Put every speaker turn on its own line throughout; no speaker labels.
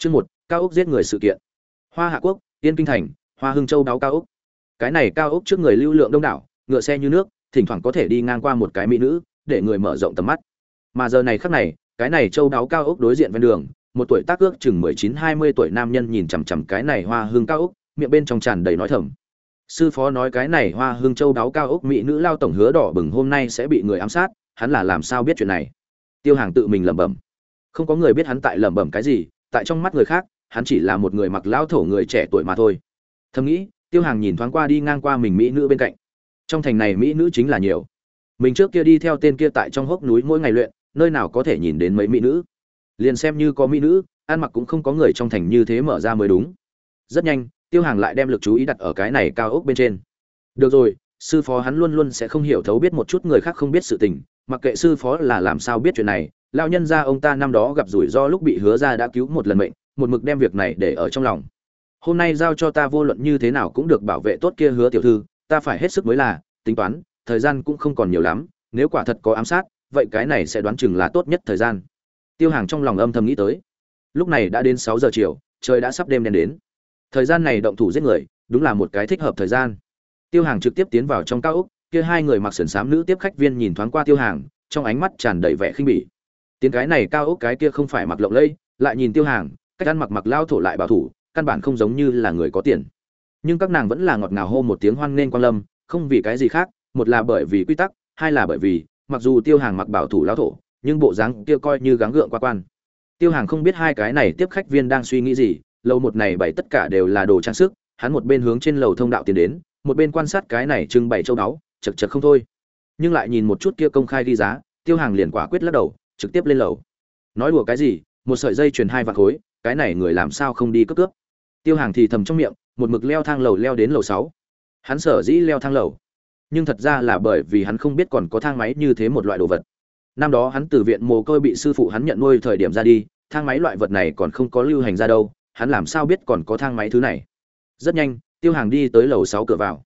Chương một, cao ốc giết người sự kiện. Hoa Hạ Quốc, Tiên Kinh Thành, Hoa Hưng Châu đáo cao ốc. Cái này cao ốc trước người lưu lượng đông đảo, ngựa xe như nước, thỉnh thoảng có thể đi ngang qua một cái mỹ nữ, để người mở rộng tầm mắt. Mà giờ này khắc này, cái này châu đáo cao ốc đối diện ven đường, một tuổi tác ước chừng 19-20 tuổi nam nhân nhìn chằm chằm cái này Hoa Hưng cao ốc, miệng bên trong tràn đầy nói thầm. Sư phó nói cái này Hoa Hưng Châu đáo cao ốc mỹ nữ lao tổng hứa đỏ bừng hôm nay sẽ bị người ám sát, hắn là làm sao biết chuyện này? Tiêu Hàng tự mình lẩm bẩm. Không có người biết hắn tại lẩm bẩm cái gì, tại trong mắt người khác, hắn chỉ là một người mặc lão thổ người trẻ tuổi mà thôi. Thầm nghĩ, Tiêu Hàng nhìn thoáng qua đi ngang qua mình mỹ nữ bên cạnh. Trong thành này mỹ nữ chính là nhiều. Mình trước kia đi theo tên kia tại trong hốc núi mỗi ngày luyện, nơi nào có thể nhìn đến mấy mỹ nữ. Liền xem như có mỹ nữ, ăn mặc cũng không có người trong thành như thế mở ra mới đúng. Rất nhanh, Tiêu Hàng lại đem lực chú ý đặt ở cái này cao ốc bên trên. Được rồi, sư phó hắn luôn luôn sẽ không hiểu thấu biết một chút người khác không biết sự tình, mặc kệ sư phó là làm sao biết chuyện này, lão nhân gia ông ta năm đó gặp rủi ro lúc bị hứa ra đã cứu một lần mệnh, một mực đem việc này để ở trong lòng. Hôm nay giao cho ta vô luận như thế nào cũng được bảo vệ tốt kia hứa tiểu thư, ta phải hết sức mới là, tính toán, thời gian cũng không còn nhiều lắm, nếu quả thật có ám sát, vậy cái này sẽ đoán chừng là tốt nhất thời gian. Tiêu Hàng trong lòng âm thầm nghĩ tới. Lúc này đã đến sáu giờ chiều, trời đã sắp đêm đen đến. Thời gian này động thủ giết người, đúng là một cái thích hợp thời gian. Tiêu Hàng trực tiếp tiến vào trong cao ốc, kia hai người mặc sườn xám nữ tiếp khách viên nhìn thoáng qua Tiêu Hàng, trong ánh mắt tràn đầy vẻ khinh bỉ. Tiếng cái này cao ốc cái kia không phải mặc lộng lẫy, lại nhìn Tiêu Hàng, cách ăn mặc mặc lao thổ lại bảo thủ, căn bản không giống như là người có tiền. Nhưng các nàng vẫn là ngọt ngào hô một tiếng hoan nghênh quan lâm, không vì cái gì khác, một là bởi vì quy tắc, hai là bởi vì, mặc dù Tiêu Hàng mặc bảo thủ lao thổ, nhưng bộ dáng kia coi như gắng gượng qua quan. Tiêu Hàng không biết hai cái này tiếp khách viên đang suy nghĩ gì, lầu một này bày tất cả đều là đồ trang sức, hắn một bên hướng trên lầu thông đạo tiến đến, một bên quan sát cái này trưng bày châu đáo chật chật không thôi. Nhưng lại nhìn một chút kia công khai đi giá, Tiêu Hàng liền quả quyết lắc đầu, trực tiếp lên lầu. Nói đùa cái gì, một sợi dây truyền hai vạn khối, cái này người làm sao không đi cướp cướp. Tiêu Hàng thì thầm trong miệng, một mực leo thang lầu leo đến lầu sáu. Hắn sở dĩ leo thang lầu, nhưng thật ra là bởi vì hắn không biết còn có thang máy như thế một loại đồ vật. Năm đó hắn từ viện mồ côi bị sư phụ hắn nhận nuôi thời điểm ra đi, thang máy loại vật này còn không có lưu hành ra đâu, hắn làm sao biết còn có thang máy thứ này. Rất nhanh, Tiêu Hàng đi tới lầu sáu cửa vào.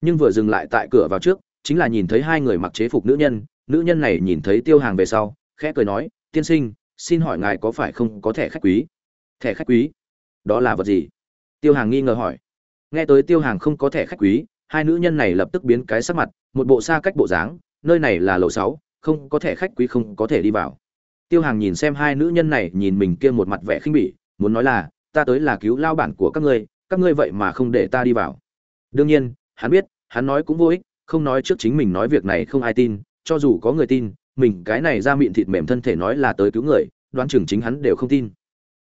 Nhưng vừa dừng lại tại cửa vào trước, chính là nhìn thấy hai người mặc chế phục nữ nhân, nữ nhân này nhìn thấy Tiêu Hàng về sau, khẽ cười nói, "Tiên sinh, xin hỏi ngài có phải không có thẻ khách quý?" "Thẻ khách quý? Đó là vật gì?" Tiêu Hàng nghi ngờ hỏi. Nghe tới Tiêu Hàng không có thẻ khách quý, hai nữ nhân này lập tức biến cái sắc mặt, một bộ xa cách bộ dáng, nơi này là lầu sáu, không có thẻ khách quý không có thể đi vào. Tiêu Hàng nhìn xem hai nữ nhân này nhìn mình kia một mặt vẻ khinh bỉ, muốn nói là, ta tới là cứu lao bản của các ngươi, các ngươi vậy mà không để ta đi vào. Đương nhiên, hắn biết, hắn nói cũng vô ích, không nói trước chính mình nói việc này không ai tin, cho dù có người tin, mình cái này ra miệng thịt mềm thân thể nói là tới cứu người, đoán chừng chính hắn đều không tin.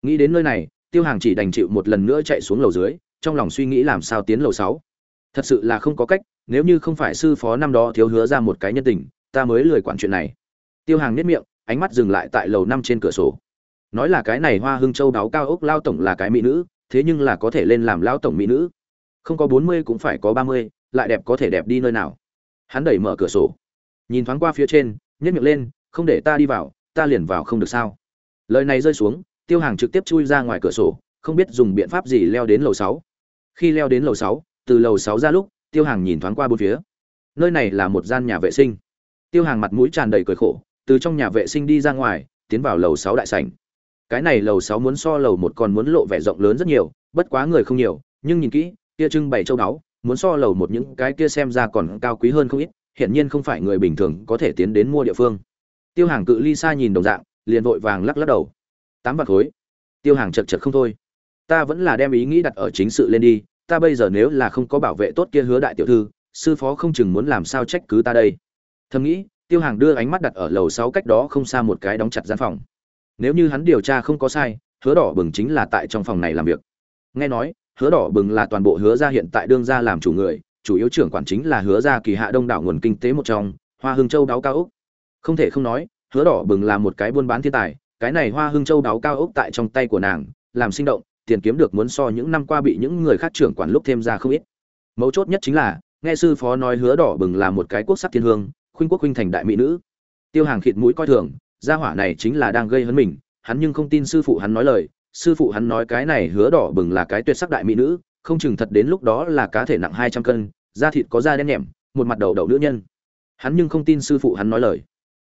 Nghĩ đến nơi này, Tiêu Hàng chỉ đành chịu một lần nữa chạy xuống lầu dưới, trong lòng suy nghĩ làm sao tiến lầu sáu. Thật sự là không có cách, nếu như không phải sư phó năm đó thiếu hứa ra một cái nhân tình, ta mới lười quản chuyện này. Tiêu Hàng nếp miệng, ánh mắt dừng lại tại lầu năm trên cửa sổ. Nói là cái này Hoa Hưng Châu đáo cao ốc lao tổng là cái mỹ nữ, thế nhưng là có thể lên làm lão tổng mỹ nữ. Không có 40 cũng phải có 30, lại đẹp có thể đẹp đi nơi nào. Hắn đẩy mở cửa sổ, nhìn thoáng qua phía trên, nhếch miệng lên, không để ta đi vào, ta liền vào không được sao? Lời này rơi xuống, Tiêu Hàng trực tiếp chui ra ngoài cửa sổ, không biết dùng biện pháp gì leo đến lầu 6. Khi leo đến lầu 6, từ lầu 6 ra lúc, Tiêu Hàng nhìn thoáng qua bốn phía. Nơi này là một gian nhà vệ sinh. Tiêu Hàng mặt mũi tràn đầy cười khổ, từ trong nhà vệ sinh đi ra ngoài, tiến vào lầu 6 đại sảnh. Cái này lầu 6 muốn so lầu một còn muốn lộ vẻ rộng lớn rất nhiều, bất quá người không nhiều, nhưng nhìn kỹ, kia trưng bày châu đáo, muốn so lầu một những cái kia xem ra còn cao quý hơn không ít, hiển nhiên không phải người bình thường có thể tiến đến mua địa phương. Tiêu Hàng cự ly xa nhìn đồng dạng, liền vội vàng lắc lắc đầu. Tám vạn khối. Tiêu Hàng chật chật không thôi. Ta vẫn là đem ý nghĩ đặt ở chính sự lên đi, ta bây giờ nếu là không có bảo vệ tốt kia hứa đại tiểu thư, sư phó không chừng muốn làm sao trách cứ ta đây. Thầm nghĩ, Tiêu Hàng đưa ánh mắt đặt ở lầu 6 cách đó không xa một cái đóng chặt gian phòng. Nếu như hắn điều tra không có sai, hứa đỏ bừng chính là tại trong phòng này làm việc. Nghe nói, hứa đỏ bừng là toàn bộ hứa gia hiện tại đương gia làm chủ người, chủ yếu trưởng quản chính là hứa gia kỳ hạ đông đảo nguồn kinh tế một trong, Hoa Hưng Châu đáo cao ốc. Không thể không nói, hứa đỏ bừng là một cái buôn bán thiên tài, cái này Hoa Hưng Châu đáo cao ốc tại trong tay của nàng, làm sinh động, tiền kiếm được muốn so những năm qua bị những người khác trưởng quản lúc thêm ra không ít. Mấu chốt nhất chính là, nghe sư phó nói hứa đỏ bừng là một cái quốc sắc thiên hương, khuynh quốc khuynh thành đại mỹ nữ. Tiêu Hàng khịt mũi coi thường, gia hỏa này chính là đang gây hấn mình, hắn nhưng không tin sư phụ hắn nói lời, sư phụ hắn nói cái này hứa đỏ bừng là cái tuyệt sắc đại mỹ nữ, không chừng thật đến lúc đó là cá thể nặng hai trăm cân, da thịt có da đen nhẹm, một mặt đầu đầu nữ nhân. Hắn nhưng không tin sư phụ hắn nói lời.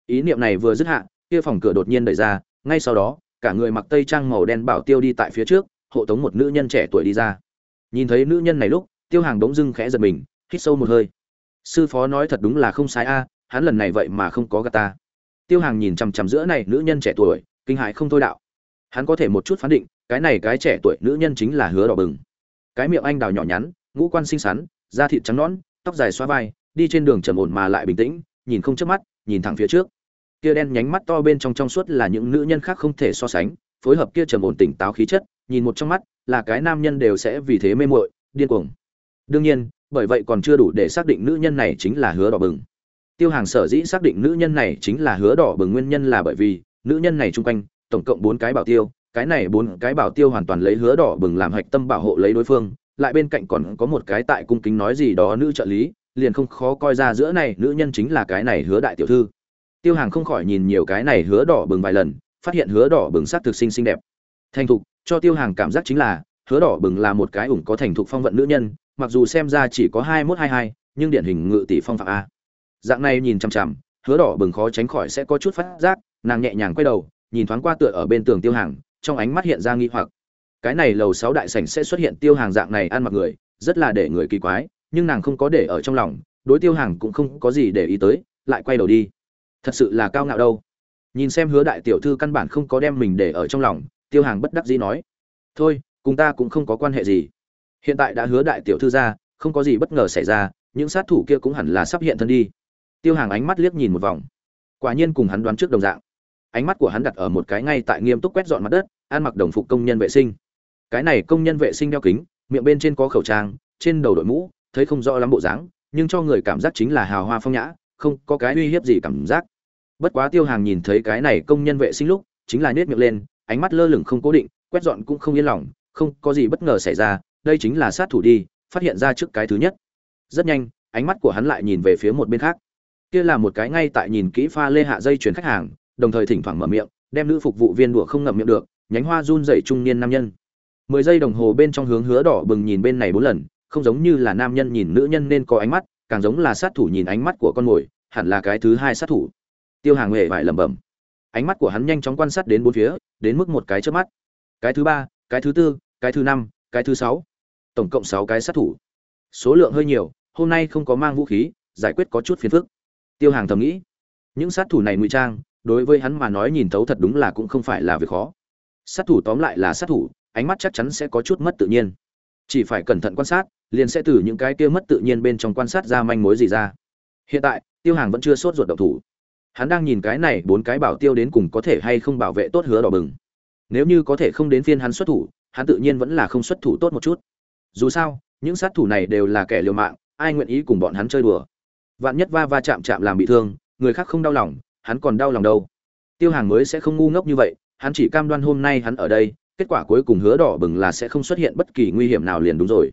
Ý niệm này vừa dứt hạ, kia phòng cửa đột nhiên đẩy ra, ngay sau đó, cả người mặc tây trang màu đen bảo tiêu đi tại phía trước hộ tống một nữ nhân trẻ tuổi đi ra nhìn thấy nữ nhân này lúc tiêu hàng bỗng dưng khẽ giật mình hít sâu một hơi sư phó nói thật đúng là không sai a hắn lần này vậy mà không có gà ta tiêu hàng nhìn chằm chằm giữa này nữ nhân trẻ tuổi, kinh hại không thôi đạo. Hắn có thể một chút phán định, cái này cái trẻ tuổi nữ nhân chính là hứa đỏ bừng. Cái miệng anh đào nhỏ nhắn, ngũ quan xinh xắn, da thịt trắng nõn, tóc dài xoa vai, đi trên đường trầm ổn mà lại bình tĩnh, nhìn không chớp mắt, nhìn thẳng phía trước. Kia đen nhánh mắt to bên trong trong suốt là những nữ nhân khác không thể so sánh, phối hợp kia trầm ổn tỉnh táo khí chất, nhìn một trong mắt, là cái nam nhân đều sẽ vì thế mê muội, điên cuồng. Đương nhiên, bởi vậy còn chưa đủ để xác định nữ nhân này chính là hứa đỏ bừng tiêu hàng sở dĩ xác định nữ nhân này chính là hứa đỏ bừng nguyên nhân là bởi vì, nữ nhân này chung quanh, tổng cộng bốn cái bảo tiêu, cái này bốn cái bảo tiêu hoàn toàn lấy hứa đỏ bừng làm hạch tâm bảo hộ lấy đối phương, lại bên cạnh còn có một cái tại cung kính nói gì đó nữ trợ lý, liền không khó coi ra giữa này nữ nhân chính là cái này hứa đại tiểu thư. Tiêu hàng không khỏi nhìn nhiều cái này hứa đỏ bừng vài lần, phát hiện hứa đỏ bừng sắc thực sinh xinh đẹp. Thành thục, cho tiêu hàng cảm giác chính là, hứa đỏ bừng là một cái ủng có thành thục phong vận nữ nhân, mặc dù xem ra chỉ có hai mốt hai hai, nhưng điển hình ngự tỷ phong phạm a dạng này nhìn chằm chằm, hứa đỏ bừng khó tránh khỏi sẽ có chút phát giác, nàng nhẹ nhàng quay đầu, nhìn thoáng qua tựa ở bên tường tiêu hàng, trong ánh mắt hiện ra nghi hoặc. Cái này lầu sáu đại sảnh sẽ xuất hiện tiêu hàng dạng này ăn mặc người, rất là để người kỳ quái, nhưng nàng không có để ở trong lòng, đối tiêu hàng cũng không có gì để ý tới, lại quay đầu đi. Thật sự là cao ngạo đâu. Nhìn xem hứa đại tiểu thư căn bản không có đem mình để ở trong lòng, tiêu hàng bất đắc dĩ nói. Thôi, cùng ta cũng không có quan hệ gì. Hiện tại đã hứa đại tiểu thư ra, không có gì bất ngờ xảy ra, những sát thủ kia cũng hẳn là sắp hiện thân đi tiêu hàng ánh mắt liếc nhìn một vòng. Quả nhiên cùng hắn đoán trước đồng dạng. Ánh mắt của hắn đặt ở một cái ngay tại nghiêm túc quét dọn mặt đất, ăn mặc đồng phục công nhân vệ sinh. Cái này công nhân vệ sinh đeo kính, miệng bên trên có khẩu trang, trên đầu đội mũ, thấy không rõ lắm bộ dáng, nhưng cho người cảm giác chính là hào hoa phong nhã, không có cái uy hiếp gì cảm giác. Bất quá tiêu hàng nhìn thấy cái này công nhân vệ sinh lúc, chính là nết miệng lên, ánh mắt lơ lửng không cố định, quét dọn cũng không yên lòng, không có gì bất ngờ xảy ra, đây chính là sát thủ đi, phát hiện ra trước cái thứ nhất. Rất nhanh, ánh mắt của hắn lại nhìn về phía một bên khác kia là một cái ngay tại nhìn kỹ pha lê hạ dây chuyển khách hàng, đồng thời thỉnh thoảng mở miệng, đem nữ phục vụ viên đùa không ngậm miệng được, nhánh hoa run dậy trung niên nam nhân. Mười giây đồng hồ bên trong hướng hứa đỏ bừng nhìn bên này bốn lần, không giống như là nam nhân nhìn nữ nhân nên có ánh mắt, càng giống là sát thủ nhìn ánh mắt của con mồi, hẳn là cái thứ hai sát thủ. Tiêu hàng huệ vải lẩm bẩm. Ánh mắt của hắn nhanh chóng quan sát đến bốn phía, đến mức một cái trước mắt. Cái thứ ba, cái thứ tư, cái thứ năm, cái thứ sáu. Tổng cộng sáu cái sát thủ. Số lượng hơi nhiều, hôm nay không có mang vũ khí, giải quyết có chút phiền phức tiêu hàng thầm nghĩ, những sát thủ này ngụy trang, đối với hắn mà nói nhìn thấu thật đúng là cũng không phải là việc khó. Sát thủ tóm lại là sát thủ, ánh mắt chắc chắn sẽ có chút mất tự nhiên. Chỉ phải cẩn thận quan sát, liền sẽ từ những cái kia mất tự nhiên bên trong quan sát ra manh mối gì ra. Hiện tại, tiêu hàng vẫn chưa sốt ruột động thủ. Hắn đang nhìn cái này bốn cái bảo tiêu đến cùng có thể hay không bảo vệ tốt hứa đỏ bừng. Nếu như có thể không đến phiên hắn xuất thủ, hắn tự nhiên vẫn là không xuất thủ tốt một chút. Dù sao, những sát thủ này đều là kẻ liều mạng, ai nguyện ý cùng bọn hắn chơi đùa? Vạn nhất va va chạm chạm làm bị thương, người khác không đau lòng, hắn còn đau lòng đâu. Tiêu hàng mới sẽ không ngu ngốc như vậy, hắn chỉ cam đoan hôm nay hắn ở đây, kết quả cuối cùng hứa đỏ bừng là sẽ không xuất hiện bất kỳ nguy hiểm nào liền đúng rồi.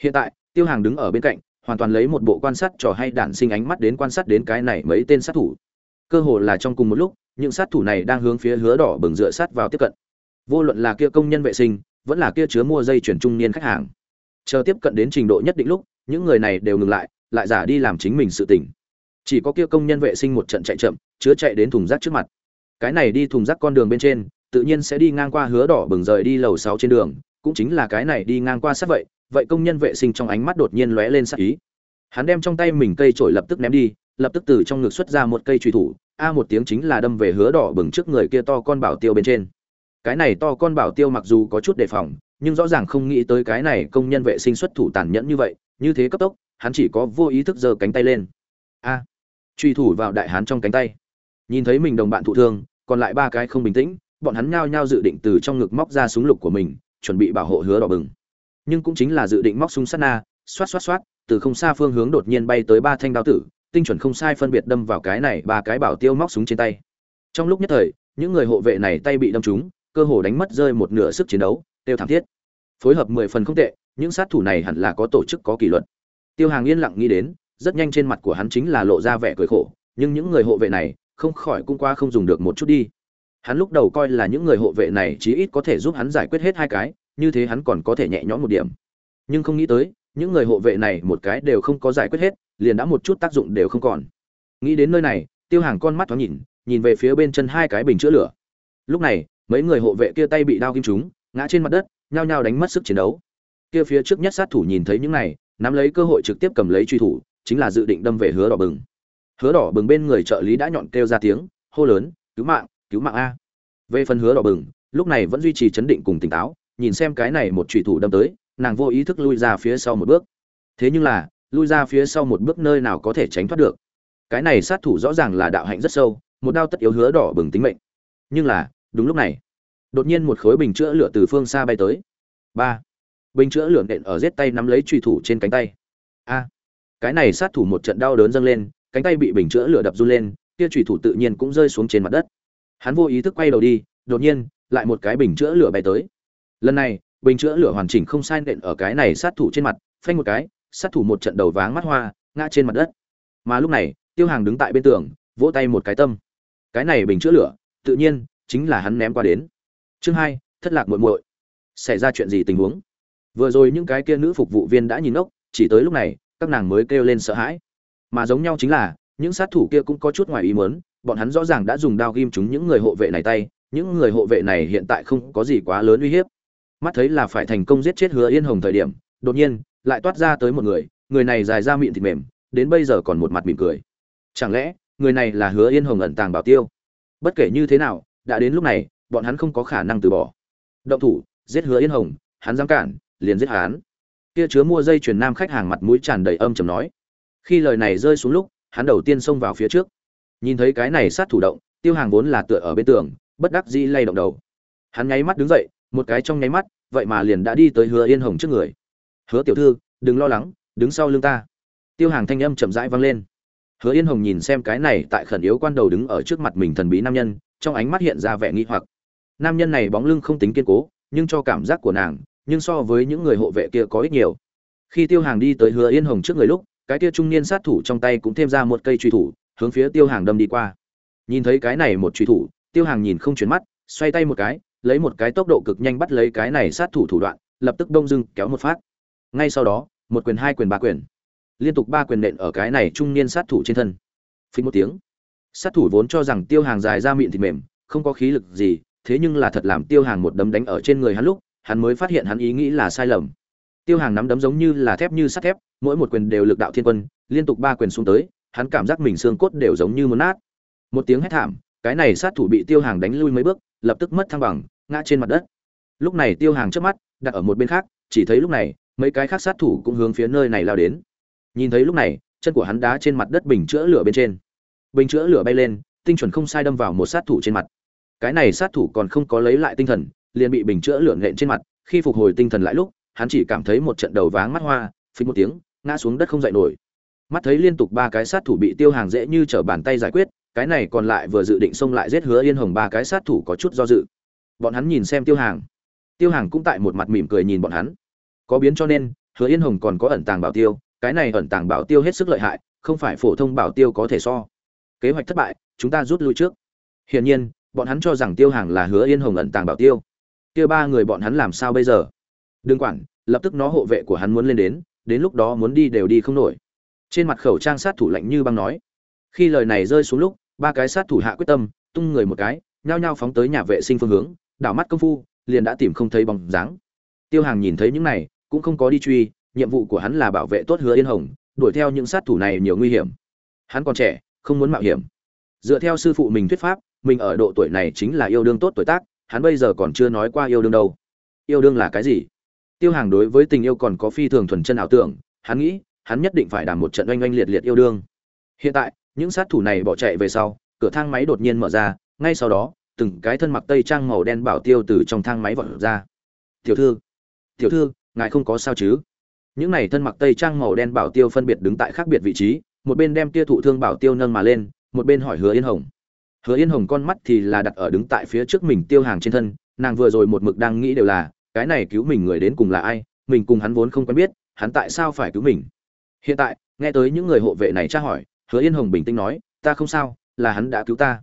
Hiện tại, tiêu hàng đứng ở bên cạnh, hoàn toàn lấy một bộ quan sát trò hay đản sinh ánh mắt đến quan sát đến cái này mấy tên sát thủ. Cơ hồ là trong cùng một lúc, những sát thủ này đang hướng phía hứa đỏ bừng dựa sát vào tiếp cận. Vô luận là kia công nhân vệ sinh, vẫn là kia chứa mua dây chuyển trung niên khách hàng. Chờ tiếp cận đến trình độ nhất định lúc, những người này đều ngừng lại lại giả đi làm chính mình sự tỉnh chỉ có kia công nhân vệ sinh một trận chạy chậm, chứa chạy đến thùng rác trước mặt. Cái này đi thùng rác con đường bên trên, tự nhiên sẽ đi ngang qua hứa đỏ bừng rời đi lầu sáu trên đường, cũng chính là cái này đi ngang qua sát vậy vậy công nhân vệ sinh trong ánh mắt đột nhiên lóe lên sát ý. Hắn đem trong tay mình cây trổi lập tức ném đi, lập tức từ trong ngực xuất ra một cây truy thủ, a một tiếng chính là đâm về hứa đỏ bừng trước người kia to con bảo tiêu bên trên. Cái này to con bảo tiêu mặc dù có chút đề phòng, nhưng rõ ràng không nghĩ tới cái này công nhân vệ sinh xuất thủ tàn nhẫn như vậy, như thế cấp tốc hắn chỉ có vô ý thức giơ cánh tay lên. A. À, truy thủ vào đại hán trong cánh tay. Nhìn thấy mình đồng bạn thụ thương, còn lại ba cái không bình tĩnh, bọn hắn nhao nhao dự định từ trong ngực móc ra súng lục của mình, chuẩn bị bảo hộ hứa đỏ bừng. Nhưng cũng chính là dự định móc súng sát na, xoát xoát xoát, từ không xa phương hướng đột nhiên bay tới ba thanh đao tử, tinh chuẩn không sai phân biệt đâm vào cái này ba cái bảo tiêu móc súng trên tay. Trong lúc nhất thời, những người hộ vệ này tay bị đâm trúng, cơ hồ đánh mất rơi một nửa sức chiến đấu, tiêu thảm thiết. Phối hợp mười phần không tệ, những sát thủ này hẳn là có tổ chức có kỷ luật tiêu hàng yên lặng nghĩ đến, rất nhanh trên mặt của hắn chính là lộ ra vẻ cười khổ, nhưng những người hộ vệ này, không khỏi cũng qua không dùng được một chút đi. Hắn lúc đầu coi là những người hộ vệ này chí ít có thể giúp hắn giải quyết hết hai cái, như thế hắn còn có thể nhẹ nhõm một điểm. Nhưng không nghĩ tới, những người hộ vệ này một cái đều không có giải quyết hết, liền đã một chút tác dụng đều không còn. Nghĩ đến nơi này, tiêu hàng con mắt thoáng nhìn nhìn về phía bên chân hai cái bình chữa lửa. Lúc này, mấy người hộ vệ kia tay bị đao kim trúng, ngã trên mặt đất, nhao nhao đánh mất sức chiến đấu. Kia phía trước nhất sát thủ nhìn thấy những này nắm lấy cơ hội trực tiếp cầm lấy truy thủ, chính là dự định đâm về hứa đỏ bừng. Hứa đỏ bừng bên người trợ lý đã nhọn kêu ra tiếng, hô lớn, cứu mạng cứu mạng a. Về phần hứa đỏ bừng, lúc này vẫn duy trì chấn định cùng tỉnh táo, nhìn xem cái này một truy thủ đâm tới, nàng vô ý thức lui ra phía sau một bước. Thế nhưng là, lui ra phía sau một bước nơi nào có thể tránh thoát được. Cái này sát thủ rõ ràng là đạo hạnh rất sâu, một đao tất yếu hứa đỏ bừng tính mệnh. Nhưng là, đúng lúc này, đột nhiên một khối bình chữa lửa từ phương xa bay tới. Ba bình chữa lửa đện ở giết tay nắm lấy truy thủ trên cánh tay. A, cái này sát thủ một trận đau đớn dâng lên, cánh tay bị bình chữa lửa đập run lên, kia truy thủ tự nhiên cũng rơi xuống trên mặt đất. Hắn vô ý thức quay đầu đi, đột nhiên, lại một cái bình chữa lửa bay tới. Lần này, bình chữa lửa hoàn chỉnh không sai nện ở cái này sát thủ trên mặt, phanh một cái, sát thủ một trận đầu váng mắt hoa, ngã trên mặt đất. Mà lúc này, tiêu hàng đứng tại bên tường, vỗ tay một cái tâm. Cái này bình chữa lửa, tự nhiên, chính là hắn ném qua đến. Chương hai, thất lạc muội muội. Xảy ra chuyện gì tình huống? Vừa rồi những cái kia nữ phục vụ viên đã nhìn ốc, chỉ tới lúc này, các nàng mới kêu lên sợ hãi. Mà giống nhau chính là, những sát thủ kia cũng có chút ngoài ý muốn, bọn hắn rõ ràng đã dùng đao ghim chúng những người hộ vệ này tay, những người hộ vệ này hiện tại không có gì quá lớn uy hiếp. Mắt thấy là phải thành công giết chết hứa yên hồng thời điểm, đột nhiên, lại toát ra tới một người người này dài ra miệng thịt mềm, đến bây giờ còn một mặt mỉm cười. Chẳng lẽ, người này là hứa yên hồng ẩn tàng bảo tiêu? Bất kể như thế nào, đã đến lúc này, bọn hắn không có khả năng từ bỏ. Động thủ, giết hứa yên hồng, hắn dám cản liền giết hắn. Kia chứa mua dây chuyền nam khách hàng mặt mũi tràn đầy âm trầm nói. Khi lời này rơi xuống lúc, hắn đầu tiên xông vào phía trước. Nhìn thấy cái này sát thủ động, tiêu hàng vốn là tựa ở bên tường, bất đắc dĩ lay động đầu. Hắn nháy mắt đứng dậy, một cái trong nháy mắt, vậy mà liền đã đi tới hứa yên hồng trước người. Hứa tiểu thư, đừng lo lắng, đứng sau lưng ta. Tiêu hàng thanh âm chậm rãi vang lên. Hứa yên hồng nhìn xem cái này tại khẩn yếu quan đầu đứng ở trước mặt mình thần bí nam nhân, trong ánh mắt hiện ra vẻ nghi hoặc. Nam nhân này bóng lưng không tính kiên cố, nhưng cho cảm giác của nàng nhưng so với những người hộ vệ kia có ít nhiều. Khi tiêu hàng đi tới hứa yên hồng trước người lúc, cái kia trung niên sát thủ trong tay cũng thêm ra một cây truy thủ, hướng phía tiêu hàng đâm đi qua. Nhìn thấy cái này một truy thủ, tiêu hàng nhìn không chuyển mắt, xoay tay một cái, lấy một cái tốc độ cực nhanh bắt lấy cái này sát thủ thủ đoạn, lập tức đông dưng kéo một phát. Ngay sau đó, một quyền, hai quyền, ba quyền. Liên tục ba quyền nện ở cái này trung niên sát thủ trên thân. Phí một tiếng. Sát thủ vốn cho rằng tiêu hàng dài ra miệng thịt mềm, không có khí lực gì, thế nhưng là thật làm tiêu hàng một đấm đánh ở trên người hắn lúc hắn mới phát hiện hắn ý nghĩ là sai lầm. Tiêu hàng nắm đấm giống như là thép như sắt thép, mỗi một quyền đều lực đạo thiên quân, liên tục ba quyền xuống tới, hắn cảm giác mình xương cốt đều giống như muốn nát. Một tiếng hét thảm, cái này sát thủ bị tiêu hàng đánh lui mấy bước, lập tức mất thăng bằng, ngã trên mặt đất. Lúc này tiêu hàng trước mắt, đặt ở một bên khác, chỉ thấy lúc này, mấy cái khác sát thủ cũng hướng phía nơi này lao đến. Nhìn thấy lúc này, chân của hắn đá trên mặt đất bình chữa lửa bên trên. Bình chữa lửa bay lên, tinh chuẩn không sai đâm vào một sát thủ trên mặt. Cái này sát thủ còn không có lấy lại tinh thần liền bị bình chữa lượn nện trên mặt, khi phục hồi tinh thần lại lúc, hắn chỉ cảm thấy một trận đầu váng mắt hoa, phình một tiếng, ngã xuống đất không dậy nổi. Mắt thấy liên tục ba cái sát thủ bị tiêu hàng dễ như trở bàn tay giải quyết, cái này còn lại vừa dự định xông lại giết hứa yên hồng ba cái sát thủ có chút do dự. Bọn hắn nhìn xem tiêu hàng. Tiêu hàng cũng tại một mặt mỉm cười nhìn bọn hắn. Có biến cho nên, hứa yên hồng còn có ẩn tàng bảo tiêu, cái này ẩn tàng bảo tiêu hết sức lợi hại, không phải phổ thông bảo tiêu có thể so. Kế hoạch thất bại, chúng ta rút lui trước. Hiển nhiên, bọn hắn cho rằng tiêu hàng là hứa yên hồng ẩn tàng bảo tiêu tiêu ba người bọn hắn làm sao bây giờ? Đừng quản, lập tức nó hộ vệ của hắn muốn lên đến đến lúc đó muốn đi đều đi không nổi. Trên mặt khẩu trang sát thủ lạnh như băng nói. Khi lời này rơi xuống lúc, ba cái sát thủ hạ quyết tâm, tung người một cái, nhao nhao phóng tới nhà vệ sinh phương hướng, đảo mắt công phu, liền đã tìm không thấy bóng dáng. Tiêu hàng nhìn thấy những này, cũng không có đi truy, nhiệm vụ của hắn là bảo vệ tốt hứa yên hồng, đuổi theo những sát thủ này nhiều nguy hiểm. Hắn còn trẻ, không muốn mạo hiểm. Dựa theo sư phụ mình thuyết pháp, mình ở độ tuổi này chính là yêu đương tốt tuổi tác hắn bây giờ còn chưa nói qua yêu đương đâu. Yêu đương là cái gì? Tiêu hàng đối với tình yêu còn có phi thường thuần chân ảo tưởng, hắn nghĩ, hắn nhất định phải đảm một trận oanh oanh liệt liệt yêu đương. Hiện tại, những sát thủ này bỏ chạy về sau, cửa thang máy đột nhiên mở ra, ngay sau đó, từng cái thân mặc tây trang màu đen bảo tiêu từ trong thang máy vọt ra. Tiểu thư tiểu thư, ngài không có sao chứ? Những này thân mặc tây trang màu đen bảo tiêu phân biệt đứng tại khác biệt vị trí, một bên đem tia thụ thương bảo tiêu nâng mà lên, một bên hỏi hứa yên hồng hứa yên hồng con mắt thì là đặt ở đứng tại phía trước mình tiêu hàng trên thân, nàng vừa rồi một mực đang nghĩ đều là, cái này cứu mình người đến cùng là ai, mình cùng hắn vốn không quen biết, hắn tại sao phải cứu mình? Hiện tại, nghe tới những người hộ vệ này tra hỏi, hứa yên hồng bình tĩnh nói, ta không sao, là hắn đã cứu ta.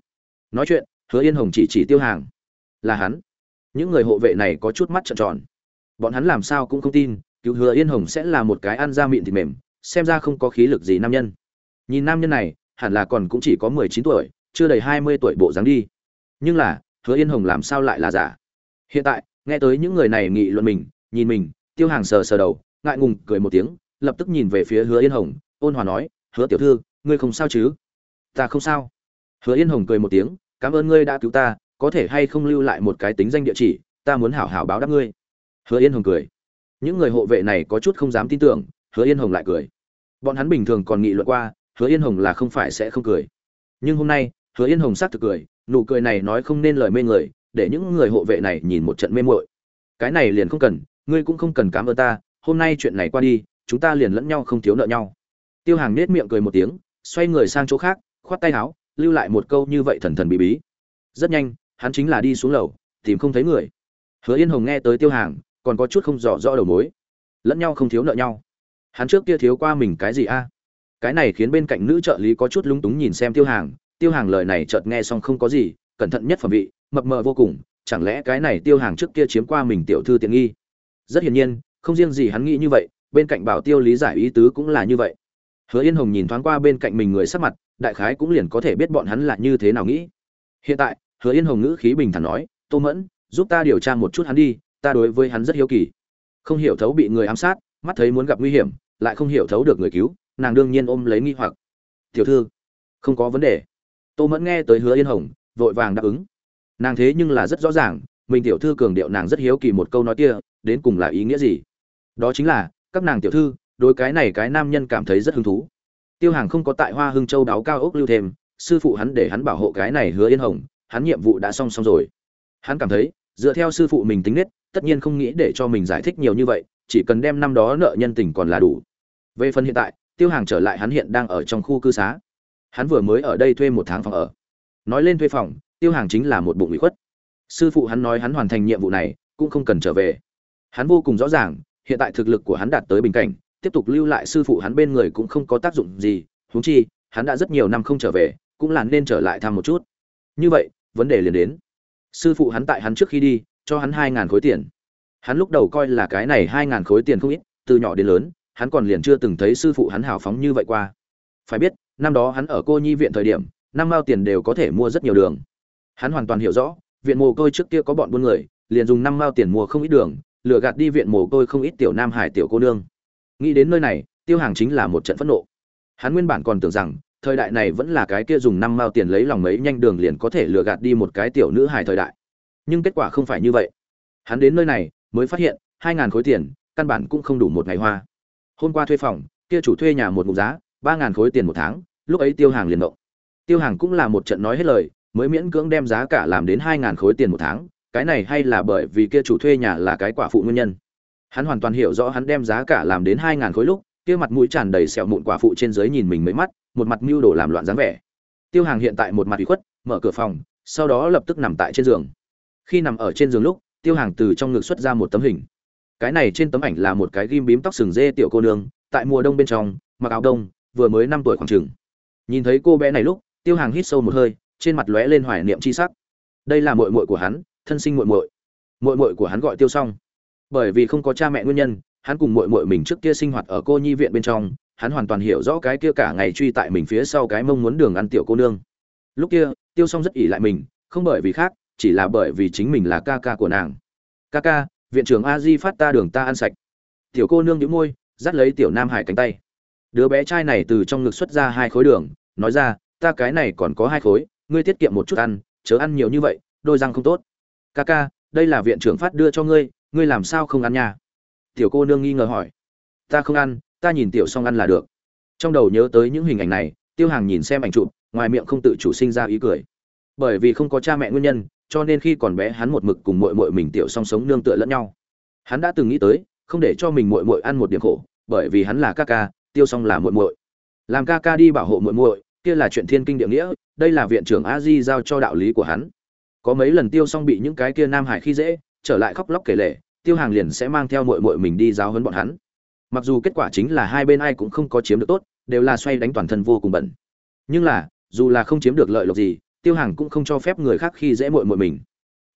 Nói chuyện, hứa yên hồng chỉ chỉ tiêu hàng. Là hắn. Những người hộ vệ này có chút mắt trợn tròn. Bọn hắn làm sao cũng không tin, cứu hứa yên hồng sẽ là một cái ăn da miệng thịt mềm, xem ra không có khí lực gì nam nhân. Nhìn nam nhân này, hẳn là còn cũng chỉ có mười chín tuổi chưa đầy hai mươi tuổi bộ dáng đi. Nhưng là, hứa yên hồng làm sao lại là giả? Hiện tại, nghe tới những người này nghị luận mình, nhìn mình, tiêu hàng sờ sờ đầu, ngại ngùng cười một tiếng, lập tức nhìn về phía hứa yên hồng, ôn hòa nói, hứa tiểu thư, ngươi không sao chứ? Ta không sao. Hứa yên hồng cười một tiếng, cảm ơn ngươi đã cứu ta, có thể hay không lưu lại một cái tính danh địa chỉ, ta muốn hảo hảo báo đáp ngươi. Hứa yên hồng cười. Những người hộ vệ này có chút không dám tin tưởng, hứa yên hồng lại cười. Bọn hắn bình thường còn nghị luận qua, hứa yên hồng là không phải sẽ không cười. Nhưng hôm nay hứa yên hồng sắc thực cười, nụ cười này nói không nên lời mê người, để những người hộ vệ này nhìn một trận mê muội. Cái này liền không cần, ngươi cũng không cần cảm ơn ta, hôm nay chuyện này qua đi, chúng ta liền lẫn nhau không thiếu nợ nhau. Tiêu hàng nết miệng cười một tiếng, xoay người sang chỗ khác, khoát tay áo, lưu lại một câu như vậy thần thần bí bí. Rất nhanh, hắn chính là đi xuống lầu, tìm không thấy người. Hứa yên hồng nghe tới tiêu hàng, còn có chút không rõ rõ đầu mối. Lẫn nhau không thiếu nợ nhau. Hắn trước kia thiếu qua mình cái gì a? Cái này khiến bên cạnh nữ trợ lý có chút lúng túng nhìn xem tiêu hàng tiêu hàng lời này chợt nghe xong không có gì, cẩn thận nhất phẩm vị, mập mờ vô cùng, chẳng lẽ cái này tiêu hàng trước kia chiếm qua mình tiểu thư tiện nghi? Rất hiển nhiên, không riêng gì hắn nghĩ như vậy, bên cạnh bảo tiêu lý giải ý tứ cũng là như vậy. Hứa yên hồng nhìn thoáng qua bên cạnh mình người sắc mặt, đại khái cũng liền có thể biết bọn hắn là như thế nào nghĩ. Hiện tại, hứa yên hồng ngữ khí bình thản nói, tô mẫn, giúp ta điều tra một chút hắn đi, ta đối với hắn rất hiếu kỳ. Không hiểu thấu bị người ám sát, mắt thấy muốn gặp nguy hiểm, lại không hiểu thấu được người cứu, nàng đương nhiên ôm lấy nghi hoặc. Tiểu thư, không có vấn đề tô mẫn nghe tới hứa yên hồng, vội vàng đáp ứng. Nàng thế nhưng là rất rõ ràng, mình tiểu thư cường điệu nàng rất hiếu kỳ một câu nói kia, đến cùng là ý nghĩa gì? Đó chính là, các nàng tiểu thư, đối cái này cái nam nhân cảm thấy rất hứng thú. Tiêu hàng không có tại hoa hưng châu đáo cao ốc lưu thêm, sư phụ hắn để hắn bảo hộ cái này hứa yên hồng, hắn nhiệm vụ đã xong xong rồi. Hắn cảm thấy, dựa theo sư phụ mình tính nết, tất nhiên không nghĩ để cho mình giải thích nhiều như vậy, chỉ cần đem năm đó nợ nhân tình còn là đủ. Về phần hiện tại, tiêu hàng trở lại hắn hiện đang ở trong khu cư xá hắn vừa mới ở đây thuê một tháng phòng ở. Nói lên thuê phòng, tiêu hàng chính là một bụng bị khuất. Sư phụ hắn nói hắn hoàn thành nhiệm vụ này, cũng không cần trở về. Hắn vô cùng rõ ràng, hiện tại thực lực của hắn đạt tới bình cảnh, tiếp tục lưu lại sư phụ hắn bên người cũng không có tác dụng gì, huống chi, hắn đã rất nhiều năm không trở về, cũng là nên trở lại thăm một chút. Như vậy, vấn đề liền đến. Sư phụ hắn tại hắn trước khi đi, cho hắn hai ngàn khối tiền. Hắn lúc đầu coi là cái này hai ngàn khối tiền không ít, từ nhỏ đến lớn, hắn còn liền chưa từng thấy sư phụ hắn hào phóng như vậy qua. Phải biết năm đó hắn ở cô nhi viện thời điểm, năm mao tiền đều có thể mua rất nhiều đường. Hắn hoàn toàn hiểu rõ, viện mồ côi trước kia có bọn buôn người, liền dùng năm mao tiền mua không ít đường, lừa gạt đi viện mồ côi không ít tiểu nam hải tiểu cô nương. Nghĩ đến nơi này, tiêu hàng chính là một trận phẫn nộ. Hắn nguyên bản còn tưởng rằng, thời đại này vẫn là cái kia dùng năm mao tiền lấy lòng mấy nhanh đường liền có thể lừa gạt đi một cái tiểu nữ hài thời đại. Nhưng kết quả không phải như vậy. Hắn đến nơi này, mới phát hiện, hai ngàn khối tiền, căn bản cũng không đủ một ngày hoa. Hôm qua thuê phòng, kia chủ thuê nhà một mục giá, ba ngàn khối tiền một tháng lúc ấy tiêu hàng liền động tiêu hàng cũng là một trận nói hết lời, mới miễn cưỡng đem giá cả làm đến hai ngàn khối tiền một tháng, cái này hay là bởi vì kia chủ thuê nhà là cái quả phụ nguyên nhân. Hắn hoàn toàn hiểu rõ hắn đem giá cả làm đến hai ngàn khối lúc, kia mặt mũi tràn đầy sẹo mụn quả phụ trên dưới nhìn mình mấy mắt, một mặt mưu đồ làm loạn dáng vẻ. Tiêu hàng hiện tại một mặt ủy khuất, mở cửa phòng, sau đó lập tức nằm tại trên giường. Khi nằm ở trên giường lúc, tiêu hàng từ trong ngực xuất ra một tấm hình. Cái này trên tấm ảnh là một cái ghim bím tóc sừng dê tiểu cô nương, tại mùa đông bên trong, mặc áo đông, vừa mới năm tuổi khoảng chừng nhìn thấy cô bé này lúc, tiêu hàng hít sâu một hơi, trên mặt lóe lên hoài niệm chi sắc. Đây là muội muội của hắn, thân sinh muội muội. Muội muội của hắn gọi tiêu xong bởi vì không có cha mẹ nguyên nhân, hắn cùng muội muội mình trước kia sinh hoạt ở cô nhi viện bên trong, hắn hoàn toàn hiểu rõ cái kia cả ngày truy tại mình phía sau cái mong muốn đường ăn tiểu cô nương. Lúc kia, tiêu xong rất ỉ lại mình, không bởi vì khác, chỉ là bởi vì chính mình là ca ca của nàng. Ca ca, viện trưởng a di phát ta đường ta ăn sạch. Tiểu cô nương nhíu môi, dắt lấy tiểu nam hải cánh tay. Đứa bé trai này từ trong ngực xuất ra hai khối đường nói ra, ta cái này còn có hai khối, ngươi tiết kiệm một chút ăn, chớ ăn nhiều như vậy, đôi răng không tốt. Ca ca, đây là viện trưởng phát đưa cho ngươi ngươi làm sao không ăn nha? Tiểu cô nương nghi ngờ hỏi. Ta không ăn, ta nhìn tiểu xong ăn là được. Trong đầu nhớ tới những hình ảnh này, tiêu hàng nhìn xem ảnh chụp, ngoài miệng không tự chủ sinh ra ý cười. Bởi vì không có cha mẹ nguyên nhân, cho nên khi còn bé hắn một mực cùng mội mội mình tiểu song sống nương tựa lẫn nhau. Hắn đã từng nghĩ tới, không để cho mình mội mội ăn một điểm khổ, bởi vì hắn là ca ca, tiêu song là mội mội làm ca ca đi bảo hộ mội mội kia là chuyện thiên kinh địa nghĩa, đây là viện trưởng a di giao cho đạo lý của hắn. Có mấy lần tiêu song bị những cái kia nam hải khi dễ, trở lại khóc lóc kể lể, tiêu hàng liền sẽ mang theo mội mội mình đi giáo hấn bọn hắn. Mặc dù kết quả chính là hai bên ai cũng không có chiếm được tốt, đều là xoay đánh toàn thân vô cùng bẩn. Nhưng là, dù là không chiếm được lợi lộc gì, tiêu hàng cũng không cho phép người khác khi dễ mội mội mình.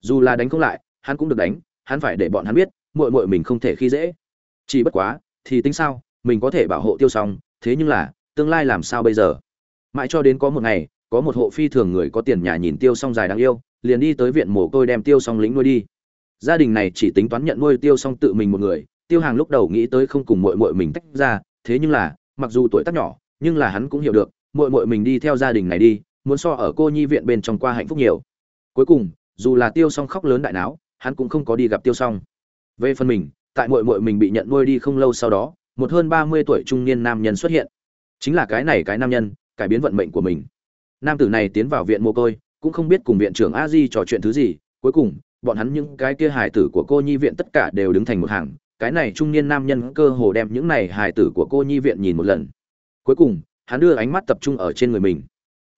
Dù là đánh không lại, hắn cũng được đánh, hắn phải để bọn hắn biết mội mội mình không thể khi dễ. Chỉ bất quá, thì tính sao, mình có thể bảo hộ tiêu xong thế nhưng là, tương lai làm sao bây giờ? Mãi cho đến có một ngày, có một hộ phi thường người có tiền nhà nhìn tiêu xong dài đáng yêu, liền đi tới viện mồ côi đem tiêu song lính nuôi đi. Gia đình này chỉ tính toán nhận nuôi tiêu song tự mình một người, tiêu hàng lúc đầu nghĩ tới không cùng mội mội mình tách ra, thế nhưng là, mặc dù tuổi tác nhỏ, nhưng là hắn cũng hiểu được mội mội mình đi theo gia đình này đi, muốn so ở cô nhi viện bên trong qua hạnh phúc nhiều. Cuối cùng, dù là tiêu song khóc lớn đại não hắn cũng không có đi gặp tiêu song. Về phần mình, tại mội mội mình bị nhận nuôi đi không lâu sau đó, một hơn ba mươi tuổi trung niên nam nhân xuất hiện. Chính là cái này cái nam nhân cải biến vận mệnh của mình. Nam tử này tiến vào viện mồ côi, cũng không biết cùng viện trưởng a di trò chuyện thứ gì, cuối cùng, bọn hắn những cái kia hài tử của cô nhi viện tất cả đều đứng thành một hàng, cái này trung niên nam nhân cơ hồ đem những này hài tử của cô nhi viện nhìn một lần. Cuối cùng, hắn đưa ánh mắt tập trung ở trên người mình.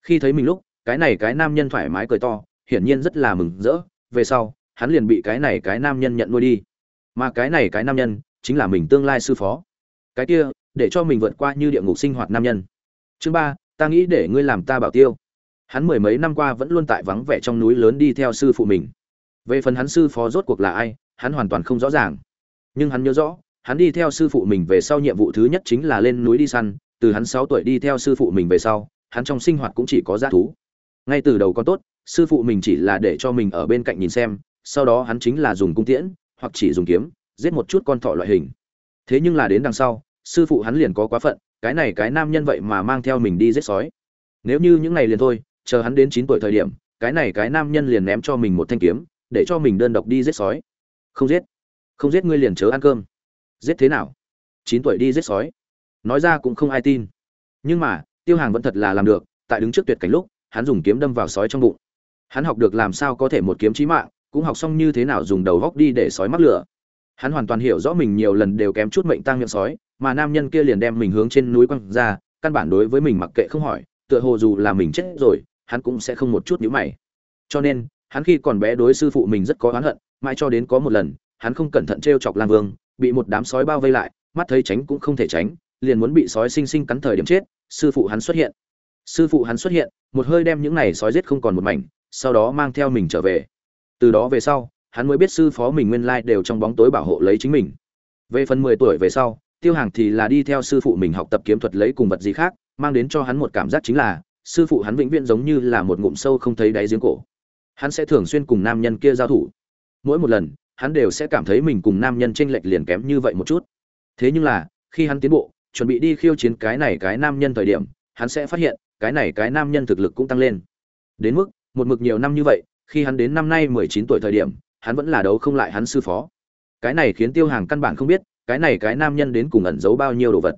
Khi thấy mình lúc, cái này cái nam nhân thoải mái cười to, hiển nhiên rất là mừng rỡ, về sau, hắn liền bị cái này cái nam nhân nhận nuôi đi. Mà cái này cái nam nhân, chính là mình tương lai sư phó. Cái kia, để cho mình vượt qua như địa ngục sinh hoạt nam nhân. Chương ba ta nghĩ để ngươi làm ta bảo tiêu. Hắn mười mấy năm qua vẫn luôn tại vắng vẻ trong núi lớn đi theo sư phụ mình. Về phần hắn sư phó rốt cuộc là ai, hắn hoàn toàn không rõ ràng. Nhưng hắn nhớ rõ, hắn đi theo sư phụ mình về sau nhiệm vụ thứ nhất chính là lên núi đi săn. Từ hắn sáu tuổi đi theo sư phụ mình về sau, hắn trong sinh hoạt cũng chỉ có g thú. Ngay từ đầu con tốt, sư phụ mình chỉ là để cho mình ở bên cạnh nhìn xem, sau đó hắn chính là dùng cung tiễn, hoặc chỉ dùng kiếm, giết một chút con thỏ loại hình. Thế nhưng là đến đằng sau, sư phụ hắn liền có quá phận cái này cái nam nhân vậy mà mang theo mình đi giết sói. Nếu như những ngày liền thôi, chờ hắn đến chín tuổi thời điểm, cái này cái nam nhân liền ném cho mình một thanh kiếm, để cho mình đơn độc đi giết sói. Không giết. Không giết ngươi liền chớ ăn cơm. Giết thế nào? Chín tuổi đi giết sói. Nói ra cũng không ai tin. Nhưng mà, tiêu hàng vẫn thật là làm được, tại đứng trước tuyệt cảnh lúc, hắn dùng kiếm đâm vào sói trong bụng. Hắn học được làm sao có thể một kiếm chí mạng, cũng học xong như thế nào dùng đầu góc đi để sói mắc lửa. Hắn hoàn toàn hiểu rõ mình nhiều lần đều kém chút mệnh tăng miệng sói mà nam nhân kia liền đem mình hướng trên núi quăng ra, căn bản đối với mình mặc kệ không hỏi, tựa hồ dù là mình chết rồi, hắn cũng sẽ không một chút nhíu mày. Cho nên, hắn khi còn bé đối sư phụ mình rất có oán hận, mãi cho đến có một lần, hắn không cẩn thận t chọc lang vương, bị một đám sói bao vây lại, mắt thấy tránh cũng không thể tránh, liền muốn bị sói sinh sinh cắn thời điểm chết, sư phụ hắn xuất hiện. Sư phụ hắn xuất hiện, một hơi đem những này sói giết không còn một mảnh, sau đó mang theo mình trở về. Từ đó về sau, hắn mới biết sư phó mình nguyên lai đều trong bóng tối bảo hộ lấy chính mình. Về phần mười tuổi về sau tiêu hàng thì là đi theo sư phụ mình học tập kiếm thuật lấy cùng vật gì khác, mang đến cho hắn một cảm giác chính là, sư phụ hắn vĩnh viễn giống như là một ngụm sâu không thấy đáy giếng cổ. Hắn sẽ thường xuyên cùng nam nhân kia giao thủ. Mỗi một lần, hắn đều sẽ cảm thấy mình cùng nam nhân tranh lệch liền kém như vậy một chút. Thế nhưng là, khi hắn tiến bộ, chuẩn bị đi khiêu chiến cái này cái nam nhân thời điểm, hắn sẽ phát hiện, cái này cái nam nhân thực lực cũng tăng lên. Đến mức, một mực nhiều năm như vậy, khi hắn đến năm nay mười chín tuổi thời điểm, hắn vẫn là đấu không lại hắn sư phó. Cái này khiến tiêu hàng căn bản không biết cái này cái nam nhân đến cùng ẩn giấu bao nhiêu đồ vật.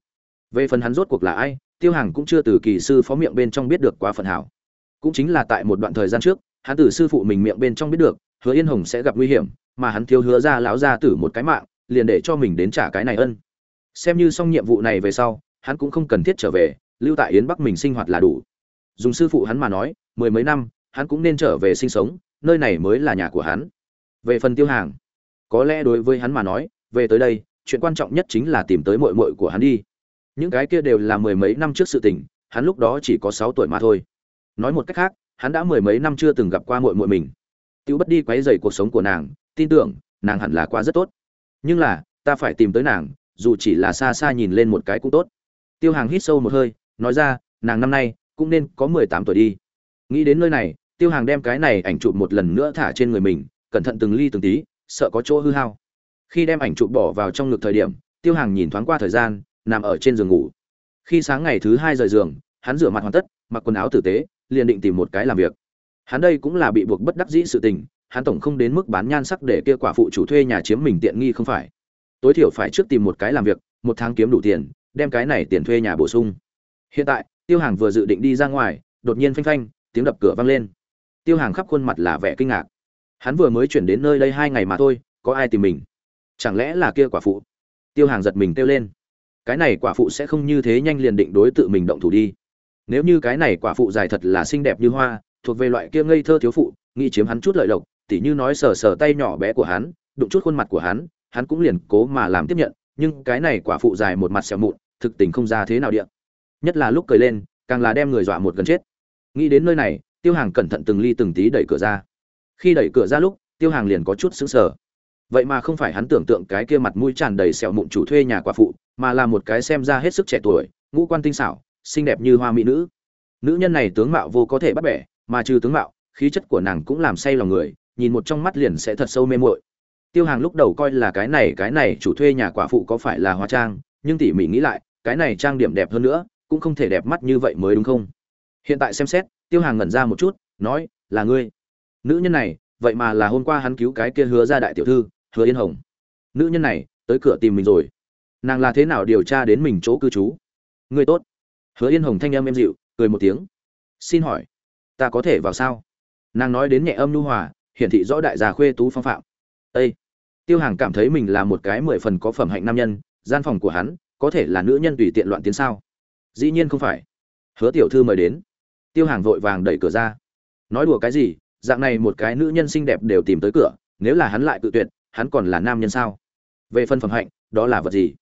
Về phần hắn rốt cuộc là ai, tiêu hàng cũng chưa từ kỳ sư phó miệng bên trong biết được quá phần hảo. Cũng chính là tại một đoạn thời gian trước, hắn từ sư phụ mình miệng bên trong biết được, hứa yên hồng sẽ gặp nguy hiểm, mà hắn thiếu hứa ra lão ra tử một cái mạng, liền để cho mình đến trả cái này ân. Xem như xong nhiệm vụ này về sau, hắn cũng không cần thiết trở về, lưu tại yến bắc mình sinh hoạt là đủ. Dùng sư phụ hắn mà nói, mười mấy năm, hắn cũng nên trở về sinh sống, nơi này mới là nhà của hắn. Về phần tiêu hàng có lẽ đối với hắn mà nói, về tới đây chuyện quan trọng nhất chính là tìm tới mội mội của hắn đi. Những cái kia đều là mười mấy năm trước sự tình, hắn lúc đó chỉ có sáu tuổi mà thôi. Nói một cách khác, hắn đã mười mấy năm chưa từng gặp qua mội mội mình. Tiêu bất đi quấy dày cuộc sống của nàng, tin tưởng, nàng hẳn là qua rất tốt. Nhưng là, ta phải tìm tới nàng, dù chỉ là xa xa nhìn lên một cái cũng tốt. Tiêu hàng hít sâu một hơi, nói ra, nàng năm nay cũng nên có mười tám tuổi đi. Nghĩ đến nơi này, tiêu hàng đem cái này ảnh chụp một lần nữa thả trên người mình, cẩn thận từng ly từng tí, sợ có chỗ hư hao khi đem ảnh chụp bỏ vào trong ngực thời điểm, tiêu hàng nhìn thoáng qua thời gian, nằm ở trên giường ngủ. Khi sáng ngày thứ hai rời giường, hắn rửa mặt hoàn tất, mặc quần áo tử tế, liền định tìm một cái làm việc. Hắn đây cũng là bị buộc bất đắc dĩ sự tình, hắn tổng không đến mức bán nhan sắc để kia quả phụ chủ thuê nhà chiếm mình tiện nghi không phải. Tối thiểu phải trước tìm một cái làm việc, một tháng kiếm đủ tiền, đem cái này tiền thuê nhà bổ sung. Hiện tại, tiêu hàng vừa dự định đi ra ngoài, đột nhiên phanh phanh, tiếng đập cửa vang lên. Tiêu hàng khắp khuôn mặt là vẻ kinh ngạc. Hắn vừa mới chuyển đến nơi đây hai ngày mà thôi, có ai tìm mình? Chẳng lẽ là kia quả phụ? Tiêu hàng giật mình kêu lên. Cái này quả phụ sẽ không như thế nhanh liền định đối tự mình động thủ đi. Nếu như cái này quả phụ dài thật là xinh đẹp như hoa, thuộc về loại kia ngây thơ thiếu phụ, nghĩ chiếm hắn chút lợi lộc, tỉ như nói sờ sờ tay nhỏ bé của hắn, đụng chút khuôn mặt của hắn hắn cũng liền cố mà làm tiếp nhận, nhưng cái này quả phụ dài một mặt xẻo mụn, thực tình không ra thế nào điện nhất là lúc cười lên, càng là đem người dọa một gần chết. Nghĩ đến nơi này, tiêu hàng cẩn thận từng ly từng tí đẩy cửa ra. Khi đẩy cửa ra lúc, tiêu hàng liền có chút sững sờ vậy mà không phải hắn tưởng tượng cái kia mặt mũi tràn đầy sẹo mụn chủ thuê nhà quả phụ, mà là một cái xem ra hết sức trẻ tuổi, ngũ quan tinh xảo, xinh đẹp như hoa mỹ nữ. Nữ nhân này tướng mạo vô có thể bắt bẻ, mà trừ tướng mạo, khí chất của nàng cũng làm say lòng người, nhìn một trong mắt liền sẽ thật sâu mê muội. Tiêu hàng lúc đầu coi là cái này cái này chủ thuê nhà quả phụ có phải là hóa trang, nhưng tỉ mỉ nghĩ lại, cái này trang điểm đẹp hơn nữa, cũng không thể đẹp mắt như vậy mới đúng không? Hiện tại xem xét, tiêu hàng ngẩn ra một chút, nói, là ngươi. Nữ nhân này, vậy mà là hôm qua hắn cứu cái kia hứa ra đại tiểu thư hứa yên hồng. Nữ nhân này, tới cửa tìm mình rồi. Nàng là thế nào điều tra đến mình chỗ cư trú? Người tốt. Hứa yên hồng thanh âm êm dịu, cười một tiếng. Xin hỏi, ta có thể vào sao? Nàng nói đến nhẹ âm nhu hòa, hiển thị rõ đại gia khuê tú phong phạm. Ây tiêu hàng cảm thấy mình là một cái mười phần có phẩm hạnh nam nhân, gian phòng của hắn, có thể là nữ nhân tùy tiện loạn tiến sao? Dĩ nhiên không phải. Hứa tiểu thư mời đến. Tiêu hàng vội vàng đẩy cửa ra. Nói đùa cái gì, dạng này một cái nữ nhân xinh đẹp đều tìm tới cửa, nếu là hắn lại cự tuyệt hắn còn là nam nhân sao? Về phân phẩm hạnh, đó là vật gì?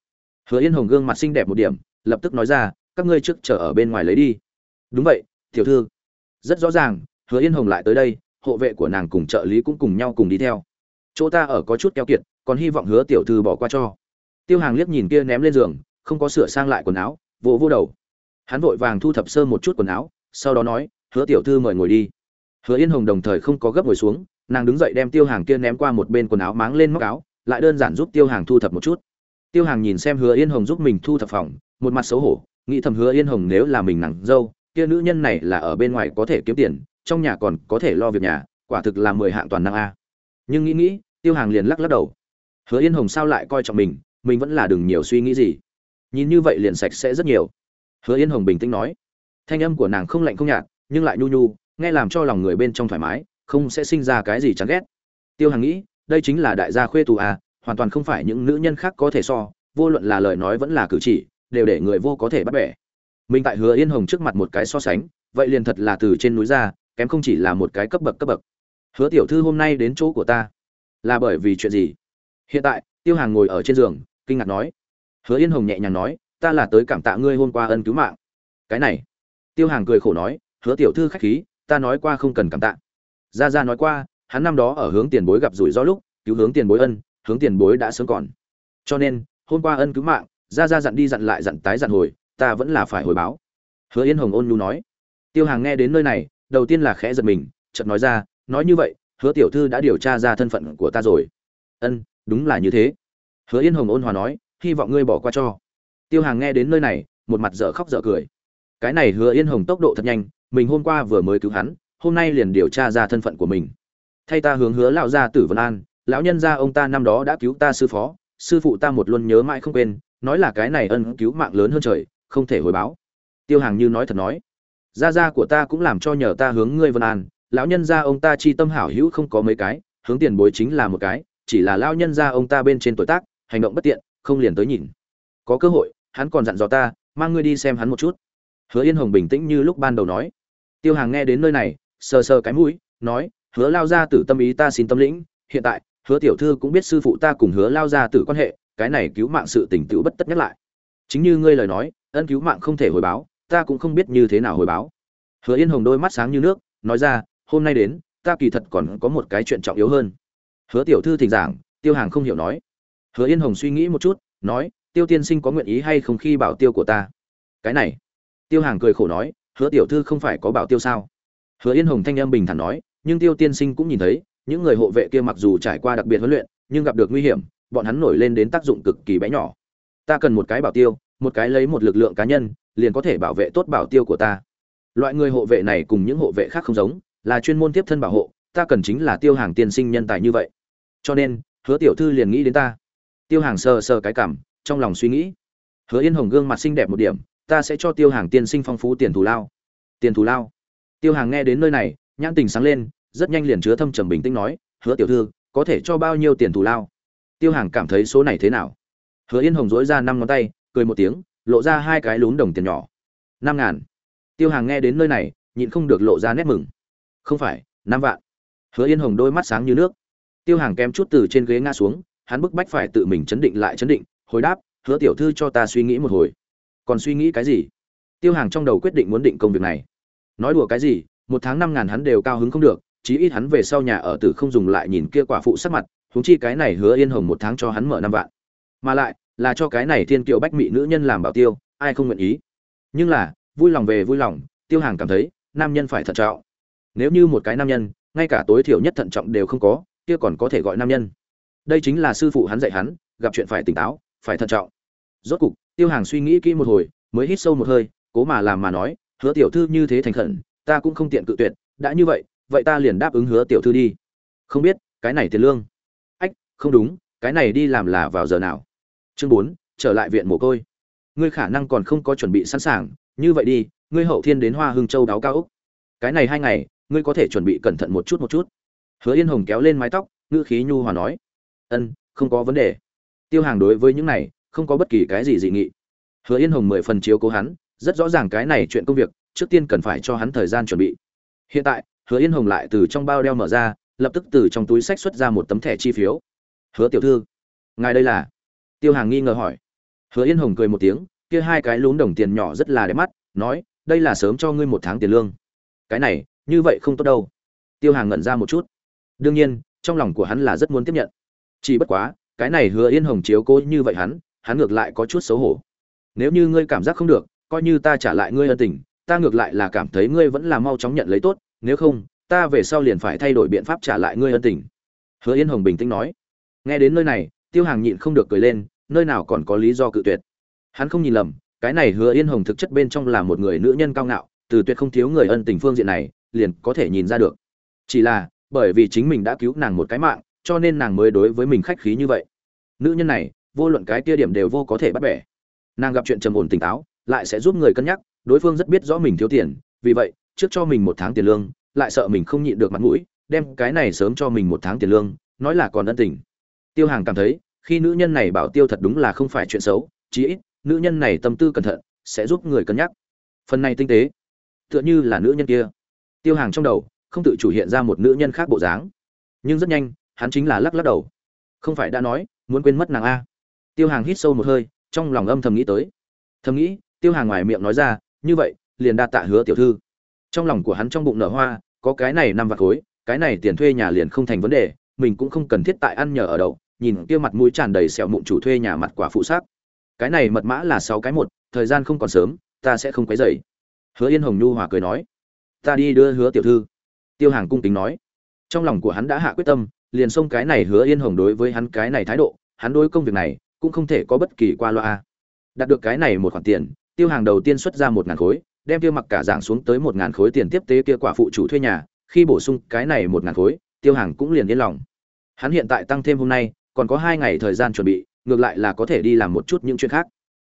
Hứa yên hồng gương mặt xinh đẹp một điểm, lập tức nói ra, các ngươi trước chờ ở bên ngoài lấy đi. Đúng vậy, tiểu thư. Rất rõ ràng, hứa yên hồng lại tới đây, hộ vệ của nàng cùng trợ lý cũng cùng nhau cùng đi theo. Chỗ ta ở có chút keo kiệt, còn hy vọng hứa tiểu thư bỏ qua cho. Tiêu hàng liếc nhìn kia ném lên giường, không có sửa sang lại quần áo, vỗ vô đầu. Hắn vội vàng thu thập sơ một chút quần áo, sau đó nói, hứa tiểu thư mời ngồi đi. Hứa yên hồng đồng thời không có gấp ngồi xuống nàng đứng dậy đem tiêu hàng kia ném qua một bên quần áo máng lên móc áo, lại đơn giản giúp tiêu hàng thu thập một chút. Tiêu hàng nhìn xem hứa yên hồng giúp mình thu thập phòng, một mặt xấu hổ, nghĩ thầm hứa yên hồng nếu là mình nặng dâu, kia nữ nhân này là ở bên ngoài có thể kiếm tiền, trong nhà còn có thể lo việc nhà, quả thực là mười hạng toàn năng a. Nhưng nghĩ nghĩ, tiêu hàng liền lắc lắc đầu. Hứa yên hồng sao lại coi trọng mình mình vẫn là đừng nhiều suy nghĩ gì. Nhìn như vậy liền sạch sẽ rất nhiều. Hứa yên hồng bình tĩnh nói. Thanh âm của nàng không lạnh không nhạt, nhưng lại nhu nhu, nghe làm cho lòng người bên trong thoải mái không sẽ sinh ra cái gì chán ghét. Tiêu Hằng nghĩ, đây chính là đại gia khuê tù à hoàn toàn không phải những nữ nhân khác có thể so, vô luận là lời nói vẫn là cử chỉ, đều để người vô có thể bắt bẻ. Mình tại hứa yên hồng trước mặt một cái so sánh, vậy liền thật là từ trên núi ra, kém không chỉ là một cái cấp bậc cấp bậc. Hứa tiểu thư hôm nay đến chỗ của ta. Là bởi vì chuyện gì? Hiện tại, tiêu hàng ngồi ở trên giường, kinh ngạc nói. Hứa yên hồng nhẹ nhàng nói, ta là tới cảm tạ ngươi hôm qua ân cứu mạng. Cái này. Tiêu hàng cười khổ nói, hứa tiểu thư khách khí, ta nói qua không cần cảm tạ gia gia nói qua, hắn năm đó ở hướng tiền bối gặp rủi ro lúc, cứu hướng tiền bối ân, hướng tiền bối đã sớm còn. Cho nên, hôm qua ân cứu mạng, gia gia dặn đi dặn lại dặn tái dặn hồi, ta vẫn là phải hồi báo. Hứa yên hồng ôn nhu nói. Tiêu hàng nghe đến nơi này, đầu tiên là khẽ giật mình, chợt nói ra, nói như vậy, hứa tiểu thư đã điều tra ra thân phận của ta rồi. Ân, đúng là như thế. Hứa yên hồng ôn hòa nói, hy vọng ngươi bỏ qua cho. Tiêu hàng nghe đến nơi này, một mặt dở khóc dở cười. Cái này hứa yên hồng tốc độ thật nhanh, mình hôm qua vừa mới cứu hắn hôm nay liền điều tra ra thân phận của mình. Thay ta hướng hứa lão gia tử vân an, lão nhân gia ông ta năm đó đã cứu ta sư phó, sư phụ ta một luôn nhớ mãi không quên, nói là cái này ân cứu mạng lớn hơn trời, không thể hồi báo. Tiêu hàng như nói thật nói, gia gia của ta cũng làm cho nhờ ta hướng ngươi vân an, lão nhân gia ông ta chi tâm hảo hữu không có mấy cái, hướng tiền bối chính là một cái, chỉ là lão nhân gia ông ta bên trên tuổi tác, hành động bất tiện, không liền tới nhìn. Có cơ hội, hắn còn dặn dò ta, mang ngươi đi xem hắn một chút. Hứa yên hồng bình tĩnh như lúc ban đầu nói. Tiêu hàng nghe đến nơi này sờ sờ cái mũi, nói, hứa lao ra tử tâm ý ta xin tâm lĩnh, hiện tại, hứa tiểu thư cũng biết sư phụ ta cùng hứa lao ra tử quan hệ, cái này cứu mạng sự tình tựu bất tất nhắc lại. Chính như ngươi lời nói, ân cứu mạng không thể hồi báo, ta cũng không biết như thế nào hồi báo. Hứa yên hồng đôi mắt sáng như nước, nói ra, hôm nay đến, ta kỳ thật còn có một cái chuyện trọng yếu hơn. Hứa tiểu thư thỉnh giảng, tiêu hàng không hiểu nói. Hứa yên hồng suy nghĩ một chút, nói, tiêu tiên sinh có nguyện ý hay không khi bảo tiêu của ta? Cái này, tiêu hàng cười khổ nói, hứa tiểu thư không phải có bảo tiêu sao? Hứa yên hồng thanh âm bình thản nói, nhưng tiêu tiên sinh cũng nhìn thấy, những người hộ vệ kia mặc dù trải qua đặc biệt huấn luyện, nhưng gặp được nguy hiểm, bọn hắn nổi lên đến tác dụng cực kỳ bé nhỏ. Ta cần một cái bảo tiêu, một cái lấy một lực lượng cá nhân, liền có thể bảo vệ tốt bảo tiêu của ta. Loại người hộ vệ này cùng những hộ vệ khác không giống, là chuyên môn tiếp thân bảo hộ, ta cần chính là tiêu hàng tiên sinh nhân tài như vậy. Cho nên, hứa tiểu thư liền nghĩ đến ta. Tiêu hàng sờ sờ cái cảm, trong lòng suy nghĩ. Hứa yên hồng gương mặt xinh đẹp một điểm, ta sẽ cho tiêu hàng tiên sinh phong phú tiền thù lao. Tiền thù lao tiêu hàng nghe đến nơi này, nhãn tình sáng lên, rất nhanh liền chứa thâm trầm bình tĩnh nói, hứa tiểu thư, có thể cho bao nhiêu tiền thù lao? Tiêu hàng cảm thấy số này thế nào? Hứa yên hồng dối ra năm ngón tay, cười một tiếng, lộ ra hai cái lún đồng tiền nhỏ. Năm ngàn. Tiêu hàng nghe đến nơi này, nhịn không được lộ ra nét mừng. Không phải, năm vạn. Hứa yên hồng đôi mắt sáng như nước. Tiêu hàng kém chút từ trên ghế ngã xuống, hắn bức bách phải tự mình chấn định lại chấn định, hồi đáp, hứa tiểu thư cho ta suy nghĩ một hồi. Còn suy nghĩ cái gì? Tiêu hàng trong đầu quyết định muốn định công việc này nói đùa cái gì, một tháng năm ngàn hắn đều cao hứng không được, chí ít hắn về sau nhà ở tử không dùng lại nhìn kia quả phụ sắc mặt, huống chi cái này hứa yên hồng một tháng cho hắn mở năm vạn. Mà lại, là cho cái này thiên kiều bách mỹ nữ nhân làm bảo tiêu, ai không nguyện ý. Nhưng là, vui lòng về vui lòng, tiêu hàng cảm thấy, nam nhân phải thận trọng. Nếu như một cái nam nhân, ngay cả tối thiểu nhất thận trọng đều không có, kia còn có thể gọi nam nhân. Đây chính là sư phụ hắn dạy hắn, gặp chuyện phải tỉnh táo, phải thận trọng. Rốt cục, tiêu hàng suy nghĩ kỹ một hồi, mới hít sâu một hơi, cố mà làm mà nói hứa tiểu thư như thế thành khẩn, ta cũng không tiện cự tuyệt, đã như vậy vậy ta liền đáp ứng hứa tiểu thư đi. Không biết, cái này tiền lương. Ách, không đúng, cái này đi làm là vào giờ nào? Chương bốn, trở lại viện mồ côi. Ngươi khả năng còn không có chuẩn bị sẵn sàng, như vậy đi, ngươi hậu thiên đến hoa hưng châu đáo cao úc cái này hai ngày, ngươi có thể chuẩn bị cẩn thận một chút một chút. Hứa yên hồng kéo lên mái tóc, ngữ khí nhu hòa nói. Ân, không có vấn đề. Tiêu hàng đối với những này, không có bất kỳ cái gì dị nghị. Hứa yên hồng mười phần chiếu cố hắn rất rõ ràng cái này chuyện công việc, trước tiên cần phải cho hắn thời gian chuẩn bị. Hiện tại, hứa yên hồng lại từ trong bao đeo mở ra, lập tức từ trong túi sách xuất ra một tấm thẻ chi phiếu. Hứa tiểu thư, ngài đây là? Tiêu hàng nghi ngờ hỏi. Hứa yên hồng cười một tiếng, kia hai cái lún đồng tiền nhỏ rất là đẹp mắt, nói, đây là sớm cho ngươi một tháng tiền lương. Cái này, như vậy không tốt đâu. Tiêu hàng ngẩn ra một chút. Đương nhiên, trong lòng của hắn là rất muốn tiếp nhận. Chỉ bất quá, cái này hứa yên hồng chiếu cố như vậy hắn hắn ngược lại có chút xấu hổ. Nếu như ngươi cảm giác không được coi như ta trả lại ngươi ân tình, ta ngược lại là cảm thấy ngươi vẫn là mau chóng nhận lấy tốt, nếu không, ta về sau liền phải thay đổi biện pháp trả lại ngươi ân tình. Hứa yên hồng bình tĩnh nói. Nghe đến nơi này, tiêu hàng nhịn không được cười lên, nơi nào còn có lý do cự tuyệt. Hắn không nhìn lầm, cái này hứa yên hồng thực chất bên trong là một người nữ nhân cao ngạo, từ tuyệt không thiếu người ân tình phương diện này, liền có thể nhìn ra được. Chỉ là, bởi vì chính mình đã cứu nàng một cái mạng, cho nên nàng mới đối với mình khách khí như vậy. Nữ nhân này, vô luận cái kia điểm đều vô có thể bắt bẻ. Nàng gặp chuyện trầm ổn tỉnh táo lại sẽ giúp người cân nhắc, đối phương rất biết rõ mình thiếu tiền, vì vậy, trước cho mình một tháng tiền lương, lại sợ mình không nhịn được mặt mũi, đem cái này sớm cho mình một tháng tiền lương, nói là còn ân tình. Tiêu hàng cảm thấy, khi nữ nhân này bảo tiêu thật đúng là không phải chuyện xấu, chí ít, nữ nhân này tâm tư cẩn thận, sẽ giúp người cân nhắc. Phần này tinh tế, tựa như là nữ nhân kia. Tiêu hàng trong đầu, không tự chủ hiện ra một nữ nhân khác bộ dáng. Nhưng rất nhanh, hắn chính là lắc lắc đầu. Không phải đã nói, muốn quên mất nàng a. Tiêu hàng hít sâu một hơi, trong lòng âm thầm nghĩ tới. Thầm nghĩ tiêu hàng ngoài miệng nói ra, như vậy, liền đa tạ hứa tiểu thư. Trong lòng của hắn trong bụng nở hoa, có cái này năm vạt khối, cái này tiền thuê nhà liền không thành vấn đề, mình cũng không cần thiết tại ăn nhờ ở đậu. Nhìn kia mặt mũi tràn đầy sẹo mụn chủ thuê nhà mặt quả phụ sắc. Cái này mật mã là sáu cái một, thời gian không còn sớm, ta sẽ không quấy dậy hứa yên hồng nhu hòa cười nói, ta đi đưa hứa tiểu thư. Tiêu hàng cung kính nói. Trong lòng của hắn đã hạ quyết tâm, liền xông cái này hứa yên hồng đối với hắn cái này thái độ, hắn đối công việc này cũng không thể có bất kỳ qua loa. Đạt được cái này một khoản tiền tiêu hàng đầu tiên xuất ra một ngàn khối, đem tiêu mặc cả giảng xuống tới một ngàn khối tiền tiếp tế kia quả phụ chủ thuê nhà, khi bổ sung cái này một ngàn khối, tiêu hàng cũng liền yên lòng. Hắn hiện tại tăng thêm hôm nay, còn có hai ngày thời gian chuẩn bị, ngược lại là có thể đi làm một chút những chuyện khác.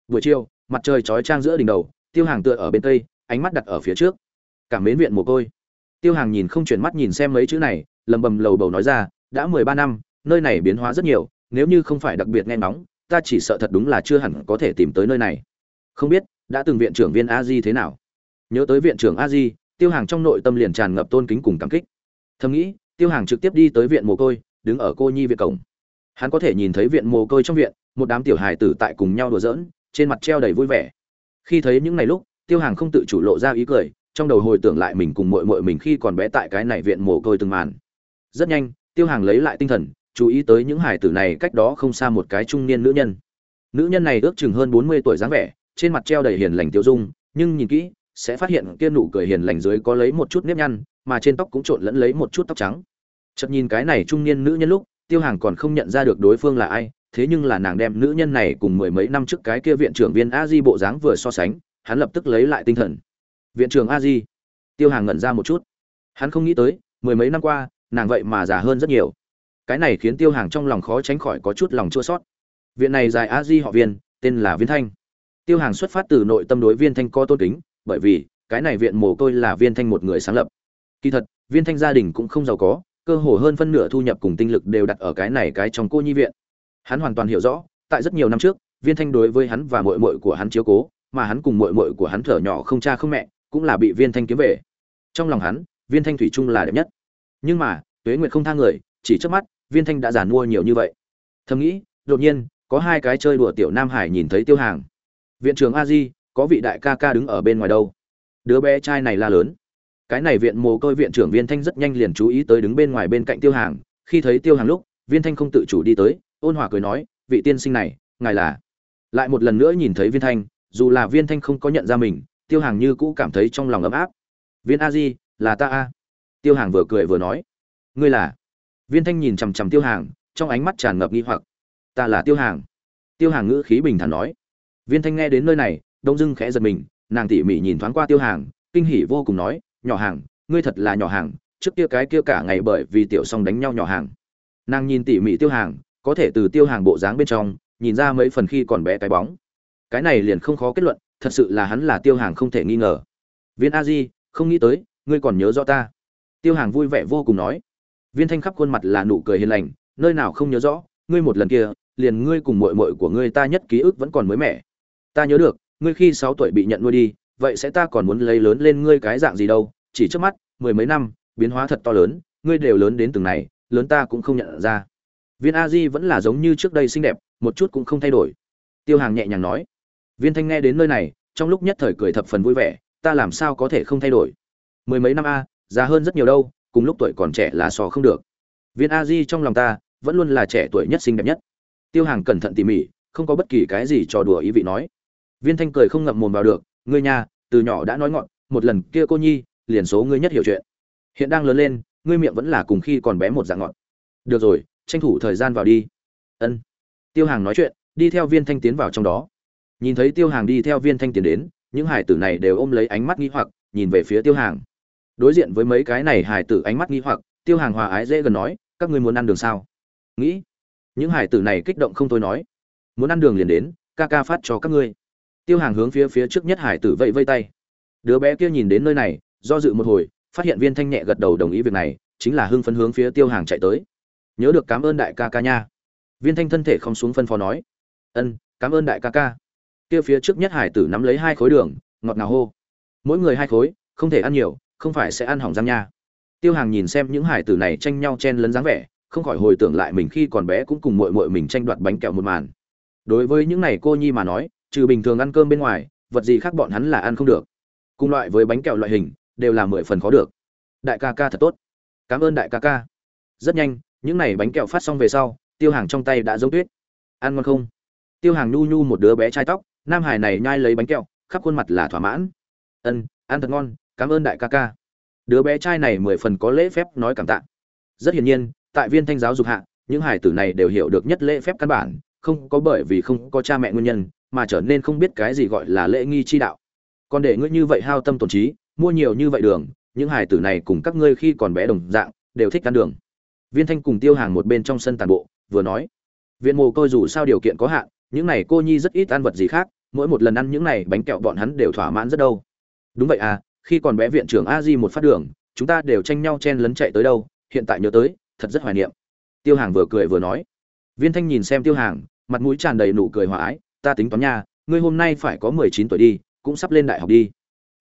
Buổi chiều, mặt trời chói trang giữa đỉnh đầu, tiêu hàng tựa ở bên tây, ánh mắt đặt ở phía trước. Cảm mến viện mồ côi. Tiêu hàng nhìn không chuyển mắt nhìn xem mấy chữ này, lầm bầm lầu bầu nói ra, đã mười ba năm, nơi này biến hóa rất nhiều, nếu như không phải đặc biệt nghe nóng ta chỉ sợ thật đúng là chưa hẳn có thể tìm tới nơi này. Không biết đã từng viện trưởng viên a di thế nào? Nhớ tới viện trưởng a di tiêu hàng trong nội tâm liền tràn ngập tôn kính cùng cảm kích. Thầm nghĩ, tiêu hàng trực tiếp đi tới viện mồ côi, đứng ở cô nhi viện cổng. Hắn có thể nhìn thấy viện mồ côi trong viện, một đám tiểu hài tử tại cùng nhau đùa giỡn, trên mặt treo đầy vui vẻ. Khi thấy những ngày lúc, tiêu hàng không tự chủ lộ ra ý cười, trong đầu hồi tưởng lại mình cùng mội mội mình khi còn bé tại cái này viện mồ côi từng màn. Rất nhanh, tiêu hàng lấy lại tinh thần, chú ý tới những hài tử này cách đó không xa một cái trung niên nữ nhân. Nữ nhân này ước chừng hơn bốn mươi tuổi dáng vẻ trên mặt treo đầy hiền lành tiêu dung, nhưng nhìn kỹ, sẽ phát hiện kia nụ cười hiền lành dưới có lấy một chút nếp nhăn, mà trên tóc cũng trộn lẫn lấy một chút tóc trắng. Chợt nhìn cái này trung niên nữ nhân lúc, tiêu hàng còn không nhận ra được đối phương là ai, thế nhưng là nàng đem nữ nhân này cùng mười mấy năm trước cái kia viện trưởng viên a di bộ dáng vừa so sánh, hắn lập tức lấy lại tinh thần. Viện trưởng a di? Tiêu hàng ngẩn ra một chút. Hắn không nghĩ tới, mười mấy năm qua, nàng vậy mà già hơn rất nhiều. Cái này khiến tiêu hàng trong lòng khó tránh khỏi có chút lòng chua sót viện này dài a di họ viên, tên là viên thanh tiêu hàng xuất phát từ nội tâm đối viên thanh co tôn kính, bởi vì cái này viện mồ côi là viên thanh một người sáng lập. Kỳ thật, viên thanh gia đình cũng không giàu có, cơ hồ hơn phân nửa thu nhập cùng tinh lực đều đặt ở cái này cái trong cô nhi viện. Hắn hoàn toàn hiểu rõ, tại rất nhiều năm trước, viên thanh đối với hắn và mội mội của hắn chiếu cố, mà hắn cùng mội mội của hắn thở nhỏ không cha không mẹ, cũng là bị viên thanh kiếm về. Trong lòng hắn, viên thanh thủy chung là đẹp nhất. Nhưng mà, tuế nguyệt không tha người, chỉ trước mắt, viên thanh đã giàn mua nhiều như vậy. Thầm nghĩ, đột nhiên, có hai cái chơi đùa tiểu nam hải nhìn thấy tiêu hàng viện trưởng a di, có vị đại ca ca đứng ở bên ngoài đâu. Đứa bé trai này la lớn. Cái này viện mồ côi viện trưởng viên thanh rất nhanh liền chú ý tới đứng bên ngoài bên cạnh tiêu hàng. Khi thấy tiêu hàng lúc, viên thanh không tự chủ đi tới, ôn hòa cười nói, vị tiên sinh này, ngài là? Lại một lần nữa nhìn thấy viên thanh, dù là viên thanh không có nhận ra mình, tiêu hàng như cũ cảm thấy trong lòng ấm áp. Viên a di, là ta a. Tiêu hàng vừa cười vừa nói, ngươi là? Viên thanh nhìn chằm chằm tiêu hàng, trong ánh mắt tràn ngập nghi hoặc. Ta là tiêu hàng. Tiêu hàng ngữ khí bình thản nói viên thanh nghe đến nơi này, đông dưng khẽ giật mình, nàng tỉ mỉ nhìn thoáng qua tiêu hàng, kinh hỉ vô cùng nói, nhỏ hàng, ngươi thật là nhỏ hàng, trước kia cái kia cả ngày bởi vì tiểu song đánh nhau nhỏ hàng. Nàng nhìn tỉ mỉ tiêu hàng, có thể từ tiêu hàng bộ dáng bên trong, nhìn ra mấy phần khi còn bé cái bóng. Cái này liền không khó kết luận, thật sự là hắn là tiêu hàng không thể nghi ngờ. Viên a di, không nghĩ tới, ngươi còn nhớ rõ ta. Tiêu hàng vui vẻ vô cùng nói. Viên thanh khắp khuôn mặt là nụ cười hiền lành, nơi nào không nhớ rõ, ngươi một lần kia, liền ngươi cùng mội mội của ngươi ta nhất ký ức vẫn còn mới mẻ ta nhớ được, ngươi khi sáu tuổi bị nhận nuôi đi, vậy sẽ ta còn muốn lấy lớn lên ngươi cái dạng gì đâu, chỉ trước mắt, mười mấy năm, biến hóa thật to lớn, ngươi đều lớn đến từng này, lớn ta cũng không nhận ra. Viên a di vẫn là giống như trước đây xinh đẹp, một chút cũng không thay đổi. Tiêu hàng nhẹ nhàng nói, viên thanh nghe đến nơi này, trong lúc nhất thời cười thập phần vui vẻ, ta làm sao có thể không thay đổi? Mười mấy năm a, già hơn rất nhiều đâu, cùng lúc tuổi còn trẻ là sò không được. Viên a di trong lòng ta, vẫn luôn là trẻ tuổi nhất xinh đẹp nhất. Tiêu hàng cẩn thận tỉ mỉ, không có bất kỳ cái gì trò đùa ý vị nói viên thanh cười không ngậm mồm vào được, ngươi nhà từ nhỏ đã nói ngọn, một lần kia cô nhi, liền số ngươi nhất hiểu chuyện. Hiện đang lớn lên, ngươi miệng vẫn là cùng khi còn bé một dạng ngọn. Được rồi, tranh thủ thời gian vào đi. Ân. Tiêu hàng nói chuyện, đi theo viên thanh tiến vào trong đó. Nhìn thấy tiêu hàng đi theo viên thanh tiến đến, những hải tử này đều ôm lấy ánh mắt nghi hoặc, nhìn về phía tiêu hàng. Đối diện với mấy cái này hải tử ánh mắt nghi hoặc, tiêu hàng hòa ái dễ gần nói, các ngươi muốn ăn đường sao? Nghĩ. Những hải tử này kích động không thôi nói, muốn ăn đường liền đến, ca ca phát cho các ngươi tiêu hàng hướng phía phía trước nhất hải tử vẫy vây tay. Đứa bé kia nhìn đến nơi này, do dự một hồi, phát hiện viên thanh nhẹ gật đầu đồng ý việc này, chính là hưng phấn hướng phía tiêu hàng chạy tới. Nhớ được cảm ơn đại ca ca nha. Viên thanh thân thể không xuống phân phó nói. Ân, cảm ơn đại ca ca. Kia phía trước nhất hải tử nắm lấy hai khối đường, ngọt ngào hô. Mỗi người hai khối, không thể ăn nhiều, không phải sẽ ăn hỏng răng nha. Tiêu hàng nhìn xem những hải tử này tranh nhau chen lấn dáng vẻ, không khỏi hồi tưởng lại mình khi còn bé cũng cùng mội mội mình tranh đoạt bánh kẹo một màn. Đối với những này cô nhi mà nói trừ bình thường ăn cơm bên ngoài, vật gì khác bọn hắn là ăn không được. Cùng loại với bánh kẹo loại hình, đều là mười phần khó được. Đại ca ca thật tốt. Cảm ơn đại ca ca. Rất nhanh, những này bánh kẹo phát xong về sau, tiêu hàng trong tay đã giống tuyết. Ăn ngon không? Tiêu hàng nhu nhu một đứa bé trai tóc, nam hải này nhai lấy bánh kẹo, khắp khuôn mặt là thỏa mãn. Ân, ăn thật ngon, cảm ơn đại ca ca. Đứa bé trai này mười phần có lễ phép nói cảm tạ. Rất hiển nhiên, tại viên thanh giáo dục hạ, những hải tử này đều hiểu được nhất lễ phép căn bản, không có bởi vì không có cha mẹ nguyên nhân mà trở nên không biết cái gì gọi là lễ nghi chi đạo. Còn để ngươi như vậy hao tâm tổn trí, mua nhiều như vậy đường, những hải tử này cùng các ngươi khi còn bé đồng dạng, đều thích ăn đường. Viên thanh cùng tiêu hàng một bên trong sân tàn bộ, vừa nói, viện mồ côi dù sao điều kiện có hạn, những này cô nhi rất ít ăn vật gì khác, mỗi một lần ăn những này bánh kẹo bọn hắn đều thỏa mãn rất đâu. Đúng vậy à khi còn bé viện trưởng a di một phát đường, chúng ta đều tranh nhau chen lấn chạy tới đâu, hiện tại nhớ tới, thật rất hoài niệm. Tiêu hàng vừa cười vừa nói. Viên thanh nhìn xem tiêu hàng, mặt mũi tràn đầy nụ cười hòa ái ta tính toán nha, ngươi hôm nay phải có mười chín tuổi đi, cũng sắp lên đại học đi.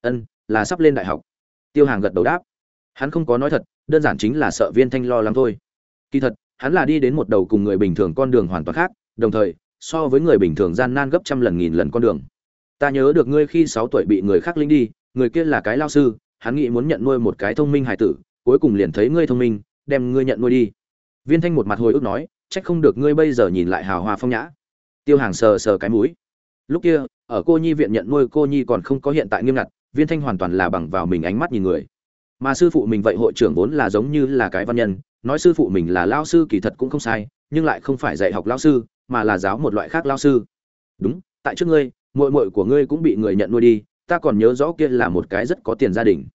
Ân, là sắp lên đại học. Tiêu hàng gật đầu đáp. Hắn không có nói thật, đơn giản chính là sợ viên thanh lo lắng thôi. Kỳ thật, hắn là đi đến một đầu cùng người bình thường con đường hoàn toàn khác, đồng thời, so với người bình thường gian nan gấp trăm lần nghìn lần con đường. Ta nhớ được ngươi khi sáu tuổi bị người khác linh đi, người kia là cái lao sư, hắn nghĩ muốn nhận nuôi một cái thông minh hải tử, cuối cùng liền thấy ngươi thông minh, đem ngươi nhận nuôi đi. Viên thanh một mặt hồi ức nói, trách không được ngươi bây giờ nhìn lại hào hoa phong nhã tiêu hàng sờ sờ cái mũi. Lúc kia, ở cô nhi viện nhận nuôi cô nhi còn không có hiện tại nghiêm ngặt, viên thanh hoàn toàn là bằng vào mình ánh mắt nhìn người. Mà sư phụ mình vậy hội trưởng vốn là giống như là cái văn nhân, nói sư phụ mình là lao sư kỳ thật cũng không sai, nhưng lại không phải dạy học lao sư, mà là giáo một loại khác lao sư. Đúng, tại trước ngươi, muội muội của ngươi cũng bị người nhận nuôi đi, ta còn nhớ rõ kia là một cái rất có tiền gia đình.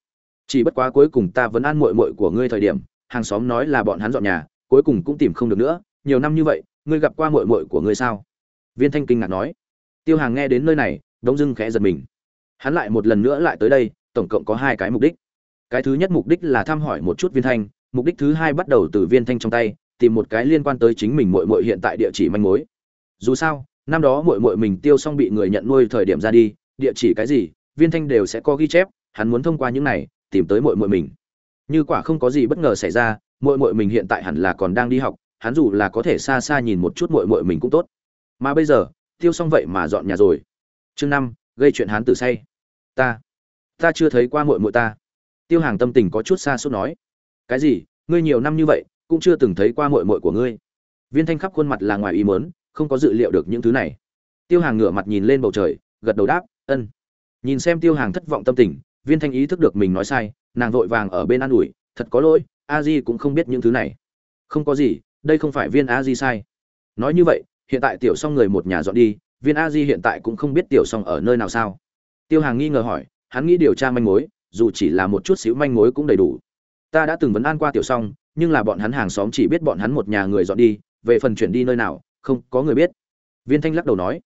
Chỉ bất quá cuối cùng ta vẫn an muội muội của ngươi thời điểm, hàng xóm nói là bọn hắn dọn nhà, cuối cùng cũng tìm không được nữa, nhiều năm như vậy, ngươi gặp qua muội muội của ngươi sao? Viên thanh kinh ngạc nói. Tiêu hàng nghe đến nơi này đống dưng khẽ giật mình. Hắn lại một lần nữa lại tới đây, tổng cộng có hai cái mục đích. Cái thứ nhất mục đích là thăm hỏi một chút viên thanh, mục đích thứ hai bắt đầu từ viên thanh trong tay, tìm một cái liên quan tới chính mình muội muội hiện tại địa chỉ manh mối. Dù sao, năm đó muội muội mình tiêu xong bị người nhận nuôi thời điểm ra đi, địa chỉ cái gì, viên thanh đều sẽ có ghi chép, hắn muốn thông qua những này, tìm tới muội muội mình. Như quả không có gì bất ngờ xảy ra, muội muội mình hiện tại hẳn là còn đang đi học, hắn dù là có thể xa xa nhìn một chút muội muội mình cũng tốt mà bây giờ, tiêu xong vậy mà dọn nhà rồi. Chương năm, gây chuyện hắn tử say. Ta ta chưa thấy qua muội muội ta. Tiêu hàng tâm tình có chút xa suốt nói. Cái gì? Ngươi nhiều năm như vậy, cũng chưa từng thấy qua muội muội của ngươi. Viên thanh khắp khuôn mặt là ngoài ý mớn không có dự liệu được những thứ này. Tiêu hàng ngửa mặt nhìn lên bầu trời, gật đầu đáp, ân. Nhìn xem tiêu hàng thất vọng tâm tình, viên thanh ý thức được mình nói sai, nàng vội vàng ở bên an ủi, thật có lỗi, a di cũng không biết những thứ này. Không có gì, đây không phải viên a di sai. Nói như vậy hiện tại tiểu song người một nhà dọn đi, viên a di hiện tại cũng không biết tiểu song ở nơi nào sao. Tiêu hàng nghi ngờ hỏi, hắn nghĩ điều tra manh mối, dù chỉ là một chút xíu manh mối cũng đầy đủ. Ta đã từng vấn an qua tiểu song, nhưng là bọn hắn hàng xóm chỉ biết bọn hắn một nhà người dọn đi, về phần chuyển đi nơi nào, không có người biết. Viên thanh lắc đầu nói,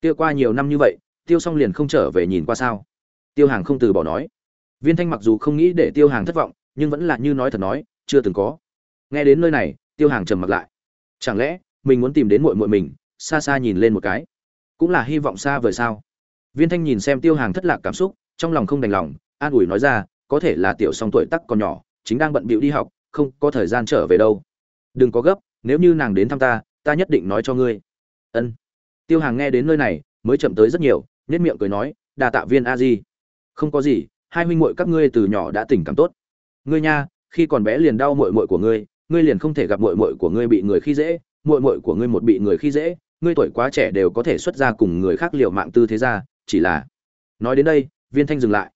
kia qua nhiều năm như vậy, tiêu s liền không trở về nhìn qua sao? Tiêu hàng không từ bỏ nói. Viên thanh mặc dù không nghĩ để tiêu hàng thất vọng, nhưng vẫn là như nói thật nói, chưa từng có. Nghe đến nơi này, tiêu hàng trầm mặc lại. Chẳng lẽ mình muốn tìm đến muội muội mình, xa xa nhìn lên một cái. Cũng là hy vọng xa vời sao? Viên thanh nhìn xem tiêu hàng thất lạc cảm xúc, trong lòng không đành lòng, an ủi nói ra, có thể là tiểu song tuổi tác còn nhỏ, chính đang bận bịu đi học, không có thời gian trở về đâu. Đừng có gấp, nếu như nàng đến thăm ta ta nhất định nói cho ngươi. Ân. Tiêu hàng nghe đến nơi này, mới chậm tới rất nhiều, nhếch miệng cười nói đà tạ viên a di. Không có gì, hai huynh muội các ngươi từ nhỏ đã tình cảm tốt. Ngươi nha, khi còn bé liền đau muội muội của ngươi ngươi liền không thể gặp muội muội của ngươi bị người khi dễ muội muội của ngươi một bị người khi dễ, ngươi tuổi quá trẻ đều có thể xuất ra cùng người khác liều mạng tư thế ra, chỉ là, nói đến đây, viên thanh dừng lại.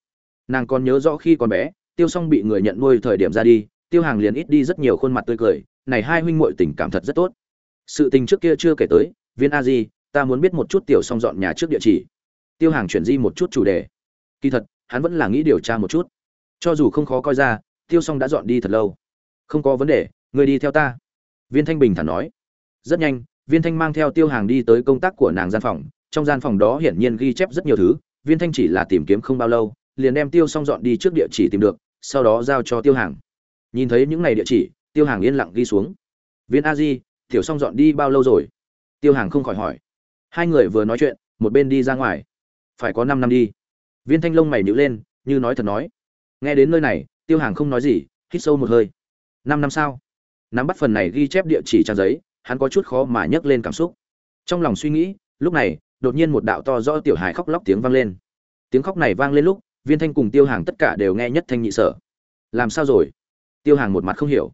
Nàng còn nhớ rõ khi còn bé, tiêu Song bị người nhận nuôi thời điểm ra đi, tiêu hàng liền ít đi rất nhiều khuôn mặt tươi cười, này hai huynh muội tình cảm thật rất tốt. Sự tình trước kia chưa kể tới, viên a di, ta muốn biết một chút tiểu song dọn nhà trước địa chỉ. Tiêu hàng chuyển di một chút chủ đề. Kỳ thật, hắn vẫn là nghĩ điều tra một chút. Cho dù không khó coi ra, tiêu song đã dọn đi thật lâu. Không có vấn đề người đi theo ta. Viên thanh bình thản nói rất nhanh, viên thanh mang theo tiêu hàng đi tới công tác của nàng gian phòng. Trong gian phòng đó hiển nhiên ghi chép rất nhiều thứ. Viên thanh chỉ là tìm kiếm không bao lâu, liền đem tiêu xong dọn đi trước địa chỉ tìm được, sau đó giao cho tiêu hàng. Nhìn thấy những ngày địa chỉ, tiêu hàng yên lặng ghi xuống. Viên a di, tiểu xong dọn đi bao lâu rồi? Tiêu hàng không khỏi hỏi. Hai người vừa nói chuyện, một bên đi ra ngoài. Phải có năm năm đi. Viên thanh lông mày nhữ lên, như nói thật nói. Nghe đến nơi này, tiêu hàng không nói gì, hít sâu một hơi. Năm năm sao? Nắm bắt phần này ghi chép địa chỉ trang giấy hắn có chút khó mà nhấc lên cảm xúc. Trong lòng suy nghĩ, lúc này, đột nhiên một đạo to rõ tiểu hài khóc lóc tiếng vang lên. Tiếng khóc này vang lên lúc, viên thanh cùng tiêu hàng tất cả đều nghe nhất thanh nhị sở. Làm sao rồi? Tiêu hàng một mặt không hiểu.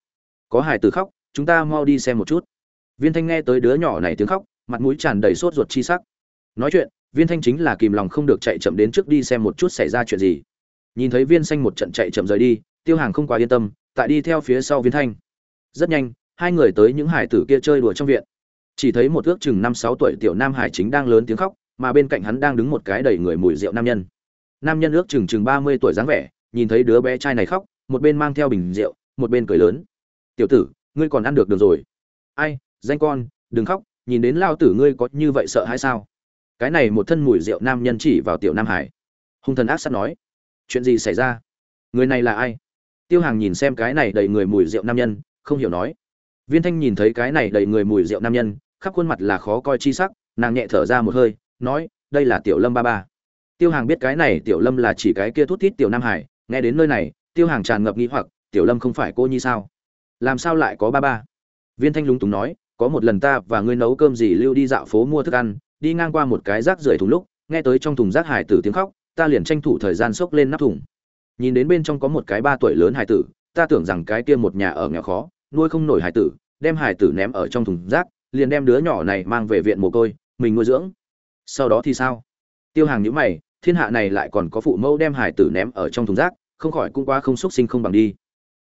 Có hài từ khóc, chúng ta mau đi xem một chút. Viên thanh nghe tới đứa nhỏ này tiếng khóc, mặt mũi tràn đầy sốt ruột chi sắc. Nói chuyện, viên thanh chính là kìm lòng không được chạy chậm đến trước đi xem một chút xảy ra chuyện gì. Nhìn thấy viên xanh một trận chạy chậm rời đi, tiêu hàng không quá yên tâm, tại đi theo phía sau viên thanh. Rất nhanh hai người tới những hải tử kia chơi đùa trong viện. Chỉ thấy một ước chừng năm sáu tuổi tiểu nam hải chính đang lớn tiếng khóc, mà bên cạnh hắn đang đứng một cái đầy người mùi rượu nam nhân. Nam nhân ước chừng chừng ba mươi tuổi dáng vẻ, nhìn thấy đứa bé trai này khóc, một bên mang theo bình rượu, một bên cười lớn. Tiểu tử, ngươi còn ăn được được rồi? Ai, danh con, đừng khóc, nhìn đến lao tử ngươi có như vậy sợ hay sao? Cái này một thân mùi rượu nam nhân chỉ vào tiểu nam hải. Hung thần ác sắt nói, chuyện gì xảy ra? Người này là ai? Tiêu hàng nhìn xem cái này đầy người mùi rượu nam nhân, không hiểu nói viên thanh nhìn thấy cái này đầy người mùi rượu nam nhân, khắp khuôn mặt là khó coi chi sắc, nàng nhẹ thở ra một hơi, nói, đây là tiểu lâm ba ba. Tiêu hàng biết cái này tiểu lâm là chỉ cái kia thút thít tiểu nam hải, nghe đến nơi này, tiêu hàng tràn ngập nghĩ hoặc, tiểu lâm không phải cô nhi sao? Làm sao lại có ba ba? Viên thanh lúng túng nói, có một lần ta và ngươi nấu cơm gì lưu đi dạo phố mua thức ăn, đi ngang qua một cái rác rưởi thùng lúc, nghe tới trong thùng rác hải tử tiếng khóc, ta liền tranh thủ thời gian xốc lên nắp thùng. Nhìn đến bên trong có một cái ba tuổi lớn hải tử, ta tưởng rằng cái kia một nhà ở nghèo khó nuôi không nổi hải tử, đem hải tử ném ở trong thùng rác, liền đem đứa nhỏ này mang về viện mồ côi, mình nuôi dưỡng. Sau đó thì sao? Tiêu hàng nhữ mày, thiên hạ này lại còn có phụ mẫu đem hải tử ném ở trong thùng rác, không khỏi cũng quá không xúc sinh không bằng đi.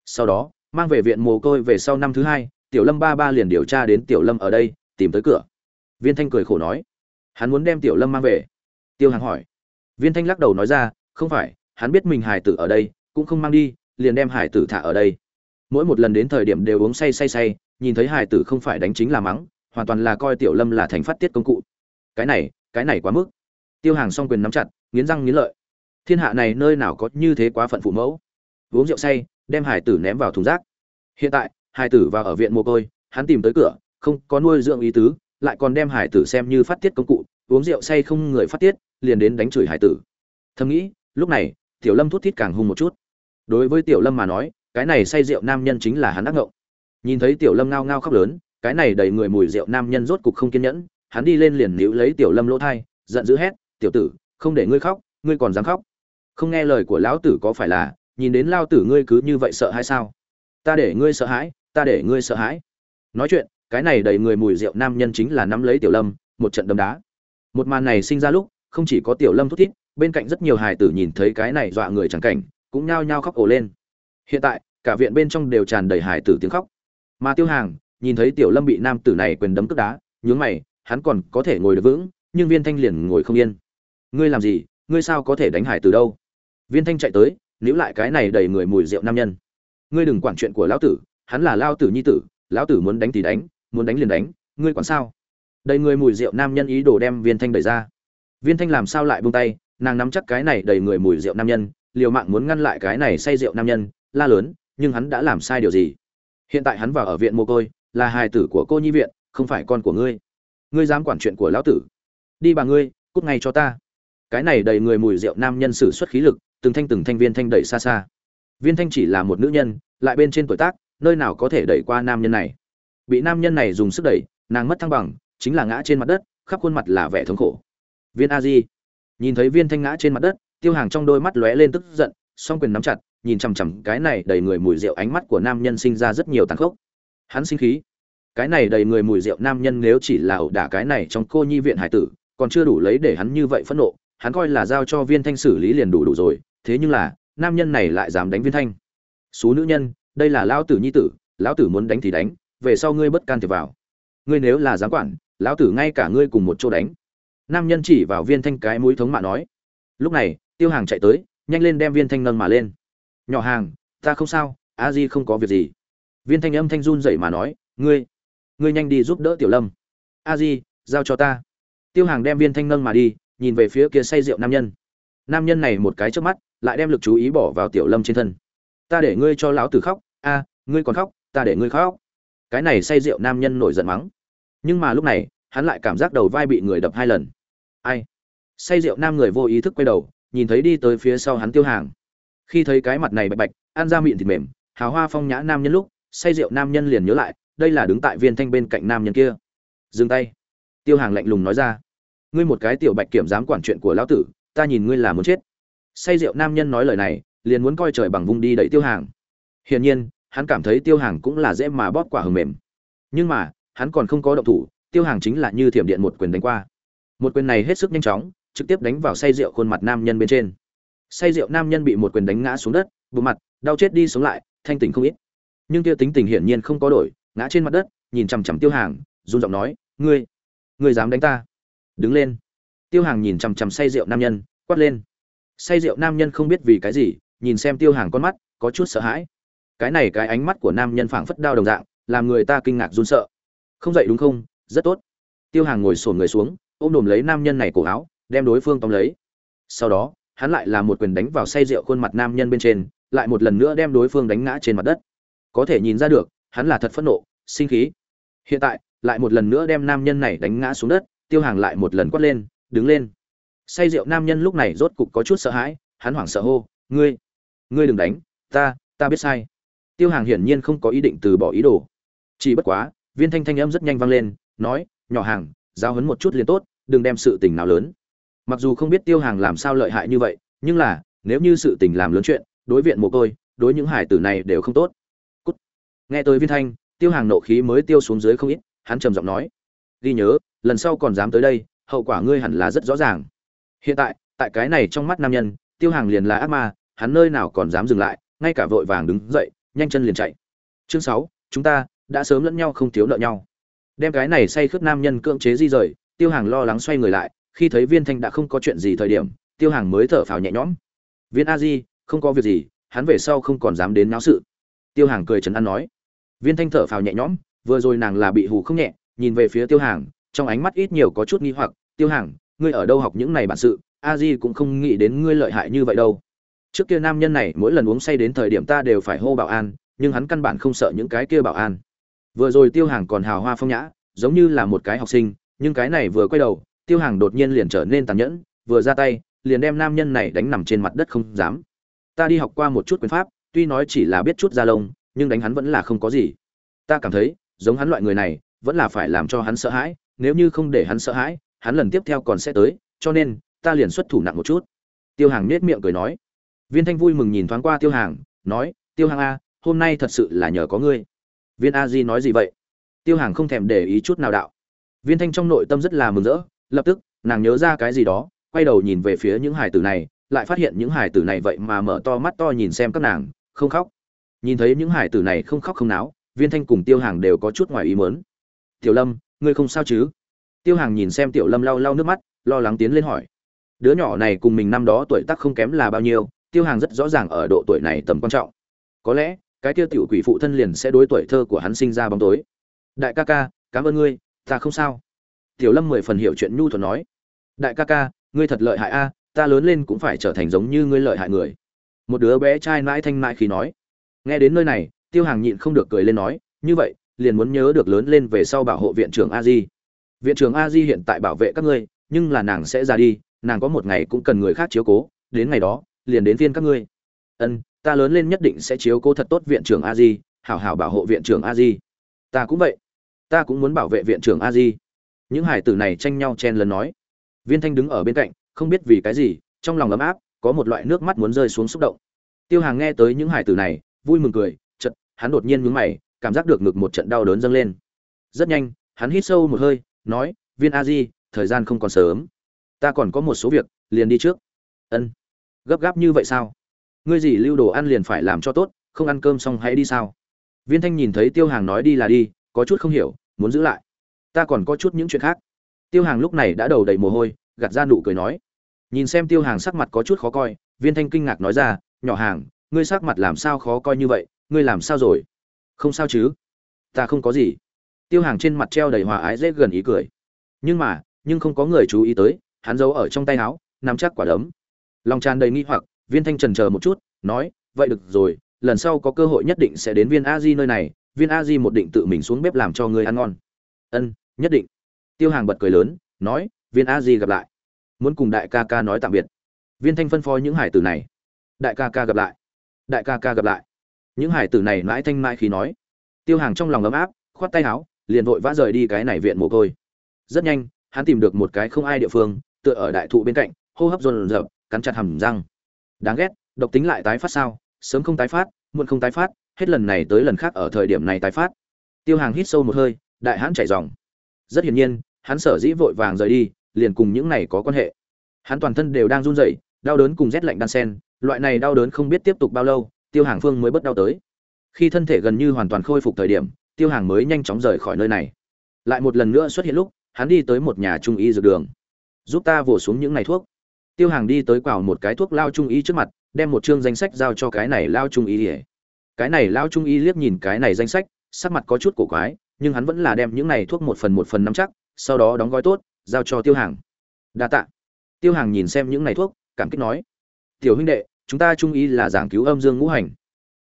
Sau đó, mang về viện mồ côi về sau năm thứ hai, tiểu lâm ba ba liền điều tra đến tiểu lâm ở đây, tìm tới cửa. Viên thanh cười khổ nói, hắn muốn đem tiểu lâm mang về. Tiêu hàng hỏi, viên thanh lắc đầu nói ra, không phải, hắn biết mình hải tử ở đây, cũng không mang đi, liền đem hải tử thả ở đây mỗi một lần đến thời điểm đều uống say say say, nhìn thấy hải tử không phải đánh chính là mắng, hoàn toàn là coi tiểu lâm là thành phát tiết công cụ. Cái này cái này quá mức. Tiêu hàng song quyền nắm chặt, nghiến răng nghiến lợi. Thiên hạ này nơi nào có như thế quá phận phụ mẫu? Uống rượu say, đem hải tử ném vào thùng rác. Hiện tại hải tử vào ở viện mồ côi, hắn tìm tới cửa, không có nuôi dưỡng ý tứ, lại còn đem hải tử xem như phát tiết công cụ, uống rượu say không người phát tiết, liền đến đánh chửi hải tử. Thầm nghĩ, lúc này, tiểu lâm thút thít càng hung một chút. Đối với tiểu lâm mà nói cái này say rượu nam nhân chính là hắn ác ngộng. Nhìn thấy tiểu lâm ngao ngao khóc lớn, cái này đầy người mùi rượu nam nhân rốt cục không kiên nhẫn, hắn đi lên liền níu lấy tiểu lâm lỗ thai, giận dữ hét, tiểu tử, không để ngươi khóc, ngươi còn dám khóc? Không nghe lời của lão tử có phải là, nhìn đến lao tử ngươi cứ như vậy sợ hay sao? Ta để ngươi sợ hãi, ta để ngươi sợ hãi. Nói chuyện, cái này đầy người mùi rượu nam nhân chính là nắm lấy tiểu lâm, một trận đấm đá. Một màn này sinh ra lúc, không chỉ có tiểu lâm thút thít, bên cạnh rất nhiều hài tử nhìn thấy cái này dọa người chẳng cảnh, cũng nhao nhao khóc ổ lên hiện tại, cả viện bên trong đều tràn đầy hải tử tiếng khóc. Mà tiêu hàng, nhìn thấy tiểu lâm bị nam tử này quyền đấm cướp đá, nhướng mày, hắn còn có thể ngồi được vững, nhưng viên thanh liền ngồi không yên. Ngươi làm gì? Ngươi sao có thể đánh hải từ đâu? Viên thanh chạy tới, níu lại cái này đầy người mùi rượu nam nhân. Ngươi đừng quản chuyện của lão tử, hắn là lao tử nhi tử, lão tử muốn đánh thì đánh, muốn đánh liền đánh, ngươi quản sao? Đầy người mùi rượu nam nhân ý đồ đem viên thanh đẩy ra. Viên thanh làm sao lại buông tay, nàng nắm chắc cái này đầy người mùi rượu nam nhân, liều mạng muốn ngăn lại cái này say rượu nam nhân la lớn, nhưng hắn đã làm sai điều gì? Hiện tại hắn vào ở viện mồ côi, là hài tử của cô nhi viện, không phải con của ngươi. Ngươi dám quản chuyện của lão tử. Đi bà ngươi, cút ngay cho ta. Cái này đầy người mùi rượu nam nhân sử xuất khí lực, từng thanh từng thanh viên thanh đẩy xa xa. Viên thanh chỉ là một nữ nhân, lại bên trên tuổi tác, nơi nào có thể đẩy qua nam nhân này. Bị nam nhân này dùng sức đẩy, nàng mất thăng bằng, chính là ngã trên mặt đất, khắp khuôn mặt là vẻ thống khổ. Viên a di nhìn thấy viên thanh ngã trên mặt đất, tiêu hàng trong đôi mắt lóe lên tức giận, song quyền nắm chặt nhìn chằm chằm cái này đầy người mùi rượu ánh mắt của nam nhân sinh ra rất nhiều tàn khốc. Hắn sinh khí. Cái này đầy người mùi rượu nam nhân nếu chỉ là ẩu đả cái này trong cô nhi viện hải tử, còn chưa đủ lấy để hắn như vậy phẫn nộ, hắn coi là giao cho viên thanh xử lý liền đủ đủ rồi, thế nhưng là, nam nhân này lại dám đánh viên thanh. Số nữ nhân, đây là lão tử nhi tử, lão tử muốn đánh thì đánh, về sau ngươi bất can thiệp vào. Ngươi nếu là giám quản, lão tử ngay cả ngươi cùng một chỗ đánh. Nam nhân chỉ vào viên thanh cái mũi thống mạ nói. Lúc này, tiêu hàng chạy tới, nhanh lên đem viên thanh nâng mà lên nhỏ hàng, ta không sao, a di không có việc gì. Viên thanh âm thanh run dậy mà nói, ngươi ngươi nhanh đi giúp đỡ tiểu lâm. A di, giao cho ta. Tiêu hàng đem viên thanh nâng mà đi, nhìn về phía kia say rượu nam nhân. Nam nhân này một cái trước mắt, lại đem lực chú ý bỏ vào tiểu lâm trên thân. Ta để ngươi cho lão tử khóc, a, ngươi còn khóc, ta để ngươi khóc. Cái này say rượu nam nhân nổi giận mắng. Nhưng mà lúc này, hắn lại cảm giác đầu vai bị người đập hai lần. Ai? Say rượu nam người vô ý thức quay đầu, nhìn thấy đi tới phía sau hắn tiêu hàng khi thấy cái mặt này bạch bạch, ăn ra miệng thịt mềm, hào hoa phong nhã nam nhân lúc, say rượu nam nhân liền nhớ lại, đây là đứng tại viên thanh bên cạnh nam nhân kia. Dừng tay. Tiêu hàng lạnh lùng nói ra. Ngươi một cái tiểu bạch kiểm dám quản chuyện của lão tử, ta nhìn ngươi là muốn chết. Say rượu nam nhân nói lời này, liền muốn coi trời bằng vung đi đẩy tiêu hàng. Hiển nhiên, hắn cảm thấy tiêu hàng cũng là dễ mà bóp quả hừng mềm. Nhưng mà, hắn còn không có động thủ, tiêu hàng chính là như thiểm điện một quyền đánh qua. Một quyền này hết sức nhanh chóng, trực tiếp đánh vào say rượu khuôn mặt nam nhân bên trên say rượu nam nhân bị một quyền đánh ngã xuống đất bộ mặt, đau chết đi sống lại, thanh tỉnh không ít. Nhưng tiêu tính tình hiển nhiên không có đổi, ngã trên mặt đất, nhìn chằm chằm tiêu hàng, run giọng nói, ngươi ngươi dám đánh ta? Đứng lên. Tiêu hàng nhìn chằm chằm say rượu nam nhân, quát lên. Say rượu nam nhân không biết vì cái gì, nhìn xem tiêu hàng con mắt, có chút sợ hãi. Cái này cái ánh mắt của nam nhân phảng phất đao đồng dạng, làm người ta kinh ngạc run sợ. Không dậy đúng không? Rất tốt. Tiêu hàng ngồi sổn người xuống, ôm đồm lấy nam nhân này cổ áo, đem đối phương tóm lấy. Sau đó hắn lại là một quyền đánh vào say rượu khuôn mặt nam nhân bên trên, lại một lần nữa đem đối phương đánh ngã trên mặt đất. Có thể nhìn ra được, hắn là thật phẫn nộ, sinh khí. Hiện tại, lại một lần nữa đem nam nhân này đánh ngã xuống đất, tiêu hàng lại một lần quát lên, đứng lên. Say rượu nam nhân lúc này rốt cục có chút sợ hãi, hắn hoảng sợ hô, ngươi ngươi đừng đánh, ta ta biết sai. Tiêu hàng hiển nhiên không có ý định từ bỏ ý đồ. Chỉ bất quá, viên thanh thanh âm rất nhanh vang lên, nói, nhỏ hàng giao hấn một chút liền tốt, đừng đem sự tình nào lớn mặc dù không biết tiêu hàng làm sao lợi hại như vậy, nhưng là, nếu như sự tình làm lớn chuyện, đối viện mồ côi, đối những hải tử này đều không tốt. Cút. nghe tới viên thanh, tiêu hàng nộ khí mới tiêu xuống dưới không ít, hắn trầm giọng nói. Ghi nhớ, lần sau còn dám tới đây, hậu quả ngươi hẳn là rất rõ ràng. Hiện tại tại cái này trong mắt nam nhân, tiêu hàng liền là ác ma, hắn nơi nào còn dám dừng lại, ngay cả vội vàng đứng dậy, nhanh chân liền chạy. Chương sáu, chúng ta đã sớm lẫn nhau không thiếu nợ nhau. Đem cái này say khướt nam nhân cưỡng chế di rời, tiêu hàng lo lắng xoay người lại khi thấy viên thanh đã không có chuyện gì thời điểm, tiêu hàng mới thở phào nhẹ nhõm. Viên a di, không có việc gì, hắn về sau không còn dám đến náo sự. Tiêu hàng cười chấn an nói. Viên thanh thở phào nhẹ nhõm, vừa rồi nàng là bị hù không nhẹ, nhìn về phía tiêu hàng, trong ánh mắt ít nhiều có chút nghi hoặc, tiêu hàng, ngươi ở đâu học những này bản sự? A di cũng không nghĩ đến ngươi lợi hại như vậy đâu. Trước kia nam nhân này mỗi lần uống say đến thời điểm ta đều phải hô bảo an, nhưng hắn căn bản không sợ những cái kia bảo an. Vừa rồi tiêu hàng còn hào hoa phong nhã, giống như là một cái học sinh, nhưng cái này vừa quay đầu tiêu hàng đột nhiên liền trở nên tàn nhẫn, vừa ra tay, liền đem nam nhân này đánh nằm trên mặt đất không dám. Ta đi học qua một chút quyền pháp, tuy nói chỉ là biết chút da lông, nhưng đánh hắn vẫn là không có gì. Ta cảm thấy, giống hắn loại người này, vẫn là phải làm cho hắn sợ hãi, nếu như không để hắn sợ hãi, hắn lần tiếp theo còn sẽ tới, cho nên, ta liền xuất thủ nặng một chút. Tiêu hàng nết miệng cười nói. Viên thanh vui mừng nhìn thoáng qua tiêu hàng, nói, tiêu hàng a, hôm nay thật sự là nhờ có ngươi. Viên a di nói gì vậy? Tiêu hàng không thèm để ý chút nào đạo. Viên thanh trong nội tâm rất là mừng rỡ lập tức, nàng nhớ ra cái gì đó, quay đầu nhìn về phía những hải tử này, lại phát hiện những hải tử này vậy mà mở to mắt to nhìn xem các nàng, không khóc. Nhìn thấy những hải tử này không khóc không náo, viên thanh cùng tiêu hàng đều có chút ngoài ý mớn tiểu lâm, ngươi không sao chứ? Tiêu hàng nhìn xem tiểu lâm lau lau nước mắt, lo lắng tiến lên hỏi. Đứa nhỏ này cùng mình năm đó tuổi tác không kém là bao nhiêu? Tiêu hàng rất rõ ràng ở độ tuổi này tầm quan trọng. Có lẽ, cái tiêu tiểu quỷ phụ thân liền sẽ đối tuổi thơ của hắn sinh ra bóng tối. Đại ca ca, cảm ơn ngươi, ta không sao tiểu lâm mười phần hiểu chuyện nhu thuận nói. Đại ca ca, ngươi thật lợi hại a, ta lớn lên cũng phải trở thành giống như ngươi lợi hại người. Một đứa bé trai mãi thanh mãi khi nói. Nghe đến nơi này, tiêu hàng nhịn không được cười lên nói, như vậy, liền muốn nhớ được lớn lên về sau bảo hộ viện trưởng a di. Viện trưởng a di hiện tại bảo vệ các ngươi, nhưng là nàng sẽ ra đi, nàng có một ngày cũng cần người khác chiếu cố, đến ngày đó, liền đến viên các ngươi. Ân, ta lớn lên nhất định sẽ chiếu cố thật tốt viện trưởng a di, hảo hảo bảo hộ viện trưởng a di. Ta cũng vậy. Ta cũng muốn bảo vệ viện trưởng a di những hải tử này tranh nhau chen lần nói. Viên thanh đứng ở bên cạnh, không biết vì cái gì, trong lòng ấm áp, có một loại nước mắt muốn rơi xuống xúc động. Tiêu hàng nghe tới những hải tử này, vui mừng cười chật hắn đột nhiên mướn mày, cảm giác được ngực một trận đau đớn dâng lên. Rất nhanh, hắn hít sâu một hơi, nói, viên a di, thời gian không còn sớm. Ta còn có một số việc, liền đi trước. Ân, gấp gáp như vậy sao? Ngươi gì lưu đồ ăn liền phải làm cho tốt, không ăn cơm xong hãy đi sao? Viên thanh nhìn thấy tiêu hàng nói đi là đi, có chút không hiểu, muốn giữ lại ta còn có chút những chuyện khác. Tiêu hàng lúc này đã đầu đầy mồ hôi, gạt ra nụ cười nói. Nhìn xem tiêu hàng sắc mặt có chút khó coi, viên thanh kinh ngạc nói ra, nhỏ hàng, ngươi sắc mặt làm sao khó coi như vậy, ngươi làm sao rồi? Không sao chứ. Ta không có gì. Tiêu hàng trên mặt treo đầy hòa ái dễ gần ý cười. Nhưng mà, nhưng không có người chú ý tới, hắn giấu ở trong tay áo, nắm chắc quả đấm. Lòng tràn đầy nghi hoặc, viên thanh trần chờ một chút, nói, vậy được rồi, lần sau có cơ hội nhất định sẽ đến viên a di nơi này, viên a di một định tự mình xuống bếp làm cho người ăn ngon ân, nhất định. Tiêu hàng bật cười lớn, nói, viên a di gặp lại. Muốn cùng đại ca ca nói tạm biệt. Viên thanh phân phó những hải tử này. Đại ca ca gặp lại. Đại ca ca gặp lại. Những hải tử này mãi thanh mãi khi nói. Tiêu hàng trong lòng ấm áp, khoát tay áo, liền vội vã rời đi cái này viện mồ côi. Rất nhanh, hắn tìm được một cái không ai địa phương, tựa ở đại thụ bên cạnh, hô hấp dồn dập cắn chặt hầm răng. Đáng ghét, độc tính lại tái phát sao? Sớm không tái phát, muộn không tái phát, hết lần này tới lần khác ở thời điểm này tái phát. Tiêu hàng hít sâu một hơi đại hãn chảy dòng. Rất hiển nhiên, hắn sở dĩ vội vàng rời đi, liền cùng những này có quan hệ. Hắn toàn thân đều đang run rẩy, đau đớn cùng rét lạnh đan sen, loại này đau đớn không biết tiếp tục bao lâu, tiêu hàng phương mới bất đau tới. Khi thân thể gần như hoàn toàn khôi phục thời điểm, tiêu hàng mới nhanh chóng rời khỏi nơi này. Lại một lần nữa xuất hiện lúc, hắn đi tới một nhà trung y dược đường. Giúp ta vồ xuống những này thuốc. Tiêu hàng đi tới quào một cái thuốc lao trung y trước mặt, đem một chương danh sách giao cho cái này lao trung y ỉa cái này lao trung y liếc nhìn cái này danh sách, sắc mặt có chút cổ quái nhưng hắn vẫn là đem những này thuốc một phần một phần nắm chắc, sau đó đóng gói tốt, giao cho tiêu hàng. Đa tạ. Tiêu hàng nhìn xem những này thuốc, cảm kích nói, tiểu huynh đệ, chúng ta trung y là giảng cứu âm dương ngũ hành.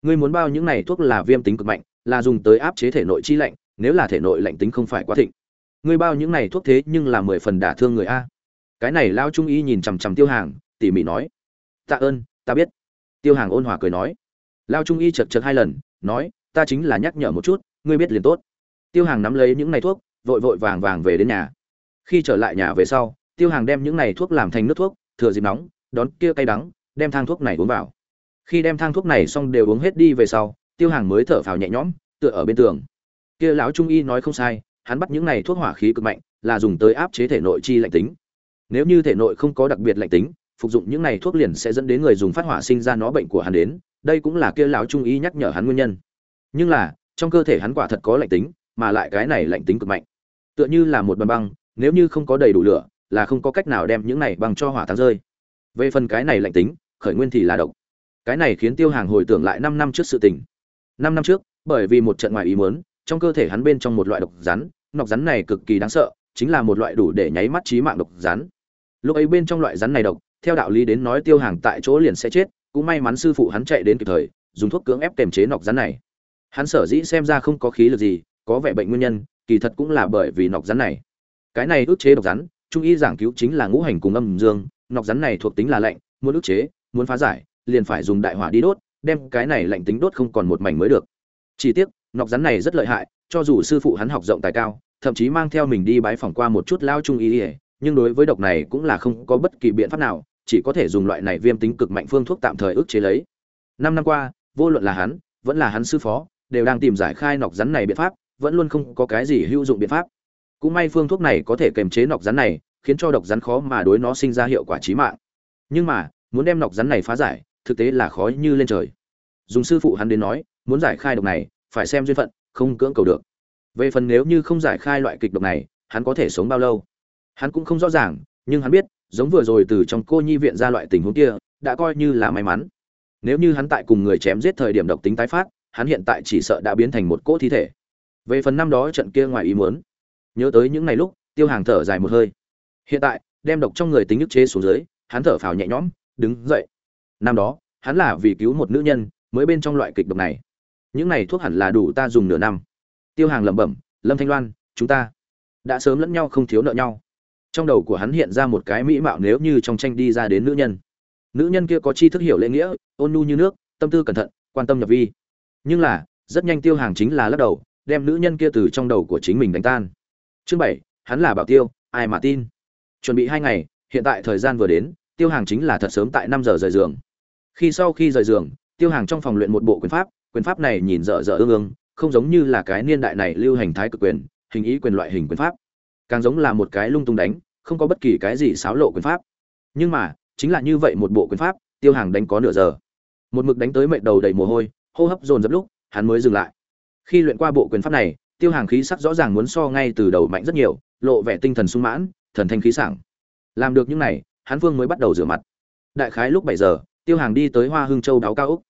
Ngươi muốn bao những này thuốc là viêm tính cực mạnh, là dùng tới áp chế thể nội chi lạnh, nếu là thể nội lạnh tính không phải quá thịnh. Ngươi bao những này thuốc thế nhưng là mười phần đả thương người a. Cái này lao trung y nhìn chằm chằm tiêu hàng, tỉ mỉ nói, tạ ơn, ta biết. Tiêu hàng ôn hòa cười nói. Lao trung y chật chật hai lần, nói, ta chính là nhắc nhở một chút, ngươi biết liền tốt tiêu hàng nắm lấy những này thuốc, vội vội vàng vàng về đến nhà. Khi trở lại nhà về sau, tiêu hàng đem những này thuốc làm thành nước thuốc, thừa dịp nóng, đón kia cay đắng, đem thang thuốc này uống vào. Khi đem thang thuốc này xong đều uống hết đi về sau, tiêu hàng mới thở phào nhẹ nhõm, tựa ở bên tường. Kia lão trung y nói không sai, hắn bắt những này thuốc hỏa khí cực mạnh, là dùng tới áp chế thể nội chi lạnh tính. Nếu như thể nội không có đặc biệt lạnh tính, phục dụng những này thuốc liền sẽ dẫn đến người dùng phát hỏa sinh ra nó bệnh của hắn đến. Đây cũng là kia lão trung y nhắc nhở hắn nguyên nhân. Nhưng là, trong cơ thể hắn quả thật có lạnh tính mà lại cái này lạnh tính cực mạnh. Tựa như là một băng băng, nếu như không có đầy đủ lửa, là không có cách nào đem những này băng cho hỏa tan rơi. Về phần cái này lạnh tính, khởi nguyên thì là độc. Cái này khiến tiêu hàng hồi tưởng lại năm năm trước sự tình. Năm năm trước, bởi vì một trận ngoài ý muốn, trong cơ thể hắn bên trong một loại độc rắn, nọc rắn này cực kỳ đáng sợ, chính là một loại đủ để nháy mắt trí mạng độc rắn. Lúc ấy bên trong loại rắn này độc, theo đạo lý đến nói tiêu hàng tại chỗ liền sẽ chết, cũng may mắn sư phụ hắn chạy đến kịp thời, dùng thuốc cưỡng ép kềm chế nọc rắn này. Hắn sở dĩ xem ra không có khí lực gì có vẻ bệnh nguyên nhân, kỳ thật cũng là bởi vì nọc rắn này. Cái này ức chế độc rắn, trung y giảng cứu chính là ngũ hành cùng âm dương, nọc rắn này thuộc tính là lạnh, muốn ức chế, muốn phá giải, liền phải dùng đại hỏa đi đốt, đem cái này lạnh tính đốt không còn một mảnh mới được. Chỉ tiếc, nọc rắn này rất lợi hại, cho dù sư phụ hắn học rộng tài cao, thậm chí mang theo mình đi bái phỏng qua một chút lao trung y nhưng đối với độc này cũng là không có bất kỳ biện pháp nào, chỉ có thể dùng loại này viêm tính cực mạnh phương thuốc tạm thời ức chế lấy. Năm năm qua, vô luận là hắn, vẫn là hắn sư phó, đều đang tìm giải khai nọc rắn này biện pháp vẫn luôn không có cái gì hữu dụng biện pháp. Cũng may phương thuốc này có thể kềm chế nọc rắn này, khiến cho độc rắn khó mà đối nó sinh ra hiệu quả chí mạng. Nhưng mà, muốn đem nọc rắn này phá giải, thực tế là khó như lên trời. Dùng sư phụ hắn đến nói, muốn giải khai độc này, phải xem duyên phận, không cưỡng cầu được. Về phần nếu như không giải khai loại kịch độc này, hắn có thể sống bao lâu? Hắn cũng không rõ ràng, nhưng hắn biết, giống vừa rồi từ trong cô nhi viện ra loại tình huống kia, đã coi như là may mắn. Nếu như hắn tại cùng người chém giết thời điểm độc tính tái phát, hắn hiện tại chỉ sợ đã biến thành một cỗ thi thể về phần năm đó trận kia ngoài ý muốn, nhớ tới những ngày lúc, tiêu hàng thở dài một hơi. Hiện tại, đem độc trong người tính nhức chế xuống dưới, hắn thở phào nhẹ nhõm, đứng dậy. Năm đó, hắn là vì cứu một nữ nhân mới bên trong loại kịch độc này. Những này thuốc hẳn là đủ ta dùng nửa năm. Tiêu hàng lẩm bẩm, lâm thanh loan, chúng ta đã sớm lẫn nhau không thiếu nợ nhau. Trong đầu của hắn hiện ra một cái mỹ mạo nếu như trong tranh đi ra đến nữ nhân. Nữ nhân kia có chi thức hiểu lễ nghĩa, ôn nhu như nước, tâm tư cẩn thận, quan tâm nhập vi. Nhưng là, rất nhanh tiêu hàng chính là lắc đầu đem nữ nhân kia từ trong đầu của chính mình đánh tan. Chương bảy, hắn là bảo tiêu, ai mà tin? Chuẩn bị hai ngày, hiện tại thời gian vừa đến, tiêu hàng chính là thật sớm tại năm giờ rời giường. Khi sau khi rời giường, tiêu hàng trong phòng luyện một bộ quyền pháp quyền pháp này nhìn dở dở ương ương, không giống như là cái niên đại này lưu hành thái cực quyền, hình ý quyền loại hình quyền pháp. Càng giống là một cái lung tung đánh, không có bất kỳ cái gì xáo lộ quyền pháp. Nhưng mà, chính là như vậy một bộ quyền pháp, tiêu hàng đánh có nửa giờ. Một mực đánh tới mệt đầu đầy mồ hôi, hô hấp dồn dập lúc, hắn mới dừng lại khi luyện qua bộ quyền pháp này, tiêu hàng khí sắc rõ ràng muốn so ngay từ đầu mạnh rất nhiều, lộ vẻ tinh thần sung mãn, thần thanh khí sảng. Làm được những này hắn vương mới bắt đầu rửa mặt. Đại khái lúc bảy giờ, tiêu hàng đi tới hoa hưng châu đáo cao ốc.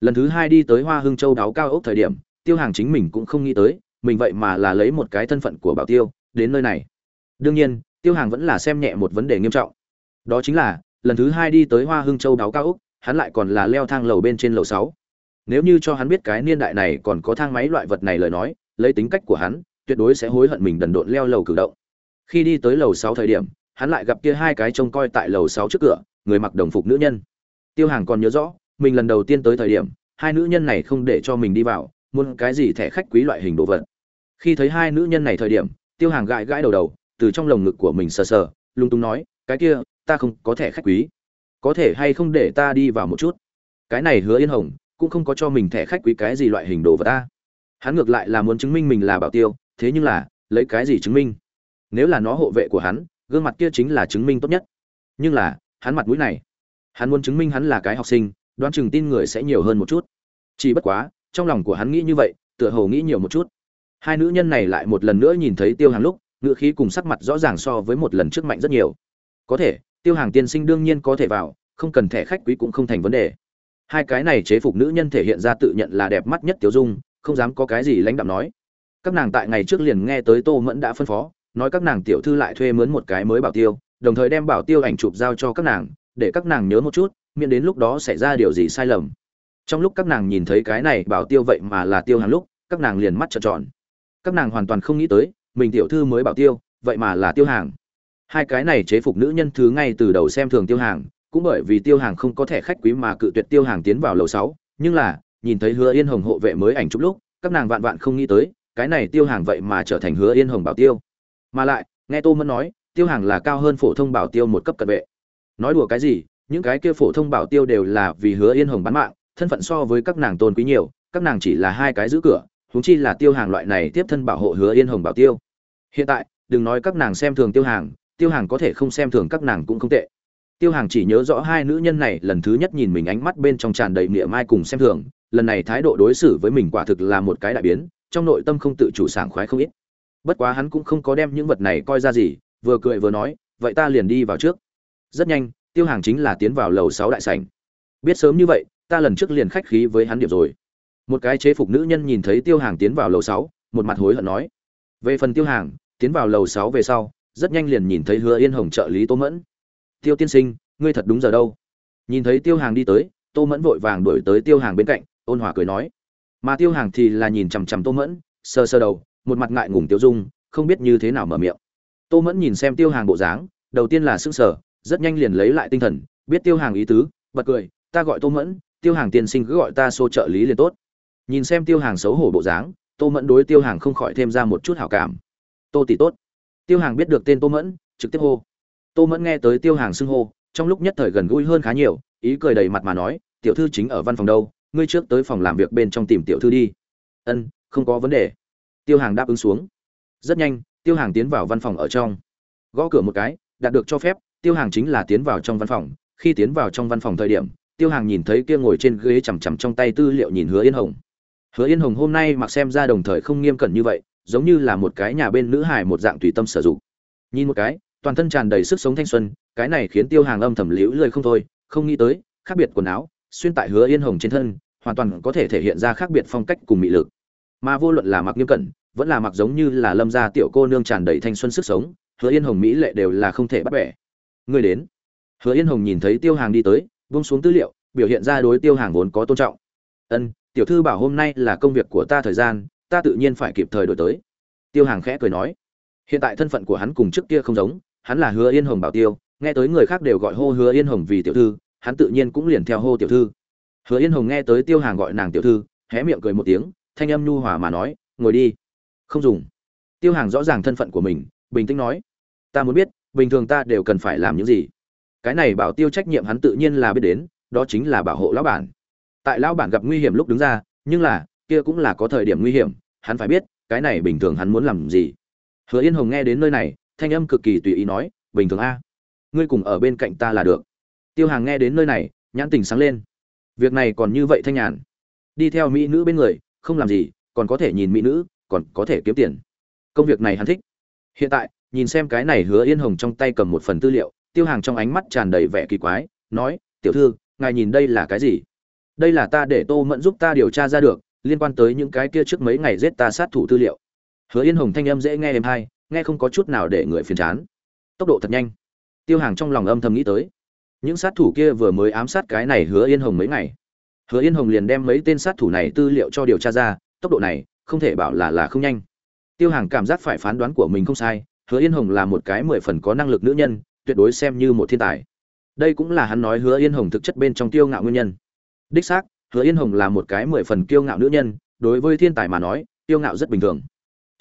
Lần thứ hai đi tới hoa hưng châu đáo cao ốc thời điểm, tiêu hàng chính mình cũng không nghĩ tới, mình vậy mà là lấy một cái thân phận của bảo tiêu, đến nơi này. Đương nhiên, tiêu hàng vẫn là xem nhẹ một vấn đề nghiêm trọng. Đó chính là, lần thứ hai đi tới hoa hưng châu đáo cao ốc, hắn lại còn là leo thang lầu bên trên lầu sáu nếu như cho hắn biết cái niên đại này còn có thang máy loại vật này lời nói, lấy tính cách của hắn, tuyệt đối sẽ hối hận mình đần độn leo lầu cử động. Khi đi tới lầu sáu thời điểm, hắn lại gặp kia hai cái trông coi tại lầu sáu trước cửa, người mặc đồng phục nữ nhân. Tiêu hàng còn nhớ rõ, mình lần đầu tiên tới thời điểm, hai nữ nhân này không để cho mình đi vào, muốn cái gì thẻ khách quý loại hình đồ vật. Khi thấy hai nữ nhân này thời điểm, tiêu hàng gãi gãi đầu đầu, từ trong lồng ngực của mình sờ sờ, lung tung nói, cái kia, ta không có thẻ khách quý. Có thể hay không để ta đi vào một chút? Cái này hứa yên hồng cũng không có cho mình thẻ khách quý cái gì loại hình đồ vật ta. Hắn ngược lại là muốn chứng minh mình là bảo tiêu, thế nhưng là, lấy cái gì chứng minh? Nếu là nó hộ vệ của hắn, gương mặt kia chính là chứng minh tốt nhất. Nhưng là, hắn mặt mũi này, hắn muốn chứng minh hắn là cái học sinh, đoán chừng tin người sẽ nhiều hơn một chút. Chỉ bất quá, trong lòng của hắn nghĩ như vậy, tựa hồ nghĩ nhiều một chút. Hai nữ nhân này lại một lần nữa nhìn thấy tiêu hàng lúc ngựa khí cùng sắc mặt rõ ràng so với một lần trước mạnh rất nhiều. Có thể, tiêu hàng tiên sinh đương nhiên có thể vào, không cần thẻ khách quý cũng không thành vấn đề hai cái này chế phục nữ nhân thể hiện ra tự nhận là đẹp mắt nhất tiểu dung, không dám có cái gì lãnh đạm nói. Các nàng tại ngày trước liền nghe tới tô mẫn đã phân phó, nói các nàng tiểu thư lại thuê mướn một cái mới bảo tiêu, đồng thời đem bảo tiêu ảnh chụp giao cho các nàng, để các nàng nhớ một chút, miễn đến lúc đó xảy ra điều gì sai lầm. Trong lúc các nàng nhìn thấy cái này bảo tiêu vậy mà là tiêu hàng lúc, các nàng liền mắt trợn tròn. Các nàng hoàn toàn không nghĩ tới, mình tiểu thư mới bảo tiêu, vậy mà là tiêu hàng. Hai cái này chế phục nữ nhân thứ ngay từ đầu xem thường tiêu hàng cũng bởi vì tiêu hàng không có thẻ khách quý mà cự tuyệt tiêu hàng tiến vào lầu sáu. Nhưng là, nhìn thấy hứa yên hồng hộ vệ mới ảnh chụp lúc, các nàng vạn vạn không nghĩ tới, cái này tiêu hàng vậy mà trở thành hứa yên hồng bảo tiêu. Mà lại, nghe tô mẫn nói, tiêu hàng là cao hơn phổ thông bảo tiêu một cấp cận vệ. Nói đùa cái gì, những cái kia phổ thông bảo tiêu đều là vì hứa yên hồng bán mạng, thân phận so với các nàng tôn quý nhiều, các nàng chỉ là hai cái giữ cửa, huống chi là tiêu hàng loại này tiếp thân bảo hộ hứa yên hồng bảo tiêu. Hiện tại, đừng nói các nàng xem thường tiêu hàng tiêu hàng có thể không xem thường các nàng cũng không tệ tiêu hàng chỉ nhớ rõ hai nữ nhân này lần thứ nhất nhìn mình ánh mắt bên trong tràn đầy miệng mai cùng xem thường, lần này thái độ đối xử với mình quả thực là một cái đại biến, trong nội tâm không tự chủ sảng khoái không ít. Bất quá hắn cũng không có đem những vật này coi ra gì, vừa cười vừa nói, vậy ta liền đi vào trước. Rất nhanh, tiêu hàng chính là tiến vào lầu sáu đại sảnh. Biết sớm như vậy, ta lần trước liền khách khí với hắn điểm rồi. Một cái chế phục nữ nhân nhìn thấy tiêu hàng tiến vào lầu sáu, một mặt hối hận nói. Về phần tiêu hàng, tiến vào lầu sáu về sau, rất nhanh liền nhìn thấy hứa yên hồng trợ lý tô mẫn tiêu tiên sinh, ngươi thật đúng giờ đâu? Nhìn thấy tiêu hàng đi tới, tô mẫn vội vàng đuổi tới tiêu hàng bên cạnh, ôn hòa cười nói. Mà tiêu hàng thì là nhìn chằm chằm tô mẫn sơ sơ đầu, một mặt ngại ngùng tiêu dung, không biết như thế nào mở miệng. Tô mẫn nhìn xem tiêu hàng bộ dáng, đầu tiên là sững sờ, rất nhanh liền lấy lại tinh thần, biết tiêu hàng ý tứ, bật cười, ta gọi tô mẫn, tiêu hàng tiên sinh cứ gọi ta xô trợ lý liền tốt. Nhìn xem tiêu hàng xấu hổ bộ dáng, tô mẫn đối tiêu hàng không khỏi thêm ra một chút hảo cảm. Tô tỷ tốt. Tiêu hàng biết được tên tô mẫn, trực tiếp hô tô mẫn nghe tới tiêu hàng xưng hô, trong lúc nhất thời gần gũi hơn khá nhiều, ý cười đầy mặt mà nói, tiểu thư chính ở văn phòng đâu, ngươi trước tới phòng làm việc bên trong tìm tiểu thư đi. Ân, không có vấn đề. Tiêu hàng đáp ứng xuống. Rất nhanh, tiêu hàng tiến vào văn phòng ở trong. Gõ cửa một cái, đạt được cho phép, tiêu hàng chính là tiến vào trong văn phòng. Khi tiến vào trong văn phòng thời điểm, tiêu hàng nhìn thấy kia ngồi trên ghế chằm chằm trong tay tư liệu nhìn hứa yên hồng. Hứa yên hồng, hôm nay mặc xem ra đồng thời không nghiêm cẩn như vậy, giống như là một cái nhà bên nữ hải một dạng tùy tâm sử dụng. Nhìn một cái toàn thân tràn đầy sức sống thanh xuân, cái này khiến tiêu hàng âm thầm liễu lười không thôi, không nghĩ tới, khác biệt quần áo, xuyên tại hứa yên hồng trên thân, hoàn toàn có thể thể hiện ra khác biệt phong cách cùng mị lực. Mà vô luận là mặc nghiêm cẩn, vẫn là mặc giống như là lâm gia tiểu cô nương tràn đầy thanh xuân sức sống, hứa yên hồng mỹ lệ đều là không thể bắt bẻ. Người đến. Hứa yên hồng nhìn thấy tiêu hàng đi tới, buông xuống tư liệu, biểu hiện ra đối tiêu hàng vốn có tôn trọng. Ân, tiểu thư bảo hôm nay là công việc của ta thời gian, ta tự nhiên phải kịp thời đổi tới. Tiêu hàng khẽ cười nói. Hiện tại thân phận của hắn cùng trước kia không giống hắn là hứa yên hồng bảo tiêu, nghe tới người khác đều gọi hô hứa yên hồng vì tiểu thư, hắn tự nhiên cũng liền theo hô tiểu thư. Hứa yên hồng nghe tới tiêu hàng gọi nàng tiểu thư, hé miệng cười một tiếng, thanh âm nhu hòa mà nói, ngồi đi. Không dùng. Tiêu hàng rõ ràng thân phận của mình, bình tĩnh nói, ta muốn biết, bình thường ta đều cần phải làm những gì? Cái này bảo tiêu trách nhiệm hắn tự nhiên là biết đến, đó chính là bảo hộ lão bản. Tại lão bản gặp nguy hiểm lúc đứng ra, nhưng là, kia cũng là có thời điểm nguy hiểm, hắn phải biết, cái này bình thường hắn muốn làm gì. Hứa yên hồng nghe đến nơi này thanh âm cực kỳ tùy ý nói, bình thường a, ngươi cùng ở bên cạnh ta là được. Tiêu hàng nghe đến nơi này, nhãn tình sáng lên. Việc này còn như vậy thanh nhàn. Đi theo mỹ nữ bên người, không làm gì, còn có thể nhìn mỹ nữ, còn có thể kiếm tiền. Công việc này hắn thích. Hiện tại, nhìn xem cái này hứa yên hồng trong tay cầm một phần tư liệu, tiêu hàng trong ánh mắt tràn đầy vẻ kỳ quái, nói, tiểu thư, ngài nhìn đây là cái gì? Đây là ta để tô mẫn giúp ta điều tra ra được, liên quan tới những cái kia trước mấy ngày giết ta sát thủ tư liệu. Hứa yên hồng thanh âm dễ nghe êm hay nghe không có chút nào để người phiền chán. Tốc độ thật nhanh. Tiêu hàng trong lòng âm thầm nghĩ tới. Những sát thủ kia vừa mới ám sát cái này hứa yên hồng mấy ngày. Hứa yên hồng liền đem mấy tên sát thủ này tư liệu cho điều tra ra, tốc độ này, không thể bảo là là không nhanh. Tiêu hàng cảm giác phải phán đoán của mình không sai, hứa yên hồng là một cái mười phần có năng lực nữ nhân, tuyệt đối xem như một thiên tài. Đây cũng là hắn nói hứa yên hồng thực chất bên trong tiêu ngạo nguyên nhân. Đích xác, hứa yên hồng là một cái mười phần kiêu ngạo nữ nhân, đối với thiên tài mà nói, kiêu ngạo rất bình thường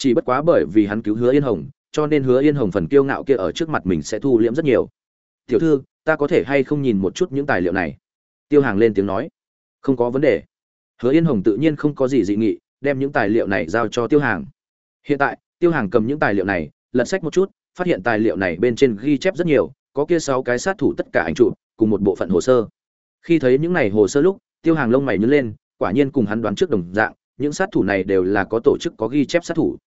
chỉ bất quá bởi vì hắn cứu hứa yên hồng, cho nên hứa yên hồng phần kiêu ngạo kia ở trước mặt mình sẽ thu liễm rất nhiều. Tiểu thư, ta có thể hay không nhìn một chút những tài liệu này? Tiêu hàng lên tiếng nói. Không có vấn đề. Hứa yên hồng tự nhiên không có gì dị nghị, đem những tài liệu này giao cho tiêu hàng. Hiện tại, tiêu hàng cầm những tài liệu này, lật sách một chút, phát hiện tài liệu này bên trên ghi chép rất nhiều, có kia sáu cái sát thủ tất cả ảnh trụ, cùng một bộ phận hồ sơ. Khi thấy những này hồ sơ lúc, tiêu hàng lông mày nhớ lên, quả nhiên cùng hắn đoán trước đồng dạng, những sát thủ này đều là có tổ chức có ghi chép sát thủ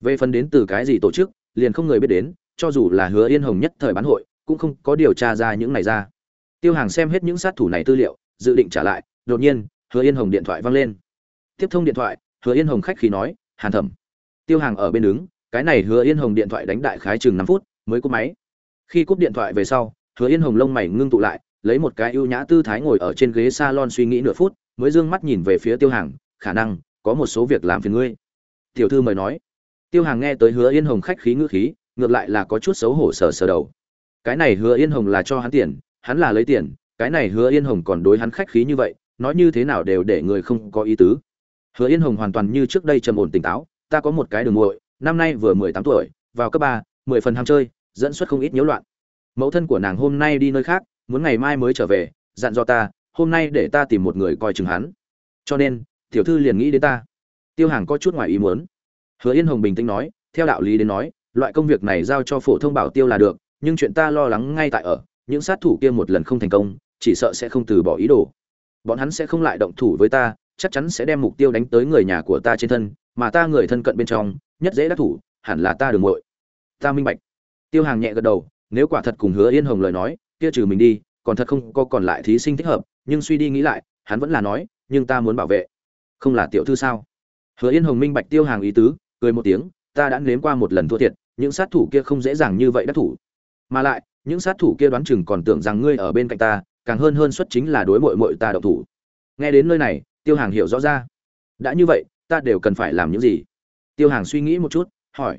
về phần đến từ cái gì tổ chức, liền không người biết đến, cho dù là hứa yên hồng nhất thời bán hội, cũng không có điều tra ra những này ra. Tiêu hàng xem hết những sát thủ này tư liệu, dự định trả lại, đột nhiên, hứa yên hồng điện thoại văng lên. Tiếp thông điện thoại, hứa yên hồng khách khí nói, hàn thẩm. Tiêu hàng ở bên đứng, cái này hứa yên hồng điện thoại đánh đại khái chừng năm phút, mới cúp máy. Khi cúp điện thoại về sau, hứa yên hồng lông mày ngưng tụ lại, lấy một cái ưu nhã tư thái ngồi ở trên ghế salon suy nghĩ nửa phút, mới dương mắt nhìn về phía tiêu hàng, khả năng, có một số việc làm phiền ngươi. Tiểu thư mời nói tiêu hàng nghe tới hứa yên hồng khách khí ngữ khí, ngược lại là có chút xấu hổ sờ sờ đầu. Cái này hứa yên hồng là cho hắn tiền, hắn là lấy tiền, cái này hứa yên hồng còn đối hắn khách khí như vậy, nói như thế nào đều để người không có ý tứ. Hứa yên hồng hoàn toàn như trước đây trầm ổn tỉnh táo, ta có một cái đường muội, năm nay vừa mười tám tuổi, vào cấp ba, mười phần ham chơi, dẫn xuất không ít nhiễu loạn. Mẫu thân của nàng hôm nay đi nơi khác, muốn ngày mai mới trở về, dặn dò ta, hôm nay để ta tìm một người coi chừng hắn. Cho nên, tiểu thư liền nghĩ đến ta. Tiêu hàng có chút ngoài ý muốn hứa yên hồng bình tĩnh nói, theo đạo lý đến nói, loại công việc này giao cho phổ thông bảo tiêu là được, nhưng chuyện ta lo lắng ngay tại ở, những sát thủ kia một lần không thành công, chỉ sợ sẽ không từ bỏ ý đồ. Bọn hắn sẽ không lại động thủ với ta, chắc chắn sẽ đem mục tiêu đánh tới người nhà của ta trên thân, mà ta người thân cận bên trong, nhất dễ đắc thủ, hẳn là ta đường muội. Ta minh bạch. Tiêu hàng nhẹ gật đầu, nếu quả thật cùng hứa yên hồng lời nói, kia trừ mình đi, còn thật không có còn lại thí sinh thích hợp, nhưng suy đi nghĩ lại, hắn vẫn là nói, nhưng ta muốn bảo vệ. Không là tiểu thư sao? Hứa yên hồng minh bạch tiêu hàng ý tứ cười một tiếng, ta đã nếm qua một lần thua thiệt, những sát thủ kia không dễ dàng như vậy đắc thủ. Mà lại, những sát thủ kia đoán chừng còn tưởng rằng ngươi ở bên cạnh ta, càng hơn hơn suất chính là đối mội mội ta động thủ. Nghe đến nơi này, tiêu hàng hiểu rõ ra. Đã như vậy, ta đều cần phải làm những gì? Tiêu hàng suy nghĩ một chút, hỏi.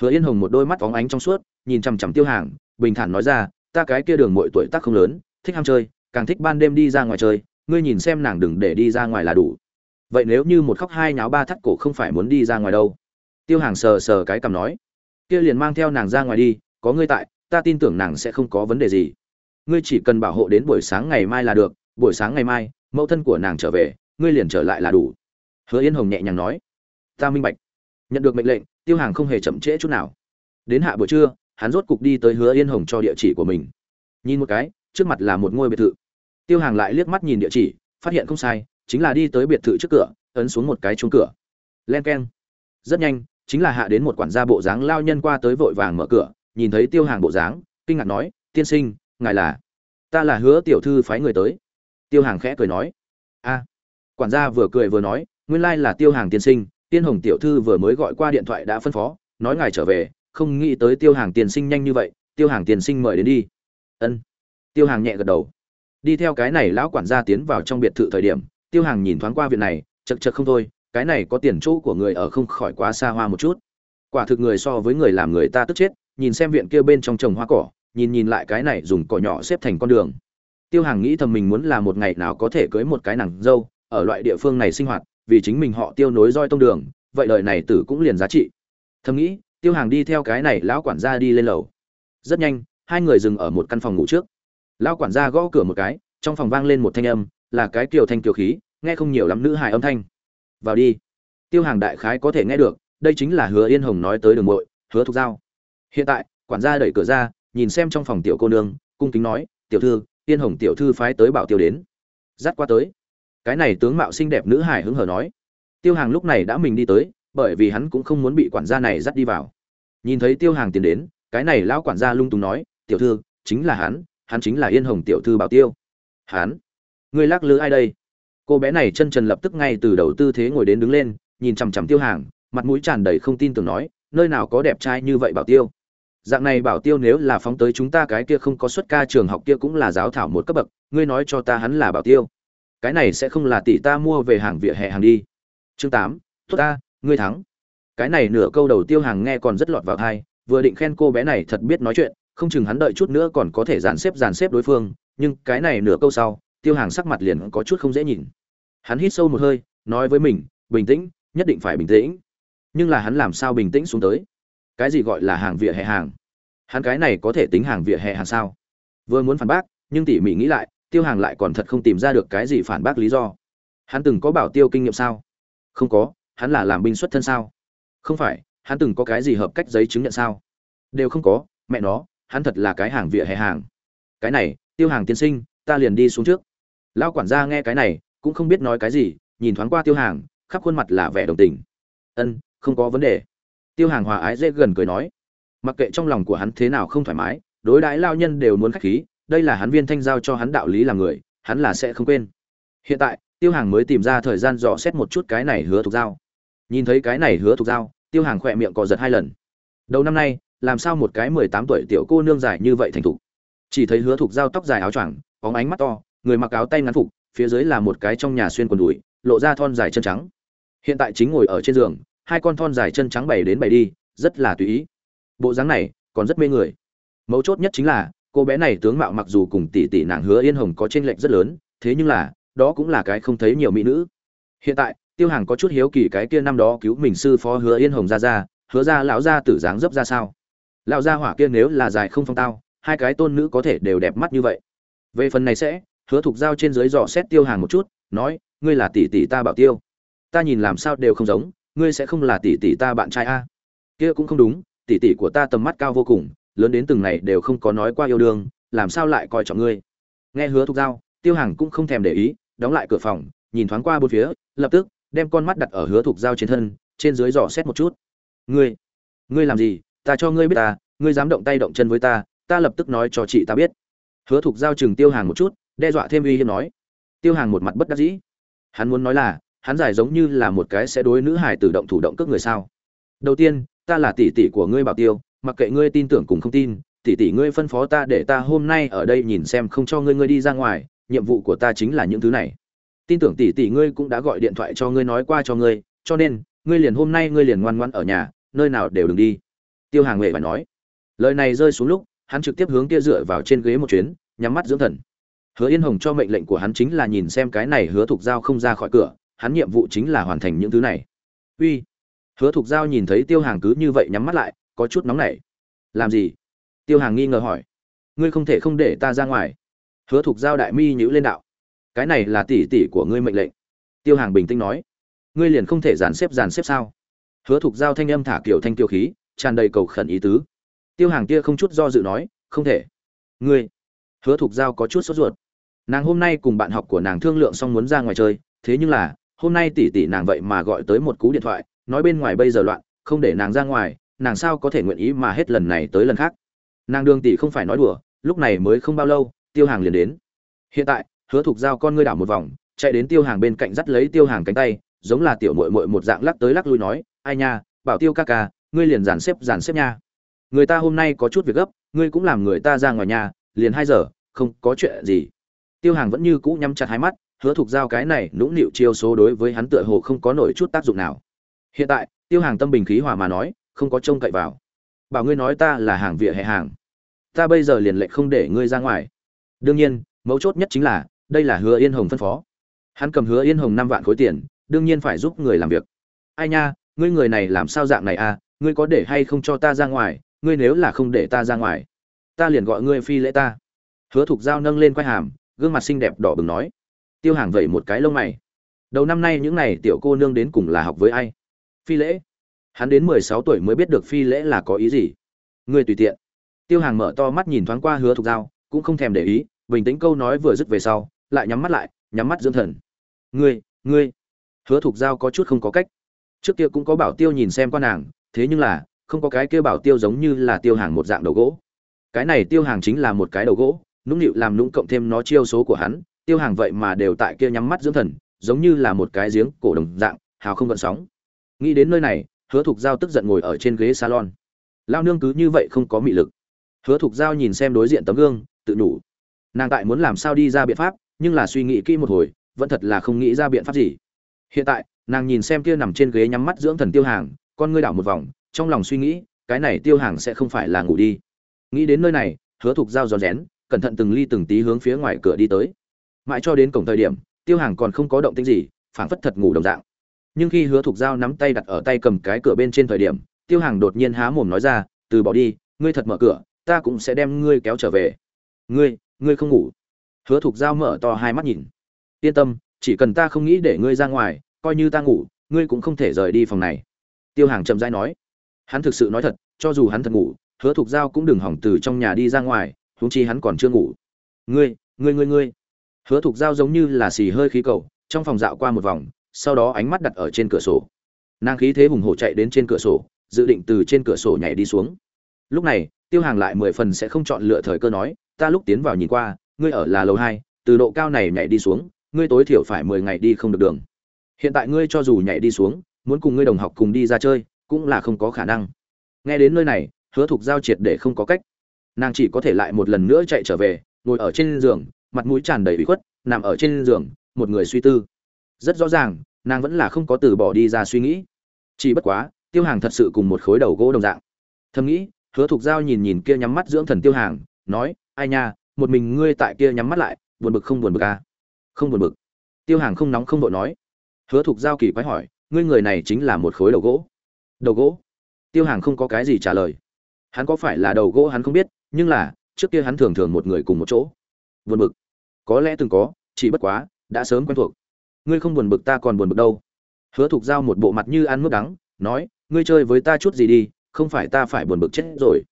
Hứa yên hồng một đôi mắt phóng ánh trong suốt, nhìn chằm chằm tiêu hàng, bình thản nói ra, ta cái kia đường mội tuổi tác không lớn, thích ham chơi, càng thích ban đêm đi ra ngoài chơi, ngươi nhìn xem nàng đừng để đi ra ngoài là đủ. Vậy nếu như một khóc hai nháo ba thắt cổ không phải muốn đi ra ngoài đâu? Tiêu hàng sờ sờ cái cằm nói, kia liền mang theo nàng ra ngoài đi, có ngươi tại, ta tin tưởng nàng sẽ không có vấn đề gì. Ngươi chỉ cần bảo hộ đến buổi sáng ngày mai là được, buổi sáng ngày mai, mẫu thân của nàng trở về, ngươi liền trở lại là đủ. Hứa yên hồng nhẹ nhàng nói, ta minh bạch. Nhận được mệnh lệnh, tiêu hàng không hề chậm trễ chút nào. Đến hạ buổi trưa, hắn rốt cục đi tới hứa yên hồng cho địa chỉ của mình. Nhìn một cái, trước mặt là một ngôi biệt thự. Tiêu hàng lại liếc mắt nhìn địa chỉ, phát hiện không sai, chính là đi tới biệt thự trước cửa, ấn xuống một cái chuông cửa. Len keng. Rất nhanh chính là hạ đến một quản gia bộ dáng lao nhân qua tới vội vàng mở cửa, nhìn thấy tiêu hàng bộ dáng, kinh ngạc nói, tiên sinh, ngài là, ta là hứa tiểu thư phái người tới. Tiêu hàng khẽ cười nói, a. Quản gia vừa cười vừa nói, nguyên lai là tiêu hàng tiên sinh, tiên hồng tiểu thư vừa mới gọi qua điện thoại đã phân phó, nói ngài trở về, không nghĩ tới tiêu hàng tiên sinh nhanh như vậy, tiêu hàng tiên sinh mời đến đi. Ân. Tiêu hàng nhẹ gật đầu. Đi theo cái này lão quản gia tiến vào trong biệt thự thời điểm, tiêu hàng nhìn thoáng qua viện này chật chật không thôi cái này có tiền chỗ của người ở không khỏi quá xa hoa một chút. Quả thực người so với người làm người ta tức chết, nhìn xem viện kia bên trong trồng hoa cỏ, nhìn nhìn lại cái này dùng cỏ nhỏ xếp thành con đường. Tiêu hàng nghĩ thầm mình muốn là một ngày nào có thể cưới một cái nàng dâu, ở loại địa phương này sinh hoạt, vì chính mình họ tiêu nối roi tông đường, vậy đời này tử cũng liền giá trị. Thầm nghĩ, tiêu hàng đi theo cái này lão quản gia đi lên lầu. Rất nhanh, hai người dừng ở một căn phòng ngủ trước. Lão quản gia gõ cửa một cái, trong phòng vang lên một thanh âm, là cái kiều thanh kiều khí, nghe không nhiều lắm nữ hài âm thanh vào đi. Tiêu hàng đại khái có thể nghe được, đây chính là hứa yên hồng nói tới đường mội hứa thục giao. Hiện tại, quản gia đẩy cửa ra, nhìn xem trong phòng tiểu cô nương, cung kính nói, tiểu thư, yên hồng tiểu thư phái tới bảo tiêu đến. Dắt qua tới. Cái này tướng mạo xinh đẹp nữ hải hứng hở nói. Tiêu hàng lúc này đã mình đi tới, bởi vì hắn cũng không muốn bị quản gia này dắt đi vào. Nhìn thấy tiêu hàng tiến đến, cái này lão quản gia lung tung nói, tiểu thư, chính là hắn hắn chính là yên hồng tiểu thư bảo tiêu. Hắn? Ngươi lắc lư ai đây? Cô bé này chân trần lập tức ngay từ đầu tư thế ngồi đến đứng lên, nhìn chằm chằm tiêu hàng, mặt mũi tràn đầy không tin tưởng nói, nơi nào có đẹp trai như vậy bảo tiêu? Dạng này bảo tiêu nếu là phóng tới chúng ta cái kia không có xuất ca trường học kia cũng là giáo thảo một cấp bậc, ngươi nói cho ta hắn là bảo tiêu? Cái này sẽ không là tỷ ta mua về hàng vỉa hè hàng đi. Chương tám, tốt ta, ngươi thắng. Cái này nửa câu đầu tiêu hàng nghe còn rất lọt vào thai vừa định khen cô bé này thật biết nói chuyện, không chừng hắn đợi chút nữa còn có thể dàn xếp dàn xếp đối phương, nhưng cái này nửa câu sau tiêu hàng sắc mặt liền có chút không dễ nhìn. Hắn hít sâu một hơi, nói với mình, bình tĩnh, nhất định phải bình tĩnh. Nhưng là hắn làm sao bình tĩnh xuống tới? Cái gì gọi là hàng vỉa hè hàng? Hắn cái này có thể tính hàng vỉa hè hàng sao? Vừa muốn phản bác, nhưng tỉ mỉ nghĩ lại, tiêu hàng lại còn thật không tìm ra được cái gì phản bác lý do. Hắn từng có bảo tiêu kinh nghiệm sao? Không có, hắn là làm binh xuất thân sao? Không phải, hắn từng có cái gì hợp cách giấy chứng nhận sao? Đều không có, mẹ nó, hắn thật là cái hàng vỉa hè hàng. Cái này, tiêu hàng tiên sinh, ta liền đi xuống trước lão quản gia nghe cái này, cũng không biết nói cái gì, nhìn thoáng qua tiêu hàng, khắp khuôn mặt là vẻ đồng tình. Ân, không có vấn đề. Tiêu hàng hòa ái dễ gần cười nói. Mặc kệ trong lòng của hắn thế nào không thoải mái, đối đãi lao nhân đều muốn khách khí, đây là hắn viên thanh giao cho hắn đạo lý làm người, hắn là sẽ không quên. Hiện tại, tiêu hàng mới tìm ra thời gian dò xét một chút cái này hứa thục giao. Nhìn thấy cái này hứa thục giao, tiêu hàng khỏe miệng cò giật hai lần. Đầu năm nay, làm sao một cái mười tám tuổi tiểu cô nương dài như vậy thành thục? Chỉ thấy hứa thục giao tóc dài áo choàng bóng ánh mắt to người mặc áo tay ngắn phục, phía dưới là một cái trong nhà xuyên quần đùi, lộ ra thon dài chân trắng. Hiện tại chính ngồi ở trên giường, hai con thon dài chân trắng bày đến bày đi, rất là tùy ý. Bộ dáng này, còn rất mê người. Mấu chốt nhất chính là, cô bé này tướng mạo mặc dù cùng tỷ tỷ nàng hứa yên hồng có tranh lệch rất lớn, thế nhưng là, đó cũng là cái không thấy nhiều mỹ nữ. Hiện tại, tiêu hàng có chút hiếu kỳ cái kia năm đó cứu mình sư phó hứa yên hồng ra ra, hứa ra lão ra tử dáng dấp ra sao? Lão gia hỏa kia nếu là dài không phong tao, hai cái tôn nữ có thể đều đẹp mắt như vậy. Về phần này sẽ hứa thục giao trên dưới dò xét tiêu hàng một chút, nói, ngươi là tỷ tỷ ta bảo tiêu. Ta nhìn làm sao đều không giống, ngươi sẽ không là tỷ tỷ ta bạn trai a? Kia cũng không đúng, tỷ tỷ của ta tầm mắt cao vô cùng, lớn đến từng này đều không có nói qua yêu đương, làm sao lại coi trọng ngươi? Nghe hứa thục giao, tiêu hàng cũng không thèm để ý, đóng lại cửa phòng, nhìn thoáng qua bốn phía, lập tức, đem con mắt đặt ở hứa thục giao trên thân, trên dưới dò xét một chút. Ngươi ngươi làm gì? Ta cho ngươi biết ta, ngươi dám động tay động chân với ta ta lập tức nói cho chị ta biết. Hứa thục giao chừng tiêu hàng một chút đe dọa thêm uy hiếp nói. Tiêu hàng một mặt bất đắc dĩ. Hắn muốn nói là, hắn giải giống như là một cái sẽ đối nữ hải tự động thủ động cướp người sao. Đầu tiên, ta là tỷ tỷ của ngươi bảo tiêu, mặc kệ ngươi tin tưởng cùng không tin, tỷ tỷ ngươi phân phó ta để ta hôm nay ở đây nhìn xem không cho ngươi ngươi đi ra ngoài, nhiệm vụ của ta chính là những thứ này. Tin tưởng tỷ tỷ ngươi cũng đã gọi điện thoại cho ngươi, nói qua cho ngươi, cho nên, ngươi liền hôm nay ngươi liền ngoan ngoãn ở nhà, nơi nào đều đừng đi. Tiêu hàng huệ phải nói. Lời này rơi xuống lúc, hắn trực tiếp hướng kia dựa vào trên ghế một chuyến, nhắm mắt dưỡng thần hứa yên hồng cho mệnh lệnh của hắn chính là nhìn xem cái này hứa thục giao không ra khỏi cửa, hắn nhiệm vụ chính là hoàn thành những thứ này. Uy! Hứa thục giao nhìn thấy tiêu hàng cứ như vậy nhắm mắt lại, có chút nóng nảy. Làm gì? Tiêu hàng nghi ngờ hỏi. Ngươi không thể không để ta ra ngoài. Hứa thục giao đại mi nhíu lên đạo. Cái này là tỷ tỷ của ngươi mệnh lệnh. Tiêu hàng bình tĩnh nói. Ngươi liền không thể dàn xếp dàn xếp sao? Hứa thục giao thanh âm thả kiểu thanh tiêu khí, tràn đầy cầu khẩn ý tứ. Tiêu hàng kia không chút do dự nói, không thể. Ngươi! Hứa thục giao có chút sốt ruột nàng hôm nay cùng bạn học của nàng thương lượng xong muốn ra ngoài chơi, thế nhưng là, hôm nay tỷ tỷ nàng vậy mà gọi tới một cú điện thoại, nói bên ngoài bây giờ loạn, không để nàng ra ngoài, nàng sao có thể nguyện ý mà hết lần này tới lần khác? Nàng đường tỷ không phải nói đùa, lúc này mới không bao lâu, tiêu hàng liền đến. Hiện tại, hứa thục giao con ngươi đảo một vòng, chạy đến tiêu hàng bên cạnh dắt lấy tiêu hàng cánh tay, giống là tiểu mội mội một dạng lắc tới lắc lui nói, ai nha, bảo tiêu ca ca, ngươi liền dàn xếp dàn xếp nha. Người ta hôm nay có chút việc gấp, ngươi cũng làm người ta ra ngoài nhà, liền hai giờ, không có chuyện gì tiêu hàng vẫn như cũ nhắm chặt hai mắt, hứa thục giao cái này nũng nịu chiêu số đối với hắn tựa hồ không có nổi chút tác dụng nào. Hiện tại, tiêu hàng tâm bình khí hòa mà nói, không có trông cậy vào. Bảo ngươi nói ta là hàng vỉa hè hàng. Ta bây giờ liền lệnh không để ngươi ra ngoài. Đương nhiên, mấu chốt nhất chính là, đây là hứa yên hồng phân phó. Hắn cầm hứa yên hồng năm vạn khối tiền, đương nhiên phải giúp người làm việc. Ai nha, ngươi người này làm sao dạng này à? Ngươi có để hay không cho ta ra ngoài? Ngươi nếu là không để ta ra ngoài, ta liền gọi ngươi phi lễ ta. Hứa thục giao nâng lên quay hàm gương mặt xinh đẹp đỏ bừng nói. Tiêu hàng vẩy một cái lông mày. Đầu năm nay những n à y tiểu cô nương đến cùng là học với ai? Phi lễ. Hắn đến mười sáu tuổi mới biết được phi lễ là có ý gì. Người tùy tiện. Tiêu hàng mở to mắt nhìn thoáng qua hứa thục giao, cũng không thèm để ý, bình tĩnh câu nói vừa dứt về sau, lại nhắm mắt lại, nhắm mắt dưỡng thần. Ngươi ngươi. Hứa thục giao có chút không có cách. Trước kia cũng có bảo tiêu nhìn xem con nàng, thế nhưng là, không có cái kia bảo tiêu giống như là tiêu hàng một dạng đầu gỗ. Cái này tiêu hàng chính là một cái đầu gỗ nũng nịu làm nũng cộng thêm nó chiêu số của hắn, tiêu hàng vậy mà đều tại kia nhắm mắt dưỡng thần, giống như là một cái giếng cổ đồng dạng, hào không gợn sóng. Nghĩ đến nơi này, hứa thục giao tức giận ngồi ở trên ghế salon. Lao nương cứ như vậy không có mị lực. Hứa thục giao nhìn xem đối diện tấm gương, tự đủ nàng tại muốn làm sao đi ra biện pháp, nhưng là suy nghĩ kỹ một hồi, vẫn thật là không nghĩ ra biện pháp gì. Hiện tại, nàng nhìn xem kia nằm trên ghế nhắm mắt dưỡng thần tiêu hàng, con ngươi đảo một vòng, trong lòng suy nghĩ, cái này tiêu hàng sẽ không phải là ngủ đi. Nghĩ đến nơi này, hứa thục giao giòn rén cẩn thận từng ly từng tí hướng phía ngoài cửa đi tới. Mãi cho đến cổng thời điểm, tiêu hàng còn không có động tĩnh gì, phảng phất thật ngủ đồng dạng. Nhưng khi hứa thục giao nắm tay đặt ở tay cầm cái cửa bên trên thời điểm, tiêu hàng đột nhiên há mồm nói ra, từ bỏ đi, ngươi thật mở cửa, ta cũng sẽ đem ngươi kéo trở về. Ngươi ngươi không ngủ? Hứa thục giao mở to hai mắt nhìn. Yên tâm, chỉ cần ta không nghĩ để ngươi ra ngoài, coi như ta ngủ, ngươi cũng không thể rời đi phòng này. Tiêu hàng chậm rãi nói. Hắn thực sự nói thật, cho dù hắn thật ngủ, hứa thục giao cũng đừng hỏng từ trong nhà đi ra ngoài huống chi hắn còn chưa ngủ. Ngươi ngươi ngươi ngươi. Hứa thục giao giống như là xì hơi khí cầu, trong phòng dạo qua một vòng, sau đó ánh mắt đặt ở trên cửa sổ. Nàng khí thế hùng hổ chạy đến trên cửa sổ, dự định từ trên cửa sổ nhảy đi xuống. Lúc này, tiêu hàng lại mười phần sẽ không chọn lựa thời cơ nói, ta lúc tiến vào nhìn qua, ngươi ở là lầu hai, từ độ cao này nhảy đi xuống, ngươi tối thiểu phải mười ngày đi không được đường. Hiện tại ngươi cho dù nhảy đi xuống, muốn cùng ngươi đồng học cùng đi ra chơi, cũng là không có khả năng. Nghe đến nơi này, hứa thục giao triệt để không có cách nàng chỉ có thể lại một lần nữa chạy trở về, ngồi ở trên giường, mặt mũi tràn đầy bị khuất, nằm ở trên giường, một người suy tư. Rất rõ ràng, nàng vẫn là không có từ bỏ đi ra suy nghĩ. Chỉ bất quá, tiêu hàng thật sự cùng một khối đầu gỗ đồng dạng. Thầm nghĩ, hứa thục giao nhìn nhìn kia nhắm mắt dưỡng thần tiêu hàng, nói, ai nha, một mình ngươi tại kia nhắm mắt lại, buồn bực không buồn bực à? không buồn bực. Tiêu hàng không nóng không đội nói. Hứa thục giao kỳ quái hỏi, ngươi người này chính là một khối đầu gỗ? Đầu gỗ? Tiêu hàng không có cái gì trả lời. Hắn có phải là đầu gỗ hắn không biết nhưng là, trước kia hắn thường thường một người cùng một chỗ. Buồn bực. Có lẽ từng có, chỉ bất quá, đã sớm quen thuộc. Ngươi không buồn bực ta còn buồn bực đâu. Hứa thục giao một bộ mặt như ăn mướp đắng, nói, ngươi chơi với ta chút gì đi, không phải ta phải buồn bực chết rồi.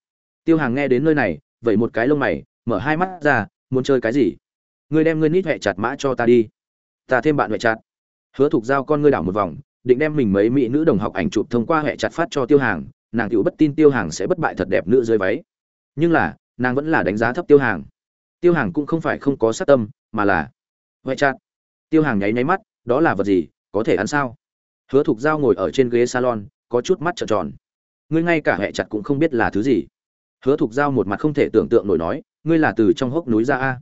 Tiêu hàng nghe đến nơi này vậy một cái lông mày, mở hai mắt ra, muốn chơi cái gì? Ngươi đem ngươi nít huệ chặt mã cho ta đi. Ta thêm bạn huệ chặt. Hứa thục giao con ngươi đảo một vòng, định đem mình mấy mỹ nữ đồng học ảnh chụp thông qua huệ chặt phát cho tiêu hàng, nàng tiểu bất tin tiêu hàng sẽ bất bại thật đẹp nữ dưới váy nhưng là, nàng vẫn là đánh giá thấp tiêu hàng. Tiêu hàng cũng không phải không có sát tâm, mà là huệ chặt tiêu hàng nháy nháy mắt, đó là vật gì, có thể ăn sao? Hứa thục giao ngồi ở trên ghế salon, có chút mắt trợn tròn. Ngươi ngay cả huệ chặt cũng không biết là thứ gì. Hứa thục giao một mặt không thể tưởng tượng nổi nói, ngươi là từ trong hốc núi ra a?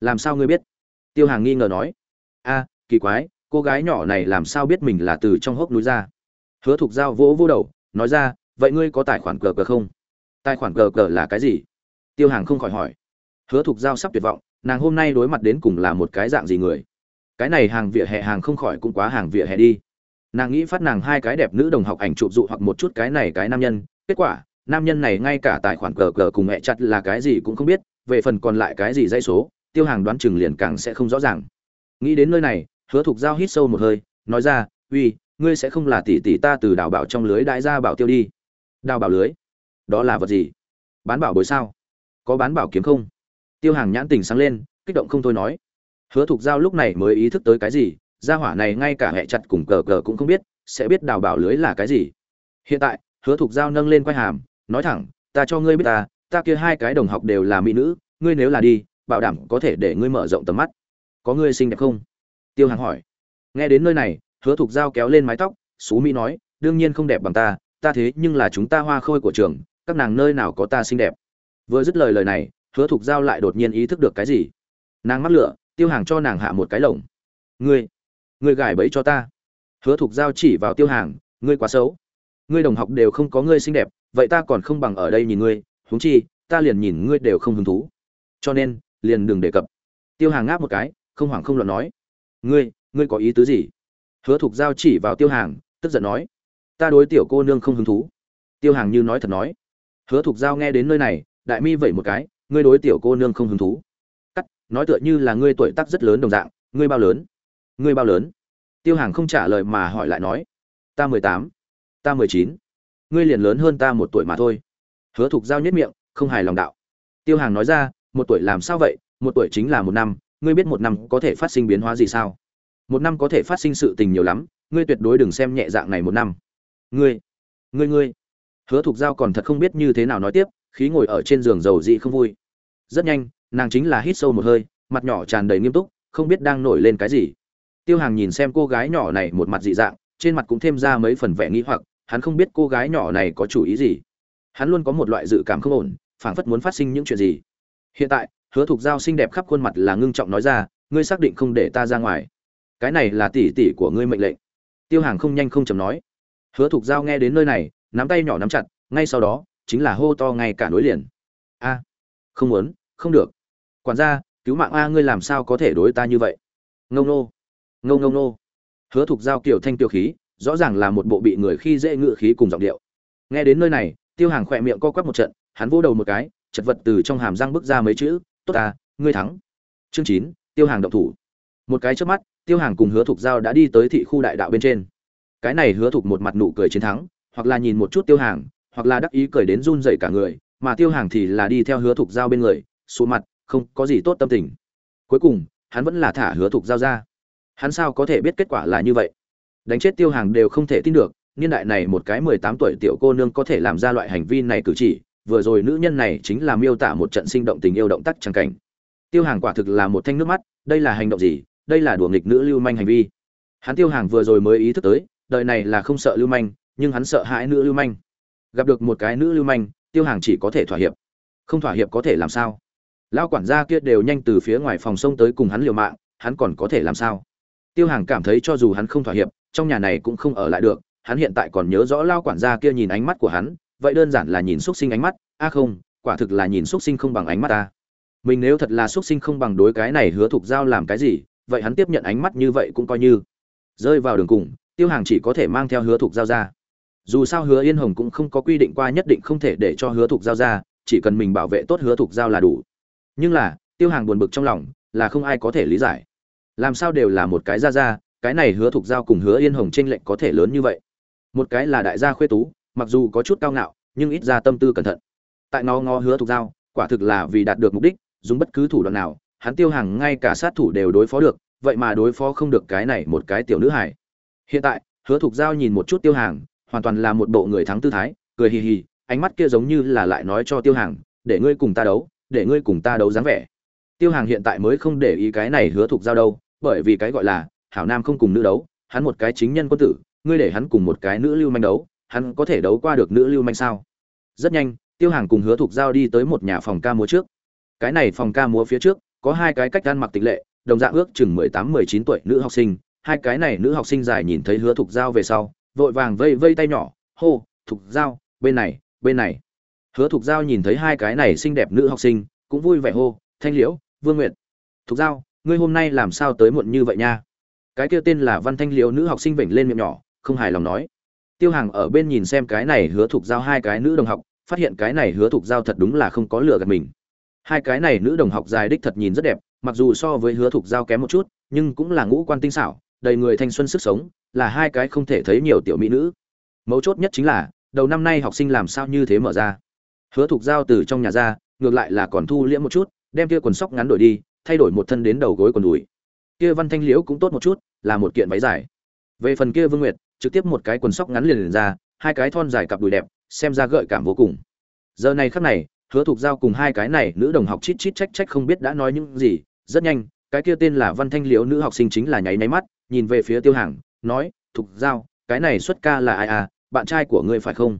Làm sao ngươi biết? Tiêu hàng nghi ngờ nói, a, kỳ quái, cô gái nhỏ này làm sao biết mình là từ trong hốc núi ra? Hứa thục giao vỗ vô đầu, nói ra, vậy ngươi có tài khoản cờ cờ không? Tài khoản cờ cờ là cái gì? Tiêu hàng không khỏi hỏi. Hứa thục giao sắp tuyệt vọng, nàng hôm nay đối mặt đến cùng là một cái dạng gì người? Cái này hàng vỉa hè hàng không khỏi cũng quá hàng vỉa hè đi. Nàng nghĩ phát nàng hai cái đẹp nữ đồng học ảnh chụp dụ hoặc một chút cái này cái nam nhân. Kết quả, nam nhân này ngay cả tài khoản cờ cờ cùng mẹ chặt là cái gì cũng không biết, về phần còn lại cái gì dây số, tiêu hàng đoán chừng liền càng sẽ không rõ ràng. Nghĩ đến nơi này, hứa thục giao hít sâu một hơi, nói ra, uy, ngươi sẽ không là tỷ tỷ ta từ đào bảo trong lưới Đại Gia bảo tiêu đi. Đào bảo lưới? Đó là vật gì? Bán bảo bối sao? Có bán bảo kiếm không? Tiêu hàng nhãn tình sáng lên, kích động không thôi nói. Hứa thục giao lúc này mới ý thức tới cái gì, gia hỏa này ngay cả hệ chặt cùng cờ cờ cũng không biết, sẽ biết đào bảo lưới là cái gì. Hiện tại, hứa thục giao nâng lên quay hàm, nói thẳng, ta cho ngươi biết ta ta kia hai cái đồng học đều là mỹ nữ, ngươi nếu là đi, bảo đảm có thể để ngươi mở rộng tầm mắt. Có ngươi xinh đẹp không? Tiêu hàng hỏi. Nghe đến nơi này, hứa thục giao kéo lên mái tóc, xú mỹ nói, đương nhiên không đẹp bằng ta ta thế nhưng là chúng ta hoa khôi của trường các nàng nơi nào có ta xinh đẹp. Vừa dứt lời lời này, hứa thục giao lại đột nhiên ý thức được cái gì. Nàng mắc lửa, tiêu hàng cho nàng hạ một cái lồng. Ngươi ngươi gài bẫy cho ta. Hứa thục giao chỉ vào tiêu hàng, ngươi quá xấu. Ngươi đồng học đều không có ngươi xinh đẹp, vậy ta còn không bằng ở đây nhìn ngươi, huống chi, ta liền nhìn ngươi đều không hứng thú. Cho nên, liền đừng đề cập. Tiêu hàng ngáp một cái, không hoảng không luận nói. Ngươi ngươi có ý tứ gì? Hứa thục giao chỉ vào tiêu hàng, tức giận nói. Ta đối tiểu cô nương không hứng thú. Tiêu hàng như nói thật nói hứa thục giao nghe đến nơi này, đại mi vẩy một cái, ngươi đối tiểu cô nương không hứng thú. Cắt, nói tựa như là ngươi tuổi tác rất lớn đồng dạng, ngươi bao lớn? Ngươi bao lớn? Tiêu hàng không trả lời mà hỏi lại nói, ta mười tám, ta mười chín, ngươi liền lớn hơn ta một tuổi mà thôi. Hứa thục giao nhất miệng, không hài lòng đạo. Tiêu hàng nói ra, một tuổi làm sao vậy? Một tuổi chính là một năm, ngươi biết một năm có thể phát sinh biến hóa gì sao? Một năm có thể phát sinh sự tình nhiều lắm, ngươi tuyệt đối đừng xem nhẹ dạng này một năm. Ngươi ngươi ngươi hứa thục giao còn thật không biết như thế nào nói tiếp, khí ngồi ở trên giường dầu dị không vui. Rất nhanh, nàng chính là hít sâu một hơi, mặt nhỏ tràn đầy nghiêm túc, không biết đang nổi lên cái gì. Tiêu hàng nhìn xem cô gái nhỏ này một mặt dị dạng, trên mặt cũng thêm ra mấy phần vẻ nghĩ hoặc, hắn không biết cô gái nhỏ này có chủ ý gì. Hắn luôn có một loại dự cảm không ổn, phảng phất muốn phát sinh những chuyện gì. Hiện tại, hứa thục giao xinh đẹp khắp khuôn mặt là ngưng trọng nói ra, ngươi xác định không để ta ra ngoài. Cái này là tỷ tỷ của ngươi mệnh lệnh. Tiêu hàng không nhanh không chầm nói. Hứa thục giao nghe đến nơi này nắm tay nhỏ nắm chặt, ngay sau đó, chính là hô to ngay cả nối liền. A, không muốn, không được. Quản gia, cứu mạng a, ngươi làm sao có thể đối ta như vậy? Ngông nô, ngông ngông nô. Hứa thục giao kiểu thanh tiêu khí, rõ ràng là một bộ bị người khi dễ ngự khí cùng giọng điệu. Nghe đến nơi này, tiêu hàng khỏe miệng co quắp một trận, hắn vỗ đầu một cái, chật vật từ trong hàm răng bước ra mấy chữ, tốt ta, ngươi thắng. Chương chín, tiêu hàng động thủ. Một cái trước mắt, tiêu hàng cùng hứa thục giao đã đi tới thị khu đại đạo bên trên. Cái này hứa thục một mặt nụ cười chiến thắng hoặc là nhìn một chút tiêu hàng, hoặc là đắc ý cười đến run rẩy cả người, mà tiêu hàng thì là đi theo hứa thục giao bên người, sụ mặt, không có gì tốt tâm tình. Cuối cùng, hắn vẫn là thả hứa thục giao ra. Hắn sao có thể biết kết quả là như vậy? Đánh chết tiêu hàng đều không thể tin được, niên đại này một cái mười tám tuổi tiểu cô nương có thể làm ra loại hành vi này cử chỉ, vừa rồi nữ nhân này chính là miêu tả một trận sinh động tình yêu động tác trắng cảnh. Tiêu hàng quả thực là một thanh nước mắt, đây là hành động gì? Đây là đùa nghịch nữ lưu manh hành vi. Hắn tiêu hàng vừa rồi mới ý thức tới, đời này là không sợ lưu manh nhưng hắn sợ hãi nữ lưu manh. Gặp được một cái nữ lưu manh, tiêu hàng chỉ có thể thỏa hiệp. Không thỏa hiệp có thể làm sao? Lao quản gia kia đều nhanh từ phía ngoài phòng sông tới cùng hắn liều mạng, hắn còn có thể làm sao? Tiêu hàng cảm thấy cho dù hắn không thỏa hiệp, trong nhà này cũng không ở lại được, hắn hiện tại còn nhớ rõ lao quản gia kia nhìn ánh mắt của hắn, vậy đơn giản là nhìn x u ấ t sinh ánh mắt, a không, quả thực là nhìn x u ấ t sinh không bằng ánh mắt ta. Mình nếu thật là x u ấ t sinh không bằng đối cái này hứa thục giao làm cái gì, vậy hắn tiếp nhận ánh mắt như vậy cũng coi như. Rơi vào đường cùng, tiêu hàng chỉ có thể mang theo hứa thục giao ra dù sao hứa yên hồng cũng không có quy định qua nhất định không thể để cho hứa thục giao ra, chỉ cần mình bảo vệ tốt hứa thục giao là đủ. Nhưng là, tiêu hàng buồn bực trong lòng, là không ai có thể lý giải. Làm sao đều là một cái ra ra cái này hứa thục giao cùng hứa yên hồng tranh lệnh có thể lớn như vậy. Một cái là đại gia khuê tú, mặc dù có chút cao ngạo, nhưng ít ra tâm tư cẩn thận. Tại nó ngó hứa thục giao, quả thực là vì đạt được mục đích, dùng bất cứ thủ đoạn nào, hắn tiêu hàng ngay cả sát thủ đều đối phó được, vậy mà đối phó không được cái này một cái tiểu nữ hải hiện tại, hứa thục giao nhìn một chút tiêu hàng hoàn toàn là một bộ người thắng tư thái, cười hì hì, ánh mắt kia giống như là lại nói cho tiêu hàng để ngươi cùng ta đấu, để ngươi cùng ta đấu dáng vẻ. Tiêu hàng hiện tại mới không để ý cái này hứa thục giao đâu, bởi vì cái gọi là hảo nam không cùng nữ đấu, hắn một cái chính nhân quân tử, ngươi để hắn cùng một cái nữ lưu manh đấu, hắn có thể đấu qua được nữ lưu manh sao? Rất nhanh, tiêu hàng cùng hứa thục giao đi tới một nhà phòng ca múa trước. Cái này phòng ca múa phía trước, có hai cái cách ăn mặc tịch lệ, đồng dạng ước chừng mười tám, mười chín tuổi nữ học sinh. Hai cái này nữ học sinh dài nhìn thấy hứa thục giao về sau vội vàng vây vây tay nhỏ, hô, thục giao, bên này bên này. Hứa thục giao nhìn thấy hai cái này xinh đẹp nữ học sinh, cũng vui vẻ hô, thanh liễu, vương nguyện thục giao, ngươi hôm nay làm sao tới muộn như vậy nha? Cái kia tên là văn thanh liễu nữ học sinh vểnh lên miệng nhỏ, không hài lòng nói. Tiêu hàng ở bên nhìn xem cái này hứa thục giao hai cái nữ đồng học, phát hiện cái này hứa thục giao thật đúng là không có lừa gạt mình. Hai cái này nữ đồng học dài đích thật nhìn rất đẹp, mặc dù so với hứa thục giao kém một chút, nhưng cũng là ngũ quan tinh xảo, đầy người thanh xuân sức sống là hai cái không thể thấy nhiều tiểu mỹ nữ. Mấu chốt nhất chính là đầu năm nay học sinh làm sao như thế mở ra. Hứa thục giao từ trong nhà ra ngược lại là còn thu liễm một chút đem kia quần sóc ngắn đổi đi thay đổi một thân đến đầu gối quần đùi. Kia văn thanh liễu cũng tốt một chút là một kiện váy dài. Về phần kia vương nguyệt trực tiếp một cái quần sóc ngắn liền, liền ra hai cái thon dài cặp đùi đẹp xem ra gợi cảm vô cùng. Giờ này khắc này hứa thục giao cùng hai cái này nữ đồng học chít chít trách trách không biết đã nói những gì rất nhanh cái kia tên là văn thanh liễu nữ học sinh chính là nháy nháy mắt nhìn về phía tiêu hàng nói, thục giao, cái này xuất ca là ai à? Bạn trai của ngươi phải không?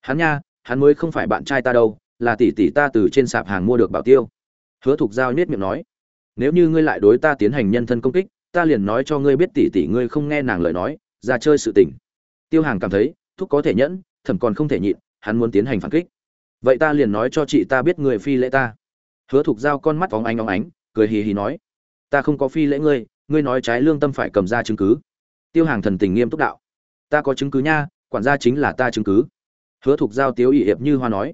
Hắn nha, hắn mới không phải bạn trai ta đâu, là tỷ tỷ ta từ trên sạp hàng mua được bảo tiêu. Hứa thục giao nhét miệng nói, nếu như ngươi lại đối ta tiến hành nhân thân công kích, ta liền nói cho ngươi biết tỷ tỷ ngươi không nghe nàng lời nói, ra chơi sự tình. Tiêu hàng cảm thấy, thúc có thể nhẫn thẩm còn không thể nhịn, hắn muốn tiến hành phản kích. Vậy ta liền nói cho chị ta biết người phi lễ ta. Hứa thục giao con mắt phóng ánh óng ánh, cười hì hì nói, ta không có phi lễ ngươi ngươi nói trái lương tâm phải cầm ra chứng cứ tiêu hàng thần tình nghiêm túc đạo. Ta có chứng cứ nha, quản gia chính là ta chứng cứ. Hứa thục giao tiếu ỵ hiệp như hoa nói.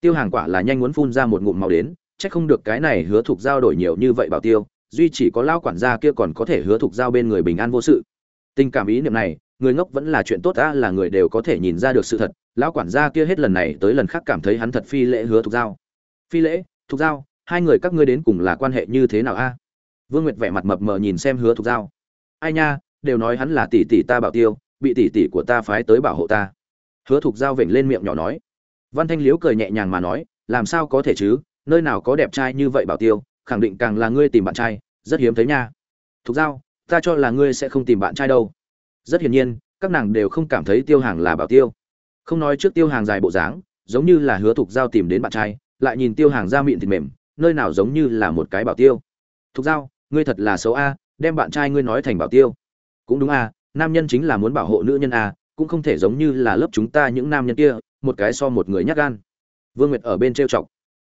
Tiêu hàng quả là nhanh muốn phun ra một ngụm màu đến, chắc không được cái này hứa thục giao đổi nhiều như vậy bảo tiêu, duy chỉ có lao quản gia kia còn có thể hứa thục giao bên người bình an vô sự. Tình cảm ý niệm này, người ngốc vẫn là chuyện tốt ta là người đều có thể nhìn ra được sự thật. Lão quản gia kia hết lần này tới lần khác cảm thấy hắn thật phi lễ hứa thục giao. Phi lễ, thục giao, hai người các ngươi đến cùng là quan hệ như thế nào a vương nguyệt vẻ mặt mập mờ nhìn xem hứa thục giao. Ai nha đều nói hắn là tỷ tỷ ta bảo tiêu, bị tỷ tỷ của ta phái tới bảo hộ ta. Hứa thục giao vểnh lên miệng nhỏ nói. Văn thanh liếu cười nhẹ nhàng mà nói, làm sao có thể chứ, nơi nào có đẹp trai như vậy bảo tiêu, khẳng định càng là ngươi tìm bạn trai, rất hiếm thấy nha. Thục giao, ta cho là ngươi sẽ không tìm bạn trai đâu. Rất hiển nhiên, các nàng đều không cảm thấy tiêu hàng là bảo tiêu. Không nói trước tiêu hàng dài bộ dáng, giống như là hứa thục giao tìm đến bạn trai, lại nhìn tiêu hàng da miệng thịt mềm, nơi nào giống như là một cái bảo tiêu. Thục giao, ngươi thật là xấu a, đem bạn trai ngươi nói thành bảo tiêu cũng đúng a, nam nhân chính là muốn bảo hộ nữ nhân a, cũng không thể giống như là lớp chúng ta những nam nhân kia, một cái so một người nhát gan. Vương nguyệt ở bên trêu chọc.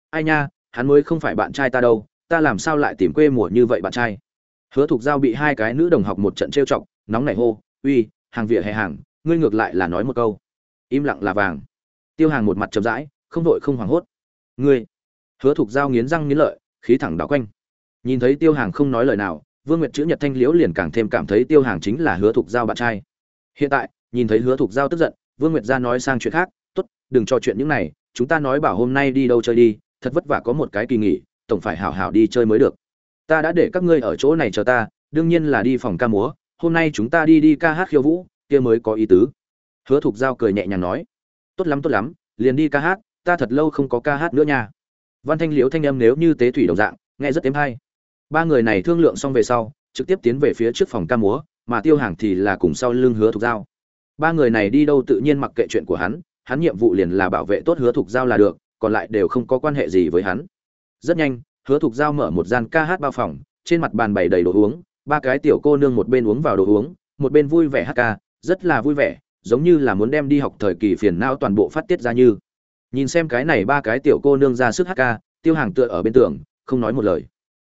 Ai nha, hắn mới không phải bạn trai ta đâu, ta làm sao lại tìm quê mùa như vậy bạn trai? Hứa thục giao bị hai cái nữ đồng học một trận trêu chọc, nóng nảy hô, uy, hàng vỉa hè hàng, ngươi ngược lại là nói một câu. Im lặng là vàng. Tiêu hàng một mặt chậm rãi, không vội không hoảng hốt. Ngươi. Hứa thục giao nghiến răng nghiến lợi, khí thẳng đảo quanh. Nhìn thấy tiêu hàng không nói lời nào vương nguyệt chữ nhật thanh liễu liền càng thêm cảm thấy tiêu hàng chính là hứa thục giao bạn trai. Hiện tại, nhìn thấy hứa thục giao tức giận, vương nguyệt ra nói sang chuyện khác t ố t đừng trò chuyện những này, chúng ta nói bảo hôm nay đi đâu chơi đi, thật vất vả có một cái kỳ nghỉ, tổng phải hảo hảo đi chơi mới được. Ta đã để các ngươi ở chỗ này chờ ta, đương nhiên là đi phòng ca múa, hôm nay chúng ta đi đi ca hát khiêu vũ, kia mới có ý tứ. Hứa thục giao cười nhẹ nhàng nói, tốt lắm tốt lắm, liền đi ca hát, ta thật lâu không có ca hát nữa nha. Văn thanh liễu thanh âm nếu như tế thủy đồng dạng, nghe rất êm hay ba người này thương lượng xong về sau, trực tiếp tiến về phía trước phòng ca múa, mà tiêu hàng thì là cùng sau lưng hứa thục giao. Ba người này đi đâu tự nhiên mặc kệ chuyện của hắn hắn nhiệm vụ liền là bảo vệ tốt hứa thục giao là được, còn lại đều không có quan hệ gì với hắn. Rất nhanh, hứa thục giao mở một gian ca hát bao phòng, trên mặt bàn bày đầy đồ uống, ba cái tiểu cô nương một bên uống vào đồ uống, một bên vui vẻ hát ca, rất là vui vẻ, giống như là muốn đem đi học thời kỳ phiền não toàn bộ phát tiết ra như. Nhìn xem cái này ba cái tiểu cô nương ra sức hát ca, tiêu hàng tựa ở bên tường, không nói một lời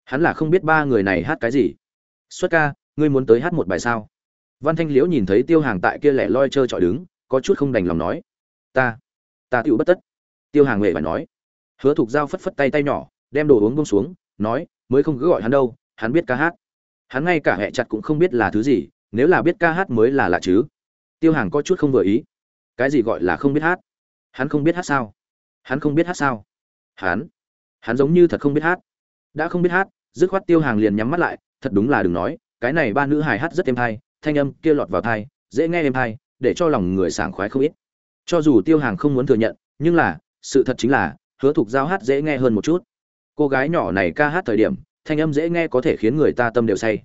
hắn là không biết ba người này hát cái gì. Xuất ca, ngươi muốn tới hát một bài sao? Văn thanh liễu nhìn thấy tiêu hàng tại kia lẻ loi trơ trọi đứng, có chút không đành lòng nói. Ta ta tựu bất tất. Tiêu hàng huệ phải nói. Hứa thục giao phất phất tay tay nhỏ, đem đồ uống bông xuống, nói, mới không cứ gọi hắn đâu, hắn biết ca hát. Hắn ngay cả hẹ chặt cũng không biết là thứ gì, nếu là biết ca hát mới là lạ chứ. Tiêu hàng có chút không vừa ý. Cái gì gọi là không biết hát? Hắn không biết hát sao? Hắn không biết hát sao? Hắn hắn giống như thật không biết hát đã không biết hát, dứt khoát tiêu hàng liền nhắm mắt lại, thật đúng là đừng nói, cái này ba nữ hài hát rất êm hay thanh âm kia lọt vào thai dễ nghe êm hay để cho lòng người sảng khoái không ít. Cho dù tiêu hàng không muốn thừa nhận, nhưng là, sự thật chính là, hứa thục giao hát dễ nghe hơn một chút. Cô gái nhỏ này ca hát thời điểm, thanh âm dễ nghe có thể khiến người ta tâm đều say.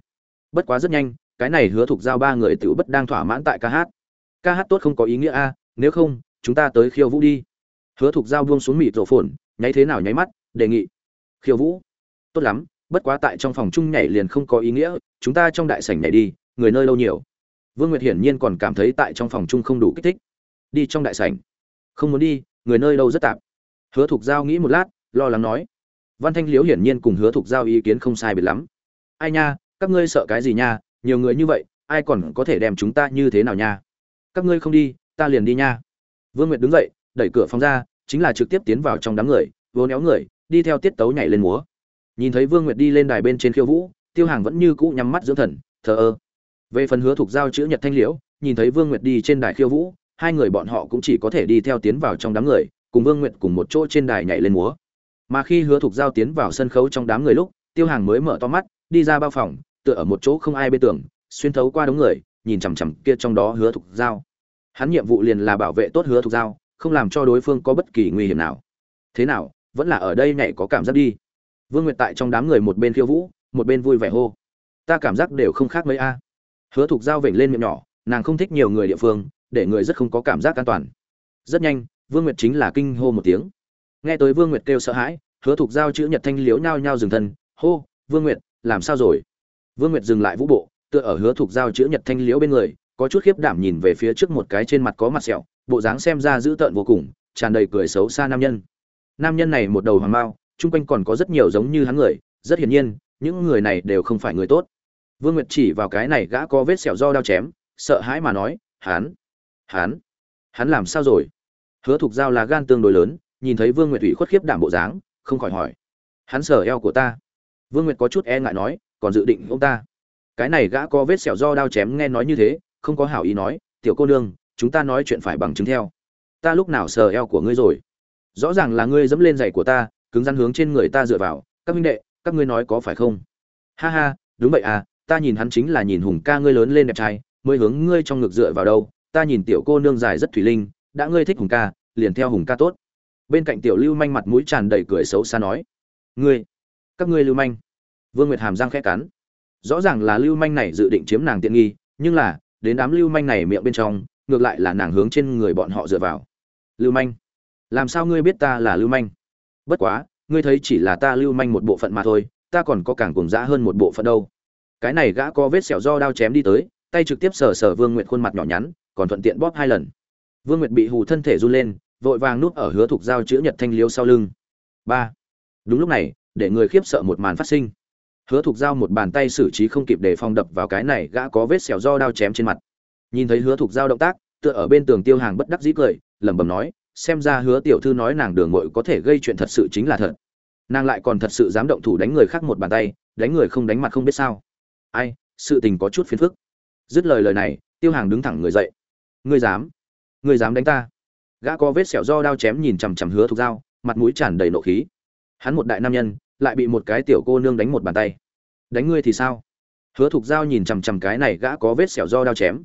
Bất quá rất nhanh, cái này hứa thục giao ba người tự bất đang thỏa mãn tại ca hát. Ca hát tốt không có ý nghĩa a, nếu không, chúng ta tới khiêu vũ đi. Hứa thục giao buông xuống mịt rổ phồn, nháy thế nào nháy mắt, đề nghị. Khiêu vũ tốt lắm, bất quá tại trong phòng chung nhảy liền không có ý nghĩa, chúng ta trong đại sảnh nhảy đi, người nơi lâu nhiều. Vương nguyệt hiển nhiên còn cảm thấy tại trong phòng chung không đủ kích thích. Đi trong đại sảnh. Không muốn đi, người nơi đâu rất tạp. Hứa thục giao nghĩ một lát, lo lắng nói. Văn thanh liễu hiển nhiên cùng hứa thục giao ý kiến không sai biệt lắm. Ai nha, các ngươi sợ cái gì nha, nhiều người như vậy, ai còn có thể đem chúng ta như thế nào nha? Các ngươi không đi, ta liền đi nha. Vương nguyệt đứng dậy, đẩy cửa phòng ra, chính là trực tiếp tiến vào trong đám người, vô néo người, đi theo tiết tấu nhảy lên múa nhìn thấy vương nguyệt đi lên đài bên trên khiêu vũ, tiêu hàng vẫn như cũ nhắm mắt dưỡng thần, thờ ơ. Về phần hứa thuộc giao chữ nhật thanh liễu, nhìn thấy vương nguyệt đi trên đài khiêu vũ, hai người bọn họ cũng chỉ có thể đi theo tiến vào trong đám người, cùng vương nguyệt cùng một chỗ trên đài nhảy lên múa. Mà khi hứa thuộc giao tiến vào sân khấu trong đám người lúc, tiêu hàng mới mở to mắt, đi ra bao phòng, tựa ở một chỗ không ai bên tường, xuyên thấu qua đống người, nhìn chằm chằm kia trong đó hứa thục giao. Hắn nhiệm vụ liền là bảo vệ tốt hứa thục giao, không làm cho đối phương có bất kỳ nguy hiểm nào. Thế nào, vẫn là ở đây nhảy có cảm giác đi vương nguyệt tại trong đám người một bên khiêu vũ, một bên vui vẻ hô. Ta cảm giác đều không khác mấy a. Hứa thục giao vểnh lên miệng nhỏ, nàng không thích nhiều người địa phương, để người rất không có cảm giác an toàn. Rất nhanh, vương nguyệt chính là kinh hô một tiếng. Nghe tới vương nguyệt kêu sợ hãi, hứa thục giao chữ nhật thanh liếu nhao nhao dừng thân, hô, vương nguyệt, làm sao rồi? Vương nguyệt dừng lại vũ bộ, tựa ở hứa thục giao chữ nhật thanh liễu bên người, có chút khiếp đảm nhìn về phía trước một cái trên mặt có mặt sẹo, bộ dáng xem ra dữ tợn vô cùng, tràn đầy cười xấu xa nam nhân. Nam nhân này một đầu hoàng mao chung quanh còn có rất nhiều giống như hắn người, rất hiển nhiên, những người này đều không phải người tốt. Vương nguyệt chỉ vào cái này gã có vết sẹo do đao chém, sợ hãi mà nói, hắn hắn hắn làm sao rồi? Hứa thục giao là gan tương đối lớn, nhìn thấy vương nguyệt ủy khuất khiếp đảm bộ dáng, không khỏi hỏi, hắn sờ eo của ta? Vương nguyệt có chút e ngại nói, còn dự định ông ta? Cái này gã có vết sẹo do đao chém nghe nói như thế, không có hảo ý nói, tiểu cô nương, chúng ta nói chuyện phải bằng chứng theo. Ta lúc nào sờ eo của ngươi rồi? Rõ ràng là ngươi dẫm lên giày của ta cứng rắn hướng trên người ta dựa vào, các minh đệ, các ngươi nói có phải không? Ha ha, đúng vậy à ta nhìn hắn chính là nhìn hùng ca ngươi lớn lên đẹp trai, mới hướng ngươi trong ngực dựa vào đâu, ta nhìn tiểu cô nương dài rất thủy linh, đã ngươi thích hùng ca, liền theo hùng ca tốt. Bên cạnh tiểu lưu manh mặt mũi tràn đầy cười xấu xa nói, ngươi, các ngươi lưu manh. Vương nguyệt hàm răng khẽ cắn. Rõ ràng là lưu manh này dự định chiếm nàng tiện nghi, nhưng là, đến đám lưu manh này miệng bên trong, ngược lại là nàng hướng trên người bọn họ dựa vào. Lưu manh, làm sao ngươi biết ta là lưu manh? Bất quá, ngươi thấy chỉ là ta lưu manh một bộ phận mà thôi, ta còn có càng cùng dã hơn một bộ phận đâu. Cái này gã có vết sẹo do đao chém đi tới, tay trực tiếp sờ sờ vương nguyệt khuôn mặt nhỏ nhắn, còn thuận tiện bóp hai lần. Vương nguyệt bị hù thân thể run lên, vội vàng núp ở hứa thục dao chữ nhật thanh liêu sau lưng. Ba. Đúng lúc này, để người khiếp sợ một màn phát sinh. Hứa thục dao một bàn tay xử trí không kịp để phòng đập vào cái này gã có vết sẹo do đao chém trên mặt. Nhìn thấy hứa thục dao động tác, tựa ở bên tường tiêu hàng bất đắc dĩ cười, lẩm bẩm nói xem ra hứa tiểu thư nói nàng đường mội có thể gây chuyện thật sự chính là thật. Nàng lại còn thật sự dám động thủ đánh người khác một bàn tay, đánh người không đánh mặt không biết sao. Ai, sự tình có chút phiền phức. Dứt lời lời này, tiêu hàng đứng thẳng người dậy. Ngươi dám? Ngươi dám đánh ta? Gã có vết sẹo do đao chém nhìn chằm chằm hứa thục dao, mặt mũi tràn đầy nộ khí. Hắn một đại nam nhân, lại bị một cái tiểu cô nương đánh một bàn tay. Đánh ngươi thì sao? Hứa thục dao nhìn chằm chằm cái này gã có vết sẹo do đao chém.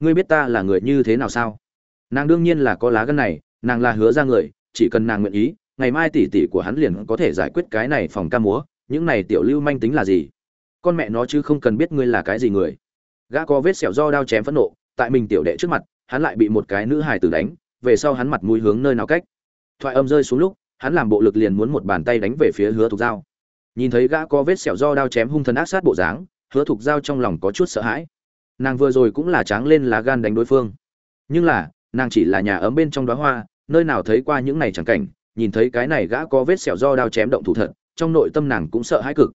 Ngươi biết ta là người như thế nào sao? Nàng đương nhiên là có lá gân này nàng là hứa ra người, chỉ cần nàng nguyện ý, ngày mai tỷ tỷ của hắn liền có thể giải quyết cái này phòng ca múa, những này tiểu lưu manh tính là gì? Con mẹ nó chứ không cần biết ngươi là cái gì người. Gã có vết sẹo do đao chém phẫn nộ, tại mình tiểu đệ trước mặt, hắn lại bị một cái nữ hài tử đánh, về sau hắn mặt mũi hướng nơi nào cách? Thoại âm rơi xuống lúc, hắn làm bộ lực liền muốn một bàn tay đánh về phía hứa thục giao. Nhìn thấy gã có vết sẹo do đao chém hung thần ác sát bộ dáng, hứa thục giao trong lòng có chút sợ hãi. Nàng vừa rồi cũng là tráng lên lá gan đánh đối phương. Nhưng là nàng chỉ là nhà ấm bên trong đóa hoa, nơi nào thấy qua những này chẳng cảnh, nhìn thấy cái này gã có vết sẹo do đao chém động thủ thật, trong nội tâm nàng cũng sợ hãi cực.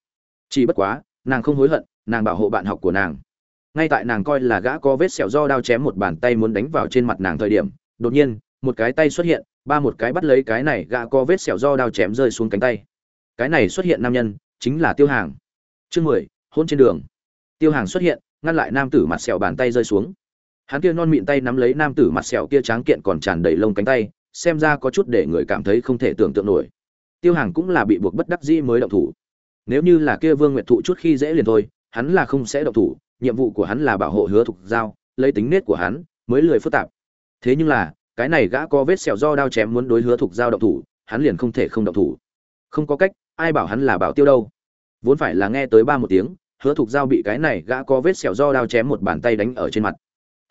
Chỉ bất quá, nàng không hối hận, nàng bảo hộ bạn học của nàng. Ngay tại nàng coi là gã có vết sẹo do đao chém một bàn tay muốn đánh vào trên mặt nàng thời điểm, đột nhiên, một cái tay xuất hiện, ba một cái bắt lấy cái này gã có vết sẹo do đao chém rơi xuống cánh tay. Cái này xuất hiện nam nhân, chính là tiêu hàng. Chương mười, hôn trên đường. Tiêu hàng xuất hiện, ngăn lại nam tử mặt sẹo bàn tay rơi xuống hắn kia non mịn tay nắm lấy nam tử mặt sẹo kia tráng kiện còn tràn đầy lông cánh tay, xem ra có chút để người cảm thấy không thể tưởng tượng nổi. Tiêu hàng cũng là bị buộc bất đắc dĩ mới động thủ. Nếu như là kia vương nguyệt thụ chút khi dễ liền thôi, hắn là không sẽ động thủ, nhiệm vụ của hắn là bảo hộ hứa thục giao, lấy tính nết của hắn, mới lười phức tạp. Thế nhưng là, cái này gã có vết sẹo do đao chém muốn đối hứa thục giao động thủ, hắn liền không thể không động thủ. Không có cách, ai bảo hắn là bảo tiêu đâu. Vốn phải là nghe tới ba một tiếng, hứa thục giao bị cái này gã có vết sẹo do đao chém một bàn tay đánh ở trên mặt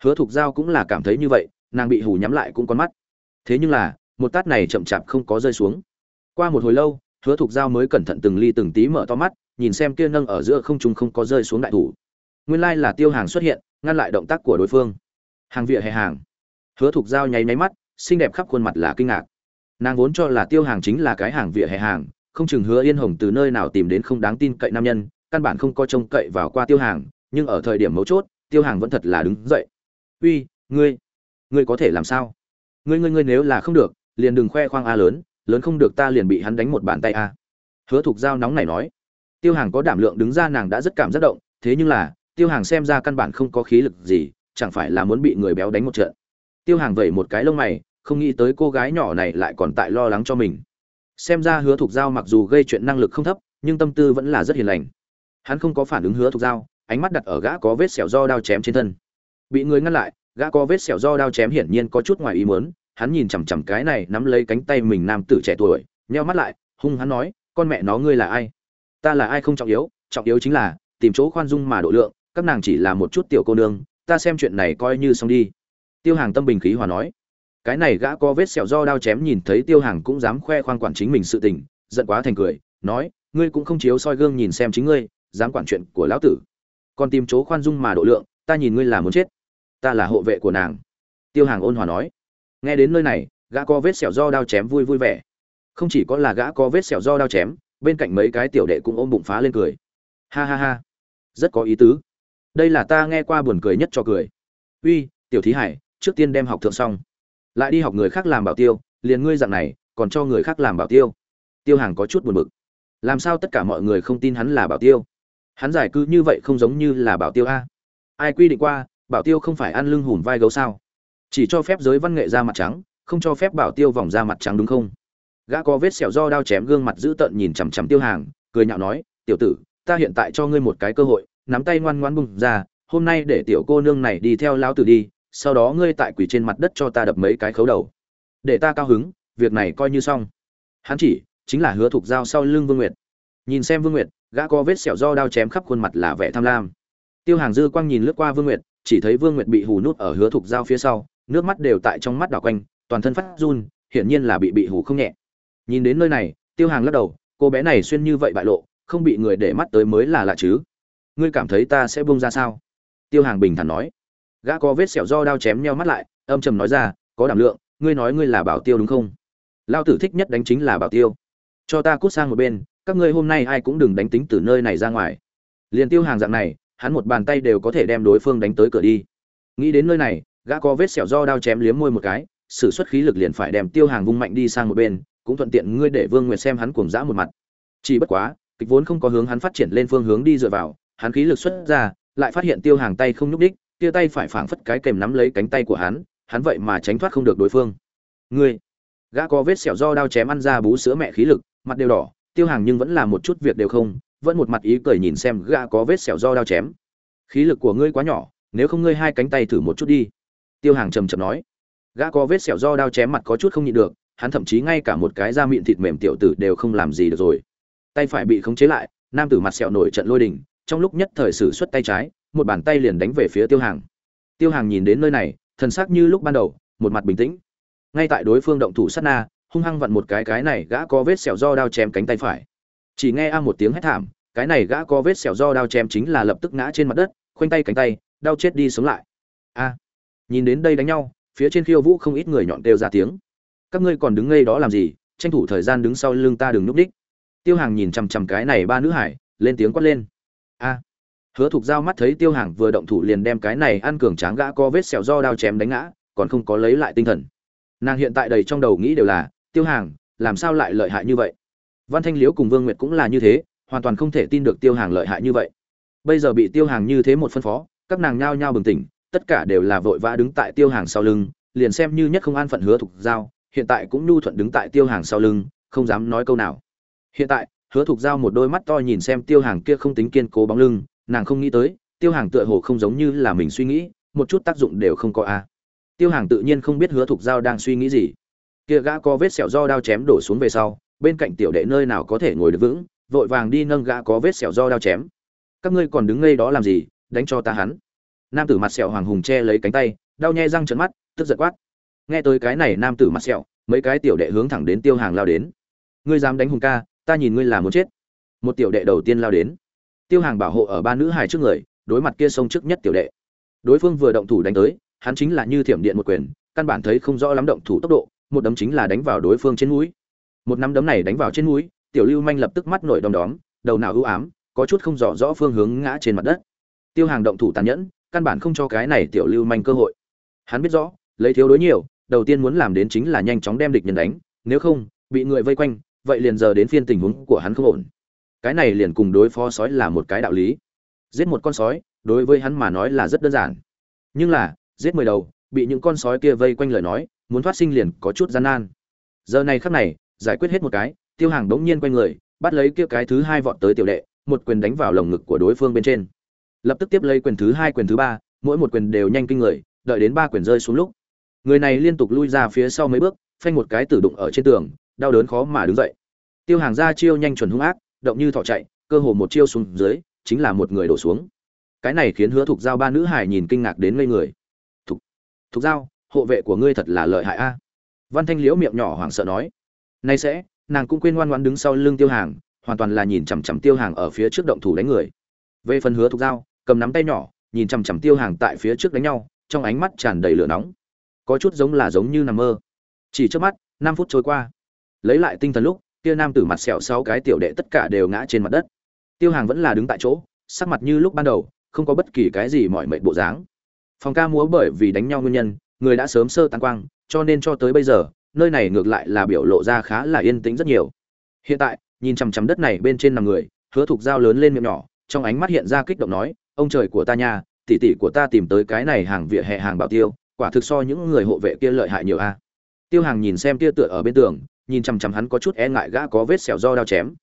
hứa thục giao cũng là cảm thấy như vậy, nàng bị hù nhắm lại cũng con mắt. Thế nhưng là, một tát này chậm chạp không có rơi xuống. Qua một hồi lâu, hứa thục giao mới cẩn thận từng ly từng tí mở to mắt, nhìn xem kia nâng ở giữa không trung không có rơi xuống đại thủ. Nguyên lai là tiêu hàng xuất hiện, ngăn lại động tác của đối phương. Hàng vỉa hè hàng. Hứa thục giao nháy nháy mắt, xinh đẹp khắp khuôn mặt là kinh ngạc. Nàng vốn cho là tiêu hàng chính là cái hàng vỉa hè hàng, không chừng hứa yên hồng từ nơi nào tìm đến không đáng tin cậy nam nhân, căn bản không có trông cậy vào qua tiêu hàng, nhưng ở thời điểm mấu chốt, tiêu hàng vẫn thật là đứng dậy uy, ngươi ngươi có thể làm sao? Ngươi ngươi ngươi nếu là không được, liền đừng khoe khoang a lớn lớn không được ta liền bị hắn đánh một bàn tay a. Hứa thục giao nóng này nói. Tiêu hàng có đảm lượng đứng ra nàng đã rất cảm giác động, thế nhưng là, tiêu hàng xem ra căn bản không có khí lực gì, chẳng phải là muốn bị người béo đánh một trận. Tiêu hàng vẩy một cái lông mày, không nghĩ tới cô gái nhỏ này lại còn tại lo lắng cho mình. Xem ra hứa thục giao mặc dù gây chuyện năng lực không thấp, nhưng tâm tư vẫn là rất hiền lành. Hắn không có phản ứng hứa thục giao, ánh mắt đặt ở gã có vết sẹo do đao chém trên thân bị người ngăn lại, gã có vết sẹo do đao chém hiển nhiên có chút ngoài ý muốn, hắn nhìn chằm chằm cái này nắm lấy cánh tay mình nam tử trẻ tuổi, nheo mắt lại, hung hắn nói, con mẹ nó ngươi là ai? Ta là ai không trọng yếu trọng yếu chính là tìm chỗ khoan dung mà độ lượng, các nàng chỉ là một chút tiểu cô nương, ta xem chuyện này coi như xong đi. Tiêu hàng tâm bình khí hòa nói. Cái này gã có vết sẹo do đao chém nhìn thấy tiêu hàng cũng dám khoe khoang quản chính mình sự tình, giận quá thành cười, nói, ngươi cũng không chiếu soi gương nhìn xem chính ngươi, dám quản chuyện của lão tử. Còn tìm chỗ khoan dung mà độ lượng ta nhìn ngươi là muốn chết, ta là hộ vệ của nàng. Tiêu hàng ôn hòa nói. Nghe đến nơi này, gã có vết sẹo do đao chém vui vui vẻ. Không chỉ có là gã có vết sẹo do đao chém, bên cạnh mấy cái tiểu đệ cũng ôm bụng phá lên cười. Ha ha ha. Rất có ý tứ. Đây là ta nghe qua buồn cười nhất cho cười. Uy, tiểu thí hải, trước tiên đem học thượng xong. Lại đi học người khác làm bảo tiêu, liền ngươi dạng này, còn cho người khác làm bảo tiêu. Tiêu hàng có chút buồn bực. Làm sao tất cả mọi người không tin hắn là bảo tiêu? Hắn giải cư như vậy không giống như là bảo tiêu a ai quy định qua, bảo tiêu không phải ăn lưng hùm vai gấu sao? Chỉ cho phép giới văn nghệ ra mặt trắng, không cho phép bảo tiêu vòng ra mặt trắng đúng không? Gã có vết sẹo do đao chém gương mặt dữ tợn nhìn chằm chằm tiêu hàng, cười nhạo nói, tiểu tử, ta hiện tại cho ngươi một cái cơ hội, nắm tay ngoan ngoan bung ra, hôm nay để tiểu cô nương này đi theo lão tử đi, sau đó ngươi tại quỷ trên mặt đất cho ta đập mấy cái khấu đầu. Để ta cao hứng, việc này coi như xong. Hắn chỉ, chính là hứa thục dao sau lưng vương nguyệt. Nhìn xem vương nguyệt, gã có vết sẹo do đao chém khắp khuôn mặt là vẻ tham lam tiêu hàng dư quang nhìn lướt qua vương nguyệt, chỉ thấy vương nguyệt bị hù nút ở hứa thục dao phía sau, nước mắt đều tại trong mắt đảo quanh, toàn thân phát run, hiển nhiên là bị bị hù không nhẹ. Nhìn đến nơi này, tiêu hàng lắc đầu, cô bé này xuyên như vậy bại lộ, không bị người để mắt tới mới là lạ chứ. Ngươi cảm thấy ta sẽ bông ra sao? Tiêu hàng bình thản nói. Gã có vết sẹo do đao chém nheo mắt lại, âm trầm nói ra, có đảm lượng, ngươi nói ngươi là bảo tiêu đúng không? Lao tử thích nhất đánh chính là bảo tiêu. Cho ta cút sang một bên, các ngươi hôm nay ai cũng đừng đánh tính từ nơi này ra ngoài. Liền tiêu hàng dạng này hắn một bàn tay đều có thể đem đối phương đánh tới cửa đi. Nghĩ đến nơi này, gã có vết sẹo do đao chém liếm môi một cái, sử xuất khí lực liền phải đem tiêu hàng vung mạnh đi sang một bên, cũng thuận tiện ngươi để vương nguyệt xem hắn cuồng dã một mặt. Chỉ bất quá, kịch vốn không có hướng hắn phát triển lên phương hướng đi dựa vào, hắn khí lực xuất ra, lại phát hiện tiêu hàng tay không nhúc đích kia tay phải phảng phất cái kềm nắm lấy cánh tay của hắn hắn vậy mà tránh thoát không được đối phương. Ngươi, gã có vết sẹo do đao chém ăn ra bú sữa mẹ khí lực, mặt đều đỏ, tiêu hàng nhưng vẫn là một chút việc đều không vẫn một mặt ý cười nhìn xem gã có vết sẹo do đao chém. Khí lực của ngươi quá nhỏ, nếu không ngươi hai cánh tay thử một chút đi. Tiêu hàng trầm trầm nói. Gã có vết sẹo do đao chém mặt có chút không nhịn được, hắn thậm chí ngay cả một cái da miệng thịt mềm tiểu tử đều không làm gì được rồi. Tay phải bị khống chế lại, nam tử mặt sẹo nổi trận lôi đình, trong lúc nhất thời sử xuất tay trái, một bàn tay liền đánh về phía tiêu hàng. Tiêu hàng nhìn đến nơi này, thần sắc như lúc ban đầu, một mặt bình tĩnh. Ngay tại đối phương động thủ sát na, hung hăng vặn một cái cái này gã có vết sẹo do đao chém cánh tay phải chỉ nghe a một tiếng hét thảm, cái này gã có vết sẹo do đao chém chính là lập tức ngã trên mặt đất, khoanh tay cánh tay, đau chết đi sống lại. A, nhìn đến đây đánh nhau, phía trên khiêu vũ không ít người nhọn đều ra tiếng. Các ngươi còn đứng ngây đó làm gì, tranh thủ thời gian đứng sau lưng ta đừng núp đích. Tiêu hàng nhìn chằm chằm cái này ba nữ hải, lên tiếng quát lên. A, hứa thục giao mắt thấy tiêu hàng vừa động thủ liền đem cái này ăn cường tráng gã có vết sẹo do đao chém đánh ngã, còn không có lấy lại tinh thần. Nàng hiện tại đầy trong đầu nghĩ đều là, tiêu hàng, làm sao lại lợi hại như vậy? Văn thanh liễu cùng vương nguyệt cũng là như thế, hoàn toàn không thể tin được tiêu hàng lợi hại như vậy. Bây giờ bị tiêu hàng như thế một phân phó, các nàng nhao nhao bừng tỉnh, tất cả đều là vội vã đứng tại tiêu hàng sau lưng, liền xem như nhất không an phận hứa thục giao, hiện tại cũng nhu thuận đứng tại tiêu hàng sau lưng, không dám nói câu nào. Hiện tại, hứa thục giao một đôi mắt to nhìn xem tiêu hàng kia không tính kiên cố bóng lưng, nàng không nghĩ tới, tiêu hàng tựa hồ không giống như là mình suy nghĩ, một chút tác dụng đều không có a tiêu hàng tự nhiên không biết hứa thục giao đang suy nghĩ gì. Kia gã có vết sẹo do đao chém đổ xuống về sau bên cạnh tiểu đệ nơi nào có thể ngồi được vững, vội vàng đi nâng gã có vết sẹo do đao chém. Các ngươi còn đứng ngây đó làm gì, đánh cho ta hắn. Nam tử mặt sẹo hoàng hùng che lấy cánh tay, đau nhe răng trợn mắt, tức giật quát. Nghe tới cái này nam tử mặt sẹo, mấy cái tiểu đệ hướng thẳng đến tiêu hàng lao đến. Ngươi dám đánh hùng ca, ta nhìn ngươi là muốn chết. Một tiểu đệ đầu tiên lao đến. Tiêu hàng bảo hộ ở ba nữ hài trước người, đối mặt kia sông trước nhất tiểu đệ. Đối phương vừa động thủ đánh tới, hắn chính là như thiểm điện một quyền, căn bản thấy không rõ lắm động thủ tốc độ, một đấm chính là đánh vào đối phương trên mũi một nắm đấm này đánh vào trên mũi, tiểu lưu manh lập tức mắt nổi đom đóm, đầu nào ưu ám, có chút không rõ rõ phương hướng ngã trên mặt đất. Tiêu hàng động thủ tàn nhẫn, căn bản không cho cái này tiểu lưu manh cơ hội. Hắn biết rõ, lấy thiếu đối nhiều, đầu tiên muốn làm đến chính là nhanh chóng đem địch nhân đánh, nếu không, bị người vây quanh, vậy liền giờ đến phiên tình huống của hắn không ổn. Cái này liền cùng đối phó sói là một cái đạo lý. Giết một con sói, đối với hắn mà nói là rất đơn giản. Nhưng là, giết mười đầu, bị những con sói kia vây quanh lời nói, muốn thoát sinh liền có chút gian nan. Giờ này khắc này giải quyết hết một cái, tiêu hàng đống nhiên quay người, bắt lấy kia cái thứ hai vọt tới tiểu đệ, một quyền đánh vào lồng ngực của đối phương bên trên. Lập tức tiếp lấy quyền thứ hai, quyền thứ ba, mỗi một quyền đều nhanh kinh người, đợi đến ba quyền rơi xuống lúc. Người này liên tục lui ra phía sau mấy bước, phanh một cái tử đụng ở trên tường, đau đớn khó mà đứng dậy. Tiêu hàng ra chiêu nhanh chuẩn hung ác, động như thỏ chạy, cơ hồ một chiêu xuống dưới, chính là một người đổ xuống. Cái này khiến hứa thục giao ba nữ hải nhìn kinh ngạc đến ngây người. Thục thục giao, hộ vệ của ngươi thật là lợi hại a. Văn thanh liễu miệng nhỏ hoảng sợ nói nay sẽ, nàng cũng quên ngoan ngoãn đứng sau lưng tiêu hàng, hoàn toàn là nhìn chằm chằm tiêu hàng ở phía trước động thủ đánh người. Về phần hứa thục giao cầm nắm tay nhỏ, nhìn chằm chằm tiêu hàng tại phía trước đánh nhau, trong ánh mắt tràn đầy lửa nóng. Có chút giống là giống như nằm mơ. Chỉ trước mắt, năm phút trôi qua. Lấy lại tinh thần lúc, kia nam tử mặt sẹo sau cái tiểu đệ tất cả đều ngã trên mặt đất. Tiêu hàng vẫn là đứng tại chỗ, sắc mặt như lúc ban đầu, không có bất kỳ cái gì mọi mệnh bộ dáng. Phòng ca múa bởi vì đánh nhau nguyên nhân, người đã sớm sơ tán quang, cho nên cho tới bây giờ nơi này ngược lại là biểu lộ ra khá là yên tĩnh rất nhiều. Hiện tại, nhìn chằm chằm đất này bên trên nằm người, hứa thục dao lớn lên miệng nhỏ, trong ánh mắt hiện ra kích động nói, ông trời của ta nha, tỷ tỷ của ta tìm tới cái này hàng vỉa hè hàng bảo tiêu, quả thực so những người hộ vệ kia lợi hại nhiều a. Tiêu hàng nhìn xem kia tựa ở bên tường, nhìn chằm chằm hắn có chút e ngại gã có vết sẹo do đao chém.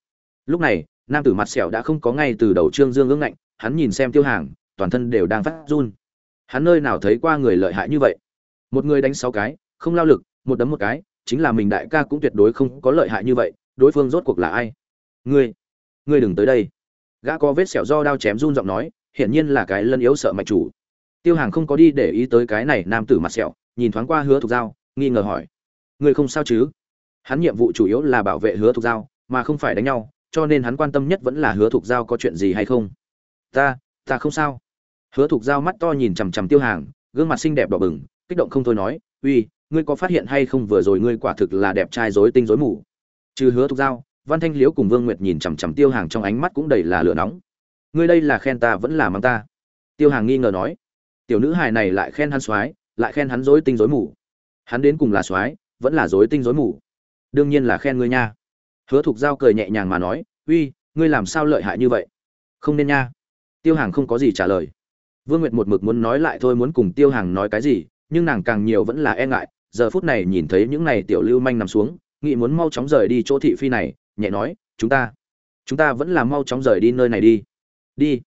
Lúc này, nam tử mặt sẹo đã không có ngay từ đầu trương dương ương ngạnh, hắn nhìn xem tiêu hàng toàn thân đều đang phát run. Hắn nơi nào thấy qua người lợi hại như vậy? Một người đánh sáu cái, không lao lực một đấm một cái, chính là mình đại ca cũng tuyệt đối không có lợi hại như vậy, đối phương rốt cuộc là ai? Ngươi ngươi đừng tới đây. Gã có vết sẹo do đao chém run giọng nói, hiển nhiên là cái lân yếu sợ mạch chủ. Tiêu hàng không có đi để ý tới cái này nam tử mặt sẹo, nhìn thoáng qua hứa thục dao, nghi ngờ hỏi. Ngươi không sao chứ? Hắn nhiệm vụ chủ yếu là bảo vệ hứa thục dao, mà không phải đánh nhau, cho nên hắn quan tâm nhất vẫn là hứa thục dao có chuyện gì hay không. Ta ta không sao. Hứa thục dao mắt to nhìn chằm chằm tiêu hàng, gương mặt xinh đẹp đỏ bừng, kích động không thôi nói, uy ngươi có phát hiện hay không vừa rồi ngươi quả thực là đẹp trai rối tinh rối mù? Trừ hứa thục giao. văn thanh liễu cùng vương nguyệt nhìn chằm chằm tiêu hàng trong ánh mắt cũng đầy là lửa nóng. Ngươi đây là khen ta vẫn là mang ta? Tiêu hàng nghi ngờ nói. Tiểu nữ hài này lại khen hắn soái, lại khen hắn rối tinh rối mù. Hắn đến cùng là soái, vẫn là rối tinh rối mù. Đương nhiên là khen ngươi nha. Hứa thục giao cười nhẹ nhàng mà nói, uy, ngươi làm sao lợi hại như vậy? Không nên nha. Tiêu hàng không có gì trả lời. Vương nguyệt một mực muốn nói lại thôi, muốn cùng tiêu hàng nói cái gì, nhưng nàng càng nhiều vẫn là e ngại giờ phút này nhìn thấy những này tiểu lưu manh nằm xuống nghị muốn mau chóng rời đi chỗ thị phi này, nhẹ nói, chúng ta chúng ta vẫn là mau chóng rời đi nơi này đi. Đi.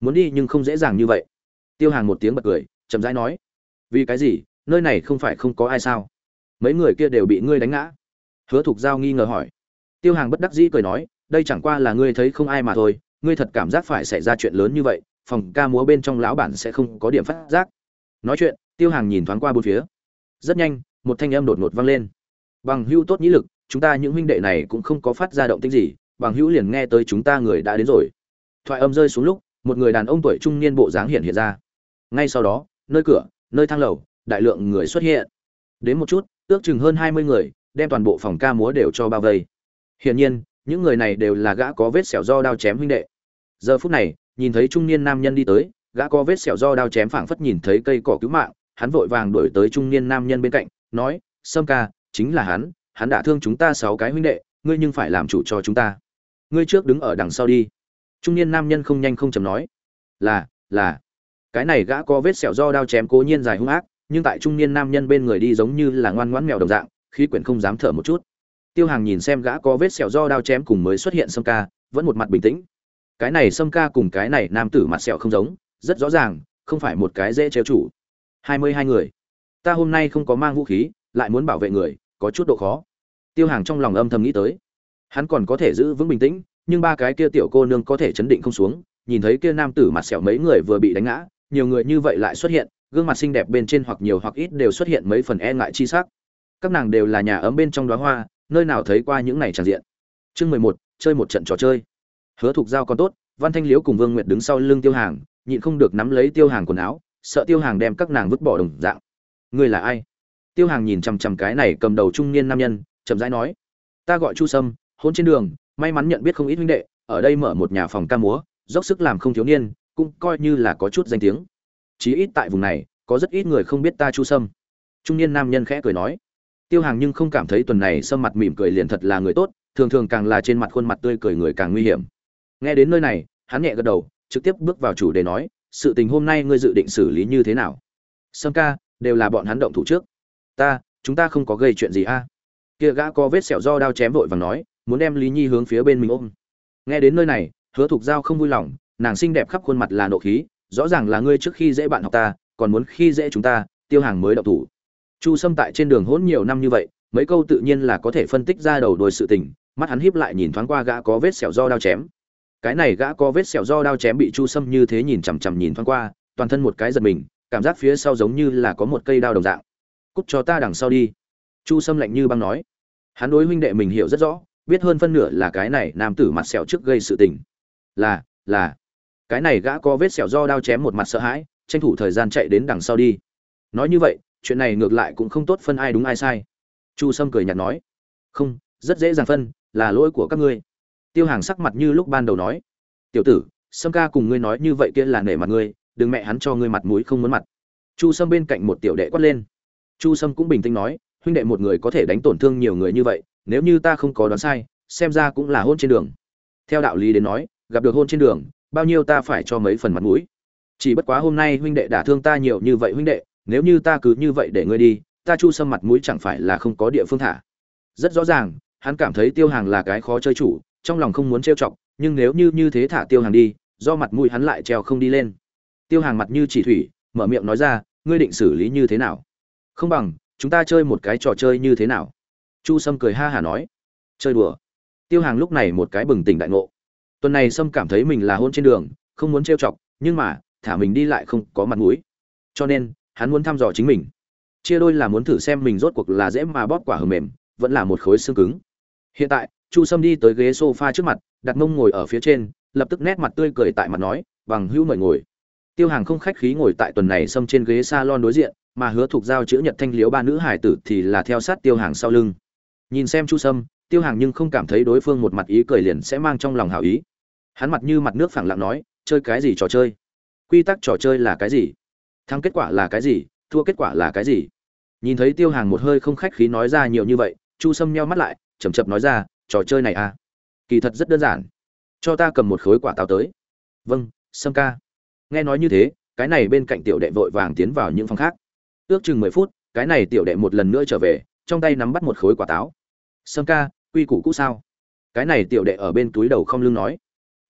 Muốn đi nhưng không dễ dàng như vậy. Tiêu hàng một tiếng bật cười, chậm rãi nói, vì cái gì? Nơi này không phải không có ai sao? Mấy người kia đều bị ngươi đánh ngã. Hứa thục giao nghi ngờ hỏi. Tiêu hàng bất đắc dĩ cười nói, đây chẳng qua là ngươi thấy không ai mà thôi, ngươi thật cảm giác phải xảy ra chuyện lớn như vậy, phòng ca múa bên trong lão bản sẽ không có điểm phát giác. Nói chuyện, tiêu hàng nhìn thoáng qua bốn phía rất nhanh, một thanh âm đột ngột vang lên. Bằng hữu tốt nhĩ lực, chúng ta những huynh đệ này cũng không có phát ra động tĩnh gì, bằng hữu liền nghe tới chúng ta người đã đến rồi. Thoại âm rơi xuống lúc, một người đàn ông tuổi trung niên bộ dáng hiện hiện ra. Ngay sau đó, nơi cửa, nơi thang lầu, đại lượng người xuất hiện. Đến một chút, ước chừng hơn hai mươi người, đem toàn bộ phòng ca múa đều cho bao vây. Hiển nhiên, những người này đều là gã có vết sẹo do đao chém huynh đệ. Giờ phút này, nhìn thấy trung niên nam nhân đi tới, gã có vết sẹo do đao chém phảng phất nhìn thấy cây cỏ cứu mạng hắn vội vàng đuổi tới trung niên nam nhân bên cạnh, nói, sâm ca, chính là hắn hắn đã thương chúng ta sáu cái huynh đệ, ngươi nhưng phải làm chủ cho chúng ta. Ngươi trước đứng ở đằng sau đi. Trung niên nam nhân không nhanh không chậm nói, là là. Cái này gã có vết sẹo do đao chém cố nhiên dài hung ác, nhưng tại trung niên nam nhân bên người đi giống như là ngoan ngoãn mèo đồng dạng, khí quyển không dám thở một chút. Tiêu hàng nhìn xem gã có vết sẹo do đao chém cùng mới xuất hiện sâm ca, vẫn một mặt bình tĩnh. Cái này sâm ca cùng cái này nam tử mặt sẹo không giống, rất rõ ràng, không phải một cái dễ trêu chủ hai mươi hai người. Ta hôm nay không có mang vũ khí, lại muốn bảo vệ người, có chút độ khó. Tiêu hàng trong lòng âm thầm nghĩ tới. Hắn còn có thể giữ vững bình tĩnh, nhưng ba cái kia tiểu cô nương có thể chấn định không xuống, nhìn thấy kia nam tử mặt sẹo mấy người vừa bị đánh ngã, nhiều người như vậy lại xuất hiện, gương mặt xinh đẹp bên trên hoặc nhiều hoặc ít đều xuất hiện mấy phần e ngại chi sắc. Các nàng đều là nhà ấm bên trong đóa hoa, nơi nào thấy qua những này tràn diện. Chương mười một, chơi một trận trò chơi. Hứa thục giao còn tốt, văn thanh liễu cùng vương nguyệt đứng sau lưng tiêu hàng, nhịn không được nắm lấy tiêu hàng quần áo sợ tiêu hàng đem các nàng vứt bỏ đồng dạng. Ngươi là ai? Tiêu hàng nhìn chằm chằm cái này cầm đầu trung niên nam nhân, chậm rãi nói. Ta gọi chu sâm, hôn trên đường, may mắn nhận biết không ít huynh đệ, ở đây mở một nhà phòng ca múa, dốc sức làm không thiếu niên, cũng coi như là có chút danh tiếng. Chí ít tại vùng này, có rất ít người không biết ta chu sâm. Trung niên nam nhân khẽ cười nói. Tiêu hàng nhưng không cảm thấy tuần này sâm mặt mỉm cười liền thật là người tốt, thường thường càng là trên mặt khuôn mặt tươi cười người càng nguy hiểm. Nghe đến nơi này, hắn nhẹ gật đầu, trực tiếp bước vào chủ đề nói sự tình hôm nay ngươi dự định xử lý như thế nào? Sâm ca, đều là bọn hắn động thủ trước. Ta, chúng ta không có gây chuyện gì a. Kia gã có vết sẹo do đao chém vội và nói, muốn đem lý nhi hướng phía bên mình ôm. Nghe đến nơi này, hứa thục giao không vui lòng, nàng xinh đẹp khắp khuôn mặt là nộ khí, rõ ràng là ngươi trước khi dễ bạn học ta, còn muốn khi dễ chúng ta, tiêu hàng mới đậu thủ. Chu sâm tại trên đường hỗn nhiều năm như vậy, mấy câu tự nhiên là có thể phân tích ra đầu đuôi sự tình, mắt hắn híp lại nhìn thoáng qua gã có vết sẹo do đao chém cái này gã có vết sẹo do đao chém bị chu sâm như thế nhìn chằm chằm nhìn thoáng qua, toàn thân một cái giật mình, cảm giác phía sau giống như là có một cây đao đồng dạng. Cút cho ta đằng sau đi. Chu sâm lạnh như băng nói. Hắn đối huynh đệ mình hiểu rất rõ, biết hơn phân nửa là cái này nam tử mặt sẹo trước gây sự tình. Là là. Cái này gã có vết sẹo do đao chém một mặt sợ hãi, tranh thủ thời gian chạy đến đằng sau đi. Nói như vậy, chuyện này ngược lại cũng không tốt phân ai đúng ai sai. Chu sâm cười nhạt nói. Không, rất dễ dàng phân, là lỗi của các ngươi tiêu hàng sắc mặt như lúc ban đầu nói. Tiểu tử, sâm ca cùng ngươi nói như vậy kia là nể mặt ngươi, đừng mẹ hắn cho ngươi mặt mũi không muốn mặt. Chu sâm bên cạnh một tiểu đệ quát lên. Chu sâm cũng bình tĩnh nói, huynh đệ một người có thể đánh tổn thương nhiều người như vậy, nếu như ta không có đoán sai, xem ra cũng là hôn trên đường. Theo đạo lý đến nói, gặp được hôn trên đường, bao nhiêu ta phải cho mấy phần mặt mũi. Chỉ bất quá hôm nay huynh đệ đả thương ta nhiều như vậy huynh đệ, nếu như ta cứ như vậy để ngươi đi, ta chu sâm mặt mũi chẳng phải là không có địa phương thả. Rất rõ ràng, hắn cảm thấy tiêu hàng là cái khó chơi chủ trong lòng không muốn trêu chọc, nhưng nếu như như thế thả tiêu hàng đi, do mặt mũi hắn lại treo không đi lên. Tiêu hàng mặt như chỉ thủy, mở miệng nói ra, ngươi định xử lý như thế nào? Không bằng, chúng ta chơi một cái trò chơi như thế nào? Chu sâm cười ha hả nói. Chơi đùa. Tiêu hàng lúc này một cái bừng tỉnh đại ngộ. Tuần này sâm cảm thấy mình là hôn trên đường, không muốn trêu chọc, nhưng mà, thả mình đi lại không có mặt mũi. Cho nên, hắn muốn thăm dò chính mình. Chia đôi là muốn thử xem mình rốt cuộc là dễ mà bóp quả hờ mềm, vẫn là một khối xương cứng. Hiện tại chu sâm đi tới ghế sofa trước mặt, đặt mông ngồi ở phía trên, lập tức nét mặt tươi cười tại mặt nói, bằng hữu mời ngồi. Tiêu hàng không khách khí ngồi tại tuần này xâm trên ghế salon đối diện, mà hứa thuộc giao chữ nhật thanh liễu ba nữ hải tử thì là theo sát tiêu hàng sau lưng. Nhìn xem chu sâm, tiêu hàng nhưng không cảm thấy đối phương một mặt ý cười liền sẽ mang trong lòng hảo ý. Hắn mặt như mặt nước phẳng lặng nói, chơi cái gì trò chơi? Quy tắc trò chơi là cái gì? Thắng kết quả là cái gì? Thua kết quả là cái gì? Nhìn thấy tiêu hàng một hơi không khách khí nói ra nhiều như vậy, chu sâm nheo mắt lại chầm chập nói ra trò chơi này à? Kỳ thật rất đơn giản. Cho ta cầm một khối quả táo tới. Vâng sâm ca. Nghe nói như thế, cái này bên cạnh tiểu đệ vội vàng tiến vào những phòng khác. Ước chừng mười phút, cái này tiểu đệ một lần nữa trở về, trong tay nắm bắt một khối quả táo. Sâm ca, quy củ cũ sao? Cái này tiểu đệ ở bên túi đầu không lưng nói.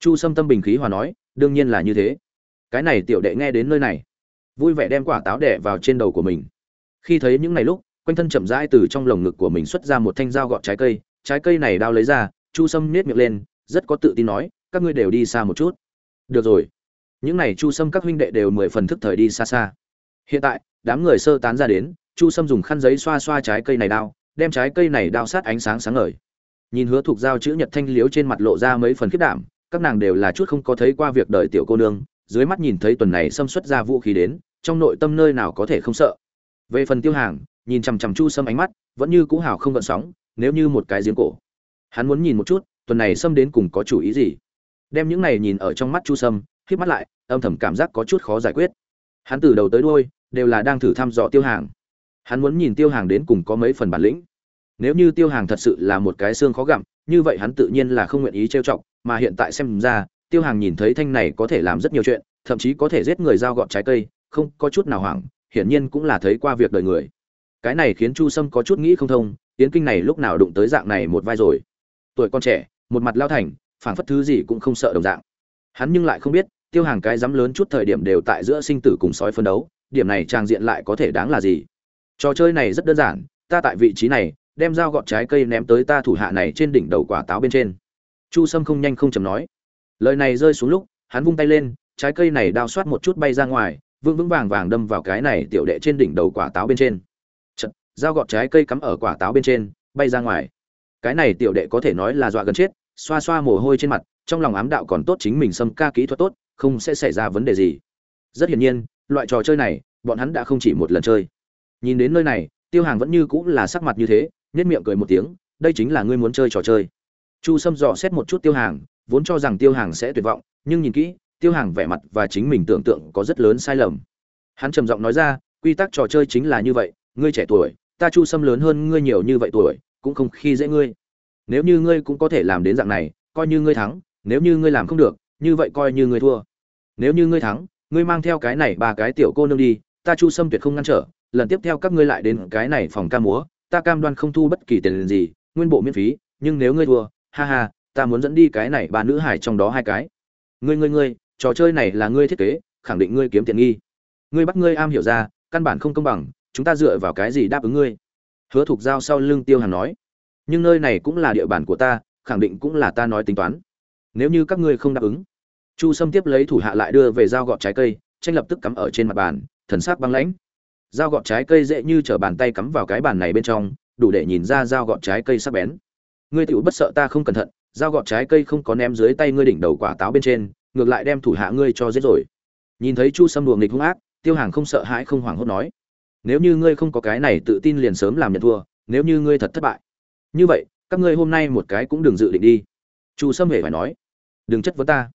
Chu sâm tâm bình khí hòa nói, đương nhiên là như thế. Cái này tiểu đệ nghe đến nơi này, vui vẻ đem quả táo đẻ vào trên đầu của mình. Khi thấy những ngày lúc, quanh thân chậm rãi từ trong lồng ngực của mình xuất ra một thanh dao gọt trái cây trái cây này đao lấy ra, chu sâm nết miệng lên, rất có tự tin nói, các ngươi đều đi xa một chút. Được rồi. Những này chu sâm các huynh đệ đều mười phần thức thời đi xa xa. Hiện tại, đám người sơ tán ra đến, chu sâm dùng khăn giấy xoa xoa trái cây này đao, đem trái cây này đao sát ánh sáng sáng ngời. Nhìn hứa thuộc dao chữ nhật thanh liếu trên mặt lộ ra mấy phần khiết đảm, các nàng đều là chút không có thấy qua việc đời tiểu cô nương, dưới mắt nhìn thấy tuần này xâm xuất ra vũ khí đến, trong nội tâm nơi nào có thể không sợ. Về phần tiêu hàng, nhìn chằm chằm chu sâm ánh mắt vẫn như cũ hào không gợn sóng, nếu như một cái giếng cổ. Hắn muốn nhìn một chút, tuần này xâm đến cùng có chủ ý gì. Đem những này nhìn ở trong mắt chu sâm khép mắt lại, âm thầm cảm giác có chút khó giải quyết. Hắn từ đầu tới đuôi, đều là đang thử thăm dò tiêu hàng. Hắn muốn nhìn tiêu hàng đến cùng có mấy phần bản lĩnh. Nếu như tiêu hàng thật sự là một cái xương khó gặm, như vậy hắn tự nhiên là không nguyện ý trêu chọc, mà hiện tại xem ra, tiêu hàng nhìn thấy thanh này có thể làm rất nhiều chuyện, thậm chí có thể giết người giao gọt trái cây, không có chút nào hoảng, hiển nhiên cũng là thấy qua việc đời người cái này khiến chu sâm có chút nghĩ không thông tiến kinh này lúc nào đụng tới dạng này một vai rồi. Tuổi con trẻ, một mặt lao thành, phảng phất thứ gì cũng không sợ đồng dạng. Hắn nhưng lại không biết, tiêu hàng cái dám lớn chút thời điểm đều tại giữa sinh tử cùng sói phân đấu, điểm này trang diện lại có thể đáng là gì? Trò chơi này rất đơn giản, ta tại vị trí này, đem dao gọt trái cây ném tới ta thủ hạ này trên đỉnh đầu quả táo bên trên. Chu sâm không nhanh không chầm nói. Lời này rơi xuống lúc, hắn vung tay lên, trái cây này đao xoát một chút bay ra ngoài, vững vững vàng vàng đâm vào cái này tiểu đệ trên đỉnh đầu quả táo bên trên dao gọt trái cây cắm ở quả táo bên trên, bay ra ngoài. Cái này tiểu đệ có thể nói là dọa gần chết, xoa xoa mồ hôi trên mặt, trong lòng ám đạo còn tốt chính mình xâm ca kỹ thuật tốt, không sẽ xảy ra vấn đề gì. Rất hiển nhiên, loại trò chơi này, bọn hắn đã không chỉ một lần chơi. Nhìn đến nơi này, tiêu hàng vẫn như cũng là sắc mặt như thế nhất miệng cười một tiếng, đây chính là ngươi muốn chơi trò chơi. Chu sâm dò xét một chút tiêu hàng, vốn cho rằng tiêu hàng sẽ tuyệt vọng, nhưng nhìn kỹ, tiêu hàng vẻ mặt và chính mình tưởng tượng có rất lớn sai lầm. Hắn trầm giọng nói ra, quy tắc trò chơi chính là như vậy, ngươi trẻ tuổi ta chu sâm lớn hơn ngươi nhiều như vậy tuổi, cũng không khi dễ ngươi. Nếu như ngươi cũng có thể làm đến dạng này, coi như ngươi thắng, nếu như ngươi làm không được, như vậy coi như ngươi thua. Nếu như ngươi thắng, ngươi mang theo cái này ba cái tiểu cô nương đi, ta chu sâm tuyệt không ngăn trở, lần tiếp theo các ngươi lại đến cái này phòng ca múa, ta cam đoan không thu bất kỳ tiền gì, nguyên bộ miễn phí, nhưng nếu ngươi thua, ha ha, ta muốn dẫn đi cái này ba nữ hải trong đó hai cái. Ngươi ngươi ngươi, trò chơi này là ngươi thiết kế, khẳng định ngươi kiếm tiền nghi. Ngươi bắt ngươi am hiểu ra, căn bản không công bằng chúng ta dựa vào cái gì đáp ứng ngươi? Hứa thục giao sau lưng tiêu hàn nói, nhưng nơi này cũng là địa bàn của ta, khẳng định cũng là ta nói tính toán. Nếu như các ngươi không đáp ứng, chu sâm tiếp lấy thủ hạ lại đưa về dao gọt trái cây, tranh lập tức cắm ở trên mặt bàn, thần sắc băng lãnh. Dao gọt trái cây dễ như t bàn tay cắm vào cái bàn này bên trong, đủ để nhìn ra dao gọt trái cây sắc bén. Ngươi tựu bất sợ ta không cẩn thận, dao gọt trái cây không có ném dưới tay ngươi đỉnh đầu quả táo bên trên, ngược lại đem thủ hạ ngươi cho giết rồi. Nhìn thấy chu sâm đùa nghịch hung ác, tiêu hàng không sợ hãi không hoảng hốt nói nếu như ngươi không có cái này tự tin liền sớm làm nhận thua, nếu như ngươi thật thất bại. Như vậy, các ngươi hôm nay một cái cũng đừng dự định đi. Chu sâm hề phải nói, đừng chất vấn ta.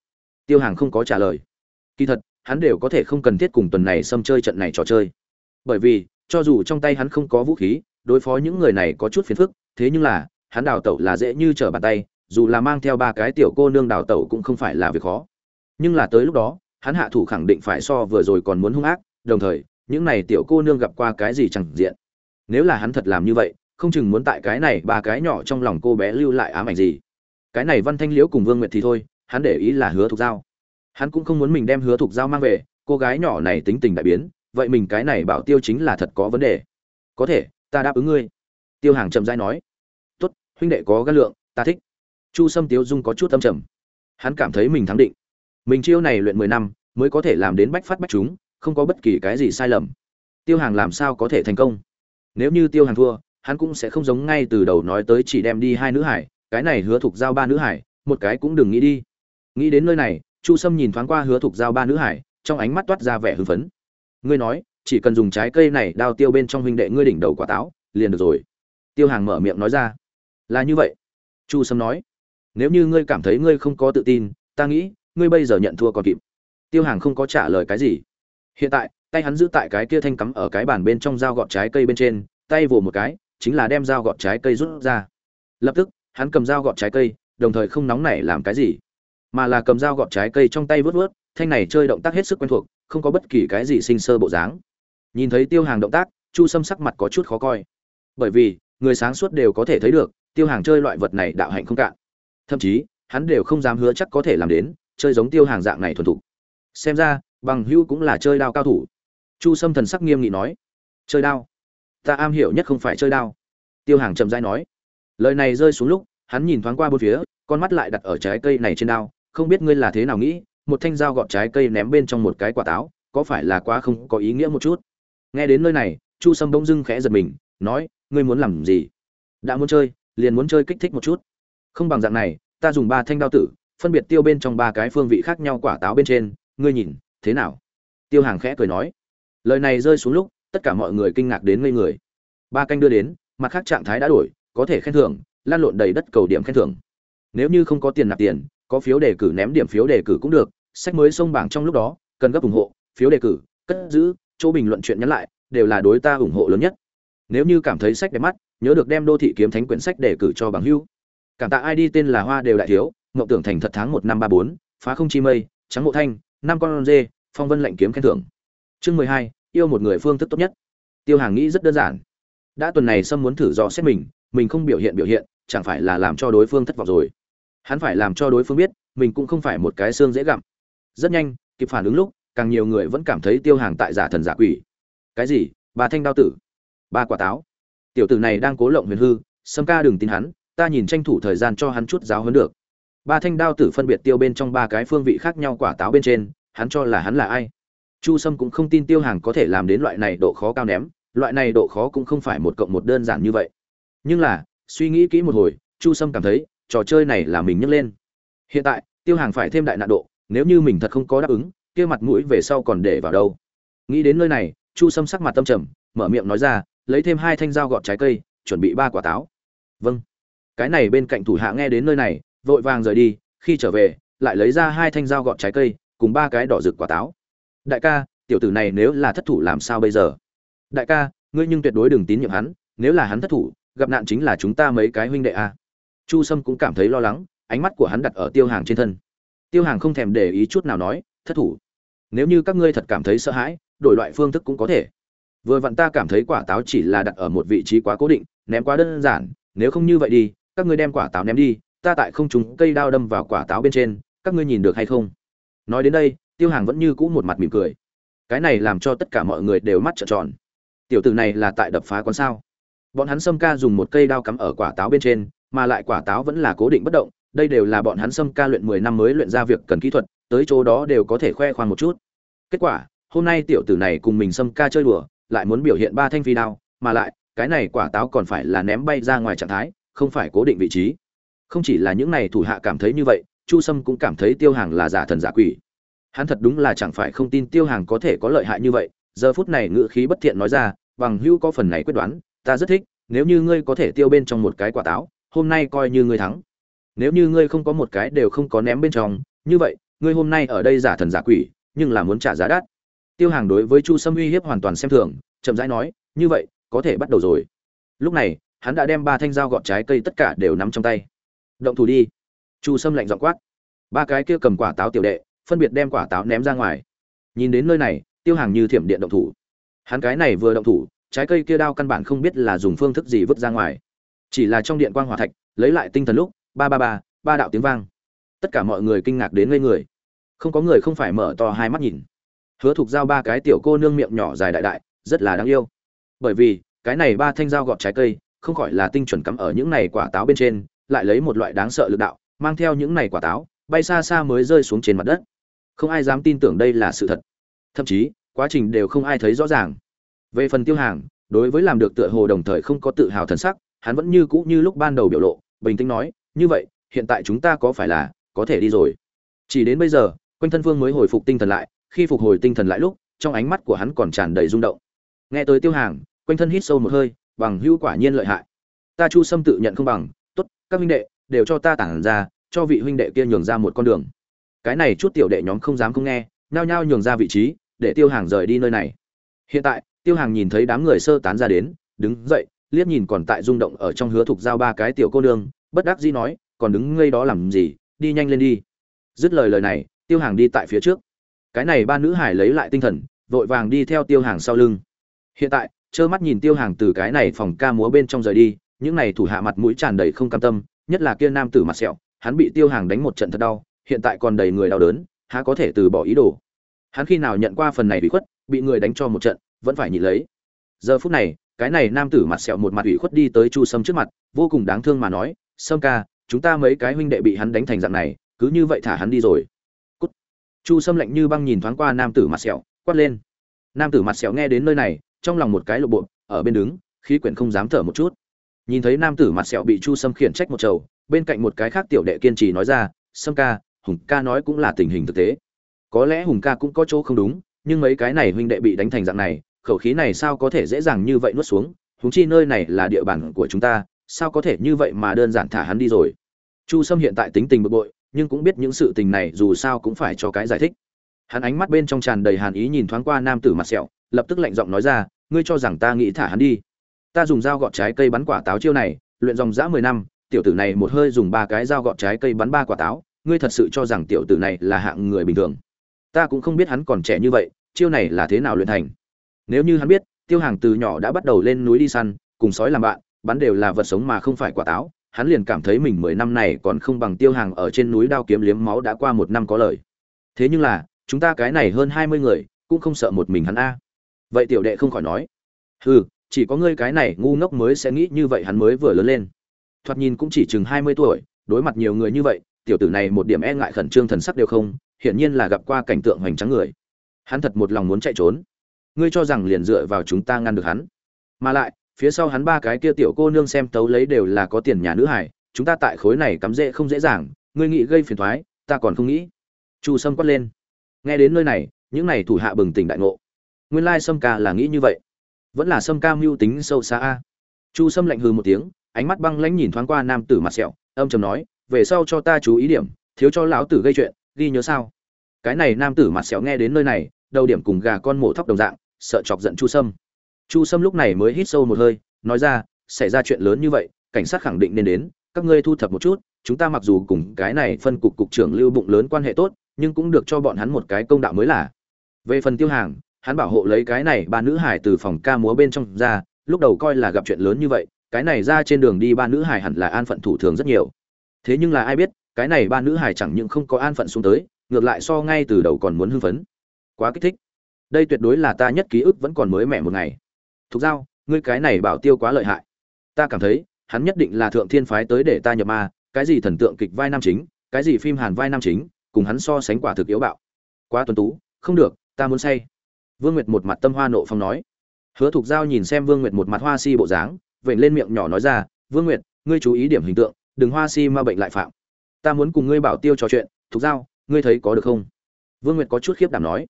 Tiêu hàng không có trả lời. Kỳ thật, hắn đều có thể không cần thiết cùng tuần này xâm chơi trận này trò chơi. Bởi vì, cho dù trong tay hắn không có vũ khí, đối phó những người này có chút phiền phức, thế nhưng là, hắn đào tẩu là dễ như trở bàn tay, dù là mang theo ba cái tiểu cô nương đào tẩu cũng không phải là việc khó. Nhưng là tới lúc đó, hắn hạ thủ khẳng định phải so vừa rồi còn muốn hung ác, đồng thời những này tiểu cô nương gặp qua cái gì chẳng diện. Nếu là hắn thật làm như vậy, không chừng muốn tại cái này ba cái nhỏ trong lòng cô bé lưu lại ám ảnh gì. Cái này văn thanh liễu cùng vương nguyệt thì thôi, hắn để ý là hứa thục giao. Hắn cũng không muốn mình đem hứa thục giao mang về, cô gái nhỏ này tính tình đại biến, vậy mình cái này bảo tiêu chính là thật có vấn đề. Có thể, ta đáp ứng ngươi. Tiêu hàng chậm dai nói. Tốt, huynh đệ có gắt lượng, ta thích. Chu sâm tiêu dung có chút âm trầm. Hắn cảm thấy mình thắng định. Mình chiêu này luyện mười năm, mới có thể làm đến bách phát bách chúng không có bất kỳ cái gì sai lầm. Tiêu hàng làm sao có thể thành công? Nếu như tiêu hàng thua, hắn cũng sẽ không giống ngay từ đầu nói tới chỉ đem đi hai nữ hải, cái này hứa thục giao ba nữ hải, một cái cũng đừng nghĩ đi. Nghĩ đến nơi này, chu sâm nhìn thoáng qua hứa thục giao ba nữ hải, trong ánh mắt toát ra vẻ hưng phấn. Ngươi nói, chỉ cần dùng trái cây này đao tiêu bên trong huynh đệ ngươi đỉnh đầu quả táo, liền được rồi. Tiêu hàng mở miệng nói ra. Là như vậy. Chu sâm nói. Nếu như ngươi cảm thấy ngươi không có tự tin, ta nghĩ, ngươi bây giờ nhận thua còn kịp. Tiêu hàng không có trả lời cái gì hiện tại, tay hắn giữ tại cái kia thanh cắm ở cái bàn bên trong dao gọt trái cây bên trên, tay vồ một cái, chính là đem dao gọt trái cây rút ra. Lập tức, hắn cầm dao gọt trái cây, đồng thời không nóng nảy làm cái gì, mà là cầm dao gọt trái cây trong tay vớt vớt, thanh này chơi động tác hết sức quen thuộc, không có bất kỳ cái gì sinh sơ bộ dáng. Nhìn thấy tiêu hàng động tác, chu sâm sắc mặt có chút khó coi. Bởi vì, người sáng suốt đều có thể thấy được, tiêu hàng chơi loại vật này đạo hạnh không cạn. Thậm chí, hắn đều không dám hứa chắc có thể làm đến, chơi giống tiêu hàng dạng này thuần thục. Xem ra bằng hưu cũng là chơi đao cao thủ. Chu sâm thần sắc nghiêm nghị nói, chơi đao? Ta am hiểu nhất không phải chơi đao. Tiêu hàng chậm rãi nói, lời này rơi xuống lúc, hắn nhìn thoáng qua bốn phía, con mắt lại đặt ở trái cây này trên đao, không biết ngươi là thế nào nghĩ, một thanh dao gọt trái cây ném bên trong một cái quả táo, có phải là quá không có ý nghĩa một chút? Nghe đến nơi này, chu sâm bỗng dưng khẽ giật mình, nói, ngươi muốn làm gì? Đã muốn chơi, liền muốn chơi kích thích một chút. Không bằng dạng này, ta dùng ba thanh đao tử, phân biệt tiêu bên trong ba cái phương vị khác nhau quả táo bên trên, ngươi nhìn thế nào? Tiêu hàng khẽ cười nói. Lời này rơi xuống lúc, tất cả mọi người kinh ngạc đến ngây người. Ba canh đưa đến, mặt khác trạng thái đã đổi, có thể khen thưởng, lan lộn đầy đất cầu điểm khen thưởng. Nếu như không có tiền nạp tiền, có phiếu đề cử ném điểm phiếu đề cử cũng được, sách mới xông bảng trong lúc đó, cần gấp ủng hộ, phiếu đề cử, cất giữ, chỗ bình luận chuyện nhắn lại, đều là đối ta ủng hộ lớn nhất. Nếu như cảm thấy sách đẹp mắt, nhớ được đem đô thị kiếm thánh quyển sách đề cử cho bằng hưu cảm tạ id tên là hoa đều đại thiếu ngậu tưởng thành thật tháng một năm ba bốn, phá không chi mây, trắng mộ thanh năm con dê, phong vân lệnh kiếm khen thưởng. Chương mười hai, yêu một người phương thức tốt nhất. Tiêu hàng nghĩ rất đơn giản. Đã tuần này sâm muốn thử dò xét mình mình không biểu hiện biểu hiện, chẳng phải là làm cho đối phương thất vọng rồi. Hắn phải làm cho đối phương biết, mình cũng không phải một cái xương dễ gặm. Rất nhanh, kịp phản ứng lúc, càng nhiều người vẫn cảm thấy tiêu hàng tại giả thần giả quỷ. Cái gì? Bà thanh đao tử? Ba quả táo? Tiểu tử này đang cố lộng huyền hư, sâm ca đừng tin hắn, ta nhìn tranh thủ thời gian cho hắn chút giáo hơn được ba thanh đao tử phân biệt tiêu bên trong ba cái phương vị khác nhau quả táo bên trên, hắn cho là hắn là ai. Chu sâm cũng không tin tiêu hàng có thể làm đến loại này độ khó cao ném, loại này độ khó cũng không phải một cộng một đơn giản như vậy. Nhưng là, suy nghĩ kỹ một hồi, chu sâm cảm thấy, trò chơi này là mình nhấc lên. Hiện tại, tiêu hàng phải thêm đại nạn độ, nếu như mình thật không có đáp ứng, kia mặt mũi về sau còn để vào đâu. Nghĩ đến nơi này, chu sâm sắc mặt tâm trầm, mở miệng nói ra, lấy thêm hai thanh dao gọt trái cây, chuẩn bị ba quả táo. Vâng. Cái này bên cạnh thủ hạ nghe đến nơi này vội vàng rời đi, khi trở về, lại lấy ra hai thanh dao gọt trái cây, cùng ba cái đỏ rực quả táo. Đại ca, tiểu tử này nếu là thất thủ làm sao bây giờ? Đại ca, ngươi nhưng tuyệt đối đừng tín nhiệm hắn, nếu là hắn thất thủ, gặp nạn chính là chúng ta mấy cái huynh đệ a. À. chu sâm cũng cảm thấy lo lắng, ánh mắt của hắn đặt ở tiêu hàng trên thân. Tiêu hàng không thèm để ý chút nào nói, thất thủ. Nếu như các ngươi thật cảm thấy sợ hãi, đổi loại phương thức cũng có thể. Vừa vặn ta cảm thấy quả táo chỉ là đặt ở một vị trí quá cố định, ném quá đơn giản, nếu không như vậy đi, các ngươi đem quả táo ném đi ta tại không trúng cây đao đâm vào quả táo bên trên, các ngươi nhìn được hay không? Nói đến đây, tiêu hàng vẫn như cũ một mặt mỉm cười. Cái này làm cho tất cả mọi người đều mắt trợn tròn. Tiểu tử này là tại đập phá con sao? Bọn hắn xâm ca dùng một cây đao cắm ở quả táo bên trên, mà lại quả táo vẫn là cố định bất động, đây đều là bọn hắn xâm ca luyện mười năm mới luyện ra việc cần kỹ thuật, tới chỗ đó đều có thể khoe khoang một chút. Kết quả, hôm nay tiểu tử này cùng mình xâm ca chơi đùa, lại muốn biểu hiện ba thanh phi đao, mà lại, cái này quả táo còn phải là ném bay ra ngoài trạng thái, không phải cố định vị trí không chỉ là những này thủ hạ cảm thấy như vậy, chu sâm cũng cảm thấy tiêu hàng là giả thần giả quỷ. Hắn thật đúng là chẳng phải không tin tiêu hàng có thể có lợi hại như vậy, giờ phút này ngự khí bất thiện nói ra, bằng hữu có phần này quyết đoán, ta rất thích, nếu như ngươi có thể tiêu bên trong một cái quả táo, hôm nay coi như ngươi thắng. Nếu như ngươi không có một cái đều không có ném bên trong, như vậy, ngươi hôm nay ở đây giả thần giả quỷ, nhưng là muốn trả giá đắt. Tiêu hàng đối với chu sâm uy hiếp hoàn toàn xem thường, chậm rãi nói, như vậy, có thể bắt đầu rồi. Lúc này, hắn đã đem ba thanh dao gọt trái cây tất cả đều nắm trong tay động thủ đi. Chu sâm lạnh dọn quát. Ba cái kia cầm quả táo tiểu đệ, phân biệt đem quả táo ném ra ngoài. Nhìn đến nơi này, tiêu hàng như thiểm điện động thủ. Hắn cái này vừa động thủ, trái cây kia đao căn bản không biết là dùng phương thức gì vứt ra ngoài. Chỉ là trong điện quang hỏa thạch, lấy lại tinh thần lúc, ba ba ba ba đạo tiếng vang. Tất cả mọi người kinh ngạc đến ngây người. Không có người không phải mở to hai mắt nhìn. Hứa thục giao ba cái tiểu cô nương miệng nhỏ dài đại đại, rất là đáng yêu. Bởi vì, cái này ba thanh dao gọt trái cây, không khỏi là tinh chuẩn cắm ở những này quả táo bên trên lại lấy một loại đáng sợ lực đạo, mang theo những này quả táo, bay xa xa mới rơi xuống trên mặt đất. Không ai dám tin tưởng đây là sự thật. Thậm chí, quá trình đều không ai thấy rõ ràng. Về phần tiêu hàng, đối với làm được tựa hồ đồng thời không có tự hào thần sắc, hắn vẫn như cũ như lúc ban đầu biểu lộ, bình tĩnh nói, như vậy, hiện tại chúng ta có phải là có thể đi rồi? Chỉ đến bây giờ, quanh thân vương mới hồi phục tinh thần lại, khi phục hồi tinh thần lại lúc, trong ánh mắt của hắn còn tràn đầy rung động. Nghe tới tiêu hàng, quanh thân hít sâu một hơi, bằng hữu quả nhiên lợi hại. Ta chu sâm tự nhận không bằng các huynh đệ, đều cho ta tản ra, cho vị huynh đệ kia nhường ra một con đường. Cái này chút tiểu đệ nhóm không dám không nghe, nhao nhao nhường ra vị trí, để tiêu hàng rời đi nơi này. Hiện tại, tiêu hàng nhìn thấy đám người sơ tán ra đến, đứng dậy, liếc nhìn còn tại rung động ở trong hứa thục giao ba cái tiểu cô nương, bất đắc dĩ nói, còn đứng ngây đó làm gì? Đi nhanh lên đi. Dứt lời lời này, tiêu hàng đi tại phía trước. Cái này ba nữ hải lấy lại tinh thần, vội vàng đi theo tiêu hàng sau lưng. Hiện tại, trơ mắt nhìn tiêu hàng từ cái này phòng ca múa bên trong rời đi những này thủ hạ mặt mũi tràn đầy không cam tâm, nhất là kia nam tử mặt sẹo, hắn bị tiêu hàng đánh một trận thật đau, hiện tại còn đầy người đau đớn, há có thể từ bỏ ý đồ. Hắn khi nào nhận qua phần này bị khuất, bị người đánh cho một trận, vẫn phải nhịn lấy. Giờ phút này, cái này nam tử mặt sẹo một mặt ủy khuất đi tới chu sâm trước mặt, vô cùng đáng thương mà nói, sâm ca, chúng ta mấy cái huynh đệ bị hắn đánh thành dạng này, cứ như vậy thả hắn đi rồi. Cút. chu sâm lạnh như băng nhìn thoáng qua nam tử mặt sẹo, quát lên. Nam tử mặt sẹo nghe đến nơi này, trong lòng một cái lộ bộ, ở bên đứng, khí quyển không dám thở một chút nhìn thấy nam tử mặt sẹo bị chu sâm khiển trách một chầu, bên cạnh một cái khác tiểu đệ kiên trì nói ra sâm ca hùng ca nói cũng là tình hình thực tế. Có lẽ hùng ca cũng có chỗ không đúng nhưng mấy cái này huynh đệ bị đánh thành dạng này khẩu khí này sao có thể dễ dàng như vậy nuốt xuống? Húng chi nơi này là địa bàn của chúng ta sao có thể như vậy mà đơn giản thả hắn đi rồi? Chu sâm hiện tại tính tình bực bội nhưng cũng biết những sự tình này dù sao cũng phải cho cái giải thích. Hắn ánh mắt bên trong tràn đầy hàn ý nhìn thoáng qua nam tử mặt sẹo lập tức lạnh giọng nói ra ngươi cho rằng ta nghĩ thả hắn đi? Ta dùng dao gọt trái cây bắn quả táo chiêu này, luyện dòng dã mười năm, tiểu tử này một hơi dùng ba cái dao gọt trái cây bắn ba quả táo, ngươi thật sự cho rằng tiểu tử này là hạng người bình thường. Ta cũng không biết hắn còn trẻ như vậy, chiêu này là thế nào luyện thành. Nếu như hắn biết, tiêu hàng từ nhỏ đã bắt đầu lên núi đi săn, cùng sói làm bạn, bắn đều là vật sống mà không phải quả táo, hắn liền cảm thấy mình mười năm này còn không bằng tiêu hàng ở trên núi đao kiếm liếm máu đã qua một năm có lời. Thế nhưng là, chúng ta cái này hơn hai mươi người, cũng không sợ một mình hắn a. Vậy tiểu đệ không khỏi nói. Hừ chỉ có ngươi cái này ngu ngốc mới sẽ nghĩ như vậy, hắn mới vừa lớn lên. Thoạt nhìn cũng chỉ chừng hai mươi tuổi, đối mặt nhiều người như vậy, tiểu tử này một điểm e ngại khẩn trương thần sắc đều không, hiển nhiên là gặp qua cảnh tượng hoành tráng người. Hắn thật một lòng muốn chạy trốn. Ngươi cho rằng liền dựa vào chúng ta ngăn được hắn. Mà lại, phía sau hắn ba cái kia tiểu cô nương xem tấu lấy đều là có tiền nhà nữ hải chúng ta tại khối này cắm dễ không dễ dàng, ngươi nghĩ gây phiền thoái, ta còn không nghĩ. Chu sâm quát lên. Nghe đến nơi này, những này thủ hạ bừng tỉnh đại ngộ. Nguyên lai sâm ca là nghĩ như vậy vẫn là sâm ca mưu tính sâu xa a. Chu sâm lạnh hừ một tiếng, ánh mắt băng lãnh nhìn thoáng qua nam tử mặt sẹo, âm trầm nói, về sau cho ta chú ý điểm, thiếu cho lão tử gây chuyện, ghi nhớ sao? Cái này nam tử mặt sẹo nghe đến nơi này, đầu điểm cùng gà con mổ thóc đồng dạng, sợ chọc giận chu sâm. Chu sâm lúc này mới hít sâu một hơi, nói ra, xảy ra chuyện lớn như vậy, cảnh sát khẳng định nên đến, các ngươi thu thập một chút, chúng ta mặc dù cùng cái này phân cục cục trưởng lưu bụng lớn quan hệ tốt, nhưng cũng được cho bọn hắn một cái công đạo mới là. Về phần tiêu hàng hắn bảo hộ lấy cái này ba nữ hải từ phòng ca múa bên trong ra, lúc đầu coi là gặp chuyện lớn như vậy, cái này ra trên đường đi ba nữ hải hẳn là an phận thủ thường rất nhiều. Thế nhưng là ai biết, cái này ba nữ hải chẳng những không có an phận xuống tới, ngược lại so ngay từ đầu còn muốn hưng phấn. Quá kích thích. Đây tuyệt đối là ta nhất ký ức vẫn còn mới mẻ một ngày. Thục giao, ngươi cái này bảo tiêu quá lợi hại. Ta cảm thấy, hắn nhất định là thượng thiên phái tới để ta nhập ma, cái gì thần tượng kịch vai nam chính, cái gì phim hàn vai nam chính, cùng hắn so sánh quả thực yếu bạo. Quá tuấn tú, không được, ta muốn say vương nguyệt một mặt tâm hoa nộ phong nói. Hứa thục giao nhìn xem vương nguyệt một mặt hoa si bộ dáng, vểnh lên miệng nhỏ nói ra, vương nguyệt, ngươi chú ý điểm hình tượng, đừng hoa si mà bệnh lại phạm. Ta muốn cùng ngươi bảo tiêu trò chuyện, thục giao, ngươi thấy có được không? Vương nguyệt có chút khiếp đảm nói.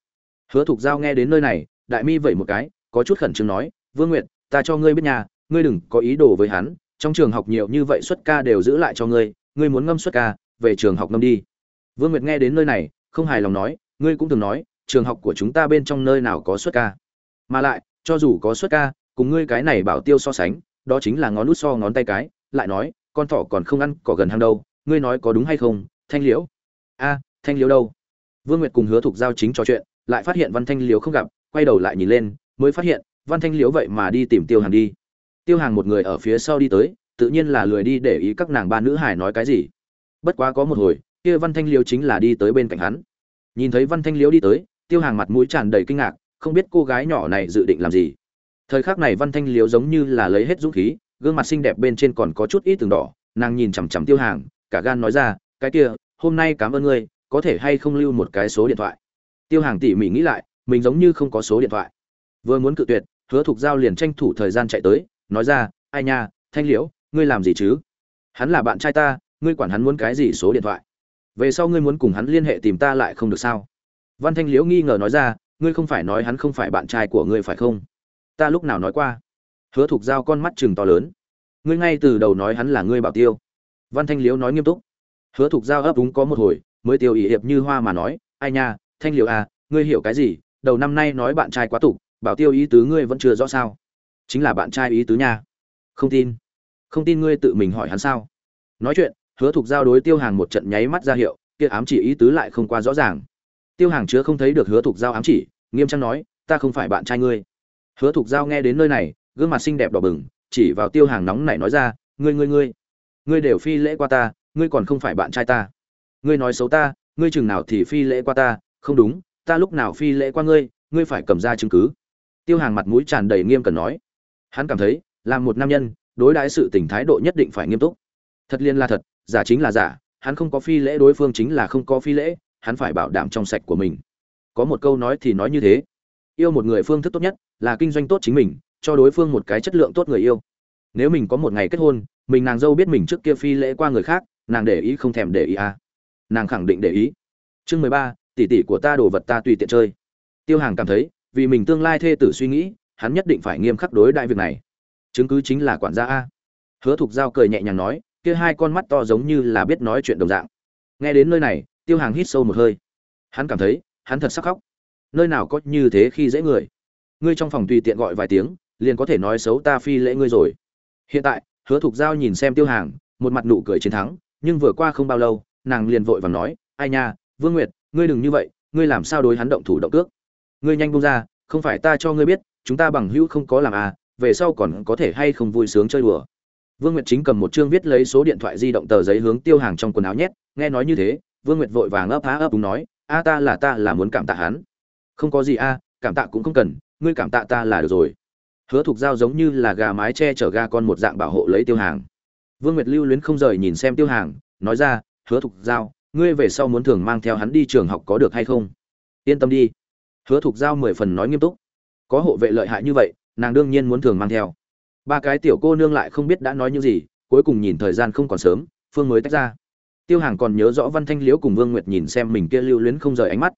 Hứa thục giao nghe đến nơi này, đại mi vẩy một cái, có chút khẩn trương nói, vương nguyệt, ta cho ngươi biết nhà ngươi đừng có ý đồ với hắn, trong trường học nhiều như vậy xuất ca đều giữ lại cho ngươi ngươi muốn ngâm xuất ca, về trường học ngâm đi. Vương nguyệt nghe đến nơi này, không hài lòng nói, ngươi cũng từng nói trường học của chúng ta bên trong nơi nào có xuất ca? Mà lại, cho dù có xuất ca, cùng ngươi cái này bảo tiêu so sánh, đó chính là ngón nút so ngón tay cái, lại nói, con thỏ còn không ăn cỏ gần hang đâu, ngươi nói có đúng hay không? Thanh liễu. A, thanh liễu đâu? Vương nguyệt cùng hứa thục giao chính trò chuyện, lại phát hiện văn thanh liễu không gặp, quay đầu lại nhìn lên, mới phát hiện, văn thanh liễu vậy mà đi tìm tiêu hàng đi. Tiêu hàng một người ở phía sau đi tới, tự nhiên là lười đi để ý các nàng ba nữ hải nói cái gì. Bất quá có một hồi, kia văn thanh liễu chính là đi tới bên cạnh hắn. Nhìn thấy văn thanh liễu đi tới tiêu hàng mặt mũi tràn đầy kinh ngạc, không biết cô gái nhỏ này dự định làm gì. Thời khắc này văn thanh liễu giống như là lấy hết dũng khí, gương mặt xinh đẹp bên trên còn có chút ít từng đỏ, nàng nhìn chằm chằm tiêu hàng, cả gan nói ra, cái kia, hôm nay cảm ơn ngươi, có thể hay không lưu một cái số điện thoại? Tiêu hàng tỉ mỉ nghĩ lại, mình giống như không có số điện thoại. Vừa muốn cự tuyệt, hứa thục giao liền tranh thủ thời gian chạy tới, nói ra, ai nha, thanh liễu, ngươi làm gì chứ? Hắn là bạn trai ta, ngươi quản hắn muốn cái gì số điện thoại? Về sau ngươi muốn cùng hắn liên hệ tìm ta lại không được sao? Văn thanh liễu nghi ngờ nói ra, ngươi không phải nói hắn không phải bạn trai của ngươi phải không? Ta lúc nào nói qua? Hứa thục giao con mắt chừng to lớn. Ngươi ngay từ đầu nói hắn là ngươi bảo tiêu. Văn thanh liễu nói nghiêm túc. Hứa thục giao ấp úng có một hồi, mới tiêu Ý hiệp như hoa mà nói, ai nha, thanh liễu à ngươi hiểu cái gì? Đầu năm nay nói bạn trai quá tục, bảo tiêu ý tứ ngươi vẫn chưa rõ sao? Chính là bạn trai ý tứ nha. Không tin. Không tin ngươi tự mình hỏi hắn sao? Nói chuyện, hứa thục giao đối tiêu hàng một trận nháy mắt ra hiệu, kia ám chỉ ý tứ lại không qua rõ ràng tiêu hàng chứa không thấy được hứa thục giao ám chỉ, nghiêm trang nói, ta không phải bạn trai ngươi. Hứa thục giao nghe đến nơi này, gương mặt xinh đẹp đỏ bừng, chỉ vào tiêu hàng nóng này nói ra, ngươi ngươi ngươi ngươi đều phi lễ qua ta, ngươi còn không phải bạn trai ta. Ngươi nói xấu ta, ngươi chừng nào thì phi lễ qua ta, không đúng, ta lúc nào phi lễ qua ngươi ngươi phải cầm ra chứng cứ. Tiêu hàng mặt mũi tràn đầy nghiêm cần nói. Hắn cảm thấy làm một nam nhân, đối đãi sự tình thái độ nhất định phải nghiêm túc. Thật liên là thật, giả chính là giả, hắn không có phi lễ đối phương chính là không có phi lễ hắn phải bảo đảm trong sạch của mình. Có một câu nói thì nói như thế. Yêu một người phương thức tốt nhất là kinh doanh tốt chính mình, cho đối phương một cái chất lượng tốt người yêu. Nếu mình có một ngày kết hôn, mình nàng dâu biết mình trước kia phi lễ qua người khác, nàng để ý không thèm để ý à? Nàng khẳng định để ý. Chương mười ba, tỷ tỷ của ta đồ vật ta tùy tiện chơi. Tiêu hàng cảm thấy, vì mình tương lai thê tử suy nghĩ, hắn nhất định phải nghiêm khắc đối đại việc này. Chứng cứ chính là quản gia a. Hứa thục giao cười nhẹ nhàng nói, kia hai con mắt to giống như là biết nói chuyện đồng dạng. Nghe đến nơi này tiêu hàng hít sâu một hơi. Hắn cảm thấy, hắn thật sắc khóc. Nơi nào có như thế khi dễ người? Ngươi trong phòng tùy tiện gọi vài tiếng, liền có thể nói xấu ta phi lễ ngươi rồi. Hiện tại, hứa thục giao nhìn xem tiêu hàng, một mặt nụ cười chiến thắng, nhưng vừa qua không bao lâu, nàng liền vội và nói, ai nha, vương nguyệt, ngươi đừng như vậy, ngươi làm sao đối hắn động thủ động cước? Ngươi nhanh buông ra, không phải ta cho ngươi biết, chúng ta bằng hữu không có làm à về sau còn có thể hay không vui sướng chơi đùa? Vương nguyệt chính cầm một chương viết lấy số điện thoại di động tờ giấy hướng tiêu hàng trong quần áo nhét, nghe nói như thế vương nguyệt vội vàng ấp há ấp đúng nói, a ta là ta là muốn cảm tạ hắn. Không có gì a, cảm tạ cũng không cần, ngươi cảm tạ ta là được rồi. Hứa thục giao giống như là gà mái che chở ga con một dạng bảo hộ lấy tiêu hàng. Vương nguyệt lưu luyến không rời nhìn xem tiêu hàng, nói ra, hứa thục giao, ngươi về sau muốn thường mang theo hắn đi trường học có được hay không? Yên tâm đi. Hứa thục giao mười phần nói nghiêm túc. Có hộ vệ lợi hại như vậy, nàng đương nhiên muốn thường mang theo. Ba cái tiểu cô nương lại không biết đã nói những gì, cuối cùng nhìn thời gian không còn sớm, phương mới tách ra tiêu hàng còn nhớ rõ văn thanh liễu cùng vương nguyệt nhìn xem mình kia lưu luyến không rời ánh mắt.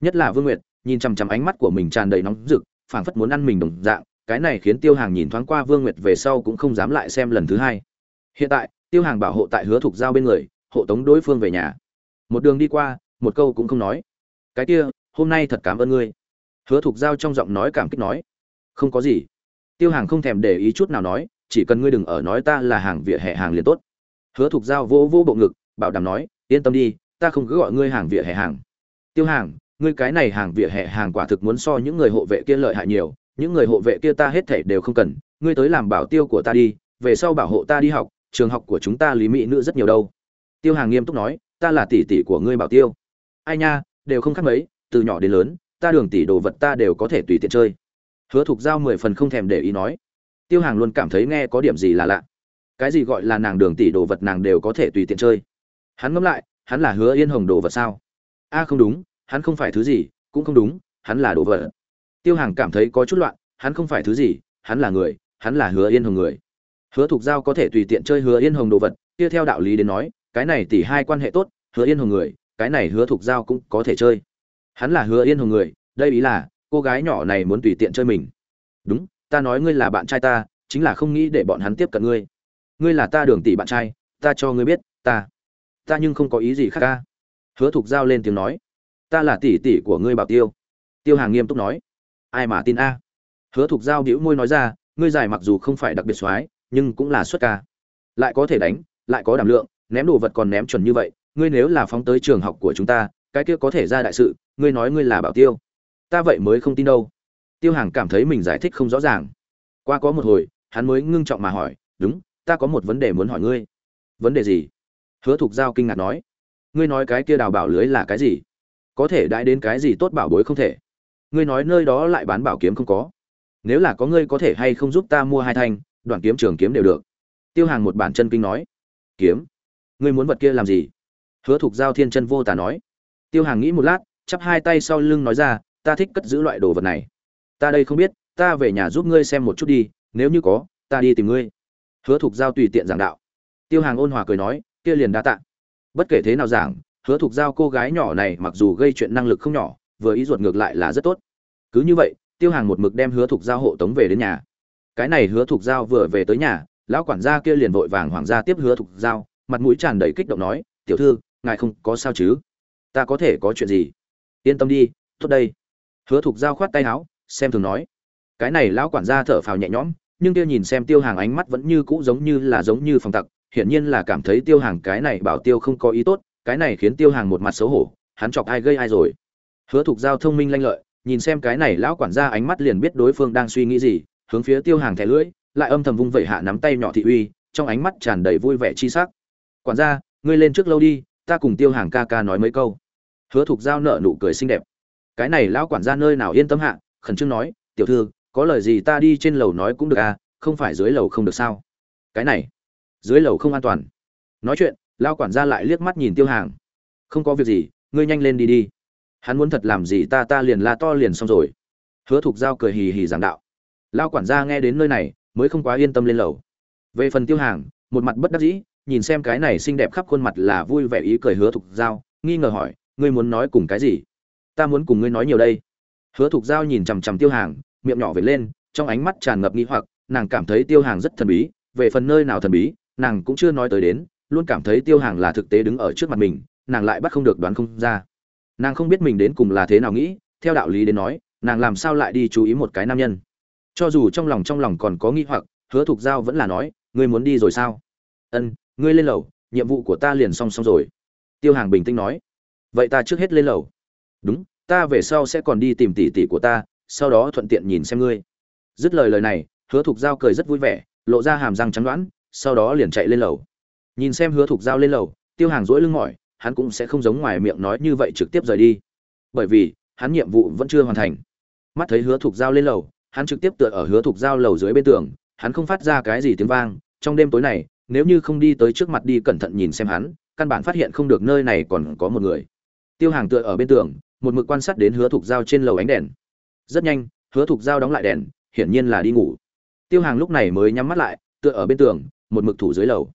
Nhất là vương nguyệt, nhìn chằm chằm ánh mắt của mình tràn đầy nóng rực, phảng phất muốn ăn mình đồng dạng, cái này khiến tiêu hàng nhìn thoáng qua vương nguyệt về sau cũng không dám lại xem lần thứ hai. Hiện tại, tiêu hàng bảo hộ tại hứa thục giao bên người, hộ tống đối phương về nhà. Một đường đi qua, một câu cũng không nói. Cái kia, hôm nay thật cảm ơn ngươi. Hứa thục giao trong giọng nói cảm kích nói. Không có gì. Tiêu hàng không thèm để ý chút nào nói, chỉ cần ngươi đừng ở nói ta là hàng vỉa hè hàng liền tốt. Hứa thục giao vô vô bộ ngực bảo đảm nói, yên tâm đi, ta không cứ gọi ngươi hàng vỉa hè hàng. Tiêu hàng, ngươi cái này hàng vỉa hè hàng quả thực muốn so những người hộ vệ kia lợi hại nhiều, những người hộ vệ kia ta hết thảy đều không cần, ngươi tới làm bảo tiêu của ta đi, về sau bảo hộ ta đi học, trường học của chúng ta lý mỹ nữ rất nhiều đâu. Tiêu hàng nghiêm túc nói, ta là tỷ tỷ của ngươi bảo tiêu. Ai nha, đều không khác mấy, từ nhỏ đến lớn, ta đường tỷ đồ vật ta đều có thể tùy tiện chơi. Hứa thục giao mười phần không thèm để ý nói. Tiêu hàng luôn cảm thấy nghe có điểm gì là lạ. Cái gì gọi là nàng đường tỷ đồ vật nàng đều có thể tùy tiện chơi? Hắn ngẫm lại, hắn là hứa yên hồng đồ vật sao? A, không đúng, hắn không phải thứ gì, cũng không đúng, hắn là đồ vật. Tiêu hàng cảm thấy có chút loạn, hắn không phải thứ gì, hắn là người, hắn là hứa yên hồng người. Hứa thục giao có thể tùy tiện chơi hứa yên hồng đồ vật, kia theo đạo lý đến nói, cái này tỷ hai quan hệ tốt, hứa yên hồng người, cái này hứa thục giao cũng có thể chơi. Hắn là hứa yên hồng người, đây ý là, cô gái nhỏ này muốn tùy tiện chơi mình. Đúng, ta nói ngươi là bạn trai ta, chính là không nghĩ để bọn hắn tiếp cận ngươi. Ngươi là ta đường tỷ bạn trai, ta cho ngươi biết, ta ta nhưng không có ý gì khác ca. Hứa thục giao lên tiếng nói. Ta là tỷ tỷ của ngươi bảo tiêu. Tiêu hàng nghiêm túc nói. Ai mà tin a? Hứa thục giao đĩu môi nói ra, ngươi giải mặc dù không phải đặc biệt soái, nhưng cũng là xuất ca. Lại có thể đánh, lại có đảm lượng, ném đồ vật còn ném chuẩn như vậy, ngươi nếu là phóng tới trường học của chúng ta, cái kia có thể ra đại sự, ngươi nói ngươi là bảo tiêu. Ta vậy mới không tin đâu. Tiêu hàng cảm thấy mình giải thích không rõ ràng. Qua có một hồi, hắn mới ngưng trọng mà hỏi, đúng, ta có một vấn đề muốn hỏi ngươi. Vấn đề gì? Hứa thục giao kinh ngạc nói, ngươi nói cái kia đào bảo lưới là cái gì? Có thể đãi đến cái gì tốt bảo bối không thể? Ngươi nói nơi đó lại bán bảo kiếm không có. Nếu là có ngươi có thể hay không giúp ta mua hai thanh, đoạn kiếm trường kiếm đều được. Tiêu hàng một bản chân kinh nói, kiếm? Ngươi muốn vật kia làm gì? Hứa thục giao thiên chân vô tả nói, tiêu hàng nghĩ một lát, chắp hai tay sau lưng nói ra, ta thích cất giữ loại đồ vật này. Ta đây không biết, ta về nhà giúp ngươi xem một chút đi, nếu như có, ta đi tìm ngươi. Hứa thục giao tùy tiện giảng đạo. Tiêu hàng ôn hòa cười nói kia liền đa tạ. Bất kể thế nào giảng, hứa thục giao cô gái nhỏ này mặc dù gây chuyện năng lực không nhỏ, vừa ý ruột ngược lại là rất tốt. Cứ như vậy, tiêu hàng một mực đem hứa thục giao hộ tống về đến nhà. Cái này hứa thục giao vừa về tới nhà, lão quản gia kia liền vội vàng hoàng gia tiếp hứa thục giao, mặt mũi tràn đầy kích động nói, tiểu thư, ngài không có sao chứ? Ta có thể có chuyện gì? Yên tâm đi, tốt đây. Hứa thục giao khoát tay áo, xem thường nói, cái này lão quản gia thở phào nhẹ nhõm, nhưng kia nhìn xem tiêu hàng ánh mắt vẫn như cũ giống như là giống như phòng tặc hiển nhiên là cảm thấy tiêu hàng cái này bảo tiêu không có ý tốt, cái này khiến tiêu hàng một mặt xấu hổ, hắn chọc ai gây ai rồi. Hứa thục giao thông minh lanh lợi, nhìn xem cái này lão quản gia ánh mắt liền biết đối phương đang suy nghĩ gì, hướng phía tiêu hàng thẻ lưỡi, lại âm thầm vung vẩy hạ nắm tay nhỏ thị uy, trong ánh mắt tràn đầy vui vẻ chi sắc. Quản gia, ngươi lên trước lâu đi, ta cùng tiêu hàng ca ca nói mấy câu. Hứa thục giao nợ nụ cười xinh đẹp. Cái này lão quản gia nơi nào yên tâm hạ, khẩn trương nói, tiểu thư, có lời gì ta đi trên lầu nói cũng được à không phải dưới lầu không được sao? Cái này dưới lầu không an toàn. Nói chuyện, lao quản gia lại liếc mắt nhìn tiêu hàng. Không có việc gì, ngươi nhanh lên đi đi. Hắn muốn thật làm gì ta ta liền la to liền xong rồi. Hứa thục giao cười hì hì giảng đạo. Lao quản gia nghe đến nơi này, mới không quá yên tâm lên lầu. Về phần tiêu hàng, một mặt bất đắc dĩ, nhìn xem cái này xinh đẹp khắp khuôn mặt là vui vẻ ý cười hứa thục giao, nghi ngờ hỏi, ngươi muốn nói cùng cái gì? Ta muốn cùng ngươi nói nhiều đây. Hứa thục giao nhìn chằm chằm tiêu hàng, miệng nhỏ về lên, trong ánh mắt tràn ngập nghi hoặc, nàng cảm thấy tiêu hàng rất thần bí, về phần nơi nào thần bí nàng cũng chưa nói tới đến, luôn cảm thấy tiêu hàng là thực tế đứng ở trước mặt mình, nàng lại bắt không được đoán không ra. Nàng không biết mình đến cùng là thế nào nghĩ, theo đạo lý đến nói, nàng làm sao lại đi chú ý một cái nam nhân. Cho dù trong lòng trong lòng còn có nghi hoặc, hứa thục giao vẫn là nói, ngươi muốn đi rồi sao? Ân, ngươi lên lầu, nhiệm vụ của ta liền xong xong rồi. Tiêu hàng bình tĩnh nói. Vậy ta trước hết lên lầu. Đúng, ta về sau sẽ còn đi tìm tỷ tỷ của ta, sau đó thuận tiện nhìn xem ngươi. Dứt lời lời này, hứa thục giao cười rất vui vẻ, lộ ra hàm răng trắng đoãn sau đó liền chạy lên lầu. Nhìn xem hứa thục giao lên lầu, tiêu hàng dỗi lưng mỏi, hắn cũng sẽ không giống ngoài miệng nói như vậy trực tiếp rời đi. Bởi vì, hắn nhiệm vụ vẫn chưa hoàn thành. Mắt thấy hứa thục giao lên lầu, hắn trực tiếp tựa ở hứa thục giao lầu dưới bên tường, hắn không phát ra cái gì tiếng vang. Trong đêm tối này, nếu như không đi tới trước mặt đi cẩn thận nhìn xem hắn, căn bản phát hiện không được nơi này còn có một người. Tiêu hàng tựa ở bên tường, một mực quan sát đến hứa thục giao trên lầu ánh đèn. Rất nhanh, hứa thục giao đóng lại đèn, hiển nhiên là đi ngủ. Tiêu hàng lúc này mới nhắm mắt lại, tựa ở bên tường một mực thủ dưới lầu.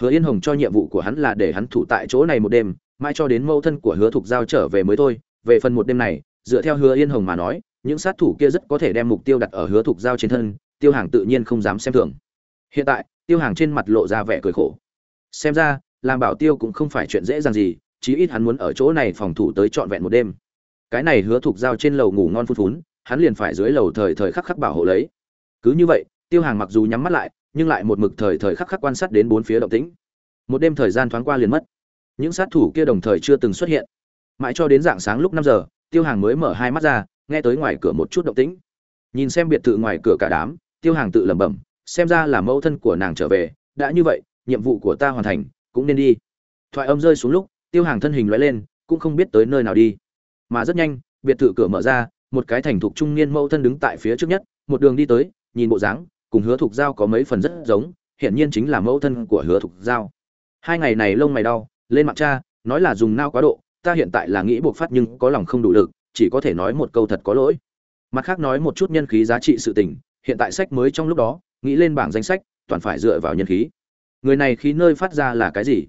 Hứa yên hồng cho nhiệm vụ của hắn là để hắn thủ tại chỗ này một đêm, mãi cho đến mâu thân của hứa thục giao trở về mới thôi. Về phần một đêm này, dựa theo hứa yên hồng mà nói, những sát thủ kia rất có thể đem mục tiêu đặt ở hứa thục giao trên thân, tiêu hàng tự nhiên không dám xem thường. Hiện tại, tiêu hàng trên mặt lộ ra vẻ cười khổ. Xem ra, làm bảo tiêu cũng không phải chuyện dễ dàng gì, chí ít hắn muốn ở chỗ này phòng thủ tới trọn vẹn một đêm. Cái này hứa thục giao trên lầu ngủ ngon phút phún, hắn liền phải dưới lầu thời thời khắc khắc bảo hộ lấy. Cứ như vậy, tiêu hàng mặc dù nhắm mắt lại nhưng lại một mực thời thời khắc khắc quan sát đến bốn phía động tĩnh. Một đêm thời gian thoáng qua liền mất. Những sát thủ kia đồng thời chưa từng xuất hiện. Mãi cho đến dạng sáng lúc năm giờ, tiêu hàng mới mở hai mắt ra, nghe tới ngoài cửa một chút động tĩnh. Nhìn xem biệt thự ngoài cửa cả đám, tiêu hàng tự lẩm bẩm, xem ra là mẫu thân của nàng trở về, đã như vậy, nhiệm vụ của ta hoàn thành, cũng nên đi. Thoại âm rơi xuống lúc, tiêu hàng thân hình lóe lên, cũng không biết tới nơi nào đi. Mà rất nhanh, biệt thự cửa mở ra, một cái thành thục trung niên mẫu thân đứng tại phía trước nhất, một đường đi tới, nhìn bộ dáng cùng hứa thục giao có mấy phần rất giống, hiển nhiên chính là mẫu thân của hứa thục giao. Hai ngày này lông mày đau, lên mặt cha, nói là dùng nao quá độ, ta hiện tại là nghĩ buộc phát nhưng có lòng không đủ lực, chỉ có thể nói một câu thật có lỗi. Mặt khác nói một chút nhân khí giá trị sự tình, hiện tại sách mới trong lúc đó, nghĩ lên bảng danh sách, toàn phải dựa vào nhân khí. Người này khí nơi phát ra là cái gì?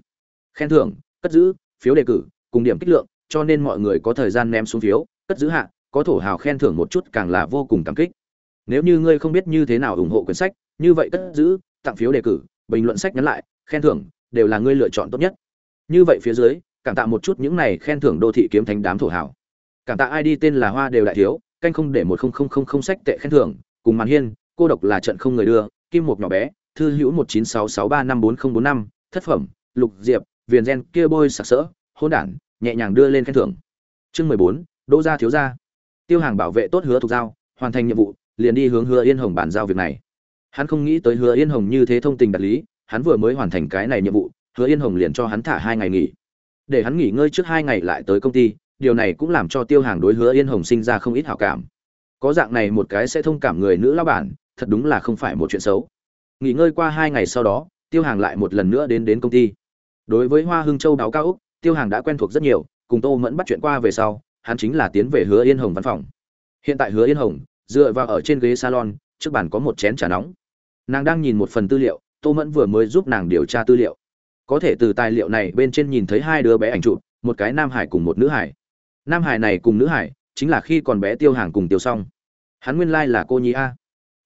Khen thưởng, cất giữ, phiếu đề cử, cùng điểm kích lượng, cho nên mọi người có thời gian ném xuống phiếu, cất giữ hạ, có thổ hào khen thưởng một chút càng là vô cùng cảm kích nếu như ngươi không biết như thế nào ủng hộ quyển sách, như vậy cất giữ, tặng phiếu đề cử, bình luận sách nhắn lại, khen thưởng, đều là ngươi lựa chọn tốt nhất. Như vậy phía dưới, cảm tạ một chút những này khen thưởng đô thị kiếm thánh đám thổ hào. Cảm tạ id tên là hoa đều đại thiếu, canh không để một không không không không sách tệ khen thưởng, cùng màn hiên, cô độc là trận không người đưa, kim một nhỏ bé, thư hữu một chín sáu sáu ba năm bốn không bốn năm, thất phẩm, lục diệp, viền gen kia bôi sặc sỡ, hôn đản, nhẹ nhàng đưa lên khen thưởng. Chương mười bốn, đỗ gia thiếu gia. Tiêu hàng bảo vệ tốt hứa thuộc giao, hoàn thành nhiệm vụ liền đi hướng hứa yên hồng bàn giao việc này. Hắn không nghĩ tới hứa yên hồng như thế thông tình đạt lý, hắn vừa mới hoàn thành cái này nhiệm vụ, hứa yên hồng liền cho hắn thả hai ngày nghỉ. Để hắn nghỉ ngơi trước hai ngày lại tới công ty, điều này cũng làm cho tiêu hàng đối hứa yên hồng sinh ra không ít hảo cảm. Có dạng này một cái sẽ thông cảm người nữ lão bản, thật đúng là không phải một chuyện xấu. Nghỉ ngơi qua hai ngày sau đó, tiêu hàng lại một lần nữa đến đến công ty. Đối với hoa hưng châu đáo cao úc, tiêu hàng đã quen thuộc rất nhiều, cùng tô mẫn bắt chuyện qua về sau, hắn chính là tiến về hứa yên hồng văn phòng. Hiện tại hứa yên hồng dựa vào ở trên ghế salon, trước bàn có một chén trà nóng. Nàng đang nhìn một phần tư liệu, tô mẫn vừa mới giúp nàng điều tra tư liệu. Có thể từ tài liệu này bên trên nhìn thấy hai đứa bé ảnh chụp, một cái nam hải cùng một nữ hải. Nam hải này cùng nữ hải, chính là khi còn bé tiêu hàng cùng tiêu xong hắn nguyên lai là cô nhi a.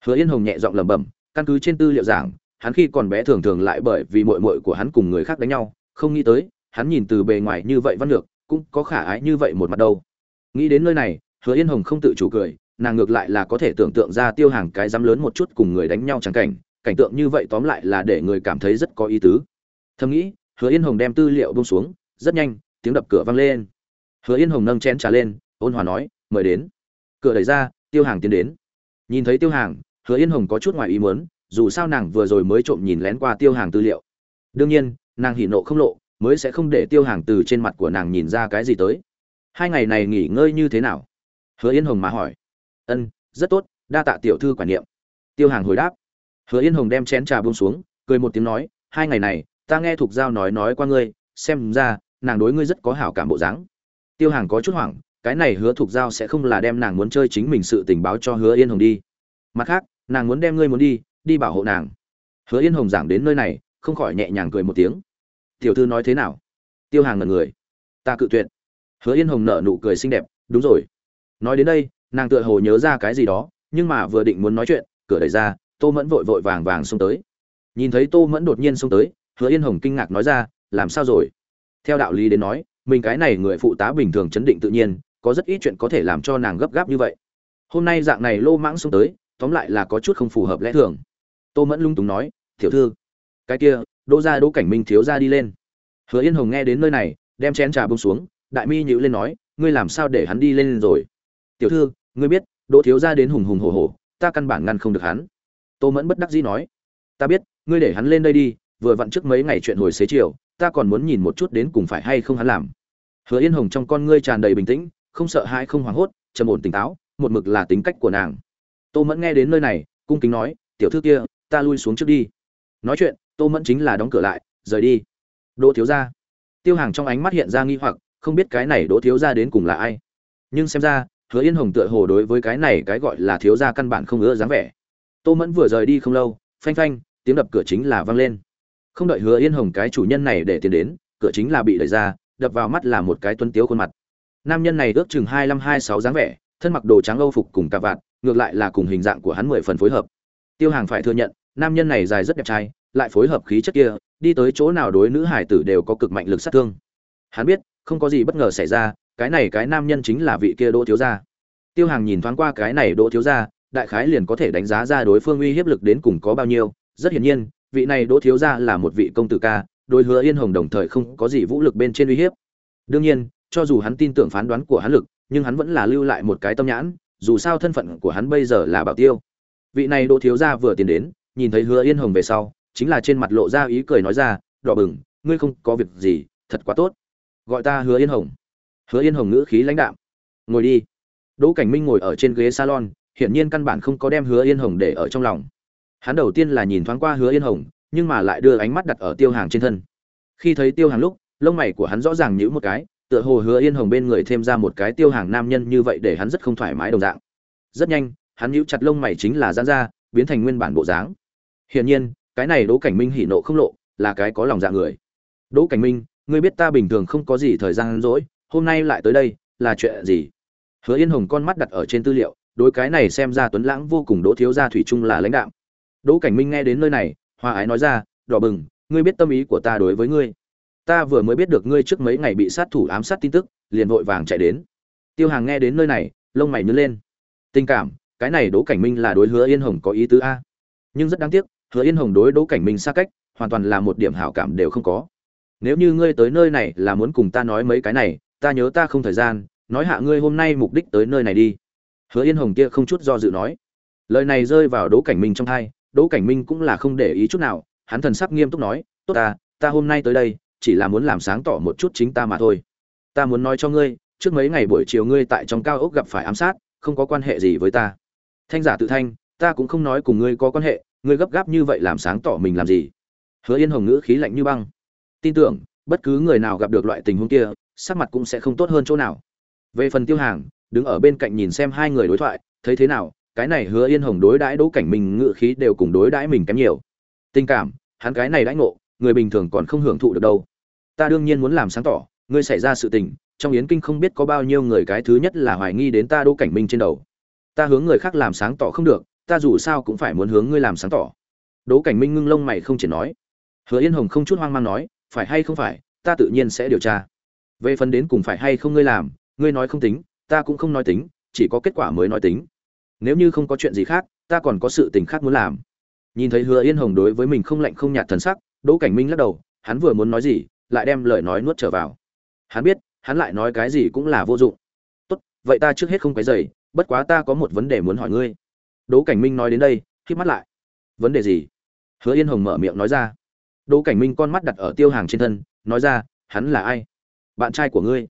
Hứa yên hồng nhẹ giọng lẩm bẩm, căn cứ trên tư liệu giảng, hắn khi còn bé thường thường lại bởi vì mội mội của hắn cùng người khác đánh nhau, không nghĩ tới, hắn nhìn từ bề ngoài như vậy văn lược, cũng có khả ái như vậy một mặt đâu. Nghĩ đến nơi này, hứa yên hồng không tự chủ cười nàng ngược lại là có thể tưởng tượng ra tiêu hàng cái dám lớn một chút cùng người đánh nhau chẳng cảnh cảnh tượng như vậy tóm lại là để người cảm thấy rất có ý tứ. Thầm nghĩ, hứa yên hồng đem tư liệu bông xuống, rất nhanh, tiếng đập cửa vang lên. Hứa yên hồng nâng chén trà lên, ôn hòa nói, mời đến. Cửa đẩy ra, tiêu hàng tiến đến. Nhìn thấy tiêu hàng, hứa yên hồng có chút ngoài ý muốn, dù sao nàng vừa rồi mới trộm nhìn lén qua tiêu hàng tư liệu. Đương nhiên, nàng hỉ nộ không lộ, mới sẽ không để tiêu hàng từ trên mặt của nàng nhìn ra cái gì tới. Hai ngày này nghỉ ngơi như thế nào? Hứa yên hồng mà hỏi ân, rất tốt, đa tạ tiểu thư quản niệm. Tiêu hàng hồi đáp. Hứa yên hồng đem chén trà buông xuống, cười một tiếng nói, hai ngày này, ta nghe thục giao nói nói qua ngươi, xem ra, nàng đối ngươi rất có hảo cảm bộ dáng. Tiêu hàng có chút hoảng, cái này hứa thục giao sẽ không là đem nàng muốn chơi chính mình sự tình báo cho hứa yên hồng đi. Mặt khác, nàng muốn đem ngươi muốn đi đi bảo hộ nàng. Hứa yên hồng giảng đến nơi này, không khỏi nhẹ nhàng cười một tiếng. Tiểu thư nói thế nào? Tiêu hàng ngần người. Ta cự tuyệt. Hứa yên hồng nở nụ cười xinh đẹp, đúng rồi. Nói đến đây nàng tựa hồ nhớ ra cái gì đó, nhưng mà vừa định muốn nói chuyện, cửa đẩy ra, tô mẫn vội vội vàng vàng xông tới. Nhìn thấy tô mẫn đột nhiên xông tới, hứa yên hồng kinh ngạc nói ra, làm sao rồi? Theo đạo lý đến nói, mình cái này người phụ tá bình thường chấn định tự nhiên, có rất ít chuyện có thể làm cho nàng gấp gáp như vậy. Hôm nay dạng này lô mãng xông tới, tóm lại là có chút không phù hợp lẽ thường. Tô mẫn lung túng nói, tiểu thư, cái kia, đỗ ra đỗ cảnh minh thiếu ra đi lên. Hứa yên hồng nghe đến nơi này, đem chén trà bông xuống, đại mi nhữ lên nói, ngươi làm sao để hắn đi lên rồi? Tiểu thư ngươi biết, đỗ thiếu ra đến hùng hùng hổ hổ, ta căn bản ngăn không được hắn. Tô mẫn bất đắc dĩ nói, ta biết, ngươi để hắn lên đây đi, vừa vặn trước mấy ngày chuyện hồi xế chiều, ta còn muốn nhìn một chút đến cùng phải hay không hắn làm. Hứa yên hồng trong con ngươi tràn đầy bình tĩnh, không sợ hãi không hoảng hốt, trầm ổn tỉnh táo, một mực là tính cách của nàng. Tô mẫn nghe đến nơi này, cung kính nói, tiểu thư kia, ta lui xuống trước đi. Nói chuyện, tô mẫn chính là đóng cửa lại, rời đi. Đỗ thiếu gia. Tiêu hàng trong ánh mắt hiện ra nghi hoặc, không biết cái này đỗ thiếu gia đến cùng là ai. Nhưng xem ra hứa yên hồng tựa hồ đối với cái này cái gọi là thiếu gia căn bản không ưa dáng vẻ. Tô mẫn vừa rời đi không lâu, phanh phanh, tiếng đập cửa chính là vang lên. Không đợi hứa yên hồng cái chủ nhân này để tiền đến, cửa chính là bị đẩy ra, đập vào mắt là một cái tuấn tiếu khuôn mặt. Nam nhân này ước chừng hai năm hai sáu dáng vẻ, thân mặc đồ trắng âu phục cùng cà vạt, ngược lại là cùng hình dạng của hắn mười phần phối hợp. Tiêu hàng phải thừa nhận, nam nhân này dài rất đẹp trai, lại phối hợp khí chất kia, đi tới chỗ nào đối nữ hải tử đều có cực mạnh lực sát thương. Hắn biết không có gì bất ngờ xảy ra, cái này cái nam nhân chính là vị kia đỗ thiếu gia. Tiêu hàng nhìn thoáng qua cái này đỗ thiếu gia, đại khái liền có thể đánh giá ra đối phương uy hiếp lực đến cùng có bao nhiêu. Rất hiển nhiên, vị này đỗ thiếu gia là một vị công tử ca, đối hứa yên hồng đồng thời không có gì vũ lực bên trên uy hiếp. Đương nhiên, cho dù hắn tin tưởng phán đoán của hắn lực, nhưng hắn vẫn là lưu lại một cái tâm nhãn, dù sao thân phận của hắn bây giờ là bảo tiêu. Vị này đỗ thiếu gia vừa tiến đến, nhìn thấy hứa yên hồng về sau, chính là trên mặt lộ ra ý cười nói ra, đỏ bừng, ngươi không có việc gì, thật quá tốt gọi ta hứa yên hồng. Hứa yên hồng ngữ khí lãnh đạm. Ngồi đi. Đỗ cảnh minh ngồi ở trên ghế salon, hiển nhiên căn bản không có đem hứa yên hồng để ở trong lòng. Hắn đầu tiên là nhìn thoáng qua hứa yên hồng, nhưng mà lại đưa ánh mắt đặt ở tiêu hàng trên thân. Khi thấy tiêu hàng lúc, lông mày của hắn rõ ràng nhữ một cái, tựa hồ hứa yên hồng bên người thêm ra một cái tiêu hàng nam nhân như vậy để hắn rất không thoải mái đồng dạng. Rất nhanh, hắn nhíu chặt lông mày chính là giãn ra, biến thành nguyên bản bộ dáng. Hiển nhiên, cái này đỗ cảnh minh hỉ nộ không lộ, là cái có lòng dạ người. Đỗ cảnh minh ngươi biết ta bình thường không có gì thời gian rỗi, hôm nay lại tới đây, là chuyện gì? Hứa yên hồng con mắt đặt ở trên tư liệu, đối cái này xem ra tuấn lãng vô cùng đỗ thiếu gia thủy chung là lãnh đạo đỗ cảnh minh nghe đến nơi này hoa ái nói ra, đỏ bừng, ngươi biết tâm ý của ta đối với ngươi. Ta vừa mới biết được ngươi trước mấy ngày bị sát thủ ám sát tin tức, liền vội vàng chạy đến. Tiêu hàng nghe đến nơi này, lông mày nhớ lên. Tình cảm, cái này đỗ cảnh minh là đối hứa yên hồng có ý tứ a? Nhưng rất đáng tiếc, hứa yên hồng đối đỗ cảnh minh xa cách, hoàn toàn là một điểm hảo cảm đều không có nếu như ngươi tới nơi này là muốn cùng ta nói mấy cái này, ta nhớ ta không thời gian, nói hạ ngươi hôm nay mục đích tới nơi này đi. Hứa yên hồng kia không chút do dự nói. Lời này rơi vào đỗ cảnh minh trong thai, đỗ cảnh minh cũng là không để ý chút nào, hắn thần sắc nghiêm túc nói, tốt ta ta hôm nay tới đây, chỉ là muốn làm sáng tỏ một chút chính ta mà thôi. Ta muốn nói cho ngươi, trước mấy ngày buổi chiều ngươi tại trong cao ốc gặp phải ám sát, không có quan hệ gì với ta. Thanh giả tự thanh, ta cũng không nói cùng ngươi có quan hệ, ngươi gấp gáp như vậy làm sáng tỏ mình làm gì? Hứa yên hồng ngữ khí lạnh như băng tin tưởng, bất cứ người nào gặp được loại tình huống kia, sắc mặt cũng sẽ không tốt hơn chỗ nào. Về phần tiêu hàng, đứng ở bên cạnh nhìn xem hai người đối thoại, thấy thế nào, cái này hứa yên hồng đối đãi đỗ cảnh mình ngự khí đều cùng đối đãi mình kém nhiều. Tình cảm, hắn cái này đãi ngộ, người bình thường còn không hưởng thụ được đâu. Ta đương nhiên muốn làm sáng tỏ, ngươi xảy ra sự tình, trong yến kinh không biết có bao nhiêu người cái thứ nhất là hoài nghi đến ta đỗ cảnh minh trên đầu. Ta hướng người khác làm sáng tỏ không được, ta dù sao cũng phải muốn hướng ngươi làm sáng tỏ. Đỗ cảnh minh ngưng lông mày không chỉ nói. Hứa yên hồng không chút hoang mang nói phải hay không phải, ta tự nhiên sẽ điều tra. Về phần đến cùng phải hay không ngươi làm, ngươi nói không tính, ta cũng không nói tính, chỉ có kết quả mới nói tính. Nếu như không có chuyện gì khác, ta còn có sự tình khác muốn làm. Nhìn thấy hứa yên hồng đối với mình không lạnh không nhạt thần sắc, đỗ cảnh minh lắc đầu, hắn vừa muốn nói gì, lại đem lời nói nuốt trở vào. Hắn biết, hắn lại nói cái gì cũng là vô dụng. Tốt, vậy ta trước hết không cái dày bất quá ta có một vấn đề muốn hỏi ngươi. Đỗ cảnh minh nói đến đây khi mắt lại. Vấn đề gì? Hứa yên hồng mở miệng nói ra đỗ cảnh minh con mắt đặt ở tiêu hàng trên thân, nói ra, hắn là ai? Bạn trai của ngươi?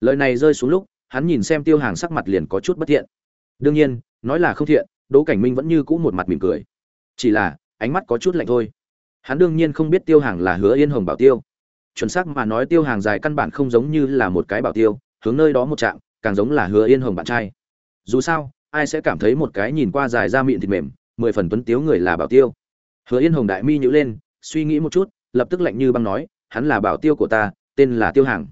Lời này rơi xuống lúc, hắn nhìn xem tiêu hàng sắc mặt liền có chút bất thiện. Đương nhiên, nói là không thiện, đỗ cảnh minh vẫn như cũ một mặt mỉm cười. Chỉ là, ánh mắt có chút lạnh thôi. Hắn đương nhiên không biết tiêu hàng là hứa yên hồng bảo tiêu. Chuẩn xác mà nói tiêu hàng dài căn bản không giống như là một cái bảo tiêu, hướng nơi đó một chạm, càng giống là hứa yên hồng bạn trai. Dù sao, ai sẽ cảm thấy một cái nhìn qua dài da miệng thịt mềm, mười phần tuấn tiếu người là bảo tiêu? Hứa yên hồng đại mi nhữ lên suy nghĩ một chút, lập tức lạnh như băng nói, hắn là bảo tiêu của ta, tên là tiêu hàng.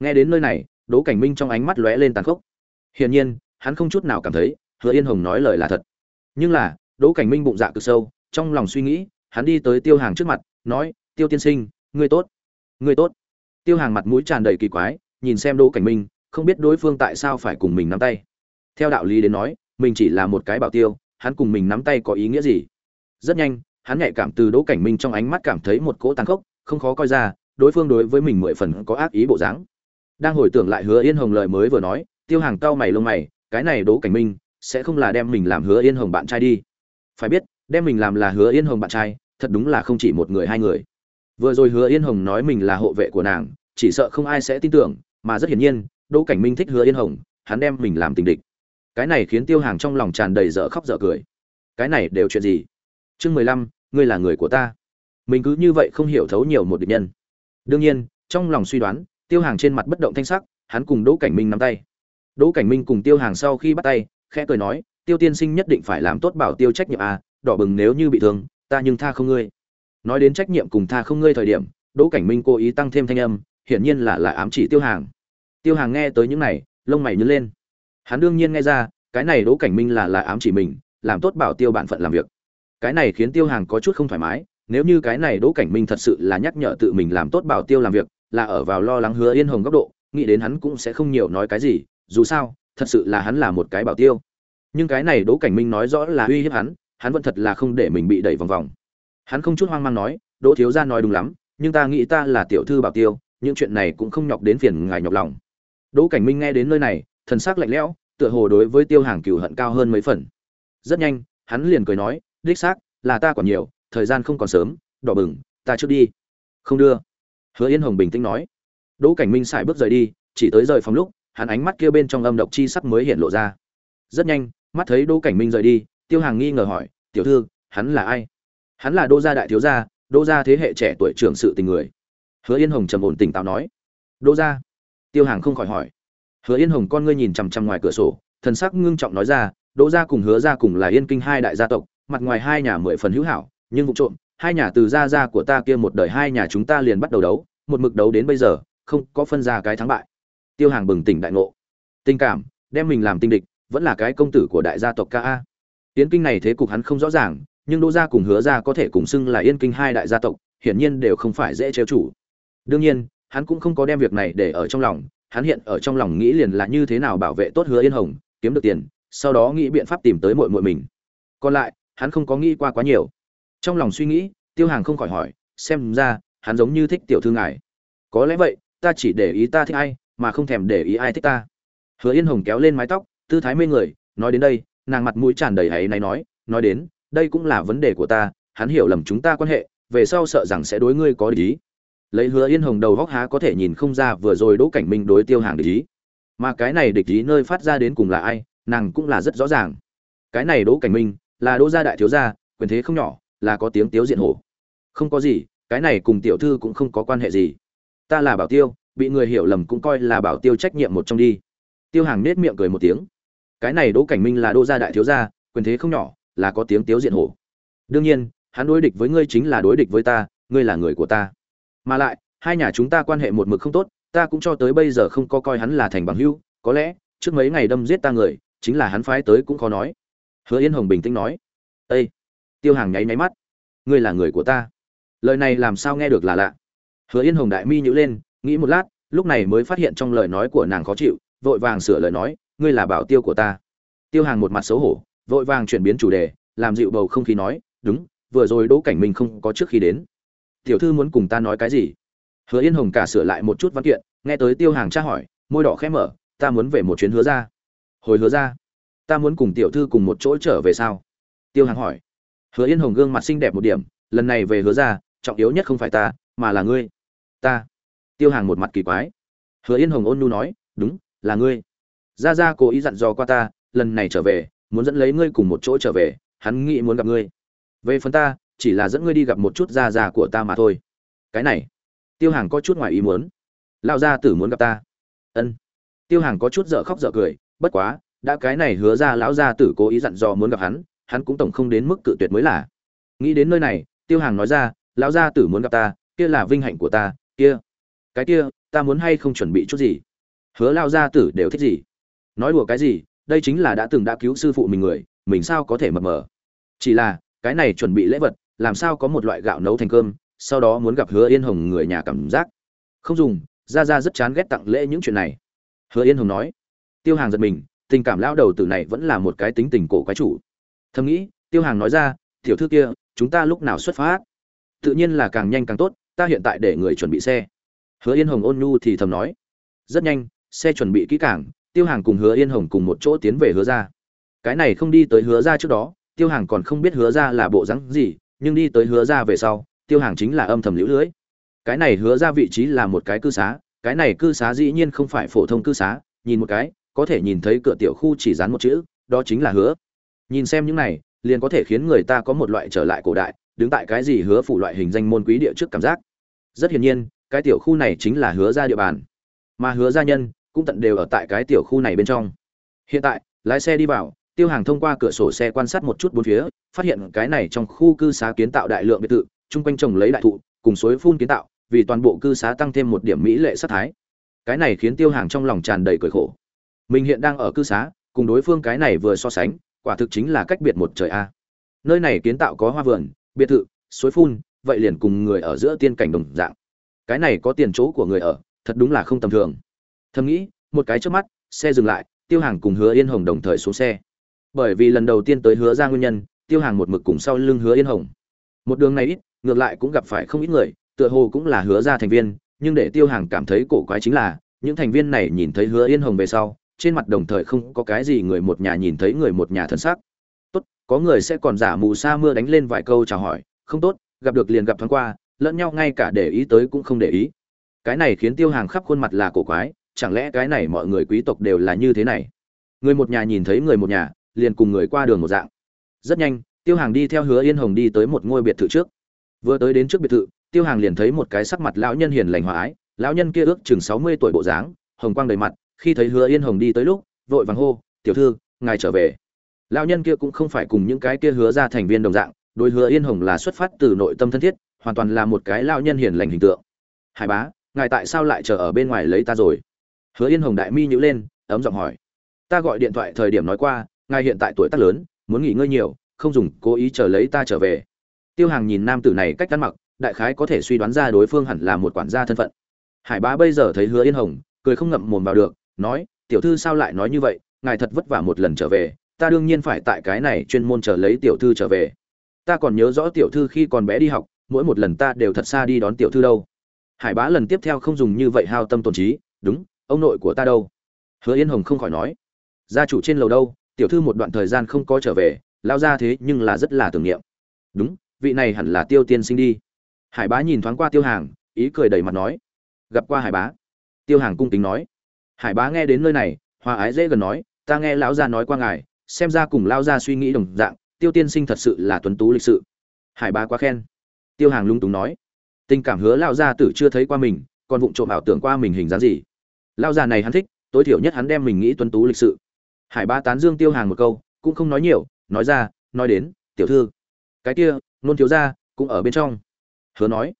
Nghe đến nơi này, đỗ cảnh minh trong ánh mắt lóe lên tàn khốc. Hiển nhiên, hắn không chút nào cảm thấy, hứa yên hồng nói lời là thật. Nhưng là, đỗ cảnh minh bụng dạ cực sâu, trong lòng suy nghĩ, hắn đi tới tiêu hàng trước mặt, nói, tiêu tiên sinh, ngươi tốt ngươi tốt. Tiêu hàng mặt mũi tràn đầy kỳ quái, nhìn xem đỗ cảnh minh, không biết đối phương tại sao phải cùng mình nắm tay. Theo đạo lý đến nói, mình chỉ là một cái bảo tiêu, hắn cùng mình nắm tay có ý nghĩa gì? Rất nhanh hắn nhạy cảm từ đỗ cảnh minh trong ánh mắt cảm thấy một cỗ tàn khốc, không khó coi ra, đối phương đối với mình mười phần có ác ý bộ dáng. Đang hồi tưởng lại hứa yên hồng lời mới vừa nói, tiêu hàng cau mày lông mày, cái này đỗ cảnh minh sẽ không là đem mình làm hứa yên hồng bạn trai đi. Phải biết, đem mình làm là hứa yên hồng bạn trai, thật đúng là không chỉ một người hai người. Vừa rồi hứa yên hồng nói mình là hộ vệ của nàng, chỉ sợ không ai sẽ tin tưởng, mà rất hiển nhiên, đỗ cảnh minh thích hứa yên hồng, hắn đem mình làm tình địch. Cái này khiến tiêu hàng trong lòng tràn đầy dở khóc dở cười. Cái này đều chuyện gì? Chương mười lăm, ngươi là người của ta. Mình cứ như vậy không hiểu thấu nhiều một địch nhân. Đương nhiên, trong lòng suy đoán, tiêu hàng trên mặt bất động thanh sắc, hắn cùng đỗ cảnh minh nắm tay. Đỗ cảnh minh cùng tiêu hàng sau khi bắt tay, khẽ cười nói, tiêu tiên sinh nhất định phải làm tốt bảo tiêu trách nhiệm à đỏ bừng nếu như bị thương, ta nhưng tha không ngươi. Nói đến trách nhiệm cùng tha không ngươi thời điểm, đỗ cảnh minh cố ý tăng thêm thanh âm, hiển nhiên là lại ám chỉ tiêu hàng. Tiêu hàng nghe tới những này, lông mày nhớ lên. Hắn đương nhiên nghe ra, cái này đỗ cảnh minh là lại ám chỉ mình, làm tốt bảo tiêu bản phận làm việc cái này khiến tiêu hàng có chút không thoải mái, nếu như cái này đỗ cảnh minh thật sự là nhắc nhở tự mình làm tốt bảo tiêu làm việc, là ở vào lo lắng hứa yên hồng góc độ, nghĩ đến hắn cũng sẽ không nhiều nói cái gì, dù sao, thật sự là hắn là một cái bảo tiêu. Nhưng cái này đỗ cảnh minh nói rõ là uy hiếp hắn hắn vẫn thật là không để mình bị đẩy vòng vòng. Hắn không chút hoang mang nói, đỗ thiếu gia nói đúng lắm, nhưng ta nghĩ ta là tiểu thư bảo tiêu, những chuyện này cũng không nhọc đến phiền ngài nhọc lòng. Đỗ cảnh minh nghe đến nơi này, thần sắc lạnh lẽo, tựa hồ đối với tiêu hàng cừu hận cao hơn mấy phần. Rất nhanh, hắn liền cười nói đích xác, là ta còn nhiều, thời gian không còn sớm, đỏ bừng, ta trước đi. Không đưa. Hứa yên hồng bình tĩnh nói. Đỗ cảnh minh xài bước rời đi, chỉ tới rời phòng lúc, hắn ánh mắt kia bên trong âm độc chi sắc mới hiện lộ ra. Rất nhanh, mắt thấy đỗ cảnh minh rời đi, tiêu hàng nghi ngờ hỏi, tiểu thư, hắn là ai? Hắn là đô gia đại thiếu gia đô gia thế hệ trẻ tuổi trưởng sự tình người. Hứa yên hồng trầm ổn tỉnh táo nói. Đô gia? Tiêu hàng không khỏi hỏi. Hứa yên hồng con ngươi nhìn chằm chằm ngoài cửa sổ, thần sắc ngưng trọng nói ra, đỗ gia cùng hứa gia cùng là yên kinh hai đại gia tộc mặt ngoài hai nhà mười phần hữu hảo, nhưng vụ trộm, hai nhà từ gia gia của ta kia một đời hai nhà chúng ta liền bắt đầu đấu, một mực đấu đến bây giờ, không có phân ra cái thắng bại. Tiêu hàng bừng tỉnh đại ngộ. Tình cảm, đem mình làm tinh địch, vẫn là cái công tử của đại gia tộc ca a. Yến kinh này thế cục hắn không rõ ràng, nhưng đỗ gia cùng hứa gia có thể cùng xưng là yên kinh hai đại gia tộc, hiển nhiên đều không phải dễ trêu chủ đương nhiên, hắn cũng không có đem việc này để ở trong lòng, hắn hiện ở trong lòng nghĩ liền là như thế nào bảo vệ tốt hứa yên hồng, kiếm được tiền, sau đó nghĩ biện pháp tìm tới muội muội mình. Còn lại hắn không có nghĩ qua quá nhiều. Trong lòng suy nghĩ, tiêu hàng không khỏi hỏi, xem ra, hắn giống như thích tiểu thư ngài. Có lẽ vậy, ta chỉ để ý ta thích ai, mà không thèm để ý ai thích ta. Hứa yên hồng kéo lên mái tóc, tư thái mê người, nói đến đây, nàng mặt mũi tràn đầy hãy này nói nói đến, đây cũng là vấn đề của ta, hắn hiểu lầm chúng ta quan hệ, về sau sợ rằng sẽ đối ngươi có ý. Lấy hứa yên hồng đầu góc há có thể nhìn không ra vừa rồi đỗ cảnh minh đối tiêu hàng địch ý. Mà cái này địch ý nơi phát ra đến cùng là ai, nàng cũng là rất rõ ràng. Cái này đỗ cảnh minh là đỗ gia đại thiếu gia, quyền thế không nhỏ, là có tiếng tiếu diện hổ. Không có gì, cái này cùng tiểu thư cũng không có quan hệ gì. Ta là bảo tiêu, bị người hiểu lầm cũng coi là bảo tiêu trách nhiệm một trong đi. Tiêu hàng nết miệng cười một tiếng. Cái này đỗ cảnh minh là đỗ gia đại thiếu gia, quyền thế không nhỏ, là có tiếng tiếu diện hổ. Đương nhiên, hắn đối địch với ngươi chính là đối địch với ta, ngươi là người của ta. Mà lại, hai nhà chúng ta quan hệ một mực không tốt, ta cũng cho tới bây giờ không có coi hắn là thành bằng hữu, có lẽ, trước mấy ngày đâm giết ta người, chính là hắn phái tới cũng khó nói hứa yên hồng bình tĩnh nói ây tiêu hàng nháy nháy mắt. Ngươi là người của ta. Lời này làm sao nghe được là lạ. Hứa yên hồng đại mi nhữ lên, nghĩ một lát, lúc này mới phát hiện trong lời nói của nàng khó chịu, vội vàng sửa lời nói, ngươi là bảo tiêu của ta. Tiêu hàng một mặt xấu hổ, vội vàng chuyển biến chủ đề, làm dịu bầu không khí nói, đúng, vừa rồi đỗ cảnh minh không có trước khi đến. Tiểu thư muốn cùng ta nói cái gì? Hứa yên hồng cả sửa lại một chút văn kiện, nghe tới tiêu hàng tra hỏi, môi đỏ khẽ mở, ta muốn về một chuyến hứa ra hồi hứa ra ta muốn cùng tiểu thư cùng một chỗ trở về sao? Tiêu hàng hỏi. Hứa yên hồng gương mặt xinh đẹp một điểm, lần này về hứa ra, trọng yếu nhất không phải ta, mà là ngươi. Ta. Tiêu hàng một mặt kỳ quái. Hứa yên hồng ôn nhu nói, đúng, là ngươi. Ra ra cố ý dặn dò qua ta, lần này trở về, muốn dẫn lấy ngươi cùng một chỗ trở về, hắn nghĩ muốn gặp ngươi. Về phần ta, chỉ là dẫn ngươi đi gặp một chút Ra Ra của ta mà thôi. Cái này, tiêu hàng có chút ngoài ý muốn. Lao Ra tử muốn gặp ta. Ân. Tiêu hàng có chút dở khóc dở cười, bất quá đã cái này hứa ra lão gia tử cố ý dặn dò muốn gặp hắn hắn cũng tổng không đến mức cự tuyệt mới là. Nghĩ đến nơi này, tiêu hàng nói ra, lão gia tử muốn gặp ta, kia là vinh hạnh của ta, kia, cái kia, ta muốn hay không chuẩn bị chút gì? Hứa lao gia tử đều thích gì? Nói đùa cái gì, đây chính là đã từng đã cứu sư phụ mình người, mình sao có thể mập mờ? Chỉ là, cái này chuẩn bị lễ vật, làm sao có một loại gạo nấu thành cơm, sau đó muốn gặp hứa yên hồng người nhà cảm giác. Không dùng ra ra rất chán ghét tặng lễ những chuyện này. Hứa yên hồng nói. Tiêu hàng giật mình tình cảm lão đầu tử này vẫn là một cái tính tình cổ quái chủ. Thầm nghĩ, tiêu hàng nói ra, tiểu thư kia, chúng ta lúc nào xuất phát? Tự nhiên là càng nhanh càng tốt, ta hiện tại để người chuẩn bị xe. Hứa yên hồng ôn nhu thì thầm nói. Rất nhanh, xe chuẩn bị kỹ càng, tiêu hàng cùng hứa yên hồng cùng một chỗ tiến về hứa ra cái này không đi tới hứa ra trước đó, tiêu hàng còn không biết hứa ra là bộ rắn gì, nhưng đi tới hứa ra về sau, tiêu hàng chính là âm thầm lũ lưới. Cái này hứa ra vị trí là một cái cư xá, cái này cư xá dĩ nhiên không phải phổ thông cư xá, nhìn một cái có thể nhìn thấy cửa tiểu khu chỉ dán một chữ, đó chính là hứa. Nhìn xem những này, liền có thể khiến người ta có một loại trở lại cổ đại, đứng tại cái gì hứa phủ loại hình danh môn quý địa trước cảm giác. Rất hiển nhiên, cái tiểu khu này chính là hứa ra địa bàn. Mà hứa gia nhân cũng tận đều ở tại cái tiểu khu này bên trong. Hiện tại, lái xe đi vào, tiêu hàng thông qua cửa sổ xe quan sát một chút bốn phía, phát hiện cái này trong khu cư xá kiến tạo đại lượng biệt thự, chung quanh trồng lấy đại thụ, cùng suối phun kiến tạo, vì toàn bộ cư xá tăng thêm một điểm mỹ lệ sát thái. Cái này khiến tiêu hàng trong lòng tràn đầy cười khổ mình hiện đang ở cư xá, cùng đối phương cái này vừa so sánh, quả thực chính là cách biệt một trời a. Nơi này kiến tạo có hoa vườn, biệt thự, suối phun, vậy liền cùng người ở giữa tiên cảnh đồng dạng. Cái này có tiền chỗ của người ở, thật đúng là không tầm thường. Thầm nghĩ, một cái trước mắt, xe dừng lại, tiêu hàng cùng hứa yên hồng đồng thời xuống xe. Bởi vì lần đầu tiên tới hứa ra nguyên nhân, tiêu hàng một mực cùng sau lưng hứa yên hồng. Một đường này ít, ngược lại cũng gặp phải không ít người, tựa hồ cũng là hứa ra thành viên, nhưng để tiêu hàng cảm thấy cổ quái chính là, những thành viên này nhìn thấy hứa yên hồng về sau trên mặt đồng thời không có cái gì người một nhà nhìn thấy người một nhà thân xác. Tốt, có người sẽ còn giả mù sa mưa đánh lên vài câu chào hỏi, không tốt, gặp được liền gặp thoáng qua, lẫn nhau ngay cả để ý tới cũng không để ý. Cái này khiến tiêu hàng khắp khuôn mặt là cổ quái, chẳng lẽ cái này mọi người quý tộc đều là như thế này? Người một nhà nhìn thấy người một nhà, liền cùng người qua đường một dạng. Rất nhanh, tiêu hàng đi theo hứa yên hồng đi tới một ngôi biệt thự trước. Vừa tới đến trước biệt thự, tiêu hàng liền thấy một cái sắc mặt lão nhân hiền lành hòa ái, lão nhân kia ước chừng sáu mươi tuổi bộ dáng, hồng quang đầy mặt khi thấy hứa yên hồng đi tới lúc, vội vàng hô, tiểu thư, ngài trở về. Lão nhân kia cũng không phải cùng những cái kia hứa ra thành viên đồng dạng, đối hứa yên hồng là xuất phát từ nội tâm thân thiết, hoàn toàn là một cái lão nhân hiền lành hình tượng. Hải bá, ngài tại sao lại chờ ở bên ngoài lấy ta rồi? Hứa yên hồng đại mi nhữ lên, ấm giọng hỏi, ta gọi điện thoại thời điểm nói qua, ngài hiện tại tuổi tác lớn, muốn nghỉ ngơi nhiều, không dùng, cố ý chờ lấy ta trở về. Tiêu hàng nhìn nam tử này cách ăn mặc, đại khái có thể suy đoán ra đối phương hẳn là một quản gia thân phận. Hải bá bây giờ thấy hứa yên hồng, cười không ngậm mồm vào được nói, tiểu thư sao lại nói như vậy? Ngài thật vất vả một lần trở về, ta đương nhiên phải tại cái này chuyên môn chờ lấy tiểu thư trở về. Ta còn nhớ rõ tiểu thư khi còn bé đi học, mỗi một lần ta đều thật xa đi đón tiểu thư đâu. Hải bá lần tiếp theo không dùng như vậy hao tâm tổn trí, đúng, ông nội của ta đâu? Hứa yên hồng không khỏi nói, gia chủ trên lầu đâu? Tiểu thư một đoạn thời gian không có trở về lao ra thế nhưng là rất là tưởng niệm. Đúng, vị này hẳn là tiêu tiên sinh đi. Hải bá nhìn thoáng qua tiêu hàng, ý cười đầy mặt nói, gặp qua hải bá. Tiêu hàng cung kính nói hải bá nghe đến nơi này, hòa ái dễ gần nói, ta nghe lão gia nói qua ngài, xem ra cùng lao gia suy nghĩ đồng dạng, tiêu tiên sinh thật sự là tuấn tú lịch sự. Hải bá quá khen. Tiêu hàng lung túng nói, tình cảm hứa lao gia tử chưa thấy qua mình, còn vụng trộm ảo tưởng qua mình hình dáng gì. Lao già này hắn thích, tối thiểu nhất hắn đem mình nghĩ tuấn tú lịch sự. Hải bá tán dương tiêu hàng một câu, cũng không nói nhiều, nói ra, nói đến, tiểu thư. Cái kia, nôn thiếu ra cũng ở bên trong. Hứa nói.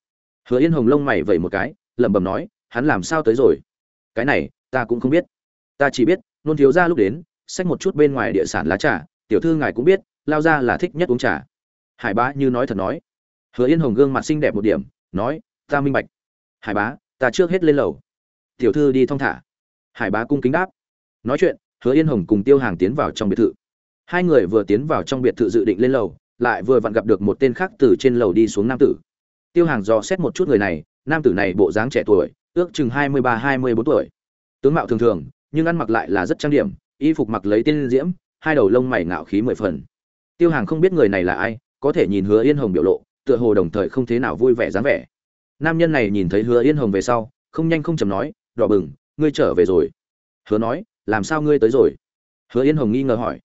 Hứa yên hồng lông mày vẩy một cái, lẩm bẩm nói, hắn làm sao tới rồi? Cái này ta cũng không biết. Ta chỉ biết, nôn thiếu ra lúc đến, xách một chút bên ngoài địa sản lá trà, tiểu thư ngài cũng biết, lao ra là thích nhất uống trà. Hải bá như nói thật nói. Hứa yên hồng gương mặt xinh đẹp một điểm, nói, ta minh bạch. Hải bá, ta trước hết lên lầu. Tiểu thư đi thong thả. Hải bá cung kính đáp. Nói chuyện, hứa yên hồng cùng tiêu hàng tiến vào trong biệt thự. Hai người vừa tiến vào trong biệt thự dự định lên lầu, lại vừa vặn gặp được một tên khác từ trên lầu đi xuống nam tử. Tiêu hàng dò xét một chút người này, nam tử này bộ dáng trẻ tuổi, ước chừng hai mươi ba, hai mươi bốn tuổi tướng mạo thường thường, nhưng ăn mặc lại là rất trang điểm, y phục mặc lấy tiên diễm, hai đầu lông mày ngạo khí mười phần. Tiêu hàng không biết người này là ai, có thể nhìn hứa yên hồng biểu lộ, tựa hồ đồng thời không thế nào vui vẻ dáng vẻ. Nam nhân này nhìn thấy hứa yên hồng về sau, không nhanh không chầm nói, đỏ bừng, ngươi trở về rồi. Hứa nói, làm sao ngươi tới rồi? Hứa yên hồng nghi ngờ hỏi.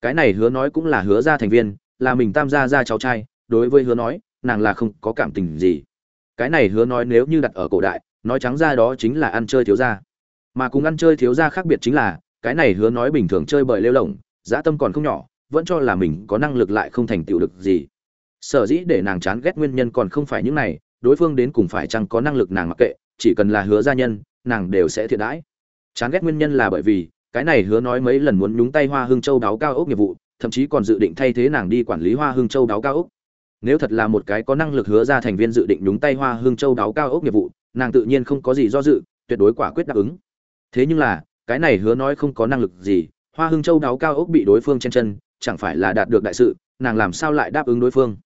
Cái này hứa nói cũng là hứa ra thành viên, là mình tam gia ra cháu trai, đối với hứa nói, nàng là không có cảm tình gì. Cái này hứa nói nếu như đặt ở cổ đại, nói trắng ra đó chính là ăn chơi thiếu gia mà cùng ăn chơi thiếu gia khác biệt chính là, cái này hứa nói bình thường chơi bời lêu lỏng, dã tâm còn không nhỏ, vẫn cho là mình có năng lực lại không thành tựu được gì. Sở dĩ để nàng chán ghét nguyên nhân còn không phải những này, đối phương đến cùng phải chăng có năng lực nàng mặc kệ, chỉ cần là hứa gia nhân, nàng đều sẽ thiện đãi. Chán ghét nguyên nhân là bởi vì, cái này hứa nói mấy lần muốn nhúng tay hoa hương châu đáo cao ốc nghiệp vụ, thậm chí còn dự định thay thế nàng đi quản lý hoa hương châu đáo cao ốc. Nếu thật là một cái có năng lực hứa ra thành viên dự định nhúng tay hoa hương châu đáo cao ốc nghiệp vụ, nàng tự nhiên không có gì do dự, tuyệt đối quả quyết đáp ứng thế nhưng là, cái này hứa nói không có năng lực gì, hoa hương châu đáo cao ốc bị đối phương chen chân, chẳng phải là đạt được đại sự, nàng làm sao lại đáp ứng đối phương?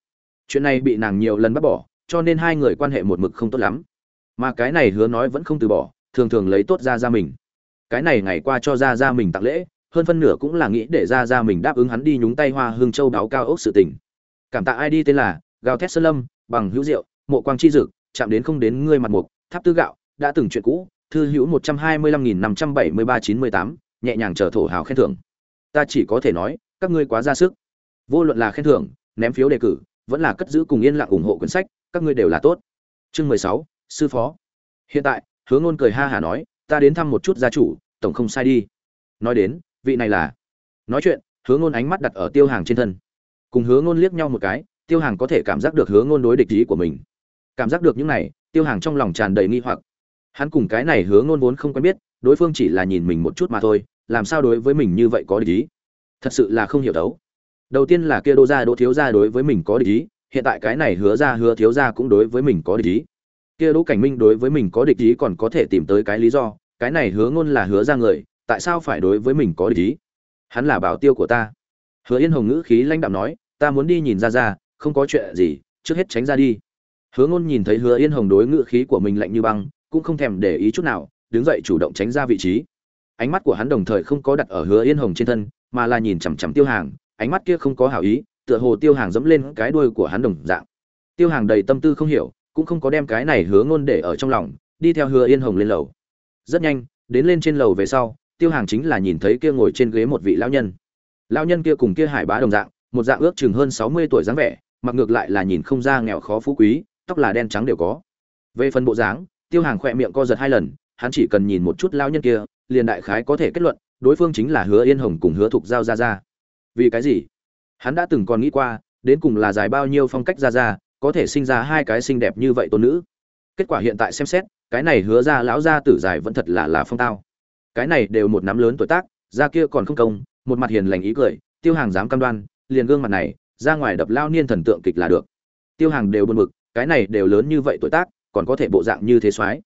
Chuyện này bị nàng nhiều lần bắt bỏ, cho nên hai người quan hệ một mực không tốt lắm. Mà cái này hứa nói vẫn không từ bỏ, thường thường lấy tốt ra ra mình. Cái này ngày qua cho ra ra mình tặng lễ, hơn phân nửa cũng là nghĩ để ra ra mình đáp ứng hắn đi nhúng tay hoa hương châu đáo cao ốc sự tình. Cảm tạ ai đi tên là gào thét sơn lâm, bằng hữu rượu mộ quang chi dực, chạm đến không đến ngươi mặt mục, tháp tư gạo, đã từng chuyện cũ thư hữu một trăm hai mươi lăm nghìn năm trăm bảy mươi ba chín mươi tám, nhẹ nhàng chờ thổ hào khen thưởng. Ta chỉ có thể nói, các ngươi quá ra sức. Vô luận là khen thưởng, ném phiếu đề cử, vẫn là cất giữ cùng yên lặng ủng hộ quyển sách, các ngươi đều là tốt. Chương mười sáu, sư phó. Hiện tại, hứa ngôn cười ha hả nói, ta đến thăm một chút gia chủ, tổng không sai đi. Nói đến, vị này là. Nói chuyện, hứa ngôn ánh mắt đặt ở tiêu hàng trên thân. Cùng hứa ngôn liếc nhau một cái, tiêu hàng có thể cảm giác được hứa ngôn đối địch ý của mình. Cảm giác được những này, tiêu hàng trong lòng tràn đầy nghi hoặc hắn cùng cái này hứa ngôn vốn không quen biết, đối phương chỉ là nhìn mình một chút mà thôi, làm sao đối với mình như vậy có địch ý? Thật sự là không hiểu đấu. Đầu tiên là kia đô gia đỗ thiếu gia đối với mình có địch ý, hiện tại cái này hứa ra hứa thiếu gia cũng đối với mình có địch ý. Kia đỗ cảnh minh đối với mình có địch ý còn có thể tìm tới cái lý do, cái này hứa ngôn là hứa ra người, tại sao phải đối với mình có địch ý? Hắn là bảo tiêu của ta. Hứa yên hồng ngữ khí lãnh đạm nói, ta muốn đi nhìn ra ra không có chuyện gì, trước hết tránh ra đi. Hứa ngôn nhìn thấy hứa yên hồng đối ngữ khí của mình lạnh như băng cũng không thèm để ý chút nào, đứng dậy chủ động tránh ra vị trí. Ánh mắt của hắn đồng thời không có đặt ở hứa yên hồng trên thân, mà là nhìn chằm chằm tiêu hàng, ánh mắt kia không có hảo ý, tựa hồ tiêu hàng dẫm lên cái đuôi của hắn đồng dạng. Tiêu hàng đầy tâm tư không hiểu, cũng không có đem cái này hứa ngôn để ở trong lòng, đi theo hứa yên hồng lên lầu. Rất nhanh, đến lên trên lầu về sau, tiêu hàng chính là nhìn thấy kia ngồi trên ghế một vị lão nhân. Lão nhân kia cùng kia hải bá đồng dạng, một dạng ước chừng hơn sáu mươi tuổi dáng vẻ, mặc ngược lại là nhìn không ra nghèo khó phú quý, tóc là đen trắng đều có. Về phần bộ dáng tiêu hàng khỏe miệng co giật hai lần, hắn chỉ cần nhìn một chút lão nhân kia, liền đại khái có thể kết luận, đối phương chính là hứa yên hồng cùng hứa thục giao ra ra vì cái gì? Hắn đã từng còn nghĩ qua, đến cùng là dài bao nhiêu phong cách ra ra có thể sinh ra hai cái xinh đẹp như vậy tôn nữ. Kết quả hiện tại xem xét, cái này hứa ra lão gia tử dài vẫn thật là là phong tao. Cái này đều một nắm lớn tuổi tác ra kia còn không công, một mặt hiền lành ý cười, tiêu hàng dám cam đoan, liền gương mặt này, ra ngoài đập lao niên thần tượng kịch là được. Tiêu hàng đều buồn bực, cái này đều lớn như vậy tuổi tác còn có thể bộ dạng như thế soái.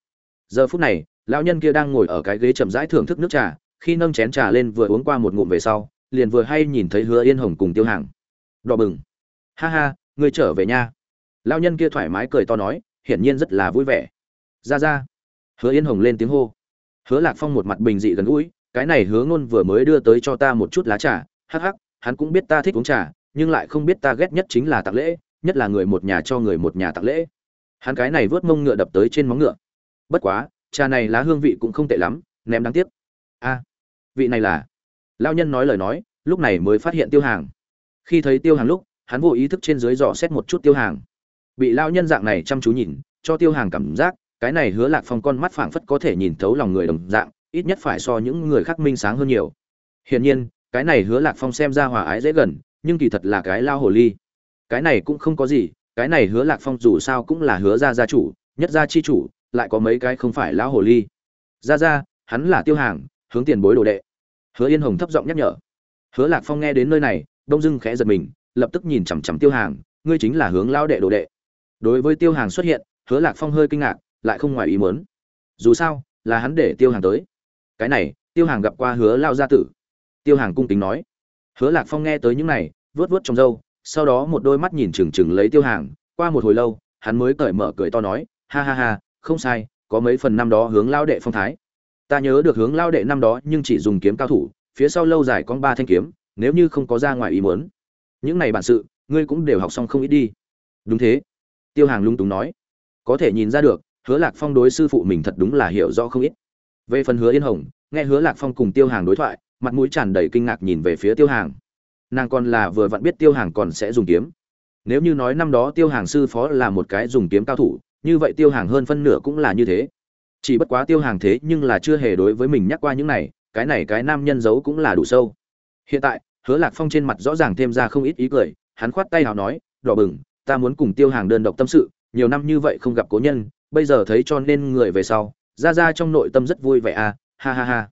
Giờ phút này, lão nhân kia đang ngồi ở cái ghế chậm rãi thưởng thức nước trà, khi nâng chén trà lên vừa uống qua một ngụm về sau, liền vừa hay nhìn thấy hứa yên hồng cùng tiêu hàng đỏ bừng. Ha ha, ngươi trở về nha. Lão nhân kia thoải mái cười to nói, hiển nhiên rất là vui vẻ. Ra ra. Hứa yên hồng lên tiếng hô. Hứa lạc phong một mặt bình dị gần gũi, cái này hứa ngôn vừa mới đưa tới cho ta một chút lá trà, hắc hắc, hắn cũng biết ta thích uống trà, nhưng lại không biết ta ghét nhất chính là tặng lễ, nhất là người một nhà cho người một nhà tặng lễ hắn cái này vớt mông ngựa đập tới trên móng ngựa. Bất quá, trà này lá hương vị cũng không tệ lắm, ném đáng tiếc. A, vị này là? Lao nhân nói lời nói, lúc này mới phát hiện tiêu hàng. Khi thấy tiêu hàng lúc, hắn vô ý thức trên dưới dò xét một chút tiêu hàng. Bị lao nhân dạng này chăm chú nhìn, cho tiêu hàng cảm giác, cái này hứa lạc phong con mắt phảng phất có thể nhìn thấu lòng người đồng dạng, ít nhất phải so những người khác minh sáng hơn nhiều. Hiển nhiên, cái này hứa lạc phong xem ra hòa ái dễ gần, nhưng kỳ thật là cái lao hồ ly. Cái này cũng không có gì cái này hứa lạc phong dù sao cũng là hứa gia gia chủ, nhất gia chi chủ, lại có mấy cái không phải lão hồ ly. Gia gia, hắn là tiêu hàng, hướng tiền bối đồ đệ. Hứa yên hồng thấp giọng nhắc nhở. Hứa lạc phong nghe đến nơi này, đông dưng khẽ giật mình, lập tức nhìn chằm chằm tiêu hàng, ngươi chính là hướng lao đệ đồ đệ. Đối với tiêu hàng xuất hiện, hứa lạc phong hơi kinh ngạc, lại không ngoài ý muốn. Dù sao, là hắn để tiêu hàng tới. Cái này, tiêu hàng gặp qua hứa lao gia tử. Tiêu hàng cung kính nói. Hứa lạc phong nghe tới những này vớt vớt trong râu sau đó một đôi mắt nhìn chừng chừng lấy tiêu hàng, qua một hồi lâu, hắn mới cởi mở cười to nói, ha ha ha, không sai, có mấy phần năm đó hướng lao đệ phong thái. Ta nhớ được hướng lao đệ năm đó nhưng chỉ dùng kiếm cao thủ, phía sau lâu dài con ba thanh kiếm, nếu như không có ra ngoài ý muốn. Những này bản sự, ngươi cũng đều học xong không ít đi. Đúng thế. Tiêu hàng lung túng nói. Có thể nhìn ra được, hứa lạc phong đối sư phụ mình thật đúng là hiểu rõ không ít. Về phần hứa yên hồng, nghe hứa lạc phong cùng tiêu hàng đối thoại, mặt mũi tràn đầy kinh ngạc nhìn về phía tiêu hàng nàng còn là vừa vặn biết tiêu hàng còn sẽ dùng kiếm. Nếu như nói năm đó tiêu hàng sư phó là một cái dùng kiếm cao thủ, như vậy tiêu hàng hơn phân nửa cũng là như thế. Chỉ bất quá tiêu hàng thế nhưng là chưa hề đối với mình nhắc qua những này, cái này cái nam nhân giấu cũng là đủ sâu. Hiện tại, hứa lạc phong trên mặt rõ ràng thêm ra không ít ý cười, hắn khoát tay hào nói, đỏ bừng, ta muốn cùng tiêu hàng đơn độc tâm sự, nhiều năm như vậy không gặp cố nhân, bây giờ thấy cho nên người về sau, ra ra trong nội tâm rất vui vẻ à ha ha ha.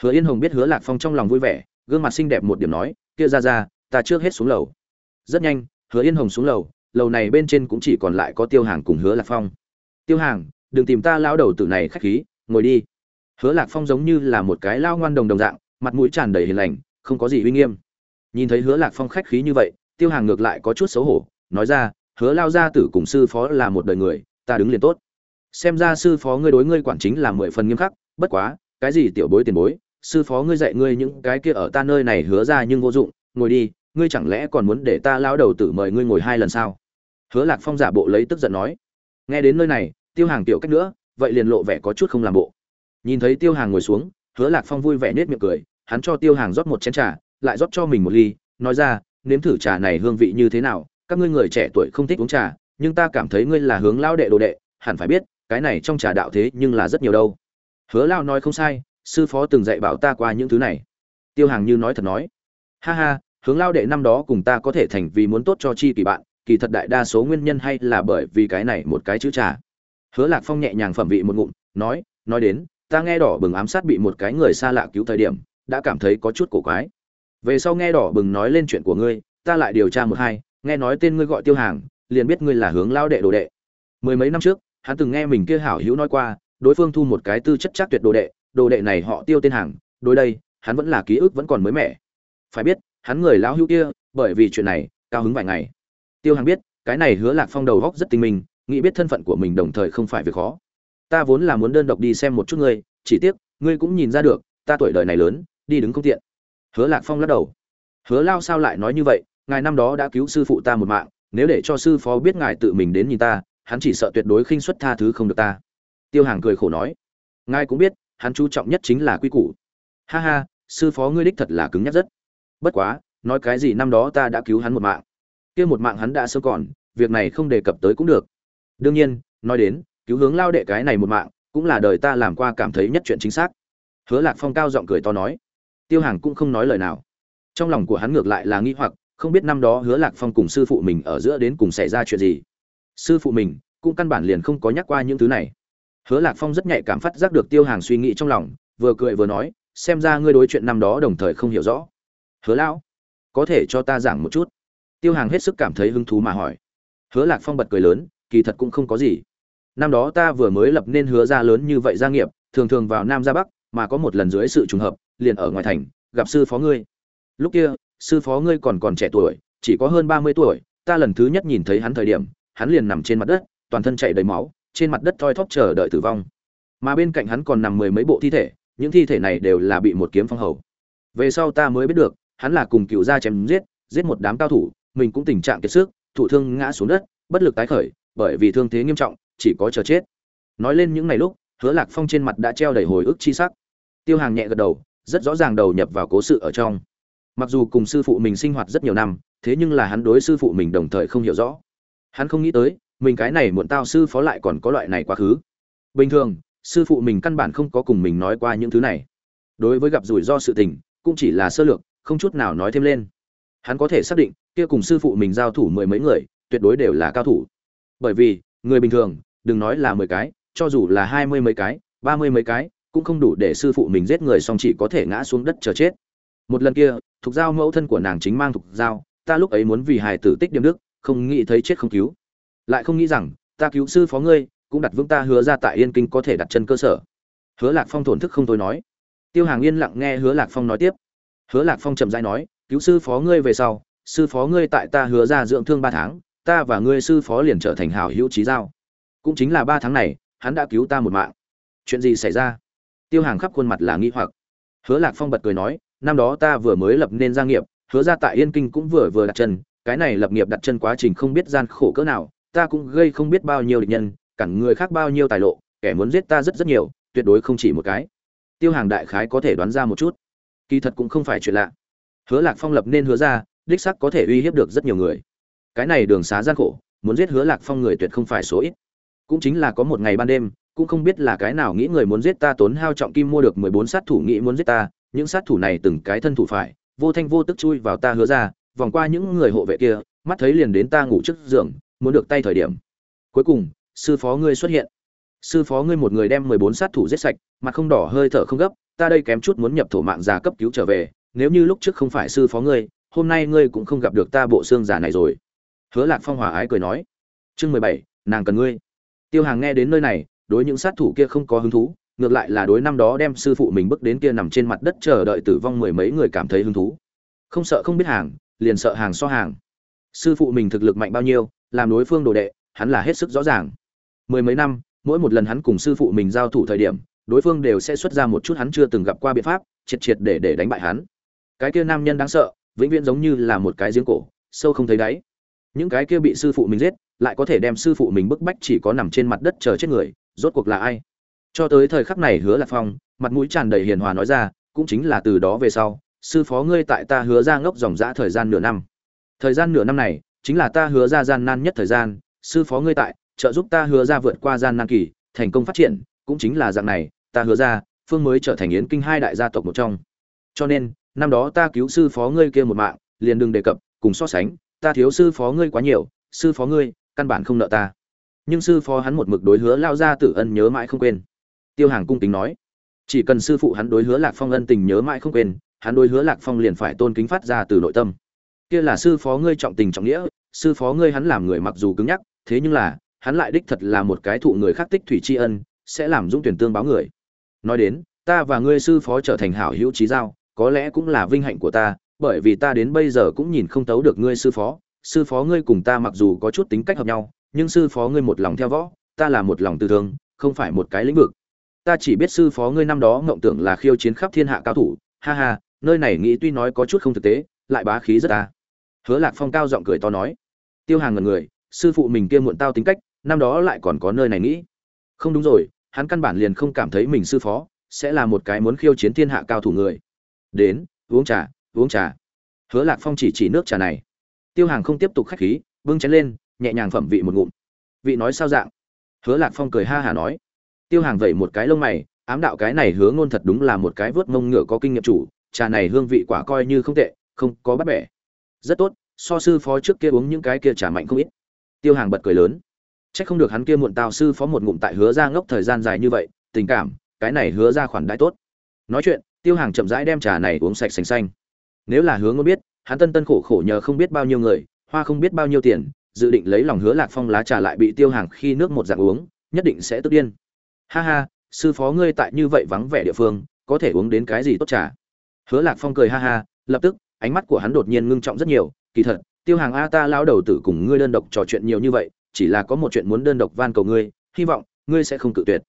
Hứa yên hồng biết hứa lạc phong trong lòng vui vẻ, gương mặt xinh đẹp một điểm nói kia ra ra, ta trước hết xuống lầu. Rất nhanh, hứa yên hồng xuống lầu lầu này bên trên cũng chỉ còn lại có tiêu hàng cùng hứa lạc phong. Tiêu hàng, đừng tìm ta lao đầu tử này khách khí, ngồi đi. Hứa lạc phong giống như là một cái lao ngoan đồng đồng dạng, mặt mũi tràn đầy hiền lành, không có gì uy nghiêm. Nhìn thấy hứa lạc phong khách khí như vậy, tiêu hàng ngược lại có chút xấu hổ, nói ra, hứa lao gia tử cùng sư phó là một đời người, ta đứng liền tốt. Xem ra sư phó ngươi đối ngươi quản chính là mười phần nghiêm khắc, bất quá, cái gì tiểu bối tiền bối sư phó ngươi dạy ngươi những cái kia ở ta nơi này hứa ra nhưng vô dụng, ngồi đi, ngươi chẳng lẽ còn muốn để ta lao đầu tử mời ngươi ngồi hai lần sao? Hứa lạc phong giả bộ lấy tức giận nói. Nghe đến nơi này, tiêu hàng tiểu cách nữa, vậy liền lộ vẻ có chút không làm bộ. Nhìn thấy tiêu hàng ngồi xuống, hứa lạc phong vui vẻ nết miệng cười, hắn cho tiêu hàng rót một chén trà, lại rót cho mình một ly, nói ra, nếm thử trà này hương vị như thế nào, các ngươi người trẻ tuổi không thích uống trà, nhưng ta cảm thấy ngươi là hướng lao đệ đồ đệ, hẳn phải biết, cái này trong trà đạo thế nhưng là rất nhiều đâu. Hứa lao nói không sai sư phó từng dạy bảo ta qua những thứ này. Tiêu hàng như nói thật nói. Ha ha, hướng lao đệ năm đó cùng ta có thể thành vì muốn tốt cho chi kỳ bạn, kỳ thật đại đa số nguyên nhân hay là bởi vì cái này một cái chữ trà. Hứa lạc phong nhẹ nhàng phẩm vị một ngụm, nói nói đến, ta nghe đỏ bừng ám sát bị một cái người xa lạ cứu thời điểm, đã cảm thấy có chút cổ quái. Về sau nghe đỏ bừng nói lên chuyện của ngươi, ta lại điều tra một hai, nghe nói tên ngươi gọi tiêu hàng, liền biết ngươi là hướng lao đệ đồ đệ. Mười mấy năm trước, hắn từng nghe mình kia hảo hữu nói qua, đối phương thu một cái tư chất chắc tuyệt đồ đệ đồ đệ này họ tiêu tên hàng, đối đây, hắn vẫn là ký ức vẫn còn mới mẻ. Phải biết, hắn người lão hữu kia, bởi vì chuyện này, cao hứng vài ngày. Tiêu hàng biết, cái này hứa lạc phong đầu góc rất tinh minh, nghĩ biết thân phận của mình đồng thời không phải việc khó. Ta vốn là muốn đơn độc đi xem một chút ngươi, chỉ tiếc, ngươi cũng nhìn ra được, ta tuổi đời này lớn, đi đứng không tiện. Hứa lạc phong lắc đầu. Hứa lao sao lại nói như vậy, ngài năm đó đã cứu sư phụ ta một mạng, nếu để cho sư phó biết ngài tự mình đến nhìn ta, hắn chỉ sợ tuyệt đối khinh suất tha thứ không được ta. Tiêu hàng cười khổ nói. Ngài cũng biết hắn chú trọng nhất chính là quy củ. Ha ha, sư phó ngươi đích thật là cứng nhắc rất. Bất quá, nói cái gì năm đó ta đã cứu hắn một mạng. Kia một mạng hắn đã sớm còn, việc này không đề cập tới cũng được. Đương nhiên, nói đến, cứu hướng lao đệ cái này một mạng, cũng là đời ta làm qua cảm thấy nhất chuyện chính xác. Hứa lạc phong cao giọng cười to nói. Tiêu hàng cũng không nói lời nào. Trong lòng của hắn ngược lại là nghi hoặc, không biết năm đó hứa lạc phong cùng sư phụ mình ở giữa đến cùng xảy ra chuyện gì. Sư phụ mình, cũng căn bản liền không có nhắc qua những thứ này hứa lạc phong rất nhạy cảm phát giác được tiêu hàng suy nghĩ trong lòng, vừa cười vừa nói, xem ra ngươi đối chuyện năm đó đồng thời không hiểu rõ. Hứa lão, có thể cho ta giảng một chút? Tiêu hàng hết sức cảm thấy hứng thú mà hỏi. Hứa lạc phong bật cười lớn, kỳ thật cũng không có gì. Năm đó ta vừa mới lập nên hứa ra lớn như vậy gia nghiệp, thường thường vào nam ra bắc, mà có một lần dưới sự trùng hợp, liền ở ngoài thành, gặp sư phó ngươi. Lúc kia, sư phó ngươi còn còn trẻ tuổi, chỉ có hơn ba mươi tuổi, ta lần thứ nhất nhìn thấy hắn thời điểm, hắn liền nằm trên mặt đất, toàn thân chảy đầy máu trên mặt đất thoi thóp chờ đợi tử vong. Mà bên cạnh hắn còn nằm mười mấy bộ thi thể, những thi thể này đều là bị một kiếm phong hầu. Về sau ta mới biết được, hắn là cùng cựu gia chém giết giết một đám cao thủ, mình cũng tình trạng kiệt sức, thủ thương ngã xuống đất, bất lực tái khởi, bởi vì thương thế nghiêm trọng, chỉ có chờ chết. Nói lên những ngày lúc, hứa lạc phong trên mặt đã treo đầy hồi ức chi sắc. Tiêu hàng nhẹ gật đầu, rất rõ ràng đầu nhập vào cố sự ở trong. Mặc dù cùng sư phụ mình sinh hoạt rất nhiều năm, thế nhưng là hắn đối sư phụ mình đồng thời không hiểu rõ. Hắn không nghĩ tới mình cái này muộn tao sư phó lại còn có loại này quá khứ. Bình thường, sư phụ mình căn bản không có cùng mình nói qua những thứ này. Đối với gặp rủi ro sự tình, cũng chỉ là sơ lược, không chút nào nói thêm lên. Hắn có thể xác định, kia cùng sư phụ mình giao thủ mười mấy người, tuyệt đối đều là cao thủ. Bởi vì, người bình thường, đừng nói là mười cái, cho dù là hai mươi mấy cái, ba mươi mấy cái, cũng không đủ để sư phụ mình giết người xong chỉ có thể ngã xuống đất chờ chết. Một lần kia thục giao mẫu thân của nàng chính mang thục giao, ta lúc ấy muốn vì hài tử tích điểm đức, không nghĩ thấy chết không cứu lại không nghĩ rằng, ta cứu sư phó ngươi, cũng đặt vững ta hứa ra tại yên kinh có thể đặt chân cơ sở. Hứa lạc phong thổn thức không thôi nói. Tiêu hàng yên lặng nghe hứa lạc phong nói tiếp. Hứa lạc phong chậm rãi nói, cứu sư phó ngươi về sau, sư phó ngươi tại ta hứa ra dưỡng thương ba tháng, ta và ngươi sư phó liền trở thành hảo hữu trí giao. Cũng chính là ba tháng này, hắn đã cứu ta một mạng. Chuyện gì xảy ra? Tiêu hàng khắp khuôn mặt là nghi hoặc. Hứa lạc phong bật cười nói, năm đó ta vừa mới lập nên gia nghiệp, hứa ra tại yên kinh cũng vừa vừa đặt chân, cái này lập nghiệp đặt chân quá trình không biết gian khổ cỡ nào ta cũng gây không biết bao nhiêu địch nhân, cản người khác bao nhiêu tài lộ, kẻ muốn giết ta rất rất nhiều, tuyệt đối không chỉ một cái. Tiêu hàng đại khái có thể đoán ra một chút. Kỳ thật cũng không phải chuyện lạ. Hứa lạc phong lập nên hứa ra, đích sắc có thể uy hiếp được rất nhiều người. Cái này đường xá gian khổ, muốn giết hứa lạc phong người tuyệt không phải số ít. Cũng chính là có một ngày ban đêm, cũng không biết là cái nào nghĩ người muốn giết ta tốn hao trọng kim mua được mười bốn sát thủ nghĩ muốn giết ta, những sát thủ này từng cái thân thủ phải, vô thanh vô tức chui vào ta hứa ra, vòng qua những người hộ vệ kia, mắt thấy liền đến ta ngủ trước giường muốn được tay thời điểm. Cuối cùng, sư phó ngươi xuất hiện. Sư phó ngươi một người đem mười bốn sát thủ giết sạch, mặt không đỏ hơi thở không gấp, ta đây kém chút muốn nhập thổ mạng già cấp cứu trở về, nếu như lúc trước không phải sư phó ngươi, hôm nay ngươi cũng không gặp được ta bộ xương già này rồi. Hứa lạc phong hòa ái cười nói. Chương mười bảy, nàng cần ngươi. Tiêu hàng nghe đến nơi này, đối những sát thủ kia không có hứng thú, ngược lại là đối năm đó đem sư phụ mình bước đến kia nằm trên mặt đất chờ đợi tử vong mười mấy người cảm thấy hứng thú. Không sợ không biết hàng, liền sợ hàng so hàng. Sư phụ mình thực lực mạnh bao nhiêu làm đối phương đồ đệ, hắn là hết sức rõ ràng. Mười mấy năm, mỗi một lần hắn cùng sư phụ mình giao thủ thời điểm, đối phương đều sẽ xuất ra một chút hắn chưa từng gặp qua biện pháp, triệt triệt để để đánh bại hắn. Cái kia nam nhân đáng sợ, vĩnh viễn giống như là một cái giếng cổ, sâu không thấy đáy. Những cái kia bị sư phụ mình giết, lại có thể đem sư phụ mình bức bách chỉ có nằm trên mặt đất chờ chết người, rốt cuộc là ai? Cho tới thời khắc này hứa lạc phong, mặt mũi tràn đầy hiền hòa nói ra, cũng chính là từ đó về sau, sư phó ngươi tại ta hứa ra ngốc dòng dã thời gian nửa năm. Thời gian nửa năm này chính là ta hứa ra gian nan nhất thời gian, sư phó ngươi tại, trợ giúp ta hứa ra vượt qua gian nan kỳ, thành công phát triển, cũng chính là dạng này, ta hứa ra, phương mới trở thành yến kinh hai đại gia tộc một trong. Cho nên, năm đó ta cứu sư phó ngươi kia một mạng, liền đừng đề cập, cùng so sánh, ta thiếu sư phó ngươi quá nhiều, sư phó ngươi, căn bản không nợ ta. Nhưng sư phó hắn một mực đối hứa lao ra tử ân nhớ mãi không quên. Tiêu hàng cung tính nói, chỉ cần sư phụ hắn đối hứa lạc phong ân tình nhớ mãi không quên, hắn đối hứa lạc phong liền phải tôn kính phát ra từ nội tâm. Kia là sư phó ngươi trọng tình trọng nghĩa sư phó ngươi hắn làm người mặc dù cứng nhắc, thế nhưng là, hắn lại đích thật là một cái thụ người khác tích thủy tri ân, sẽ làm dũng tuyển tương báo người. Nói đến, ta và ngươi sư phó trở thành hảo hữu trí giao, có lẽ cũng là vinh hạnh của ta, bởi vì ta đến bây giờ cũng nhìn không tấu được ngươi sư phó. Sư phó ngươi cùng ta mặc dù có chút tính cách hợp nhau, nhưng sư phó ngươi một lòng theo võ, ta là một lòng tư thương, không phải một cái lĩnh vực. Ta chỉ biết sư phó ngươi năm đó mộng tưởng là khiêu chiến khắp thiên hạ cao thủ. Ha ha, nơi này nghĩ tuy nói có chút không thực tế, lại bá khí rất ta. Hứa lạc phong cao giọng cười to nói tiêu hàng ngần người, sư phụ mình kia muộn tao tính cách, năm đó lại còn có nơi này nghĩ. Không đúng rồi, hắn căn bản liền không cảm thấy mình sư phó sẽ là một cái muốn khiêu chiến thiên hạ cao thủ người. Đến, uống trà uống trà. Hứa lạc phong chỉ chỉ nước trà này. Tiêu hàng không tiếp tục khách khí, bưng chén lên, nhẹ nhàng phẩm vị một ngụm. Vị nói sao dạng? Hứa lạc phong cười ha hả nói. Tiêu hàng vẩy một cái lông mày, ám đạo cái này hứa ngôn thật đúng là một cái vớt mông ngựa có kinh nghiệm chủ, trà này hương vị quả coi như không tệ, không có bắt bẻ. Rất tốt so sư phó trước kia uống những cái kia trà mạnh không ít. Tiêu hàng bật cười lớn. Trách không được hắn kia muộn tào sư phó một ngụm tại hứa ra ngốc thời gian dài như vậy, tình cảm, cái này hứa ra khoản đãi tốt. Nói chuyện, tiêu hàng chậm rãi đem trà này uống sạch sành xanh. Nếu là hứa ngôn biết, hắn tân tân khổ khổ nhờ không biết bao nhiêu người, hoa không biết bao nhiêu tiền, dự định lấy lòng hứa lạc phong lá trà lại bị tiêu hàng khi nước một dạng uống, nhất định sẽ tức điên. Ha ha, sư phó ngươi tại như vậy vắng vẻ địa phương, có thể uống đến cái gì tốt trà? Hứa lạc phong cười ha ha, lập tức, ánh mắt của hắn đột nhiên ngưng trọng rất nhiều kỳ thật, tiêu hàng a ta lao đầu tử cùng ngươi đơn độc trò chuyện nhiều như vậy, chỉ là có một chuyện muốn đơn độc van cầu ngươi, hy vọng ngươi sẽ không cự tuyệt.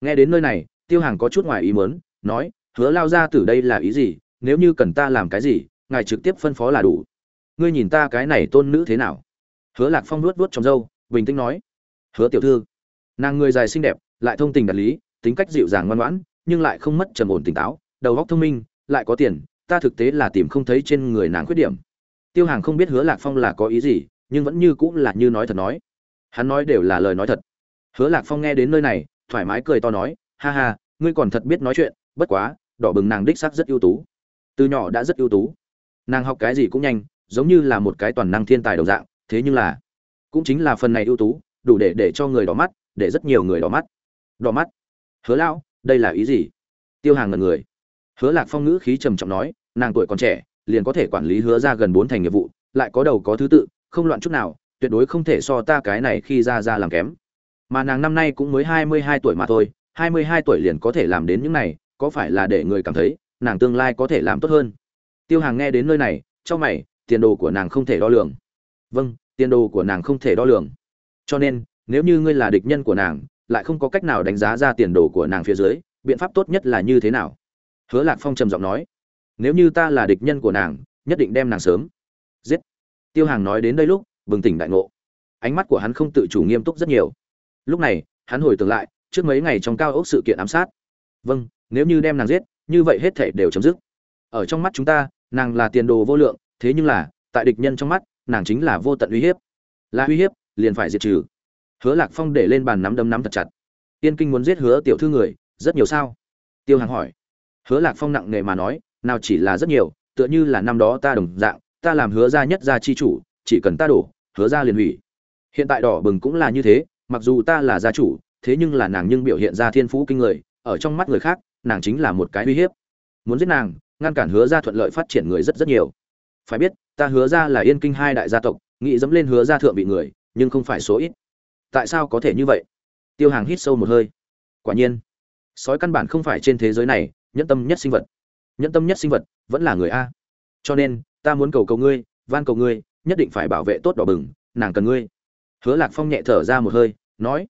Nghe đến nơi này, tiêu hàng có chút ngoài ý mớn nói, hứa lao ra từ đây là ý gì? Nếu như cần ta làm cái gì, ngài trực tiếp phân phó là đủ. Ngươi nhìn ta cái này tôn nữ thế nào? Hứa lạc phong luốt vuốt trong râu, bình tĩnh nói, hứa tiểu thư. Nàng người dài xinh đẹp, lại thông tình đạt lý, tính cách dịu dàng ngoan ngoãn, nhưng lại không mất trầm ổn tỉnh táo, đầu óc thông minh, lại có tiền, ta thực tế là tìm không thấy trên người nàng khuyết điểm tiêu hàng không biết hứa lạc phong là có ý gì, nhưng vẫn như cũng là như nói thật nói. Hắn nói đều là lời nói thật. Hứa lạc phong nghe đến nơi này, thoải mái cười to nói, ha ha, ngươi còn thật biết nói chuyện, bất quá, đỏ bừng nàng đích xác rất ưu tú. Từ nhỏ đã rất ưu tú. Nàng học cái gì cũng nhanh, giống như là một cái toàn năng thiên tài đồng dạng, thế nhưng là, cũng chính là phần này ưu tú, đủ để để cho người đỏ mắt, để rất nhiều người đỏ mắt. Đỏ mắt? Hứa lão, đây là ý gì? Tiêu hàng ngần người. Hứa lạc phong ngữ khí trầm trọng nói, nàng tuổi còn trẻ liền có thể quản lý hứa ra gần bốn thành nghiệp vụ, lại có đầu có thứ tự, không loạn chút nào, tuyệt đối không thể so ta cái này khi ra ra làm kém. Mà nàng năm nay cũng mới hai mươi hai tuổi mà thôi, hai mươi hai tuổi liền có thể làm đến những này, có phải là để người cảm thấy, nàng tương lai có thể làm tốt hơn? Tiêu hàng nghe đến nơi này, trong mày, tiền đồ của nàng không thể đo lường. Vâng tiền đồ của nàng không thể đo lường. Cho nên, nếu như ngươi là địch nhân của nàng, lại không có cách nào đánh giá ra tiền đồ của nàng phía dưới, biện pháp tốt nhất là như thế nào? Hứa lạc phong trầm giọng nói nếu như ta là địch nhân của nàng, nhất định đem nàng sớm. Giết. Tiêu hàng nói đến đây lúc, bừng tỉnh đại ngộ. Ánh mắt của hắn không tự chủ nghiêm túc rất nhiều. Lúc này, hắn hồi tưởng lại, trước mấy ngày trong cao ốc sự kiện ám sát. Vâng nếu như đem nàng giết, như vậy hết thể đều chấm dứt. Ở trong mắt chúng ta, nàng là tiền đồ vô lượng, thế nhưng là, tại địch nhân trong mắt, nàng chính là vô tận uy hiếp. Là uy hiếp, liền phải diệt trừ. Hứa lạc phong để lên bàn nắm đấm nắm thật chặt. Tiên kinh muốn giết hứa tiểu thư người, rất nhiều sao? Tiêu hàng hỏi. Hứa lạc phong nặng nề mà nói nào chỉ là rất nhiều, tựa như là năm đó ta đồng dạng, ta làm hứa ra nhất gia chi chủ, chỉ cần ta đổ, hứa ra liền hủy. Hiện tại đỏ bừng cũng là như thế, mặc dù ta là gia chủ, thế nhưng là nàng nhưng biểu hiện ra thiên phú kinh người, ở trong mắt người khác, nàng chính là một cái uy hiếp. Muốn giết nàng, ngăn cản hứa ra thuận lợi phát triển người rất rất nhiều. Phải biết, ta hứa ra là yên kinh hai đại gia tộc, nghĩ dẫm lên hứa ra thượng vị người, nhưng không phải số ít. Tại sao có thể như vậy? Tiêu hàng hít sâu một hơi. Quả nhiên, sói căn bản không phải trên thế giới này, nhẫn tâm nhất sinh vật nhẫn tâm nhất sinh vật vẫn là người a. Cho nên, ta muốn cầu cầu ngươi, van cầu ngươi, nhất định phải bảo vệ tốt đỏ bừng, nàng cần ngươi. Hứa lạc phong nhẹ thở ra một hơi, nói,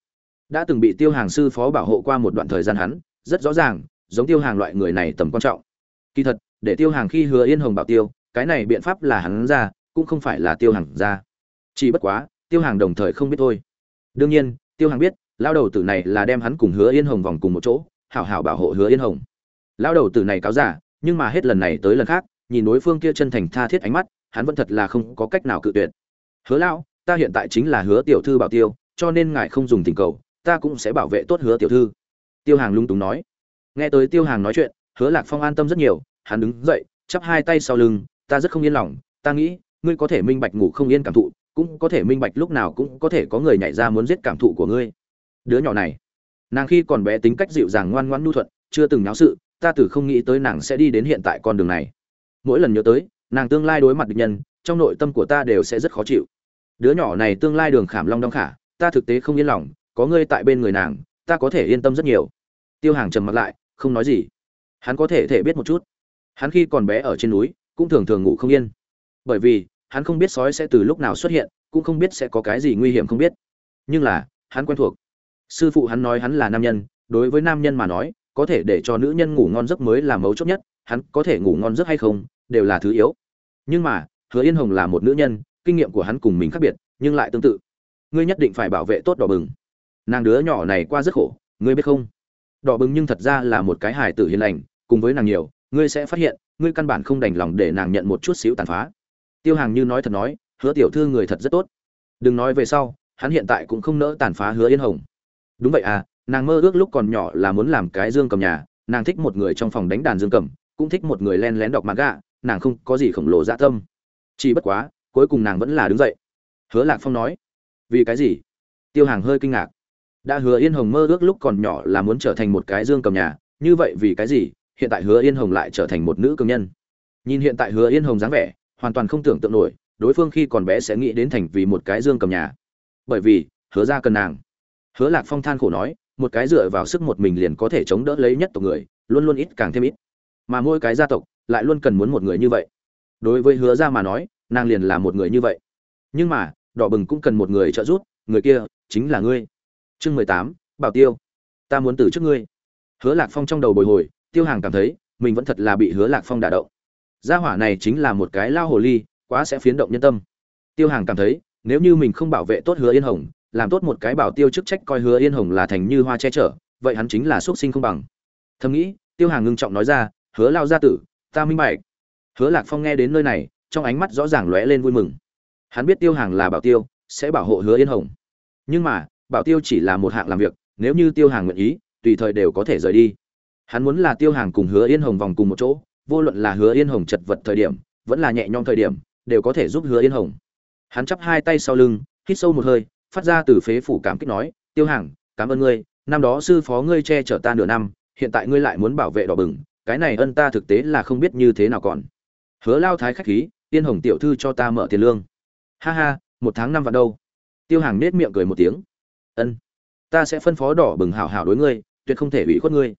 đã từng bị tiêu hàng sư phó bảo hộ qua một đoạn thời gian hắn, rất rõ ràng, giống tiêu hàng loại người này tầm quan trọng. Kỳ thật, để tiêu hàng khi hứa yên hồng bảo tiêu, cái này biện pháp là hắn ra, cũng không phải là tiêu hàng ra. Chỉ bất quá, tiêu hàng đồng thời không biết thôi. Đương nhiên, tiêu hàng biết lao đầu tử này là đem hắn cùng hứa yên hồng vòng cùng một chỗ, hảo hảo bảo hộ hứa yên hồng. Lao đầu tử này cáo giả nhưng mà hết lần này tới lần khác, nhìn đối phương kia chân thành tha thiết ánh mắt, hắn vẫn thật là không có cách nào cự tuyệt. Hứa lao ta hiện tại chính là hứa tiểu thư bảo tiêu, cho nên ngài không dùng tình cầu, ta cũng sẽ bảo vệ tốt hứa tiểu thư. Tiêu hàng lung túng nói. Nghe tới tiêu hàng nói chuyện, hứa lạc phong an tâm rất nhiều, hắn đứng dậy, chắp hai tay sau lưng, ta rất không yên lòng, ta nghĩ, ngươi có thể minh bạch ngủ không yên cảm thụ, cũng có thể minh bạch lúc nào cũng có thể có người nhảy ra muốn giết cảm thụ của ngươi. Đứa nhỏ này, nàng khi còn bé tính cách dịu dàng ngoan ngoãn nhu thuận, chưa từng náo sự ta từ không nghĩ tới nàng sẽ đi đến hiện tại con đường này. Mỗi lần nhớ tới, nàng tương lai đối mặt địch nhân, trong nội tâm của ta đều sẽ rất khó chịu. Đứa nhỏ này tương lai đường khảm long đong khả, ta thực tế không yên lòng, có ngươi tại bên người nàng, ta có thể yên tâm rất nhiều. Tiêu hàng trầm mặt lại, không nói gì. Hắn có thể thể biết một chút. Hắn khi còn bé ở trên núi, cũng thường thường ngủ không yên. Bởi vì, hắn không biết sói sẽ từ lúc nào xuất hiện, cũng không biết sẽ có cái gì nguy hiểm không biết. Nhưng là, hắn quen thuộc. Sư phụ hắn nói hắn là nam nhân, đối với nam nhân mà nói có thể để cho nữ nhân ngủ ngon giấc mới là mấu chốt nhất, hắn có thể ngủ ngon giấc hay không, đều là thứ yếu. Nhưng mà, hứa yên hồng là một nữ nhân, kinh nghiệm của hắn cùng mình khác biệt, nhưng lại tương tự. Ngươi nhất định phải bảo vệ tốt đỏ bừng. Nàng đứa nhỏ này qua rất khổ, ngươi biết không? Đỏ bừng nhưng thật ra là một cái hài tử hiền lành, cùng với nàng nhiều, ngươi sẽ phát hiện, ngươi căn bản không đành lòng để nàng nhận một chút xíu tàn phá. Tiêu hàng như nói thật nói, hứa tiểu thư người thật rất tốt. Đừng nói về sau, hắn hiện tại cũng không nỡ tàn phá hứa yên hồng. Đúng vậy à nàng mơ ước lúc còn nhỏ là muốn làm cái dương cầm nhà, nàng thích một người trong phòng đánh đàn dương cầm, cũng thích một người len lén đọc mặt gạ nàng không có gì khổng lồ dạ tâm. Chỉ bất quá, cuối cùng nàng vẫn là đứng dậy. Hứa lạc phong nói, vì cái gì? Tiêu hàng hơi kinh ngạc. Đã hứa yên hồng mơ ước lúc còn nhỏ là muốn trở thành một cái dương cầm nhà, như vậy vì cái gì? Hiện tại hứa yên hồng lại trở thành một nữ cường nhân. Nhìn hiện tại hứa yên hồng dáng vẻ, hoàn toàn không tưởng tượng nổi, đối phương khi còn bé sẽ nghĩ đến thành vì một cái dương cầm nhà. Bởi vì, hứa ra cần nàng. Hứa lạc phong than khổ nói một cái dựa vào sức một mình liền có thể chống đỡ lấy nhất tộc người, luôn luôn ít càng thêm ít. Mà mỗi cái gia tộc lại luôn cần muốn một người như vậy. Đối với hứa ra mà nói, nàng liền là một người như vậy. Nhưng mà, đỏ bừng cũng cần một người trợ giúp, người kia chính là ngươi. Chương mười tám, bảo tiêu. Ta muốn từ trước ngươi. Hứa lạc phong trong đầu bồi hồi, tiêu hàng cảm thấy, mình vẫn thật là bị hứa lạc phong đả động. Gia hỏa này chính là một cái lao hồ ly, quá sẽ phiến động nhân tâm. Tiêu hàng cảm thấy, nếu như mình không bảo vệ tốt hứa yên hồng làm tốt một cái bảo tiêu chức trách coi hứa yên hồng là thành như hoa che chở, vậy hắn chính là xuất sinh không bằng. Thầm nghĩ, tiêu hàng ngưng trọng nói ra, hứa lao gia tử, ta minh bạch. Hứa lạc phong nghe đến nơi này, trong ánh mắt rõ ràng lóe lên vui mừng. Hắn biết tiêu hàng là bảo tiêu, sẽ bảo hộ hứa yên hồng. Nhưng mà, bảo tiêu chỉ là một hạng làm việc, nếu như tiêu hàng nguyện ý, tùy thời đều có thể rời đi. Hắn muốn là tiêu hàng cùng hứa yên hồng vòng cùng một chỗ, vô luận là hứa yên hồng chật vật thời điểm, vẫn là nhẹ nhõm thời điểm, đều có thể giúp hứa yên hồng. Hắn chắp hai tay sau lưng, hít sâu một hơi phát ra từ phế phủ cảm kích nói, tiêu hàng, cảm ơn ngươi, năm đó sư phó ngươi che chở ta nửa năm, hiện tại ngươi lại muốn bảo vệ đỏ bừng, cái này ân ta thực tế là không biết như thế nào còn. Hứa lao thái khách khí tiên hồng tiểu thư cho ta mở tiền lương. Ha ha, một tháng năm vạn đâu? Tiêu hàng nết miệng cười một tiếng. Ân, ta sẽ phân phó đỏ bừng hảo hảo đối ngươi, tuyệt không thể ủy khuất ngươi,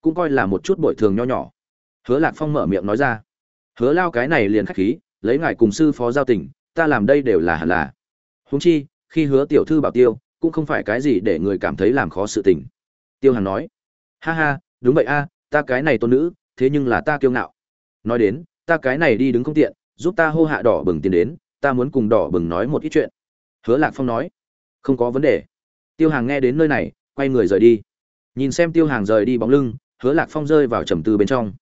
cũng coi là một chút bội thường nho nhỏ. Hứa lạc phong mở miệng nói ra. Hứa lao cái này liền khách khí, lấy ngài cùng sư phó giao tình, ta làm đây đều là hẳn là. Huống chi khi hứa tiểu thư bảo tiêu, cũng không phải cái gì để người cảm thấy làm khó sự tình. Tiêu hàn nói, ha ha, đúng vậy a, ta cái này tôn nữ, thế nhưng là ta kiêu ngạo. Nói đến, ta cái này đi đứng không tiện, giúp ta hô hạ đỏ bừng tiến đến, ta muốn cùng đỏ bừng nói một ít chuyện. Hứa lạc phong nói, không có vấn đề. Tiêu hàng nghe đến nơi này, quay người rời đi. Nhìn xem tiêu hàng rời đi bóng lưng, hứa lạc phong rơi vào trầm tư bên trong.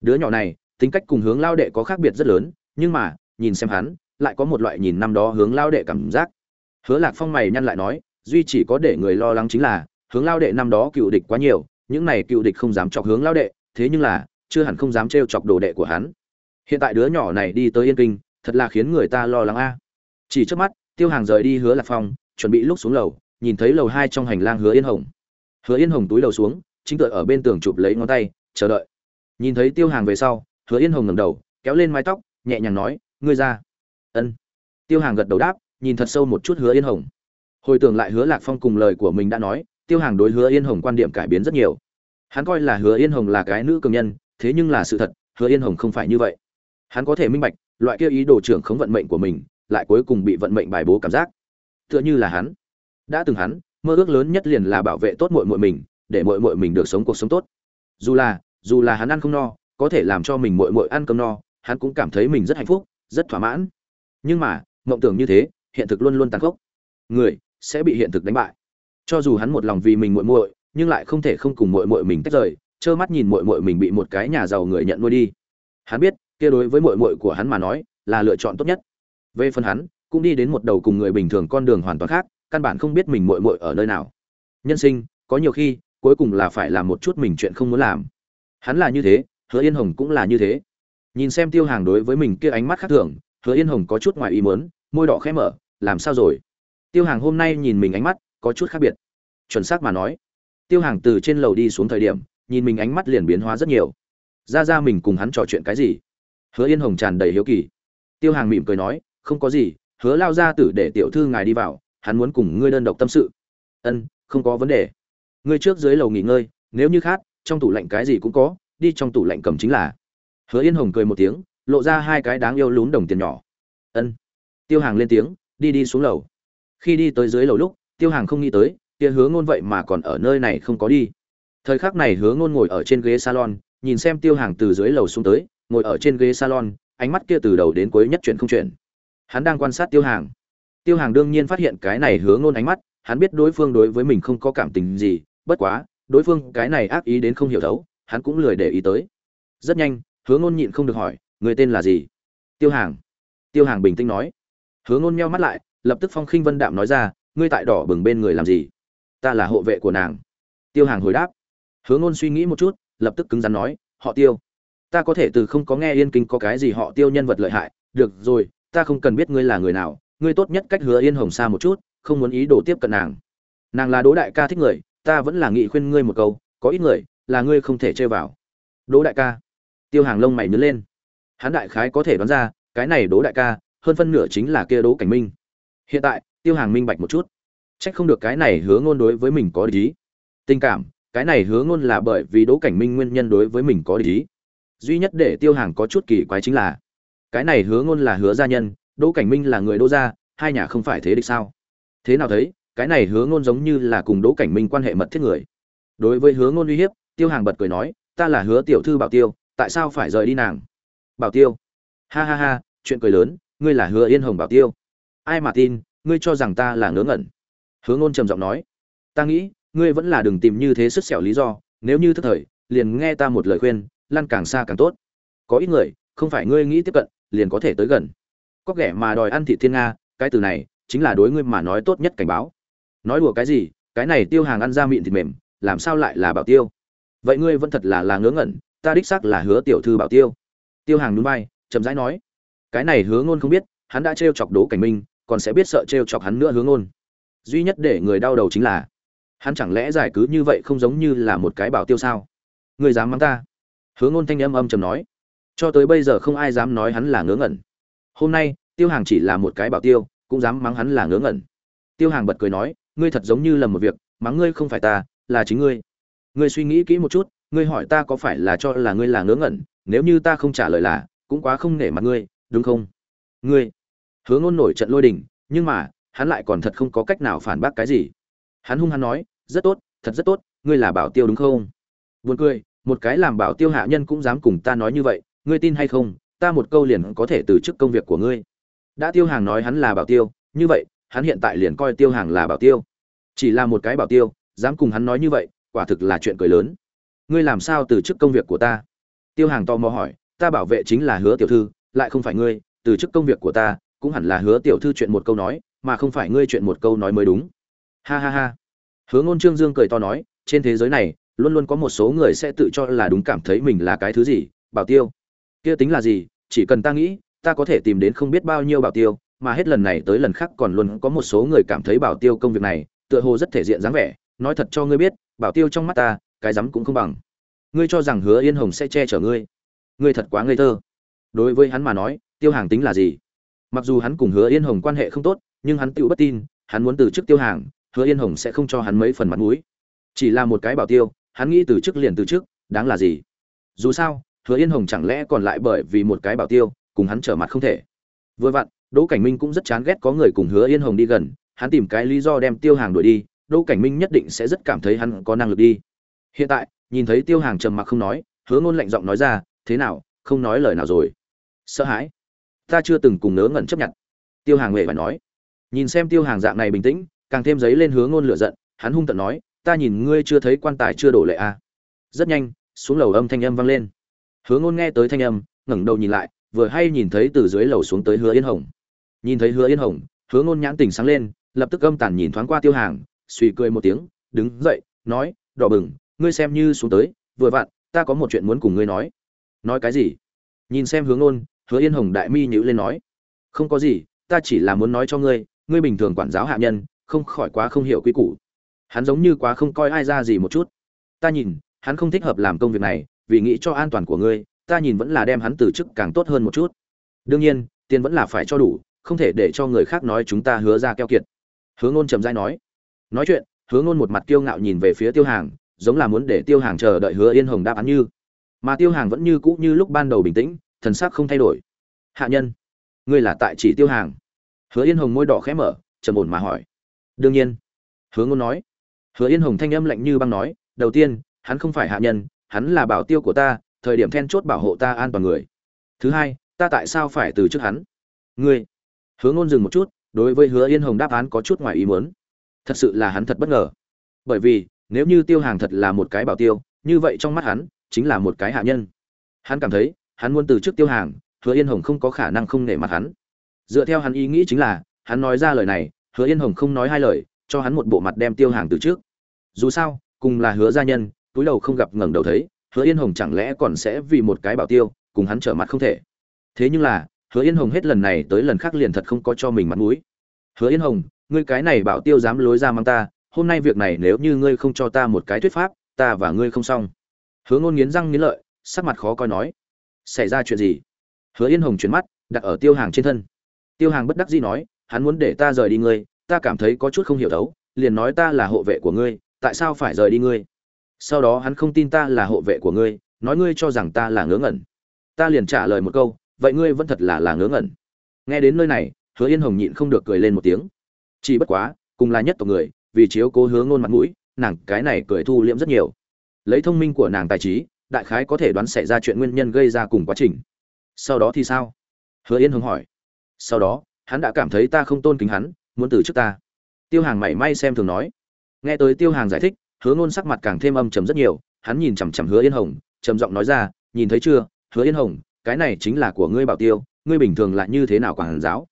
Đứa nhỏ này, tính cách cùng hướng lao đệ có khác biệt rất lớn, nhưng mà, nhìn xem hắn, lại có một loại nhìn năm đó hướng lao đệ cảm giác hứa lạc phong mày nhăn lại nói, duy chỉ có để người lo lắng chính là, hướng lao đệ năm đó cựu địch quá nhiều, những này cựu địch không dám chọc hướng lao đệ, thế nhưng là, chưa hẳn không dám trêu chọc đồ đệ của hắn. Hiện tại đứa nhỏ này đi tới yên kinh, thật là khiến người ta lo lắng a. Chỉ trước mắt, tiêu hàng rời đi hứa lạc phong, chuẩn bị lúc xuống lầu, nhìn thấy lầu hai trong hành lang hứa yên hồng. Hứa yên hồng túi đầu xuống, chính tựa ở bên tường chụp lấy ngón tay, chờ đợi. Nhìn thấy tiêu hàng về sau, hứa yên hồng ngẩng đầu, kéo lên mái tóc, nhẹ nhàng nói, ngươi ra. Ân. Tiêu hàng gật đầu đáp nhìn thật sâu một chút hứa yên hồng. Hồi tưởng lại hứa lạc phong cùng lời của mình đã nói, tiêu hàng đối hứa yên hồng quan điểm cải biến rất nhiều. Hắn coi là hứa yên hồng là cái nữ cường nhân, thế nhưng là sự thật, hứa yên hồng không phải như vậy. Hắn có thể minh bạch, loại kia ý đồ trưởng khống vận mệnh của mình, lại cuối cùng bị vận mệnh bài bố cảm giác. Tựa như là hắn. Đã từng hắn, mơ ước lớn nhất liền là bảo vệ tốt muội muội mình, để muội muội mình được sống cuộc sống tốt. Dù là dù là hắn ăn không no, có thể làm cho mình muội muội ăn cơm no, hắn cũng cảm thấy mình rất hạnh phúc, rất thỏa mãn. Nhưng mà, mộng tưởng như thế hiện thực luôn luôn tàn khốc. Người sẽ bị hiện thực đánh bại. Cho dù hắn một lòng vì mình muội muội, nhưng lại không thể không cùng muội muội mình tách rời, trơ mắt nhìn muội muội mình bị một cái nhà giàu người nhận nuôi đi. Hắn biết, kia đối với muội muội của hắn mà nói, là lựa chọn tốt nhất. Về phần hắn, cũng đi đến một đầu cùng người bình thường con đường hoàn toàn khác, căn bản không biết mình muội muội ở nơi nào. Nhân sinh, có nhiều khi, cuối cùng là phải làm một chút mình chuyện không muốn làm. Hắn là như thế, hứa yên hồng cũng là như thế. Nhìn xem tiêu hàng đối với mình kia ánh mắt khác thường, hứa yên hồng có chút ngoài ý muốn, môi đỏ khẽ mở làm sao rồi? Tiêu hàng hôm nay nhìn mình ánh mắt có chút khác biệt. Chuẩn xác mà nói, tiêu hàng từ trên lầu đi xuống thời điểm, nhìn mình ánh mắt liền biến hóa rất nhiều. Ra ra mình cùng hắn trò chuyện cái gì? Hứa yên hồng tràn đầy hiếu kỳ. Tiêu hàng mỉm cười nói, không có gì, hứa lao ra tử để tiểu thư ngài đi vào, hắn muốn cùng ngươi đơn độc tâm sự. Ân, không có vấn đề. Ngươi trước dưới lầu nghỉ ngơi, nếu như khát trong tủ lạnh cái gì cũng có, đi trong tủ lạnh cầm chính là. Hứa yên hồng cười một tiếng, lộ ra hai cái đáng yêu lún đồng tiền nhỏ. Ân. Tiêu hàng lên tiếng đi đi xuống lầu. Khi đi tới dưới lầu lúc, tiêu hàng không nghĩ tới kia hứa ngôn vậy mà còn ở nơi này không có đi. Thời khắc này hứa ngôn ngồi ở trên ghế salon, nhìn xem tiêu hàng từ dưới lầu xuống tới, ngồi ở trên ghế salon, ánh mắt kia từ đầu đến cuối nhất chuyển không chuyển. Hắn đang quan sát tiêu hàng. Tiêu hàng đương nhiên phát hiện cái này hứa ngôn ánh mắt, hắn biết đối phương đối với mình không có cảm tình gì, bất quá, đối phương cái này ác ý đến không hiểu thấu, hắn cũng lười để ý tới. Rất nhanh, hứa ngôn nhịn không được hỏi, người tên là gì? Tiêu hàng. Tiêu hàng bình tĩnh nói hứa ngôn meo mắt lại, lập tức phong khinh vân đạm nói ra, ngươi tại đỏ bừng bên người làm gì? Ta là hộ vệ của nàng. Tiêu hàng hồi đáp. Hứa ngôn suy nghĩ một chút, lập tức cứng rắn nói, họ tiêu, ta có thể từ không có nghe yên kinh có cái gì họ tiêu nhân vật lợi hại. Được rồi, ta không cần biết ngươi là người nào, ngươi tốt nhất cách hứa yên hồng xa một chút, không muốn ý đồ tiếp cận nàng. Nàng là đỗ đại ca thích người, ta vẫn là nghị khuyên ngươi một câu, có ít người là ngươi không thể chơi vào. Đỗ đại ca? Tiêu hàng lông mày nhướng lên. Hắn đại khái có thể đoán ra, cái này đỗ đại ca hơn phân nửa chính là kia đỗ cảnh minh. Hiện tại, tiêu hàng minh bạch một chút. Trách không được cái này hứa ngôn đối với mình có lý tình cảm, cái này hứa ngôn là bởi vì đỗ cảnh minh nguyên nhân đối với mình có lý duy nhất để tiêu hàng có chút kỳ quái chính là, cái này hứa ngôn là hứa gia nhân, đỗ cảnh minh là người đỗ gia, hai nhà không phải thế địch sao? Thế nào thấy, cái này hứa ngôn giống như là cùng đỗ cảnh minh quan hệ mật thiết người. Đối với hứa ngôn uy hiếp, tiêu hàng bật cười nói, ta là hứa tiểu thư bảo tiêu, tại sao phải rời đi nàng? Bảo tiêu. Ha ha ha, chuyện cười lớn ngươi là hứa yên hồng bảo tiêu. Ai mà tin, ngươi cho rằng ta là ngớ ngẩn. Hứa ngôn trầm giọng nói, ta nghĩ, ngươi vẫn là đừng tìm như thế sức xẻo lý do, nếu như thức thời, liền nghe ta một lời khuyên, lăn càng xa càng tốt. Có ít người, không phải ngươi nghĩ tiếp cận, liền có thể tới gần. Có kẻ mà đòi ăn thị thiên nga, cái từ này, chính là đối ngươi mà nói tốt nhất cảnh báo. Nói đùa cái gì, cái này tiêu hàng ăn ra miệng thịt mềm, làm sao lại là bảo tiêu? Vậy ngươi vẫn thật là là ngớ ngẩn, ta đích xác là hứa tiểu thư bảo tiêu. Tiêu hàng núi bay chậm rãi nói cái này hứa ngôn không biết, hắn đã trêu chọc đố cảnh minh, còn sẽ biết sợ trêu chọc hắn nữa hứa ngôn. Duy nhất để người đau đầu chính là, hắn chẳng lẽ giải cứ như vậy không giống như là một cái bảo tiêu sao? Người dám mắng ta? Hứa ngôn thanh âm âm trầm nói. Cho tới bây giờ không ai dám nói hắn là ngớ ngẩn. Hôm nay, tiêu hàng chỉ là một cái bảo tiêu, cũng dám mắng hắn là ngớ ngẩn. Tiêu hàng bật cười nói, ngươi thật giống như lầm một việc, mắng ngươi không phải ta, là chính ngươi. Ngươi suy nghĩ kỹ một chút, ngươi hỏi ta có phải là cho là ngươi là ngớ ngẩn, nếu như ta không trả lời là, cũng quá không nể mặt ngươi đúng không? Ngươi. Hứa ngôn nổi trận lôi đình, nhưng mà, hắn lại còn thật không có cách nào phản bác cái gì. Hắn hung hắn nói, rất tốt, thật rất tốt, ngươi là bảo tiêu đúng không? Buồn cười, một cái làm bảo tiêu hạ nhân cũng dám cùng ta nói như vậy, ngươi tin hay không, ta một câu liền có thể từ chức công việc của ngươi. Đã tiêu hàng nói hắn là bảo tiêu, như vậy, hắn hiện tại liền coi tiêu hàng là bảo tiêu. Chỉ là một cái bảo tiêu, dám cùng hắn nói như vậy, quả thực là chuyện cười lớn. Ngươi làm sao từ chức công việc của ta? Tiêu hàng tò mò hỏi, ta bảo vệ chính là hứa tiểu thư lại không phải ngươi, từ chức công việc của ta, cũng hẳn là hứa tiểu thư chuyện một câu nói, mà không phải ngươi chuyện một câu nói mới đúng. Ha ha ha. Hứa ngôn trương dương cười to nói, trên thế giới này, luôn luôn có một số người sẽ tự cho là đúng cảm thấy mình là cái thứ gì, bảo tiêu. Kia tính là gì? Chỉ cần ta nghĩ, ta có thể tìm đến không biết bao nhiêu bảo tiêu, mà hết lần này tới lần khác còn luôn có một số người cảm thấy bảo tiêu công việc này, tựa hồ rất thể diện dáng vẻ. Nói thật cho ngươi biết, bảo tiêu trong mắt ta, cái rắm cũng không bằng. Ngươi cho rằng hứa yên hồng sẽ che chở ngươi. Ngươi thật quá ngây thơ đối với hắn mà nói, tiêu hàng tính là gì? Mặc dù hắn cùng hứa yên hồng quan hệ không tốt, nhưng hắn tự bất tin, hắn muốn từ chức tiêu hàng, hứa yên hồng sẽ không cho hắn mấy phần mặt mũi. Chỉ là một cái bảo tiêu, hắn nghĩ từ chức liền từ chức, đáng là gì? Dù sao, hứa yên hồng chẳng lẽ còn lại bởi vì một cái bảo tiêu, cùng hắn trở mặt không thể? Vừa vặn, đỗ cảnh minh cũng rất chán ghét có người cùng hứa yên hồng đi gần, hắn tìm cái lý do đem tiêu hàng đuổi đi, đỗ cảnh minh nhất định sẽ rất cảm thấy hắn có năng lực đi. Hiện tại, nhìn thấy tiêu hàng trầm mặc không nói, hứa ngôn lạnh giọng nói ra, thế nào, không nói lời nào rồi? Sợ hãi. Ta chưa từng cùng nớ ngẩn chấp nhận. Tiêu hàng huệ phải nói. Nhìn xem tiêu hàng dạng này bình tĩnh, càng thêm giấy lên hướng ngôn lửa giận, hắn hung tận nói, ta nhìn ngươi chưa thấy quan tài chưa đổ lệ à. rất nhanh, xuống lầu âm thanh âm vang lên. Hứa ngôn nghe tới thanh âm, ngẩng đầu nhìn lại, vừa hay nhìn thấy từ dưới lầu xuống tới hứa yên hồng. Nhìn thấy hứa yên hồng hứa ngôn nhãn tình sáng lên, lập tức âm tàn nhìn thoáng qua tiêu hàng, suy cười một tiếng, đứng dậy, nói, đỏ bừng, ngươi xem như xuống tới, vừa vặn, ta có một chuyện muốn cùng ngươi nói. Nói cái gì? Nhìn xem hướng ngôn hứa yên hồng đại mi nhíu lên nói, không có gì, ta chỉ là muốn nói cho ngươi ngươi bình thường quản giáo hạ nhân, không khỏi quá không hiểu quy củ. Hắn giống như quá không coi ai ra gì một chút. Ta nhìn, hắn không thích hợp làm công việc này, vì nghĩ cho an toàn của ngươi, ta nhìn vẫn là đem hắn từ chức càng tốt hơn một chút. Đương nhiên, tiền vẫn là phải cho đủ, không thể để cho người khác nói chúng ta hứa ra keo kiệt. Hứa ngôn trầm rãi nói. Nói chuyện, hứa ngôn một mặt kiêu ngạo nhìn về phía tiêu hàng, giống là muốn để tiêu hàng chờ đợi hứa yên hồng đáp án như. Mà tiêu hàng vẫn như cũ như lúc ban đầu bình tĩnh thần sắc không thay đổi. Hạ nhân, ngươi là tại chỉ tiêu hàng. Hứa yên hồng môi đỏ khẽ mở, trầm ổn mà hỏi. Đương nhiên. Hứa ngôn nói. Hứa yên hồng thanh âm lạnh như băng nói, đầu tiên, hắn không phải hạ nhân, hắn là bảo tiêu của ta, thời điểm then chốt bảo hộ ta an toàn người. Thứ hai, ta tại sao phải từ chức hắn? Ngươi. Hứa ngôn dừng một chút, đối với hứa yên hồng đáp án có chút ngoài ý muốn. Thật sự là hắn thật bất ngờ. Bởi vì, nếu như tiêu hàng thật là một cái bảo tiêu, như vậy trong mắt hắn, chính là một cái hạ nhân. Hắn cảm thấy hắn muốn từ trước tiêu hàng, hứa yên hồng không có khả năng không nể mặt hắn. Dựa theo hắn ý nghĩ chính là, hắn nói ra lời này, hứa yên hồng không nói hai lời, cho hắn một bộ mặt đem tiêu hàng từ trước. Dù sao, cùng là hứa gia nhân, túi đầu không gặp ngẩng đầu thấy, hứa yên hồng chẳng lẽ còn sẽ vì một cái bảo tiêu, cùng hắn trở mặt không thể. Thế nhưng là, hứa yên hồng hết lần này tới lần khác liền thật không có cho mình mặt mũi. Hứa yên hồng, ngươi cái này bảo tiêu dám lối ra mang ta, hôm nay việc này nếu như ngươi không cho ta một cái thuyết pháp, ta và ngươi không xong. Hứa ngôn nghiến răng nghiến lợi, sắc mặt khó coi nói xảy ra chuyện gì? Hứa yên hồng chuyển mắt, đặt ở tiêu hàng trên thân. Tiêu hàng bất đắc dĩ nói, hắn muốn để ta rời đi ngươi, ta cảm thấy có chút không hiểu đấu, liền nói ta là hộ vệ của ngươi, tại sao phải rời đi ngươi? Sau đó hắn không tin ta là hộ vệ của ngươi, nói ngươi cho rằng ta là ngớ ngẩn. Ta liền trả lời một câu, vậy ngươi vẫn thật là là ngớ ngẩn. Nghe đến nơi này, hứa yên hồng nhịn không được cười lên một tiếng. Chỉ bất quá, cùng là nhất tộc người, vì chiếu cố hứa ngôn mặt mũi, nàng cái này cười thu liễm rất nhiều. Lấy thông minh của nàng tài trí đại khái có thể đoán xảy ra chuyện nguyên nhân gây ra cùng quá trình. Sau đó thì sao? Hứa yên hồng hỏi. Sau đó, hắn đã cảm thấy ta không tôn kính hắn, muốn từ trước ta. Tiêu hàng mảy may xem thường nói. Nghe tới tiêu hàng giải thích, hứa ngôn sắc mặt càng thêm âm trầm rất nhiều, hắn nhìn chằm chằm hứa yên hồng, trầm giọng nói ra, nhìn thấy chưa, hứa yên hồng, cái này chính là của ngươi bảo tiêu, ngươi bình thường lại như thế nào quản giáo?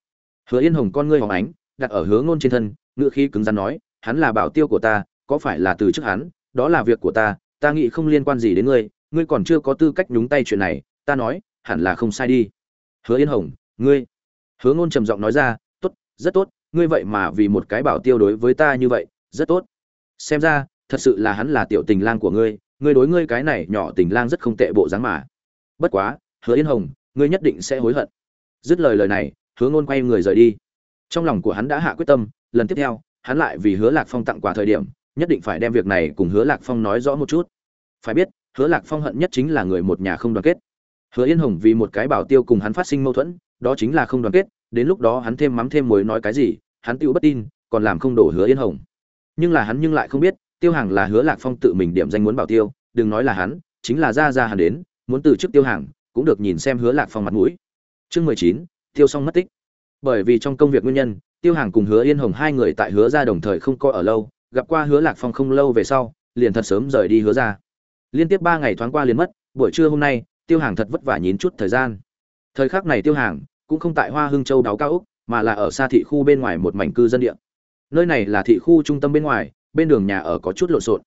Hứa yên hồng con ngươi hồng ánh, đặt ở hứa ngôn trên thân ngựa khi cứng rắn nói, hắn là bảo tiêu của ta, có phải là từ trước hắn, đó là việc của ta ta nghĩ không liên quan gì đến ngươi ngươi còn chưa có tư cách nhúng tay chuyện này, ta nói, hẳn là không sai đi. Hứa yên hồng, ngươi. Hứa ngôn trầm giọng nói ra, tốt, rất tốt, ngươi vậy mà vì một cái bảo tiêu đối với ta như vậy, rất tốt. Xem ra, thật sự là hắn là tiểu tình lang của ngươi ngươi đối ngươi cái này nhỏ tình lang rất không tệ bộ dáng mà. Bất quá, hứa yên hồng, ngươi nhất định sẽ hối hận. Dứt lời lời này, hứa ngôn quay người rời đi. Trong lòng của hắn đã hạ quyết tâm, lần tiếp theo, hắn lại vì hứa lạc phong tặng quà thời điểm, nhất định phải đem việc này cùng hứa lạc phong nói rõ một chút. Phải biết hứa lạc phong hận nhất chính là người một nhà không đoàn kết. Hứa yên hồng vì một cái bảo tiêu cùng hắn phát sinh mâu thuẫn, đó chính là không đoàn kết, đến lúc đó hắn thêm mắm thêm muối nói cái gì, hắn tiêu bất tin, còn làm không đổ hứa yên hồng. Nhưng là hắn nhưng lại không biết, tiêu hàng là hứa lạc phong tự mình điểm danh muốn bảo tiêu, đừng nói là hắn, chính là ra ra hắn đến, muốn từ chức tiêu hàng cũng được nhìn xem hứa lạc phong mặt mũi. Chương mười chín, tiêu xong mất tích. Bởi vì trong công việc nguyên nhân, tiêu hàng cùng hứa yên hồng hai người tại hứa ra đồng thời không coi ở lâu, gặp qua hứa lạc phong không lâu về sau, liền thật sớm rời đi hứa ra liên tiếp ba ngày thoáng qua liền mất, buổi trưa hôm nay, tiêu hàng thật vất vả nhín chút thời gian. Thời khắc này tiêu hàng cũng không tại hoa hưng châu đáo cao úc mà là ở xa thị khu bên ngoài một mảnh cư dân địa. Nơi này là thị khu trung tâm bên ngoài, bên đường nhà ở có chút lộn xộn.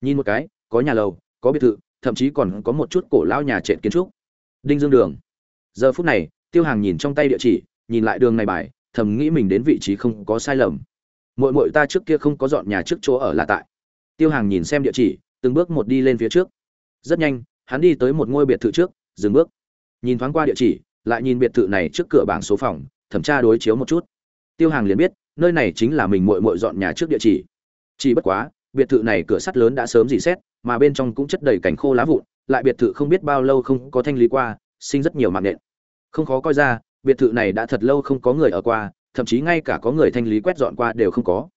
Nhìn một cái, có nhà lầu, có biệt thự, thậm chí còn có một chút cổ lão nhà trệt kiến trúc. Đinh dương đường. Giờ phút này, tiêu hàng nhìn trong tay địa chỉ, nhìn lại đường này bài, thầm nghĩ mình đến vị trí không có sai lầm. Mội mội ta trước kia không có dọn nhà trước chỗ ở là tại. Tiêu hàng nhìn xem địa chỉ từng bước một đi lên phía trước. Rất nhanh, hắn đi tới một ngôi biệt thự trước, dừng bước. Nhìn thoáng qua địa chỉ, lại nhìn biệt thự này trước cửa bảng số phòng, thẩm tra đối chiếu một chút. Tiêu hàng liền biết, nơi này chính là mình mội mội dọn nhà trước địa chỉ. Chỉ bất quá, biệt thự này cửa sắt lớn đã sớm dỉ xét, mà bên trong cũng chất đầy cảnh khô lá vụn, lại biệt thự không biết bao lâu không có thanh lý qua, sinh rất nhiều mạng nện. Không khó coi ra, biệt thự này đã thật lâu không có người ở qua, thậm chí ngay cả có người thanh lý quét dọn qua đều không có.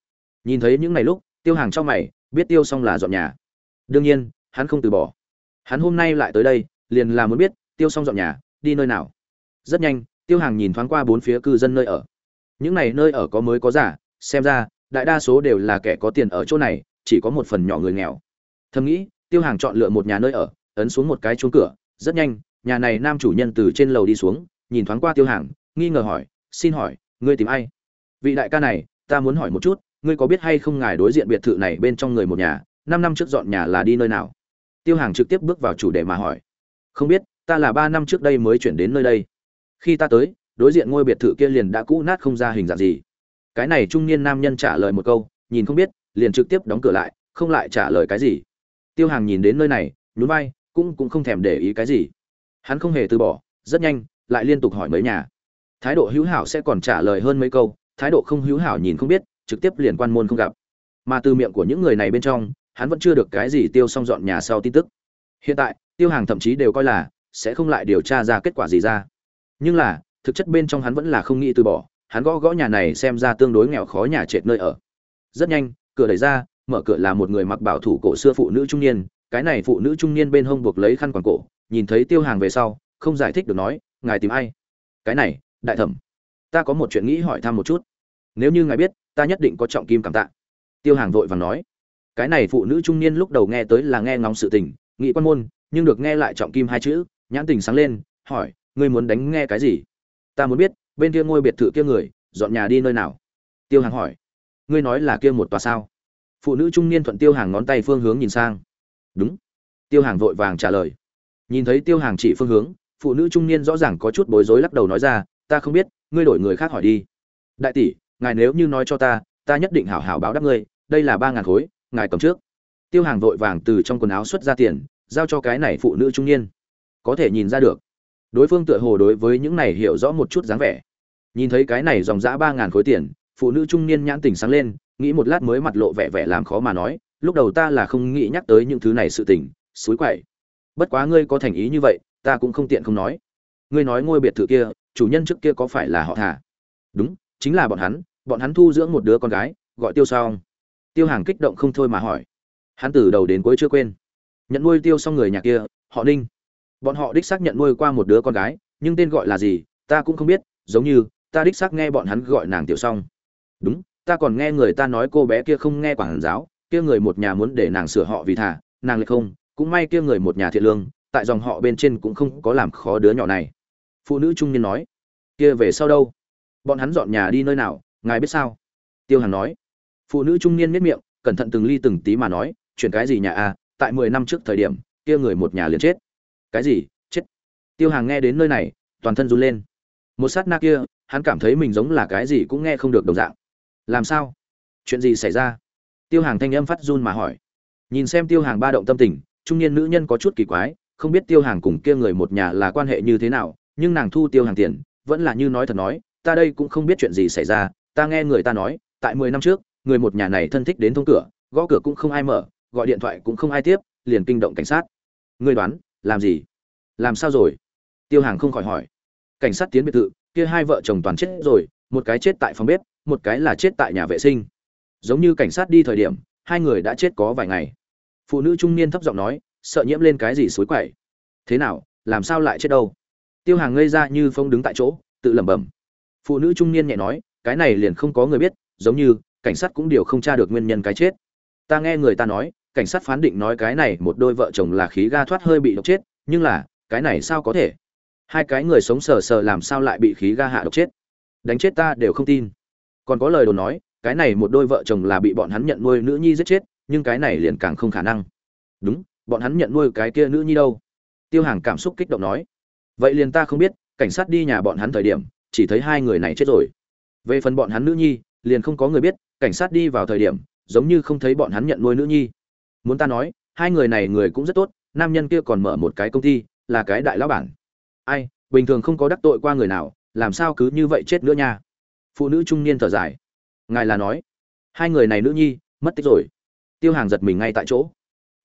Nhìn thấy những ngày lúc, tiêu hàng trong mày, biết tiêu xong là dọn nhà đương nhiên, hắn không từ bỏ. Hắn hôm nay lại tới đây, liền là muốn biết, tiêu xong dọn nhà, đi nơi nào. Rất nhanh, tiêu hàng nhìn thoáng qua bốn phía cư dân nơi ở. Những này nơi ở có mới có giả, xem ra, đại đa số đều là kẻ có tiền ở chỗ này, chỉ có một phần nhỏ người nghèo. Thầm nghĩ, tiêu hàng chọn lựa một nhà nơi ở, ấn xuống một cái chuông cửa. Rất nhanh, nhà này nam chủ nhân từ trên lầu đi xuống, nhìn thoáng qua tiêu hàng, nghi ngờ hỏi, xin hỏi, ngươi tìm ai? Vị đại ca này, ta muốn hỏi một chút, ngươi có biết hay không ngài đối diện biệt thự này bên trong người một nhà? Năm năm trước dọn nhà là đi nơi nào? Tiêu hàng trực tiếp bước vào chủ đề mà hỏi. Không biết, ta là ba năm trước đây mới chuyển đến nơi đây. Khi ta tới, đối diện ngôi biệt thự kia liền đã cũ nát không ra hình dạng gì. Cái này trung niên nam nhân trả lời một câu, nhìn không biết, liền trực tiếp đóng cửa lại, không lại trả lời cái gì. Tiêu hàng nhìn đến nơi này, nhún vai, cũng cũng không thèm để ý cái gì. Hắn không hề từ bỏ, rất nhanh, lại liên tục hỏi mấy nhà. Thái độ hữu hảo sẽ còn trả lời hơn mấy câu, thái độ không hữu hảo nhìn không biết, trực tiếp liền quan môn không gặp. Mà từ miệng của những người này bên trong hắn vẫn chưa được cái gì tiêu xong dọn nhà sau tin tức. Hiện tại, tiêu hàng thậm chí đều coi là sẽ không lại điều tra ra kết quả gì ra. Nhưng là, thực chất bên trong hắn vẫn là không nghĩ từ bỏ, hắn gõ gõ nhà này xem ra tương đối nghèo khó nhà trệt nơi ở. Rất nhanh, cửa đẩy ra, mở cửa là một người mặc bảo thủ cổ xưa phụ nữ trung niên, cái này phụ nữ trung niên bên hông buộc lấy khăn quàng cổ, nhìn thấy tiêu hàng về sau, không giải thích được nói, ngài tìm ai? Cái này, đại thẩm, ta có một chuyện nghĩ hỏi thăm một chút. Nếu như ngài biết, ta nhất định có trọng kim cảm tạ. Tiêu hàng vội và nói cái này phụ nữ trung niên lúc đầu nghe tới là nghe ngóng sự tình nghị quan môn, nhưng được nghe lại trọng kim hai chữ, nhãn tình sáng lên, hỏi, ngươi muốn đánh nghe cái gì? Ta muốn biết, bên kia ngôi biệt thự kia người, dọn nhà đi nơi nào? Tiêu hàng hỏi. Ngươi nói là kia một tòa sao? Phụ nữ trung niên thuận tiêu hàng ngón tay phương hướng nhìn sang. Đúng. Tiêu hàng vội vàng trả lời. Nhìn thấy tiêu hàng chỉ phương hướng, phụ nữ trung niên rõ ràng có chút bối rối lắc đầu nói ra, ta không biết, ngươi đổi người khác hỏi đi. Đại tỷ, ngài nếu như nói cho ta ta nhất định hảo hảo báo đáp ngươi, đây là ba ngàn khối ngài cầm trước. Tiêu hàng vội vàng từ trong quần áo xuất ra tiền, giao cho cái này phụ nữ trung niên. Có thể nhìn ra được. Đối phương tựa hồ đối với những này hiểu rõ một chút dáng vẻ. Nhìn thấy cái này dòng dã ba ngàn khối tiền, phụ nữ trung niên nhãn tình sáng lên, nghĩ một lát mới mặt lộ vẻ vẻ làm khó mà nói, lúc đầu ta là không nghĩ nhắc tới những thứ này sự tình xúi quậy. Bất quá ngươi có thành ý như vậy, ta cũng không tiện không nói. Ngươi nói ngôi biệt thự kia, chủ nhân trước kia có phải là họ thả đúng, chính là bọn hắn bọn hắn thu dưỡng một đứa con gái, gọi tiêu sao tiêu hàng kích động không thôi mà hỏi. Hắn từ đầu đến cuối chưa quên. Nhận nuôi tiêu xong người nhà kia, họ ninh. Bọn họ đích xác nhận nuôi qua một đứa con gái, nhưng tên gọi là gì, ta cũng không biết, giống như, ta đích xác nghe bọn hắn gọi nàng tiểu xong đúng, ta còn nghe người ta nói cô bé kia không nghe quản giáo, kia người một nhà muốn để nàng sửa họ vì thả nàng lại không, cũng may kia người một nhà thiện lương, tại dòng họ bên trên cũng không có làm khó đứa nhỏ này. Phụ nữ trung niên nói, kia về sau đâu? Bọn hắn dọn nhà đi nơi nào, ngài biết sao? Tiêu hàn nói phụ nữ trung niên miết miệng cẩn thận từng ly từng tí mà nói chuyển cái gì nhà a? À, tại mười năm trước thời điểm kia người một nhà liền chết. Cái gì? Chết? Tiêu hàng nghe đến nơi này toàn thân run lên. Một sát na kia hắn cảm thấy mình giống là cái gì cũng nghe không được đồng dạng. Làm sao? Chuyện gì xảy ra? Tiêu hàng thanh âm phát run mà hỏi. Nhìn xem tiêu hàng ba động tâm tình trung niên nữ nhân có chút kỳ quái không biết tiêu hàng cùng kia người một nhà là quan hệ như thế nào nhưng nàng thu tiêu hàng tiền vẫn là như nói thật nói ta đây cũng không biết chuyện gì xảy ra ta nghe người ta nói tại mười năm trước người một nhà này thân thích đến thông cửa, gõ cửa cũng không ai mở, gọi điện thoại cũng không ai tiếp, liền kinh động cảnh sát. Ngươi đoán, làm gì? Làm sao rồi? Tiêu hàng không khỏi hỏi. Cảnh sát tiến biệt thự, kia hai vợ chồng toàn chết rồi, một cái chết tại phòng bếp, một cái là chết tại nhà vệ sinh. Giống như cảnh sát đi thời điểm, hai người đã chết có vài ngày. Phụ nữ trung niên thấp giọng nói, sợ nhiễm lên cái gì xối quậy. Thế nào, làm sao lại chết đâu? Tiêu hàng ngây ra như phong đứng tại chỗ, tự lẩm bẩm. Phụ nữ trung niên nhẹ nói, cái này liền không có người biết, giống như cảnh sát cũng điều không tra được nguyên nhân cái chết. Ta nghe người ta nói, cảnh sát phán định nói cái này một đôi vợ chồng là khí ga thoát hơi bị độc chết, nhưng là, cái này sao có thể? Hai cái người sống sờ sờ làm sao lại bị khí ga hạ độc chết? Đánh chết ta đều không tin. Còn có lời đồn nói, cái này một đôi vợ chồng là bị bọn hắn nhận nuôi nữ nhi giết chết, nhưng cái này liền càng không khả năng. Đúng, bọn hắn nhận nuôi cái kia nữ nhi đâu? Tiêu hàng cảm xúc kích động nói. Vậy liền ta không biết, cảnh sát đi nhà bọn hắn thời điểm, chỉ thấy hai người này chết rồi. Về phần bọn hắn nữ nhi liền không có người biết, cảnh sát đi vào thời điểm, giống như không thấy bọn hắn nhận nuôi nữ nhi. Muốn ta nói, hai người này người cũng rất tốt, nam nhân kia còn mở một cái công ty, là cái đại lão bản. Ai, bình thường không có đắc tội qua người nào, làm sao cứ như vậy chết nữa nha. Phụ nữ trung niên thở dài. Ngài là nói, hai người này nữ nhi, mất tích rồi. Tiêu hàng giật mình ngay tại chỗ.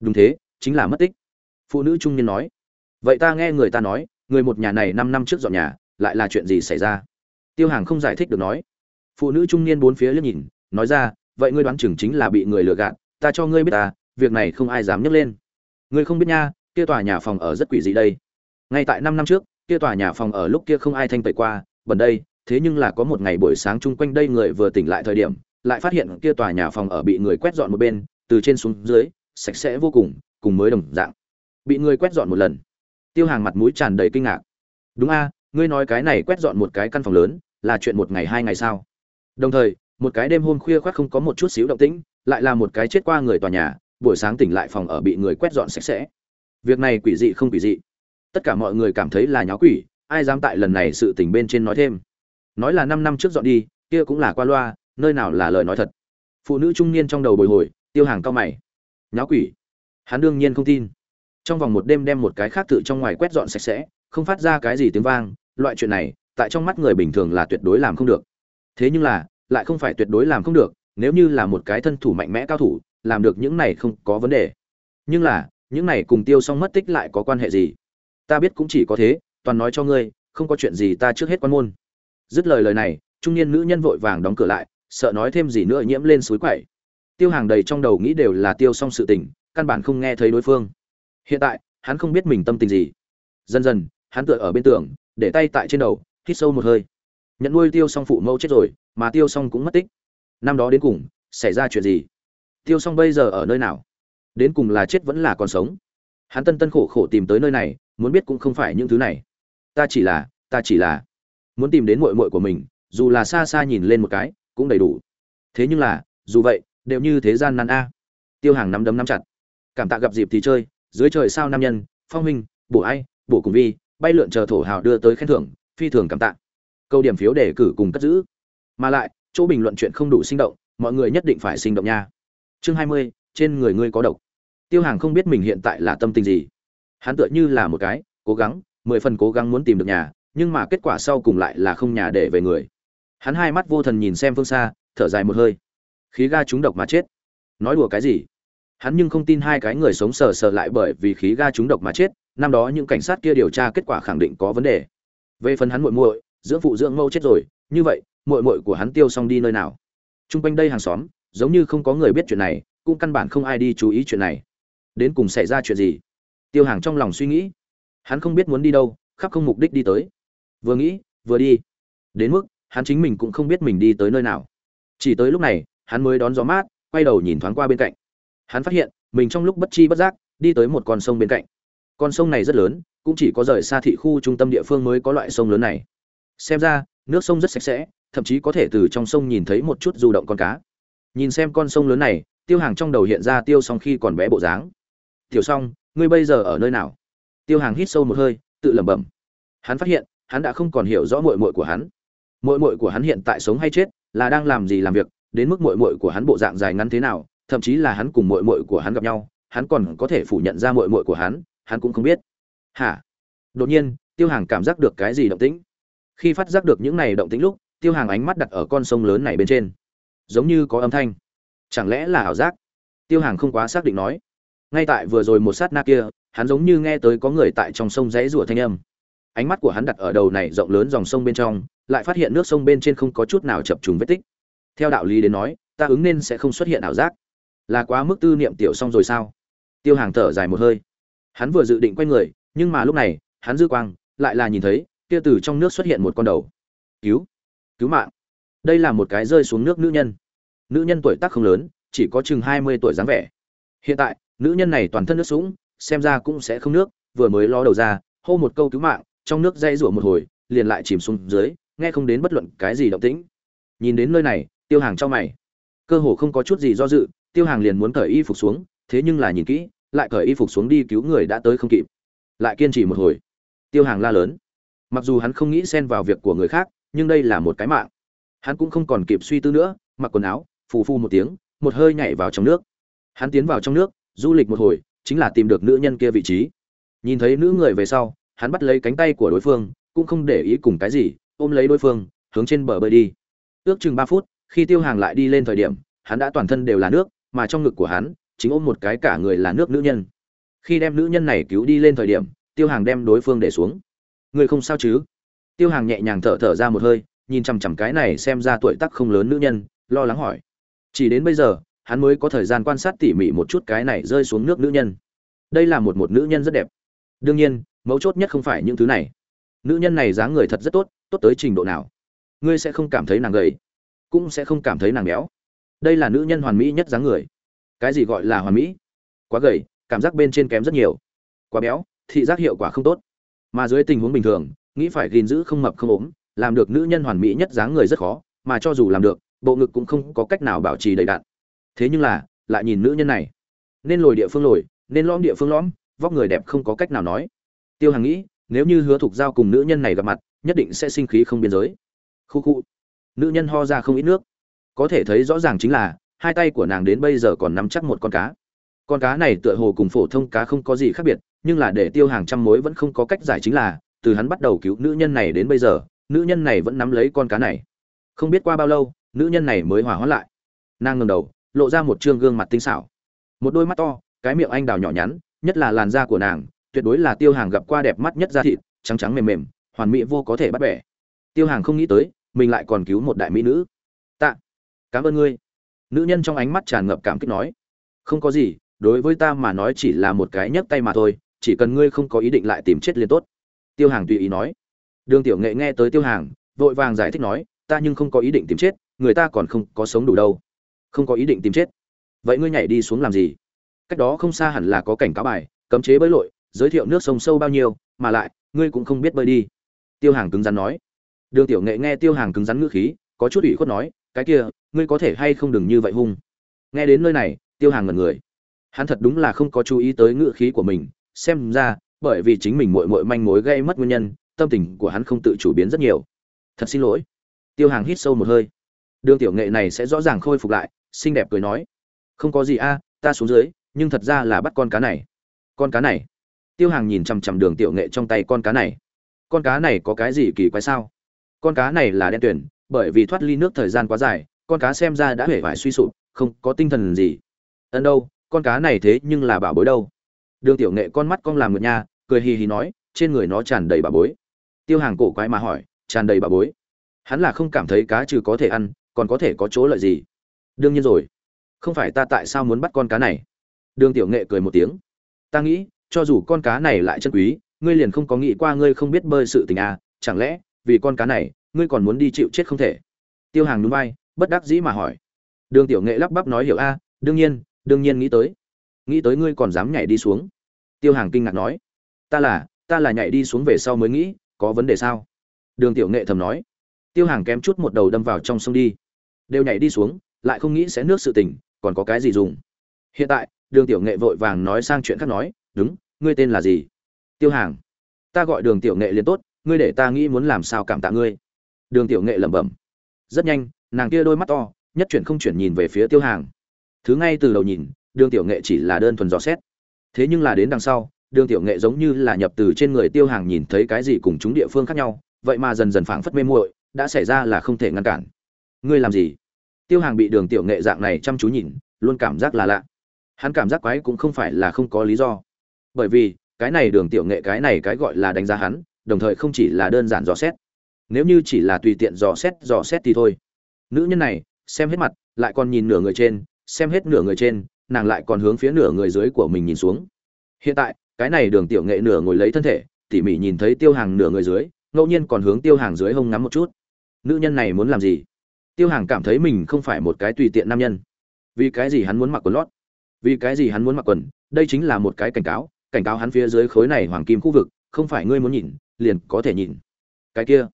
Đúng thế, chính là mất tích. Phụ nữ trung niên nói, vậy ta nghe người ta nói, người một nhà này năm năm trước dọn nhà, lại là chuyện gì xảy ra? Tiêu hàng không giải thích được nói phụ nữ trung niên bốn phía liếc nhìn, nói ra, vậy ngươi đoán chừng chính là bị người lừa gạt, ta cho ngươi biết ta việc này không ai dám nhấc lên. Ngươi không biết nha, kia tòa nhà phòng ở rất quỷ dị đây. Ngay tại năm năm trước, kia tòa nhà phòng ở lúc kia không ai thanh tẩy qua bần đây, thế nhưng là có một ngày buổi sáng chung quanh đây người vừa tỉnh lại thời điểm, lại phát hiện kia tòa nhà phòng ở bị người quét dọn một bên, từ trên xuống dưới, sạch sẽ vô cùng cùng mới đồng dạng. Bị người quét dọn một lần. Tiêu hàng mặt mũi tràn đầy kinh ngạc. Đúng a, ngươi nói cái này quét dọn một cái căn phòng lớn, là chuyện một ngày hai ngày sao? Đồng thời, một cái đêm hôm khuya khoắt không có một chút xíu động tĩnh, lại là một cái chết qua người tòa nhà, buổi sáng tỉnh lại phòng ở bị người quét dọn sạch sẽ. Việc này quỷ dị không quỷ dị. Tất cả mọi người cảm thấy là nháo quỷ, ai dám tại lần này sự tình bên trên nói thêm. Nói là năm năm trước dọn đi, kia cũng là qua loa, nơi nào là lời nói thật. Phụ nữ trung niên trong đầu bồi hồi, tiêu hàng cao mày. Nháo quỷ? Hắn đương nhiên không tin. Trong vòng một đêm đem một cái khác tự trong ngoài quét dọn sạch sẽ, không phát ra cái gì tiếng vang, loại chuyện này, tại trong mắt người bình thường là tuyệt đối làm không được thế nhưng là, lại không phải tuyệt đối làm không được, nếu như là một cái thân thủ mạnh mẽ cao thủ, làm được những này không có vấn đề. Nhưng là, những này cùng tiêu xong mất tích lại có quan hệ gì? Ta biết cũng chỉ có thế, toàn nói cho ngươi, không có chuyện gì ta trước hết quan môn. Dứt lời lời này, trung niên nữ nhân vội vàng đóng cửa lại, sợ nói thêm gì nữa nhiễm lên suối quậy. Tiêu hàng đầy trong đầu nghĩ đều là tiêu xong sự tình, căn bản không nghe thấy đối phương. Hiện tại, hắn không biết mình tâm tình gì. Dần dần, hắn tựa ở bên tường, để tay tại trên đầu, hít sâu một hơi nhận nuôi tiêu xong phụ mẫu chết rồi, mà tiêu xong cũng mất tích. Năm đó đến cùng, xảy ra chuyện gì? Tiêu s o n g bây giờ ở nơi nào? Đến cùng là chết vẫn là còn sống? Hắn tân tân khổ khổ tìm tới nơi này, muốn biết cũng không phải những thứ này. Ta chỉ là, ta chỉ là muốn tìm đến mội mội của mình, dù là xa xa nhìn lên một cái, cũng đầy đủ. Thế nhưng là, dù vậy, đều như thế gian nan a. Tiêu hàng nắm đấm nắm chặt. Cảm tạ gặp dịp thì chơi, dưới trời sao nam nhân, phong minh bổ ai, bổ cùng vi, bay lượn chờ thổ hào đưa tới khen thưởng, phi thường cảm tạ câu điểm phiếu đề cử cùng cất giữ. Mà lại, chỗ bình luận chuyện không đủ sinh động, mọi người nhất định phải sinh động nha. Chương hai mươi, trên người ngươi có độc. Tiêu hàng không biết mình hiện tại là tâm tình gì. Hắn tựa như là một cái, cố gắng, mười phần cố gắng muốn tìm được nhà, nhưng mà kết quả sau cùng lại là không nhà để về người. Hắn hai mắt vô thần nhìn xem phương xa, thở dài một hơi. Khí ga trúng độc mà chết. Nói đùa cái gì? Hắn nhưng không tin hai cái người sống sờ sờ lại bởi vì khí ga trúng độc mà chết, năm đó những cảnh sát kia điều tra kết quả khẳng định có vấn đề. Về phần hắn muội muội dưỡng phụ dưỡng mâu chết rồi, như vậy, muội muội của hắn tiêu xong đi nơi nào? Trung quanh đây hàng xóm, giống như không có người biết chuyện này, cũng căn bản không ai đi chú ý chuyện này. Đến cùng xảy ra chuyện gì? Tiêu hàng trong lòng suy nghĩ. Hắn không biết muốn đi đâu, khắp không mục đích đi tới. Vừa nghĩ, vừa đi. Đến mức, hắn chính mình cũng không biết mình đi tới nơi nào. Chỉ tới lúc này, hắn mới đón gió mát, quay đầu nhìn thoáng qua bên cạnh. Hắn phát hiện, mình trong lúc bất chi bất giác, đi tới một con sông bên cạnh. Con sông này rất lớn, cũng chỉ có rời xa thị khu trung tâm địa phương mới có loại sông lớn này xem ra, nước sông rất sạch sẽ, thậm chí có thể từ trong sông nhìn thấy một chút du động con cá. Nhìn xem con sông lớn này, tiêu hàng trong đầu hiện ra tiêu s khi còn bé bộ dáng. Tiểu s ngươi bây giờ ở nơi nào? Tiêu hàng hít sâu một hơi, tự lẩm bẩm. Hắn phát hiện, hắn đã không còn hiểu rõ mội mội của hắn. Mội mội của hắn hiện tại sống hay chết, là đang làm gì làm việc, đến mức mội mội của hắn bộ dạng dài ngắn thế nào, thậm chí là hắn cùng mội mội của hắn gặp nhau, hắn còn có thể phủ nhận ra mội mội của hắn hắn cũng không biết. Hả? Đột nhiên, tiêu hàng cảm giác được cái gì động tĩnh khi phát giác được những này động tĩnh lúc, tiêu hàng ánh mắt đặt ở con sông lớn này bên trên. Giống như có âm thanh. Chẳng lẽ là ảo giác? Tiêu hàng không quá xác định nói. Ngay tại vừa rồi một sát na kia, hắn giống như nghe tới có người tại trong sông rẽ rủa thanh âm. Ánh mắt của hắn đặt ở đầu này rộng lớn dòng sông bên trong, lại phát hiện nước sông bên trên không có chút nào chập trùng vết tích. Theo đạo lý đến nói, ta ứng nên sẽ không xuất hiện ảo giác. Là quá mức tư niệm tiểu xong rồi sao? Tiêu hàng thở dài một hơi. Hắn vừa dự định quay người, nhưng mà lúc này, hắn dư quang, lại là nhìn thấy kia từ trong nước xuất hiện một con đầu. Cứu cứu mạng. Đây là một cái rơi xuống nước nữ nhân. Nữ nhân tuổi tác không lớn, chỉ có chừng hai mươi tuổi dáng vẻ. Hiện tại, nữ nhân này toàn thân nước sũng, xem ra cũng sẽ không nước, vừa mới lo đầu ra, hô một câu cứu mạng, trong nước dây rủa một hồi, liền lại chìm xuống dưới, nghe không đến bất luận cái gì động tĩnh. Nhìn đến nơi này, tiêu hàng cho mày. Cơ hồ không có chút gì do dự, tiêu hàng liền muốn cởi y phục xuống, thế nhưng là nhìn kỹ, lại cởi y phục xuống đi cứu người đã tới không kịp. Lại kiên trì một hồi. Tiêu hàng la lớn mặc dù hắn không nghĩ xen vào việc của người khác, nhưng đây là một cái mạng. Hắn cũng không còn kịp suy tư nữa, mặc quần áo, phù phu một tiếng, một hơi nhảy vào trong nước. Hắn tiến vào trong nước, du lịch một hồi, chính là tìm được nữ nhân kia vị trí. Nhìn thấy nữ người về sau, hắn bắt lấy cánh tay của đối phương, cũng không để ý cùng cái gì, ôm lấy đối phương, hướng trên bờ bơi đi. Ước chừng ba phút, khi tiêu hàng lại đi lên thời điểm, hắn đã toàn thân đều là nước, mà trong ngực của hắn, chính ôm một cái cả người là nước nữ nhân. Khi đem nữ nhân này cứu đi lên thời điểm, tiêu hàng đem đối phương để xuống. Ngươi không sao chứ? Tiêu hàng nhẹ nhàng thở thở ra một hơi, nhìn chằm chằm cái này xem ra tuổi tác không lớn nữ nhân, lo lắng hỏi. Chỉ đến bây giờ, hắn mới có thời gian quan sát tỉ mỉ một chút cái này rơi xuống nước nữ nhân. Đây là một một nữ nhân rất đẹp. Đương nhiên, mấu chốt nhất không phải những thứ này. Nữ nhân này dáng người thật rất tốt tốt tới trình độ nào. Ngươi sẽ không cảm thấy nàng gầy, cũng sẽ không cảm thấy nàng béo. Đây là nữ nhân hoàn mỹ nhất dáng người. Cái gì gọi là hoàn mỹ? Quá gầy, cảm giác bên trên kém rất nhiều. Quá béo, thị giác hiệu quả không tốt mà dưới tình huống bình thường, nghĩ phải gìn giữ không mập không ốm, làm được nữ nhân hoàn mỹ nhất dáng người rất khó, mà cho dù làm được, bộ ngực cũng không có cách nào bảo trì đầy đặn. Thế nhưng là, lại nhìn nữ nhân này. Nên lồi địa phương lồi, nên lõm địa phương lõm, vóc người đẹp không có cách nào nói. Tiêu hàng nghĩ, nếu như hứa thục giao cùng nữ nhân này gặp mặt, nhất định sẽ sinh khí không biên giới. Khu khu. Nữ nhân ho ra không ít nước. Có thể thấy rõ ràng chính là, hai tay của nàng đến bây giờ còn nắm chắc một con cá con cá này tựa hồ cùng phổ thông cá không có gì khác biệt, nhưng là để tiêu hàng trăm mối vẫn không có cách giải chính là, từ hắn bắt đầu cứu nữ nhân này đến bây giờ, nữ nhân này vẫn nắm lấy con cá này. Không biết qua bao lâu, nữ nhân này mới hỏa hoãn lại. Nàng ngầm đầu, lộ ra một trương gương mặt tinh xảo. Một đôi mắt to, cái miệng anh đào nhỏ nhắn, nhất là làn da của nàng, tuyệt đối là tiêu hàng gặp qua đẹp mắt nhất da thịt, trắng trắng mềm mềm, hoàn mỹ vô có thể bắt bẻ. Tiêu hàng không nghĩ tới, mình lại còn cứu một đại mỹ nữ. Tạ, cảm ơn ngươi. Nữ nhân trong ánh mắt tràn ngập cảm kích nói. Không có gì đối với ta mà nói chỉ là một cái nhấc tay mà thôi, chỉ cần ngươi không có ý định lại tìm chết liền tốt. Tiêu hàng tùy ý nói. Đường tiểu nghệ nghe tới tiêu hàng, vội vàng giải thích nói, ta nhưng không có ý định tìm chết, người ta còn không có sống đủ đâu. Không có ý định tìm chết? Vậy ngươi nhảy đi xuống làm gì? Cách đó không xa hẳn là có cảnh cáo bài, cấm chế bơi lội, giới thiệu nước sông sâu bao nhiêu, mà lại, ngươi cũng không biết bơi đi. Tiêu hàng cứng rắn nói. Đường tiểu nghệ nghe tiêu hàng cứng rắn ngữ khí, có chút ủy khuất nói, cái kia, ngươi có thể hay không đừng như vậy hung? Nghe đến nơi này, tiêu hàng ngần người hắn thật đúng là không có chú ý tới ngựa khí của mình, xem ra, bởi vì chính mình mội mội manh mối gây mất nguyên nhân, tâm tình của hắn không tự chủ biến rất nhiều. Thật xin lỗi. Tiêu hàng hít sâu một hơi. Đường tiểu nghệ này sẽ rõ ràng khôi phục lại, xinh đẹp cười nói. Không có gì a, ta xuống dưới, nhưng thật ra là bắt con cá này. Con cá này. Tiêu hàng nhìn chằm chằm đường tiểu nghệ trong tay con cá này. Con cá này có cái gì kỳ quái sao? Con cá này là đen tuyển bởi vì thoát ly nước thời gian quá dài, con cá xem ra đã hể vải suy sụp, không có tinh thần gì. Ân đâu? Con cá này thế nhưng là bảo bối đâu. Đường tiểu nghệ con mắt con làm ngựa nha, cười hì hì nói, trên người nó tràn đầy bà bối. Tiêu hàng cổ quái mà hỏi, tràn đầy bà bối. Hắn là không cảm thấy cá trừ có thể ăn, còn có thể có chỗ lợi gì? Đương nhiên rồi. Không phải ta tại sao muốn bắt con cá này? Đường tiểu nghệ cười một tiếng. Ta nghĩ, cho dù con cá này lại chân quý, ngươi liền không có nghĩ qua ngươi không biết bơi sự tình à chẳng lẽ, vì con cá này, ngươi còn muốn đi chịu chết không thể? Tiêu hàng núi bay, bất đắc dĩ mà hỏi. Đường tiểu nghệ lắp bắp nói hiểu a, đương nhiên đương nhiên nghĩ tới. Nghĩ tới ngươi còn dám nhảy đi xuống. Tiêu hàng kinh ngạc nói. Ta là ta là nhảy đi xuống về sau mới nghĩ, có vấn đề sao? Đường tiểu nghệ thầm nói. Tiêu hàng kém chút một đầu đâm vào trong sông đi. Đều nhảy đi xuống, lại không nghĩ sẽ nước sự tình, còn có cái gì dùng? Hiện tại, đường tiểu nghệ vội vàng nói sang chuyện khác nói. Đúng, ngươi tên là gì? Tiêu hàng. Ta gọi đường tiểu nghệ liền tốt, ngươi để ta nghĩ muốn làm sao cảm tạ ngươi. Đường tiểu nghệ lẩm bẩm. Rất nhanh, nàng kia đôi mắt to, nhất chuyển không chuyển nhìn về phía tiêu hàng thứ ngay từ đầu nhìn, đường tiểu nghệ chỉ là đơn thuần dò xét. Thế nhưng là đến đằng sau, đường tiểu nghệ giống như là nhập từ trên người tiêu hàng nhìn thấy cái gì cùng chúng địa phương khác nhau, vậy mà dần dần phảng phất mê muội, đã xảy ra là không thể ngăn cản. Ngươi làm gì? Tiêu hàng bị đường tiểu nghệ dạng này chăm chú nhìn, luôn cảm giác là lạ. Hắn cảm giác quái cũng không phải là không có lý do. Bởi vì, cái này đường tiểu nghệ cái này cái gọi là đánh giá hắn, đồng thời không chỉ là đơn giản dò xét. Nếu như chỉ là tùy tiện dò xét dò xét thì thôi. Nữ nhân này, xem hết mặt, lại còn nhìn nửa người trên xem hết nửa người trên, nàng lại còn hướng phía nửa người dưới của mình nhìn xuống. Hiện tại, cái này đường tiểu nghệ nửa ngồi lấy thân thể, tỉ mỉ nhìn thấy tiêu hàng nửa người dưới, ngẫu nhiên còn hướng tiêu hàng dưới hông ngắm một chút. Nữ nhân này muốn làm gì? Tiêu hàng cảm thấy mình không phải một cái tùy tiện nam nhân. Vì cái gì hắn muốn mặc quần lót? Vì cái gì hắn muốn mặc quần? Đây chính là một cái cảnh cáo cảnh cáo hắn phía dưới khối này hoàng kim khu vực, không phải ngươi muốn nhìn, liền có thể nhìn. Cái kia,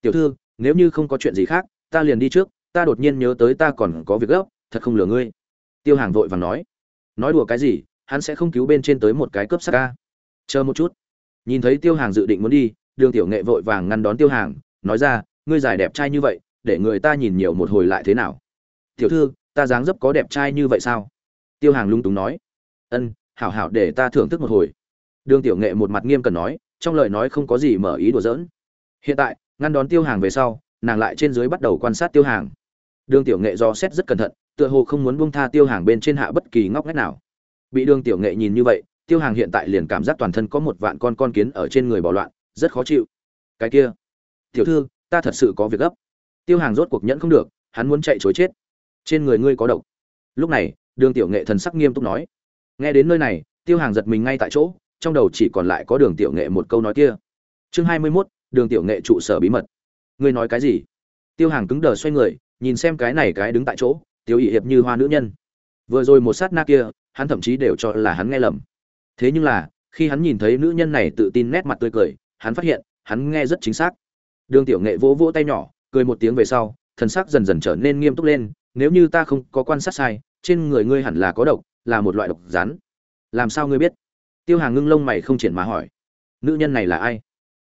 tiểu thư, nếu như không có chuyện gì khác, ta liền đi trước, ta đột nhiên nhớ tới ta còn có việc gấp thật không lừa ngươi. Tiêu hàng vội vàng nói. Nói đùa cái gì, hắn sẽ không cứu bên trên tới một cái cướp sắc ca. Chờ một chút. Nhìn thấy tiêu hàng dự định muốn đi, đường tiểu nghệ vội vàng ngăn đón tiêu hàng, nói ra, ngươi dài đẹp trai như vậy, để người ta nhìn nhiều một hồi lại thế nào? Tiểu thư, ta dáng dấp có đẹp trai như vậy sao? Tiêu hàng lung túng nói. Ân, hảo hảo để ta thưởng thức một hồi. Đường tiểu nghệ một mặt nghiêm cần nói, trong lời nói không có gì mở ý đùa giỡn. Hiện tại, ngăn đón tiêu hàng về sau, nàng lại trên dưới bắt đầu quan sát tiêu hàng đường tiểu nghệ do xét rất cẩn thận tựa hồ không muốn buông tha tiêu hàng bên trên hạ bất kỳ ngóc ngách nào. Bị đường tiểu nghệ nhìn như vậy tiêu hàng hiện tại liền cảm giác toàn thân có một vạn con con kiến ở trên người bỏ loạn rất khó chịu. Cái kia tiểu thư ta thật sự có việc gấp. Tiêu hàng rốt cuộc nhẫn không được hắn muốn chạy chối chết. Trên người ngươi có độc. Lúc này đường tiểu nghệ thần sắc nghiêm túc nói. Nghe đến nơi này tiêu hàng giật mình ngay tại chỗ trong đầu chỉ còn lại có đường tiểu nghệ một câu nói kia. Chương hai mươi 21, đường tiểu nghệ trụ sở bí mật. Ngươi nói cái gì? Tiêu hàng cứng đờ xoay người nhìn xem cái này cái đứng tại chỗ tiêu ỵ hiệp như hoa nữ nhân. Vừa rồi một sát na kia, hắn thậm chí đều cho là hắn nghe lầm. Thế nhưng là, khi hắn nhìn thấy nữ nhân này tự tin nét mặt tươi cười, hắn phát hiện, hắn nghe rất chính xác. Đường tiểu nghệ vỗ vỗ tay nhỏ, cười một tiếng về sau, thần sắc dần dần trở nên nghiêm túc lên, nếu như ta không có quan sát sai, trên người ngươi hẳn là có độc, là một loại độc rắn. Làm sao ngươi biết? Tiêu hàng ngưng lông mày không triển mà hỏi. Nữ nhân này là ai?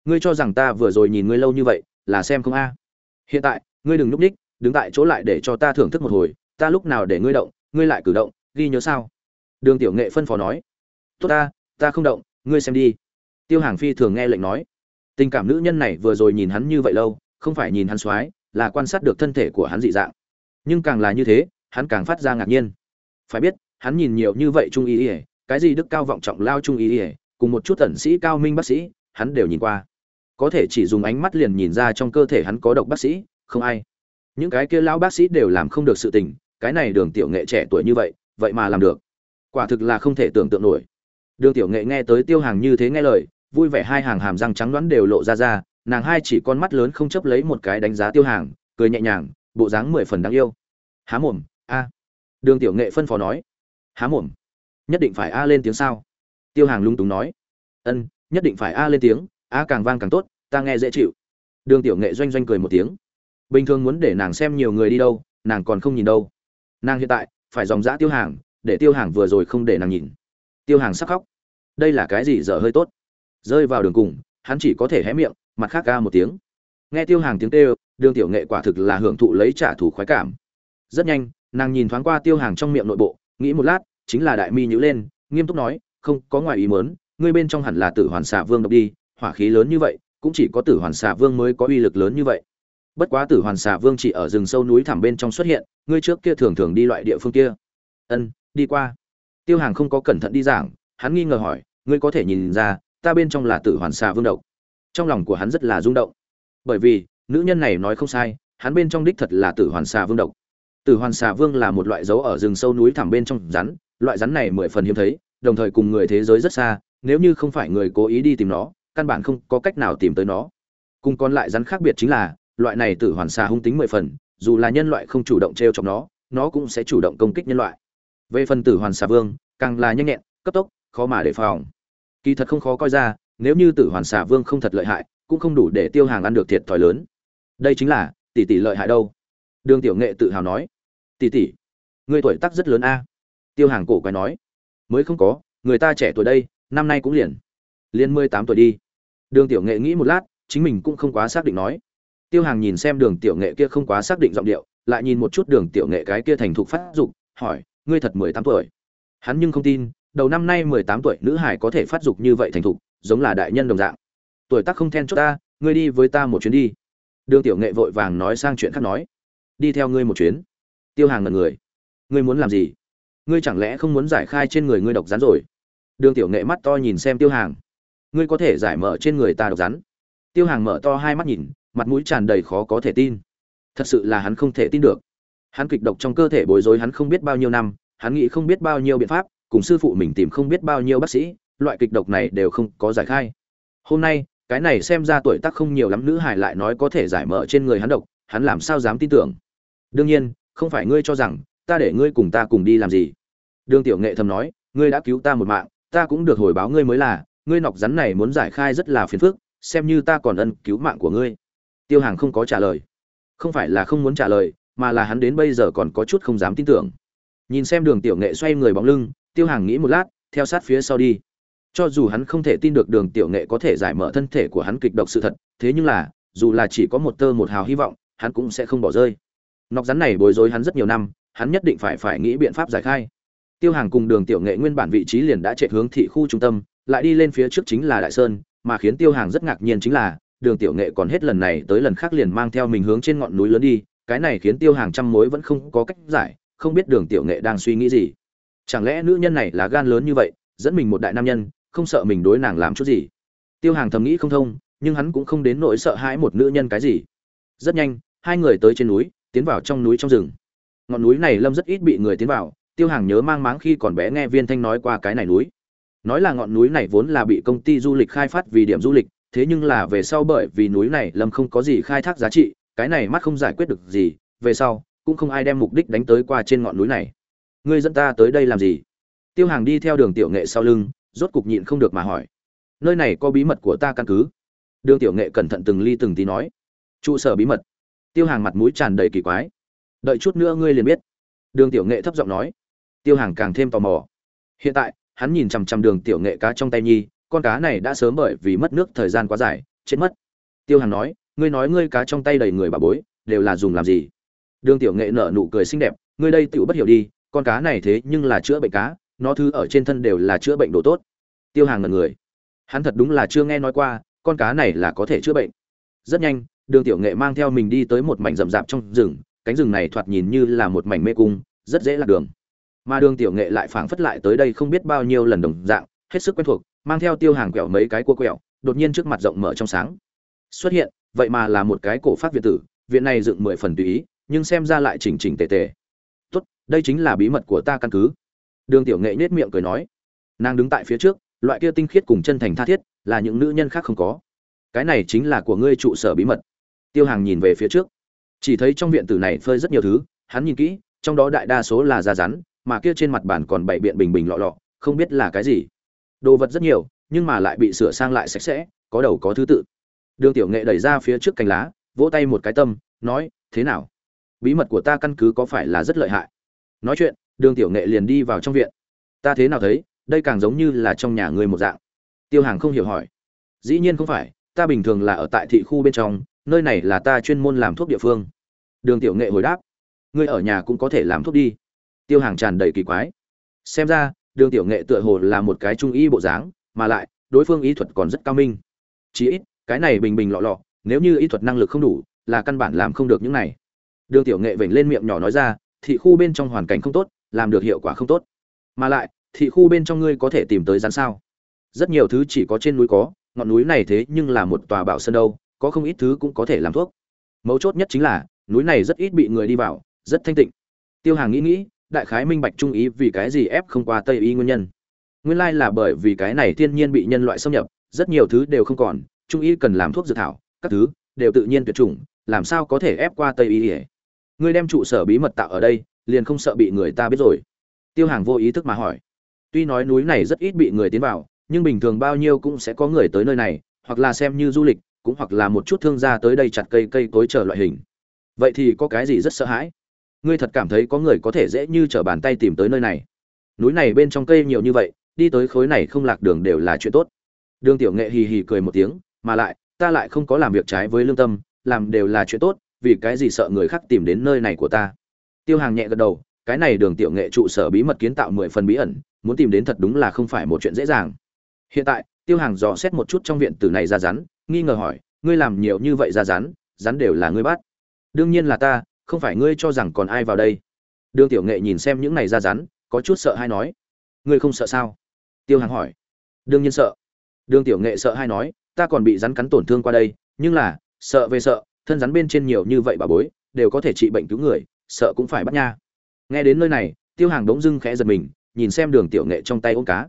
Ngươi cho rằng ta vừa rồi nhìn ngươi lâu như vậy, là xem không a? Hiện tại, ngươi đừng núp ních đứng tại chỗ lại để cho ta thưởng thức một hồi, ta lúc nào để ngươi động, ngươi lại cử động, ghi nhớ sao? Đường tiểu nghệ phân phó nói. Tốt ta ta không động, ngươi xem đi. Tiêu hàng phi thường nghe lệnh nói. Tình cảm nữ nhân này vừa rồi nhìn hắn như vậy lâu, không phải nhìn hắn soái là quan sát được thân thể của hắn dị dạng. Nhưng càng là như thế, hắn càng phát ra ngạc nhiên. Phải biết, hắn nhìn nhiều như vậy trung ý ỉa cái gì đức cao vọng trọng lao trung ý ỉa cùng một chút tẩn sĩ cao minh bác sĩ, hắn đều nhìn qua. Có thể chỉ dùng ánh mắt liền nhìn ra trong cơ thể hắn có độc bác sĩ, không ai những cái kia lão bác sĩ đều làm không được sự tình, cái này đường tiểu nghệ trẻ tuổi như vậy vậy mà làm được. Quả thực là không thể tưởng tượng nổi. Đường tiểu nghệ nghe tới tiêu hàng như thế nghe lời, vui vẻ hai hàng hàm răng trắng đoán đều lộ ra ra, nàng hai chỉ con mắt lớn không chấp lấy một cái đánh giá tiêu hàng cười nhẹ nhàng, bộ dáng mười phần đáng yêu. Há mồm, a. Đường tiểu nghệ phân phó nói. Há mồm. Nhất định phải a lên tiếng sao? Tiêu hàng lung túng nói. Ân, nhất định phải a lên tiếng, a càng vang càng tốt, ta nghe dễ chịu. Đường tiểu nghệ doanh doanh cười một tiếng bình thường muốn để nàng xem nhiều người đi đâu, nàng còn không nhìn đâu. Nàng hiện tại, phải dòng dã tiêu hàng, để tiêu hàng vừa rồi không để nàng nhìn. Tiêu hàng sắc khóc. Đây là cái gì dở hơi tốt. Rơi vào đường cùng, hắn chỉ có thể hé miệng, mặt khác ca một tiếng. Nghe tiêu hàng tiếng kêu, đường tiểu nghệ quả thực là hưởng thụ lấy trả thù khoái cảm. Rất nhanh, nàng nhìn thoáng qua tiêu hàng trong miệng nội bộ, nghĩ một lát, chính là đại mi nhữ lên, nghiêm túc nói, không, có ngoài ý mớn ngươi bên trong hẳn là tử hoàn xà vương độc đi, hỏa khí lớn như vậy, cũng chỉ có tử hoàn xà vương mới có uy lực lớn như vậy bất quá tử hoàn xà vương chỉ ở rừng sâu núi thẳm bên trong xuất hiện, ngươi trước kia thường thường đi loại địa phương kia. Ân, đi qua. Tiêu hàng không có cẩn thận đi giảng, hắn nghi ngờ hỏi, ngươi có thể nhìn ra, ta bên trong là tử hoàn xà vương độc. Trong lòng của hắn rất là rung động. Bởi vì, nữ nhân này nói không sai, hắn bên trong đích thật là tử hoàn xà vương độc. Tử hoàn xà vương là một loại dấu ở rừng sâu núi thẳm bên trong rắn, loại rắn này mười phần hiếm thấy, đồng thời cùng người thế giới rất xa, nếu như không phải người cố ý đi tìm nó, căn bản không có cách nào tìm tới nó. Cùng còn lại rắn khác biệt chính là loại này tử hoàn xà hung tính mười phần, dù là nhân loại không chủ động t r e o chọc nó nó cũng sẽ chủ động công kích nhân loại. Về phần tử hoàn xà vương, càng là nhanh nhẹn, cấp tốc, khó mà đề phòng. Kỳ thật không khó coi ra, nếu như tử hoàn xà vương không thật lợi hại, cũng không đủ để tiêu hàng ăn được thiệt thòi lớn. Đây chính là, tỷ tỷ lợi hại đâu? Đường tiểu nghệ tự hào nói. Tỷ tỷ, người tuổi tác rất lớn a. Tiêu hàng cổ quái nói. Mới không có, người ta trẻ tuổi đây, năm nay cũng liền liền mười tám tuổi đi. Đường tiểu nghệ nghĩ một lát, chính mình cũng không quá xác định nói tiêu hàng nhìn xem đường tiểu nghệ kia không quá xác định giọng điệu, lại nhìn một chút đường tiểu nghệ cái kia thành thục phát dục, hỏi, ngươi thật mười tám tuổi? Hắn nhưng không tin, đầu năm nay mười tám tuổi nữ hải có thể phát dục như vậy thành thục, giống là đại nhân đồng dạng. Tuổi tác không then chốt ta, ngươi đi với ta một chuyến đi. Đường tiểu nghệ vội vàng nói sang chuyện khác nói, đi theo ngươi một chuyến. Tiêu hàng ngần người, ngươi muốn làm gì? Ngươi chẳng lẽ không muốn giải khai trên người ngươi độc rắn rồi? Đường tiểu nghệ mắt to nhìn xem tiêu hàng, ngươi có thể giải mở trên người ta độc rắn? Tiêu hàng mở to hai mắt nhìn mặt mũi tràn đầy khó có thể tin. Thật sự là hắn không thể tin được. Hắn kịch độc trong cơ thể bối rối hắn không biết bao nhiêu năm, hắn nghĩ không biết bao nhiêu biện pháp, cùng sư phụ mình tìm không biết bao nhiêu bác sĩ, loại kịch độc này đều không có giải khai. Hôm nay, cái này xem ra tuổi tác không nhiều lắm nữ hải lại nói có thể giải mở trên người hắn độc, hắn làm sao dám tin tưởng? Đương nhiên, không phải ngươi cho rằng, ta để ngươi cùng ta cùng đi làm gì? Đường tiểu nghệ thầm nói, ngươi đã cứu ta một mạng, ta cũng được hồi báo ngươi mới là, ngươi nọc rắn này muốn giải khai rất là phiền phức, xem như ta còn ân cứu mạng của ngươi tiêu hàng không có trả lời. Không phải là không muốn trả lời, mà là hắn đến bây giờ còn có chút không dám tin tưởng. Nhìn xem đường tiểu nghệ xoay người bóng lưng, tiêu hàng nghĩ một lát, theo sát phía sau đi. Cho dù hắn không thể tin được đường tiểu nghệ có thể giải mở thân thể của hắn kịch độc sự thật, thế nhưng là, dù là chỉ có một tơ một hào hy vọng, hắn cũng sẽ không bỏ rơi. Nọc rắn này bối rối hắn rất nhiều năm, hắn nhất định phải phải nghĩ biện pháp giải khai. Tiêu hàng cùng đường tiểu nghệ nguyên bản vị trí liền đã chạy hướng thị khu trung tâm, lại đi lên phía trước chính là đại sơn, mà khiến tiêu hàng rất ngạc nhiên chính là đường tiểu nghệ còn hết lần này tới lần khác liền mang theo mình hướng trên ngọn núi lớn đi, cái này khiến tiêu hàng trăm mối vẫn không có cách giải, không biết đường tiểu nghệ đang suy nghĩ gì. Chẳng lẽ nữ nhân này là gan lớn như vậy, dẫn mình một đại nam nhân, không sợ mình đối nàng làm chút gì? Tiêu hàng thầm nghĩ không thông, nhưng hắn cũng không đến nỗi sợ hãi một nữ nhân cái gì. Rất nhanh, hai người tới trên núi, tiến vào trong núi trong rừng. Ngọn núi này lâm rất ít bị người tiến vào, tiêu hàng nhớ mang máng khi còn bé nghe viên thanh nói qua cái này núi. Nói là ngọn núi này vốn là bị công ty du lịch khai phát vì điểm du lịch thế nhưng là về sau bởi vì núi này lâm không có gì khai thác giá trị, cái này mắt không giải quyết được gì, về sau, cũng không ai đem mục đích đánh tới qua trên ngọn núi này. Ngươi dẫn ta tới đây làm gì? Tiêu hàng đi theo đường tiểu nghệ sau lưng, rốt cục nhịn không được mà hỏi. Nơi này có bí mật của ta căn cứ. Đường tiểu nghệ cẩn thận từng ly từng tí nói. Trụ sở bí mật. Tiêu hàng mặt mũi tràn đầy kỳ quái. Đợi chút nữa ngươi liền biết. Đường tiểu nghệ thấp giọng nói. Tiêu hàng càng thêm tò mò. Hiện tại, hắn nhìn chằm chằm đường tiểu nghệ cá trong tay nhi con cá này đã sớm bởi vì mất nước thời gian quá dài, chết mất. Tiêu hàn nói, ngươi nói ngươi cá trong tay đầy người bà bối, đều là dùng làm gì? Đường tiểu nghệ nở nụ cười xinh đẹp, ngươi đây tựu bất hiểu đi, con cá này thế nhưng là chữa bệnh cá, nó thứ ở trên thân đều là chữa bệnh đồ tốt. Tiêu hàng ngần người. Hắn thật đúng là chưa nghe nói qua, con cá này là có thể chữa bệnh. Rất nhanh, đường tiểu nghệ mang theo mình đi tới một mảnh rậm rạp trong rừng, cánh rừng này thoạt nhìn như là một mảnh mê cung, rất dễ lạc đường. Mà đường tiểu nghệ lại phảng phất lại tới đây không biết bao nhiêu lần đồng dạng, hết sức quen thuộc mang theo tiêu hàng quẹo mấy cái cua quẹo, đột nhiên trước mặt rộng mở trong sáng. Xuất hiện, vậy mà là một cái cổ phát viện tử, viện này dựng mười phần tùy ý, nhưng xem ra lại chỉnh chỉnh tề tề. Tốt, đây chính là bí mật của ta căn cứ. Đường tiểu nghệ nết miệng cười nói. Nàng đứng tại phía trước, loại kia tinh khiết cùng chân thành tha thiết, là những nữ nhân khác không có. Cái này chính là của ngươi trụ sở bí mật. Tiêu hàng nhìn về phía trước. Chỉ thấy trong viện tử này phơi rất nhiều thứ, hắn nhìn kỹ, trong đó đại đa số là da rắn, mà kia trên mặt bàn còn bảy biện bình bình lọ lọ, không biết là cái gì đồ vật rất nhiều, nhưng mà lại bị sửa sang lại sạch sẽ, có đầu có thứ tự. Đường tiểu nghệ đẩy ra phía trước cành lá, vỗ tay một cái tâm, nói, thế nào? Bí mật của ta căn cứ có phải là rất lợi hại? Nói chuyện, đường tiểu nghệ liền đi vào trong viện. Ta thế nào thấy, đây càng giống như là trong nhà người một dạng. Tiêu hàng không hiểu hỏi. Dĩ nhiên không phải, ta bình thường là ở tại thị khu bên trong, nơi này là ta chuyên môn làm thuốc địa phương. Đường tiểu nghệ hồi đáp. Ngươi ở nhà cũng có thể làm thuốc đi. Tiêu hàng tràn đầy kỳ quái. Xem ra đường tiểu nghệ tựa hồ là một cái trung y bộ dáng, mà lại, đối phương y thuật còn rất cao minh. Chí ít, cái này bình bình lọ lọ, nếu như y thuật năng lực không đủ, là căn bản làm không được những này. Đường tiểu nghệ vểnh lên miệng nhỏ nói ra, thị khu bên trong hoàn cảnh không tốt, làm được hiệu quả không tốt. Mà lại, thị khu bên trong ngươi có thể tìm tới rắn sao? Rất nhiều thứ chỉ có trên núi có, ngọn núi này thế nhưng là một tòa bảo sơn đâu, có không ít thứ cũng có thể làm thuốc. Mấu chốt nhất chính là, núi này rất ít bị người đi vào, rất thanh tịnh. Tiêu hàng nghĩ nghĩ đại khái minh bạch trung ý vì cái gì ép không qua tây y nguyên nhân. Nguyên lai là bởi vì cái này thiên nhiên bị nhân loại xâm nhập, rất nhiều thứ đều không còn, trung y cần làm thuốc dược thảo, các thứ đều tự nhiên tuyệt chủng, làm sao có thể ép qua tây y ngươi đem trụ sở bí mật tạo ở đây, liền không sợ bị người ta biết rồi. Tiêu hàng vô ý thức mà hỏi. Tuy nói núi này rất ít bị người tiến vào, nhưng bình thường bao nhiêu cũng sẽ có người tới nơi này, hoặc là xem như du lịch, cũng hoặc là một chút thương gia tới đây chặt cây cây cối chờ loại hình. Vậy thì có cái gì rất sợ hãi? Ngươi thật cảm thấy có người có thể dễ như t r ở bàn tay tìm tới nơi này. Núi này bên trong cây nhiều như vậy, đi tới khối này không lạc đường đều là chuyện tốt. Đường tiểu nghệ hì hì cười một tiếng, mà lại, ta lại không có làm việc trái với lương tâm, làm đều là chuyện tốt, vì cái gì sợ người khác tìm đến nơi này của ta? Tiêu hàng nhẹ gật đầu, cái này đường tiểu nghệ trụ sở bí mật kiến tạo mười phần bí ẩn, muốn tìm đến thật đúng là không phải một chuyện dễ dàng. Hiện tại, tiêu hàng dò xét một chút trong viện tử này ra rắn, nghi ngờ hỏi, ngươi làm nhiều như vậy ra rắn rắn đều là ngươi bắt. Đương nhiên là ta không phải ngươi cho rằng còn ai vào đây? Đường tiểu nghệ nhìn xem những này ra rắn, có chút sợ hay nói. Ngươi không sợ sao? Tiêu hàng hỏi. Đương nhiên sợ. Đường tiểu nghệ sợ hay nói, ta còn bị rắn cắn tổn thương qua đây, nhưng là, sợ về sợ, thân rắn bên trên nhiều như vậy bà bối, đều có thể trị bệnh cứu người, sợ cũng phải bắt nha. Nghe đến nơi này, tiêu hàng đống dưng khẽ giật mình, nhìn xem đường tiểu nghệ trong tay ôm cá.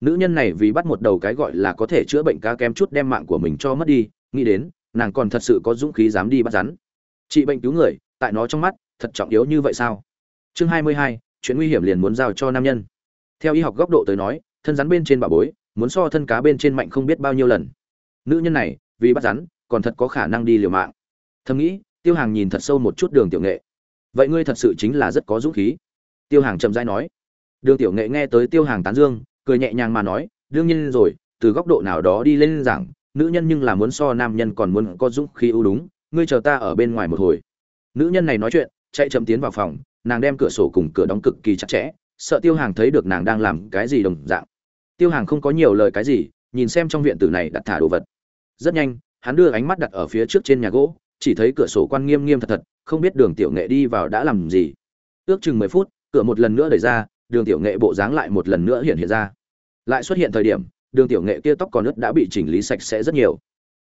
Nữ nhân này vì bắt một đầu cái gọi là có thể chữa bệnh cá kém chút đem mạng của mình cho mất đi, nghĩ đến, nàng còn thật sự có dũng khí dám đi bắt rắn. Trị bệnh cứu người tại nó trong mắt, thật trọng yếu như vậy sao? Chương hai mươi hai, chuyện nguy hiểm liền muốn giao cho nam nhân. Theo y học góc độ tới nói, thân rắn bên trên bà bối, muốn so thân cá bên trên mạnh không biết bao nhiêu lần. Nữ nhân này, vì bắt rắn, còn thật có khả năng đi liều mạng. Thầm nghĩ, tiêu hàng nhìn thật sâu một chút đường tiểu nghệ. Vậy ngươi thật sự chính là rất có dũng khí. Tiêu hàng chậm dai nói. Đường tiểu nghệ nghe tới tiêu hàng tán dương, cười nhẹ nhàng mà nói, đương nhiên rồi, từ góc độ nào đó đi lên giảng nữ nhân nhưng là muốn so nam nhân còn muốn có dũng khí ưu đúng, ngươi chờ ta ở bên ngoài một hồi nữ nhân này nói chuyện, chạy chậm tiến vào phòng, nàng đem cửa sổ cùng cửa đóng cực kỳ chặt chẽ, sợ tiêu hàng thấy được nàng đang làm cái gì đồng dạng. Tiêu hàng không có nhiều lời cái gì, nhìn xem trong viện tử này đặt thả đồ vật. Rất nhanh, hắn đưa ánh mắt đặt ở phía trước trên nhà gỗ, chỉ thấy cửa sổ quan nghiêm nghiêm thật thật, không biết đường tiểu nghệ đi vào đã làm gì. Ước chừng mười phút, cửa một lần nữa đẩy ra, đường tiểu nghệ bộ dáng lại một lần nữa hiện hiện ra. Lại xuất hiện thời điểm, đường tiểu nghệ kia tóc còn ướt đã bị chỉnh lý sạch sẽ rất nhiều.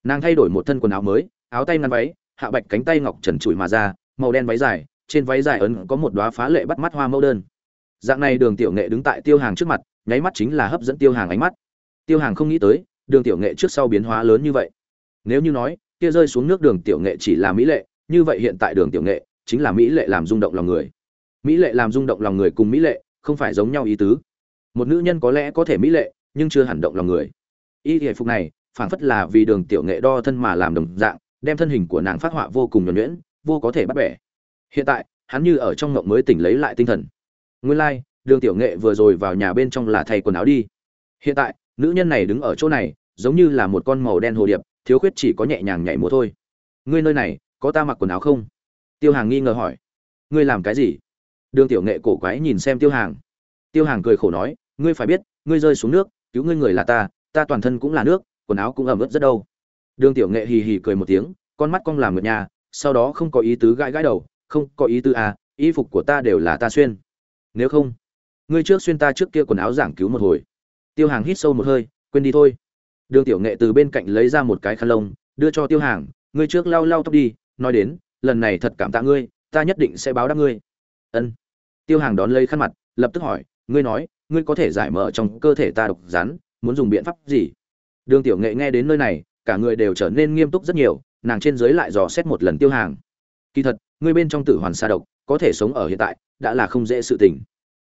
Nàng thay đổi một thân quần áo mới, áo tay ngăn váy hạ bạch cánh tay ngọc trần trụi mà ra, màu đen váy dài, trên váy dài ấn có một đóa phá lệ bắt mắt hoa mẫu đơn. Dạng này đường tiểu nghệ đứng tại tiêu hàng trước mặt, nháy mắt chính là hấp dẫn tiêu hàng ánh mắt. Tiêu hàng không nghĩ tới, đường tiểu nghệ trước sau biến hóa lớn như vậy. Nếu như nói, kia rơi xuống nước đường tiểu nghệ chỉ là mỹ lệ, như vậy hiện tại đường tiểu nghệ chính là mỹ lệ làm rung động lòng người. Mỹ lệ làm rung động lòng người cùng mỹ lệ không phải giống nhau ý tứ. Một nữ nhân có lẽ có thể mỹ lệ, nhưng chưa hẳn động lòng người. Y thể phục này, phảng phất là vì đường tiểu nghệ đo thân mà làm đồng dạng đem thân hình của nàng phát họa vô cùng nhuẩn nhuyễn vô có thể bắt bẻ. Hiện tại hắn như ở trong ngộng mới tỉnh lấy lại tinh thần. Nguyên lai like, đường tiểu nghệ vừa rồi vào nhà bên trong là thay quần áo đi. Hiện tại nữ nhân này đứng ở chỗ này giống như là một con màu đen hồ điệp thiếu khuyết chỉ có nhẹ nhàng nhảy múa thôi. Ngươi nơi này có ta mặc quần áo không? Tiêu hàng nghi ngờ hỏi. Ngươi làm cái gì? Đường tiểu nghệ cổ quái nhìn xem tiêu hàng. Tiêu hàng cười khổ nói ngươi phải biết ngươi rơi xuống nước cứu ngươi người là ta ta toàn thân cũng là nước quần áo cũng ẩm ướt rất đâu đường tiểu nghệ hì hì cười một tiếng, con mắt cong làm ngược nhà, sau đó không có ý tứ gãi gãi đầu, không có ý tứ à y phục của ta đều là ta xuyên. Nếu không, ngươi trước xuyên ta trước kia quần áo giảng cứu một hồi. Tiêu hàng hít sâu một hơi, quên đi thôi. Đường tiểu nghệ từ bên cạnh lấy ra một cái khăn lông, đưa cho tiêu hàng, ngươi trước lau lau tóc đi, nói đến, lần này thật cảm tạ ngươi, ta nhất định sẽ báo đáp ngươi. Ân. Tiêu hàng đón lấy khăn mặt, lập tức hỏi, ngươi nói, ngươi có thể giải mở trong cơ thể ta độc rắn, muốn dùng biện pháp gì? Đường tiểu nghệ nghe đến nơi này cả người đều trở nên nghiêm túc rất nhiều, nàng trên dưới lại dò xét một lần tiêu hàng. Kỳ thật, ngươi bên trong tử hoàn sa độc, có thể sống ở hiện tại, đã là không dễ sự tình.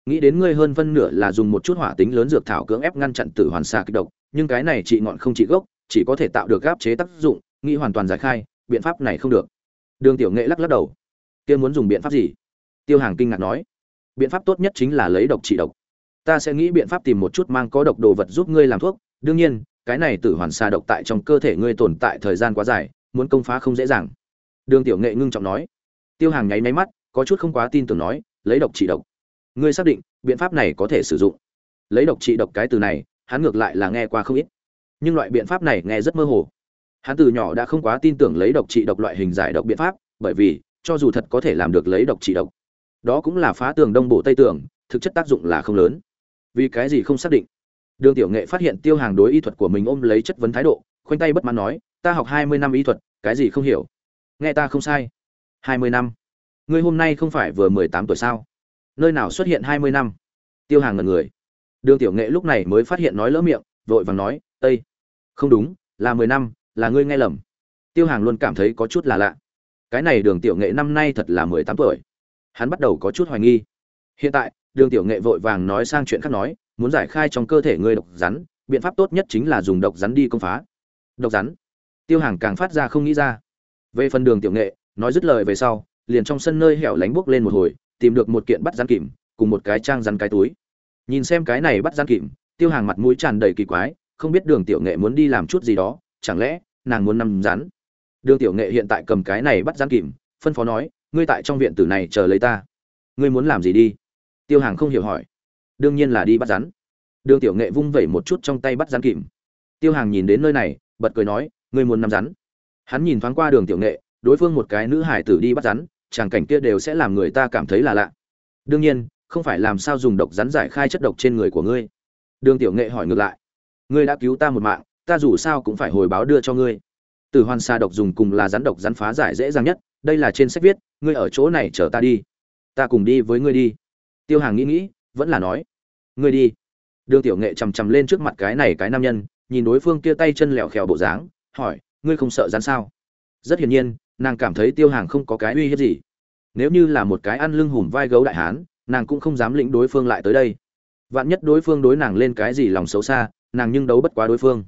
Nghĩ đến ngươi hơn phân nửa là dùng một chút hỏa tính lớn dược thảo cưỡng ép ngăn chặn tử hoàn sa kích độc, nhưng cái này trị ngọn không trị gốc, chỉ có thể tạo được gáp chế tác dụng, nghĩ hoàn toàn giải khai, biện pháp này không được. Đường tiểu nghệ lắc lắc đầu. Kia muốn dùng biện pháp gì? Tiêu hàng kinh ngạc nói. Biện pháp tốt nhất chính là lấy độc trị độc. Ta sẽ nghĩ biện pháp tìm một chút mang có độc đồ vật giúp ngươi làm thuốc, đương nhiên cái này tử hoàn xà độc tại trong cơ thể ngươi tồn tại thời gian quá dài, muốn công phá không dễ dàng. Đường tiểu nghệ ngưng trọng nói. Tiêu hàng nháy máy mắt, có chút không quá tin tưởng nói, lấy độc trị độc. Ngươi xác định, biện pháp này có thể sử dụng. Lấy độc trị độc cái từ này, hắn ngược lại là nghe qua không ít. Nhưng loại biện pháp này nghe rất mơ hồ. Hắn từ nhỏ đã không quá tin tưởng lấy độc trị độc loại hình giải độc biện pháp, bởi vì, cho dù thật có thể làm được lấy độc trị độc, đó cũng là phá tường đông bộ tây tường, thực chất tác dụng là không lớn. Vì cái gì không xác định? Đường tiểu nghệ phát hiện tiêu hàng đối y thuật của mình ôm lấy chất vấn thái độ khoanh tay bất mãn nói ta học hai mươi năm y thuật cái gì không hiểu? Nghe ta không sai. Hai mươi năm? Ngươi hôm nay không phải vừa mười tám tuổi sao? Nơi nào xuất hiện hai mươi năm? Tiêu hàng ngẩn người. Đường tiểu nghệ lúc này mới phát hiện nói lỡ miệng vội vàng nói Tây, không đúng là mười năm là ngươi nghe lầm. Tiêu hàng luôn cảm thấy có chút là lạ. Cái này đường tiểu nghệ năm nay thật là mười tám tuổi. Hắn bắt đầu có chút hoài nghi. Hiện tại đường tiểu nghệ vội vàng nói sang chuyện khác nói muốn giải khai trong cơ thể ngươi độc rắn, biện pháp tốt nhất chính là dùng độc rắn đi công phá. Độc rắn? Tiêu hàng càng phát ra không nghĩ ra. Về phần đường tiểu nghệ, nói dứt lời về sau, liền trong sân nơi hẻo lánh bước lên một hồi, tìm được một kiện bắt rắn kìm, cùng một cái trang rắn cái túi. Nhìn xem cái này bắt rắn kìm, tiêu hàng mặt mũi tràn đầy kỳ quái, không biết đường tiểu nghệ muốn đi làm chút gì đó, chẳng lẽ nàng muốn nằm rắn? Đường tiểu nghệ hiện tại cầm cái này bắt rắn kìm, phân phó nói, ngươi tại trong viện tử này chờ lấy ta. Ngươi muốn làm gì đi? Tiêu hàng không hiểu hỏi đương nhiên là đi bắt rắn. Đường tiểu nghệ vung vẩy một chút trong tay bắt rắn kìm. Tiêu hàng nhìn đến nơi này, bật cười nói, ngươi muốn nắm rắn? Hắn nhìn thoáng qua đường tiểu nghệ, đối phương một cái nữ hải tử đi bắt rắn tràng cảnh kia đều sẽ làm người ta cảm thấy là lạ. Đương nhiên, không phải làm sao dùng độc rắn giải khai chất độc trên người của ngươi. Đường tiểu nghệ hỏi ngược lại, ngươi đã cứu ta một mạng, ta dù sao cũng phải hồi báo đưa cho ngươi. Từ hoàn xa độc dùng cùng là rắn độc rắn phá giải dễ dàng nhất, đây là trên sách viết, ngươi ở chỗ này chờ ta đi. Ta cùng đi với ngươi đi. Tiêu hàng nghĩ nghĩ vẫn là nói, ngươi đi. Đường tiểu nghệ chằm chằm lên trước mặt cái này cái nam nhân, nhìn đối phương kia tay chân lẹo khèo bộ dáng, hỏi, ngươi không sợ rắn sao? Rất hiển nhiên, nàng cảm thấy tiêu hàng không có cái uy hiếp gì. Nếu như là một cái ăn lưng hùm vai gấu đại hán, nàng cũng không dám lĩnh đối phương lại tới đây. Vạn nhất đối phương đối nàng lên cái gì lòng xấu xa, nàng nhưng đấu bất quá đối phương.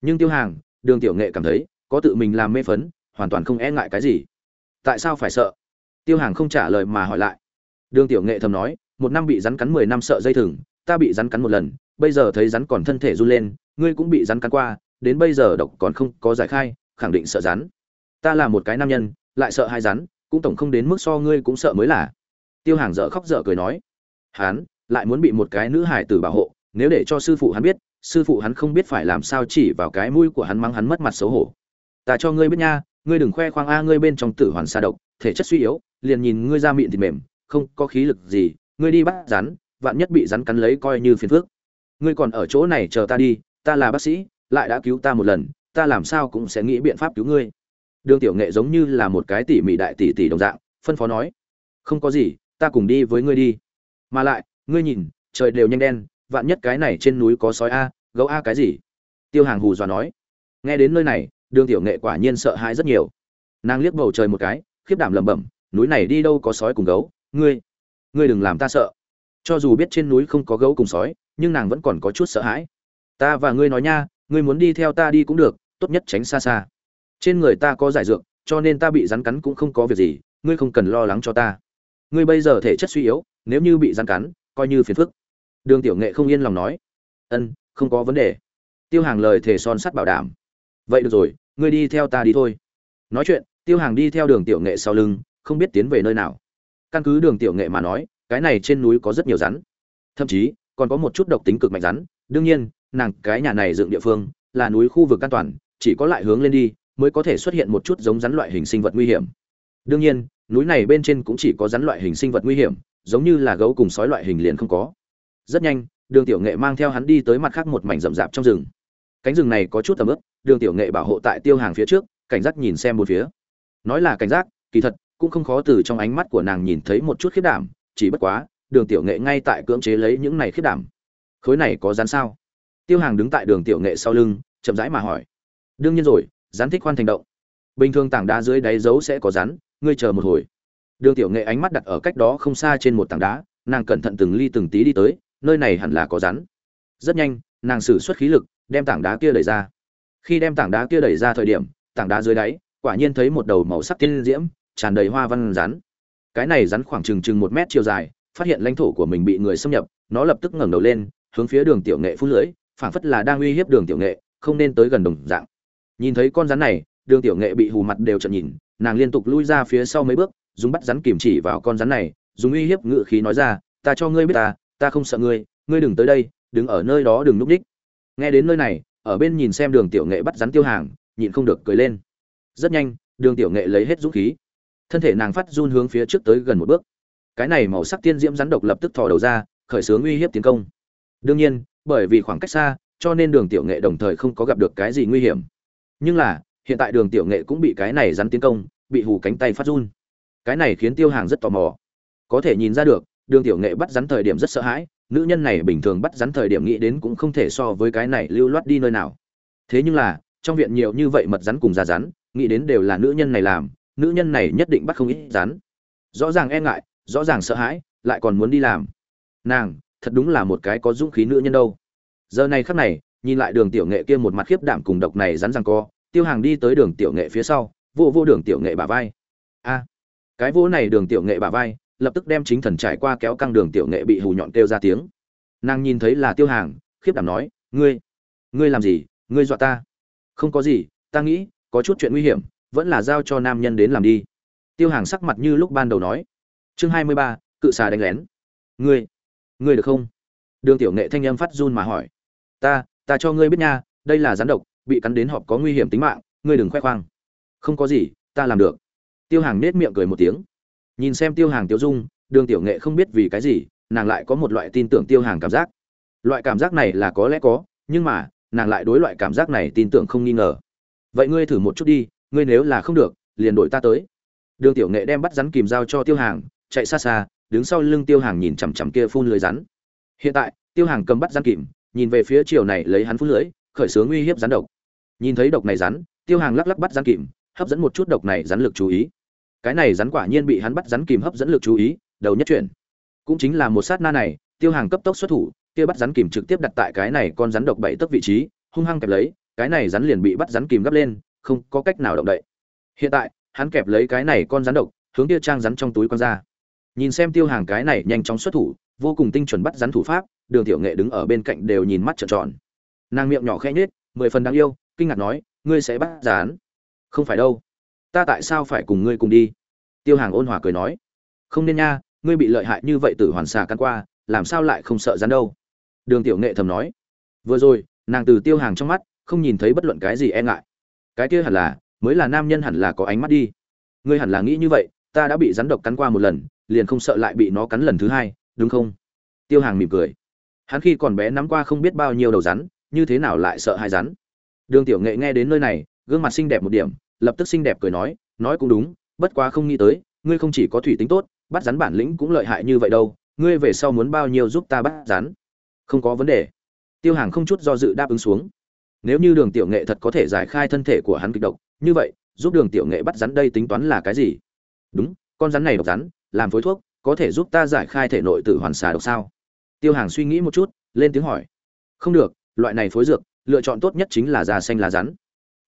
Nhưng tiêu hàng, đường tiểu nghệ cảm thấy, có tự mình làm mê phấn, hoàn toàn không e ngại cái gì. Tại sao phải sợ? Tiêu hàng không trả lời mà hỏi lại. Đường tiểu nghệ thầm nói một năm bị rắn cắn mười năm sợ dây thừng, ta bị rắn cắn một lần, bây giờ thấy rắn còn thân thể run lên, ngươi cũng bị rắn cắn qua, đến bây giờ độc còn không có giải khai, khẳng định sợ rắn. Ta là một cái nam nhân, lại sợ hai rắn, cũng tổng không đến mức so ngươi cũng sợ mới là. Tiêu hàng dở khóc dở cười nói, hắn lại muốn bị một cái nữ hải tử bảo hộ, nếu để cho sư phụ hắn biết, sư phụ hắn không biết phải làm sao chỉ vào cái mũi của hắn mắng hắn mất mặt xấu hổ. Ta cho ngươi biết nha, ngươi đừng khoe khoang a, ngươi bên trong tử hoàn xa độc, thể chất suy yếu, liền nhìn ngươi ra miệng thịt mềm, không có khí lực gì ngươi đi bắt rắn, vạn nhất bị rắn cắn lấy coi như phiền phước ngươi còn ở chỗ này chờ ta đi, ta là bác sĩ, lại đã cứu ta một lần, ta làm sao cũng sẽ nghĩ biện pháp cứu ngươi. Đường tiểu nghệ giống như là một cái tỉ mỉ đại tỷ tỷ đồng dạng, phân phó nói, không có gì, ta cùng đi với ngươi đi. Mà lại, ngươi nhìn, trời đều nhanh đen, vạn nhất cái này trên núi có sói a, gấu a cái gì? Tiêu hàng hù dọa nói. Nghe đến nơi này, đường tiểu nghệ quả nhiên sợ hãi rất nhiều. Nàng liếc bầu trời một cái, khiếp đảm lẩm bẩm, núi này đi đâu có sói cùng gấu, ngươi ngươi đừng làm ta sợ. Cho dù biết trên núi không có gấu cùng sói, nhưng nàng vẫn còn có chút sợ hãi. Ta và ngươi nói nha, ngươi muốn đi theo ta đi cũng được, tốt nhất tránh xa xa. Trên người ta có giải dược, cho nên ta bị rắn cắn cũng không có việc gì, ngươi không cần lo lắng cho ta. Ngươi bây giờ thể chất suy yếu, nếu như bị rắn cắn, coi như phiền phức. Đường tiểu nghệ không yên lòng nói. Ân, không có vấn đề. Tiêu hàng lời thề son sắt bảo đảm. Vậy được rồi, ngươi đi theo ta đi thôi. Nói chuyện, tiêu hàng đi theo đường tiểu nghệ sau lưng, không biết tiến về nơi nào căn cứ đường tiểu nghệ mà nói, cái này trên núi có rất nhiều rắn. Thậm chí, còn có một chút độc tính cực mạnh rắn. Đương nhiên, nàng, cái nhà này dựng địa phương, là núi khu vực an toàn, chỉ có lại hướng lên đi, mới có thể xuất hiện một chút giống rắn loại hình sinh vật nguy hiểm. Đương nhiên, núi này bên trên cũng chỉ có rắn loại hình sinh vật nguy hiểm, giống như là gấu cùng sói loại hình liền không có. Rất nhanh, đường tiểu nghệ mang theo hắn đi tới mặt khác một mảnh rậm rạp trong rừng. Cánh rừng này có chút tầm ướp đường tiểu nghệ bảo hộ tại tiêu hàng phía trước, cảnh giác nhìn xem một phía. Nói là cảnh giác, kỳ thật cũng không khó từ trong ánh mắt của nàng nhìn thấy một chút khiếp đảm, chỉ bất quá, đường tiểu nghệ ngay tại cưỡng chế lấy những này khiếp đảm. Khối này có rắn sao? Tiêu hàng đứng tại đường tiểu nghệ sau lưng, chậm rãi mà hỏi. Đương nhiên rồi, rắn thích khoan thành động. Bình thường tảng đá dưới đáy dấu sẽ có rắn, ngươi chờ một hồi. Đường tiểu nghệ ánh mắt đặt ở cách đó không xa trên một tảng đá, nàng cẩn thận từng ly từng tí đi tới, nơi này hẳn là có rắn. Rất nhanh, nàng sử xuất khí lực, đem tảng đá kia đẩy ra. Khi đem tảng đá kia đẩy ra thời điểm, tảng đá dưới đáy, quả nhiên thấy một đầu màu sắc tiên diễm tràn đầy hoa văn rắn. Cái này rắn khoảng chừng chừng một mét chiều dài, phát hiện lãnh thổ của mình bị người xâm nhập, nó lập tức ngẩng đầu lên, hướng phía đường tiểu nghệ phun lưỡi phảng phất là đang uy hiếp đường tiểu nghệ, không nên tới gần đồng dạng. Nhìn thấy con rắn này, đường tiểu nghệ bị hù mặt đều trợn nhìn, nàng liên tục lui ra phía sau mấy bước, dùng bắt rắn kìm chỉ vào con rắn này, dùng uy hiếp ngự khí nói ra, ta cho ngươi biết ta ta không sợ ngươi ngươi đừng tới đây, đứng ở nơi đó đừng núp đích nghe đến nơi này, ở bên nhìn xem đường tiểu nghệ bắt rắn tiêu hàng, nhịn không được cười lên. Rất nhanh, đường tiểu nghệ lấy hết dũng khí thân thể nàng phát run hướng phía trước tới gần một bước. Cái này màu sắc tiên diễm rắn độc lập tức thò đầu ra, khởi xướng uy hiếp tiến công. Đương nhiên, bởi vì khoảng cách xa, cho nên đường tiểu nghệ đồng thời không có gặp được cái gì nguy hiểm. Nhưng là, hiện tại đường tiểu nghệ cũng bị cái này rắn tiến công, bị hù cánh tay phát run. Cái này khiến tiêu hàng rất tò mò. Có thể nhìn ra được, đường tiểu nghệ bắt rắn thời điểm rất sợ hãi, nữ nhân này bình thường bắt rắn thời điểm nghĩ đến cũng không thể so với cái này lưu loát đi nơi nào. Thế nhưng là, trong viện nhiều như vậy mật rắn cùng da rắn, nghĩ đến đều là nữ nhân này làm nữ nhân này nhất định bắt không ít rắn rõ ràng e ngại, rõ ràng sợ hãi, lại còn muốn đi làm. Nàng, thật đúng là một cái có dũng khí nữ nhân đâu. Giờ này khắc này, nhìn lại đường tiểu nghệ kia một mặt khiếp đảm cùng độc này rắn răng co, tiêu hàng đi tới đường tiểu nghệ phía sau, vô vô đường tiểu nghệ bả vai. A, cái vô này đường tiểu nghệ bả vai, lập tức đem chính thần trải qua kéo căng đường tiểu nghệ bị hù nhọn kêu ra tiếng. Nàng nhìn thấy là tiêu hàng, khiếp đảm nói, ngươi ngươi làm gì? Ngươi dọa ta. Không có gì, ta nghĩ có chút chuyện nguy hiểm vẫn là giao cho nam nhân đến làm đi. Tiêu hàng sắc mặt như lúc ban đầu nói. Chương hai mươi ba, cự xà đánh lén. Ngươi ngươi được không? Đường tiểu nghệ thanh âm phát run mà hỏi. Ta ta cho ngươi biết nha, đây là rắn độc, bị cắn đến họp có nguy hiểm tính mạng, ngươi đừng khoe khoang. Không có gì, ta làm được. Tiêu hàng nết miệng cười một tiếng. Nhìn xem tiêu hàng tiêu dung, đường tiểu nghệ không biết vì cái gì, nàng lại có một loại tin tưởng tiêu hàng cảm giác. Loại cảm giác này là có lẽ có, nhưng mà, nàng lại đối loại cảm giác này tin tưởng không nghi ngờ. Vậy ngươi thử một chút đi ngươi nếu là không được, liền đổi ta tới. Đường tiểu nghệ đem bắt rắn kìm dao cho tiêu hàng, chạy xa xa, đứng sau lưng tiêu hàng nhìn chằm chằm kia phun lưới rắn. Hiện tại, tiêu hàng cầm bắt rắn kìm, nhìn về phía chiều này lấy hắn phun lưới, khởi xướng uy hiếp rắn độc. Nhìn thấy độc này rắn, tiêu hàng lắc lắc bắt rắn kìm, hấp dẫn một chút độc này rắn lực chú ý. Cái này rắn quả nhiên bị hắn bắt rắn kìm hấp dẫn lực chú ý, đầu nhất chuyển. Cũng chính là một sát na này, tiêu hàng cấp tốc xuất thủ, kia bắt rắn kìm trực tiếp đặt tại cái này con rắn độc bảy tấc vị trí, hung hăng kẹp lấy, cái này rắn liền bị bắt rắn kìm gấp lên không có cách nào động đậy. Hiện tại, hắn kẹp lấy cái này con rắn độc, hướng kia trang rắn trong túi con ra. Nhìn xem tiêu hàng cái này nhanh chóng xuất thủ, vô cùng tinh chuẩn bắt rắn thủ pháp, đường tiểu nghệ đứng ở bên cạnh đều nhìn mắt trợn tròn. Nàng miệng nhỏ khẽ nhếch, mười phần đáng yêu, kinh ngạc nói, ngươi sẽ bắt rắn? Không phải đâu. Ta tại sao phải cùng ngươi cùng đi? Tiêu hàng ôn hòa cười nói, không nên nha, ngươi bị lợi hại như vậy tử hoàn xà căn qua, làm sao lại không sợ rắn đâu? Đường tiểu nghệ thầm nói. Vừa rồi, nàng từ tiêu hàng trong mắt, không nhìn thấy bất luận cái gì e ngại cái kia hẳn là, mới là nam nhân hẳn là có ánh mắt đi. Ngươi hẳn là nghĩ như vậy, ta đã bị rắn độc cắn qua một lần, liền không sợ lại bị nó cắn lần thứ hai, đúng không? Tiêu hàng mỉm cười. Hắn khi còn bé nắm qua không biết bao nhiêu đầu rắn, như thế nào lại sợ hai rắn? Đường tiểu nghệ nghe đến nơi này, gương mặt xinh đẹp một điểm, lập tức xinh đẹp cười nói nói cũng đúng, bất quá không nghĩ tới, ngươi không chỉ có thủy tính tốt, bắt rắn bản lĩnh cũng lợi hại như vậy đâu, ngươi về sau muốn bao nhiêu giúp ta bắt rắn? Không có vấn đề. Tiêu hàng không chút do dự đáp ứng xuống nếu như đường tiểu nghệ thật có thể giải khai thân thể của hắn kịch độc, như vậy, giúp đường tiểu nghệ bắt rắn đây tính toán là cái gì? Đúng, con rắn này độc rắn, làm phối thuốc, có thể giúp ta giải khai thể nội tự hoàn xà độc sao? Tiêu hàng suy nghĩ một chút, lên tiếng hỏi. Không được, loại này phối dược, lựa chọn tốt nhất chính là da xanh lá rắn.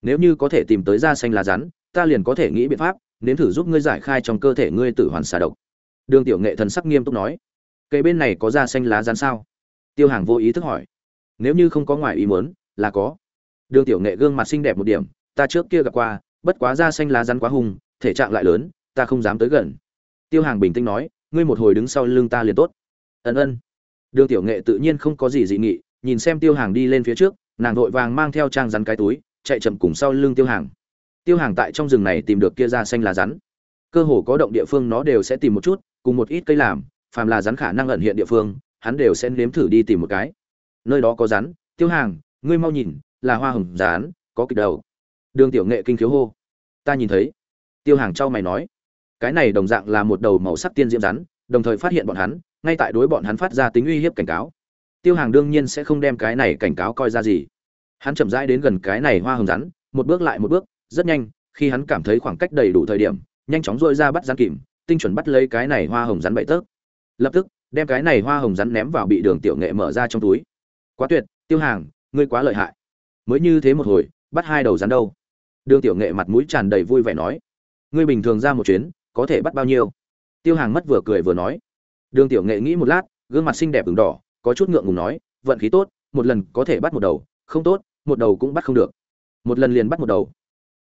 Nếu như có thể tìm tới da xanh lá rắn, ta liền có thể nghĩ biện pháp, nếm thử giúp ngươi giải khai trong cơ thể ngươi tử hoàn xà độc. Đường tiểu nghệ thần sắc nghiêm túc nói. Cây bên này có da xanh lá rắn sao? Tiêu hàng vô ý thức hỏi. Nếu như không có ngoài ý muốn là có. Đường tiểu nghệ gương mặt xinh đẹp một điểm, ta trước kia gặp qua, bất quá da xanh lá rắn quá hung, thể trạng lại lớn, ta không dám tới gần. Tiêu hàng bình tĩnh nói, ngươi một hồi đứng sau lưng ta liền tốt. Ân ân. Đường tiểu nghệ tự nhiên không có gì dị nghị, nhìn xem tiêu hàng đi lên phía trước, nàng vội vàng mang theo trang rắn cái túi, chạy chậm cùng sau lưng tiêu hàng. Tiêu hàng tại trong rừng này tìm được kia da xanh lá rắn. Cơ hồ có động địa phương nó đều sẽ tìm một chút, cùng một ít cây làm, phàm là rắn khả năng ẩn hiện địa phương, hắn đều sẽ nếm thử đi tìm một cái. Nơi đó có rắn, tiêu hàng ngươi mau nhìn, là hoa hồng rán, có kịch đầu. Đường tiểu nghệ kinh khiếu hô. Ta nhìn thấy. Tiêu hàng trao mày nói. Cái này đồng dạng là một đầu màu sắc tiên diễm rắn, đồng thời phát hiện bọn hắn, ngay tại đối bọn hắn phát ra tính uy hiếp cảnh cáo. Tiêu hàng đương nhiên sẽ không đem cái này cảnh cáo coi ra gì. Hắn chậm rãi đến gần cái này hoa hồng rắn, một bước lại một bước, rất nhanh, khi hắn cảm thấy khoảng cách đầy đủ thời điểm, nhanh chóng dội ra bắt rắn kìm, tinh chuẩn bắt lấy cái này hoa hồng rắn bậy tớp. Lập tức, đem cái này hoa hồng rắn ném vào bị đường tiểu nghệ mở ra trong túi. Quá tuyệt, tiêu hàng ngươi quá lợi hại. Mới như thế một hồi, bắt hai đầu rắn đâu. Đường tiểu nghệ mặt mũi tràn đầy vui vẻ nói, ngươi bình thường ra một chuyến, có thể bắt bao nhiêu? Tiêu hàng mất vừa cười vừa nói. Đường tiểu nghệ nghĩ một lát, gương mặt xinh đẹp ửng đỏ, có chút ngượng ngùng nói, vận khí tốt, một lần có thể bắt một đầu, không tốt, một đầu cũng bắt không được. Một lần liền bắt một đầu.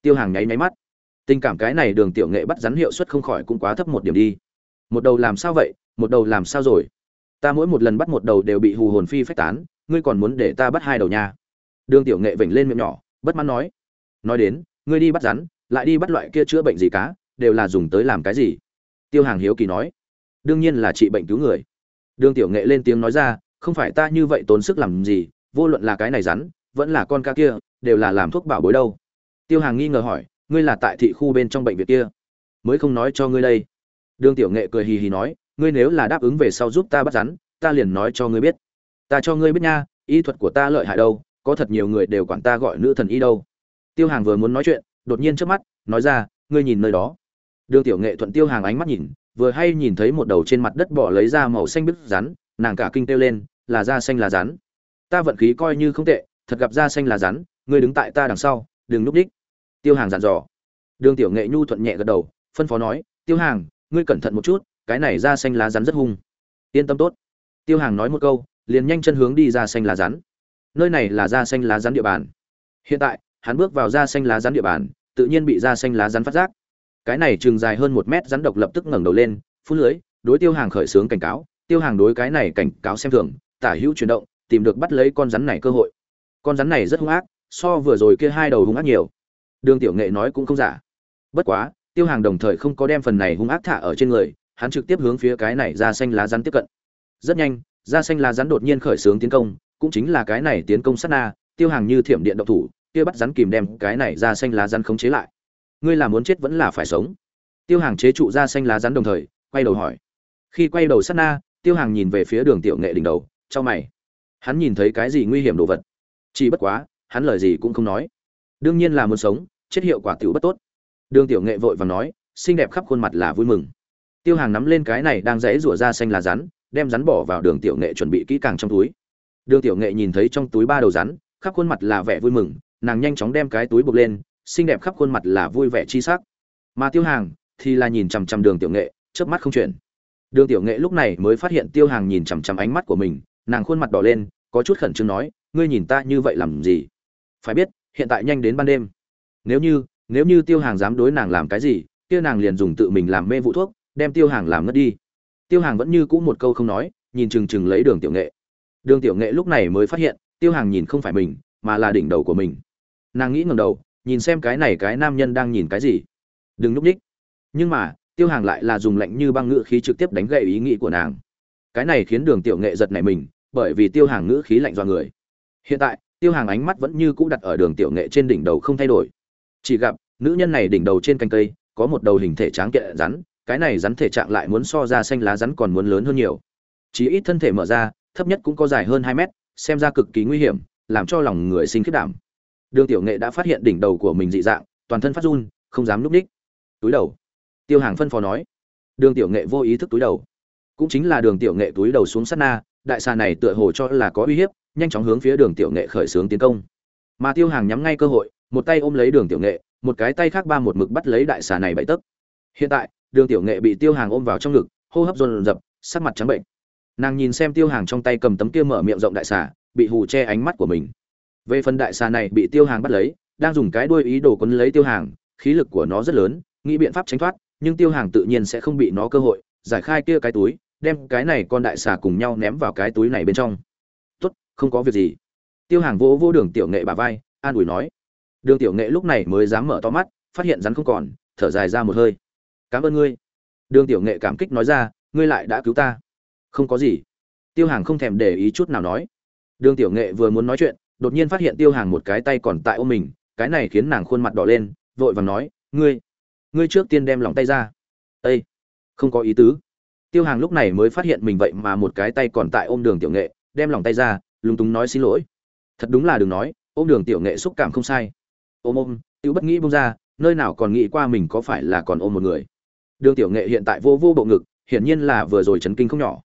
Tiêu hàng nháy nháy mắt. Tình cảm cái này đường tiểu nghệ bắt rắn hiệu suất không khỏi cũng quá thấp một điểm đi. Một đầu làm sao vậy, một đầu làm sao rồi? Ta mỗi một lần bắt một đầu đều bị hù hồn phi phách tán ngươi còn muốn để ta bắt hai đầu nha. Đường tiểu nghệ vểnh lên miệng nhỏ, bất mãn nói. Nói đến, ngươi đi bắt rắn, lại đi bắt loại kia chữa bệnh gì cá, đều là dùng tới làm cái gì? Tiêu hàng hiếu kỳ nói. Đương nhiên là trị bệnh cứu người. Đường tiểu nghệ lên tiếng nói ra, không phải ta như vậy tốn sức làm gì, vô luận là cái này rắn, vẫn là con cá kia, đều là làm thuốc bảo bối đâu. Tiêu hàng nghi ngờ hỏi, ngươi là tại thị khu bên trong bệnh viện kia? Mới không nói cho ngươi đây. Đường tiểu nghệ cười hì hì nói, ngươi nếu là đáp ứng về sau giúp ta bắt rắn, ta liền nói cho ngươi biết ta cho ngươi biết nha, y thuật của ta lợi hại đâu, có thật nhiều người đều quản ta gọi nữ thần y đâu. Tiêu hàng vừa muốn nói chuyện, đột nhiên trước mắt, nói ra, ngươi nhìn nơi đó. Đường tiểu nghệ thuận tiêu hàng ánh mắt nhìn, vừa hay nhìn thấy một đầu trên mặt đất bỏ lấy ra màu xanh bít rắn, nàng cả kinh kêu lên, là da xanh là rắn. Ta vận khí coi như không tệ, thật gặp da xanh là rắn, ngươi đứng tại ta đằng sau, đừng núp đích. Tiêu hàng dặn dò. Đường tiểu nghệ nhu thuận nhẹ gật đầu, phân phó nói, tiêu hàng, ngươi cẩn thận một chút, cái này da xanh lá rắn rất hung. Yên tâm tốt. Tiêu hàng nói một câu liền nhanh chân hướng đi ra xanh lá rắn. Nơi này là da xanh lá rắn địa bàn. Hiện tại, hắn bước vào da xanh lá rắn địa bàn, tự nhiên bị da xanh lá rắn phát giác. Cái này chừng dài hơn một mét rắn độc lập tức ngẩng đầu lên, phun lưới, đối tiêu hàng khởi xướng cảnh cáo, tiêu hàng đối cái này cảnh cáo xem thường, tả hữu chuyển động, tìm được bắt lấy con rắn này cơ hội. Con rắn này rất hung ác, so vừa rồi kia hai đầu hung ác nhiều. Đường tiểu nghệ nói cũng không giả. Bất quá, tiêu hàng đồng thời không có đem phần này hung ác thả ở trên người, hắn trực tiếp hướng phía cái này ra xanh lá rắn tiếp cận. Rất nhanh da xanh lá rắn đột nhiên khởi xướng tiến công, cũng chính là cái này tiến công sát na, tiêu hàng như thiểm điện động thủ, kia bắt rắn kìm đem cái này da xanh lá rắn khống chế lại. Ngươi là muốn chết vẫn là phải sống? Tiêu hàng chế trụ da xanh lá rắn đồng thời, quay đầu hỏi. Khi quay đầu sát na, tiêu hàng nhìn về phía đường tiểu nghệ đỉnh đầu trong mày. Hắn nhìn thấy cái gì nguy hiểm đồ vật? Chỉ bất quá, hắn lời gì cũng không nói. Đương nhiên là muốn sống, chết hiệu quả tiểu bất tốt. Đường tiểu nghệ vội vàng nói, xinh đẹp khắp khuôn mặt là vui mừng. Tiêu hàng nắm lên cái này đang rẽ rủa da xanh lá rắn đem rắn bỏ vào đường tiểu nghệ chuẩn bị kỹ càng trong túi. Đường tiểu nghệ nhìn thấy trong túi ba đầu rắn, khắp khuôn mặt là vẻ vui mừng, nàng nhanh chóng đem cái túi buộc lên, xinh đẹp khắp khuôn mặt là vui vẻ chi sắc. Mà tiêu hàng thì là nhìn chằm chằm đường tiểu nghệ, chớp mắt không chuyển. Đường tiểu nghệ lúc này mới phát hiện tiêu hàng nhìn chằm chằm ánh mắt của mình, nàng khuôn mặt đỏ lên, có chút khẩn trương nói, ngươi nhìn ta như vậy làm gì? Phải biết, hiện tại nhanh đến ban đêm. Nếu như nếu như tiêu hàng dám đối nàng làm cái gì, kia nàng liền dùng tự mình làm mê vụ thuốc, đem tiêu hàng làm ngất đi tiêu hàng vẫn như cũ một câu không nói, nhìn chừng chừng lấy đường tiểu nghệ. Đường tiểu nghệ lúc này mới phát hiện, tiêu hàng nhìn không phải mình, mà là đỉnh đầu của mình. Nàng nghĩ ngầm đầu, nhìn xem cái này cái nam nhân đang nhìn cái gì. Đừng núp ních nhưng mà, tiêu hàng lại là dùng lạnh như băng ngữ khí trực tiếp đánh gậy ý nghĩ của nàng. Cái này khiến đường tiểu nghệ giật nảy mình, bởi vì tiêu hàng ngữ khí lạnh do người. Hiện tại, tiêu hàng ánh mắt vẫn như cũ đặt ở đường tiểu nghệ trên đỉnh đầu không thay đổi. Chỉ gặp, nữ nhân này đỉnh đầu trên cành cây, có một đầu hình thể tráng kiện rắn cái này rắn thể trạng lại muốn so ra xanh lá rắn còn muốn lớn hơn nhiều. Chỉ ít thân thể mở ra, thấp nhất cũng có dài hơn hai mét, xem ra cực kỳ nguy hiểm, làm cho lòng người sinh khiết đảm. Đường tiểu nghệ đã phát hiện đỉnh đầu của mình dị dạng, toàn thân phát run, không dám núp ních. Túi đầu. Tiêu hàng phân phó nói. Đường tiểu nghệ vô ý thức túi đầu. Cũng chính là đường tiểu nghệ túi đầu xuống sát na, đại xà này tựa hồ cho là có uy hiếp, nhanh chóng hướng phía đường tiểu nghệ khởi xướng tiến công. Mà tiêu hàng nhắm ngay cơ hội, một tay ôm lấy đường tiểu nghệ, một cái tay khác ba một mực bắt lấy đại xà này bậy tấc. Hiện tại đường tiểu nghệ bị tiêu hàng ôm vào trong ngực, hô hấp dồn dập sắc mặt trắng bệnh. Nàng nhìn xem tiêu hàng trong tay cầm tấm kia mở miệng rộng đại xà, bị hù che ánh mắt của mình. Về phần đại xà này bị tiêu hàng bắt lấy, đang dùng cái đuôi ý đồ quấn lấy tiêu hàng, khí lực của nó rất lớn, nghĩ biện pháp tránh thoát, nhưng tiêu hàng tự nhiên sẽ không bị nó cơ hội, giải khai kia cái túi, đem cái này con đại xà cùng nhau ném vào cái túi này bên trong. Tốt, không có việc gì. Tiêu hàng vỗ vỗ đường tiểu nghệ bà vai, an ủi nói. Đường tiểu nghệ lúc này mới dám mở to mắt, phát hiện rắn không còn, thở dài ra một hơi cảm ơn ngươi. Đường tiểu nghệ cảm kích nói ra, ngươi lại đã cứu ta. Không có gì. Tiêu hàng không thèm để ý chút nào nói. Đường tiểu nghệ vừa muốn nói chuyện, đột nhiên phát hiện tiêu hàng một cái tay còn tại ôm mình, cái này khiến nàng khuôn mặt đỏ lên, vội vàng nói, ngươi ngươi trước tiên đem lòng tay ra. Ây không có ý tứ. Tiêu hàng lúc này mới phát hiện mình vậy mà một cái tay còn tại ôm đường tiểu nghệ, đem lòng tay ra, lúng túng nói xin lỗi. Thật đúng là đừng nói, ôm đường tiểu nghệ xúc cảm không sai. Ôm ôm tiêu bất nghĩ bông ra, nơi nào còn nghĩ qua mình có phải là còn ôm một người đường tiểu nghệ hiện tại vô vô bộ ngực, hiển nhiên là vừa rồi chấn kinh không nhỏ.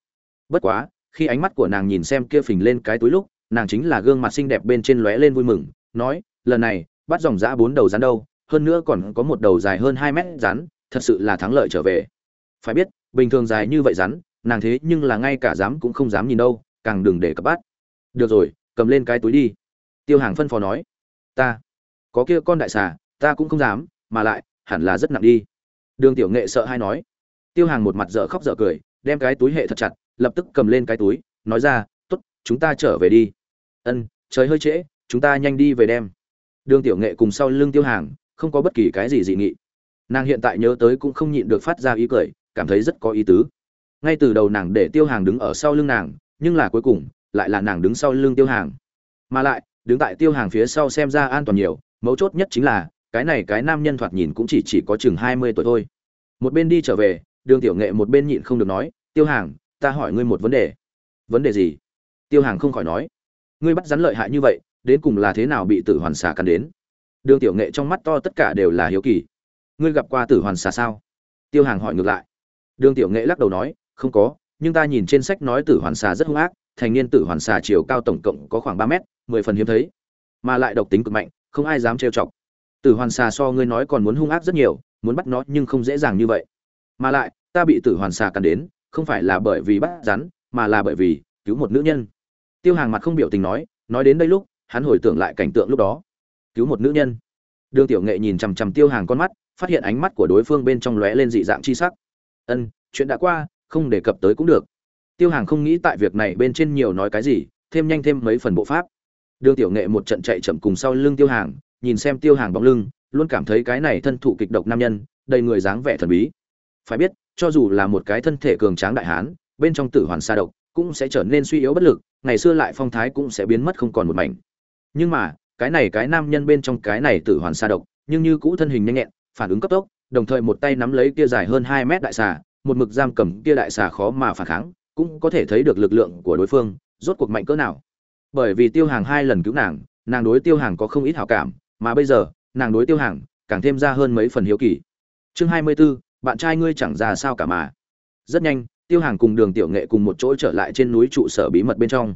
Bất quá, khi ánh mắt của nàng nhìn xem kia phình lên cái túi lúc, nàng chính là gương mặt xinh đẹp bên trên lóe lên vui mừng, nói, lần này, bắt dòng dã bốn đầu rắn đâu, hơn nữa còn có một đầu dài hơn hai mét rắn, thật sự là thắng lợi trở về. Phải biết, bình thường dài như vậy rắn, nàng thế nhưng là ngay cả dám cũng không dám nhìn đâu, càng đừng để cập bắt. Được rồi, cầm lên cái túi đi. Tiêu hàng phân phó nói. Ta, có kia con đại xà, ta cũng không dám, mà lại, hẳn là rất nặng đi đường tiểu nghệ sợ hay nói. Tiêu hàng một mặt dở khóc dở cười, đem cái túi hệ thật chặt, lập tức cầm lên cái túi, nói ra, tốt, chúng ta trở về đi. Ân, trời hơi trễ, chúng ta nhanh đi về đem. Đường tiểu nghệ cùng sau lưng tiêu hàng, không có bất kỳ cái gì dị nghị. Nàng hiện tại nhớ tới cũng không nhịn được phát ra ý cười, cảm thấy rất có ý tứ. Ngay từ đầu nàng để tiêu hàng đứng ở sau lưng nàng, nhưng là cuối cùng, lại là nàng đứng sau lưng tiêu hàng. Mà lại, đứng tại tiêu hàng phía sau xem ra an toàn nhiều, mấu chốt nhất chính là cái này cái nam nhân thoạt nhìn cũng chỉ chỉ có chừng hai mươi tuổi thôi. Một bên đi trở về, đường tiểu nghệ một bên nhịn không được nói, tiêu hàng, ta hỏi ngươi một vấn đề. Vấn đề gì? Tiêu hàng không khỏi nói. Ngươi bắt rắn lợi hại như vậy, đến cùng là thế nào bị tử hoàn xà cắn đến? Đường tiểu nghệ trong mắt to tất cả đều là hiếu kỳ. Ngươi gặp qua tử hoàn xà sao? Tiêu hàng hỏi ngược lại. Đường tiểu nghệ lắc đầu nói, không có, nhưng ta nhìn trên sách nói tử hoàn xà rất hung ác, thành niên tử hoàn xà chiều cao tổng cộng có khoảng ba mét, mười phần hiếm thấy, mà lại độc tính cực mạnh, không ai dám trêu chọc tử hoàn xà so ngươi nói còn muốn hung ác rất nhiều, muốn bắt nó nhưng không dễ dàng như vậy. Mà lại, ta bị tử hoàn xà cắn đến, không phải là bởi vì bắt rắn, mà là bởi vì cứu một nữ nhân. Tiêu hàng mặt không biểu tình nói nói đến đây lúc, hắn hồi tưởng lại cảnh tượng lúc đó. Cứu một nữ nhân. Đường tiểu nghệ nhìn chằm chằm tiêu hàng con mắt, phát hiện ánh mắt của đối phương bên trong lóe lên dị dạng chi sắc. Ân, chuyện đã qua, không đề cập tới cũng được. Tiêu hàng không nghĩ tại việc này bên trên nhiều nói cái gì, thêm nhanh thêm mấy phần bộ pháp. Đường tiểu nghệ một trận chạy chậm cùng sau lưng tiêu hàng nhìn xem tiêu hàng bóng lưng, luôn cảm thấy cái này thân thụ kịch độc nam nhân, đầy người dáng vẻ thần bí. Phải biết, cho dù là một cái thân thể cường tráng đại hán, bên trong tử hoàn sa độc cũng sẽ trở nên suy yếu bất lực, ngày xưa lại phong thái cũng sẽ biến mất không còn một mảnh. Nhưng mà, cái này cái nam nhân bên trong cái này tử hoàn sa độc, nhưng như cũ thân hình nhanh nhẹn, phản ứng cấp tốc, đồng thời một tay nắm lấy kia dài hơn hai mét đại xà, một mực giam cầm kia đại xà khó mà phản kháng, cũng có thể thấy được lực lượng của đối phương, rốt cuộc mạnh cỡ nào. Bởi vì tiêu hàng hai lần cứu nàng nàng đối tiêu hàng có không ít hảo cảm mà bây giờ nàng đối tiêu hàng càng thêm ra hơn mấy phần hiếu kỳ. Chương hai mươi 24, bạn trai ngươi chẳng ra sao cả mà. Rất nhanh tiêu hàng cùng đường tiểu nghệ cùng một chỗ trở lại trên núi trụ sở bí mật bên trong.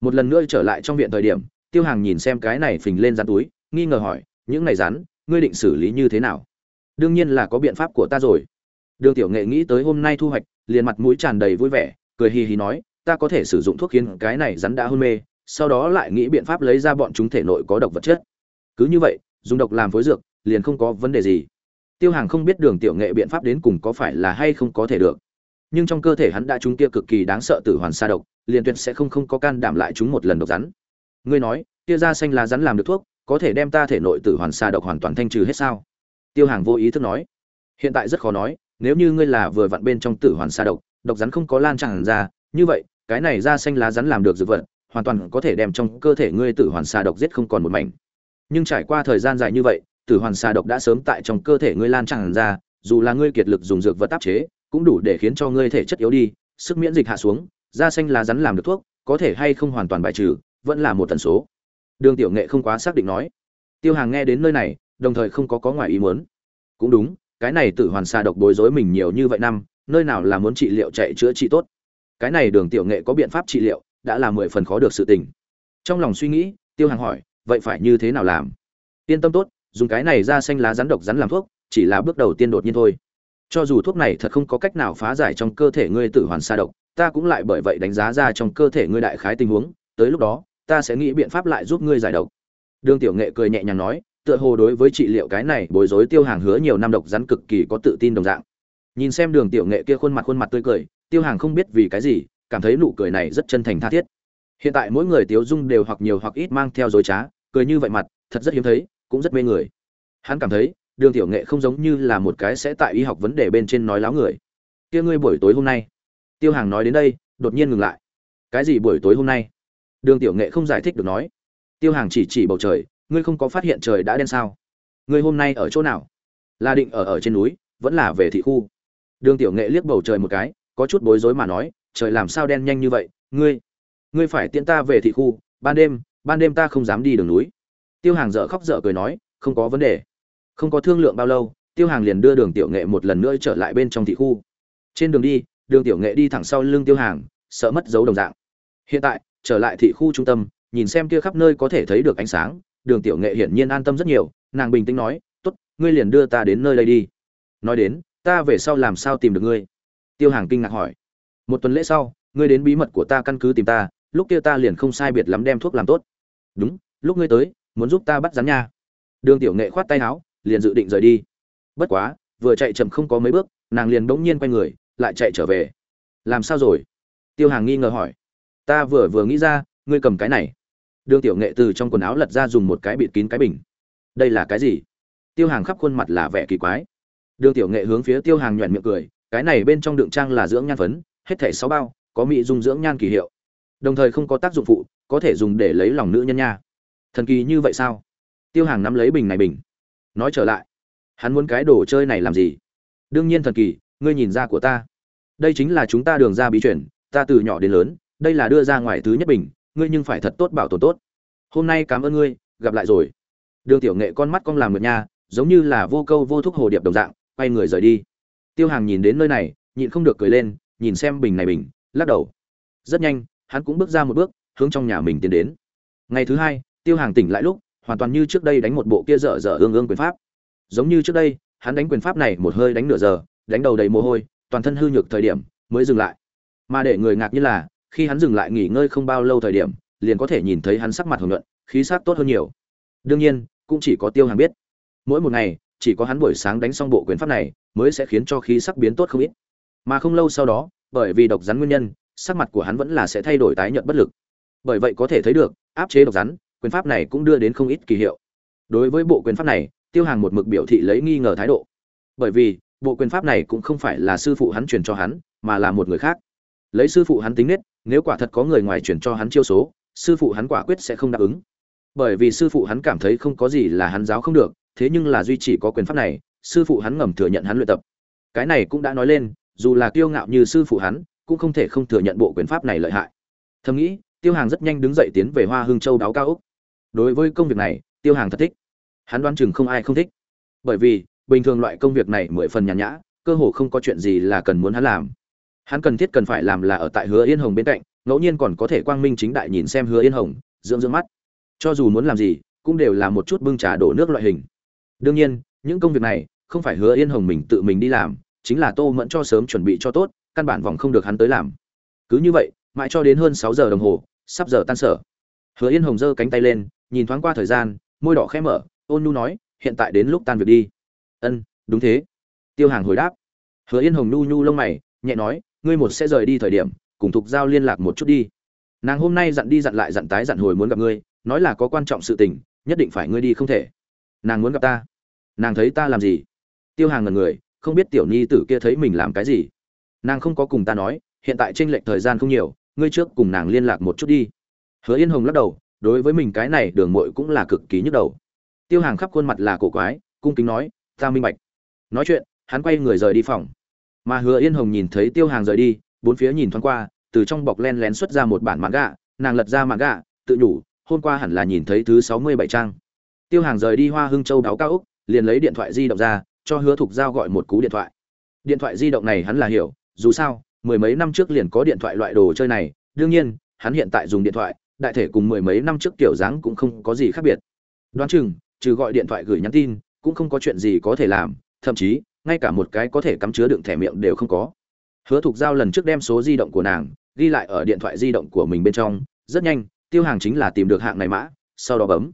Một lần nữa trở lại trong viện thời điểm tiêu hàng nhìn xem cái này phình lên rắn túi nghi ngờ hỏi những này rắn ngươi định xử lý như thế nào? Đương nhiên là có biện pháp của ta rồi. Đường tiểu nghệ nghĩ tới hôm nay thu hoạch liền mặt mũi tràn đầy vui vẻ cười hì hì nói ta có thể sử dụng thuốc khiến cái này rắn đã hôn mê sau đó lại nghĩ biện pháp lấy ra bọn chúng thể nội có độc vật chất cứ như vậy, dùng độc làm phối dược, liền không có vấn đề gì. Tiêu hàng không biết đường tiểu nghệ biện pháp đến cùng có phải là hay không có thể được. Nhưng trong cơ thể hắn đã chúng kia cực kỳ đáng sợ tử hoàn sa độc, liền tuyệt sẽ không không có can đảm lại chúng một lần độc rắn. Ngươi nói, kia da xanh lá rắn làm được thuốc, có thể đem ta thể nội tử hoàn sa độc hoàn toàn thanh trừ hết sao? Tiêu hàng vô ý thức nói. Hiện tại rất khó nói, nếu như ngươi là vừa vặn bên trong tử hoàn sa độc độc rắn không có lan tràn ra, như vậy, cái này da xanh lá rắn làm được dược vật, hoàn toàn có thể đem trong cơ thể ngươi tử hoàn sa độc giết không còn một mảnh nhưng trải qua thời gian dài như vậy, tử hoàn sa độc đã sớm tại trong cơ thể ngươi lan tràn ra, dù là ngươi kiệt lực dùng dược vật áp chế, cũng đủ để khiến cho ngươi thể chất yếu đi, sức miễn dịch hạ xuống, da xanh lá rắn làm được thuốc, có thể hay không hoàn toàn bài trừ, vẫn là một tần số. Đường tiểu nghệ không quá xác định nói. Tiêu hàng nghe đến nơi này, đồng thời không có có ngoài ý muốn. Cũng đúng, cái này tử hoàn sa độc bối rối mình nhiều như vậy năm, nơi nào là muốn trị liệu chạy chữa trị tốt. Cái này đường tiểu nghệ có biện pháp trị liệu, đã là mười phần khó được sự tình. Trong lòng suy nghĩ, tiêu hàng hỏi vậy phải như thế nào làm? Yên tâm tốt, dùng cái này ra xanh lá rắn độc rắn làm thuốc, chỉ là bước đầu tiên đột nhiên thôi. Cho dù thuốc này thật không có cách nào phá giải trong cơ thể ngươi tử hoàn sa độc, ta cũng lại bởi vậy đánh giá ra trong cơ thể ngươi đại khái tình huống, tới lúc đó, ta sẽ nghĩ biện pháp lại giúp ngươi giải độc. Đường tiểu nghệ cười nhẹ nhàng nói, tựa hồ đối với trị liệu cái này bối rối tiêu hàng hứa nhiều năm độc rắn cực kỳ có tự tin đồng dạng. Nhìn xem đường tiểu nghệ kia khuôn mặt khuôn mặt tươi cười, tiêu hàng không biết vì cái gì, cảm thấy nụ cười này rất chân thành tha thiết hiện tại mỗi người tiếu dung đều hoặc nhiều hoặc ít mang theo dối trá, cười như vậy mặt, thật rất hiếm thấy, cũng rất mê người. Hắn cảm thấy, đường tiểu nghệ không giống như là một cái sẽ tại y học vấn đề bên trên nói láo người. Kia ngươi buổi tối hôm nay. Tiêu hàng nói đến đây, đột nhiên ngừng lại. Cái gì buổi tối hôm nay? Đường tiểu nghệ không giải thích được nói. Tiêu hàng chỉ chỉ bầu trời, ngươi không có phát hiện trời đã đen sao? Ngươi hôm nay ở chỗ nào? Là định ở ở trên núi, vẫn là về thị khu? Đường tiểu nghệ liếc bầu trời một cái, có chút bối rối mà nói, trời làm sao đen nhanh như vậy, ngươi? Ngươi phải tiễn ta về thị khu, ban đêm ban đêm ta không dám đi đường núi. Tiêu hàng dở khóc dở cười nói, không có vấn đề. Không có thương lượng bao lâu, tiêu hàng liền đưa đường tiểu nghệ một lần nữa trở lại bên trong thị khu. Trên đường đi, đường tiểu nghệ đi thẳng sau lưng tiêu hàng, sợ mất dấu đồng dạng. Hiện tại, trở lại thị khu trung tâm, nhìn xem kia khắp nơi có thể thấy được ánh sáng, đường tiểu nghệ hiển nhiên an tâm rất nhiều, nàng bình tĩnh nói, tốt, ngươi liền đưa ta đến nơi đây đi. Nói đến, ta về sau làm sao tìm được ngươi? Tiêu hàng kinh ngạc hỏi, một tuần lễ sau, ngươi đến bí mật của ta căn cứ tìm ta lúc kia ta liền không sai biệt lắm đem thuốc làm tốt. Đúng, lúc ngươi tới, muốn giúp ta bắt rắn nha. Đường tiểu nghệ khoát tay áo, liền dự định rời đi. Bất quá, vừa chạy chậm không có mấy bước, nàng liền bỗng nhiên quay người, lại chạy trở về. Làm sao rồi? Tiêu hàng nghi ngờ hỏi. Ta vừa vừa nghĩ ra, ngươi cầm cái này. Đường tiểu nghệ từ trong quần áo lật ra dùng một cái bịt kín cái bình. Đây là cái gì? Tiêu hàng khắp khuôn mặt là vẻ kỳ quái. Đường tiểu nghệ hướng phía tiêu hàng nhọn miệng cười, cái này bên trong đựng trang là dưỡng nhan phấn, hết thảy sáu bao, có mỹ dung dưỡng nhan kỳ hiệu đồng thời không có tác dụng phụ, có thể dùng để lấy lòng nữ nhân nha. Thần kỳ như vậy sao? Tiêu hàng nắm lấy bình này bình. Nói trở lại, hắn muốn cái đồ chơi này làm gì? Đương nhiên thần kỳ, ngươi nhìn ra của ta. Đây chính là chúng ta đường ra bí chuyển ta từ nhỏ đến lớn, đây là đưa ra ngoài thứ nhất bình, ngươi nhưng phải thật tốt bảo tồn tốt. Hôm nay cảm ơn ngươi, gặp lại rồi. Đường tiểu nghệ con mắt con làm ngược nha, giống như là vô câu vô thúc hồ điệp đồng dạng, quay người rời đi. Tiêu hàng nhìn đến nơi này, nhịn không được cười lên, nhìn xem bình này bình, lắc đầu. Rất nhanh hắn cũng bước ra một bước, hướng trong nhà mình tiến đến. Ngày thứ hai, tiêu hàng tỉnh lại lúc, hoàn toàn như trước đây đánh một bộ kia dở dở ương ương quyền pháp. Giống như trước đây, hắn đánh quyền pháp này một hơi đánh nửa giờ, đánh đầu đầy mồ hôi, toàn thân hư nhược thời điểm, mới dừng lại. Mà để người ngạc như là, khi hắn dừng lại nghỉ ngơi không bao lâu thời điểm, liền có thể nhìn thấy hắn sắc mặt hồng nhuận, khí sắc tốt hơn nhiều. Đương nhiên, cũng chỉ có tiêu hàng biết. Mỗi một ngày, chỉ có hắn buổi sáng đánh xong bộ quyền pháp này, mới sẽ khiến cho khí sắc biến tốt không ít. Mà không lâu sau đó, bởi vì độc rắn nguyên nhân sắc mặt của hắn vẫn là sẽ thay đổi tái nhợt bất lực. Bởi vậy có thể thấy được, áp chế độc rắn, quyền pháp này cũng đưa đến không ít kỳ hiệu. Đối với bộ quyền pháp này, tiêu hàng một mực biểu thị lấy nghi ngờ thái độ. Bởi vì, bộ quyền pháp này cũng không phải là sư phụ hắn truyền cho hắn, mà là một người khác. Lấy sư phụ hắn tính nết, nếu quả thật có người ngoài truyền cho hắn chiêu số, sư phụ hắn quả quyết sẽ không đáp ứng. Bởi vì sư phụ hắn cảm thấy không có gì là hắn giáo không được, thế nhưng là duy chỉ có quyền pháp này, sư phụ hắn ngầm thừa nhận hắn luyện tập. Cái này cũng đã nói lên, dù là kiêu ngạo như sư phụ hắn cũng không thể không thừa nhận bộ quyền pháp này lợi hại. Thầm nghĩ, tiêu hàng rất nhanh đứng dậy tiến về hoa hương châu đáo cao úc. Đối với công việc này, tiêu hàng thật thích. Hắn đoán chừng không ai không thích. Bởi vì, bình thường loại công việc này mười phần nhàn nhã, cơ hồ không có chuyện gì là cần muốn hắn làm. Hắn cần thiết cần phải làm là ở tại hứa yên hồng bên cạnh, ngẫu nhiên còn có thể quang minh chính đại nhìn xem hứa yên hồng, dưỡng dưỡng mắt. Cho dù muốn làm gì, cũng đều là một chút bưng trà đổ nước loại hình. Đương nhiên, những công việc này, không phải hứa yên hồng mình tự mình đi làm, chính là tô mẫn cho sớm chuẩn bị cho tốt căn bản vòng không được hắn tới làm. Cứ như vậy, mãi cho đến hơn sáu giờ đồng hồ, sắp giờ tan sở. Hứa yên hồng giơ cánh tay lên, nhìn thoáng qua thời gian, môi đỏ khẽ mở, ôn nhu nói, hiện tại đến lúc tan việc đi. Ân, đúng thế. Tiêu hàng hồi đáp. Hứa yên hồng nu nhu lông mày, nhẹ nói, ngươi một sẽ rời đi thời điểm, cùng thục giao liên lạc một chút đi. Nàng hôm nay dặn đi dặn lại dặn tái dặn hồi muốn gặp ngươi, nói là có quan trọng sự tình, nhất định phải ngươi đi không thể. Nàng muốn gặp ta. Nàng thấy ta làm gì? Tiêu hàng ngần người, không biết tiểu nhi tử kia thấy mình làm cái gì nàng không có cùng ta nói, hiện tại tranh lệch thời gian không nhiều, ngươi trước cùng nàng liên lạc một chút đi. Hứa yên hồng lắc đầu, đối với mình cái này đường mội cũng là cực kỳ nhức đầu. Tiêu hàng khắp khuôn mặt là cổ quái, cung kính nói, ta minh bạch. Nói chuyện, hắn quay người rời đi phòng. Mà hứa yên hồng nhìn thấy tiêu hàng rời đi, bốn phía nhìn thoáng qua, từ trong bọc len lén xuất ra một bản mạng gạ nàng lật ra mạng gạ tự nhủ, hôm qua hẳn là nhìn thấy thứ sáu mươi bảy trang. Tiêu hàng rời đi hoa hưng châu đáo cao úc, liền lấy điện thoại di động ra, cho hứa thục giao gọi một cú điện thoại. Điện thoại di động này hắn là hiểu dù sao, mười mấy năm trước liền có điện thoại loại đồ chơi này, đương nhiên, hắn hiện tại dùng điện thoại, đại thể cùng mười mấy năm trước kiểu dáng cũng không có gì khác biệt. Đoán chừng, trừ gọi điện thoại gửi nhắn tin, cũng không có chuyện gì có thể làm, thậm chí, ngay cả một cái có thể cắm chứa đựng thẻ miệng đều không có. Hứa thục giao lần trước đem số di động của nàng, ghi lại ở điện thoại di động của mình bên trong, rất nhanh, tiêu hàng chính là tìm được hạng này mã, sau đó bấm.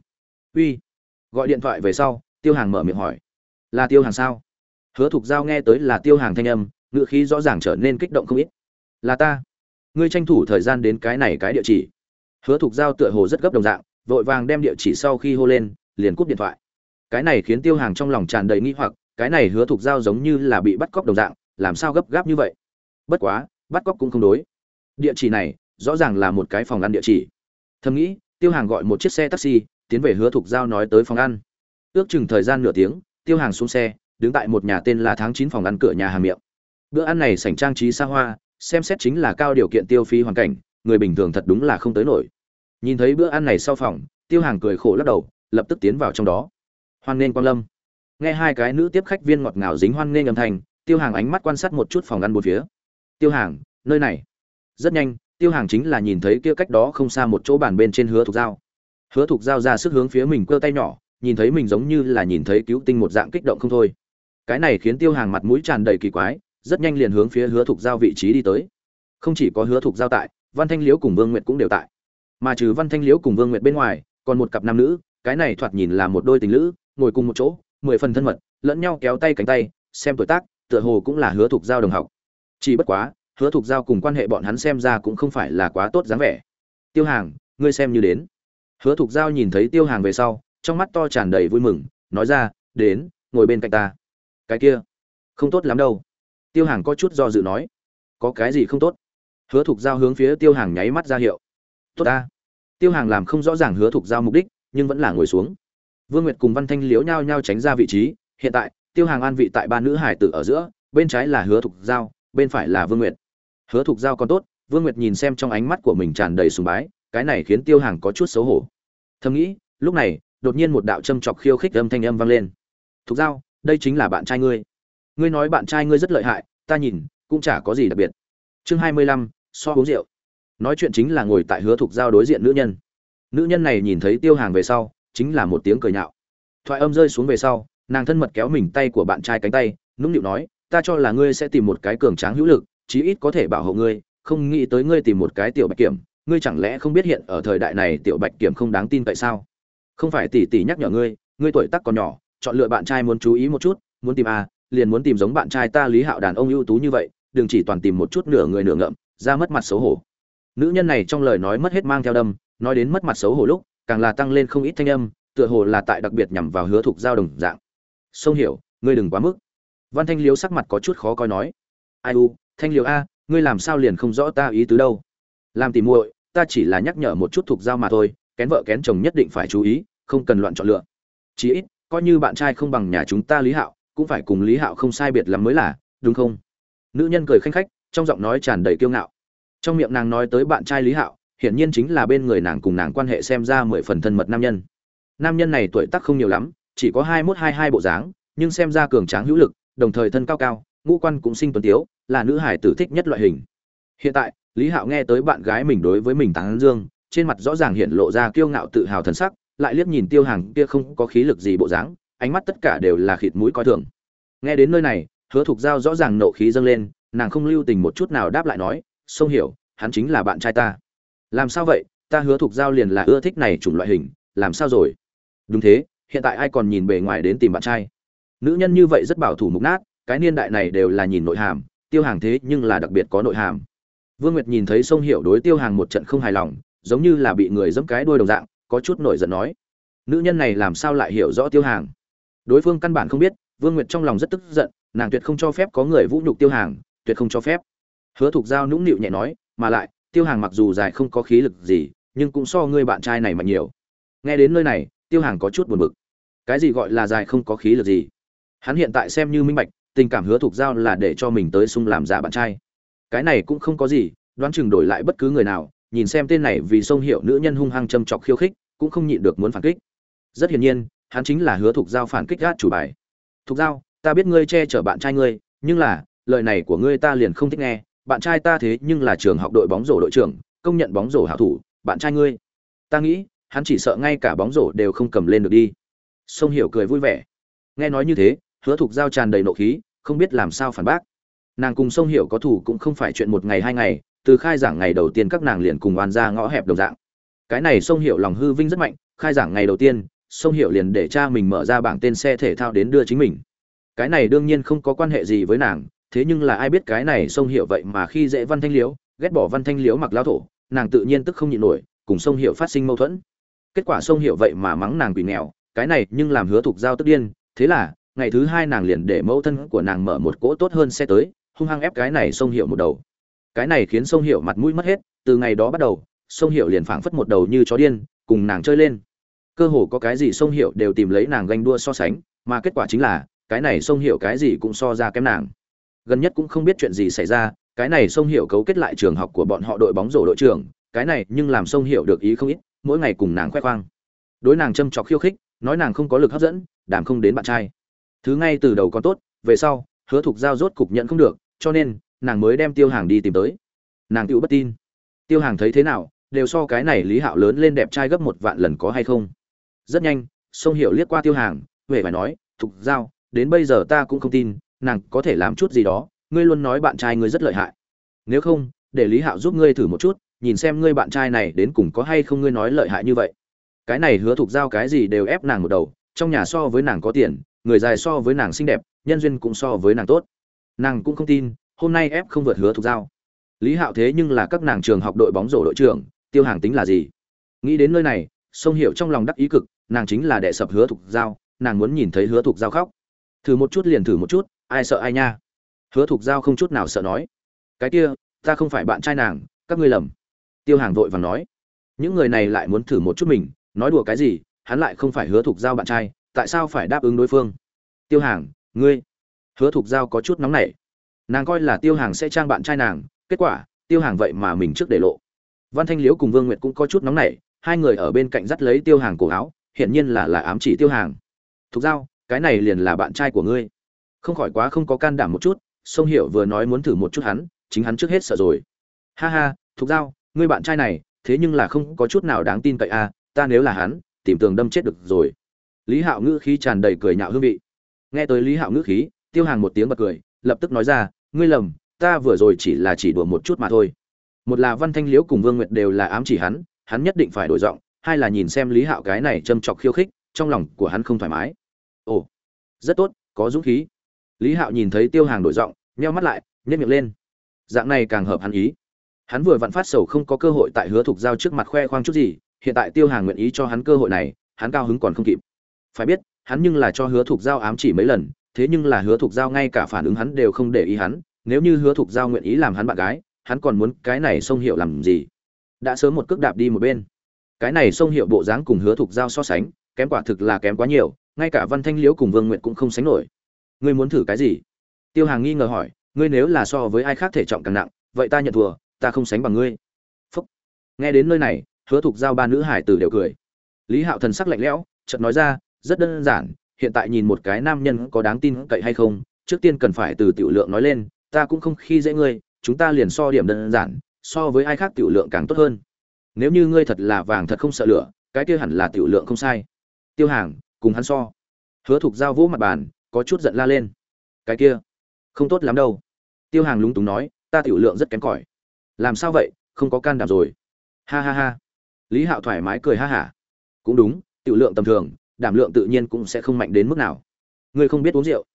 Uy. Gọi điện thoại về sau, tiêu hàng mở miệng hỏi, là tiêu hàng sao? Hứa thục giao nghe tới là tiêu hàng thanh âm ngựa khí rõ ràng trở nên kích động không ít. Là ta. Ngươi tranh thủ thời gian đến cái này cái địa chỉ. Hứa thục giao tựa hồ rất gấp đồng dạng, vội vàng đem địa chỉ sau khi hô lên, liền cúp điện thoại. Cái này khiến tiêu hàng trong lòng tràn đầy nghi hoặc, cái này hứa thục giao giống như là bị bắt cóc đồng dạng, làm sao gấp gáp như vậy? Bất quá, bắt cóc cũng không đối. Địa chỉ này, rõ ràng là một cái phòng ăn địa chỉ. Thầm nghĩ, tiêu hàng gọi một chiếc xe taxi, tiến về hứa thục giao nói tới phòng ăn. Ước chừng thời gian nửa tiếng, tiêu hàng xuống xe, đứng tại một nhà tên là tháng chín phòng ăn cửa nhà hàng miệng bữa ăn này sảnh trang trí xa hoa, xem xét chính là cao điều kiện tiêu phí hoàn cảnh, người bình thường thật đúng là không tới nổi. Nhìn thấy bữa ăn này sau phòng, tiêu hàng cười khổ lắc đầu, lập tức tiến vào trong đó. Hoan nghênh quang lâm. Nghe hai cái nữ tiếp khách viên ngọt ngào dính hoan nghênh âm thanh, tiêu hàng ánh mắt quan sát một chút phòng ăn bốn phía. Tiêu hàng, nơi này. Rất nhanh, tiêu hàng chính là nhìn thấy kia cách đó không xa một chỗ bàn bên trên hứa thục dao hứa thục dao ra sức hướng phía mình cơ tay nhỏ, nhìn thấy mình giống như là nhìn thấy cứu tinh một dạng kích động không thôi. Cái này khiến tiêu hàng mặt mũi tràn đầy kỳ quái rất nhanh liền hướng phía hứa thục giao vị trí đi tới. Không chỉ có hứa thục giao tại, văn thanh liễu cùng vương nguyệt cũng đều tại. Mà trừ văn thanh liễu cùng vương nguyệt bên ngoài, còn một cặp nam nữ, cái này thoạt nhìn là một đôi tình lữ, ngồi cùng một chỗ, mười phần thân mật, lẫn nhau kéo tay cánh tay, xem tuổi tác, tựa hồ cũng là hứa thục giao đồng học. Chỉ bất quá, hứa thục giao cùng quan hệ bọn hắn xem ra cũng không phải là quá tốt dáng vẻ. Tiêu hàng, ngươi xem như đến. Hứa thục giao nhìn thấy tiêu hàng về sau, trong mắt to tràn đầy vui mừng, nói ra, đến, ngồi bên cạnh ta. Cái kia, không tốt lắm đâu tiêu hàng có chút do dự nói, có cái gì không tốt? Hứa thục giao hướng phía tiêu hàng nháy mắt ra hiệu, tốt ta. Tiêu hàng làm không rõ ràng hứa thục giao mục đích, nhưng vẫn là ngồi xuống. Vương nguyệt cùng văn thanh liếu nhao nhao tránh ra vị trí. Hiện tại, tiêu hàng an vị tại ba nữ hải tử ở giữa, bên trái là hứa thục giao, bên phải là vương nguyệt. Hứa thục giao còn tốt, vương nguyệt nhìn xem trong ánh mắt của mình tràn đầy sùng bái, cái này khiến tiêu hàng có chút xấu hổ. Thầm nghĩ, lúc này, đột nhiên một đạo châm chọc khiêu khích âm thanh âm vang lên. Thục giao, đây chính là bạn trai ngươi ngươi nói bạn trai ngươi rất lợi hại, ta nhìn, cũng chả có gì đặc biệt. Chương hai mươi lăm, so uống rượu. Nói chuyện chính là ngồi tại hứa thục giao đối diện nữ nhân. Nữ nhân này nhìn thấy tiêu hàng về sau, chính là một tiếng cười nhạo. Thoại âm rơi xuống về sau, nàng thân mật kéo mình tay của bạn trai cánh tay, nũng nịu nói, ta cho là ngươi sẽ tìm một cái cường tráng hữu lực, chí ít có thể bảo hộ ngươi, không nghĩ tới ngươi tìm một cái tiểu bạch kiểm, ngươi chẳng lẽ không biết hiện ở thời đại này tiểu bạch kiểm không đáng tin tại sao? Không phải tỷ tỷ nhắc nhở ngươi ngươi tuổi tác còn nhỏ, chọn lựa bạn trai muốn chú ý một chút, muốn tìm a liền muốn tìm giống bạn trai ta lý hạo đàn ông ưu tú như vậy đừng chỉ toàn tìm một chút nửa người nửa ngậm, ra mất mặt xấu hổ. Nữ nhân này trong lời nói mất hết mang theo đâm nói đến mất mặt xấu hổ lúc càng là tăng lên không ít thanh âm tựa hồ là tại đặc biệt nhằm vào hứa thục giao đồng dạng. Sông hiểu ngươi đừng quá mức. Văn thanh liếu sắc mặt có chút khó coi nói. Ai u thanh liếu a ngươi làm sao liền không rõ ta ý tứ đâu? Làm tìm muội ta chỉ là nhắc nhở một chút thục giao mà thôi kén vợ kén chồng nhất định phải chú ý không cần loạn chọn lựa. Chí ít coi như bạn trai không bằng nhà chúng ta lý hạo cũng phải cùng lý hạo không sai biệt lắm mới là, đúng không? Nữ nhân cười khanh khách, trong giọng nói tràn đầy kiêu ngạo. Trong miệng nàng nói tới bạn trai lý hạo, hiển nhiên chính là bên người nàng cùng nàng quan hệ xem ra mười phần thân mật nam nhân. Nam nhân này tuổi tác không nhiều lắm, chỉ có hai mốt hai hai bộ dáng, nhưng xem ra cường tráng hữu lực, đồng thời thân cao cao, ngũ quan cũng sinh tuấn tiếu, là nữ hải tử thích nhất loại hình. Hiện tại, lý hạo nghe tới bạn gái mình đối với mình tán dương, trên mặt rõ ràng hiện lộ ra kiêu ngạo tự hào thần sắc, lại liếc nhìn tiêu hàng kia không có khí lực gì bộ dáng ánh mắt tất cả đều là khịt mũi coi thường. Nghe đến nơi này, hứa thục giao rõ ràng nộ khí dâng lên, nàng không lưu tình một chút nào đáp lại nói, sông hiểu, hắn chính là bạn trai ta. Làm sao vậy? Ta hứa thục giao liền là ưa thích này chủng loại hình, làm sao rồi? Đúng thế, hiện tại ai còn nhìn bề ngoài đến tìm bạn trai? Nữ nhân như vậy rất bảo thủ mục nát, cái niên đại này đều là nhìn nội hàm, tiêu hàng thế nhưng là đặc biệt có nội hàm. Vương nguyệt nhìn thấy sông hiểu đối tiêu hàng một trận không hài lòng, giống như là bị người dẫm cái đuôi đồng dạng, có chút nổi giận nói, nữ nhân này làm sao lại hiểu rõ tiêu hàng? Đối phương căn bản không biết, vương nguyệt trong lòng rất tức giận, nàng tuyệt không cho phép có người vũ nhục tiêu hàng, tuyệt không cho phép. Hứa thục giao nũng nịu nhẹ nói, mà lại, tiêu hàng mặc dù dài không có khí lực gì, nhưng cũng so ngươi bạn trai này mạnh nhiều. Nghe đến nơi này, tiêu hàng có chút buồn bực. Cái gì gọi là dài không có khí lực gì? Hắn hiện tại xem như minh bạch, tình cảm hứa thục giao là để cho mình tới sung làm giả bạn trai. Cái này cũng không có gì, đoán chừng đổi lại bất cứ người nào, nhìn xem tên này vì sông hiệu nữ nhân hung hăng châm chọc khiêu khích, cũng không nhịn được muốn phản kích. Rất hiển nhiên hắn chính là hứa thục giao phản kích gác chủ bài. Thục giao, ta biết ngươi che chở bạn trai ngươi, nhưng là, lời này của ngươi ta liền không thích nghe. Bạn trai ta thế nhưng là trường học đội bóng rổ đội trưởng, công nhận bóng rổ hảo thủ, bạn trai ngươi. Ta nghĩ, hắn chỉ sợ ngay cả bóng rổ đều không cầm lên được đi. Sông hiểu cười vui vẻ. Nghe nói như thế, hứa thục giao tràn đầy nộ khí, không biết làm sao phản bác. Nàng cùng sông hiểu có thủ cũng không phải chuyện một ngày hai ngày, từ khai giảng ngày đầu tiên các nàng liền cùng oan ra ngõ hẹp đồng dạng. Cái này sông hiểu lòng hư vinh rất mạnh, khai giảng ngày đầu tiên sông hiểu liền để cha mình mở ra bảng tên xe thể thao đến đưa chính mình. Cái này đương nhiên không có quan hệ gì với nàng, thế nhưng là ai biết cái này sông hiểu vậy mà khi dễ văn thanh liếu ghét bỏ văn thanh liếu mặc lao thổ, nàng tự nhiên tức không nhịn nổi, cùng sông hiểu phát sinh mâu thuẫn. Kết quả sông hiểu vậy mà mắng nàng quỷ nghèo, cái này nhưng làm hứa thục giao tức điên, thế là, ngày thứ hai nàng liền để mẫu thân của nàng mở một cỗ tốt hơn xe tới, hung hăng ép cái này sông hiểu một đầu. Cái này khiến sông hiểu mặt mũi mất hết, từ ngày đó bắt đầu, sông hiểu liền phảng phất một đầu như chó điên, cùng nàng chơi lên cơ hồ có cái gì sông hiểu đều tìm lấy nàng ganh đua so sánh, mà kết quả chính là, cái này sông hiểu cái gì cũng so ra kém nàng. Gần nhất cũng không biết chuyện gì xảy ra, cái này sông hiểu cấu kết lại trường học của bọn họ đội bóng rổ đội trưởng, cái này nhưng làm sông hiểu được ý không ít, mỗi ngày cùng nàng khoe khoang. Đối nàng châm trọc khiêu khích, nói nàng không có lực hấp dẫn, đảm không đến bạn trai. Thứ ngay từ đầu còn tốt, về sau, hứa thục giao rốt cục nhận không được, cho nên, nàng mới đem tiêu hàng đi tìm tới. Nàng tựu bất tin. Tiêu hàng thấy thế nào, đều so cái này lý hạo lớn lên đẹp trai gấp một vạn lần có hay không? Rất nhanh sông hiểu liếc qua tiêu hàng huệ phải nói, thục giao, đến bây giờ ta cũng không tin, nàng có thể làm chút gì đó, ngươi luôn nói bạn trai ngươi rất lợi hại. Nếu không, để lý hạo giúp ngươi thử một chút, nhìn xem ngươi bạn trai này đến cùng có hay không ngươi nói lợi hại như vậy. Cái này hứa thục giao cái gì đều ép nàng một đầu, trong nhà so với nàng có tiền, người dài so với nàng xinh đẹp, nhân duyên cũng so với nàng tốt. Nàng cũng không tin, hôm nay ép không vượt hứa thục giao. Lý hạo thế nhưng là các nàng trường học đội bóng rổ đội trưởng, tiêu hàng tính là gì? Nghĩ đến nơi này sông hiểu trong lòng đắc ý cực nàng chính là đệ sập hứa thục giao, nàng muốn nhìn thấy hứa thục giao khóc. Thử một chút liền thử một chút, ai sợ ai nha. Hứa thục giao không chút nào sợ nói. Cái kia, ta không phải bạn trai nàng, các ngươi lầm. Tiêu hàng vội vàng nói. Những người này lại muốn thử một chút mình, nói đùa cái gì, hắn lại không phải hứa thục giao bạn trai, tại sao phải đáp ứng đối phương? Tiêu hàng, ngươi. Hứa thục giao có chút nóng nảy. Nàng coi là tiêu hàng sẽ trang bạn trai nàng, kết quả, tiêu hàng vậy mà mình trước để lộ. Văn thanh liễu cùng vương nguyệt cũng có chút nóng nảy, hai người ở bên cạnh dắt lấy tiêu hàng cổ áo hiển nhiên là là ám chỉ tiêu hàng. Thục giao cái này liền là bạn trai của ngươi. Không khỏi quá không có can đảm một chút sông hiểu vừa nói muốn thử một chút hắn chính hắn trước hết sợ rồi. Ha ha thục giao ngươi bạn trai này thế nhưng là không có chút nào đáng tin cậy a à, ta nếu là hắn tìm tường đâm chết được rồi. Lý hạo ngữ khí tràn đầy cười nhạo hương vị. Nghe tới lý hạo ngữ khí tiêu hàng một tiếng bật cười lập tức nói ra ngươi lầm ta vừa rồi chỉ là chỉ đùa một chút mà thôi. Một là văn thanh liễu cùng vương nguyệt đều là ám chỉ hắn hắn nhất định phải đổi giọng hai là nhìn xem lý hạo cái này châm chọc khiêu khích, trong lòng của hắn không thoải mái. Ồ, rất tốt, có dũng khí. Lý hạo nhìn thấy tiêu hàng đổi giọng, nheo mắt lại nhét miệng lên. Dạng này càng hợp hắn ý. Hắn vừa vặn phát sầu không có cơ hội tại hứa thục giao trước mặt khoe khoang chút gì, hiện tại tiêu hàng nguyện ý cho hắn cơ hội này, hắn cao hứng còn không kịp. Phải biết, hắn nhưng là cho hứa thục giao ám chỉ mấy lần, thế nhưng là hứa thục giao ngay cả phản ứng hắn đều không để ý hắn, nếu như hứa thục giao nguyện ý làm hắn bạn gái, hắn còn muốn cái này xông hiệu làm gì? Đã sớm một cước đạp đi một bên cái này sông hiệu bộ dáng cùng hứa thục giao so sánh, kém quả thực là kém quá nhiều, ngay cả văn thanh liễu cùng vương nguyện cũng không sánh nổi. Ngươi muốn thử cái gì? Tiêu hàng nghi ngờ hỏi, ngươi nếu là so với ai khác thể trọng càng nặng, vậy ta nhận thua, ta không sánh bằng ngươi. Phúc. Nghe đến nơi này, hứa thục giao ba nữ hải tử đều cười. Lý hạo thần sắc lạnh lẽo, chợt nói ra, rất đơn giản, hiện tại nhìn một cái nam nhân có đáng tin cậy hay không, trước tiên cần phải từ tiểu lượng nói lên, ta cũng không khi dễ ngươi, chúng ta liền so điểm đơn giản, so với ai khác tiểu lượng càng tốt hơn nếu như ngươi thật là vàng thật không sợ lửa, cái kia hẳn là tiểu lượng không sai. Tiêu hàng, cùng hắn so. Hứa thục giao vỗ mặt bàn, có chút giận la lên. Cái kia, không tốt lắm đâu. Tiêu hàng lúng túng nói, ta tiểu lượng rất kém cỏi. Làm sao vậy, không có can đảm rồi. Ha ha ha. Lý hạo thoải mái cười ha hả. Cũng đúng, tiểu lượng tầm thường, đảm lượng tự nhiên cũng sẽ không mạnh đến mức nào. Ngươi không biết uống rượu.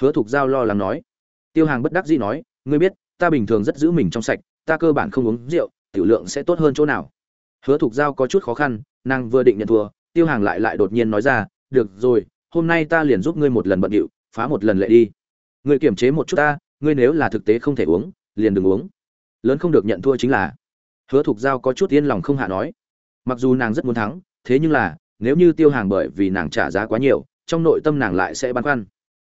Hứa thục giao lo lắng nói. Tiêu hàng bất đắc dĩ nói, ngươi biết, ta bình thường rất giữ mình trong sạch, ta cơ bản không uống rượu, tiểu lượng sẽ tốt hơn chỗ nào hứa thục giao có chút khó khăn, nàng vừa định nhận thua, tiêu hàng lại lại đột nhiên nói ra, được rồi, hôm nay ta liền giúp ngươi một lần bận điệu, phá một lần lệ đi. Ngươi kiềm chế một chút ta, ngươi nếu là thực tế không thể uống, liền đừng uống. Lớn không được nhận thua chính là. Hứa thục giao có chút yên lòng không hạ nói. Mặc dù nàng rất muốn thắng, thế nhưng là, nếu như tiêu hàng bởi vì nàng trả giá quá nhiều, trong nội tâm nàng lại sẽ băn khoăn.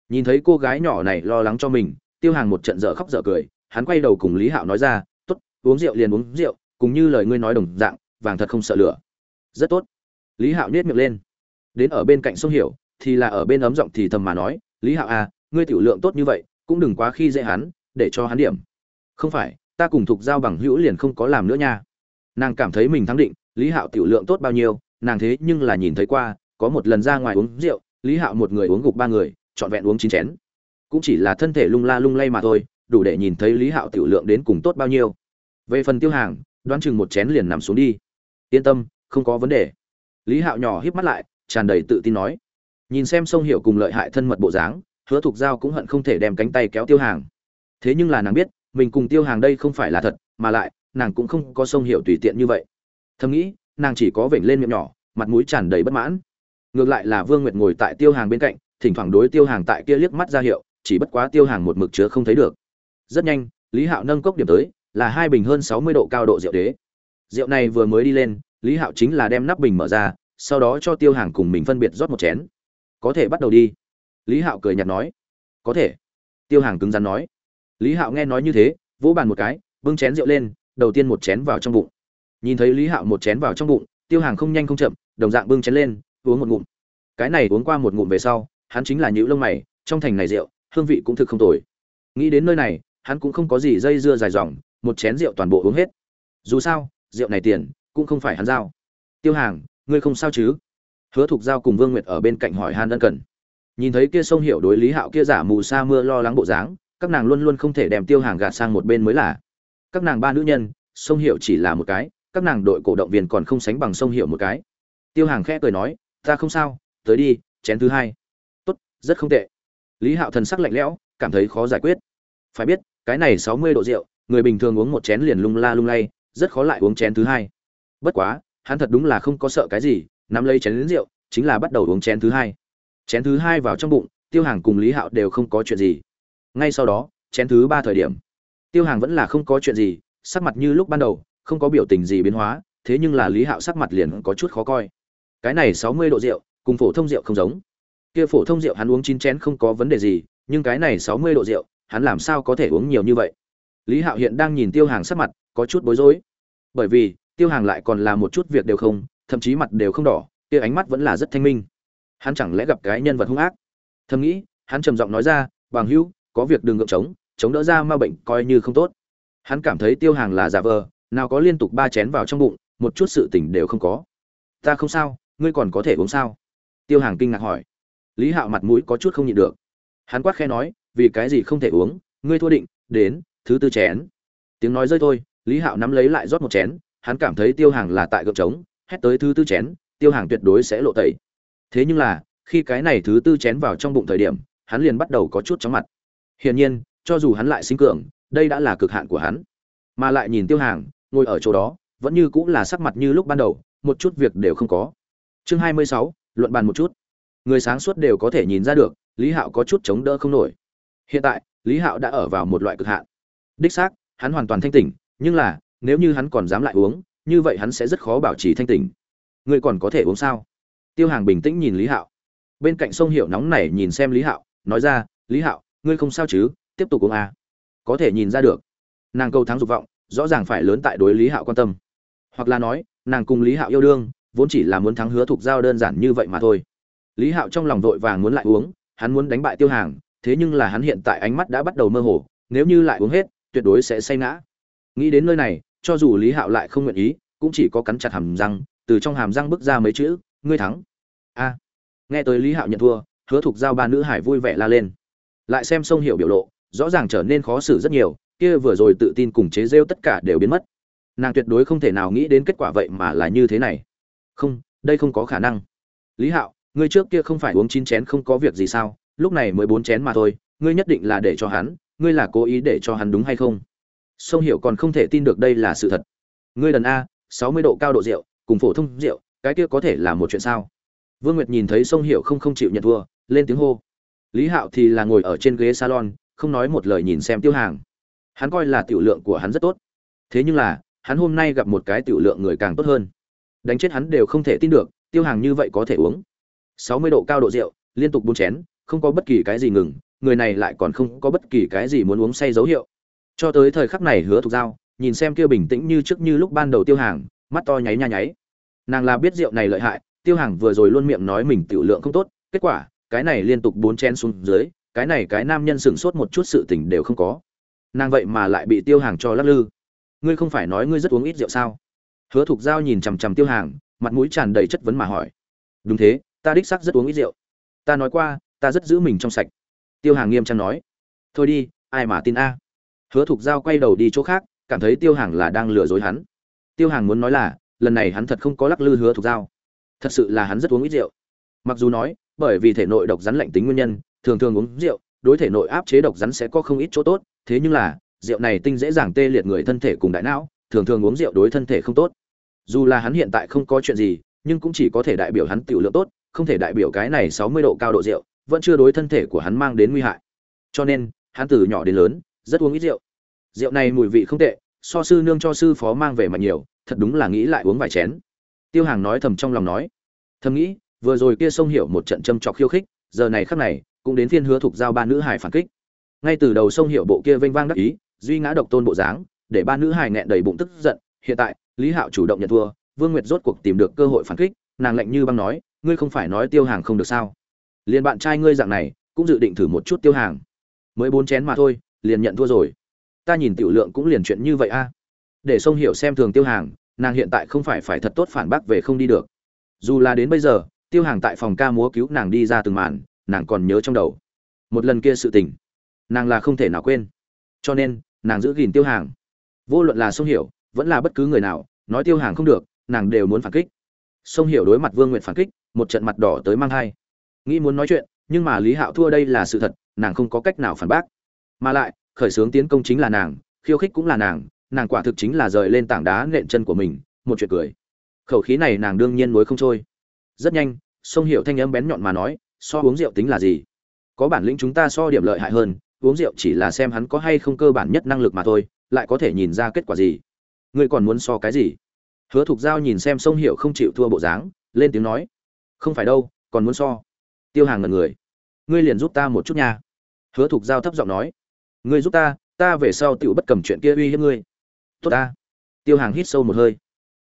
Nhìn thấy cô gái nhỏ này lo lắng cho mình, tiêu hàng một trận dở khóc dở cười, hắn quay đầu cùng lý hạo nói ra t ố t uống rượu liền uống rượu, cùng như lời ngươi nói đồng dạng vàng thật không sợ lửa. Rất tốt. Lý hạo nhét miệng lên. Đến ở bên cạnh sông hiểu, thì là ở bên ấm giọng thì thầm mà nói, lý hạo à ngươi tiểu lượng tốt như vậy, cũng đừng quá khi dễ hắn, để cho hắn điểm. Không phải, ta cùng thuộc giao bằng hữu liền không có làm nữa nha. Nàng cảm thấy mình thắng định, lý hạo tiểu lượng tốt bao nhiêu, nàng thế nhưng là nhìn thấy qua, có một lần ra ngoài uống rượu, lý hạo một người uống gục ba người, trọn vẹn uống chín chén. Cũng chỉ là thân thể lung la lung lay mà thôi, đủ để nhìn thấy lý hạo tiểu lượng đến cùng tốt bao nhiêu. Về phần tiêu hàng, đoán chừng một chén liền nằm xuống đi yên tâm, không có vấn đề. Lý hạo nhỏ híp mắt lại, tràn đầy tự tin nói. Nhìn xem sông hiểu cùng lợi hại thân mật bộ dáng, hứa thục giao cũng hận không thể đem cánh tay kéo tiêu hàng. Thế nhưng là nàng biết, mình cùng tiêu hàng đây không phải là thật, mà lại, nàng cũng không có sông Hiểu tùy tiện như vậy. Thầm nghĩ, nàng chỉ có vểnh lên miệng nhỏ, mặt mũi tràn đầy bất mãn. Ngược lại là vương nguyệt ngồi tại tiêu hàng bên cạnh, thỉnh thoảng đối tiêu hàng tại kia liếc mắt ra hiệu, chỉ bất quá tiêu hàng một mực chứa không thấy được. Rất nhanh, lý hạo nâng cốc điểm tới, là hai bình hơn sáu mươi độ cao độ rượu đế rượu này vừa mới đi lên, lý hạo chính là đem nắp bình mở ra, sau đó cho tiêu hàng cùng mình phân biệt rót một chén. Có thể bắt đầu đi. Lý hạo cười nhạt nói. Có thể. Tiêu hàng cứng rắn nói. Lý hạo nghe nói như thế, vỗ bàn một cái, bưng chén rượu lên, đầu tiên một chén vào trong bụng. Nhìn thấy lý hạo một chén vào trong bụng, tiêu hàng không nhanh không chậm, đồng dạng bưng chén lên, uống một ngụm. Cái này uống qua một ngụm về sau, hắn chính là nhữ lông mày, trong thành này rượu, hương vị cũng thực không tồi. Nghĩ đến nơi này, hắn cũng không có gì dây dưa dài dòng, một chén rượu toàn bộ uống hết. Dù sao rượu này tiền, cũng không phải hắn giao. Tiêu hàng, ngươi không sao chứ? Hứa thục giao cùng vương nguyệt ở bên cạnh hỏi han ân cần. Nhìn thấy kia sông hiểu đối lý hạo kia giả mù sa mưa lo lắng bộ dáng, các nàng luôn luôn không thể đem tiêu hàng gạt sang một bên mới là. Các nàng ba nữ nhân, sông hiểu chỉ là một cái, các nàng đội cổ động viên còn không sánh bằng sông hiểu một cái. Tiêu hàng khẽ cười nói, ta không sao, tới đi, chén thứ hai. Tốt, rất không tệ. Lý hạo thần sắc lạnh lẽo, cảm thấy khó giải quyết. Phải biết, cái này sáu mươi độ rượu, người bình thường uống một chén liền lung la lung lay rất khó lại uống chén thứ hai. Bất quá, hắn thật đúng là không có sợ cái gì, nắm lấy chén lính rượu, chính là bắt đầu uống chén thứ hai. Chén thứ hai vào trong bụng, tiêu hàng cùng lý hạo đều không có chuyện gì. Ngay sau đó, chén thứ ba thời điểm, tiêu hàng vẫn là không có chuyện gì, sắc mặt như lúc ban đầu, không có biểu tình gì biến hóa, thế nhưng là lý hạo sắc mặt liền có chút khó coi. Cái này sáu mươi độ rượu, cùng phổ thông rượu không giống. Kia phổ thông rượu hắn uống chín chén không có vấn đề gì, nhưng cái này sáu mươi độ rượu, hắn làm sao có thể uống nhiều như vậy? Lý hạo hiện đang nhìn tiêu hàng sắc mặt, có chút bối rối bởi vì, tiêu hàng lại còn là một chút việc đều không, thậm chí mặt đều không đỏ, kia ánh mắt vẫn là rất thanh minh. Hắn chẳng lẽ gặp cái nhân vật hung ác? Thầm nghĩ, hắn trầm giọng nói ra, bằng hữu, có việc đừng ngượng chống chống đỡ ra ma bệnh coi như không tốt. Hắn cảm thấy tiêu hàng là giả vờ, nào có liên tục ba chén vào trong bụng, một chút sự tỉnh đều không có. Ta không sao, ngươi còn có thể uống sao? Tiêu hàng kinh ngạc hỏi. Lý hạo mặt mũi có chút không nhịn được. Hắn quát khe nói, vì cái gì không thể uống, ngươi thua định, đến, thứ tư chén. Tiếng nói rơi thôi lý hạo nắm lấy lại rót một chén, hắn cảm thấy tiêu hàng là tại gợp trống, hét tới thứ tư chén, tiêu hàng tuyệt đối sẽ lộ tẩy. Thế nhưng là, khi cái này thứ tư chén vào trong bụng thời điểm, hắn liền bắt đầu có chút chóng mặt. Hiển nhiên, cho dù hắn lại sinh cường, đây đã là cực hạn của hắn. Mà lại nhìn tiêu hàng, ngồi ở chỗ đó, vẫn như cũng là sắc mặt như lúc ban đầu, một chút việc đều không có. Chương hai mươi sáu, luận bàn một chút. Người sáng suốt đều có thể nhìn ra được, lý hạo có chút chống đỡ không nổi. Hiện tại, lý hạo đã ở vào một loại cực hạn. Đích xác, hắn hoàn toàn thanh tỉnh nhưng là, nếu như hắn còn dám lại uống, như vậy hắn sẽ rất khó bảo trì thanh tỉnh. Ngươi còn có thể uống sao? Tiêu hàng bình tĩnh nhìn lý hạo. Bên cạnh sông hiệu nóng này nhìn xem lý hạo, nói ra, lý hạo, ngươi không sao chứ? Tiếp tục uống à. có thể nhìn ra được. Nàng câu thắng dục vọng, rõ ràng phải lớn tại đối lý hạo quan tâm. Hoặc là nói, nàng cùng lý hạo yêu đương, vốn chỉ là muốn thắng hứa thuộc giao đơn giản như vậy mà thôi. Lý hạo trong lòng vội vàng muốn lại uống, hắn muốn đánh bại tiêu hàng, thế nhưng là hắn hiện tại ánh mắt đã bắt đầu mơ hồ, nếu như lại uống hết, tuyệt đối sẽ say ngã nghĩ đến nơi này, cho dù lý hạo lại không nguyện ý, cũng chỉ có cắn chặt hàm răng, từ trong hàm răng bước ra mấy chữ, ngươi thắng. A. Nghe tới lý hạo nhận thua, hứa thục giao ba nữ hải vui vẻ la lên. Lại xem sông hiểu biểu lộ, rõ ràng trở nên khó xử rất nhiều, kia vừa rồi tự tin cùng chế rêu tất cả đều biến mất. Nàng tuyệt đối không thể nào nghĩ đến kết quả vậy mà là như thế này. Không, đây không có khả năng. Lý hạo, ngươi trước kia không phải uống chín chén không có việc gì sao? Lúc này mới bốn chén mà thôi, ngươi nhất định là để cho hắn, ngươi là cố ý để cho hắn đúng hay không? Sông hiểu còn không thể tin được đây là sự thật. Ngươi đần a, sáu mươi độ cao độ rượu, cùng phổ thông rượu, cái kia có thể là một chuyện sao? Vương nguyệt nhìn thấy sông hiểu không không chịu nhận thua, lên tiếng hô. Lý hạo thì là ngồi ở trên ghế salon, không nói một lời nhìn xem tiêu hàng. Hắn coi là tiểu lượng của hắn rất tốt. Thế nhưng là, hắn hôm nay gặp một cái tiểu lượng người càng tốt hơn. Đánh chết hắn đều không thể tin được, tiêu hàng như vậy có thể uống. Sáu mươi độ cao độ rượu, liên tục bốn chén, không có bất kỳ cái gì ngừng, người này lại còn không có bất kỳ cái gì muốn uống say dấu hiệu cho tới thời khắc này hứa thục giao, nhìn xem kia bình tĩnh như trước như lúc ban đầu tiêu hàng, mắt to nháy nha nháy. Nàng là biết rượu này lợi hại, tiêu hàng vừa rồi luôn miệng nói mình tiểu lượng không tốt, kết quả, cái này liên tục bốn chén xuống dưới, cái này cái nam nhân sửng sốt một chút sự tình đều không có. Nàng vậy mà lại bị tiêu hàng cho lắc lư. Ngươi không phải nói ngươi rất uống ít rượu sao? Hứa thục giao nhìn chằm chằm tiêu hàng, mặt mũi tràn đầy chất vấn mà hỏi. Đúng thế, ta đích xác rất uống ít rượu. Ta nói qua, ta rất giữ mình trong sạch. Tiêu hàng nghiêm trang nói. Thôi đi, ai mà tin a? Hứa thục giao quay đầu đi chỗ khác, cảm thấy tiêu hàng là đang lừa dối hắn. Tiêu hàng muốn nói là, lần này hắn thật không có lắc lư hứa thục giao. Thật sự là hắn rất uống ít rượu. Mặc dù nói, bởi vì thể nội độc rắn lạnh tính nguyên nhân, thường thường uống rượu, đối thể nội áp chế độc rắn sẽ có không ít chỗ tốt, thế nhưng là, rượu này tinh dễ dàng tê liệt người thân thể cùng đại não, thường thường uống rượu đối thân thể không tốt. Dù là hắn hiện tại không có chuyện gì, nhưng cũng chỉ có thể đại biểu hắn tiểu lượng tốt, không thể đại biểu cái này sáu mươi độ cao độ rượu, vẫn chưa đối thân thể của hắn mang đến nguy hại. Cho nên, hắn từ nhỏ đến lớn rất uống ít rượu. Rượu này mùi vị không tệ, so sư nương cho sư phó mang về mà nhiều, thật đúng là nghĩ lại uống vài chén. Tiêu hàng nói thầm trong lòng nói, thầm nghĩ, vừa rồi kia sông hiểu một trận châm trọc khiêu khích, giờ này khắc này, cũng đến phiên hứa thuộc giao ba nữ hải phản kích. Ngay từ đầu sông hiểu bộ kia vênh vang đắc ý, duy ngã độc tôn bộ dáng, để ba nữ hải nghẹn đầy bụng tức giận, hiện tại, lý hạo chủ động nhận thua, vương nguyệt rốt cuộc tìm được cơ hội phản kích, nàng lạnh như băng nói, ngươi không phải nói tiêu hàng không được sao? Liền bạn trai ngươi dạng này, cũng dự định thử một chút tiêu hàng. Mới bốn chén mà thôi liền nhận thua rồi. Ta nhìn tiểu lượng cũng liền chuyện như vậy a. Để sông hiểu xem thường tiêu hàng, nàng hiện tại không phải phải thật tốt phản bác về không đi được. Dù là đến bây giờ, tiêu hàng tại phòng ca múa cứu nàng đi ra từng màn, nàng còn nhớ trong đầu. Một lần kia sự tình, nàng là không thể nào quên. Cho nên, nàng giữ gìn tiêu hàng. Vô luận là sông hiểu, vẫn là bất cứ người nào, nói tiêu hàng không được, nàng đều muốn phản kích. Sông hiểu đối mặt vương nguyện phản kích, một trận mặt đỏ tới mang hai. Nghĩ muốn nói chuyện, nhưng mà lý hạo thua đây là sự thật, nàng không có cách nào phản bác mà lại, khởi xướng tiến công chính là nàng, khiêu khích cũng là nàng nàng quả thực chính là rời lên tảng đá nện chân của mình, một chuyện cười. Khẩu khí này nàng đương nhiên nối không trôi. Rất nhanh, sông hiểu thanh âm bén nhọn mà nói, so uống rượu tính là gì? Có bản lĩnh chúng ta so điểm lợi hại hơn, uống rượu chỉ là xem hắn có hay không cơ bản nhất năng lực mà thôi, lại có thể nhìn ra kết quả gì? Ngươi còn muốn so cái gì? Hứa thục giao nhìn xem sông hiểu không chịu thua bộ dáng, lên tiếng nói, không phải đâu, còn muốn so. Tiêu hàng ngần người, ngươi liền giúp ta một chút nha. Hứa thục giao thấp giọng nói ngươi giúp ta ta về sau tựu bất cầm chuyện kia uy hiếp ngươi. Tốt ta. Tiêu hàng hít sâu một hơi.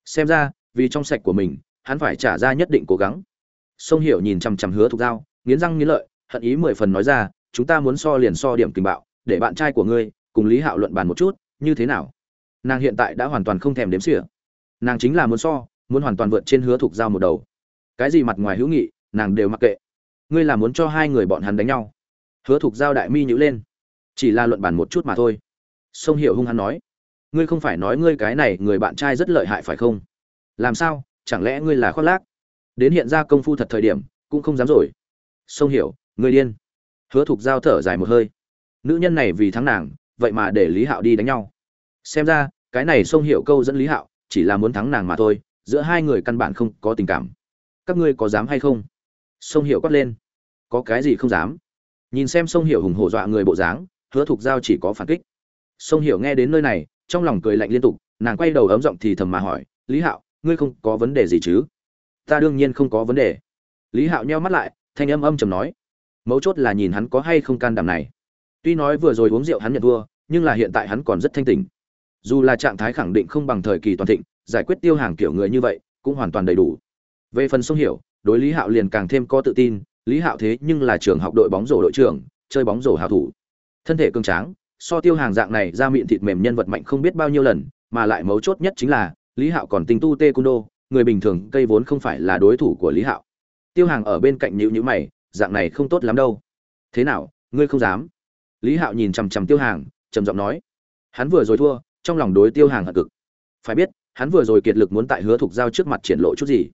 Xem ra, vì trong sạch của mình, hắn phải trả ra nhất định cố gắng. Sông hiểu nhìn chằm chằm hứa thục giao, nghiến răng nghiến lợi, hận ý mười phần nói ra, chúng ta muốn so liền so điểm tình bạo, để bạn trai của ngươi, cùng lý hạo luận bàn một chút, như thế nào? Nàng hiện tại đã hoàn toàn không thèm đếm xỉa. Nàng chính là muốn so, muốn hoàn toàn vượt trên hứa thục giao một đầu. Cái gì mặt ngoài hữu nghị, nàng đều mặc kệ. Ngươi là muốn cho hai người bọn hắn đánh nhau. Hứa thục giao đại mi nhữ lên chỉ là luận bàn một chút mà thôi. Sông hiểu hung hắn nói, ngươi không phải nói ngươi cái này người bạn trai rất lợi hại phải không? Làm sao? Chẳng lẽ ngươi là khoác lác? Đến hiện ra công phu thật thời điểm, cũng không dám rồi. Sông hiểu, ngươi điên. Hứa thục giao thở dài một hơi. Nữ nhân này vì thắng nàng, vậy mà để lý hạo đi đánh nhau. Xem ra, cái này sông hiểu câu dẫn lý hạo, chỉ là muốn thắng nàng mà thôi, giữa hai người căn bản không có tình cảm. Các ngươi có dám hay không? Sông hiểu quát lên. Có cái gì không dám? Nhìn xem sông hiểu hùng hổ dọa người bộ dáng hứa thục giao chỉ có phản kích. Sông hiểu nghe đến nơi này, trong lòng cười lạnh liên tục, nàng quay đầu ấm giọng thì thầm mà hỏi, lý hạo, ngươi không có vấn đề gì chứ? Ta đương nhiên không có vấn đề. Lý hạo nheo mắt lại, thanh âm âm trầm nói, mấu chốt là nhìn hắn có hay không can đảm này. Tuy nói vừa rồi uống rượu hắn nhận thua, nhưng là hiện tại hắn còn rất thanh tình dù là trạng thái khẳng định không bằng thời kỳ toàn thịnh, giải quyết tiêu hàng kiểu người như vậy, cũng hoàn toàn đầy đủ. Về phần sông hiểu, đối lý hạo liền càng thêm có tự tin, lý hạo thế nhưng là trường học đội bóng rổ đội trưởng, chơi bóng rổ hảo thủ thân thể cương tráng, so tiêu hàng dạng này ra miệng thịt mềm nhân vật mạnh không biết bao nhiêu lần, mà lại mấu chốt nhất chính là, lý hạo còn tinh tu tê cung đô người bình thường cây vốn không phải là đối thủ của lý hạo. Tiêu hàng ở bên cạnh nhữ nhữ mày, dạng này không tốt lắm đâu. Thế nào, ngươi không dám? Lý hạo nhìn chằm chằm tiêu hàng, trầm giọng nói. Hắn vừa rồi thua, trong lòng đối tiêu hàng hận cực. Phải biết, hắn vừa rồi kiệt lực muốn tại hứa thục giao trước mặt triển lộ chút gì.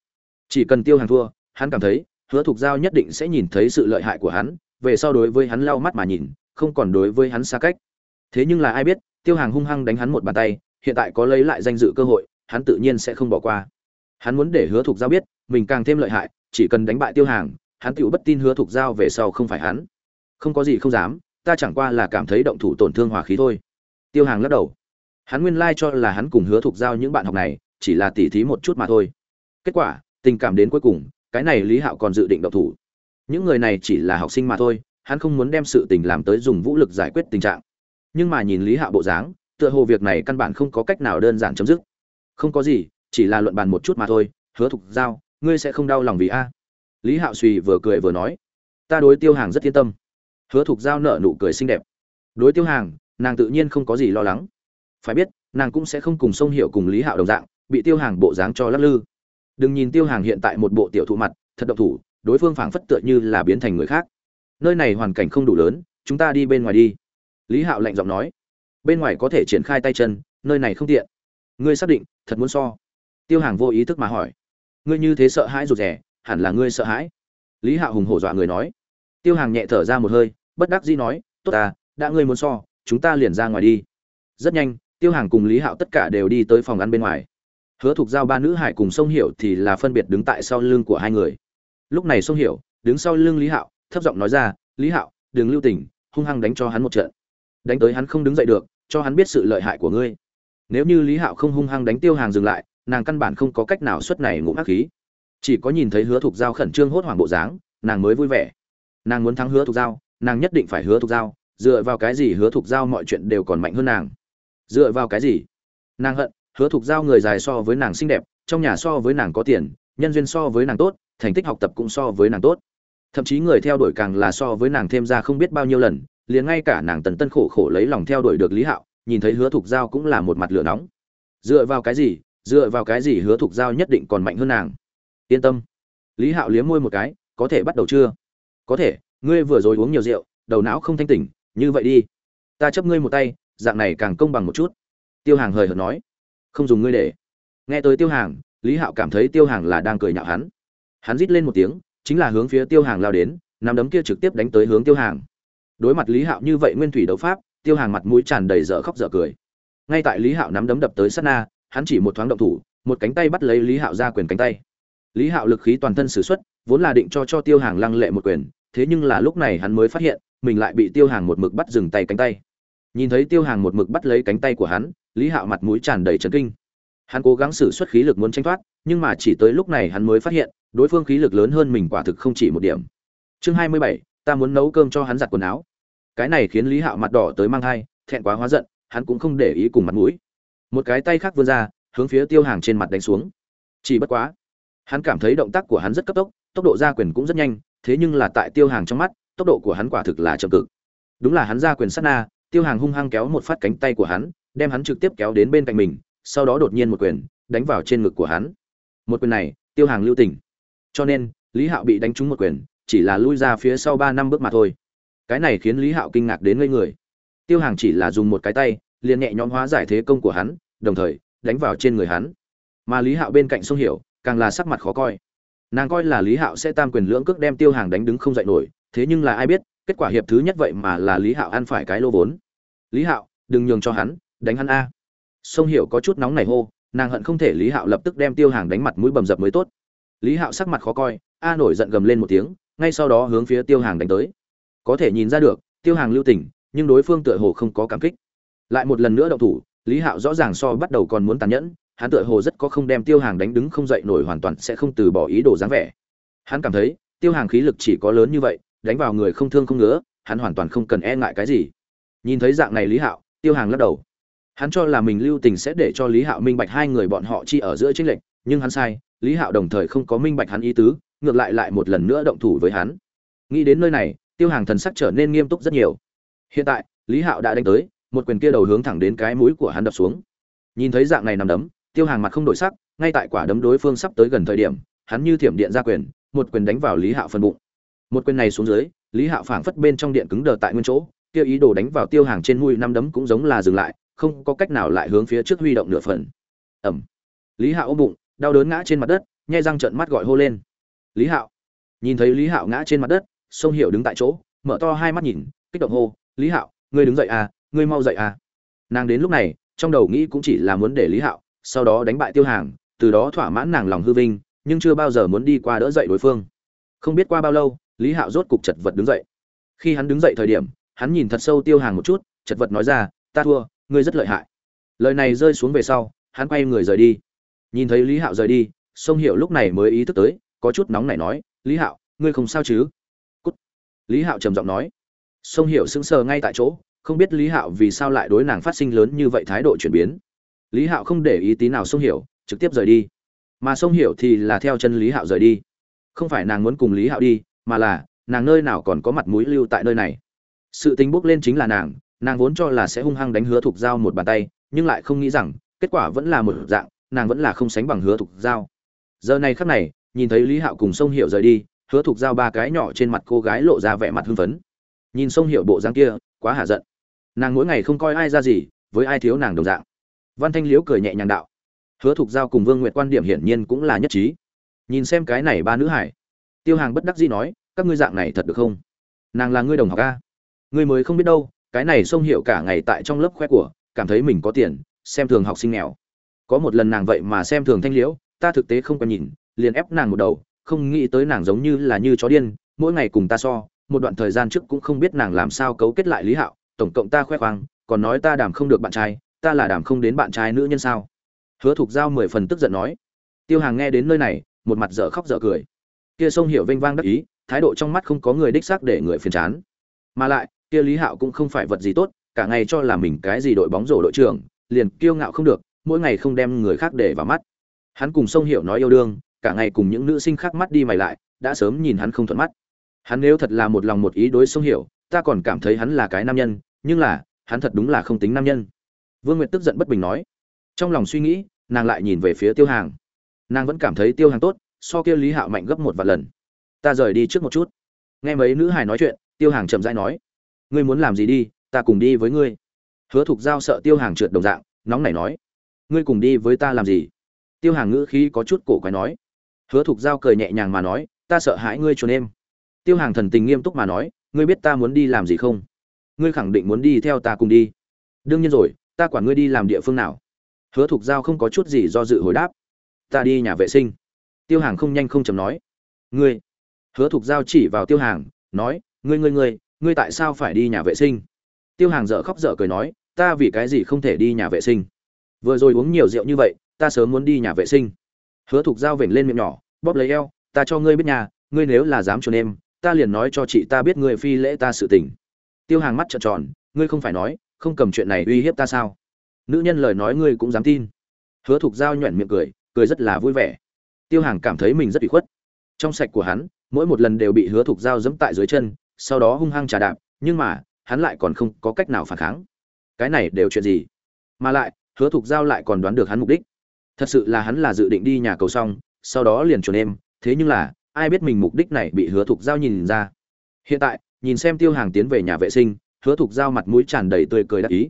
Chỉ cần tiêu hàng thua, hắn cảm thấy, hứa thục giao nhất định sẽ nhìn thấy sự lợi hại của hắn, về sau đối với hắn lau mắt mà nhìn không còn đối với hắn xa cách. Thế nhưng là ai biết, tiêu hàng hung hăng đánh hắn một bàn tay, hiện tại có lấy lại danh dự cơ hội, hắn tự nhiên sẽ không bỏ qua. Hắn muốn để hứa thục giao biết, mình càng thêm lợi hại, chỉ cần đánh bại tiêu hàng, hắn tựu bất tin hứa thục giao về sau không phải hắn. Không có gì không dám, ta chẳng qua là cảm thấy động thủ tổn thương hòa khí thôi. Tiêu hàng lắc đầu. Hắn nguyên lai cho là hắn cùng hứa thục giao những bạn học này, chỉ là tỉ thí một chút mà thôi. Kết quả, tình cảm đến cuối cùng, cái này lý hạo còn dự định động thủ. Những người này chỉ là học sinh mà thôi hắn không muốn đem sự tình làm tới dùng vũ lực giải quyết tình trạng. Nhưng mà nhìn lý hạo bộ dáng, tựa hồ việc này căn bản không có cách nào đơn giản chấm dứt. Không có gì, chỉ là luận bàn một chút mà thôi, hứa thục giao, ngươi sẽ không đau lòng vì a? Lý hạo suy vừa cười vừa nói, ta đối tiêu hàng rất yên tâm. Hứa thục giao nở nụ cười xinh đẹp. Đối tiêu hàng, nàng tự nhiên không có gì lo lắng. Phải biết, nàng cũng sẽ không cùng sông hiệu cùng lý hạo đồng dạng, bị tiêu hàng bộ dáng cho lắc lư. Đừng nhìn tiêu hàng hiện tại một bộ tiểu thụ mặt, thật độc thủ, đối phương phảng phất tựa như là biến thành người khác nơi này hoàn cảnh không đủ lớn, chúng ta đi bên ngoài đi. Lý hạo lạnh giọng nói. Bên ngoài có thể triển khai tay chân, nơi này không tiện. Ngươi xác định, thật muốn so? Tiêu hàng vô ý thức mà hỏi. Ngươi như thế sợ hãi rụt rẻ hẳn là ngươi sợ hãi. Lý hạo hùng hổ dọa người nói. Tiêu hàng nhẹ thở ra một hơi, bất đắc dĩ nói. Tốt ta, đã ngươi muốn so, chúng ta liền ra ngoài đi. Rất nhanh, tiêu hàng cùng lý hạo tất cả đều đi tới phòng ăn bên ngoài. Hứa thục giao ba nữ hải cùng sông hiểu thì là phân biệt đứng tại sau lưng của hai người. Lúc này sông hiểu, đứng sau lưng lý hạo thấp giọng nói ra, lý hạo đừng lưu tình, hung hăng đánh cho hắn một trận. Đánh tới hắn không đứng dậy được, cho hắn biết sự lợi hại của ngươi. Nếu như lý hạo không hung hăng đánh tiêu hàng dừng lại, nàng căn bản không có cách nào xuất này ngụm ác khí. Chỉ có nhìn thấy hứa thục giao khẩn trương hốt hoảng bộ dáng, nàng mới vui vẻ. Nàng muốn thắng hứa thục giao, nàng nhất định phải hứa thục giao, dựa vào cái gì hứa thục giao mọi chuyện đều còn mạnh hơn nàng? Dựa vào cái gì? Nàng hận, hứa thục giao người dài so với nàng xinh đẹp, trong nhà so với nàng có tiền, nhân duyên so với nàng tốt, thành tích học tập cũng so với nàng tốt thậm chí người theo đuổi càng là so với nàng thêm ra không biết bao nhiêu lần, liền ngay cả nàng tần tân khổ khổ lấy lòng theo đuổi được lý hạo, nhìn thấy hứa thục giao cũng là một mặt lửa nóng. Dựa vào cái gì, dựa vào cái gì hứa thục giao nhất định còn mạnh hơn nàng? Yên tâm. Lý hạo liếm môi một cái, có thể bắt đầu chưa? Có thể, ngươi vừa rồi uống nhiều rượu, đầu não không thanh tỉnh, như vậy đi. Ta chấp ngươi một tay, dạng này càng công bằng một chút. Tiêu hàng hời hợt nói. Không dùng ngươi để. Nghe tới tiêu hàng, lý hạo cảm thấy tiêu hàng là đang cười nhạo hắn. Hắn rít lên một tiếng chính là hướng phía tiêu hàng lao đến, nắm đấm kia trực tiếp đánh tới hướng tiêu hàng. Đối mặt lý hạo như vậy nguyên thủy đấu pháp, tiêu hàng mặt mũi tràn đầy dở khóc dở cười. Ngay tại lý hạo nắm đấm đập tới sát na, hắn chỉ một thoáng động thủ, một cánh tay bắt lấy lý hạo ra quyền cánh tay. Lý hạo lực khí toàn thân sử xuất, vốn là định cho cho tiêu hàng lăng lệ một quyền, thế nhưng là lúc này hắn mới phát hiện, mình lại bị tiêu hàng một mực bắt dừng tay cánh tay. Nhìn thấy tiêu hàng một mực bắt lấy cánh tay của hắn, lý hạo mặt mũi tràn đầy trấn kinh. Hắn cố gắng sử xuất khí lực muốn tranh thoát, nhưng mà chỉ tới lúc này hắn mới phát hiện đối phương khí lực lớn hơn mình quả thực không chỉ một điểm. Chương hai mươi bảy, ta muốn nấu cơm cho hắn giặt quần áo. Cái này khiến lý hạo mặt đỏ tới mang thai, thẹn quá hóa giận, hắn cũng không để ý cùng mặt mũi. Một cái tay khác vươn ra, hướng phía tiêu hàng trên mặt đánh xuống. Chỉ bất quá, hắn cảm thấy động tác của hắn rất cấp tốc tốc độ ra quyền cũng rất nhanh, thế nhưng là tại tiêu hàng trong mắt, tốc độ của hắn quả thực là chậm cực. Đúng là hắn ra quyền sát na, tiêu hàng hung hăng kéo một phát cánh tay của hắn, đem hắn trực tiếp kéo đến bên cạnh mình, sau đó đột nhiên một quyền, đánh vào trên ngực của hắn. Một quyền này, tiêu hàng lưu tình cho nên, lý hạo bị đánh trúng một quyền, chỉ là lui ra phía sau ba năm bước mà thôi. Cái này khiến lý hạo kinh ngạc đến ngây người. Tiêu hàng chỉ là dùng một cái tay, liền nhẹ nhõm hóa giải thế công của hắn, đồng thời, đánh vào trên người hắn. Mà lý hạo bên cạnh sông hiểu, càng là sắc mặt khó coi. Nàng coi là lý hạo sẽ tam quyền lưỡng cước đem tiêu hàng đánh đứng không dậy nổi, thế nhưng là ai biết, kết quả hiệp thứ nhất vậy mà là lý hạo ăn phải cái lô vốn. Lý hạo, đừng nhường cho hắn, đánh hắn a. Sông hiểu có chút nóng này hô, nàng hận không thể lý hạo lập tức đem tiêu hàng đánh mặt mũi bầm dập mới tốt lý hạo sắc mặt khó coi, a nổi giận gầm lên một tiếng, ngay sau đó hướng phía tiêu hàng đánh tới. Có thể nhìn ra được, tiêu hàng lưu tình, nhưng đối phương tựa hồ không có cảm kích. Lại một lần nữa động thủ, lý hạo rõ ràng so bắt đầu còn muốn tàn nhẫn, hắn tựa hồ rất có không đem tiêu hàng đánh đứng không dậy nổi hoàn toàn sẽ không từ bỏ ý đồ dáng vẻ. Hắn cảm thấy, tiêu hàng khí lực chỉ có lớn như vậy, đánh vào người không thương không ngứa, hắn hoàn toàn không cần e ngại cái gì. Nhìn thấy dạng này lý hạo, tiêu hàng lắc đầu. Hắn cho là mình lưu tình sẽ để cho lý hạo minh bạch hai người bọn họ chi ở giữa tranh lệch, nhưng hắn sai lý hạo đồng thời không có minh bạch hắn ý tứ, ngược lại lại một lần nữa động thủ với hắn. Nghĩ đến nơi này, tiêu hàng thần sắc trở nên nghiêm túc rất nhiều. Hiện tại, lý hạo đã đánh tới, một quyền kia đầu hướng thẳng đến cái mũi của hắn đập xuống. Nhìn thấy dạng này nằm đấm, tiêu hàng mặt không đổi sắc, ngay tại quả đấm đối phương sắp tới gần thời điểm, hắn như thiểm điện ra quyền, một quyền đánh vào lý hạo phần bụng. Một quyền này xuống dưới, lý hạo phảng phất bên trong điện cứng đờ tại nguyên chỗ, kia ý đồ đánh vào tiêu hàng trên mũi năm đấm cũng giống là dừng lại, không có cách nào lại hướng phía trước huy động nửa phần. Ẩm lý hạo ôm bụng đau đớn ngã trên mặt đất nhai răng trợn mắt gọi hô lên. Lý hạo. Nhìn thấy lý hạo ngã trên mặt đất, sông hiệu đứng tại chỗ, mở to hai mắt nhìn, kích động hô, lý hạo, ngươi đứng dậy à ngươi mau dậy à. Nàng đến lúc này, trong đầu nghĩ cũng chỉ là muốn để lý hạo sau đó đánh bại tiêu hàng, từ đó thỏa mãn nàng lòng hư vinh, nhưng chưa bao giờ muốn đi qua đỡ dậy đối phương. Không biết qua bao lâu, lý hạo rốt cục chật vật đứng dậy. Khi hắn đứng dậy thời điểm, hắn nhìn thật sâu tiêu hàng một chút, chật vật nói ra, ta thua, ngươi rất lợi hại. Lời này rơi xuống về sau, hắn quay người rời đi nhìn thấy lý hạo rời đi sông hiệu lúc này mới ý thức tới, có chút nóng này nói, lý hạo, ngươi không sao chứ? Cút. Lý hạo trầm giọng nói. Sông hiệu sững sờ ngay tại chỗ, không biết lý hạo vì sao lại đối nàng phát sinh lớn như vậy thái độ chuyển biến. Lý hạo không để ý tí nào sông hiểu, trực tiếp rời đi. Mà sông hiểu thì là theo chân lý hạo rời đi. Không phải nàng muốn cùng lý hạo đi, mà là, nàng nơi nào còn có mặt mũi lưu tại nơi này. Sự tình bốc lên chính là nàng nàng vốn cho là sẽ hung hăng đánh hứa thục giao một bàn tay, nhưng lại không nghĩ rằng, kết quả vẫn là một dạng nàng vẫn là không sánh bằng hứa thục giao. Giờ này khắc này, nhìn thấy lý hạo cùng sông hiệu rời đi, hứa thục giao ba cái nhỏ trên mặt cô gái lộ ra vẻ mặt hưng phấn. Nhìn sông hiệu bộ dáng kia, quá hả giận. Nàng mỗi ngày không coi ai ra gì, với ai thiếu nàng đồng dạng. Văn thanh liễu cười nhẹ nhàng đạo. Hứa thục giao cùng vương nguyệt quan điểm hiển nhiên cũng là nhất trí. Nhìn xem cái này ba nữ hải. Tiêu hàng bất đắc dĩ nói, các ngươi dạng này thật được không? Nàng là ngươi đồng học a. Ngươi mới không biết đâu, cái này sông hiệu cả ngày tại trong lớp khoe của, cảm thấy mình có tiền, xem thường học sinh nghèo có một lần nàng vậy mà xem thường thanh liễu, ta thực tế không còn nhìn, liền ép nàng một đầu, không nghĩ tới nàng giống như là như chó điên, mỗi ngày cùng ta so, một đoạn thời gian trước cũng không biết nàng làm sao cấu kết lại lý hạo, tổng cộng ta khoe khoang, còn nói ta đảm không được bạn trai, ta là đảm không đến bạn trai nữ nhân sao? Hứa thục giao mười phần tức giận nói. Tiêu hàng nghe đến nơi này, một mặt dở khóc dở cười. Kia sông hiểu vênh vang đắc ý, thái độ trong mắt không có người đích xác để người phiền chán. Mà lại, kia lý hạo cũng không phải vật gì tốt, cả ngày cho là mình cái gì đội bóng rổ đội trưởng, liền kiêu ngạo không được mỗi ngày không đem người khác để vào mắt. Hắn cùng sông hiểu nói yêu đương, cả ngày cùng những nữ sinh khác mắt đi mày lại, đã sớm nhìn hắn không thuận mắt. Hắn nếu thật là một lòng một ý đối sông hiểu, ta còn cảm thấy hắn là cái nam nhân, nhưng là, hắn thật đúng là không tính nam nhân. Vương nguyệt tức giận bất bình nói. Trong lòng suy nghĩ, nàng lại nhìn về phía tiêu hàng. Nàng vẫn cảm thấy tiêu hàng tốt, so kia lý hạo mạnh gấp một vài lần. Ta rời đi trước một chút. Nghe mấy nữ hài nói chuyện, tiêu hàng chậm rãi nói. Ngươi muốn làm gì đi, ta cùng đi với ngươi. Hứa thục giao sợ tiêu hàng trượt đồng dạng, nóng nảy nói ngươi cùng đi với ta làm gì? Tiêu hàng ngữ khí có chút cổ quái nói. Hứa thục giao cười nhẹ nhàng mà nói, ta sợ hãi ngươi trốn em. Tiêu hàng thần tình nghiêm túc mà nói, ngươi biết ta muốn đi làm gì không? Ngươi khẳng định muốn đi theo ta cùng đi. Đương nhiên rồi, ta quản ngươi đi làm địa phương nào. Hứa thục giao không có chút gì do dự hồi đáp. Ta đi nhà vệ sinh. Tiêu hàng không nhanh không chầm nói. Ngươi. Hứa thục giao chỉ vào tiêu hàng, nói, ngươi ngươi ngươi ngươi tại sao phải đi nhà vệ sinh? Tiêu hàng dở khóc dở cười nói, ta vì cái gì không thể đi nhà vệ sinh? Vừa rồi uống nhiều rượu như vậy, ta sớm muốn đi nhà vệ sinh. Hứa thục giao vểnh lên miệng nhỏ, bóp lấy eo, ta cho ngươi biết nhà, ngươi nếu là dám trốn em, ta liền nói cho chị ta biết ngươi phi lễ ta sự tình. Tiêu hàng mắt trợn tròn, ngươi không phải nói, không cầm chuyện này uy hiếp ta sao? Nữ nhân lời nói ngươi cũng dám tin. Hứa thục giao nhoẻn miệng cười cười rất là vui vẻ. Tiêu hàng cảm thấy mình rất bị khuất. Trong sạch của hắn, mỗi một lần đều bị hứa thục giao dẫm tại dưới chân, sau đó hung hăng trà đạp, nhưng mà, hắn lại còn không có cách nào phản kháng. Cái này đều chuyện gì? Mà lại hứa thục giao lại còn đoán được hắn mục đích. Thật sự là hắn là dự định đi nhà cầu xong, sau đó liền chuồn em, thế nhưng là, ai biết mình mục đích này bị hứa thục giao nhìn ra. Hiện tại, nhìn xem tiêu hàng tiến về nhà vệ sinh, hứa thục giao mặt mũi tràn đầy tươi cười đắc ý.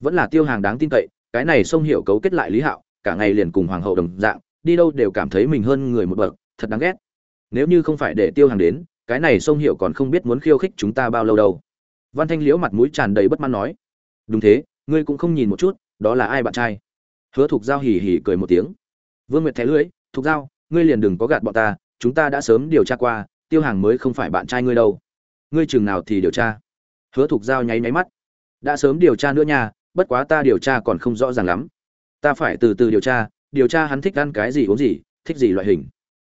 Vẫn là tiêu hàng đáng tin cậy, cái này xông hiểu cấu kết lại lý hạo, cả ngày liền cùng hoàng hậu đồng dạng, đi đâu đều cảm thấy mình hơn người một bậc, thật đáng ghét. Nếu như không phải để tiêu hàng đến, cái này xông hiểu còn không biết muốn khiêu khích chúng ta bao lâu đâu. Văn thanh liễu mặt mũi tràn đầy bất mãn nói. Đúng thế, ngươi cũng không nhìn một chút đó là ai bạn trai? Hứa thục giao hì hì cười một tiếng. Vương nguyệt thẻ lưỡi, thục giao, ngươi liền đừng có gạt bọn ta, chúng ta đã sớm điều tra qua, tiêu hàng mới không phải bạn trai ngươi đâu. Ngươi chừng nào thì điều tra? Hứa thục giao nháy nháy mắt. Đã sớm điều tra nữa nha, bất quá ta điều tra còn không rõ ràng lắm. Ta phải từ từ điều tra điều tra hắn thích ăn cái gì uống gì, thích gì loại hình.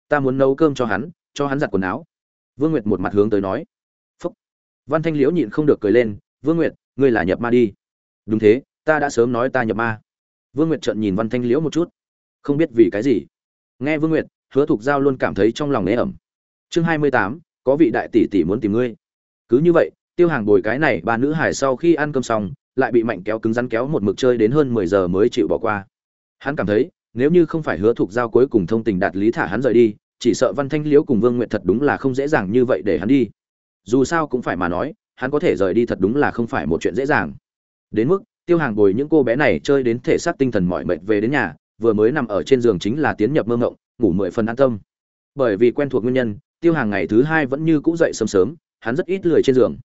Ta muốn nấu cơm cho hắn cho hắn giặt quần áo. Vương nguyệt một mặt hướng tới nói. Phúc. Văn thanh liễu nhịn không được cười lên. Vương nguyệt, ngươi là nhập ma đi. Đúng thế ta đã sớm nói ta nhập ma. Vương nguyệt trợn nhìn văn thanh liễu một chút. Không biết vì cái gì. Nghe vương nguyệt, hứa thục giao luôn cảm thấy trong lòng nế ẩm. Chương hai mươi tám, có vị đại tỷ tỷ muốn tìm ngươi. Cứ như vậy, tiêu hàng bồi cái này ba nữ hải sau khi ăn cơm xong, lại bị mạnh kéo cứng rắn kéo một mực chơi đến hơn mười giờ mới chịu bỏ qua. Hắn cảm thấy, nếu như không phải hứa thục giao cuối cùng thông tình đạt lý thả hắn rời đi, chỉ sợ văn thanh liễu cùng vương nguyện thật đúng là không dễ dàng như vậy để hắn đi. Dù sao cũng phải mà nói, hắn có thể rời đi thật đúng là không phải một chuyện dễ dàng. Đến mức tiêu hàng bồi những cô bé này chơi đến thể xác tinh thần mỏi mệt về đến nhà, vừa mới nằm ở trên giường chính là tiến nhập mơ ngộng, ngủ mười phần an tâm. Bởi vì quen thuộc nguyên nhân, tiêu hàng ngày thứ hai vẫn như cũ dậy sớm sớm, hắn rất ít lười trên giường.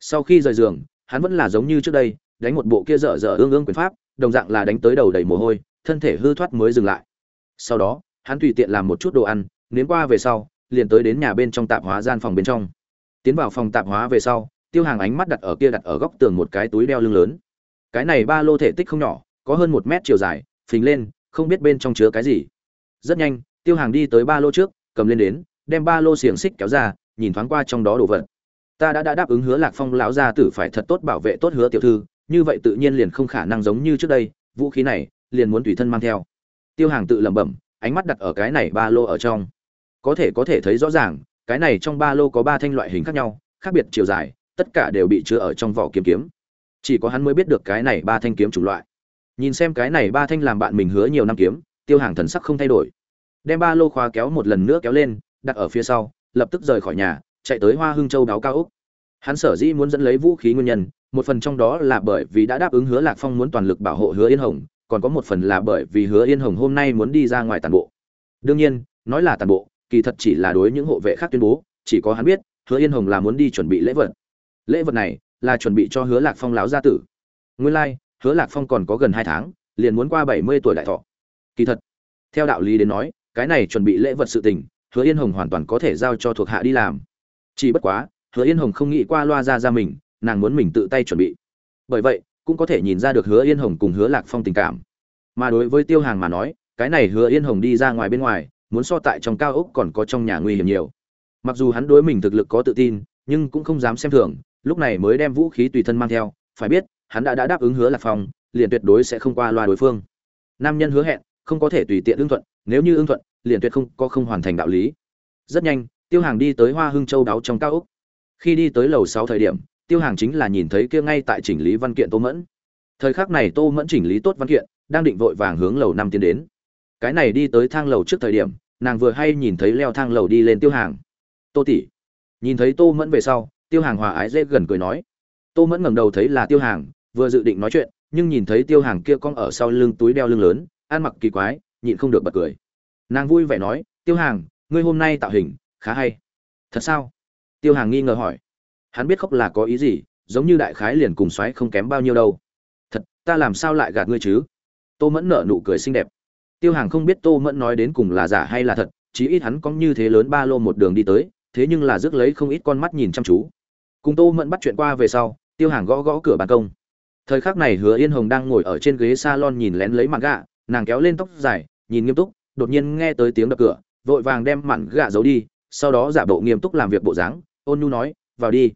Sau khi rời giường, hắn vẫn là giống như trước đây, đánh một bộ kia dở dở ương ương quyền pháp, đồng dạng là đánh tới đầu đầy mồ hôi, thân thể hư thoát mới dừng lại. Sau đó, hắn tùy tiện làm một chút đồ ăn, nếm qua về sau, liền tới đến nhà bên trong tạp hóa gian phòng bên trong. Tiến vào phòng tạp hóa về sau, tiêu hàng ánh mắt đặt ở kia đặt ở góc tường một cái túi đeo lưng lớn cái này ba lô thể tích không nhỏ có hơn một mét chiều dài phình lên không biết bên trong chứa cái gì. Rất nhanh tiêu hàng đi tới ba lô trước cầm lên đến đem ba lô xiềng xích kéo ra nhìn thoáng qua trong đó đồ vật. Ta đã, đã đáp ứng hứa lạc phong lão gia tử phải thật tốt bảo vệ tốt hứa tiểu thư như vậy tự nhiên liền không khả năng giống như trước đây vũ khí này liền muốn tùy thân mang theo. Tiêu hàng tự lẩm bẩm ánh mắt đặt ở cái này ba lô ở trong. Có thể có thể thấy rõ ràng cái này trong ba lô có ba thanh loại hình khác nhau khác biệt chiều dài tất cả đều bị chứa ở trong vỏ kiếm kiếm chỉ có hắn mới biết được cái này ba thanh kiếm chủng loại. Nhìn xem cái này ba thanh làm bạn mình hứa nhiều năm kiếm, tiêu hàng thần sắc không thay đổi. Đem ba lô khóa kéo một lần nữa kéo lên, đặt ở phía sau, lập tức rời khỏi nhà, chạy tới hoa hưng châu đáo cao úc hắn sở dĩ muốn dẫn lấy vũ khí nguyên nhân, một phần trong đó là bởi vì đã đáp ứng hứa lạc phong muốn toàn lực bảo hộ hứa yên hồng, còn có một phần là bởi vì hứa yên hồng hôm nay muốn đi ra ngoài tàn bộ. Đương nhiên, nói là tàn bộ, kỳ thật chỉ là đối những hộ vệ khác tuyên bố, chỉ có hắn biết, hứa yên hồng là muốn đi chuẩn bị lễ vật. Lễ vật này là chuẩn bị cho hứa lạc phong lão gia tử. Nguyên lai、like, hứa lạc phong còn có gần hai tháng liền muốn qua bảy mươi tuổi đại thọ. Kỳ thật theo đạo lý đến nói cái này chuẩn bị lễ vật sự tình hứa yên hồng hoàn toàn có thể giao cho thuộc hạ đi làm. Chỉ bất quá hứa yên hồng không nghĩ qua loa ra ra mình nàng muốn mình tự tay chuẩn bị. Bởi vậy cũng có thể nhìn ra được hứa yên hồng cùng hứa lạc phong tình cảm. Mà đối với tiêu hàng mà nói cái này hứa yên hồng đi ra ngoài bên ngoài muốn so tại trong cao ốc còn có trong nhà nguy hiểm nhiều. Mặc dù hắn đối mình thực lực có tự tin nhưng cũng không dám xem thường lúc này mới đem vũ khí tùy thân mang theo, phải biết, hắn đã đã đáp ứng hứa lạc phong, liền tuyệt đối sẽ không qua loa đối phương. Nam nhân hứa hẹn, không có thể tùy tiện ưng thuận, nếu như ưng thuận, liền tuyệt không có không hoàn thành đạo lý. Rất nhanh, tiêu hàng đi tới hoa hưng châu đáo trong cao úc khi đi tới lầu sáu thời điểm, tiêu hàng chính là nhìn thấy kia ngay tại chỉnh lý văn kiện tô mẫn. Thời khắc này tô mẫn chỉnh lý tốt văn kiện, đang định vội vàng hướng lầu năm tiến đến. Cái này đi tới thang lầu trước thời điểm, nàng vừa hay nhìn thấy leo thang lầu đi lên tiêu hàng. Tô tỷ. Nhìn thấy tô mẫn về sau tiêu hàng hòa ái dễ gần cười nói. Tô mẫn ngẩng đầu thấy là tiêu hàng, vừa dự định nói chuyện, nhưng nhìn thấy tiêu hàng kia cong ở sau lưng túi đeo lưng lớn, ăn mặc kỳ quái, nhịn không được bật cười. Nàng vui vẻ nói, tiêu hàng, ngươi hôm nay tạo hình, khá hay. Thật sao? Tiêu hàng nghi ngờ hỏi. Hắn biết khóc là có ý gì, giống như đại khái liền cùng xoáy không kém bao nhiêu đâu. Thật, ta làm sao lại gạt ngươi chứ? Tô mẫn nở nụ cười xinh đẹp. Tiêu hàng không biết tô mẫn nói đến cùng là giả hay là thật, chí ít hắn có như thế lớn ba lô một đường đi tới thế nhưng là rước lấy không ít con mắt nhìn chăm chú. Cùng tô mẫn bắt chuyện qua về sau, tiêu hàng gõ gõ cửa ban công. Thời khắc này hứa yên hồng đang ngồi ở trên ghế salon nhìn lén lấy mặt gạ, nàng kéo lên tóc dài, nhìn nghiêm túc, đột nhiên nghe tới tiếng đập cửa, vội vàng đem mặn gạ giấu đi, sau đó giả bộ nghiêm túc làm việc bộ dáng, ôn nhu nói, vào đi.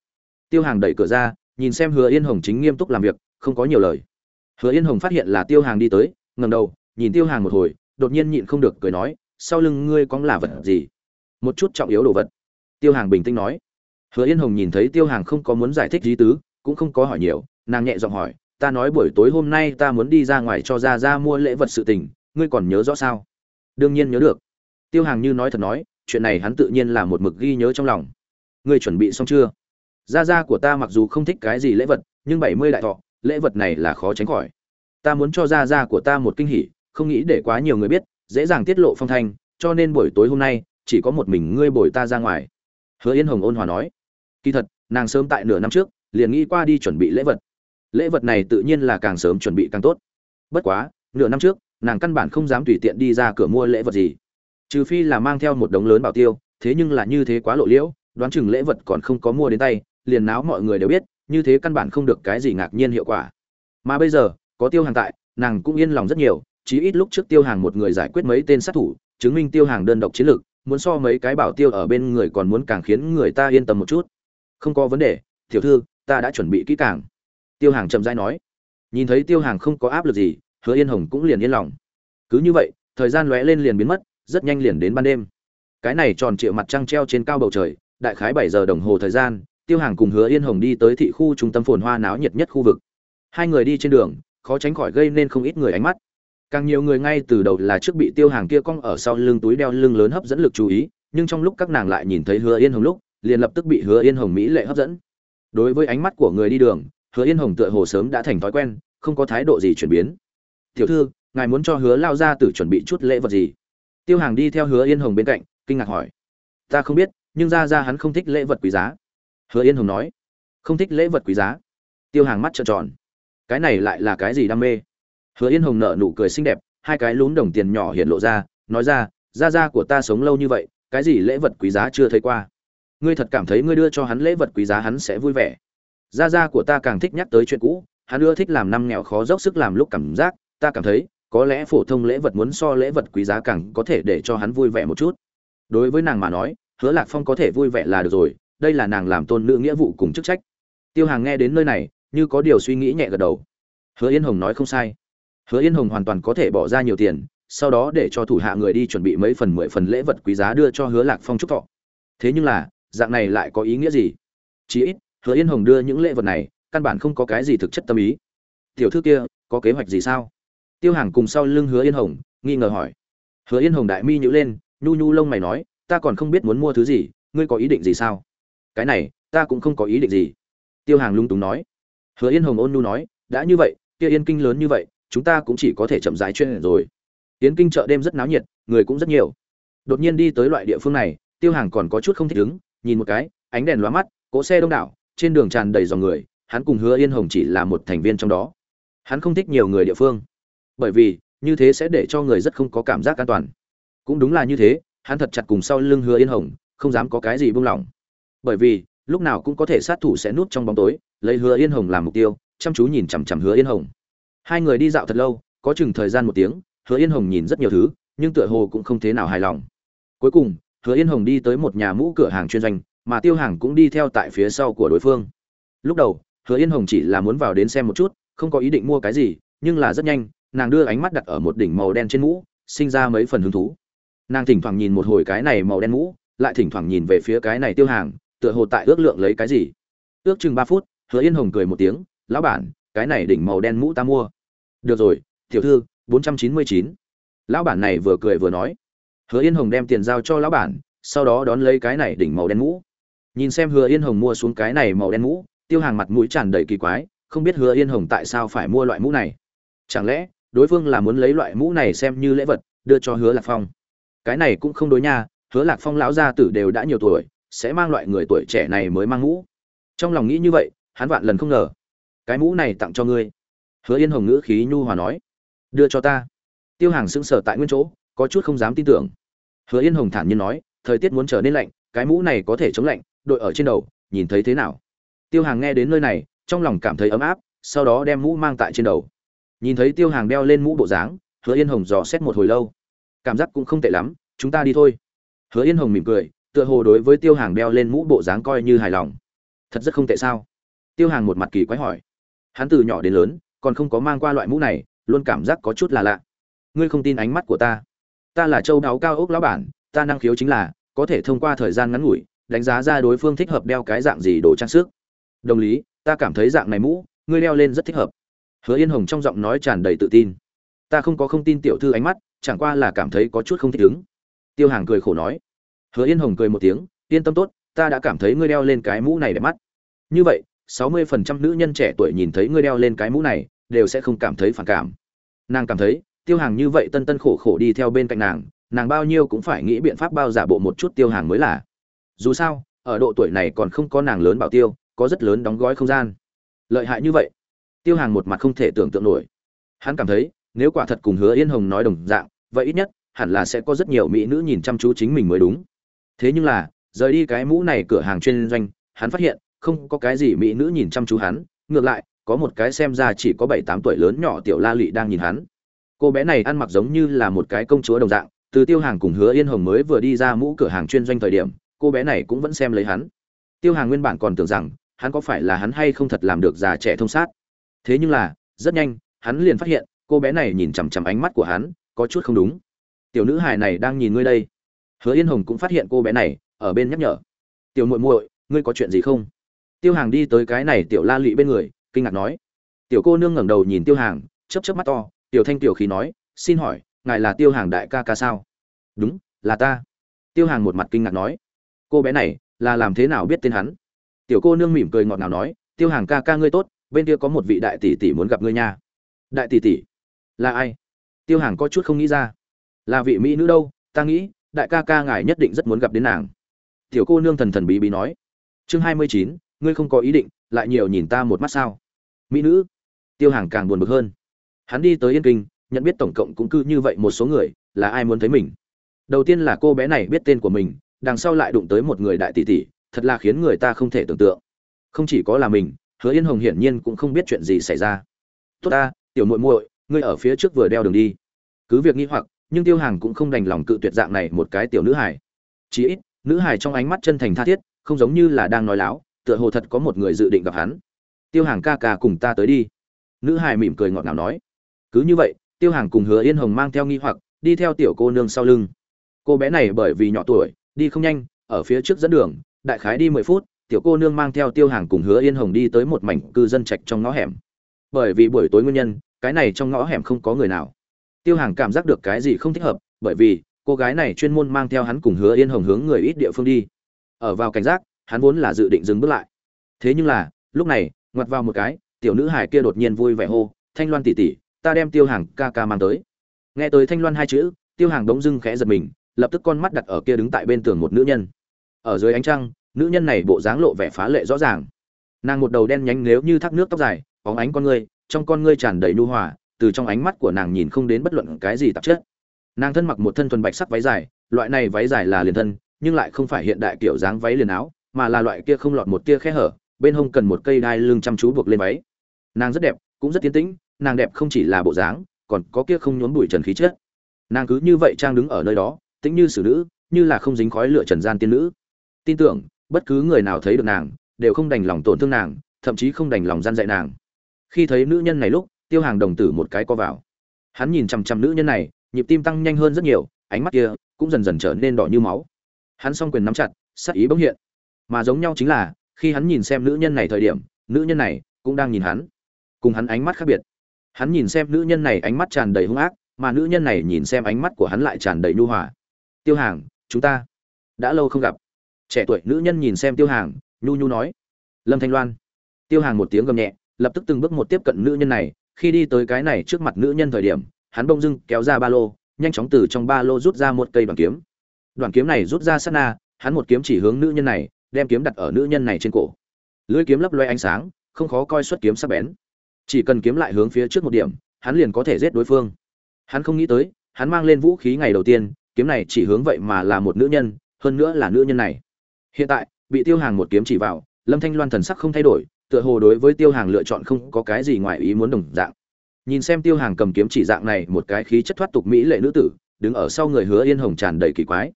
Tiêu hàng đẩy cửa ra, nhìn xem hứa yên hồng chính nghiêm túc làm việc, không có nhiều lời. Hứa yên hồng phát hiện là tiêu hàng đi tới ngầm đầu, nhìn tiêu hàng một hồi, đột nhiên nhịn không được cười nói, sau lưng ngươi có là vật gì? Một chút trọng yếu đồ vật tiêu hàng bình tĩnh nói. Hứa yên hồng nhìn thấy tiêu hàng không có muốn giải thích gì tứ, cũng không có hỏi nhiều, nàng nhẹ giọng hỏi, ta nói buổi tối hôm nay ta muốn đi ra ngoài cho ra ra mua lễ vật sự tình, ngươi còn nhớ rõ sao? Đương nhiên nhớ được. Tiêu hàng như nói thật nói, chuyện này hắn tự nhiên là một mực ghi nhớ trong lòng. Ngươi chuẩn bị xong chưa? Gia gia của ta mặc dù không thích cái gì lễ vật, nhưng bảy mươi đại thọ, lễ vật này là khó tránh khỏi. Ta muốn cho gia gia của ta một kinh hỉ, không nghĩ để quá nhiều người biết, dễ dàng tiết lộ phong thanh, cho nên buổi tối hôm nay, chỉ có một mình ngươi bồi ta ra ngoài hứa yên hồng ôn hòa nói, kỳ thật, nàng sớm tại nửa năm trước, liền nghĩ qua đi chuẩn bị lễ vật. Lễ vật này tự nhiên là càng sớm chuẩn bị càng tốt. Bất quá, nửa năm trước, nàng căn bản không dám tùy tiện đi ra cửa mua lễ vật gì. Trừ phi là mang theo một đống lớn bảo tiêu, thế nhưng là như thế quá lộ liễu, đoán chừng lễ vật còn không có mua đến tay, liền náo mọi người đều biết, như thế căn bản không được cái gì ngạc nhiên hiệu quả. Mà bây giờ, có tiêu hàng tại, nàng cũng yên lòng rất nhiều, chí ít lúc trước tiêu hàng một người giải quyết mấy tên sát thủ, chứng minh tiêu hàng đơn độc chiến lược muốn so mấy cái bảo tiêu ở bên người còn muốn càng khiến người ta yên tâm một chút. Không có vấn đề, tiểu thư, ta đã chuẩn bị kỹ càng. Tiêu hàng chậm rãi nói. Nhìn thấy tiêu hàng không có áp lực gì, hứa yên hồng cũng liền yên lòng. Cứ như vậy, thời gian lóe lên liền biến mất, rất nhanh liền đến ban đêm. Cái này tròn trịa mặt trăng treo trên cao bầu trời, đại khái bảy giờ đồng hồ thời gian, tiêu hàng cùng hứa yên hồng đi tới thị khu trung tâm phồn hoa náo nhiệt nhất khu vực. Hai người đi trên đường, khó tránh khỏi gây nên không ít người ánh mắt càng nhiều người ngay từ đầu là trước bị tiêu hàng kia cong ở sau lưng túi đeo lưng lớn hấp dẫn lực chú ý, nhưng trong lúc các nàng lại nhìn thấy hứa yên hồng lúc, liền lập tức bị hứa yên hồng mỹ lệ hấp dẫn. Đối với ánh mắt của người đi đường, hứa yên hồng tựa hồ sớm đã thành thói quen, không có thái độ gì chuyển biến. Tiểu thư, ngài muốn cho hứa lao ra tử chuẩn bị chút lễ vật gì? Tiêu hàng đi theo hứa yên hồng bên cạnh, kinh ngạc hỏi. Ta không biết, nhưng ra ra hắn không thích lễ vật quý giá. Hứa yên hồng nói. Không thích lễ vật quý giá? Tiêu hàng mắt trợn tròn. Cái này lại là cái gì đam mê? Hứa yên hồng nở nụ cười xinh đẹp, hai cái lún đồng tiền nhỏ hiện lộ ra, nói ra ra ra của ta sống lâu như vậy, cái gì lễ vật quý giá chưa thấy qua? Ngươi thật cảm thấy ngươi đưa cho hắn lễ vật quý giá hắn sẽ vui vẻ. Gia gia của ta càng thích nhắc tới chuyện cũ, hắn ưa thích làm năm nghèo khó dốc sức làm lúc cảm giác, ta cảm thấy, có lẽ phổ thông lễ vật muốn so lễ vật quý giá càng có thể để cho hắn vui vẻ một chút. Đối với nàng mà nói, hứa lạc phong có thể vui vẻ là được rồi, đây là nàng làm tôn nữ nghĩa vụ cùng chức trách. Tiêu hàng nghe đến nơi này, như có điều suy nghĩ nhẹ gật đầu. Hứa yên hồng nói không sai hứa yên hồng hoàn toàn có thể bỏ ra nhiều tiền, sau đó để cho thủ hạ người đi chuẩn bị mấy phần mười phần lễ vật quý giá đưa cho hứa lạc phong chúc thọ. Thế nhưng là, dạng này lại có ý nghĩa gì? Chí ít, hứa yên hồng đưa những lễ vật này, căn bản không có cái gì thực chất tâm ý. Tiểu thư kia, có kế hoạch gì sao? Tiêu hàng cùng sau lưng hứa yên hồng, nghi ngờ hỏi. Hứa yên hồng đại mi nhữ lên, nhu nhu lông mày nói, ta còn không biết muốn mua thứ gì, ngươi có ý định gì sao? Cái này, ta cũng không có ý định gì. Tiêu hàng lung túng nói. Hứa yên hồng ôn nhu nói, đã như vậy, kia yên kinh lớn như vậy chúng ta cũng chỉ có thể chậm rãi chuyên rồi. Tiễn kinh chợ đêm rất náo nhiệt, người cũng rất nhiều. Đột nhiên đi tới loại địa phương này, tiêu hàng còn có chút không thích ứng, nhìn một cái, ánh đèn lóa mắt, cỗ xe đông đảo, trên đường tràn đầy dòng người, hắn cùng hứa yên hồng chỉ là một thành viên trong đó. Hắn không thích nhiều người địa phương, bởi vì, như thế sẽ để cho người rất không có cảm giác an toàn. Cũng đúng là như thế, hắn thật chặt cùng sau lưng hứa yên hồng, không dám có cái gì buông lỏng. Bởi vì, lúc nào cũng có thể sát thủ sẽ núp trong bóng tối, lấy hứa yên hồng làm mục tiêu, chăm chú nhìn chằm chằm hứa yên hồng hai người đi dạo thật lâu, có chừng thời gian một tiếng, hứa yên hồng nhìn rất nhiều thứ, nhưng tựa hồ cũng không thế nào hài lòng. Cuối cùng, hứa yên hồng đi tới một nhà mũ cửa hàng chuyên doanh, mà tiêu hàng cũng đi theo tại phía sau của đối phương. Lúc đầu, hứa yên hồng chỉ là muốn vào đến xem một chút, không có ý định mua cái gì, nhưng là rất nhanh, nàng đưa ánh mắt đặt ở một đỉnh màu đen trên mũ, sinh ra mấy phần hứng thú. Nàng thỉnh thoảng nhìn một hồi cái này màu đen mũ, lại thỉnh thoảng nhìn về phía cái này tiêu hàng, tựa hồ tại ước lượng lấy cái gì. Ước chừng ba phút, hứa yên hồng cười một tiếng, lão bản, cái này đỉnh màu đen mũ ta mua được rồi, tiểu thư, bốn trăm chín mươi chín. Lão bản này vừa cười vừa nói. Hứa yên hồng đem tiền giao cho lão bản, sau đó đón lấy cái này đỉnh màu đen mũ. Nhìn xem hứa yên hồng mua xuống cái này màu đen mũ, tiêu hàng mặt mũi tràn đầy kỳ quái, không biết hứa yên hồng tại sao phải mua loại mũ này. Chẳng lẽ, đối phương là muốn lấy loại mũ này xem như lễ vật, đưa cho hứa lạc phong? Cái này cũng không đối nha, hứa lạc phong lão gia tử đều đã nhiều tuổi, sẽ mang loại người tuổi trẻ này mới mang mũ. Trong lòng nghĩ như vậy, hắn vạn lần không ngờ. Cái mũ này tặng cho ngươi hứa yên hồng ngữ khí nhu hòa nói, đưa cho ta. Tiêu hàng sững sờ tại nguyên chỗ, có chút không dám tin tưởng. Hứa yên hồng thản nhiên nói, thời tiết muốn trở nên lạnh, cái mũ này có thể chống lạnh, đội ở trên đầu, nhìn thấy thế nào? Tiêu hàng nghe đến nơi này, trong lòng cảm thấy ấm áp, sau đó đem mũ mang tại trên đầu. Nhìn thấy tiêu hàng đeo lên mũ bộ dáng, hứa yên hồng dò xét một hồi lâu. Cảm giác cũng không tệ lắm, chúng ta đi thôi. Hứa yên hồng mỉm cười, tựa hồ đối với tiêu hàng đeo lên mũ bộ dáng coi như hài lòng. Thật rất không tệ sao? Tiêu hàng một mặt kỳ quái hỏi. Hắn từ nhỏ đến lớn còn không có mang qua loại mũ này, luôn cảm giác có chút là lạ. Ngươi không tin ánh mắt của ta. Ta là châu đáo cao ốc lão bản, ta năng khiếu chính là, có thể thông qua thời gian ngắn ngủi, đánh giá ra đối phương thích hợp đeo cái dạng gì đồ trang sức. Đồng lý, ta cảm thấy dạng này mũ, ngươi đeo lên rất thích hợp. Hứa yên hồng trong giọng nói tràn đầy tự tin. Ta không có không tin tiểu thư ánh mắt, chẳng qua là cảm thấy có chút không thích ứng. Tiêu hàng cười khổ nói. Hứa yên hồng cười một tiếng, yên tâm tốt, ta đã cảm thấy ngươi đeo lên cái mũ này đẹp mắt. Như vậy sáu mươi phần trăm nữ nhân trẻ tuổi nhìn thấy ngươi đeo lên cái mũ này, đều sẽ không cảm thấy phản cảm. Nàng cảm thấy, tiêu hàng như vậy tân tân khổ khổ đi theo bên cạnh nàng nàng bao nhiêu cũng phải nghĩ biện pháp bao giả bộ một chút tiêu hàng mới là. Dù sao, ở độ tuổi này còn không có nàng lớn bảo tiêu, có rất lớn đóng gói không gian. Lợi hại như vậy, tiêu hàng một mặt không thể tưởng tượng nổi. Hắn cảm thấy, nếu quả thật cùng hứa yên hồng nói đồng dạng, vậy ít nhất, hẳn là sẽ có rất nhiều mỹ nữ nhìn chăm chú chính mình mới đúng. Thế nhưng là, rời đi cái mũ này cửa hàng chuyên doanh, hắn phát hiện không có cái gì mỹ nữ nhìn chăm chú hắn, ngược lại, có một cái xem ra chỉ có bảy tám tuổi lớn nhỏ tiểu la lị đang nhìn hắn. Cô bé này ăn mặc giống như là một cái công chúa đồng dạng, từ tiêu hàng cùng hứa yên hồng mới vừa đi ra mũ cửa hàng chuyên doanh thời điểm, cô bé này cũng vẫn xem lấy hắn. Tiêu hàng nguyên bản còn tưởng rằng, hắn có phải là hắn hay không thật làm được già trẻ thông sát. Thế nhưng là, rất nhanh, hắn liền phát hiện, cô bé này nhìn chằm chằm ánh mắt của hắn, có chút không đúng. Tiểu nữ hài này đang nhìn ngươi đây. Hứa yên hồng cũng phát hiện cô bé này, ở bên nhắc nhở. Tiểu muội muội, ngươi có chuyện gì không? Tiêu hàng đi tới cái này tiểu la lụy bên người, kinh ngạc nói. Tiểu cô nương ngẩng đầu nhìn tiêu hàng, chớp chớp mắt to. Tiểu thanh tiểu khí nói, xin hỏi, ngài là tiêu hàng đại ca ca sao? Đúng, là ta. Tiêu hàng một mặt kinh ngạc nói. Cô bé này, là làm thế nào biết tên hắn? Tiểu cô nương mỉm cười ngọt ngào nói, tiêu hàng ca ca ngươi tốt, bên kia có một vị đại tỷ tỷ muốn gặp ngươi nha. Đại tỷ tỷ? Là ai? Tiêu hàng có chút không nghĩ ra. Là vị mỹ nữ đâu, ta nghĩ, đại ca ca ngài nhất định rất muốn gặp đến nàng. Tiểu cô nương thần thần bí bí nói. Chương hai mươi chín ngươi không có ý định, lại nhiều nhìn ta một mắt sao? Mỹ nữ, tiêu hàng càng buồn bực hơn. Hắn đi tới yên kinh, nhận biết tổng cộng cũng cứ như vậy một số người, là ai muốn thấy mình? Đầu tiên là cô bé này biết tên của mình, đằng sau lại đụng tới một người đại tỷ tỷ, thật là khiến người ta không thể tưởng tượng. Không chỉ có là mình, hứa yên hồng hiển nhiên cũng không biết chuyện gì xảy ra. Tốt ta, tiểu muội muội, ngươi ở phía trước vừa đeo đường đi. Cứ việc nghi hoặc, nhưng tiêu hàng cũng không đành lòng cự tuyệt dạng này một cái tiểu nữ hải chí ít, nữ hải trong ánh mắt chân thành tha thiết, không giống như là đang nói láo tựa hồ thật có một người dự định gặp hắn. Tiêu hàng ca ca cùng ta tới đi. Nữ hài mỉm cười ngọt ngào nói. Cứ như vậy, tiêu hàng cùng hứa yên hồng mang theo nghi hoặc, đi theo tiểu cô nương sau lưng. Cô bé này bởi vì nhỏ tuổi, đi không nhanh, ở phía trước dẫn đường, đại khái đi mười phút, tiểu cô nương mang theo tiêu hàng cùng hứa yên hồng đi tới một mảnh cư dân trạch trong ngõ hẻm. Bởi vì buổi tối nguyên nhân, cái này trong ngõ hẻm không có người nào. Tiêu hàng cảm giác được cái gì không thích hợp, bởi vì cô gái này chuyên môn mang theo hắn cùng hứa yên hồng hướng người ít địa phương đi. Ở vào cảnh giác hắn vốn là dự định dừng bước lại. Thế nhưng là, lúc này, ngoặt vào một cái, tiểu nữ hải kia đột nhiên vui vẻ hô, thanh loan tỉ tỉ ta đem tiêu hàng ca ca mang tới. Nghe tới thanh loan hai chữ, tiêu hàng đống dưng khẽ giật mình, lập tức con mắt đặt ở kia đứng tại bên tường một nữ nhân. Ở dưới ánh trăng, nữ nhân này bộ dáng lộ vẻ phá lệ rõ ràng. Nàng một đầu đen nhánh nếu như thác nước tóc dài óng ánh con ngươi, trong con ngươi tràn đầy nu hòa, từ trong ánh mắt của nàng nhìn không đến bất luận cái gì tạp chất. Nàng thân mặc một thân thuần bạch sắc váy dài, loại này váy dài là liền thân, nhưng lại không phải hiện đại kiểu dáng váy liền áo mà là loại kia không lọt một tia khe hở, bên hông cần một cây đai lưng chăm chú buộc lên váy. Nàng rất đẹp, cũng rất tiến tĩnh, nàng đẹp không chỉ là bộ dáng, còn có kia không nhốn bụi trần khí chết. nàng cứ như vậy trang đứng ở nơi đó, tĩnh như xử nữ, như là không dính khói lửa trần gian tiên nữ. Tin tưởng, bất cứ người nào thấy được nàng, đều không đành lòng tổn thương nàng, thậm chí không đành lòng gian dạy nàng. Khi thấy nữ nhân này lúc, tiêu hàng đồng tử một cái co vào. Hắn nhìn chằm chằm nữ nhân này, nhịp tim tăng nhanh hơn rất nhiều, ánh mắt kia cũng dần dần trở nên đỏ như máu. Hắn song quyền nắm chặt, sắc ý bỗng hiện mà giống nhau chính là, khi hắn nhìn xem nữ nhân này thời điểm, nữ nhân này cũng đang nhìn hắn, cùng hắn ánh mắt khác biệt. Hắn nhìn xem nữ nhân này ánh mắt tràn đầy hung ác, mà nữ nhân này nhìn xem ánh mắt của hắn lại tràn đầy nhu hòa. Tiêu hàng, chúng ta đã lâu không gặp. Trẻ tuổi nữ nhân nhìn xem tiêu hàng, nhu nhu nói. Lâm thanh loan. Tiêu hàng một tiếng gầm nhẹ, lập tức từng bước một tiếp cận nữ nhân này. Khi đi tới cái này trước mặt nữ nhân thời điểm, hắn bông dưng kéo ra ba lô, nhanh chóng từ trong ba lô rút ra một cây đoàn kiếm. Đoàn kiếm này rút ra sát na, hắn một kiếm chỉ hướng nữ nhân này đem kiếm đặt ở nữ nhân này trên cổ. Lưỡi kiếm lấp loe ánh sáng, không khó coi xuất kiếm sắc bén. Chỉ cần kiếm lại hướng phía trước một điểm, hắn liền có thể giết đối phương. Hắn không nghĩ tới, hắn mang lên vũ khí ngày đầu tiên, kiếm này chỉ hướng vậy mà là một nữ nhân, hơn nữa là nữ nhân này. Hiện tại, bị tiêu hàng một kiếm chỉ vào, lâm thanh loan thần sắc không thay đổi, tựa hồ đối với tiêu hàng lựa chọn không có cái gì ngoài ý muốn đồng dạng. Nhìn xem tiêu hàng cầm kiếm chỉ dạng này một cái khí chất thoát tục mỹ lệ nữ tử, đứng ở sau người hứa yên hồng tràn đầy kỳ quái.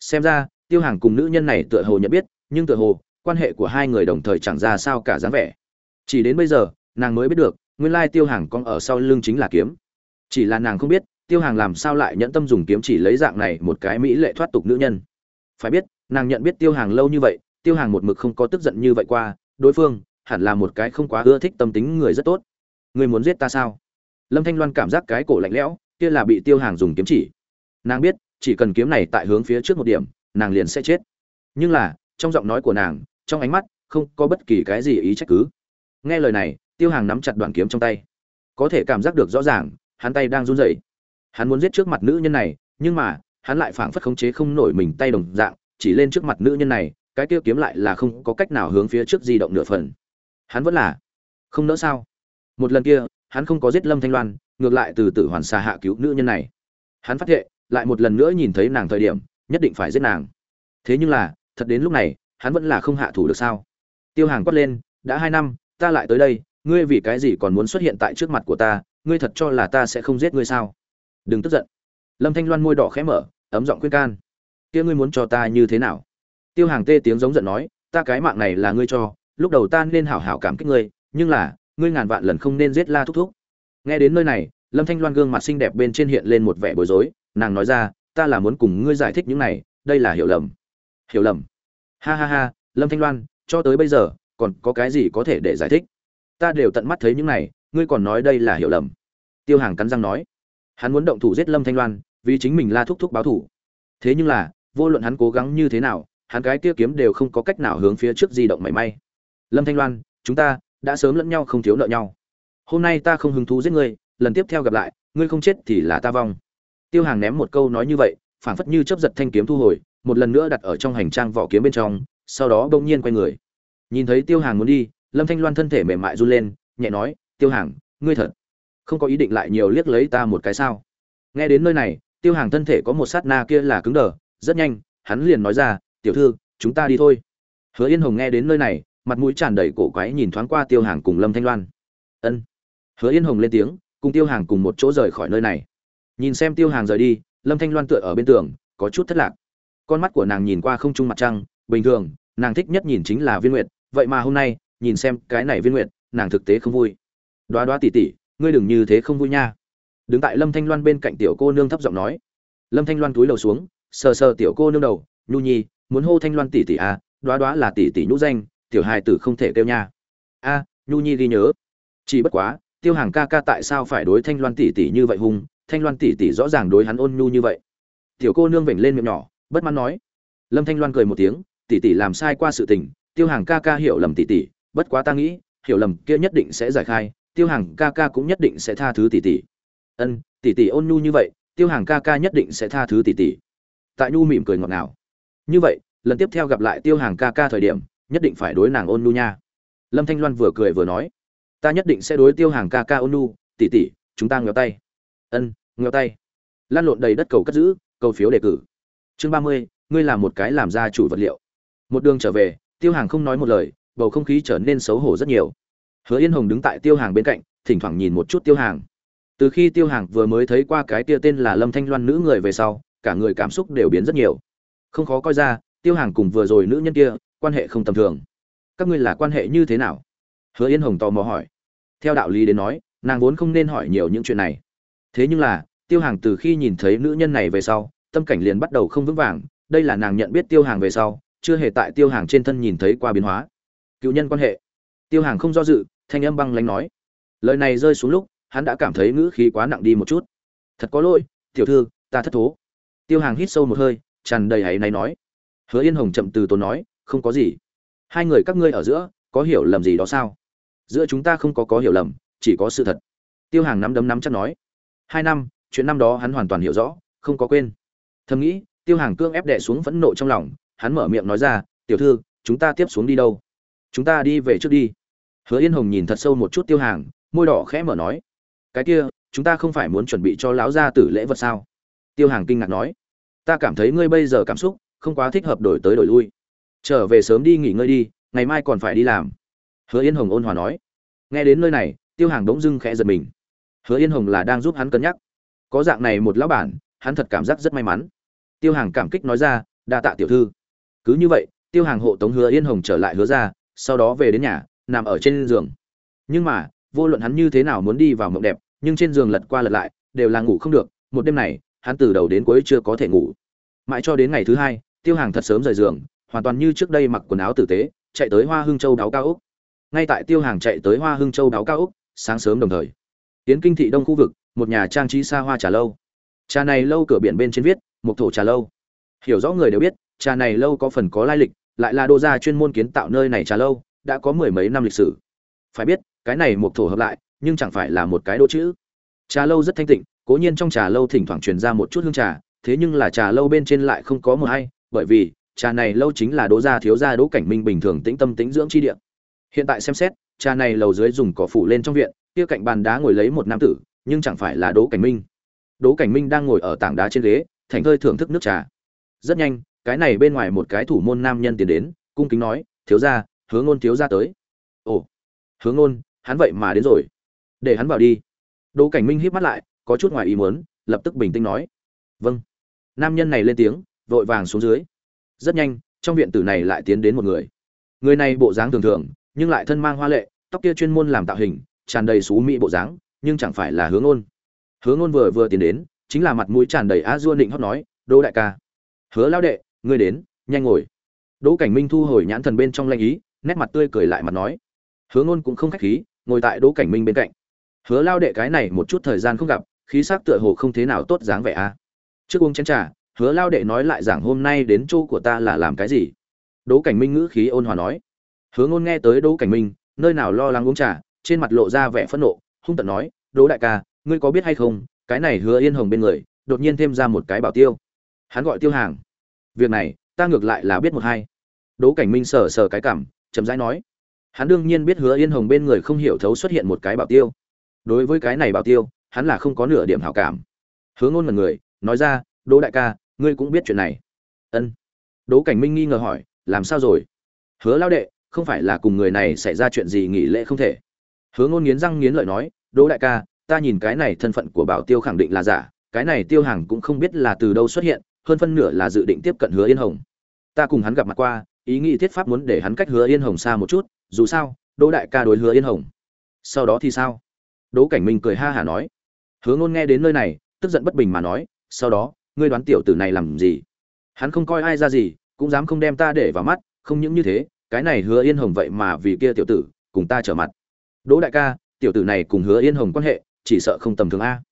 Xem ra, tiêu hàng cùng nữ nhân này tựa hồ nhận biết nhưng tựa hồ, quan hệ của hai người đồng thời chẳng ra sao cả dáng vẻ. Chỉ đến bây giờ, nàng mới biết được, nguyên lai tiêu hàng con ở sau lưng chính là kiếm. Chỉ là nàng không biết, tiêu hàng làm sao lại nhẫn tâm dùng kiếm chỉ lấy dạng này một cái mỹ lệ thoát tục nữ nhân. Phải biết, nàng nhận biết tiêu hàng lâu như vậy, tiêu hàng một mực không có tức giận như vậy qua, đối phương hẳn là một cái không quá ưa thích tâm tính người rất tốt. Người muốn giết ta sao? Lâm thanh loan cảm giác cái cổ lạnh lẽo, kia là bị tiêu hàng dùng kiếm chỉ. Nàng biết, chỉ cần kiếm này tại hướng phía trước một điểm, nàng liền sẽ chết. Nhưng là trong giọng nói của nàng, trong ánh mắt, không có bất kỳ cái gì ý trách cứ. Nghe lời này, tiêu hàng nắm chặt đoạn kiếm trong tay. Có thể cảm giác được rõ ràng, hắn tay đang run rẩy. Hắn muốn giết trước mặt nữ nhân này, nhưng mà, hắn lại phảng phất khống chế không nổi mình tay đồng dạng, chỉ lên trước mặt nữ nhân này, cái tiêu kiếm lại là không có cách nào hướng phía trước di động nửa phần. Hắn vẫn là không nỡ sao? Một lần kia, hắn không có giết lâm thanh loan, ngược lại từ tử hoàn xa hạ cứu nữ nhân này. Hắn phát hiện lại một lần nữa nhìn thấy nàng thời điểm, nhất định phải giết nàng. Thế nhưng là thật đến lúc này, hắn vẫn là không hạ thủ được sao? Tiêu hàng quát lên, đã hai năm, ta lại tới đây, ngươi vì cái gì còn muốn xuất hiện tại trước mặt của ta? Ngươi thật cho là ta sẽ không giết ngươi sao? Đừng tức giận. Lâm thanh loan môi đỏ khẽ mở, ấm giọng khuyên can, kia ngươi muốn cho ta như thế nào? Tiêu hàng tê tiếng giống giận nói, ta cái mạng này là ngươi cho, lúc đầu ta nên hảo hảo cảm kích ngươi, nhưng là, ngươi ngàn vạn lần không nên giết la thúc thúc. Nghe đến nơi này, lâm thanh loan gương mặt xinh đẹp bên trên hiện lên một vẻ bối rối, nàng nói ra, ta là muốn cùng ngươi giải thích những này, đây là hiểu lầm hiểu lầm. Ha ha ha, lâm thanh loan, cho tới bây giờ, còn có cái gì có thể để giải thích? Ta đều tận mắt thấy những này, ngươi còn nói đây là hiểu lầm. Tiêu hàng cắn răng nói. Hắn muốn động thủ giết lâm thanh loan, vì chính mình la thúc thúc báo thủ. Thế nhưng là, vô luận hắn cố gắng như thế nào, hắn cái kia kiếm đều không có cách nào hướng phía trước di động mảy may. Lâm thanh loan, chúng ta đã sớm lẫn nhau không thiếu nợ nhau. Hôm nay ta không hứng thú giết ngươi, lần tiếp theo gặp lại, ngươi không chết thì là ta vong. Tiêu hàng ném một câu nói như vậy, phảng phất như chấp giật thanh kiếm thu hồi một lần nữa đặt ở trong hành trang vỏ kiếm bên trong, sau đó bỗng nhiên quay người. Nhìn thấy tiêu hàng muốn đi, lâm thanh loan thân thể mềm mại run lên, nhẹ nói, tiêu hàng, ngươi thật không có ý định lại nhiều liếc lấy ta một cái sao? Nghe đến nơi này, tiêu hàng thân thể có một sát na kia là cứng đờ, rất nhanh, hắn liền nói ra, tiểu thư, chúng ta đi thôi. Hứa yên hồng nghe đến nơi này, mặt mũi tràn đầy cổ quái nhìn thoáng qua tiêu hàng cùng lâm thanh loan. Ân. Hứa yên hồng lên tiếng, cùng tiêu hàng cùng một chỗ rời khỏi nơi này. Nhìn xem tiêu hàng rời đi, lâm thanh loan tựa ở bên tường, có chút thất lạc con mắt của nàng nhìn qua không trung mặt trăng, bình thường, nàng thích nhất nhìn chính là viên nguyệt, vậy mà hôm nay, nhìn xem cái này viên nguyệt, nàng thực tế không vui. Đoá đoá tỉ tỉ, ngươi đừng như thế không vui nha. Đứng tại lâm thanh loan bên cạnh tiểu cô nương thấp giọng nói. Lâm thanh loan túi đầu xuống, sờ sờ tiểu cô nương đầu, nhu nhi, muốn hô thanh loan tỉ tỉ à? Đoá đoá là tỉ tỉ nhũ danh, tiểu hài tử không thể kêu nha. A, nhu nhi ghi nhớ. Chỉ bất quá, tiêu hàng ca ca tại sao phải đối thanh loan tỷ tỷ như vậy hung? Thanh loan tỷ tỷ rõ ràng đối hắn ôn nhu như vậy. Tiểu cô nương vểnh lên miệng nhỏ bất mãn nói. Lâm thanh loan cười một tiếng, tỷ tỷ làm sai qua sự tình, tiêu hàng ca ca hiểu lầm tỷ tỷ, bất quá ta nghĩ, hiểu lầm kia nhất định sẽ giải khai, tiêu hàng ca ca cũng nhất định sẽ tha thứ tỷ tỷ. Ân, tỷ tỷ ôn nhu như vậy, tiêu hàng ca ca nhất định sẽ tha thứ tỷ tỷ. Tại nhu mỉm cười ngọt ngào. Như vậy, lần tiếp theo gặp lại tiêu hàng ca ca thời điểm, nhất định phải đối nàng ôn nhu nha. Lâm thanh loan vừa cười vừa nói. Ta nhất định sẽ đối tiêu hàng ca ca ôn nhu, tỷ tỷ, chúng ta ngheo tay. Ân ngheo tay. Lan lộn đầy đất cầu cất giữ, cầu phiếu đề cử chương ba mươi, ngươi là một cái làm ra chủ vật liệu. Một đường trở về, tiêu hàng không nói một lời, bầu không khí trở nên xấu hổ rất nhiều. Hứa yên hồng đứng tại tiêu hàng bên cạnh, thỉnh thoảng nhìn một chút tiêu hàng. Từ khi tiêu hàng vừa mới thấy qua cái tia tên là lâm thanh loan nữ người về sau, cả người cảm xúc đều biến rất nhiều. Không khó coi ra, tiêu hàng cùng vừa rồi nữ nhân kia, quan hệ không tầm thường. Các ngươi là quan hệ như thế nào? Hứa yên hồng tò mò hỏi. Theo đạo lý đến nói, nàng vốn không nên hỏi nhiều những chuyện này. Thế nhưng là, tiêu hàng từ khi nhìn thấy nữ nhân này về sau tâm cảnh liền bắt đầu không vững vàng, đây là nàng nhận biết tiêu hàng về sau, chưa hề tại tiêu hàng trên thân nhìn thấy qua biến hóa. Cựu nhân quan hệ. Tiêu hàng không do dự, thanh âm băng lánh nói. Lời này rơi xuống lúc, hắn đã cảm thấy ngữ khí quá nặng đi một chút. Thật có lỗi, tiểu thư, ta thất thố. Tiêu hàng hít sâu một hơi, tràn đầy hãy náy nói. Hứa yên hồng chậm từ tốn nói, không có gì. Hai người các ngươi ở giữa, có hiểu lầm gì đó sao? Giữa chúng ta không có có hiểu lầm, chỉ có sự thật. Tiêu hàng nắm đấm nắm chắc nói. Hai năm, chuyện năm đó hắn hoàn toàn hiểu rõ, không có quên thầm nghĩ, tiêu hàng cương ép đệ xuống phẫn nộ trong lòng, hắn mở miệng nói ra, tiểu thư, chúng ta tiếp xuống đi đâu? Chúng ta đi về trước đi. Hứa yên hồng nhìn thật sâu một chút tiêu hàng, môi đỏ khẽ mở nói, cái kia, chúng ta không phải muốn chuẩn bị cho lão gia tử lễ vật sao? Tiêu hàng kinh ngạc nói, ta cảm thấy ngươi bây giờ cảm xúc không quá thích hợp đổi tới đổi lui. Trở về sớm đi nghỉ ngơi đi, ngày mai còn phải đi làm. Hứa yên hồng ôn hòa nói. Nghe đến nơi này, tiêu hàng đống dưng khẽ giật mình. Hứa yên hồng là đang giúp hắn cân nhắc. Có dạng này một lão bản hắn thật cảm giác rất may mắn. Tiêu hàng cảm kích nói ra, đa tạ tiểu thư. Cứ như vậy, tiêu hàng hộ tống hứa yên hồng trở lại hứa ra sau đó về đến nhà, nằm ở trên giường. Nhưng mà, vô luận hắn như thế nào muốn đi vào mộng đẹp, nhưng trên giường lật qua lật lại, đều là ngủ không được. Một đêm này, hắn từ đầu đến cuối chưa có thể ngủ. Mãi cho đến ngày thứ hai, tiêu hàng thật sớm rời giường, hoàn toàn như trước đây mặc quần áo tử tế, chạy tới hoa hưng châu đáo cao úc ngay tại tiêu hàng chạy tới hoa hưng châu đáo cao úc sáng sớm đồng thời, tiến kinh thị đông khu vực, một nhà trang trí xa hoa trà lâu trà này lâu cửa biển bên trên viết một thổ trà lâu. Hiểu rõ người đều biết, trà này lâu có phần có lai lịch, lại là đô gia chuyên môn kiến tạo nơi này trà lâu, đã có mười mấy năm lịch sử. Phải biết, cái này một thổ hợp lại, nhưng chẳng phải là một cái đỗ chữ. Trà lâu rất thanh tịnh, cố nhiên trong trà lâu thỉnh thoảng truyền ra một chút hương trà, thế nhưng là trà lâu bên trên lại không có một hay, bởi vì trà này lâu chính là đỗ gia thiếu gia đỗ cảnh minh bình thường tĩnh tâm tĩnh dưỡng chi địa. Hiện tại xem xét, trà này lầu dưới dùng cỏ phủ lên trong viện, kia cạnh bàn đá ngồi lấy một nam tử, nhưng chẳng phải là đỗ cảnh minh đỗ cảnh minh đang ngồi ở tảng đá trên ghế thành thơi thưởng thức nước trà. Rất nhanh, cái này bên ngoài một cái thủ môn nam nhân tiến đến, cung kính nói, thiếu gia, hứa ngôn thiếu gia tới. Ồ, hứa ngôn, hắn vậy mà đến rồi. Để hắn vào đi. Đỗ cảnh minh híp mắt lại, có chút ngoài ý muốn, lập tức bình tĩnh nói vâng. Nam nhân này lên tiếng, vội vàng xuống dưới. Rất nhanh, trong viện tử này lại tiến đến một người. Người này bộ dáng thường thường, nhưng lại thân mang hoa lệ, tóc kia chuyên môn làm tạo hình, tràn đầy xú mỹ bộ dáng, nhưng chẳng phải là hướng Ngôn. Hứa Ngôn vừa vừa tiến đến, chính là mặt mũi tràn đầy a dua định hót nói, đỗ đại ca. Hứa lao đệ, ngươi đến, nhanh ngồi. Đỗ cảnh minh thu hồi nhãn thần bên trong lanh ý, nét mặt tươi cười lại mặt nói. Hứa Ngôn cũng không khách khí, ngồi tại đỗ cảnh minh bên cạnh. Hứa lao đệ, cái này một chút thời gian không gặp, khí sắc tựa hồ không thế nào tốt dáng vẻ a. Trước uống chén trà, hứa lao đệ nói lại rằng hôm nay đến chỗ của ta là làm cái gì? Đỗ cảnh minh ngữ khí ôn hòa nói. Hứa ngôn nghe tới đỗ cảnh minh, nơi nào lo lắng uống trà, trên mặt lộ ra vẻ phẫn nộ, hung tận nói, đỗ đại ca ngươi có biết hay không, cái này hứa yên hồng bên người, đột nhiên thêm ra một cái bảo tiêu. Hắn gọi tiêu hàng. Việc này, ta ngược lại là biết một hai. Đỗ cảnh minh sờ sờ cái cảm, chậm rãi nói. Hắn đương nhiên biết hứa yên hồng bên người không hiểu thấu xuất hiện một cái bảo tiêu. Đối với cái này bảo tiêu, hắn là không có nửa điểm hảo cảm. Hứa ngôn mật người, nói ra, đỗ đại ca, ngươi cũng biết chuyện này. Ân. Đỗ cảnh minh nghi ngờ hỏi, làm sao rồi? Hứa lao đệ, không phải là cùng người này xảy ra chuyện gì nghỉ lễ không thể? Hứa ngôn nghiến răng nghiến lợi nói, đỗ đại ca ta nhìn cái này thân phận của bảo tiêu khẳng định là giả, cái này tiêu hàng cũng không biết là từ đâu xuất hiện, hơn phân nửa là dự định tiếp cận hứa yên hồng. Ta cùng hắn gặp mặt qua, ý nghĩ thiết pháp muốn để hắn cách hứa yên hồng xa một chút, dù sao, đỗ đại ca đối hứa yên hồng. Sau đó thì sao? Đỗ cảnh minh cười ha hả nói. Hứa ngôn nghe đến nơi này, tức giận bất bình mà nói, sau đó, ngươi đoán tiểu tử này làm gì? Hắn không coi ai ra gì, cũng dám không đem ta để vào mắt, không những như thế, cái này hứa yên hồng vậy mà vì kia tiểu tử, cùng ta trở mặt. Đỗ đại ca, tiểu tử này cùng hứa yên hồng quan hệ chỉ sợ không tầm thường a.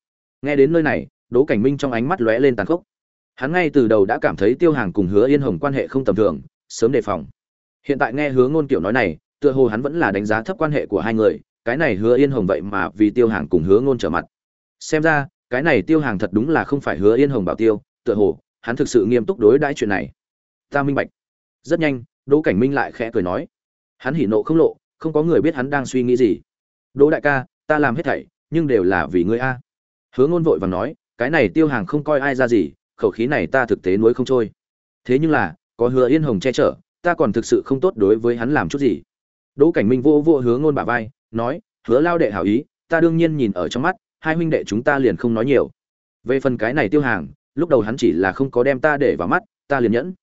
Nghe đến nơi này, đỗ cảnh minh trong ánh mắt lóe lên tàn khốc. Hắn ngay từ đầu đã cảm thấy tiêu hàng cùng hứa yên hồng quan hệ không tầm thường, sớm đề phòng. Hiện tại nghe hứa ngôn kiểu nói này, tựa hồ hắn vẫn là đánh giá thấp quan hệ của hai người, cái này hứa yên hồng vậy mà vì tiêu hàng cùng hứa ngôn trở mặt. Xem ra, cái này tiêu hàng thật đúng là không phải hứa yên hồng bảo tiêu, tựa hồ, hắn thực sự nghiêm túc đối đãi chuyện này. Ta minh bạch. Rất nhanh, đỗ cảnh minh lại khẽ cười nói. Hắn hỉ nộ không lộ, không có người biết hắn đang suy nghĩ gì. Đỗ đại ca, ta làm hết thảy nhưng đều là vì ngươi a. Hứa ngôn vội và nói, cái này tiêu hàng không coi ai ra gì, khẩu khí này ta thực tế nuối không trôi. Thế nhưng là, có hứa yên hồng che chở, ta còn thực sự không tốt đối với hắn làm chút gì. Đỗ cảnh minh vô vô hứa ngôn bà vai, nói, hứa lao đệ hảo ý, ta đương nhiên nhìn ở trong mắt, hai huynh đệ chúng ta liền không nói nhiều. Về phần cái này tiêu hàng, lúc đầu hắn chỉ là không có đem ta để vào mắt, ta liền nhẫn.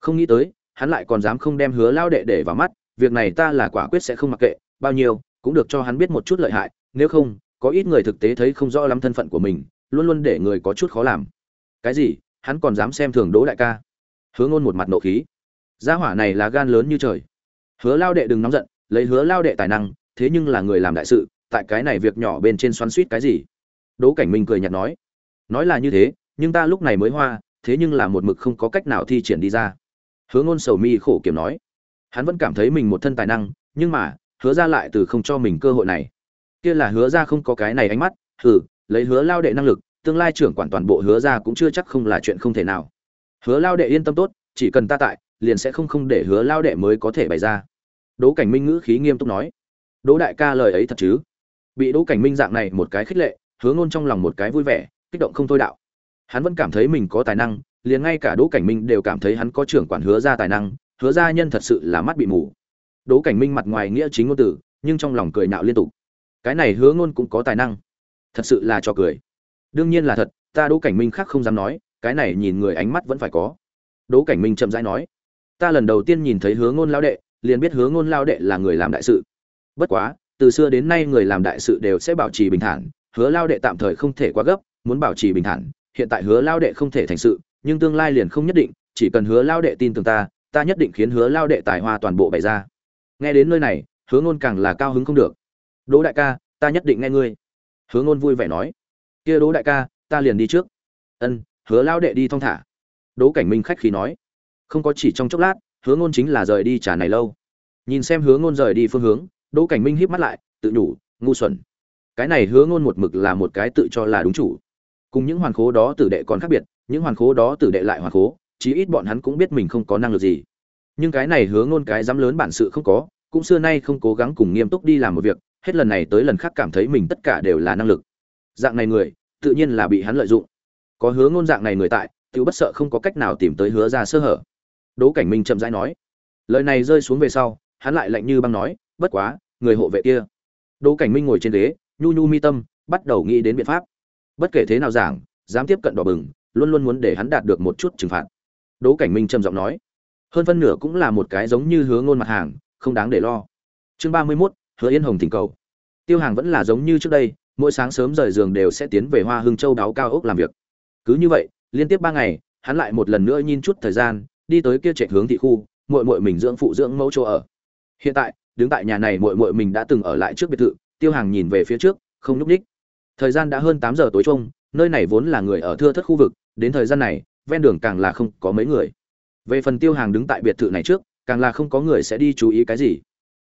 Không nghĩ tới, hắn lại còn dám không đem hứa lao đệ để vào mắt, việc này ta là quả quyết sẽ không mặc kệ, bao nhiêu, cũng được cho hắn biết một chút lợi hại, nếu không có ít người thực tế thấy không rõ lắm thân phận của mình, luôn luôn để người có chút khó làm. Cái gì? Hắn còn dám xem thường đỗ đại ca? Hứa ngôn một mặt nộ khí. Gia hỏa này là gan lớn như trời. Hứa lao đệ đừng nóng giận, lấy hứa lao đệ tài năng, thế nhưng là người làm đại sự, tại cái này việc nhỏ bên trên xoắn suýt cái gì? Đỗ cảnh minh cười nhạt nói. Nói là như thế, nhưng ta lúc này mới hoa, thế nhưng là một mực không có cách nào thi triển đi ra. Hứa ngôn sầu mi khổ kiểm nói. Hắn vẫn cảm thấy mình một thân tài năng, nhưng mà, hứa ra lại từ không cho mình cơ hội này kia là hứa ra không có cái này ánh mắt hừ lấy hứa lao đệ năng lực tương lai trưởng quản toàn bộ hứa ra cũng chưa chắc không là chuyện không thể nào. Hứa lao đệ yên tâm tốt chỉ cần ta tại liền sẽ không không để hứa lao đệ mới có thể bày ra. Đỗ cảnh minh ngữ khí nghiêm túc nói. Đỗ đại ca lời ấy thật chứ? Bị đỗ cảnh minh dạng này một cái khích lệ hứa ngôn trong lòng một cái vui vẻ kích động không thôi đạo. Hắn vẫn cảm thấy mình có tài năng liền ngay cả đỗ cảnh minh đều cảm thấy hắn có trưởng quản hứa ra tài năng hứa ra nhân thật sự là mắt bị mù. Đỗ cảnh minh mặt ngoài nghĩa chính ngôn tử, nhưng trong lòng cười nạo liên tục cái này hứa ngôn cũng có tài năng. Thật sự là cho cười. Đương nhiên là thật, ta đỗ cảnh minh khác không dám nói, cái này nhìn người ánh mắt vẫn phải có. Đỗ cảnh minh chậm rãi nói, ta lần đầu tiên nhìn thấy hứa ngôn lao đệ, liền biết hứa ngôn lao đệ là người làm đại sự. Bất quá, từ xưa đến nay người làm đại sự đều sẽ bảo trì bình thản, hứa lao đệ tạm thời không thể quá gấp, muốn bảo trì bình thản, hiện tại hứa lao đệ không thể thành sự, nhưng tương lai liền không nhất định, chỉ cần hứa lao đệ tin tưởng ta ta nhất định khiến hứa lao đệ tài hoa toàn bộ bày ra. Nghe đến nơi này, hứa ngôn càng là cao hứng không được đỗ đại ca, ta nhất định nghe ngươi. Hứa ngôn vui vẻ nói. Kia đỗ đại ca, ta liền đi trước. Ân, hứa lao đệ đi thong thả. Đỗ cảnh minh khách khí nói. Không có chỉ trong chốc lát, hứa ngôn chính là rời đi trả này lâu. Nhìn xem hứa ngôn rời đi phương hướng, đỗ cảnh minh híp mắt lại, tự nhủ, ngu xuẩn. Cái này hứa ngôn một mực là một cái tự cho là đúng chủ. Cùng những hoàn khố đó tử đệ còn khác biệt, những hoàn khố đó tử đệ lại hoàn khố, chí ít bọn hắn cũng biết mình không có năng lực gì. Nhưng cái này hứa ngôn cái dám lớn bản sự không có, cũng xưa nay không cố gắng cùng nghiêm túc đi làm một việc hết lần này tới lần khác cảm thấy mình tất cả đều là năng lực. Dạng này người, tự nhiên là bị hắn lợi dụng. Có hứa ngôn dạng này người tại tự bất sợ không có cách nào tìm tới hứa ra sơ hở. Đỗ cảnh minh chậm rãi nói, lời này rơi xuống về sau, hắn lại lạnh như băng nói, bất quá, người hộ vệ kia. Đỗ cảnh minh ngồi trên ghế, nhu nhu mi tâm, bắt đầu nghĩ đến biện pháp. Bất kể thế nào giảng, dám tiếp cận đỏ bừng, luôn luôn muốn để hắn đạt được một chút trừng phạt. Đỗ cảnh minh trầm giọng nói, hơn phân nửa cũng là một cái giống như hứa ngôn mặt hàng, không đáng để lo. Chương ba mươi mốt hứa yên hồng thỉnh cầu. Tiêu hàng vẫn là giống như trước đây mỗi sáng sớm rời giường đều sẽ tiến về hoa hưng châu đáo cao ốc làm việc. Cứ như vậy liên tiếp ba ngày hắn lại một lần nữa nhìn chút thời gian đi tới kia chạy hướng thị khu muội muội mình dưỡng phụ dưỡng mẫu chỗ ở. Hiện tại đứng tại nhà này muội muội mình đã từng ở lại trước biệt thự tiêu hàng nhìn về phía trước không nhúc đích thời gian đã hơn tám giờ tối trung, nơi này vốn là người ở thưa thất khu vực đến thời gian này ven đường càng là không có mấy người. Về phần tiêu hàng đứng tại biệt thự này trước càng là không có người sẽ đi chú ý cái gì.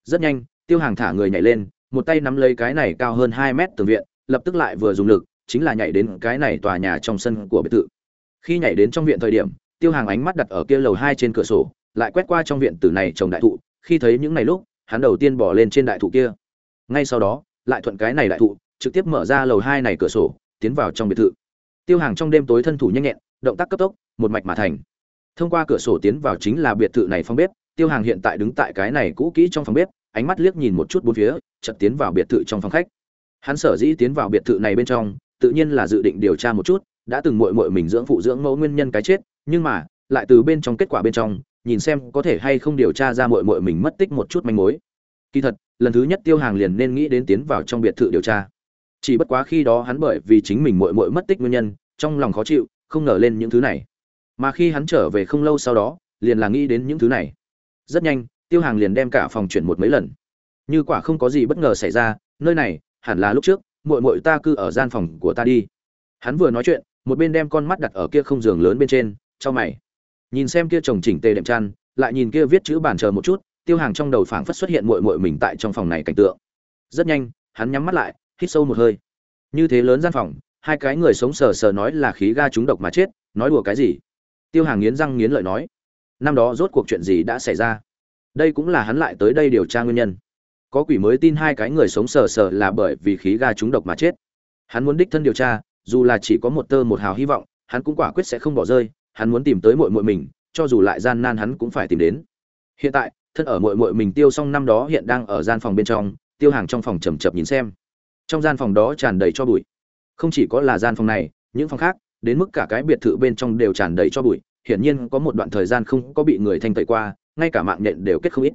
Rất nhanh tiêu hàng thả người nhảy lên, một tay nắm lấy cái này cao hơn hai mét tường viện, lập tức lại vừa dùng lực, chính là nhảy đến cái này tòa nhà trong sân của biệt thự. Khi nhảy đến trong viện thời điểm, tiêu hàng ánh mắt đặt ở kia lầu hai trên cửa sổ, lại quét qua trong viện tử này trồng đại thụ. Khi thấy những ngày lúc, hắn đầu tiên bỏ lên trên đại thụ kia. Ngay sau đó, lại thuận cái này đại thụ, trực tiếp mở ra lầu hai này cửa sổ, tiến vào trong biệt thự. Tiêu hàng trong đêm tối thân thủ nhanh nhẹn, động tác cấp tốc, một mạch mà thành. Thông qua cửa sổ tiến vào chính là biệt thự này phòng bếp, tiêu hàng hiện tại đứng tại cái này cũ kỹ trong phòng bếp ánh mắt liếc nhìn một chút bốn phía, chợt tiến vào biệt thự trong phòng khách. Hắn sở dĩ tiến vào biệt thự này bên trong, tự nhiên là dự định điều tra một chút, đã từng muội muội mình dưỡng phụ dưỡng mẫu nguyên nhân cái chết, nhưng mà, lại từ bên trong kết quả bên trong, nhìn xem có thể hay không điều tra ra muội muội mình mất tích một chút manh mối. Kỳ thật, lần thứ nhất tiêu hàng liền nên nghĩ đến tiến vào trong biệt thự điều tra. Chỉ bất quá khi đó hắn bởi vì chính mình muội muội mất tích nguyên nhân, trong lòng khó chịu, không ngờ lên những thứ này. Mà khi hắn trở về không lâu sau đó, liền là nghĩ đến những thứ này. Rất nhanh tiêu hàng liền đem cả phòng chuyển một mấy lần. Như quả không có gì bất ngờ xảy ra, nơi này, hẳn là lúc trước, muội muội ta cư ở gian phòng của ta đi. Hắn vừa nói chuyện, một bên đem con mắt đặt ở kia không giường lớn bên trên cho mày. Nhìn xem kia chồng chỉnh tề đệm chăn, lại nhìn kia viết chữ bàn chờ một chút, tiêu hàng trong đầu phảng phất xuất hiện muội muội mình tại trong phòng này cảnh tượng. Rất nhanh, hắn nhắm mắt lại, hít sâu một hơi. Như thế lớn gian phòng, hai cái người sống sờ sờ nói là khí ga trúng độc mà chết, nói đùa cái gì? Tiêu hàng nghiến răng nghiến lợi nói. Năm đó rốt cuộc chuyện gì đã xảy ra? Đây cũng là hắn lại tới đây điều tra nguyên nhân. Có quỷ mới tin hai cái người sống sờ sờ là bởi vì khí ga trúng độc mà chết. Hắn muốn đích thân điều tra, dù là chỉ có một tơ một hào hy vọng, hắn cũng quả quyết sẽ không bỏ rơi, hắn muốn tìm tới muội muội mình, cho dù lại gian nan hắn cũng phải tìm đến. Hiện tại, thân ở muội muội mình tiêu xong năm đó hiện đang ở gian phòng bên trong, tiêu hàng trong phòng chầm chập nhìn xem. Trong gian phòng đó tràn đầy cho bụi. Không chỉ có là gian phòng này, những phòng khác, đến mức cả cái biệt thự bên trong đều tràn đầy cho bụi. Hiển nhiên có một đoạn thời gian không có bị người thanh tẩy qua ngay cả mạng nhện đều kết không ít.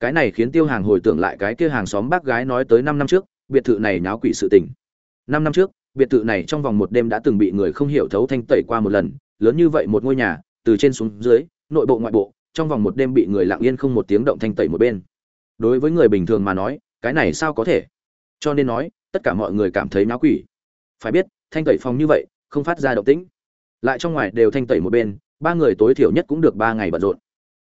Cái này khiến tiêu hàng hồi tưởng lại cái kia hàng xóm bác gái nói tới năm năm trước, biệt thự này nháo quỷ sự tình. Năm năm trước, biệt thự này trong vòng một đêm đã từng bị người không hiểu thấu thanh tẩy qua một lần, lớn như vậy một ngôi nhà, từ trên xuống dưới, nội bộ ngoại bộ, trong vòng một đêm bị người lặng yên không một tiếng động thanh tẩy một bên. Đối với người bình thường mà nói, cái này sao có thể? Cho nên nói, tất cả mọi người cảm thấy náo quỷ. Phải biết, thanh tẩy phòng như vậy, không phát ra động tĩnh. Lại trong ngoài đều thanh tẩy một bên, ba người tối thiểu nhất cũng được ba ngày bận rộn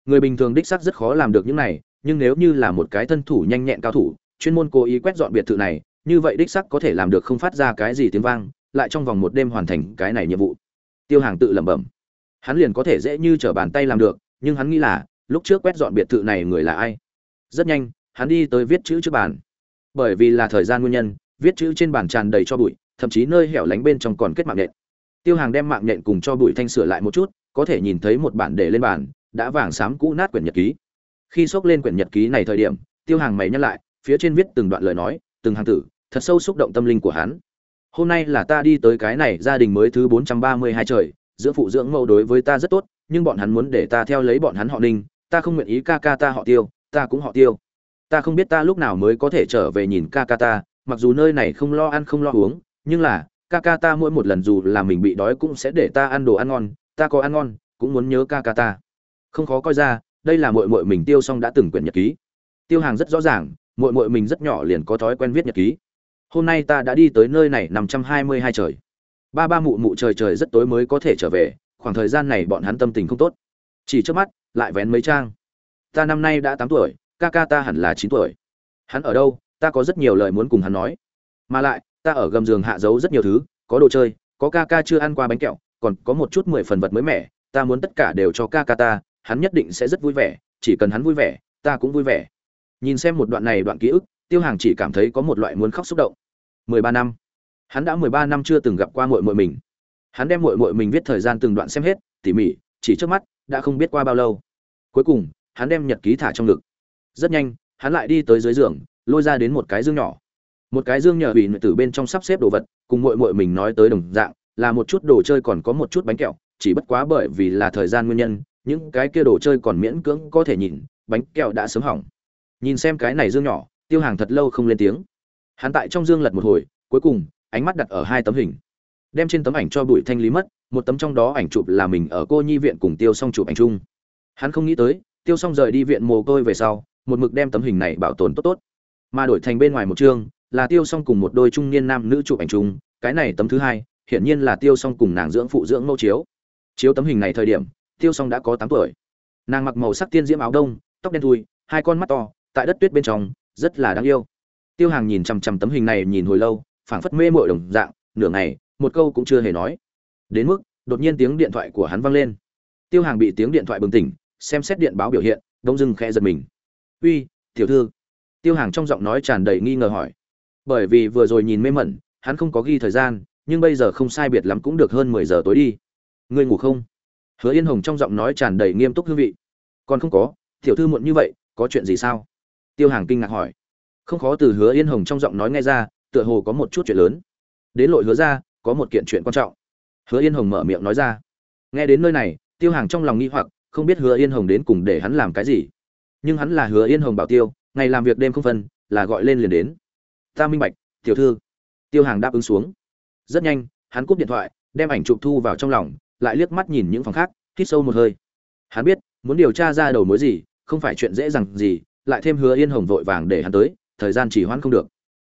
người bình thường đích xác rất khó làm được những này, nhưng nếu như là một cái thân thủ nhanh nhẹn cao thủ, chuyên môn cố ý quét dọn biệt thự này, như vậy đích xác có thể làm được không phát ra cái gì tiếng vang, lại trong vòng một đêm hoàn thành cái này nhiệm vụ. Tiêu hàng tự lẩm bẩm. Hắn liền có thể dễ như trở bàn tay làm được, nhưng hắn nghĩ là, lúc trước quét dọn biệt thự này người là ai? Rất nhanh, hắn đi tới viết chữ trước bàn. Bởi vì là thời gian nguyên nhân, viết chữ trên bàn tràn đầy cho bụi, thậm chí nơi hẻo lánh bên trong còn kết mạng nhện. Tiêu hàng đem mạng nhện cùng cho bụi thanh sửa lại một chút, có thể nhìn thấy một bản để lên bàn đã vàng xám cũ nát quyển nhật ký. Khi xốc lên quyển nhật ký này thời điểm, tiêu hàng mày nhắc lại, phía trên viết từng đoạn lời nói, từng hàng tử, thật sâu xúc động tâm linh của hắn. Hôm nay là ta đi tới cái này gia đình mới thứ bốn trăm ba mươi hai trời, giữa phụ dưỡng mẫu đối với ta rất tốt, nhưng bọn hắn muốn để ta theo lấy bọn hắn họ ninh, ta không nguyện ý ca ca ta họ tiêu, ta cũng họ tiêu. Ta không biết ta lúc nào mới có thể trở về nhìn ca ca ta, mặc dù nơi này không lo ăn không lo uống, nhưng là, ca ca ta mỗi một lần dù là mình bị đói cũng sẽ để ta ăn đồ ăn ngon, ta có ăn ngon, cũng muốn nhớ ca ca ta không khó coi ra, đây là mội mội mình tiêu xong đã từng quyển nhật ký. Tiêu hàng rất rõ ràng mội mội mình rất nhỏ liền có thói quen viết nhật ký. Hôm nay ta đã đi tới nơi này năm trăm hai mươi hai trời. Ba ba mụ mụ trời trời rất tối mới có thể trở về, khoảng thời gian này bọn hắn tâm tình không tốt. Chỉ trước mắt, lại vén mấy trang. Ta năm nay đã tám tuổi, ca ca ta hẳn là chín tuổi. Hắn ở đâu, ta có rất nhiều lời muốn cùng hắn nói. Mà lại, ta ở gầm giường hạ giấu rất nhiều thứ, có đồ chơi, có ca ca chưa ăn qua bánh kẹo, còn có một chút mười phần vật mới mẻ, ta muốn tất cả đều cho ca ca ta hắn nhất định sẽ rất vui vẻ, chỉ cần hắn vui vẻ, ta cũng vui vẻ. Nhìn xem một đoạn này đoạn ký ức, tiêu hàng chỉ cảm thấy có một loại muốn khóc xúc động. Mười ba năm. Hắn đã mười ba năm chưa từng gặp qua mội mội mình. Hắn đem mội mội mình viết thời gian từng đoạn xem hết, tỉ mỉ, chỉ trước mắt, đã không biết qua bao lâu. Cuối cùng, hắn đem nhật ký thả trong ngực. Rất nhanh, hắn lại đi tới dưới giường, lôi ra đến một cái dương nhỏ. Một cái dương nhờ bị từ bên trong sắp xếp đồ vật, cùng mội mội mình nói tới đồng dạng, là một chút đồ chơi còn có một chút bánh kẹo, chỉ bất quá bởi vì là thời gian nguyên nhân những cái kia đồ chơi còn miễn cưỡng có thể nhìn, bánh kẹo đã sớm hỏng. Nhìn xem cái này dương nhỏ, tiêu hàng thật lâu không lên tiếng. Hắn tại trong dương lật một hồi, cuối cùng, ánh mắt đặt ở hai tấm hình. Đem trên tấm ảnh cho bụi thanh lý mất, một tấm trong đó ảnh chụp là mình ở cô nhi viện cùng tiêu xong chụp ảnh chung. Hắn không nghĩ tới, tiêu xong rời đi viện mồ côi về sau, một mực đem tấm hình này bảo tồn tốt tốt. Mà đổi thành bên ngoài một chương, là tiêu xong cùng một đôi trung niên nam nữ chụp ảnh chung, cái này tấm thứ hai, hiển nhiên là tiêu xong cùng nàng dưỡng phụ dưỡng mẫu chiếu. Chiếu tấm hình này thời điểm tiêu Song đã có tám tuổi. Nàng mặc màu sắc tiên diễm áo đông, tóc đen thui, hai con mắt to, tại đất tuyết bên trong, rất là đáng yêu. Tiêu hàng nhìn chằm chằm tấm hình này nhìn hồi lâu, phảng phất mê mội đồng dạng, nửa ngày, một câu cũng chưa hề nói. Đến mức, đột nhiên tiếng điện thoại của hắn vang lên. Tiêu hàng bị tiếng điện thoại bừng tỉnh, xem xét điện báo biểu hiện đông dưng khẽ giật mình. Uy, tiểu thư. Tiêu hàng trong giọng nói tràn đầy nghi ngờ hỏi. Bởi vì vừa rồi nhìn mê mẩn, hắn không có ghi thời gian, nhưng bây giờ không sai biệt lắm cũng được hơn mười giờ tối đi. Ngươi ngủ không? Hứa yên hồng trong giọng nói tràn đầy nghiêm túc hương vị. Còn không có, tiểu thư muộn như vậy, có chuyện gì sao? Tiêu hàng kinh ngạc hỏi. Không khó từ hứa yên hồng trong giọng nói nghe ra, tựa hồ có một chút chuyện lớn. Đến lội hứa ra, có một kiện chuyện quan trọng. Hứa yên hồng mở miệng nói ra. Nghe đến nơi này, tiêu hàng trong lòng nghi hoặc, không biết hứa yên hồng đến cùng để hắn làm cái gì. Nhưng hắn là hứa yên hồng bảo tiêu, ngày làm việc đêm không phân, là gọi lên liền đến. Ta minh bạch, tiểu thư. Tiêu hàng đáp ứng xuống. Rất nhanh, hắn cúp điện thoại, đem ảnh chụp thu vào trong lòng lại liếc mắt nhìn những phòng khác, hít sâu một hơi. Hắn biết, muốn điều tra ra đầu mối gì, không phải chuyện dễ dàng gì, lại thêm hứa yên hồng vội vàng để hắn tới, thời gian chỉ hoãn không được.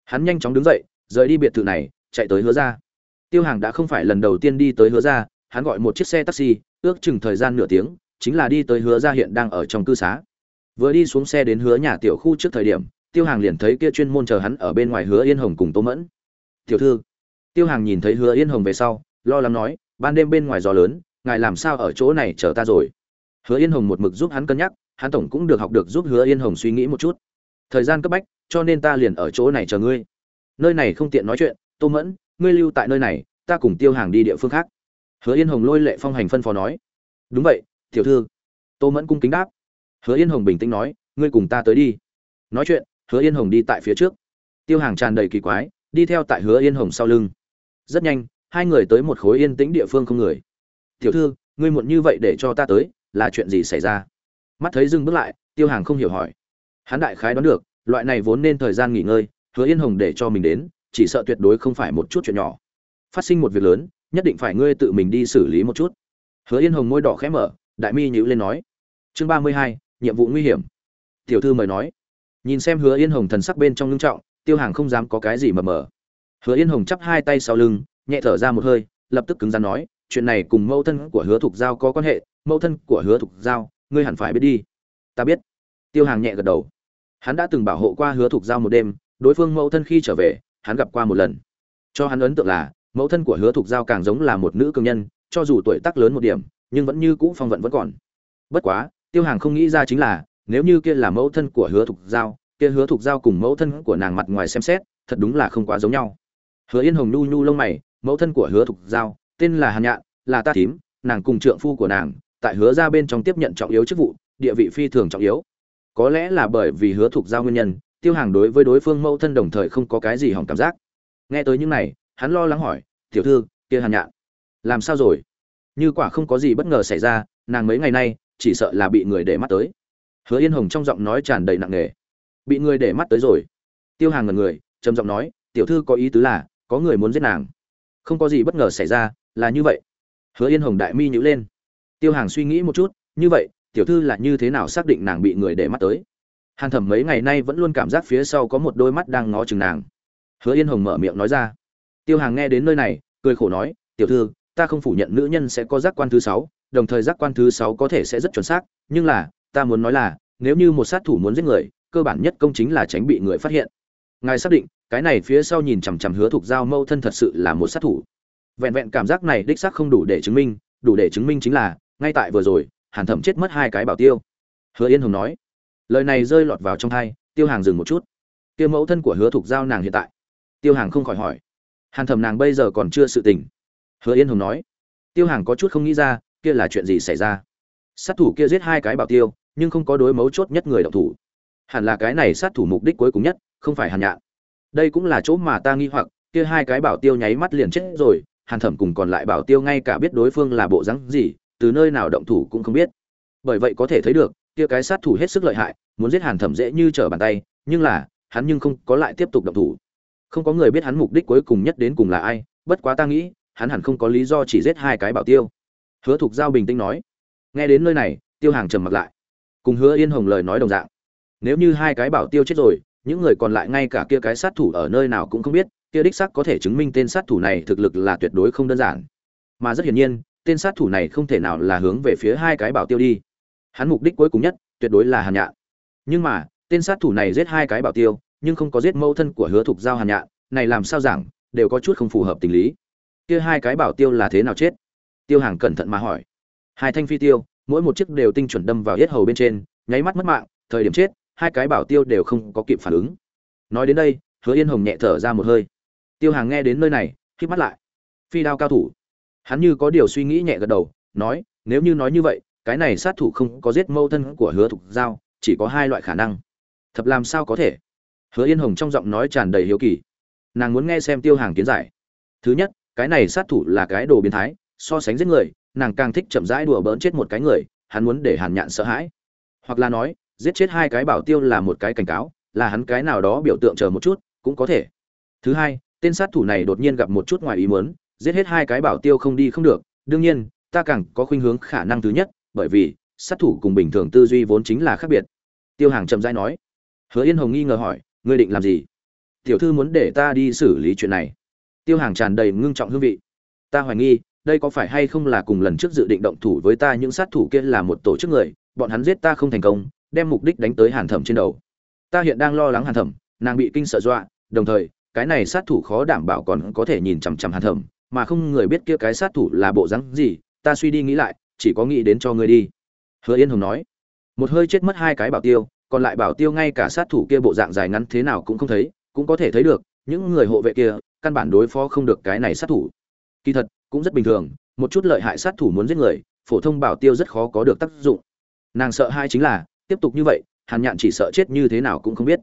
Hắn nhanh chóng đứng dậy, rời đi biệt thự này, chạy tới hứa ra tiêu hàng đã không phải lần đầu tiên đi tới hứa ra hắn gọi một chiếc xe taxi, ước chừng thời gian nửa tiếng, chính là đi tới hứa ra hiện đang ở trong cư xá. Vừa đi xuống xe đến hứa nhà tiểu khu trước thời điểm, tiêu hàng liền thấy kia chuyên môn chờ hắn ở bên ngoài hứa yên hồng cùng tô mẫn. Tiểu thư. Tiêu hàng nhìn thấy hứa yên hồng về sau, lo lắng nói ban đêm bên ngoài gió lớn, ngài làm sao ở chỗ này chờ ta rồi? Hứa yên hồng một mực giúp hắn cân nhắc, hắn tổng cũng được học được giúp hứa yên hồng suy nghĩ một chút. Thời gian cấp bách, cho nên ta liền ở chỗ này chờ ngươi. Nơi này không tiện nói chuyện, tô mẫn, ngươi lưu tại nơi này, ta cùng tiêu hàng đi địa phương khác. Hứa yên hồng lôi lệ phong hành phân phó nói. Đúng vậy, tiểu thư. Tô mẫn cung kính đáp. Hứa yên hồng bình tĩnh nói, ngươi cùng ta tới đi. Nói chuyện, hứa yên hồng đi tại phía trước. Tiêu hàng tràn đầy kỳ quái, đi theo tại hứa yên hồng sau lưng. Rất nhanh hai người tới một khối yên tĩnh địa phương không người. Tiểu thư, ngươi muộn như vậy để cho ta tới, là chuyện gì xảy ra? Mắt thấy dừng bước lại, tiêu hàng không hiểu hỏi. Hắn đại khái đoán được, loại này vốn nên thời gian nghỉ ngơi, hứa yên hồng để cho mình đến, chỉ sợ tuyệt đối không phải một chút chuyện nhỏ. Phát sinh một việc lớn, nhất định phải ngươi tự mình đi xử lý một chút. Hứa yên hồng môi đỏ khẽ mở, đại mi nhíu lên nói. Chương ba mươi hai, nhiệm vụ nguy hiểm. Tiểu thư mời nói. Nhìn xem hứa yên hồng thần sắc bên trong ngưng trọng, tiêu hàng không dám có cái gì mờ mờ. Hứa yên hồng chắp hai tay sau lưng nhẹ thở ra một hơi, lập tức cứng rắn nói, chuyện này cùng mẫu thân của hứa thục giao có quan hệ, mẫu thân của hứa thục giao, ngươi hẳn phải biết đi. Ta biết. Tiêu hàng nhẹ gật đầu. Hắn đã từng bảo hộ qua hứa thục giao một đêm, đối phương mẫu thân khi trở về, hắn gặp qua một lần. Cho hắn ấn tượng là, mẫu thân của hứa thục giao càng giống là một nữ cường nhân, cho dù tuổi tác lớn một điểm, nhưng vẫn như cũ phong vận vẫn còn. Bất quá, tiêu hàng không nghĩ ra chính là, nếu như kia là mẫu thân của hứa thục giao, kia hứa thục giao cùng mẫu thân của nàng mặt ngoài xem xét, thật đúng là không quá giống nhau. Hứa yên hồng nhu nhu lông mày mẫu thân của hứa thục giao, tên là hàn nhạn, là ta thím, nàng cùng trượng phu của nàng, tại hứa ra bên trong tiếp nhận trọng yếu chức vụ, địa vị phi thường trọng yếu. Có lẽ là bởi vì hứa thục giao nguyên nhân, tiêu hàng đối với đối phương mẫu thân đồng thời không có cái gì hỏng cảm giác. Nghe tới những này, hắn lo lắng hỏi, tiểu thư, kia hàn nhạn, làm sao rồi? Như quả không có gì bất ngờ xảy ra, nàng mấy ngày nay chỉ sợ là bị người để mắt tới. Hứa yên hồng trong giọng nói tràn đầy nặng nề. Bị người để mắt tới rồi. Tiêu hàng ngần người, trầm giọng nói, tiểu thư có ý tứ là, có người muốn giết nàng không có gì bất ngờ xảy ra, là như vậy. Hứa yên hồng đại mi nhữ lên. Tiêu hàng suy nghĩ một chút, như vậy, tiểu thư là như thế nào xác định nàng bị người để mắt tới? Hàn thẩm mấy ngày nay vẫn luôn cảm giác phía sau có một đôi mắt đang ngó chừng nàng. Hứa yên hồng mở miệng nói ra. Tiêu hàng nghe đến nơi này, cười khổ nói, tiểu thư, ta không phủ nhận nữ nhân sẽ có giác quan thứ sáu, đồng thời giác quan thứ sáu có thể sẽ rất chuẩn xác, nhưng là, ta muốn nói là, nếu như một sát thủ muốn giết người, cơ bản nhất công chính là tránh bị người phát hiện. Ngài xác định cái này phía sau nhìn chằm chằm hứa thục giao mâu thân thật sự là một sát thủ. Vẹn vẹn cảm giác này đích xác không đủ để chứng minh, đủ để chứng minh chính là, ngay tại vừa rồi, hàn thẩm chết mất hai cái bảo tiêu. Hứa yên hồng nói, lời này rơi lọt vào trong thai, tiêu hàng dừng một chút. Tiêu mẫu thân của hứa thục giao nàng hiện tại. Tiêu hàng không khỏi hỏi, hàn thẩm nàng bây giờ còn chưa sự tình. Hứa yên hồng nói, tiêu hàng có chút không nghĩ ra, kia là chuyện gì xảy ra? Sát thủ kia giết hai cái bảo tiêu, nhưng không có đối mấu chốt nhất người động thủ. Hẳn là cái này sát thủ mục đích cuối cùng nhất, không phải hàn nhạn đây cũng là chỗ mà ta nghi hoặc, kia hai cái bảo tiêu nháy mắt liền chết rồi, hàn thẩm cùng còn lại bảo tiêu ngay cả biết đối phương là bộ rắn gì, từ nơi nào động thủ cũng không biết. Bởi vậy có thể thấy được, kia cái sát thủ hết sức lợi hại, muốn giết hàn thẩm dễ như trở bàn tay, nhưng là, hắn nhưng không có lại tiếp tục động thủ. Không có người biết hắn mục đích cuối cùng nhất đến cùng là ai, bất quá ta nghĩ, hắn hẳn không có lý do chỉ giết hai cái bảo tiêu. Hứa thục giao bình tĩnh nói. Nghe đến nơi này, tiêu hàng trầm mặc lại, cùng hứa yên hồng lời nói đồng dạng. Nếu như hai cái bảo tiêu chết rồi những người còn lại ngay cả kia cái sát thủ ở nơi nào cũng không biết, kia đích xác có thể chứng minh tên sát thủ này thực lực là tuyệt đối không đơn giản. Mà rất hiển nhiên, tên sát thủ này không thể nào là hướng về phía hai cái bảo tiêu đi. Hắn mục đích cuối cùng nhất, tuyệt đối là hàn nhạn. Nhưng mà, tên sát thủ này giết hai cái bảo tiêu, nhưng không có giết mẫu thân của hứa thục giao hàn nhạn, này làm sao giảng, đều có chút không phù hợp tình lý. Kia hai cái bảo tiêu là thế nào chết? Tiêu hàng cẩn thận mà hỏi. Hai thanh phi tiêu, mỗi một chiếc đều tinh chuẩn đâm vào yết hầu bên trên, nháy mắt mất mạng, thời điểm chết hai cái bảo tiêu đều không có kịp phản ứng. Nói đến đây, hứa yên hồng nhẹ thở ra một hơi. Tiêu hàng nghe đến nơi này khi mắt lại. Phi đao cao thủ. Hắn như có điều suy nghĩ nhẹ gật đầu, nói, nếu như nói như vậy, cái này sát thủ không có giết mâu thân của hứa thục giao, chỉ có hai loại khả năng. Thật làm sao có thể? Hứa yên hồng trong giọng nói tràn đầy hiếu kỳ. Nàng muốn nghe xem tiêu hàng kiến giải. Thứ nhất, cái này sát thủ là cái đồ biến thái, so sánh giết người, nàng càng thích chậm rãi đùa bỡn chết một cái người, hắn muốn để hàn nhạn sợ hãi. Hoặc là nói giết chết hai cái bảo tiêu là một cái cảnh cáo, là hắn cái nào đó biểu tượng chờ một chút, cũng có thể. Thứ hai, tên sát thủ này đột nhiên gặp một chút ngoài ý muốn, giết hết hai cái bảo tiêu không đi không được. Đương nhiên, ta càng có khuynh hướng khả năng thứ nhất, bởi vì, sát thủ cùng bình thường tư duy vốn chính là khác biệt. Tiêu hàng chậm rãi nói. Hứa yên hồng nghi ngờ hỏi, ngươi định làm gì? Tiểu thư muốn để ta đi xử lý chuyện này. Tiêu hàng tràn đầy ngưng trọng hương vị. Ta hoài nghi, đây có phải hay không là cùng lần trước dự định động thủ với ta những sát thủ kia là một tổ chức người, bọn hắn giết ta không thành công đem mục đích đánh tới hàn thẩm trên đầu. Ta hiện đang lo lắng hàn thẩm, nàng bị kinh sợ dọa, đồng thời, cái này sát thủ khó đảm bảo còn có thể nhìn chằm chằm hàn thẩm, mà không người biết kia cái sát thủ là bộ rắn gì, ta suy đi nghĩ lại, chỉ có nghĩ đến cho ngươi đi. Hứa yên hồng nói. Một hơi chết mất hai cái bảo tiêu, còn lại bảo tiêu ngay cả sát thủ kia bộ dạng dài ngắn thế nào cũng không thấy, cũng có thể thấy được, những người hộ vệ kia, căn bản đối phó không được cái này sát thủ. Kỳ thật, cũng rất bình thường, một chút lợi hại sát thủ muốn giết người, phổ thông bảo tiêu rất khó có được tác dụng. Nàng sợ hai chính là tiếp tục như vậy, hàn nhạn chỉ sợ chết như thế nào cũng không biết.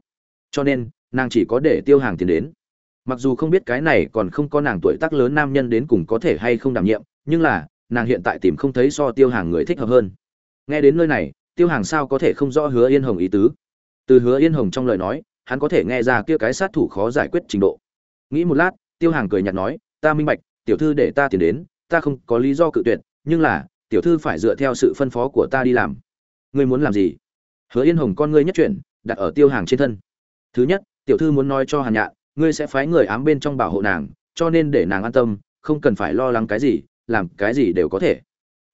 Cho nên, nàng chỉ có để tiêu hàng tiền đến. Mặc dù không biết cái này còn không có nàng tuổi tác lớn nam nhân đến cùng có thể hay không đảm nhiệm, nhưng là, nàng hiện tại tìm không thấy so tiêu hàng người thích hợp hơn. Nghe đến nơi này, tiêu hàng sao có thể không rõ hứa yên hồng ý tứ? Từ hứa yên hồng trong lời nói, hắn có thể nghe ra kia cái sát thủ khó giải quyết trình độ. Nghĩ một lát, tiêu hàng cười nhạt nói, ta minh bạch, tiểu thư để ta tiền đến, ta không có lý do cự tuyệt, nhưng là, tiểu thư phải dựa theo sự phân phó của ta đi làm. Ngươi muốn làm gì? Hứa yên hồng con ngươi nhất chuyển, đặt ở tiêu hàng trên thân. Thứ nhất, tiểu thư muốn nói cho hàn nhạn, ngươi sẽ phái người ám bên trong bảo hộ nàng, cho nên để nàng an tâm, không cần phải lo lắng cái gì, làm cái gì đều có thể.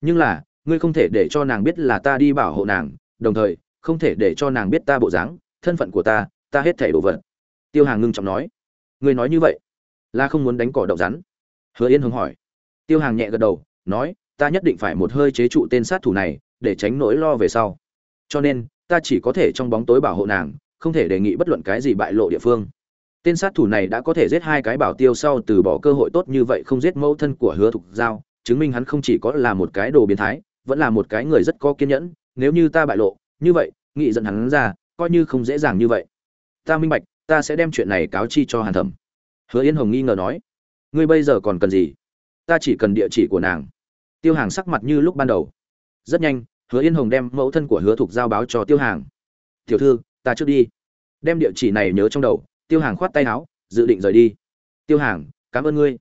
Nhưng là, ngươi không thể để cho nàng biết là ta đi bảo hộ nàng, đồng thời, không thể để cho nàng biết ta bộ dáng, thân phận của ta ta hết thảy đồ vật. Tiêu hàng ngưng trọng nói. Ngươi nói như vậy, là không muốn đánh cỏ đậu rắn. Hứa yên hồng hỏi. Tiêu hàng nhẹ gật đầu, nói, ta nhất định phải một hơi chế trụ tên sát thủ này, để tránh nỗi lo về sau. Cho nên ta chỉ có thể trong bóng tối bảo hộ nàng, không thể đề nghị bất luận cái gì bại lộ địa phương. Tên sát thủ này đã có thể giết hai cái bảo tiêu sau từ bỏ cơ hội tốt như vậy không giết mẫu thân của hứa thục giao, chứng minh hắn không chỉ có là một cái đồ biến thái, vẫn là một cái người rất có kiên nhẫn, nếu như ta bại lộ, như vậy, nghị dẫn hắn ra, coi như không dễ dàng như vậy. Ta minh bạch, ta sẽ đem chuyện này cáo chi cho hàn thẩm. Hứa yên hồng nghi ngờ nói. Ngươi bây giờ còn cần gì? Ta chỉ cần địa chỉ của nàng. Tiêu hàng sắc mặt như lúc ban đầu. Rất nhanh hứa yên hồng đem mẫu thân của hứa thục giao báo cho tiêu hàng. Tiểu thư, ta trước đi. Đem địa chỉ này nhớ trong đầu, tiêu hàng khoát tay áo, dự định rời đi. Tiêu hàng, cảm ơn ngươi.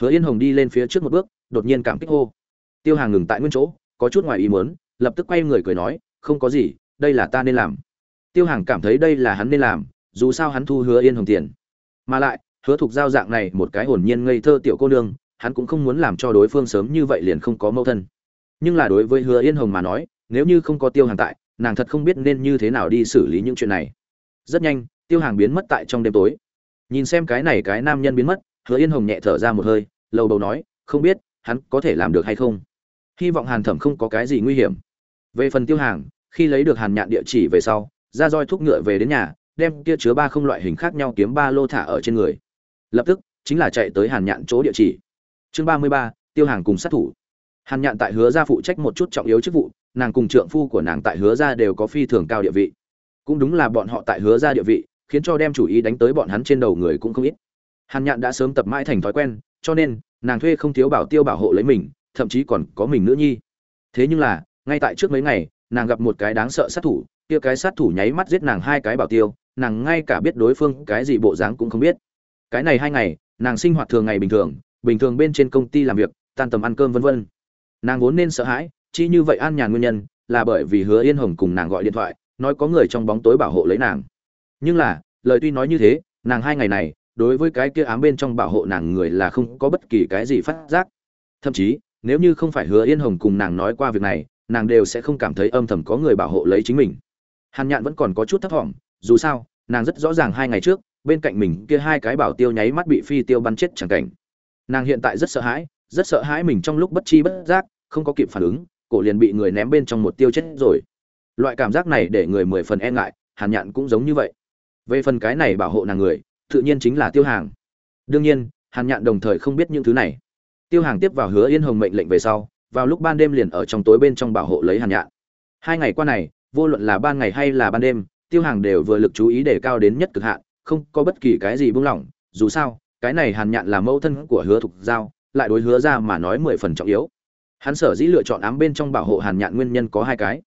Hứa yên hồng đi lên phía trước một bước, đột nhiên cảm kích hô. Tiêu hàng ngừng tại nguyên chỗ, có chút ngoài ý muốn, lập tức quay người cười nói, không có gì, đây là ta nên làm. Tiêu hàng cảm thấy đây là hắn nên làm, dù sao hắn thu hứa yên hồng tiền. Mà lại, hứa thục giao dạng này một cái hồn nhiên ngây thơ tiểu cô nương, hắn cũng không muốn làm cho đối phương sớm như vậy liền không có mâu thân nhưng là đối với hứa yên hồng mà nói, nếu như không có tiêu hàng tại, nàng thật không biết nên như thế nào đi xử lý những chuyện này. Rất nhanh, tiêu hàng biến mất tại trong đêm tối. Nhìn xem cái này cái nam nhân biến mất, hứa yên hồng nhẹ thở ra một hơi, lầu đầu nói, không biết, hắn có thể làm được hay không? Hy vọng hàn thẩm không có cái gì nguy hiểm. Về phần tiêu hàng, khi lấy được hàn nhạn địa chỉ về sau, ra roi thúc ngựa về đến nhà, đem kia chứa ba không loại hình khác nhau kiếm ba lô thả ở trên người. Lập tức, chính là chạy tới hàn nhạn chỗ địa chỉ. Chương ba mươi ba, tiêu hàng cùng sát thủ hàn nhạn tại hứa gia phụ trách một chút trọng yếu chức vụ, nàng cùng trượng phu của nàng tại hứa gia đều có phi thường cao địa vị. Cũng đúng là bọn họ tại hứa gia địa vị, khiến cho đem chủ ý đánh tới bọn hắn trên đầu người cũng không ít. Hàn nhạn đã sớm tập mãi thành thói quen, cho nên, nàng thuê không thiếu bảo tiêu bảo hộ lấy mình, thậm chí còn có mình nữ nhi. Thế nhưng là, ngay tại trước mấy ngày, nàng gặp một cái đáng sợ sát thủ, kia cái sát thủ nháy mắt giết nàng hai cái bảo tiêu, nàng ngay cả biết đối phương cái gì bộ dáng cũng không biết. Cái này hai ngày, nàng sinh hoạt thường ngày bình thường bình thường bên trên công ty làm việc, tan tầm ăn cơm vân vân nàng vốn nên sợ hãi chỉ như vậy an nhàn nguyên nhân, là bởi vì hứa yên hồng cùng nàng gọi điện thoại, nói có người trong bóng tối bảo hộ lấy nàng. Nhưng là, lời tuy nói như thế, nàng hai ngày này, đối với cái kia ám bên trong bảo hộ nàng người là không có bất kỳ cái gì phát giác. Thậm chí, nếu như không phải hứa yên hồng cùng nàng nói qua việc này, nàng đều sẽ không cảm thấy âm thầm có người bảo hộ lấy chính mình. Hàn nhạn vẫn còn có chút thấp thỏm, dù sao, nàng rất rõ ràng hai ngày trước, bên cạnh mình kia hai cái bảo tiêu nháy mắt bị phi tiêu bắn chết chẳng cảnh. Nàng hiện tại rất sợ hãi rất sợ hãi mình trong lúc bất chi bất giác, không có kịp phản ứng, cổ liền bị người ném bên trong một tiêu chết rồi. Loại cảm giác này để người mười phần e ngại, hàn nhạn cũng giống như vậy. Về phần cái này bảo hộ nàng người, tự nhiên chính là tiêu hàng. Đương nhiên, hàn nhạn đồng thời không biết những thứ này. Tiêu hàng tiếp vào hứa yên hồng mệnh lệnh về sau, vào lúc ban đêm liền ở trong tối bên trong bảo hộ lấy hàn nhạn. Hai ngày qua này, vô luận là ban ngày hay là ban đêm, tiêu hàng đều vừa lực chú ý để cao đến nhất cực hạn, không có bất kỳ cái gì buông lỏng. Dù sao, cái này hàn nhạn là mẫu thân của hứa thục giao lại đối hứa ra mà nói mười phần trọng yếu. Hắn sở dĩ lựa chọn ám bên trong bảo hộ hàn nhạn nguyên nhân có hai cái.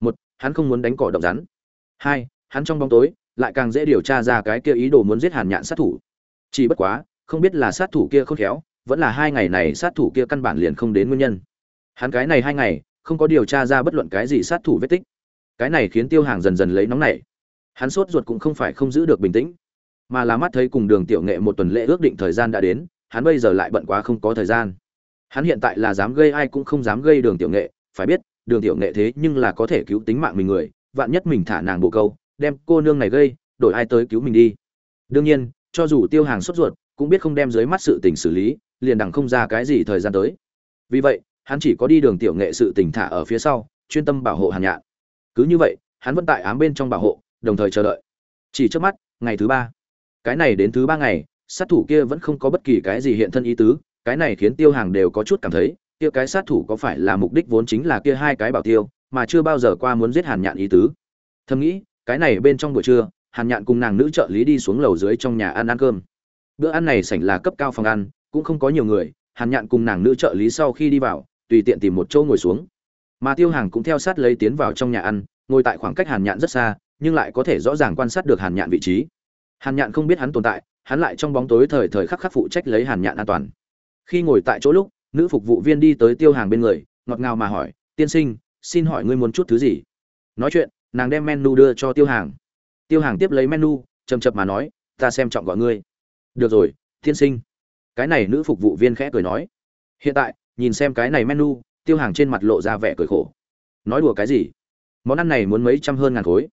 Một, hắn không muốn đánh cỏ động rắn. Hai, hắn trong bóng tối lại càng dễ điều tra ra cái kia ý đồ muốn giết hàn nhạn sát thủ. Chỉ bất quá, không biết là sát thủ kia khôn khéo, vẫn là hai ngày này sát thủ kia căn bản liền không đến nguyên nhân. Hắn cái này hai ngày không có điều tra ra bất luận cái gì sát thủ vết tích. Cái này khiến tiêu hàng dần dần lấy nóng nảy. Hắn sốt ruột cũng không phải không giữ được bình tĩnh, mà là mắt thấy cùng đường tiểu nghệ một tuần lễ ước định thời gian đã đến hắn bây giờ lại bận quá không có thời gian. Hắn hiện tại là dám gây ai cũng không dám gây đường tiểu nghệ, phải biết, đường tiểu nghệ thế nhưng là có thể cứu tính mạng mình người, vạn nhất mình thả nàng bộ câu, đem cô nương này gây, đổi ai tới cứu mình đi. Đương nhiên, cho dù tiêu hàng sốt ruột, cũng biết không đem dưới mắt sự tình xử lý, liền đằng không ra cái gì thời gian tới. Vì vậy, hắn chỉ có đi đường tiểu nghệ sự tình thả ở phía sau, chuyên tâm bảo hộ hàn nhạn. Cứ như vậy, hắn vẫn tại ám bên trong bảo hộ, đồng thời chờ đợi. Chỉ trước mắt, ngày thứ ba. Cái này đến thứ ba ngày sát thủ kia vẫn không có bất kỳ cái gì hiện thân ý tứ, cái này khiến tiêu hàng đều có chút cảm thấy, kia cái sát thủ có phải là mục đích vốn chính là kia hai cái bảo tiêu, mà chưa bao giờ qua muốn giết hàn nhạn ý tứ. Thầm nghĩ, cái này bên trong buổi trưa, hàn nhạn cùng nàng nữ trợ lý đi xuống lầu dưới trong nhà ăn ăn cơm. Bữa ăn này sảnh là cấp cao phòng ăn, cũng không có nhiều người, hàn nhạn cùng nàng nữ trợ lý sau khi đi vào, tùy tiện tìm một chỗ ngồi xuống. Mà tiêu hàng cũng theo sát lấy tiến vào trong nhà ăn, ngồi tại khoảng cách hàn nhạn rất xa, nhưng lại có thể rõ ràng quan sát được hàn nhạn vị trí hàn nhạn không biết hắn tồn tại, hắn lại trong bóng tối thời thời khắc khắc phụ trách lấy hàn nhạn an toàn. Khi ngồi tại chỗ lúc, nữ phục vụ viên đi tới tiêu hàng bên người, ngọt ngào mà hỏi, tiên sinh, xin hỏi ngươi muốn chút thứ gì? Nói chuyện, nàng đem menu đưa cho tiêu hàng. Tiêu hàng tiếp lấy menu chầm chập mà nói, ta xem trọng gọi ngươi. Được rồi, tiên sinh. Cái này nữ phục vụ viên khẽ cười nói. Hiện tại, nhìn xem cái này menu, tiêu hàng trên mặt lộ ra vẻ cười khổ. Nói đùa cái gì? Món ăn này muốn mấy trăm hơn ngàn khối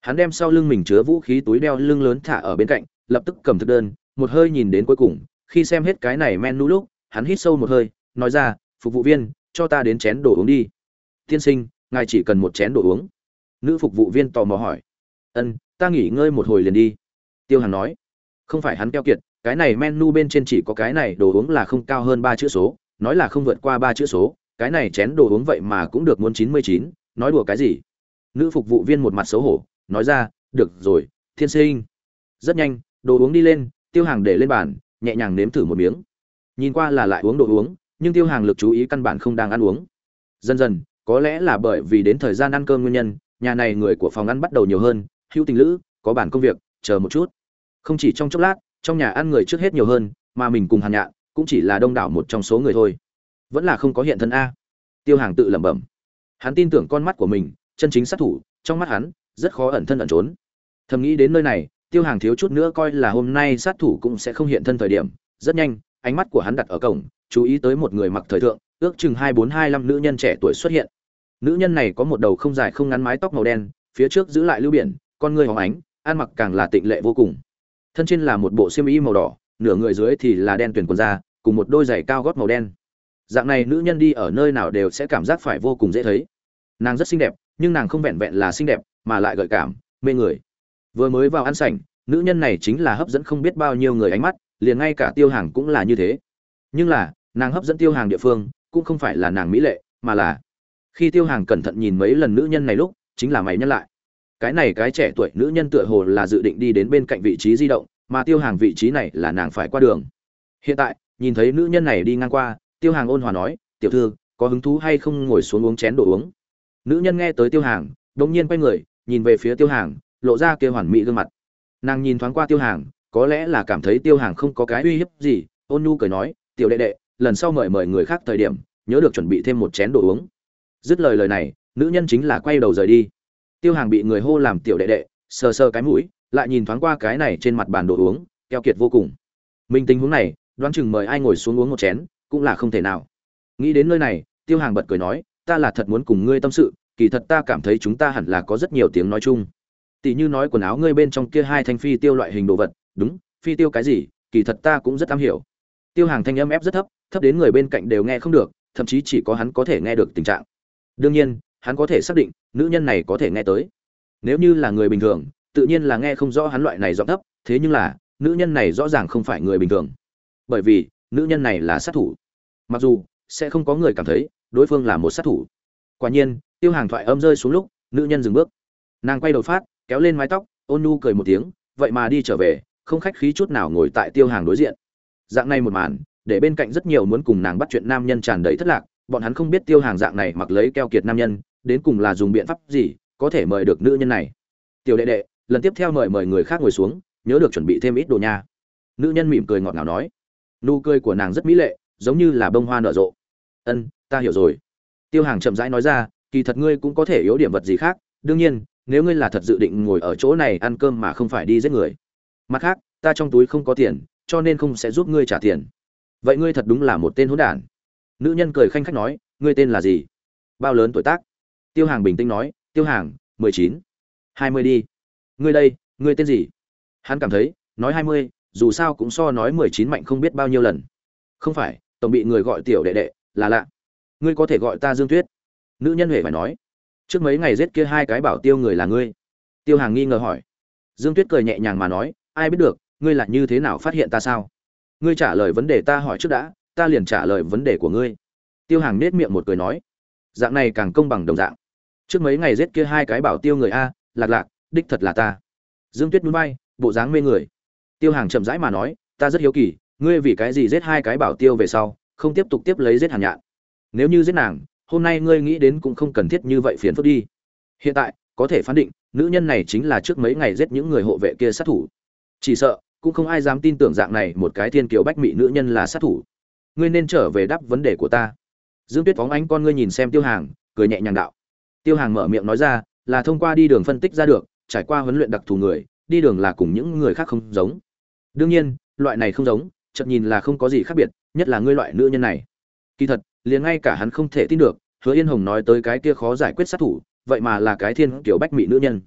hắn đem sau lưng mình chứa vũ khí túi đeo lưng lớn thả ở bên cạnh, lập tức cầm thực đơn, một hơi nhìn đến cuối cùng, khi xem hết cái này menu lúc, hắn hít sâu một hơi, nói ra, phục vụ viên, cho ta đến chén đồ uống đi. Tiên sinh, ngài chỉ cần một chén đồ uống. Nữ phục vụ viên tò mò hỏi. Ân, ta nghỉ ngơi một hồi liền đi. Tiêu hàn nói. Không phải hắn keo kiệt, cái này menu bên trên chỉ có cái này đồ uống là không cao hơn ba chữ số, nói là không vượt qua ba chữ số, cái này chén đồ uống vậy mà cũng được muốn chín mươi chín, nói đùa cái gì? Nữ phục vụ viên một mặt xấu hổ nói ra, được rồi, thiên sinh. Rất nhanh, đồ uống đi lên, tiêu hàng để lên bàn, nhẹ nhàng nếm thử một miếng. Nhìn qua là lại uống đồ uống, nhưng tiêu hàng lực chú ý căn bản không đang ăn uống. Dần dần, có lẽ là bởi vì đến thời gian ăn cơm nguyên nhân, nhà này người của phòng ăn bắt đầu nhiều hơn, hữu tình lữ, có bản công việc, chờ một chút. Không chỉ trong chốc lát, trong nhà ăn người trước hết nhiều hơn, mà mình cùng hàn nhạ cũng chỉ là đông đảo một trong số người thôi. Vẫn là không có hiện thân a. Tiêu hàng tự lẩm bẩm. Hắn tin tưởng con mắt của mình, chân chính sát thủ, trong mắt hắn rất khó ẩn thân ẩn trốn. Thầm nghĩ đến nơi này, tiêu hàng thiếu chút nữa coi là hôm nay sát thủ cũng sẽ không hiện thân thời điểm. Rất nhanh, ánh mắt của hắn đặt ở cổng, chú ý tới một người mặc thời thượng, ước chừng hai bốn hai năm nữ nhân trẻ tuổi xuất hiện. Nữ nhân này có một đầu không dài không ngắn mái tóc màu đen, phía trước giữ lại lưu biển, con người hóng ánh, ăn mặc càng là tịnh lệ vô cùng. Thân trên là một bộ xiêm y màu đỏ, nửa người dưới thì là đen tuyển quần da, cùng một đôi giày cao gót màu đen. Dạng này nữ nhân đi ở nơi nào đều sẽ cảm giác phải vô cùng dễ thấy. Nàng rất xinh đẹp nhưng nàng không vẹn vẹn là xinh đẹp, mà lại gợi cảm, mê người. Vừa mới vào ăn sảnh, nữ nhân này chính là hấp dẫn không biết bao nhiêu người ánh mắt, liền ngay cả tiêu hàng cũng là như thế. Nhưng là, nàng hấp dẫn tiêu hàng địa phương, cũng không phải là nàng mỹ lệ, mà là khi tiêu hàng cẩn thận nhìn mấy lần nữ nhân này lúc, chính là mày nhân lại. Cái này cái trẻ tuổi nữ nhân tựa hồ là dự định đi đến bên cạnh vị trí di động, mà tiêu hàng vị trí này là nàng phải qua đường. Hiện tại, nhìn thấy nữ nhân này đi ngang qua, tiêu hàng ôn hòa nói, tiểu thư, có hứng thú hay không ngồi xuống uống chén đồ uống? Nữ nhân nghe tới tiêu hàng đ nhiên quay người, nhìn về phía tiêu hàng, lộ ra kia hoàn mỹ gương mặt. Nàng nhìn thoáng qua tiêu hàng, có lẽ là cảm thấy tiêu hàng không có cái uy hiếp gì, ôn nhu cười nói, tiểu đệ đệ, lần sau mời mời người khác thời điểm, nhớ được chuẩn bị thêm một chén đồ uống. Dứt lời lời này, nữ nhân chính là quay đầu rời đi. Tiêu hàng bị người hô làm tiểu đệ đệ, sờ sờ cái mũi, lại nhìn thoáng qua cái này trên mặt bàn đồ uống, keo kiệt vô cùng. Mình tình huống này, đoán chừng mời ai ngồi xuống uống một chén, cũng là không thể nào. Nghĩ đến nơi này, tiêu hàng bật cười nói ta là thật muốn cùng ngươi tâm sự, kỳ thật ta cảm thấy chúng ta hẳn là có rất nhiều tiếng nói chung. Tỷ như nói quần áo ngươi bên trong kia hai thanh phi tiêu loại hình đồ vật, đúng, phi tiêu cái gì, kỳ thật ta cũng rất am hiểu. Tiêu hàng thanh âm ép rất thấp thấp đến người bên cạnh đều nghe không được, thậm chí chỉ có hắn có thể nghe được tình trạng. Đương nhiên, hắn có thể xác định, nữ nhân này có thể nghe tới. Nếu như là người bình thường, tự nhiên là nghe không rõ hắn loại này giọng thấp, thế nhưng là, nữ nhân này rõ ràng không phải người bình thường. Bởi vì, nữ nhân này là sát thủ. Mặc dù, sẽ không có người cảm thấy đối phương là một sát thủ. Quả nhiên, tiêu hàng thoại âm rơi xuống lúc, nữ nhân dừng bước. Nàng quay đầu phát, kéo lên mái tóc, ôn nu cười một tiếng, vậy mà đi trở về, không khách khí chút nào ngồi tại tiêu hàng đối diện. Dạng này một màn, để bên cạnh rất nhiều muốn cùng nàng bắt chuyện nam nhân tràn đầy thất lạc, bọn hắn không biết tiêu hàng dạng này mặc lấy keo kiệt nam nhân, đến cùng là dùng biện pháp gì, có thể mời được nữ nhân này. Tiểu đệ đệ, lần tiếp theo mời mời người khác ngồi xuống, nhớ được chuẩn bị thêm ít đồ nha. Nữ nhân mỉm cười ngọt ngào nói. Nụ cười của nàng rất mỹ lệ, giống như là bông hoa nở rộ. Ân ta hiểu rồi. Tiêu hàng chậm rãi nói ra, kỳ thật ngươi cũng có thể yếu điểm vật gì khác, đương nhiên, nếu ngươi là thật dự định ngồi ở chỗ này ăn cơm mà không phải đi giết người. Mặt khác, ta trong túi không có tiền, cho nên không sẽ giúp ngươi trả tiền. Vậy ngươi thật đúng là một tên hỗn đản. Nữ nhân cười khanh khách nói, ngươi tên là gì? Bao lớn tuổi tác? Tiêu hàng bình tĩnh nói, tiêu hàng, mười chín. hai mươi đi. Ngươi đây, ngươi tên gì? Hắn cảm thấy, nói hai mươi, dù sao cũng so nói mười chín mạnh không biết bao nhiêu lần. Không phải, tổng bị người gọi tiểu đệ đệ, là lạ ngươi có thể gọi ta dương tuyết nữ nhân huệ phải nói, trước mấy ngày giết kia hai cái bảo tiêu người là ngươi. Tiêu hàng nghi ngờ hỏi. Dương tuyết cười nhẹ nhàng mà nói, ai biết được, ngươi là như thế nào phát hiện ta sao? Ngươi trả lời vấn đề ta hỏi trước đã, ta liền trả lời vấn đề của ngươi. Tiêu hàng nết miệng một cười nói, dạng này càng công bằng đồng dạng. Trước mấy ngày giết kia hai cái bảo tiêu người a, lạc lạc, đích thật là ta. Dương tuyết núi bay bộ dáng mê người. Tiêu hàng chậm rãi mà nói, ta rất hiếu kỳ, ngươi vì cái gì giết hai cái bảo tiêu về sau, không tiếp tục tiếp lấy giết hàn nhạn? Nếu như giết nàng, hôm nay ngươi nghĩ đến cũng không cần thiết như vậy phiền phức đi. Hiện tại, có thể phán định, nữ nhân này chính là trước mấy ngày giết những người hộ vệ kia sát thủ. Chỉ sợ, cũng không ai dám tin tưởng dạng này một cái thiên kiều bách mị nữ nhân là sát thủ. Ngươi nên trở về đáp vấn đề của ta. Dương tuyết phóng ánh con ngươi nhìn xem tiêu hàng, cười nhẹ nhàng đạo. Tiêu hàng mở miệng nói ra, là thông qua đi đường phân tích ra được, trải qua huấn luyện đặc thù người, đi đường là cùng những người khác không giống. Đương nhiên, loại này không giống chậm nhìn là không có gì khác biệt, nhất là ngươi loại nữ nhân này. Kỳ thật liền ngay cả hắn không thể tin được, hứa yên hồng nói tới cái kia khó giải quyết sát thủ, vậy mà là cái thiên kiểu bách mỹ nữ nhân.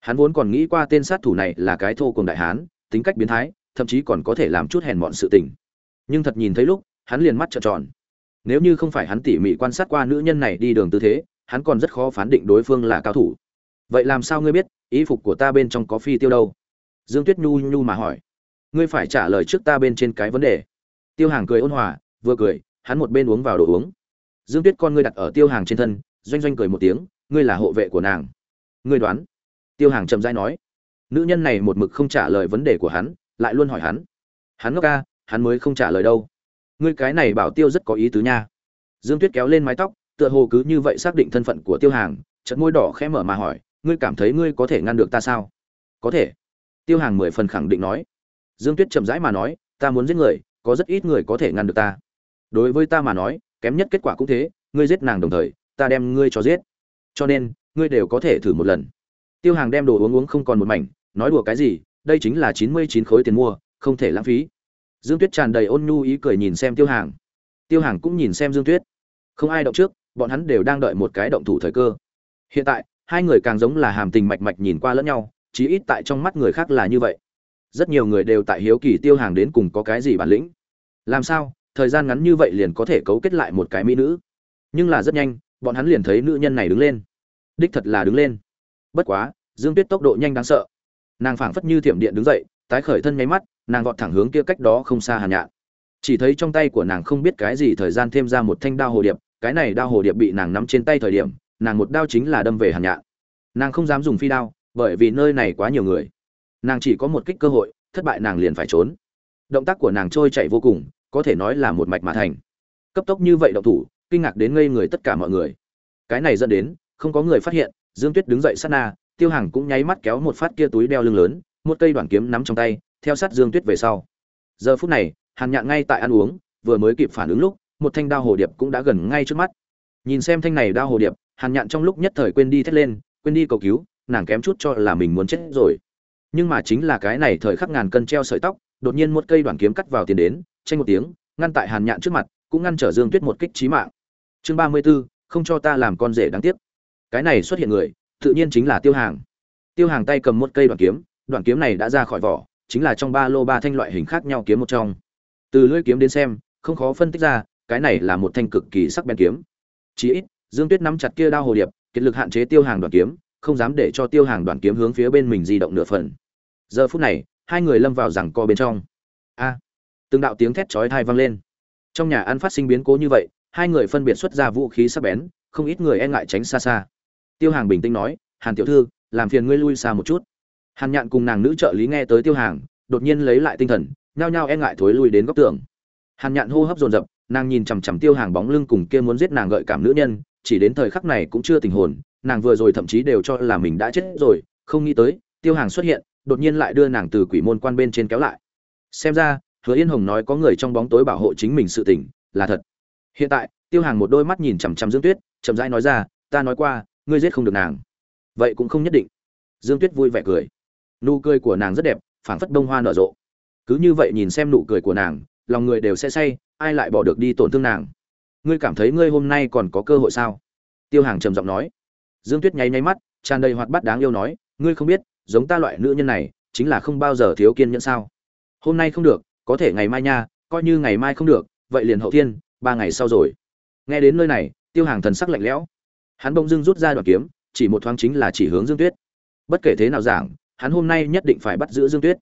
Hắn vốn còn nghĩ qua tên sát thủ này là cái thô cùng đại hán, tính cách biến thái, thậm chí còn có thể làm chút hèn mọn sự tình. Nhưng thật nhìn thấy lúc, hắn liền mắt trợn tròn. Nếu như không phải hắn tỉ mỉ quan sát qua nữ nhân này đi đường tư thế, hắn còn rất khó phán định đối phương là cao thủ. Vậy làm sao ngươi biết, ý phục của ta bên trong có phi tiêu đâu? Dương tuyết nhu nhu mà hỏi. Ngươi phải trả lời trước ta bên trên cái vấn đề. Tiêu hàng cười ôn hòa, vừa cười hắn một bên uống vào đồ uống. Dương tuyết con ngươi đặt ở tiêu hàng trên thân, doanh doanh cười một tiếng, ngươi là hộ vệ của nàng. Ngươi đoán? Tiêu hàng chậm rãi nói. Nữ nhân này một mực không trả lời vấn đề của hắn, lại luôn hỏi hắn. Hắn ngốc ca, hắn mới không trả lời đâu. Ngươi cái này bảo tiêu rất có ý tứ nha. Dương tuyết kéo lên mái tóc, tựa hồ cứ như vậy xác định thân phận của tiêu hàng chật môi đỏ khẽ mở mà hỏi, ngươi cảm thấy ngươi có thể ngăn được ta sao? Có thể. Tiêu hàng mười phần khẳng định nói. Dương tuyết chậm rãi mà nói, ta muốn giết người, có rất ít người có thể ngăn được ta đối với ta mà nói, kém nhất kết quả cũng thế, ngươi giết nàng đồng thời, ta đem ngươi cho giết. Cho nên, ngươi đều có thể thử một lần. Tiêu hàng đem đồ uống uống không còn một mảnh, nói đùa cái gì, đây chính là chín mươi chín khối tiền mua, không thể lãng phí. Dương tuyết tràn đầy ôn nhu ý cười nhìn xem tiêu hàng. Tiêu hàng cũng nhìn xem dương tuyết. Không ai động trước, bọn hắn đều đang đợi một cái động thủ thời cơ. Hiện tại, hai người càng giống là hàm tình mạch mạch nhìn qua lẫn nhau, chí ít tại trong mắt người khác là như vậy. Rất nhiều người đều tại hiếu kỳ tiêu hàng đến cùng có cái gì bản lĩnh. Làm sao? Thời gian ngắn như vậy liền có thể cấu kết lại một cái mỹ nữ. Nhưng là rất nhanh, bọn hắn liền thấy nữ nhân này đứng lên. Đích thật là đứng lên. Bất quá, dương tuyết tốc độ nhanh đáng sợ. Nàng phảng phất như thiểm điện đứng dậy, tái khởi thân nháy mắt, nàng vọt thẳng hướng kia cách đó không xa hàn nhạn. Chỉ thấy trong tay của nàng không biết cái gì thời gian thêm ra một thanh đao hồ điệp, cái này đao hồ điệp bị nàng nắm trên tay thời điểm, nàng một đao chính là đâm về hàn nhạn. Nàng không dám dùng phi đao, bởi vì nơi này quá nhiều người. Nàng chỉ có một kích cơ hội, thất bại nàng liền phải trốn. Động tác của nàng trôi chạy vô cùng có thể nói là một mạch mà thành. Cấp tốc như vậy động thủ, kinh ngạc đến ngây người tất cả mọi người. Cái này dẫn đến, không có người phát hiện, dương tuyết đứng dậy sát na, tiêu hàng cũng nháy mắt kéo một phát kia túi đeo lưng lớn, một cây đoạn kiếm nắm trong tay, theo sát dương tuyết về sau. Giờ phút này, hàn nhạn ngay tại ăn uống, vừa mới kịp phản ứng lúc, một thanh đao hồ điệp cũng đã gần ngay trước mắt. Nhìn xem thanh này đao hồ điệp, hàn nhạn trong lúc nhất thời quên đi thét lên, quên đi cầu cứu, nàng kém chút cho là mình muốn chết rồi. Nhưng mà chính là cái này thời khắc ngàn cân treo sợi tóc, đột nhiên một cây đoạn kiếm cắt vào tiền đến tranh một tiếng, ngăn tại hàn nhạn trước mặt, cũng ngăn trở dương tuyết một kích trí mạng. Chương ba mươi b ố không cho ta làm con rể đáng tiếc. Cái này xuất hiện người, tự nhiên chính là tiêu hàng. Tiêu hàng tay cầm một cây đoạn kiếm đoạn kiếm này đã ra khỏi vỏ, chính là trong ba lô ba thanh loại hình khác nhau kiếm một trong. Từ lưỡi kiếm đến xem, không khó phân tích ra, cái này là một thanh cực kỳ sắc bén kiếm. Chí ít, dương tuyết nắm chặt kia đao hồ điệp, kiệt lực hạn chế tiêu hàng đoạn kiếm, không dám để cho tiêu hàng đoạn kiếm hướng phía bên mình di động nửa phần. Giờ phút này, hai người lâm vào rằng co bên trong. A! Từng đạo tiếng thét chói tai vang lên. Trong nhà ăn phát sinh biến cố như vậy, hai người phân biệt xuất ra vũ khí sắc bén, không ít người e ngại tránh xa xa. Tiêu hàng bình tĩnh nói, hàn tiểu thư, làm phiền ngươi lui xa một chút. Hàn nhạn cùng nàng nữ trợ lý nghe tới tiêu hàng, đột nhiên lấy lại tinh thần, nhao nhao e ngại thối lui đến góc tường. Hàn nhạn hô hấp dồn dập, nàng nhìn chằm chằm tiêu hàng bóng lưng cùng kia muốn giết nàng gợi cảm nữ nhân, chỉ đến thời khắc này cũng chưa tình hồn, nàng vừa rồi thậm chí đều cho là mình đã chết rồi, không nghĩ tới, tiêu hàng xuất hiện, đột nhiên lại đưa nàng từ quỷ môn quan bên trên kéo lại. Xem ra hứa yên hồng nói có người trong bóng tối bảo hộ chính mình sự tỉnh là thật. Hiện tại, tiêu hàng một đôi mắt nhìn chằm chằm dương tuyết, chậm rãi nói ra, ta nói qua, ngươi giết không được nàng. Vậy cũng không nhất định. Dương tuyết vui vẻ cười. Nụ cười của nàng rất đẹp, phảng phất bông hoa nở rộ. Cứ như vậy nhìn xem nụ cười của nàng, lòng người đều sẽ say, ai lại bỏ được đi tổn thương nàng? Ngươi cảm thấy ngươi hôm nay còn có cơ hội sao? Tiêu hàng trầm giọng nói. Dương tuyết nháy nháy mắt, tràn đầy hoạt bát đáng yêu nói, ngươi không biết, giống ta loại nữ nhân này, chính là không bao giờ thiếu kiên nhẫn sao? Hôm nay không được có thể ngày mai nha, coi như ngày mai không được, vậy liền hậu thiên, ba ngày sau rồi. Nghe đến nơi này, tiêu hàng thần sắc lạnh lẽo. Hắn bỗng dưng rút ra đoạn kiếm, chỉ một thoáng chính là chỉ hướng dương tuyết. Bất kể thế nào giảng, hắn hôm nay nhất định phải bắt giữ dương tuyết.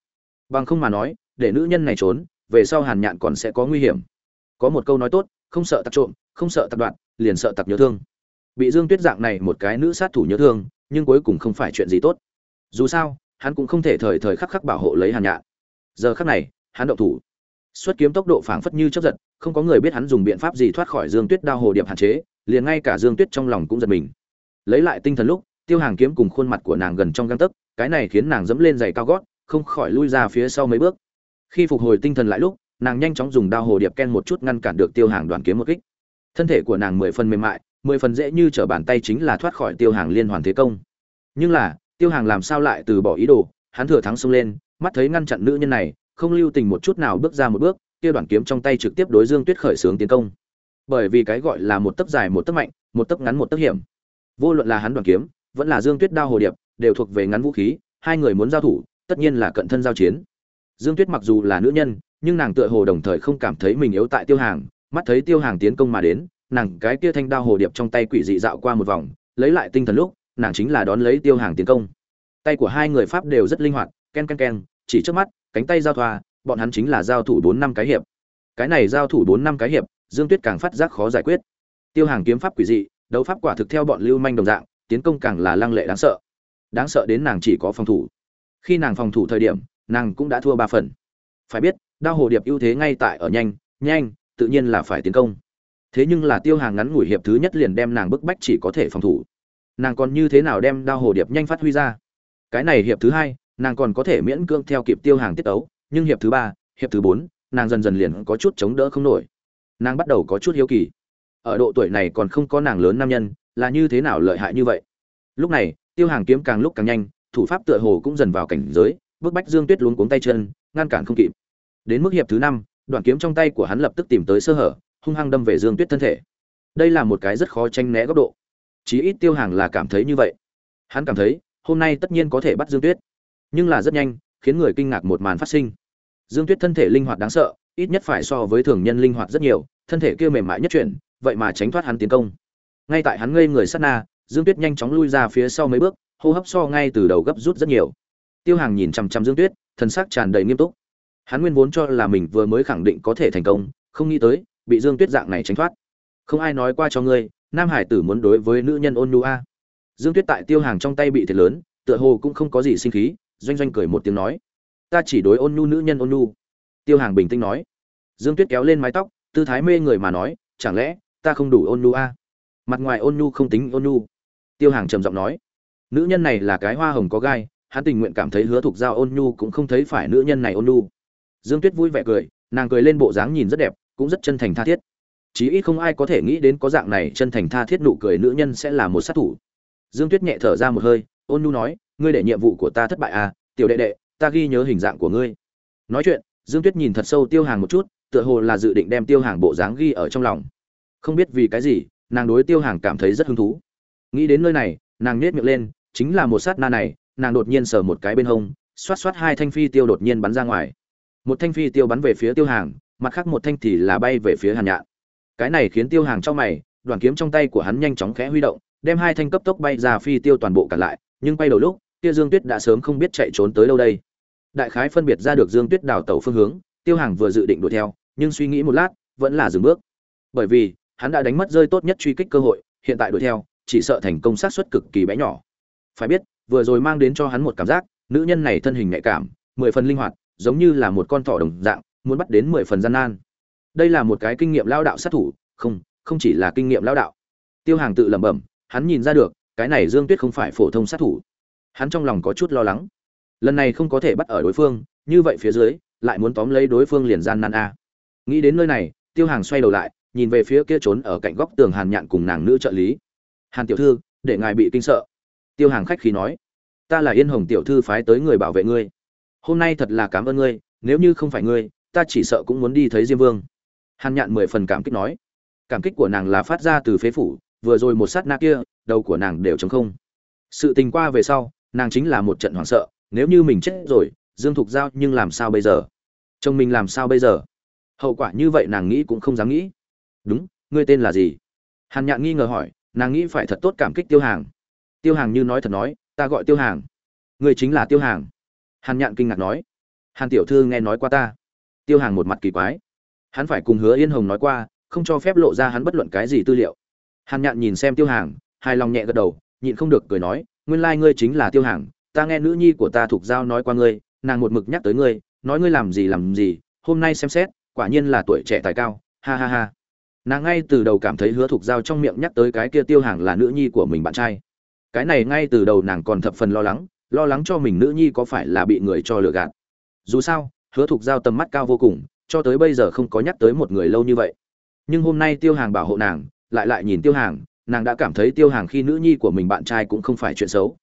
Bằng không mà nói, để nữ nhân này trốn, về sau hàn nhạn còn sẽ có nguy hiểm. Có một câu nói tốt, không sợ tặc trộm, không sợ tặc đoạn liền sợ tặc nhớ thương. Bị dương tuyết dạng này một cái nữ sát thủ nhớ thương, nhưng cuối cùng không phải chuyện gì tốt. Dù sao, hắn cũng không thể thời thời khắc khắc bảo hộ lấy hàn nhạn. Giờ khắc này hắn động thủ. Xuất kiếm tốc độ phảng phất như chấp giật, không có người biết hắn dùng biện pháp gì thoát khỏi dương tuyết đao hồ điệp hạn chế, liền ngay cả dương tuyết trong lòng cũng giật mình. Lấy lại tinh thần lúc, tiêu hàng kiếm cùng khuôn mặt của nàng gần trong găng tấc, cái này khiến nàng dẫm lên giày cao gót, không khỏi lui ra phía sau mấy bước. Khi phục hồi tinh thần lại lúc, nàng nhanh chóng dùng đao hồ điệp ken một chút ngăn cản được tiêu hàng đoàn kiếm một kích. Thân thể của nàng mười phần mềm mại, mười phần dễ như trở bàn tay chính là thoát khỏi tiêu hàng liên hoàn thế công. Nhưng là, tiêu hàng làm sao lại từ bỏ ý đồ, hắn thừa thắng xông lên, mắt thấy ngăn chặn nữ nhân này không lưu tình một chút nào bước ra một bước, kia đoạn kiếm trong tay trực tiếp đối dương tuyết khởi xướng tiến công. Bởi vì cái gọi là một tấc dài một tấc mạnh, một tấc ngắn một tấc hiểm. Vô luận là hắn đoàn kiếm, vẫn là dương tuyết đao hồ điệp, đều thuộc về ngắn vũ khí, hai người muốn giao thủ, tất nhiên là cận thân giao chiến. Dương tuyết mặc dù là nữ nhân, nhưng nàng tựa hồ đồng thời không cảm thấy mình yếu tại tiêu hàng, mắt thấy tiêu hàng tiến công mà đến, nàng cái kia thanh đao hồ điệp trong tay quỷ dị dạo qua một vòng, lấy lại tinh thần lúc, nàng chính là đón lấy tiêu hàng tiến công. Tay của hai người pháp đều rất linh hoạt, ken ken ken, chỉ trước mắt cánh tay giao thoa, bọn hắn chính là giao thủ bốn năm cái hiệp. Cái này giao thủ bốn năm cái hiệp, dương tuyết càng phát giác khó giải quyết. Tiêu hàng kiếm pháp quỷ dị, đấu pháp quả thực theo bọn lưu manh đồng dạng, tiến công càng là lăng lệ đáng sợ. Đáng sợ đến nàng chỉ có phòng thủ. Khi nàng phòng thủ thời điểm, nàng cũng đã thua ba phần. Phải biết, đao hồ điệp ưu thế ngay tại ở nhanh nhanh, tự nhiên là phải tiến công. Thế nhưng là tiêu hàng ngắn ngủi hiệp thứ nhất liền đem nàng bức bách chỉ có thể phòng thủ. Nàng còn như thế nào đem đao hồ điệp nhanh phát huy ra? Cái này hiệp thứ hai nàng còn có thể miễn cưỡng theo kịp tiêu hàng tiết tấu, nhưng hiệp thứ ba, hiệp thứ bốn, nàng dần dần liền có chút chống đỡ không nổi. Nàng bắt đầu có chút hiếu kỳ. Ở độ tuổi này còn không có nàng lớn nam nhân, là như thế nào lợi hại như vậy? Lúc này, tiêu hàng kiếm càng lúc càng nhanh, thủ pháp tựa hồ cũng dần vào cảnh giới bức bách dương tuyết luống cuống tay chân, ngăn cản không kịp. Đến mức hiệp thứ năm, đoạn kiếm trong tay của hắn lập tức tìm tới sơ hở, hung hăng đâm về dương tuyết thân thể. Đây là một cái rất khó tranh né góc độ. Chí ít tiêu hàng là cảm thấy như vậy. Hắn cảm thấy, hôm nay tất nhiên có thể bắt dương tuyết nhưng là rất nhanh, khiến người kinh ngạc một màn phát sinh. Dương tuyết thân thể linh hoạt đáng sợ, ít nhất phải so với thường nhân linh hoạt rất nhiều, thân thể kia mềm mại nhất chuyển, vậy mà tránh thoát hắn tiến công. Ngay tại hắn ngây người sát na, dương tuyết nhanh chóng lui ra phía sau mấy bước, hô hấp so ngay từ đầu gấp rút rất nhiều. Tiêu hàng nhìn chằm chằm dương tuyết thân xác tràn đầy nghiêm túc. Hắn nguyên vốn cho là mình vừa mới khẳng định có thể thành công, không nghĩ tới, bị dương tuyết dạng này tránh thoát. Không ai nói qua cho ngươi, nam hải tử muốn đối với nữ nhân ôn nu a. Dương tuyết tại tiêu hàng trong tay bị thiệt lớn, tựa hồ cũng không có gì sinh khí doanh doanh cười một tiếng nói, ta chỉ đối ôn nhu nữ nhân ôn nhu. Tiêu hàng bình tĩnh nói. Dương tuyết kéo lên mái tóc, tư thái mê người mà nói, chẳng lẽ ta không đủ ôn nhu a? Mặt ngoài ôn nhu không tính ôn nhu. Tiêu hàng trầm giọng nói, nữ nhân này là cái hoa hồng có gai, hắn tình nguyện cảm thấy hứa thục giao ôn nhu cũng không thấy phải nữ nhân này ôn nhu. Dương tuyết vui vẻ cười, nàng cười lên bộ dáng nhìn rất đẹp, cũng rất chân thành tha thiết. Chí ít không ai có thể nghĩ đến có dạng này chân thành tha thiết nụ cười nữ nhân sẽ là một sát thủ. Dương tuyết nhẹ thở ra một hơi, ôn nhu nói ngươi để nhiệm vụ của ta thất bại à tiểu đệ đệ, ta ghi nhớ hình dạng của ngươi. Nói chuyện, dương tuyết nhìn thật sâu tiêu hàng một chút, tựa hồ là dự định đem tiêu hàng bộ dáng ghi ở trong lòng. Không biết vì cái gì, nàng đối tiêu hàng cảm thấy rất hứng thú. Nghĩ đến nơi này, nàng nhét miệng lên, chính là một sát na này, nàng đột nhiên sờ một cái bên hông, xoát xoát hai thanh phi tiêu đột nhiên bắn ra ngoài. Một thanh phi tiêu bắn về phía tiêu hàng, mặt khác một thanh thì là bay về phía hàn nhạn. Cái này khiến tiêu hàng trong mày, đoàn kiếm trong tay của hắn nhanh chóng khẽ huy động, đem hai thanh cấp tốc bay ra phi tiêu toàn bộ cản lại, nhưng bay đầu lúc kia dương tuyết đã sớm không biết chạy trốn tới đâu đây. Đại khái phân biệt ra được dương tuyết đào tẩu phương hướng, tiêu hàng vừa dự định đuổi theo, nhưng suy nghĩ một lát, vẫn là dừng bước. Bởi vì, hắn đã đánh mất rơi tốt nhất truy kích cơ hội, hiện tại đuổi theo, chỉ sợ thành công sát suất cực kỳ bé nhỏ. Phải biết, vừa rồi mang đến cho hắn một cảm giác, nữ nhân này thân hình nhạy cảm, mười phần linh hoạt, giống như là một con thỏ đồng dạng, muốn bắt đến mười phần gian nan. Đây là một cái kinh nghiệm lao đạo sát thủ, không không chỉ là kinh nghiệm lao đạo. Tiêu hàng tự lẩm bẩm, hắn nhìn ra được, cái này dương tuyết không phải phổ thông sát thủ hắn trong lòng có chút lo lắng. Lần này không có thể bắt ở đối phương, như vậy phía dưới, lại muốn tóm lấy đối phương liền gian nan a. Nghĩ đến nơi này, tiêu hàng xoay đầu lại, nhìn về phía kia trốn ở cạnh góc tường hàn nhạn cùng nàng nữ trợ lý. Hàn tiểu thư, để ngài bị kinh sợ. Tiêu hàng khách khí nói. Ta là yên hồng tiểu thư phái tới người bảo vệ ngươi. Hôm nay thật là cảm ơn ngươi, nếu như không phải ngươi, ta chỉ sợ cũng muốn đi thấy diêm vương. Hàn nhạn mười phần cảm kích nói. Cảm kích của nàng là phát ra từ phế phủ, vừa rồi một sát na kia, đầu của nàng đều chống không. Sự tình qua về sau nàng chính là một trận hoảng sợ, nếu như mình chết rồi, dương thục giao nhưng làm sao bây giờ? Chồng mình làm sao bây giờ? Hậu quả như vậy nàng nghĩ cũng không dám nghĩ. Đúng, ngươi tên là gì? Hàn nhạn nghi ngờ hỏi, nàng nghĩ phải thật tốt cảm kích tiêu hàng. Tiêu hàng như nói thật nói, ta gọi tiêu hàng. Ngươi chính là tiêu hàng. Hàn nhạn kinh ngạc nói. Hàn tiểu thư nghe nói qua ta. Tiêu hàng một mặt kỳ quái. Hắn phải cùng hứa yên hồng nói qua, không cho phép lộ ra hắn bất luận cái gì tư liệu. Hàn nhạn nhìn xem tiêu hàng, hài lòng nhẹ gật đầu, nhịn không được cười nói nguyên lai ngươi chính là tiêu hàng, ta nghe nữ nhi của ta thuộc giao nói qua ngươi, nàng một mực nhắc tới ngươi, nói ngươi làm gì làm gì, hôm nay xem xét, quả nhiên là tuổi trẻ tài cao, ha ha ha. Nàng ngay từ đầu cảm thấy hứa thục giao trong miệng nhắc tới cái kia tiêu hàng là nữ nhi của mình bạn trai. Cái này ngay từ đầu nàng còn thập phần lo lắng lo lắng cho mình nữ nhi có phải là bị người cho lừa gạt. Dù sao, hứa thục giao tầm mắt cao vô cùng, cho tới bây giờ không có nhắc tới một người lâu như vậy. Nhưng hôm nay tiêu hàng bảo hộ nàng, lại lại nhìn tiêu hàng nàng đã cảm thấy tiêu hàng khi nữ nhi của mình bạn trai cũng không phải chuyện xấu.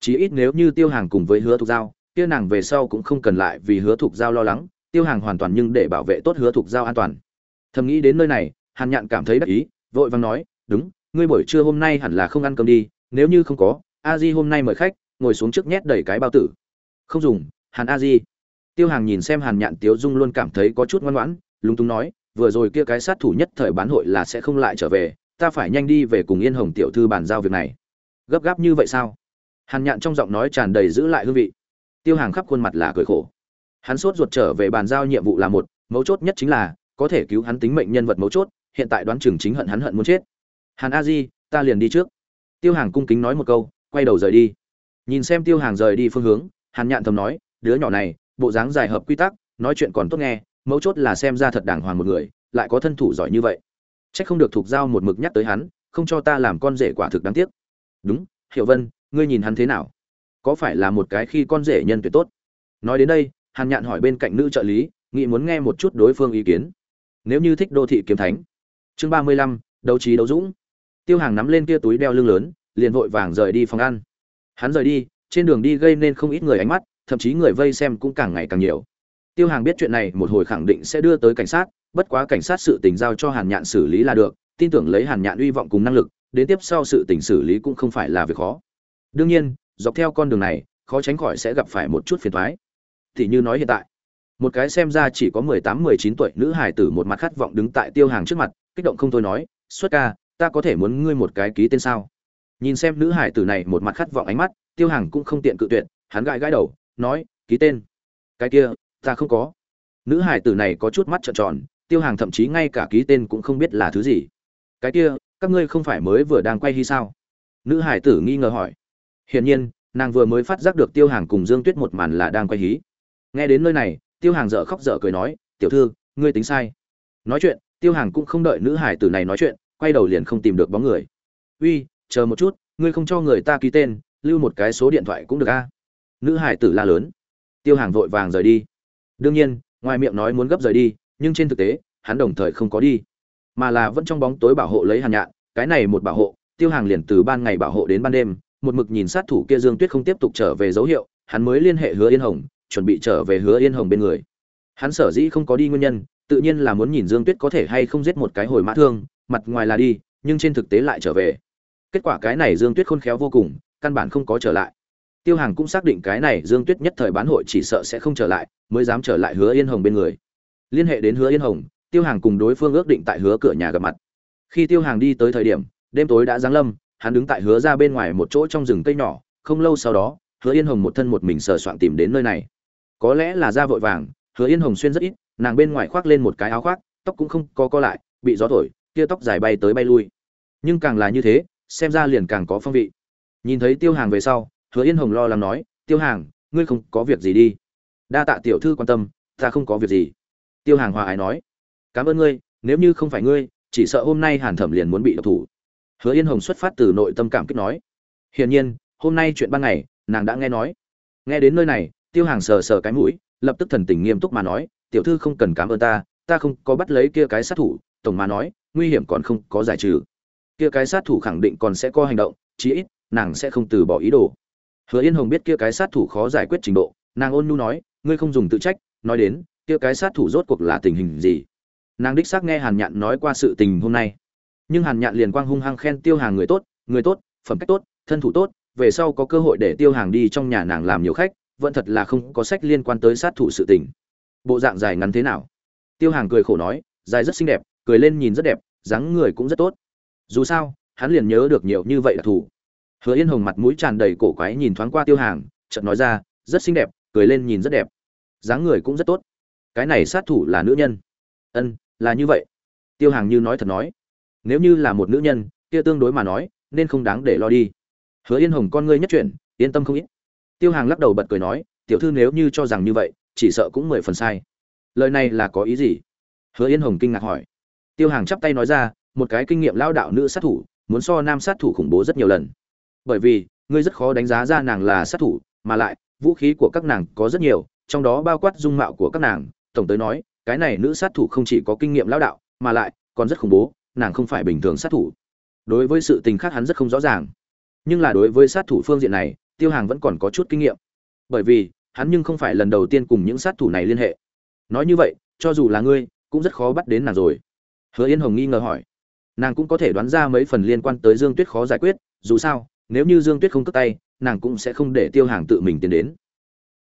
Chí ít nếu như tiêu hàng cùng với hứa thục giao, kia nàng về sau cũng không cần lại vì hứa thục giao lo lắng, tiêu hàng hoàn toàn nhưng để bảo vệ tốt hứa thục giao an toàn. Thầm nghĩ đến nơi này, hàn nhạn cảm thấy đắc ý, vội vàng nói, đúng, ngươi buổi trưa hôm nay hẳn là không ăn cơm đi, nếu như không có, a di hôm nay mời khách, ngồi xuống trước nhét đầy cái bao tử. Không dùng, hàn a di. Tiêu hàng nhìn xem hàn nhạn tiếu dung luôn cảm thấy có chút ngoan ngoãn, lúng túng nói, vừa rồi kia cái sát thủ nhất thời bán hội là sẽ không lại trở về ta phải nhanh đi về cùng yên hồng tiểu thư bàn giao việc này. Gấp gáp như vậy sao? Hàn nhạn trong giọng nói tràn đầy giữ lại hương vị. Tiêu hàng khắp khuôn mặt là cười khổ. Hắn sốt ruột trở về bàn giao nhiệm vụ là một, mấu chốt nhất chính là, có thể cứu hắn tính mệnh nhân vật mấu chốt, hiện tại đoán chừng chính hận hắn hận muốn chết. Hàn a di, ta liền đi trước. Tiêu hàng cung kính nói một câu, quay đầu rời đi. Nhìn xem tiêu hàng rời đi phương hướng, hàn nhạn thầm nói, đứa nhỏ này, bộ dáng dài hợp quy tắc, nói chuyện còn tốt nghe, mấu chốt là xem ra thật đàng hoàng một người, lại có thân thủ giỏi như vậy. Chắc không được thuộc giao một mực nhắc tới hắn, không cho ta làm con rể quả thực đáng tiếc. Đúng, Hiểu Vân, ngươi nhìn hắn thế nào? Có phải là một cái khi con rể nhân tuyệt tốt? Nói đến đây, Hàn Nhạn hỏi bên cạnh nữ trợ lý, nghĩ muốn nghe một chút đối phương ý kiến. Nếu như thích đô thị kiếm thánh. Chương ba mươi lăm, đấu trí đấu dũng. Tiêu Hàng nắm lên kia túi đeo lưng lớn, liền vội vàng rời đi phòng ăn. Hắn rời đi, trên đường đi gây nên không ít người ánh mắt, thậm chí người vây xem cũng càng ngày càng nhiều. Tiêu Hàng biết chuyện này một hồi khẳng định sẽ đưa tới cảnh sát, bất quá cảnh sát sự tình giao cho Hàn Nhạn xử lý là được, tin tưởng lấy Hàn Nhạn uy vọng cùng năng lực, đến tiếp sau sự tình xử lý cũng không phải là việc khó. Đương nhiên, dọc theo con đường này, khó tránh khỏi sẽ gặp phải một chút phiền toái. Thì như nói hiện tại, một cái xem ra chỉ có 18-19 tuổi nữ hài tử một mặt khát vọng đứng tại Tiêu Hàng trước mặt, kích động không thôi nói, "Xuất ca, ta có thể muốn ngươi một cái ký tên sao?" Nhìn xem nữ hài tử này một mặt khát vọng ánh mắt, Tiêu Hàng cũng không tiện cự tuyệt, hắn gãi gãi đầu, nói, "Ký tên?" "Cái kia, ta không có." Nữ hải tử này có chút mắt trợn tròn, tiêu hàng thậm chí ngay cả ký tên cũng không biết là thứ gì. Cái kia các ngươi không phải mới vừa đang quay hy sao? Nữ hải tử nghi ngờ hỏi. Hiển nhiên nàng vừa mới phát giác được tiêu hàng cùng dương tuyết một màn là đang quay hí. Nghe đến nơi này tiêu hàng dở khóc dở cười nói tiểu thư ngươi tính sai. Nói chuyện tiêu hàng cũng không đợi nữ hải tử này nói chuyện quay đầu liền không tìm được bóng người. Uy chờ một chút ngươi không cho người ta ký tên lưu một cái số điện thoại cũng được a. Nữ hải tử la lớn. Tiêu hàng vội vàng rời đi đương nhiên, ngoài miệng nói muốn gấp rời đi, nhưng trên thực tế, hắn đồng thời không có đi. Mà là vẫn trong bóng tối bảo hộ lấy hàn nhạn, cái này một bảo hộ, tiêu hàng liền từ ban ngày bảo hộ đến ban đêm, một mực nhìn sát thủ kia dương tuyết không tiếp tục trở về dấu hiệu, hắn mới liên hệ hứa yên hồng, chuẩn bị trở về hứa yên hồng bên người. Hắn sở dĩ không có đi nguyên nhân, tự nhiên là muốn nhìn dương tuyết có thể hay không giết một cái hồi mã thương, mặt ngoài là đi, nhưng trên thực tế lại trở về. Kết quả cái này dương tuyết khôn khéo vô cùng, căn bản không có trở lại tiêu hàng cũng xác định cái này dương tuyết nhất thời bán hội chỉ sợ sẽ không trở lại, mới dám trở lại hứa yên hồng bên người. Liên hệ đến hứa yên hồng, tiêu hàng cùng đối phương ước định tại hứa cửa nhà gặp mặt. Khi tiêu hàng đi tới thời điểm, đêm tối đã giáng lâm, hắn đứng tại hứa ra bên ngoài một chỗ trong rừng cây nhỏ, không lâu sau đó, hứa yên hồng một thân một mình sờ soạn tìm đến nơi này. Có lẽ là da vội vàng, hứa yên hồng xuyên rất ít, nàng bên ngoài khoác lên một cái áo khoác, tóc cũng không có co lại, bị gió thổi, tia tóc dài bay tới bay lui. Nhưng càng là như thế, xem ra liền càng có phong vị. Nhìn thấy tiêu hàng về sau hứa yên hồng lo lắng nói, tiêu hàng, ngươi không có việc gì đi. Đa tạ tiểu thư quan tâm, ta không có việc gì. Tiêu hàng hòa ái nói, cảm ơn ngươi, nếu như không phải ngươi, chỉ sợ hôm nay hàn thẩm liền muốn bị độc thủ. Hứa yên hồng xuất phát từ nội tâm cảm kích nói, hiển nhiên, hôm nay chuyện ban ngày, nàng đã nghe nói. Nghe đến nơi này, tiêu hàng sờ sờ cái mũi, lập tức thần tình nghiêm túc mà nói, tiểu thư không cần cảm ơn ta ta không có bắt lấy kia cái sát thủ, tổng mà nói, nguy hiểm còn không có giải trừ. Kia cái sát thủ khẳng định còn sẽ có hành động, chí ít, nàng sẽ không từ bỏ ý đồ hứa yên hồng biết kia cái sát thủ khó giải quyết trình độ, nàng ôn nhu nói, ngươi không dùng tự trách, nói đến, kia cái sát thủ rốt cuộc là tình hình gì? Nàng đích xác nghe hàn nhạn nói qua sự tình hôm nay. Nhưng hàn nhạn liền quang hung hăng khen tiêu hàng người tốt người tốt, phẩm cách tốt, thân thủ tốt, về sau có cơ hội để tiêu hàng đi trong nhà nàng làm nhiều khách, vẫn thật là không có sách liên quan tới sát thủ sự tình. Bộ dạng dài ngắn thế nào? Tiêu hàng cười khổ nói, dài rất xinh đẹp, cười lên nhìn rất đẹp, dáng người cũng rất tốt. Dù sao, hắn liền nhớ được nhiều như vậy là thủ hứa yên hồng mặt mũi tràn đầy cổ quái nhìn thoáng qua tiêu hàng, chợt nói ra, rất xinh đẹp, cười lên nhìn rất đẹp. Dáng người cũng rất tốt. Cái này sát thủ là nữ nhân. Ân, là như vậy. Tiêu hàng như nói thật nói. Nếu như là một nữ nhân, kia tương đối mà nói, nên không đáng để lo đi. Hứa yên hồng con ngươi nhất chuyển, yên tâm không ít. Tiêu hàng lắc đầu bật cười nói, tiểu thư nếu như cho rằng như vậy, chỉ sợ cũng mười phần sai. Lời này là có ý gì? Hứa yên hồng kinh ngạc hỏi. Tiêu hàng chắp tay nói ra, một cái kinh nghiệm lao đạo nữ sát thủ, muốn so nam sát thủ khủng bố rất nhiều lần bởi vì, ngươi rất khó đánh giá ra nàng là sát thủ, mà lại, vũ khí của các nàng có rất nhiều, trong đó bao quát dung mạo của các nàng. Tổng tới nói, cái này nữ sát thủ không chỉ có kinh nghiệm lão đạo, mà lại còn rất khủng bố, nàng không phải bình thường sát thủ. Đối với sự tình khác hắn rất không rõ ràng. Nhưng là đối với sát thủ phương diện này, tiêu hàng vẫn còn có chút kinh nghiệm. Bởi vì, hắn nhưng không phải lần đầu tiên cùng những sát thủ này liên hệ. Nói như vậy, cho dù là ngươi, cũng rất khó bắt đến nàng rồi. Hứa yên hồng nghi ngờ hỏi. Nàng cũng có thể đoán ra mấy phần liên quan tới dương tuyết khó giải quyết, dù sao nếu như dương tuyết không cất tay, nàng cũng sẽ không để tiêu hàng tự mình tiến đến.